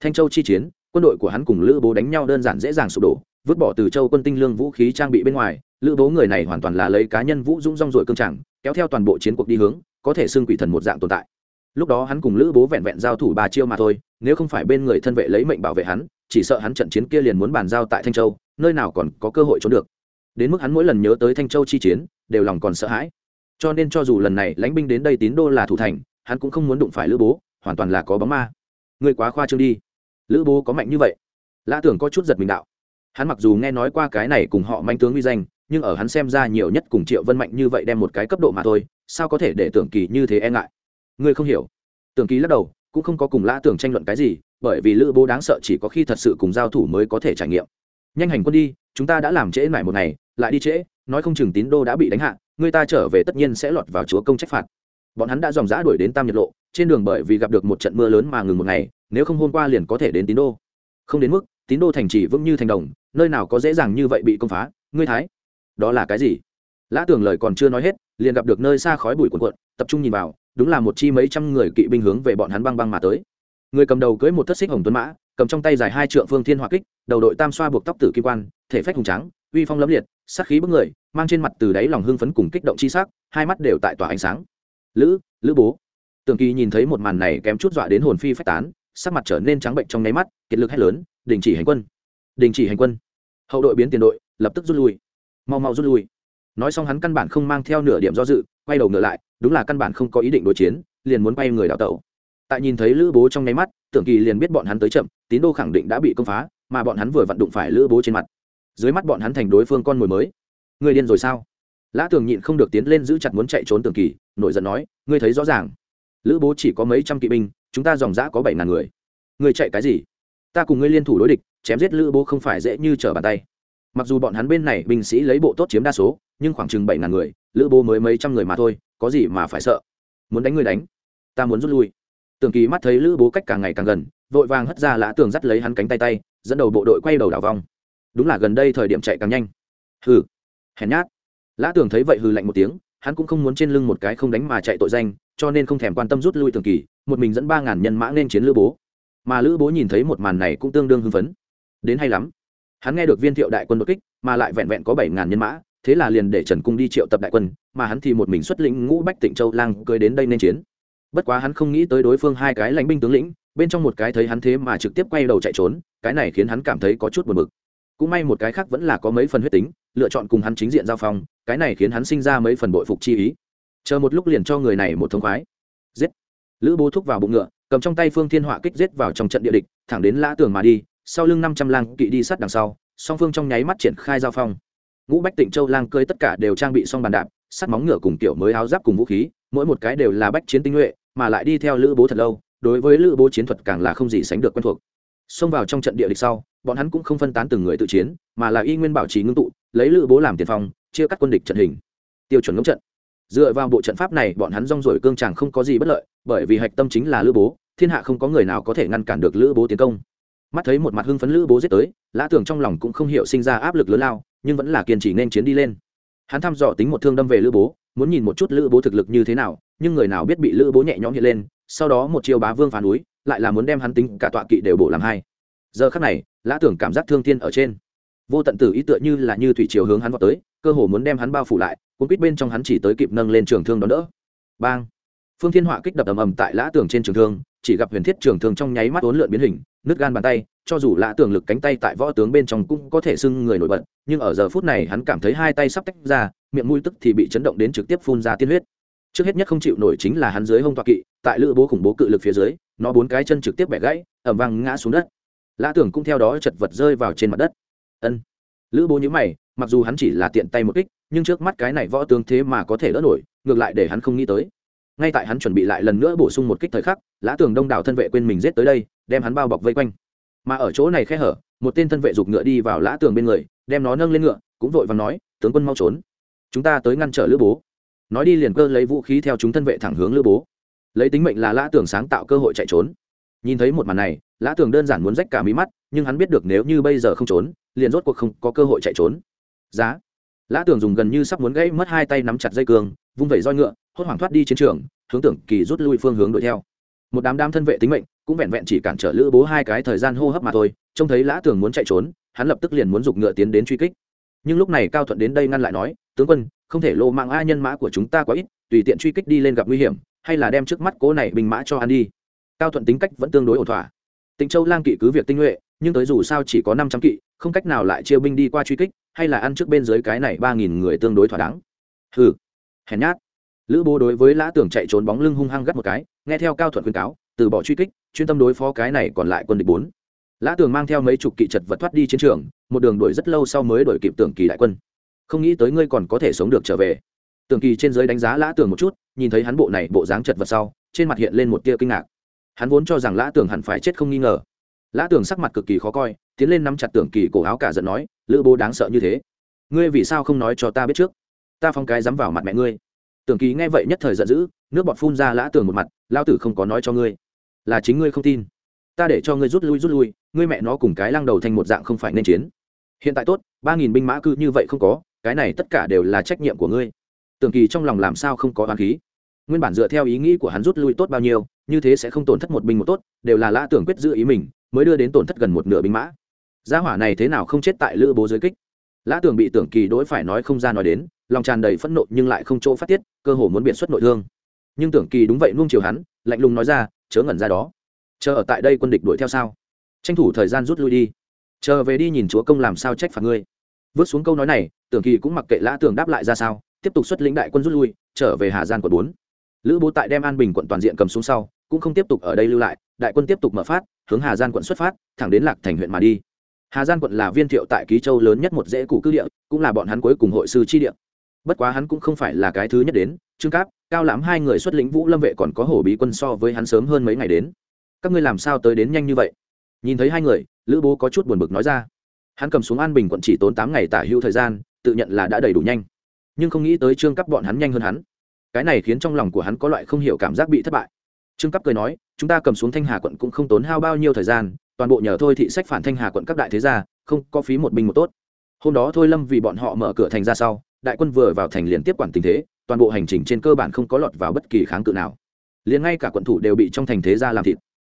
Thanh châu chi chiến, quân đội của hắn cùng lữ bố đánh nhau đơn giản dễ dàng sụp đổ vứt bỏ từ châu quân tinh lương vũ khí trang bị bên ngoài, lữ bố người này hoàn toàn là lấy cá nhân vũ dũng rong rồi cương trạng kéo theo toàn bộ chiến cuộc đi hướng, có thể xưng quỷ thần một dạng tồn tại. Lúc đó hắn cùng lữ bố vẹn vẹn giao thủ ba chiêu mà thôi, nếu không phải bên người thân vệ lấy mệnh bảo vệ hắn, chỉ sợ hắn trận chiến kia liền muốn bàn giao tại thanh châu, nơi nào còn có cơ hội trốn được. Đến mức hắn mỗi lần nhớ tới thanh châu chi chiến, đều lòng còn sợ hãi. Cho nên cho dù lần này lãnh binh đến đây tín đô là thủ thành, hắn cũng không muốn đụng phải lữ bố, hoàn toàn là có bóng ma. Người quá khoa trương đi. Lữ bố có mạnh như vậy. Lã tưởng có chút giật mình đạo hắn mặc dù nghe nói qua cái này cùng họ manh tướng uy danh, nhưng ở hắn xem ra nhiều nhất cùng triệu vân mạnh như vậy đem một cái cấp độ mà thôi, sao có thể để tưởng kỳ như thế e ngại? Ngươi không hiểu. Tưởng kỳ lắc đầu, cũng không có cùng lã tưởng tranh luận cái gì, bởi vì lữ bố đáng sợ chỉ có khi thật sự cùng giao thủ mới có thể trải nghiệm. Nhanh hành quân đi, chúng ta đã làm trễ mải một ngày, lại đi trễ, nói không chừng tín đô đã bị đánh hạ, người ta trở về tất nhiên sẽ lọt vào chúa công trách phạt. Bọn hắn đã dòng dã đuổi đến tam nhật lộ, trên đường bởi vì gặp được một trận mưa lớn mà ngừng một ngày, nếu không hôm qua liền có thể đến tín đô. Không đến mức, tín đô thành trì vững như thành đồng nơi nào có dễ dàng như vậy bị công phá, ngươi thái. Đó là cái gì? Lã tưởng lời còn chưa nói hết, liền gặp được nơi xa khói bụi cuộn cuộn, tập trung nhìn vào, đúng là một chi mấy trăm người kỵ binh hướng về bọn hắn băng băng mà tới. Người cầm đầu cưới một thất xích hồng tuấn mã, cầm trong tay dài hai trượng phương thiên hỏa kích, đầu đội tam xoa buộc tóc tử kim quan, thể phách hùng trắng uy phong lẫm liệt, sát khí bức người, mang trên mặt từ đáy lòng hưng phấn cùng kích động chi sắc, hai mắt đều tại tỏa ánh sáng. Lữ lữ bố. Tường kỳ nhìn thấy một màn này kém chút dọa đến hồn phi phách tán, sắc mặt trở nên trắng bệnh trong nháy mắt, kiệt lực hét lớn, đình chỉ hành quân! Đình chỉ hành quân! Hậu đội biến tiền đội lập tức rút lui mau mau rút lui nói xong hắn căn bản không mang theo nửa điểm do dự quay đầu ngựa lại đúng là căn bản không có ý định đối chiến liền muốn bay người đào tẩu tại nhìn thấy lữ bố trong nháy mắt tưởng kỳ liền biết bọn hắn tới chậm tín đô khẳng định đã bị công phá mà bọn hắn vừa vặn đụng phải lữ bố trên mặt dưới mắt bọn hắn thành đối phương con mồi mới người điên rồi sao lã tường nhịn không được tiến lên giữ chặt muốn chạy trốn tưởng kỳ nổi giận nói ngươi thấy rõ ràng lữ bố chỉ có mấy trăm kỵ binh chúng ta dòng dã có bảy ngàn người ngươi chạy cái gì ta cùng ngươi liên thủ đối địch chém giết lữ bố không phải dễ như trở bàn tay. Mặc dù bọn hắn bên này binh sĩ lấy bộ tốt chiếm đa số, nhưng khoảng chừng bảy ngàn người, lữ bố mới mấy trăm người mà thôi, có gì mà phải sợ? Muốn đánh người đánh, ta muốn rút lui. Tường kỳ mắt thấy lữ bố cách càng ngày càng gần, vội vàng hất ra lã tường dắt lấy hắn cánh tay tay, dẫn đầu bộ đội quay đầu đảo vòng. Đúng là gần đây thời điểm chạy càng nhanh. Hừ, hèn nhát. Lã tường thấy vậy hừ lạnh một tiếng, hắn cũng không muốn trên lưng một cái không đánh mà chạy tội danh, cho nên không thèm quan tâm rút lui tường kỳ, một mình dẫn ba ngàn nhân mã nên chiến lữ bố. Mà lữ bố nhìn thấy một màn này cũng tương đương hưng phấn đến hay lắm. Hắn nghe được viên thiệu đại quân đột kích, mà lại vẹn vẹn có bảy ngàn nhân mã, thế là liền để trần cung đi triệu tập đại quân, mà hắn thì một mình xuất lĩnh ngũ bách tịnh châu lang cưới đến đây nên chiến. Bất quá hắn không nghĩ tới đối phương hai cái lãnh binh tướng lĩnh, bên trong một cái thấy hắn thế mà trực tiếp quay đầu chạy trốn, cái này khiến hắn cảm thấy có chút buồn bực. Cũng may một cái khác vẫn là có mấy phần huyết tính, lựa chọn cùng hắn chính diện giao phong, cái này khiến hắn sinh ra mấy phần bội phục chi ý. Chờ một lúc liền cho người này một thông khoái. Giết! Lữ bố thúc vào bụng ngựa, cầm trong tay phương thiên họa kích giết vào trong trận địa địch, thẳng đến lã tường mà đi sau lưng năm trăm lang kỵ đi sát đằng sau, song phương trong nháy mắt triển khai giao phong. Ngũ bách tịnh châu lang cơi tất cả đều trang bị xong bàn đạp, sắt móng ngựa cùng tiểu mới áo giáp cùng vũ khí, mỗi một cái đều là bách chiến tinh nhuệ, mà lại đi theo lữ bố thật lâu, đối với lữ bố chiến thuật càng là không gì sánh được quen thuộc. Xông vào trong trận địa địch sau, bọn hắn cũng không phân tán từng người tự chiến, mà là y nguyên bảo trì ngưng tụ, lấy lữ bố làm tiền phong, chia cắt quân địch trận hình. Tiêu chuẩn ngẫu trận. Dựa vào bộ trận pháp này, bọn hắn rong rổi cương tràng không có gì bất lợi, bởi vì hạch tâm chính là lữ bố, thiên hạ không có người nào có thể ngăn cản được lữ bố tiến công mắt thấy một mặt hưng phấn lữ bố giết tới, lã tưởng trong lòng cũng không hiểu sinh ra áp lực lớn lao, nhưng vẫn là kiên trì nên chiến đi lên. Hắn thăm dò tính một thương đâm về lữ bố, muốn nhìn một chút lữ bố thực lực như thế nào, nhưng người nào biết bị lữ bố nhẹ nhõm hiện lên, sau đó một chiêu bá vương phá núi, lại là muốn đem hắn tính cả tọa kỵ đều bổ làm hai. Giờ khắc này, lã tưởng cảm giác thương thiên ở trên. Vô tận tử ý tựa như là như thủy chiều hướng hắn vào tới, cơ hồ muốn đem hắn bao phủ lại, cuốn quýt bên trong hắn chỉ tới kịp nâng lên trường thương đón đỡ. Bang! Phương thiên họa kích đập ầm ầm tại lã tường trên trường thương, chỉ gặp huyền thiết trường thương trong nháy mắt ốn lượn biến hình nứt gan bàn tay, cho dù lã tường lực cánh tay tại võ tướng bên trong cũng có thể sưng người nổi bật, nhưng ở giờ phút này hắn cảm thấy hai tay sắp tách ra, miệng mũi tức thì bị chấn động đến trực tiếp phun ra tiên huyết. Trước hết nhất không chịu nổi chính là hắn dưới hông toa kỵ, tại lữ bố khủng bố cự lực phía dưới, nó bốn cái chân trực tiếp bẻ gãy ẩm vang ngã xuống đất. Lã tưởng cũng theo đó chật vật rơi vào trên mặt đất. Ân. Lữ bố nhữ mày, mặc dù hắn chỉ là tiện tay một kích, nhưng trước mắt cái này võ tướng thế mà có thể đỡ nổi, ngược lại để hắn không nghĩ tới ngay tại hắn chuẩn bị lại lần nữa bổ sung một kích thời khắc, lã tường đông đảo thân vệ quên mình giết tới đây, đem hắn bao bọc vây quanh. Mà ở chỗ này khe hở, một tên thân vệ giục ngựa đi vào lã tường bên người, đem nó nâng lên ngựa, cũng vội và nói, tướng quân mau trốn. Chúng ta tới ngăn trở lữ bố. Nói đi liền cơ lấy vũ khí theo chúng thân vệ thẳng hướng lữ bố. Lấy tính mệnh là lã tường sáng tạo cơ hội chạy trốn. Nhìn thấy một màn này, lã tường đơn giản muốn rách cả mí mắt, nhưng hắn biết được nếu như bây giờ không trốn, liền rốt cuộc không có cơ hội chạy trốn. Giá. Lã tường dùng gần như sắp muốn gãy mất hai tay nắm chặt dây cường vung vẩy roi ngựa, hốt hoảng thoát đi chiến trường, hướng tưởng kỳ rút lui phương hướng đuổi theo. Một đám đám thân vệ tính mệnh, cũng vẹn vẹn chỉ cản trở lữ bố hai cái thời gian hô hấp mà thôi, trông thấy lã tường muốn chạy trốn, hắn lập tức liền muốn giục ngựa tiến đến truy kích. Nhưng lúc này cao thuận đến đây ngăn lại nói, tướng quân, không thể lộ mạng a nhân mã của chúng ta quá ít, tùy tiện truy kích đi lên gặp nguy hiểm, hay là đem trước mắt cố này bình mã cho ăn đi. Cao thuận tính cách vẫn tương đối ổn thỏa. Tịnh châu lang kỵ cứ việc tinh nhuệ, nhưng tới dù sao chỉ có năm trăm kỵ, không cách nào lại chia binh đi qua truy kích, hay là ăn trước bên dưới cái này ba nghìn người tương đối thỏa đáng. Hừ hèn nhát. Lữ bố đối với lã tưởng chạy trốn bóng lưng hung hăng gắt một cái, nghe theo cao thuận khuyên cáo, từ bỏ truy kích, chuyên tâm đối phó cái này còn lại quân địch bốn. Lã tường mang theo mấy chục kỵ chật vật thoát đi chiến trường, một đường đuổi rất lâu sau mới đuổi kịp tưởng kỳ đại quân. Không nghĩ tới ngươi còn có thể sống được trở về. Tưởng kỳ trên giới đánh giá lã tường một chút, nhìn thấy hắn bộ này bộ dáng chật vật sau, trên mặt hiện lên một tia kinh ngạc. Hắn vốn cho rằng lã tường hẳn phải chết không nghi ngờ. Lã tường sắc mặt cực kỳ khó coi, tiến lên nắm chặt tưởng kỳ cổ áo cả giận nói, lữ bố đáng sợ như thế. Ngươi vì sao không nói cho ta biết trước? Ta phong cái dám vào mặt mẹ ngươi. Tưởng kỳ nghe vậy nhất thời giận dữ, nước bọt phun ra lã tường một mặt, lao tử không có nói cho ngươi. Là chính ngươi không tin. Ta để cho ngươi rút lui rút lui, ngươi mẹ nó cùng cái lăng đầu thành một dạng không phải nên chiến. Hiện tại tốt, ba nghìn binh mã cư như vậy không có, cái này tất cả đều là trách nhiệm của ngươi. Tưởng kỳ trong lòng làm sao không có oán khí. Nguyên bản dựa theo ý nghĩ của hắn rút lui tốt bao nhiêu, như thế sẽ không tổn thất một binh một tốt, đều là lã tưởng quyết giữ ý mình, mới đưa đến tổn thất gần một nửa binh mã. Gia hỏa này thế nào không chết tại lữ bố dưới kích? Lã tưởng bị tưởng kỳ đối phải nói không ra nói đến lòng tràn đầy phẫn nộ nhưng lại không chỗ phát tiết, cơ hồ muốn biện xuất nội thương. Nhưng tưởng kỳ đúng vậy nuông chiều hắn, lạnh lùng nói ra, chớ ngẩn ra đó. Chờ ở tại đây quân địch đuổi theo sao? Tranh thủ thời gian rút lui đi. Chờ về đi nhìn chúa công làm sao trách phạt ngươi. Vứt xuống câu nói này, tưởng kỳ cũng mặc kệ lã tưởng đáp lại ra sao, tiếp tục xuất lĩnh đại quân rút lui, trở về hà giang quận bốn. Lữ bố tại đem an bình quận toàn diện cầm xuống sau, cũng không tiếp tục ở đây lưu lại, đại quân tiếp tục mở phát, hướng hà giang quận xuất phát, thẳng đến lạc thành huyện mà đi. Hà giang quận là viên thiệu tại ký châu lớn nhất một dễ cụ cư địa, cũng là bọn hắn cuối cùng hội sư chi địa bất quá hắn cũng không phải là cái thứ nhất đến, trương cáp, cao lãm hai người xuất lĩnh vũ lâm vệ còn có hổ bí quân so với hắn sớm hơn mấy ngày đến. Các ngươi làm sao tới đến nhanh như vậy? Nhìn thấy hai người, lữ bố có chút buồn bực nói ra. Hắn cầm xuống an bình quận chỉ tốn tám ngày tả hữu thời gian, tự nhận là đã đầy đủ nhanh. Nhưng không nghĩ tới trương cấp bọn hắn nhanh hơn hắn. Cái này khiến trong lòng của hắn có loại không hiểu cảm giác bị thất bại. Trương cấp cười nói, chúng ta cầm xuống thanh hà quận cũng không tốn hao bao nhiêu thời gian, toàn bộ nhờ thôi thị sách phản thanh hà quận các đại thế gia, không có phí một binh một tốt. Hôm đó thôi lâm vì bọn họ mở cửa thành ra sau đại quân vừa vào thành liền tiếp quản tình thế, toàn bộ hành trình trên cơ bản không có lọt vào bất kỳ kháng cự nào. Liền ngay cả quận thủ đều bị trong thành thế ra làm thịt.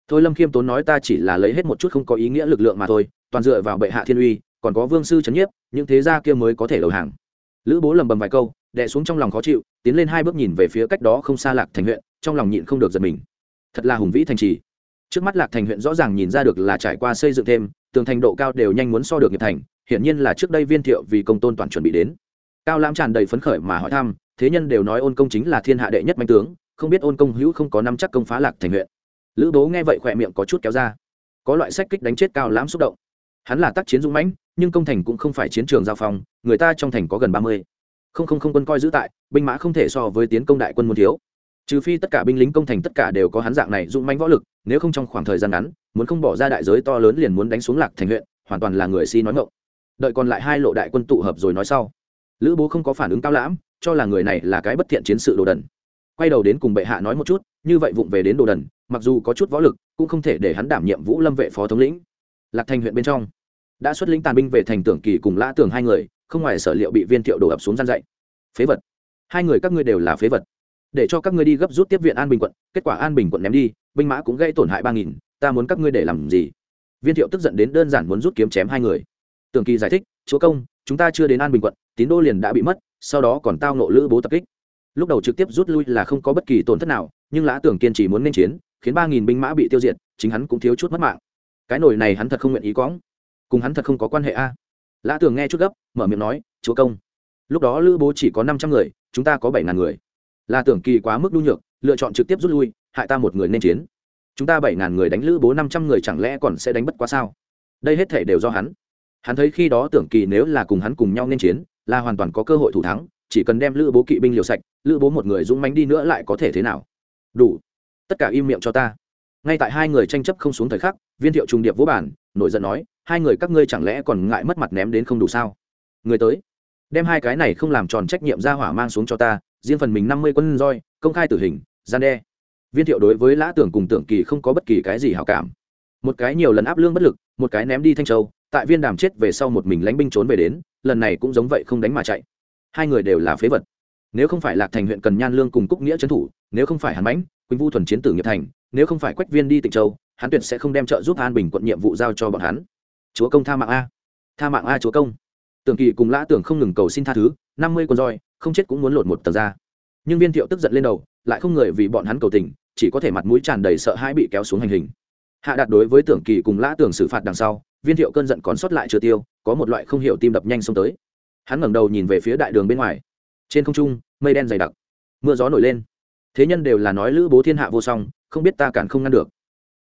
Thôi lâm khiêm tốn nói ta chỉ là lấy hết một chút không có ý nghĩa lực lượng mà thôi, toàn dựa vào bệ hạ thiên uy, còn có vương sư c nhiếp, những thế gia kia mới có thể đầu hàng. Lữ bố lầm bầm vài câu đẻ xuống trong lòng khó chịu, tiến lên hai bước nhìn về phía cách đó không xa lạc thành huyện, trong lòng nhịn không được giật mình. Thật là hùng vĩ thành trì. Trước mắt lạc thành huyện rõ ràng nhìn ra được là trải qua xây dựng thêm, tường thành độ cao đều nhanh muốn so được nghiệp thành, hiển nhiên là trước đây viên thiệu vì công tôn toàn chuẩn bị đến cao lãm tràn đầy phấn khởi mà hỏi thăm, thế nhân đều nói ôn công chính là thiên hạ đệ nhất manh tướng, không biết ôn công hữu không có năm chắc công phá lạc thành huyện. Lữ bố nghe vậy khỏe miệng có chút kéo ra. Có loại sách kích đánh chết cao lãm xúc động. Hắn là tác chiến dũng mãnh, nhưng công thành cũng không phải chiến trường giao phong, người ta trong thành có gần ba mươi. Không không không quân coi giữ tại, binh mã không thể so với tiến công đại quân muốn thiếu. Trừ phi tất cả binh lính công thành tất cả đều có hắn dạng này dũng mãnh võ lực, nếu không trong khoảng thời gian ngắn, muốn không bỏ ra đại giới to lớn liền muốn đánh xuống lạc thành huyện, hoàn toàn là người si nói ngộng đợi còn lại hai lộ đại quân tụ hợp rồi nói sau lữ bố không có phản ứng cao lãm, cho là người này là cái bất thiện chiến sự đồ đần. Quay đầu đến cùng bệ hạ nói một chút, như vậy vụng về đến đồ đần, mặc dù có chút võ lực, cũng không thể để hắn đảm nhiệm vũ lâm vệ phó thống lĩnh. Lạc thành huyện bên trong, đã xuất lĩnh tàn binh về thành tưởng kỳ cùng lã tường hai người, không ngoài sở liệu bị viên thiệu đổ ập xuống gian dậy phế vật. Hai người các ngươi đều là phế vật. Để cho các ngươi đi gấp rút tiếp viện an bình quận, kết quả an bình quận ném đi, binh mã cũng gây tổn hại ba nghìn, ta muốn các ngươi để làm gì? Viên thiệu tức giận đến đơn giản muốn rút kiếm chém hai người. Tường kỳ giải thích, chúa công chúng ta chưa đến an bình quận, tín đô liền đã bị mất, sau đó còn tao nộ lữ bố tập kích. Lúc đầu trực tiếp rút lui là không có bất kỳ tổn thất nào, nhưng lã tưởng kiên trì muốn nên chiến, khiến ba nghìn binh mã bị tiêu diệt, chính hắn cũng thiếu chút mất mạng. Cái nổi này hắn thật không nguyện ý quõng. Cùng hắn thật không có quan hệ a. Lã tưởng nghe chút gấp, mở miệng nói, chúa công, lúc đó lữ bố chỉ có năm trăm người, chúng ta có bảy ngàn người. Là tưởng kỳ quá mức nhu nhược, lựa chọn trực tiếp rút lui, hại ta một người nên chiến. Chúng ta bảy ngàn người đánh lữ bố năm trăm người chẳng lẽ còn sẽ đánh bất quá sao? Đây hết thể đều do hắn hắn thấy khi đó tưởng kỳ nếu là cùng hắn cùng nhau nên chiến, là hoàn toàn có cơ hội thủ thắng, chỉ cần đem lữ bố kỵ binh liều sạch, lữ bố một người dũng mánh đi nữa lại có thể thế nào? Đủ. Tất cả im miệng cho ta. Ngay tại hai người tranh chấp không xuống thời khắc, viên thiệu trùng điệp vũ bản nổi giận nói, hai người các ngươi chẳng lẽ còn ngại mất mặt ném đến không đủ sao? Người tới. Đem hai cái này không làm tròn trách nhiệm ra hỏa mang xuống cho ta, riêng phần mình năm mươi quân roi, công khai tử hình, gian đe. Viên thiệu đối với lã tưởng cùng tưởng kỳ không có bất kỳ cái gì hảo cảm. Một cái nhiều lần áp lương bất lực, một cái ném đi thanh châu tại viên đàm chết về sau một mình lánh binh trốn về đến, lần này cũng giống vậy không đánh mà chạy. Hai người đều là phế vật. Nếu không phải lạc thành huyện cần nhan lương cùng cúc nghĩa trấn thủ, nếu không phải hàn mãnh, quỳnh vu thuần chiến tử nghiệp thành, nếu không phải quách viên đi tịnh châu, hắn tuyệt sẽ không đem trợ giúp an bình quận nhiệm vụ giao cho bọn hắn. Chúa công tha mạng a. Tha mạng a chúa công. Tưởng kỳ cùng lã tưởng không ngừng cầu xin tha thứ, năm mươi con roi, không chết cũng muốn lột một tờ ra. Nhưng viên thiệu tức giận lên đầu, lại không người vì bọn hắn cầu tình, chỉ có thể mặt mũi tràn đầy sợ hãi bị kéo xuống hành hình. Hạ đạt đối với tưởng kỳ cùng lã tưởng xử phạt đằng sau viên thiệu cơn giận còn sót lại chưa tiêu, có một loại không hiểu tim đập nhanh xông tới. Hắn ngẩng đầu nhìn về phía đại đường bên ngoài. Trên không trung, mây đen dày đặc. Mưa gió nổi lên. Thế nhân đều là nói lữ bố thiên hạ vô song, không biết ta cản không ngăn được.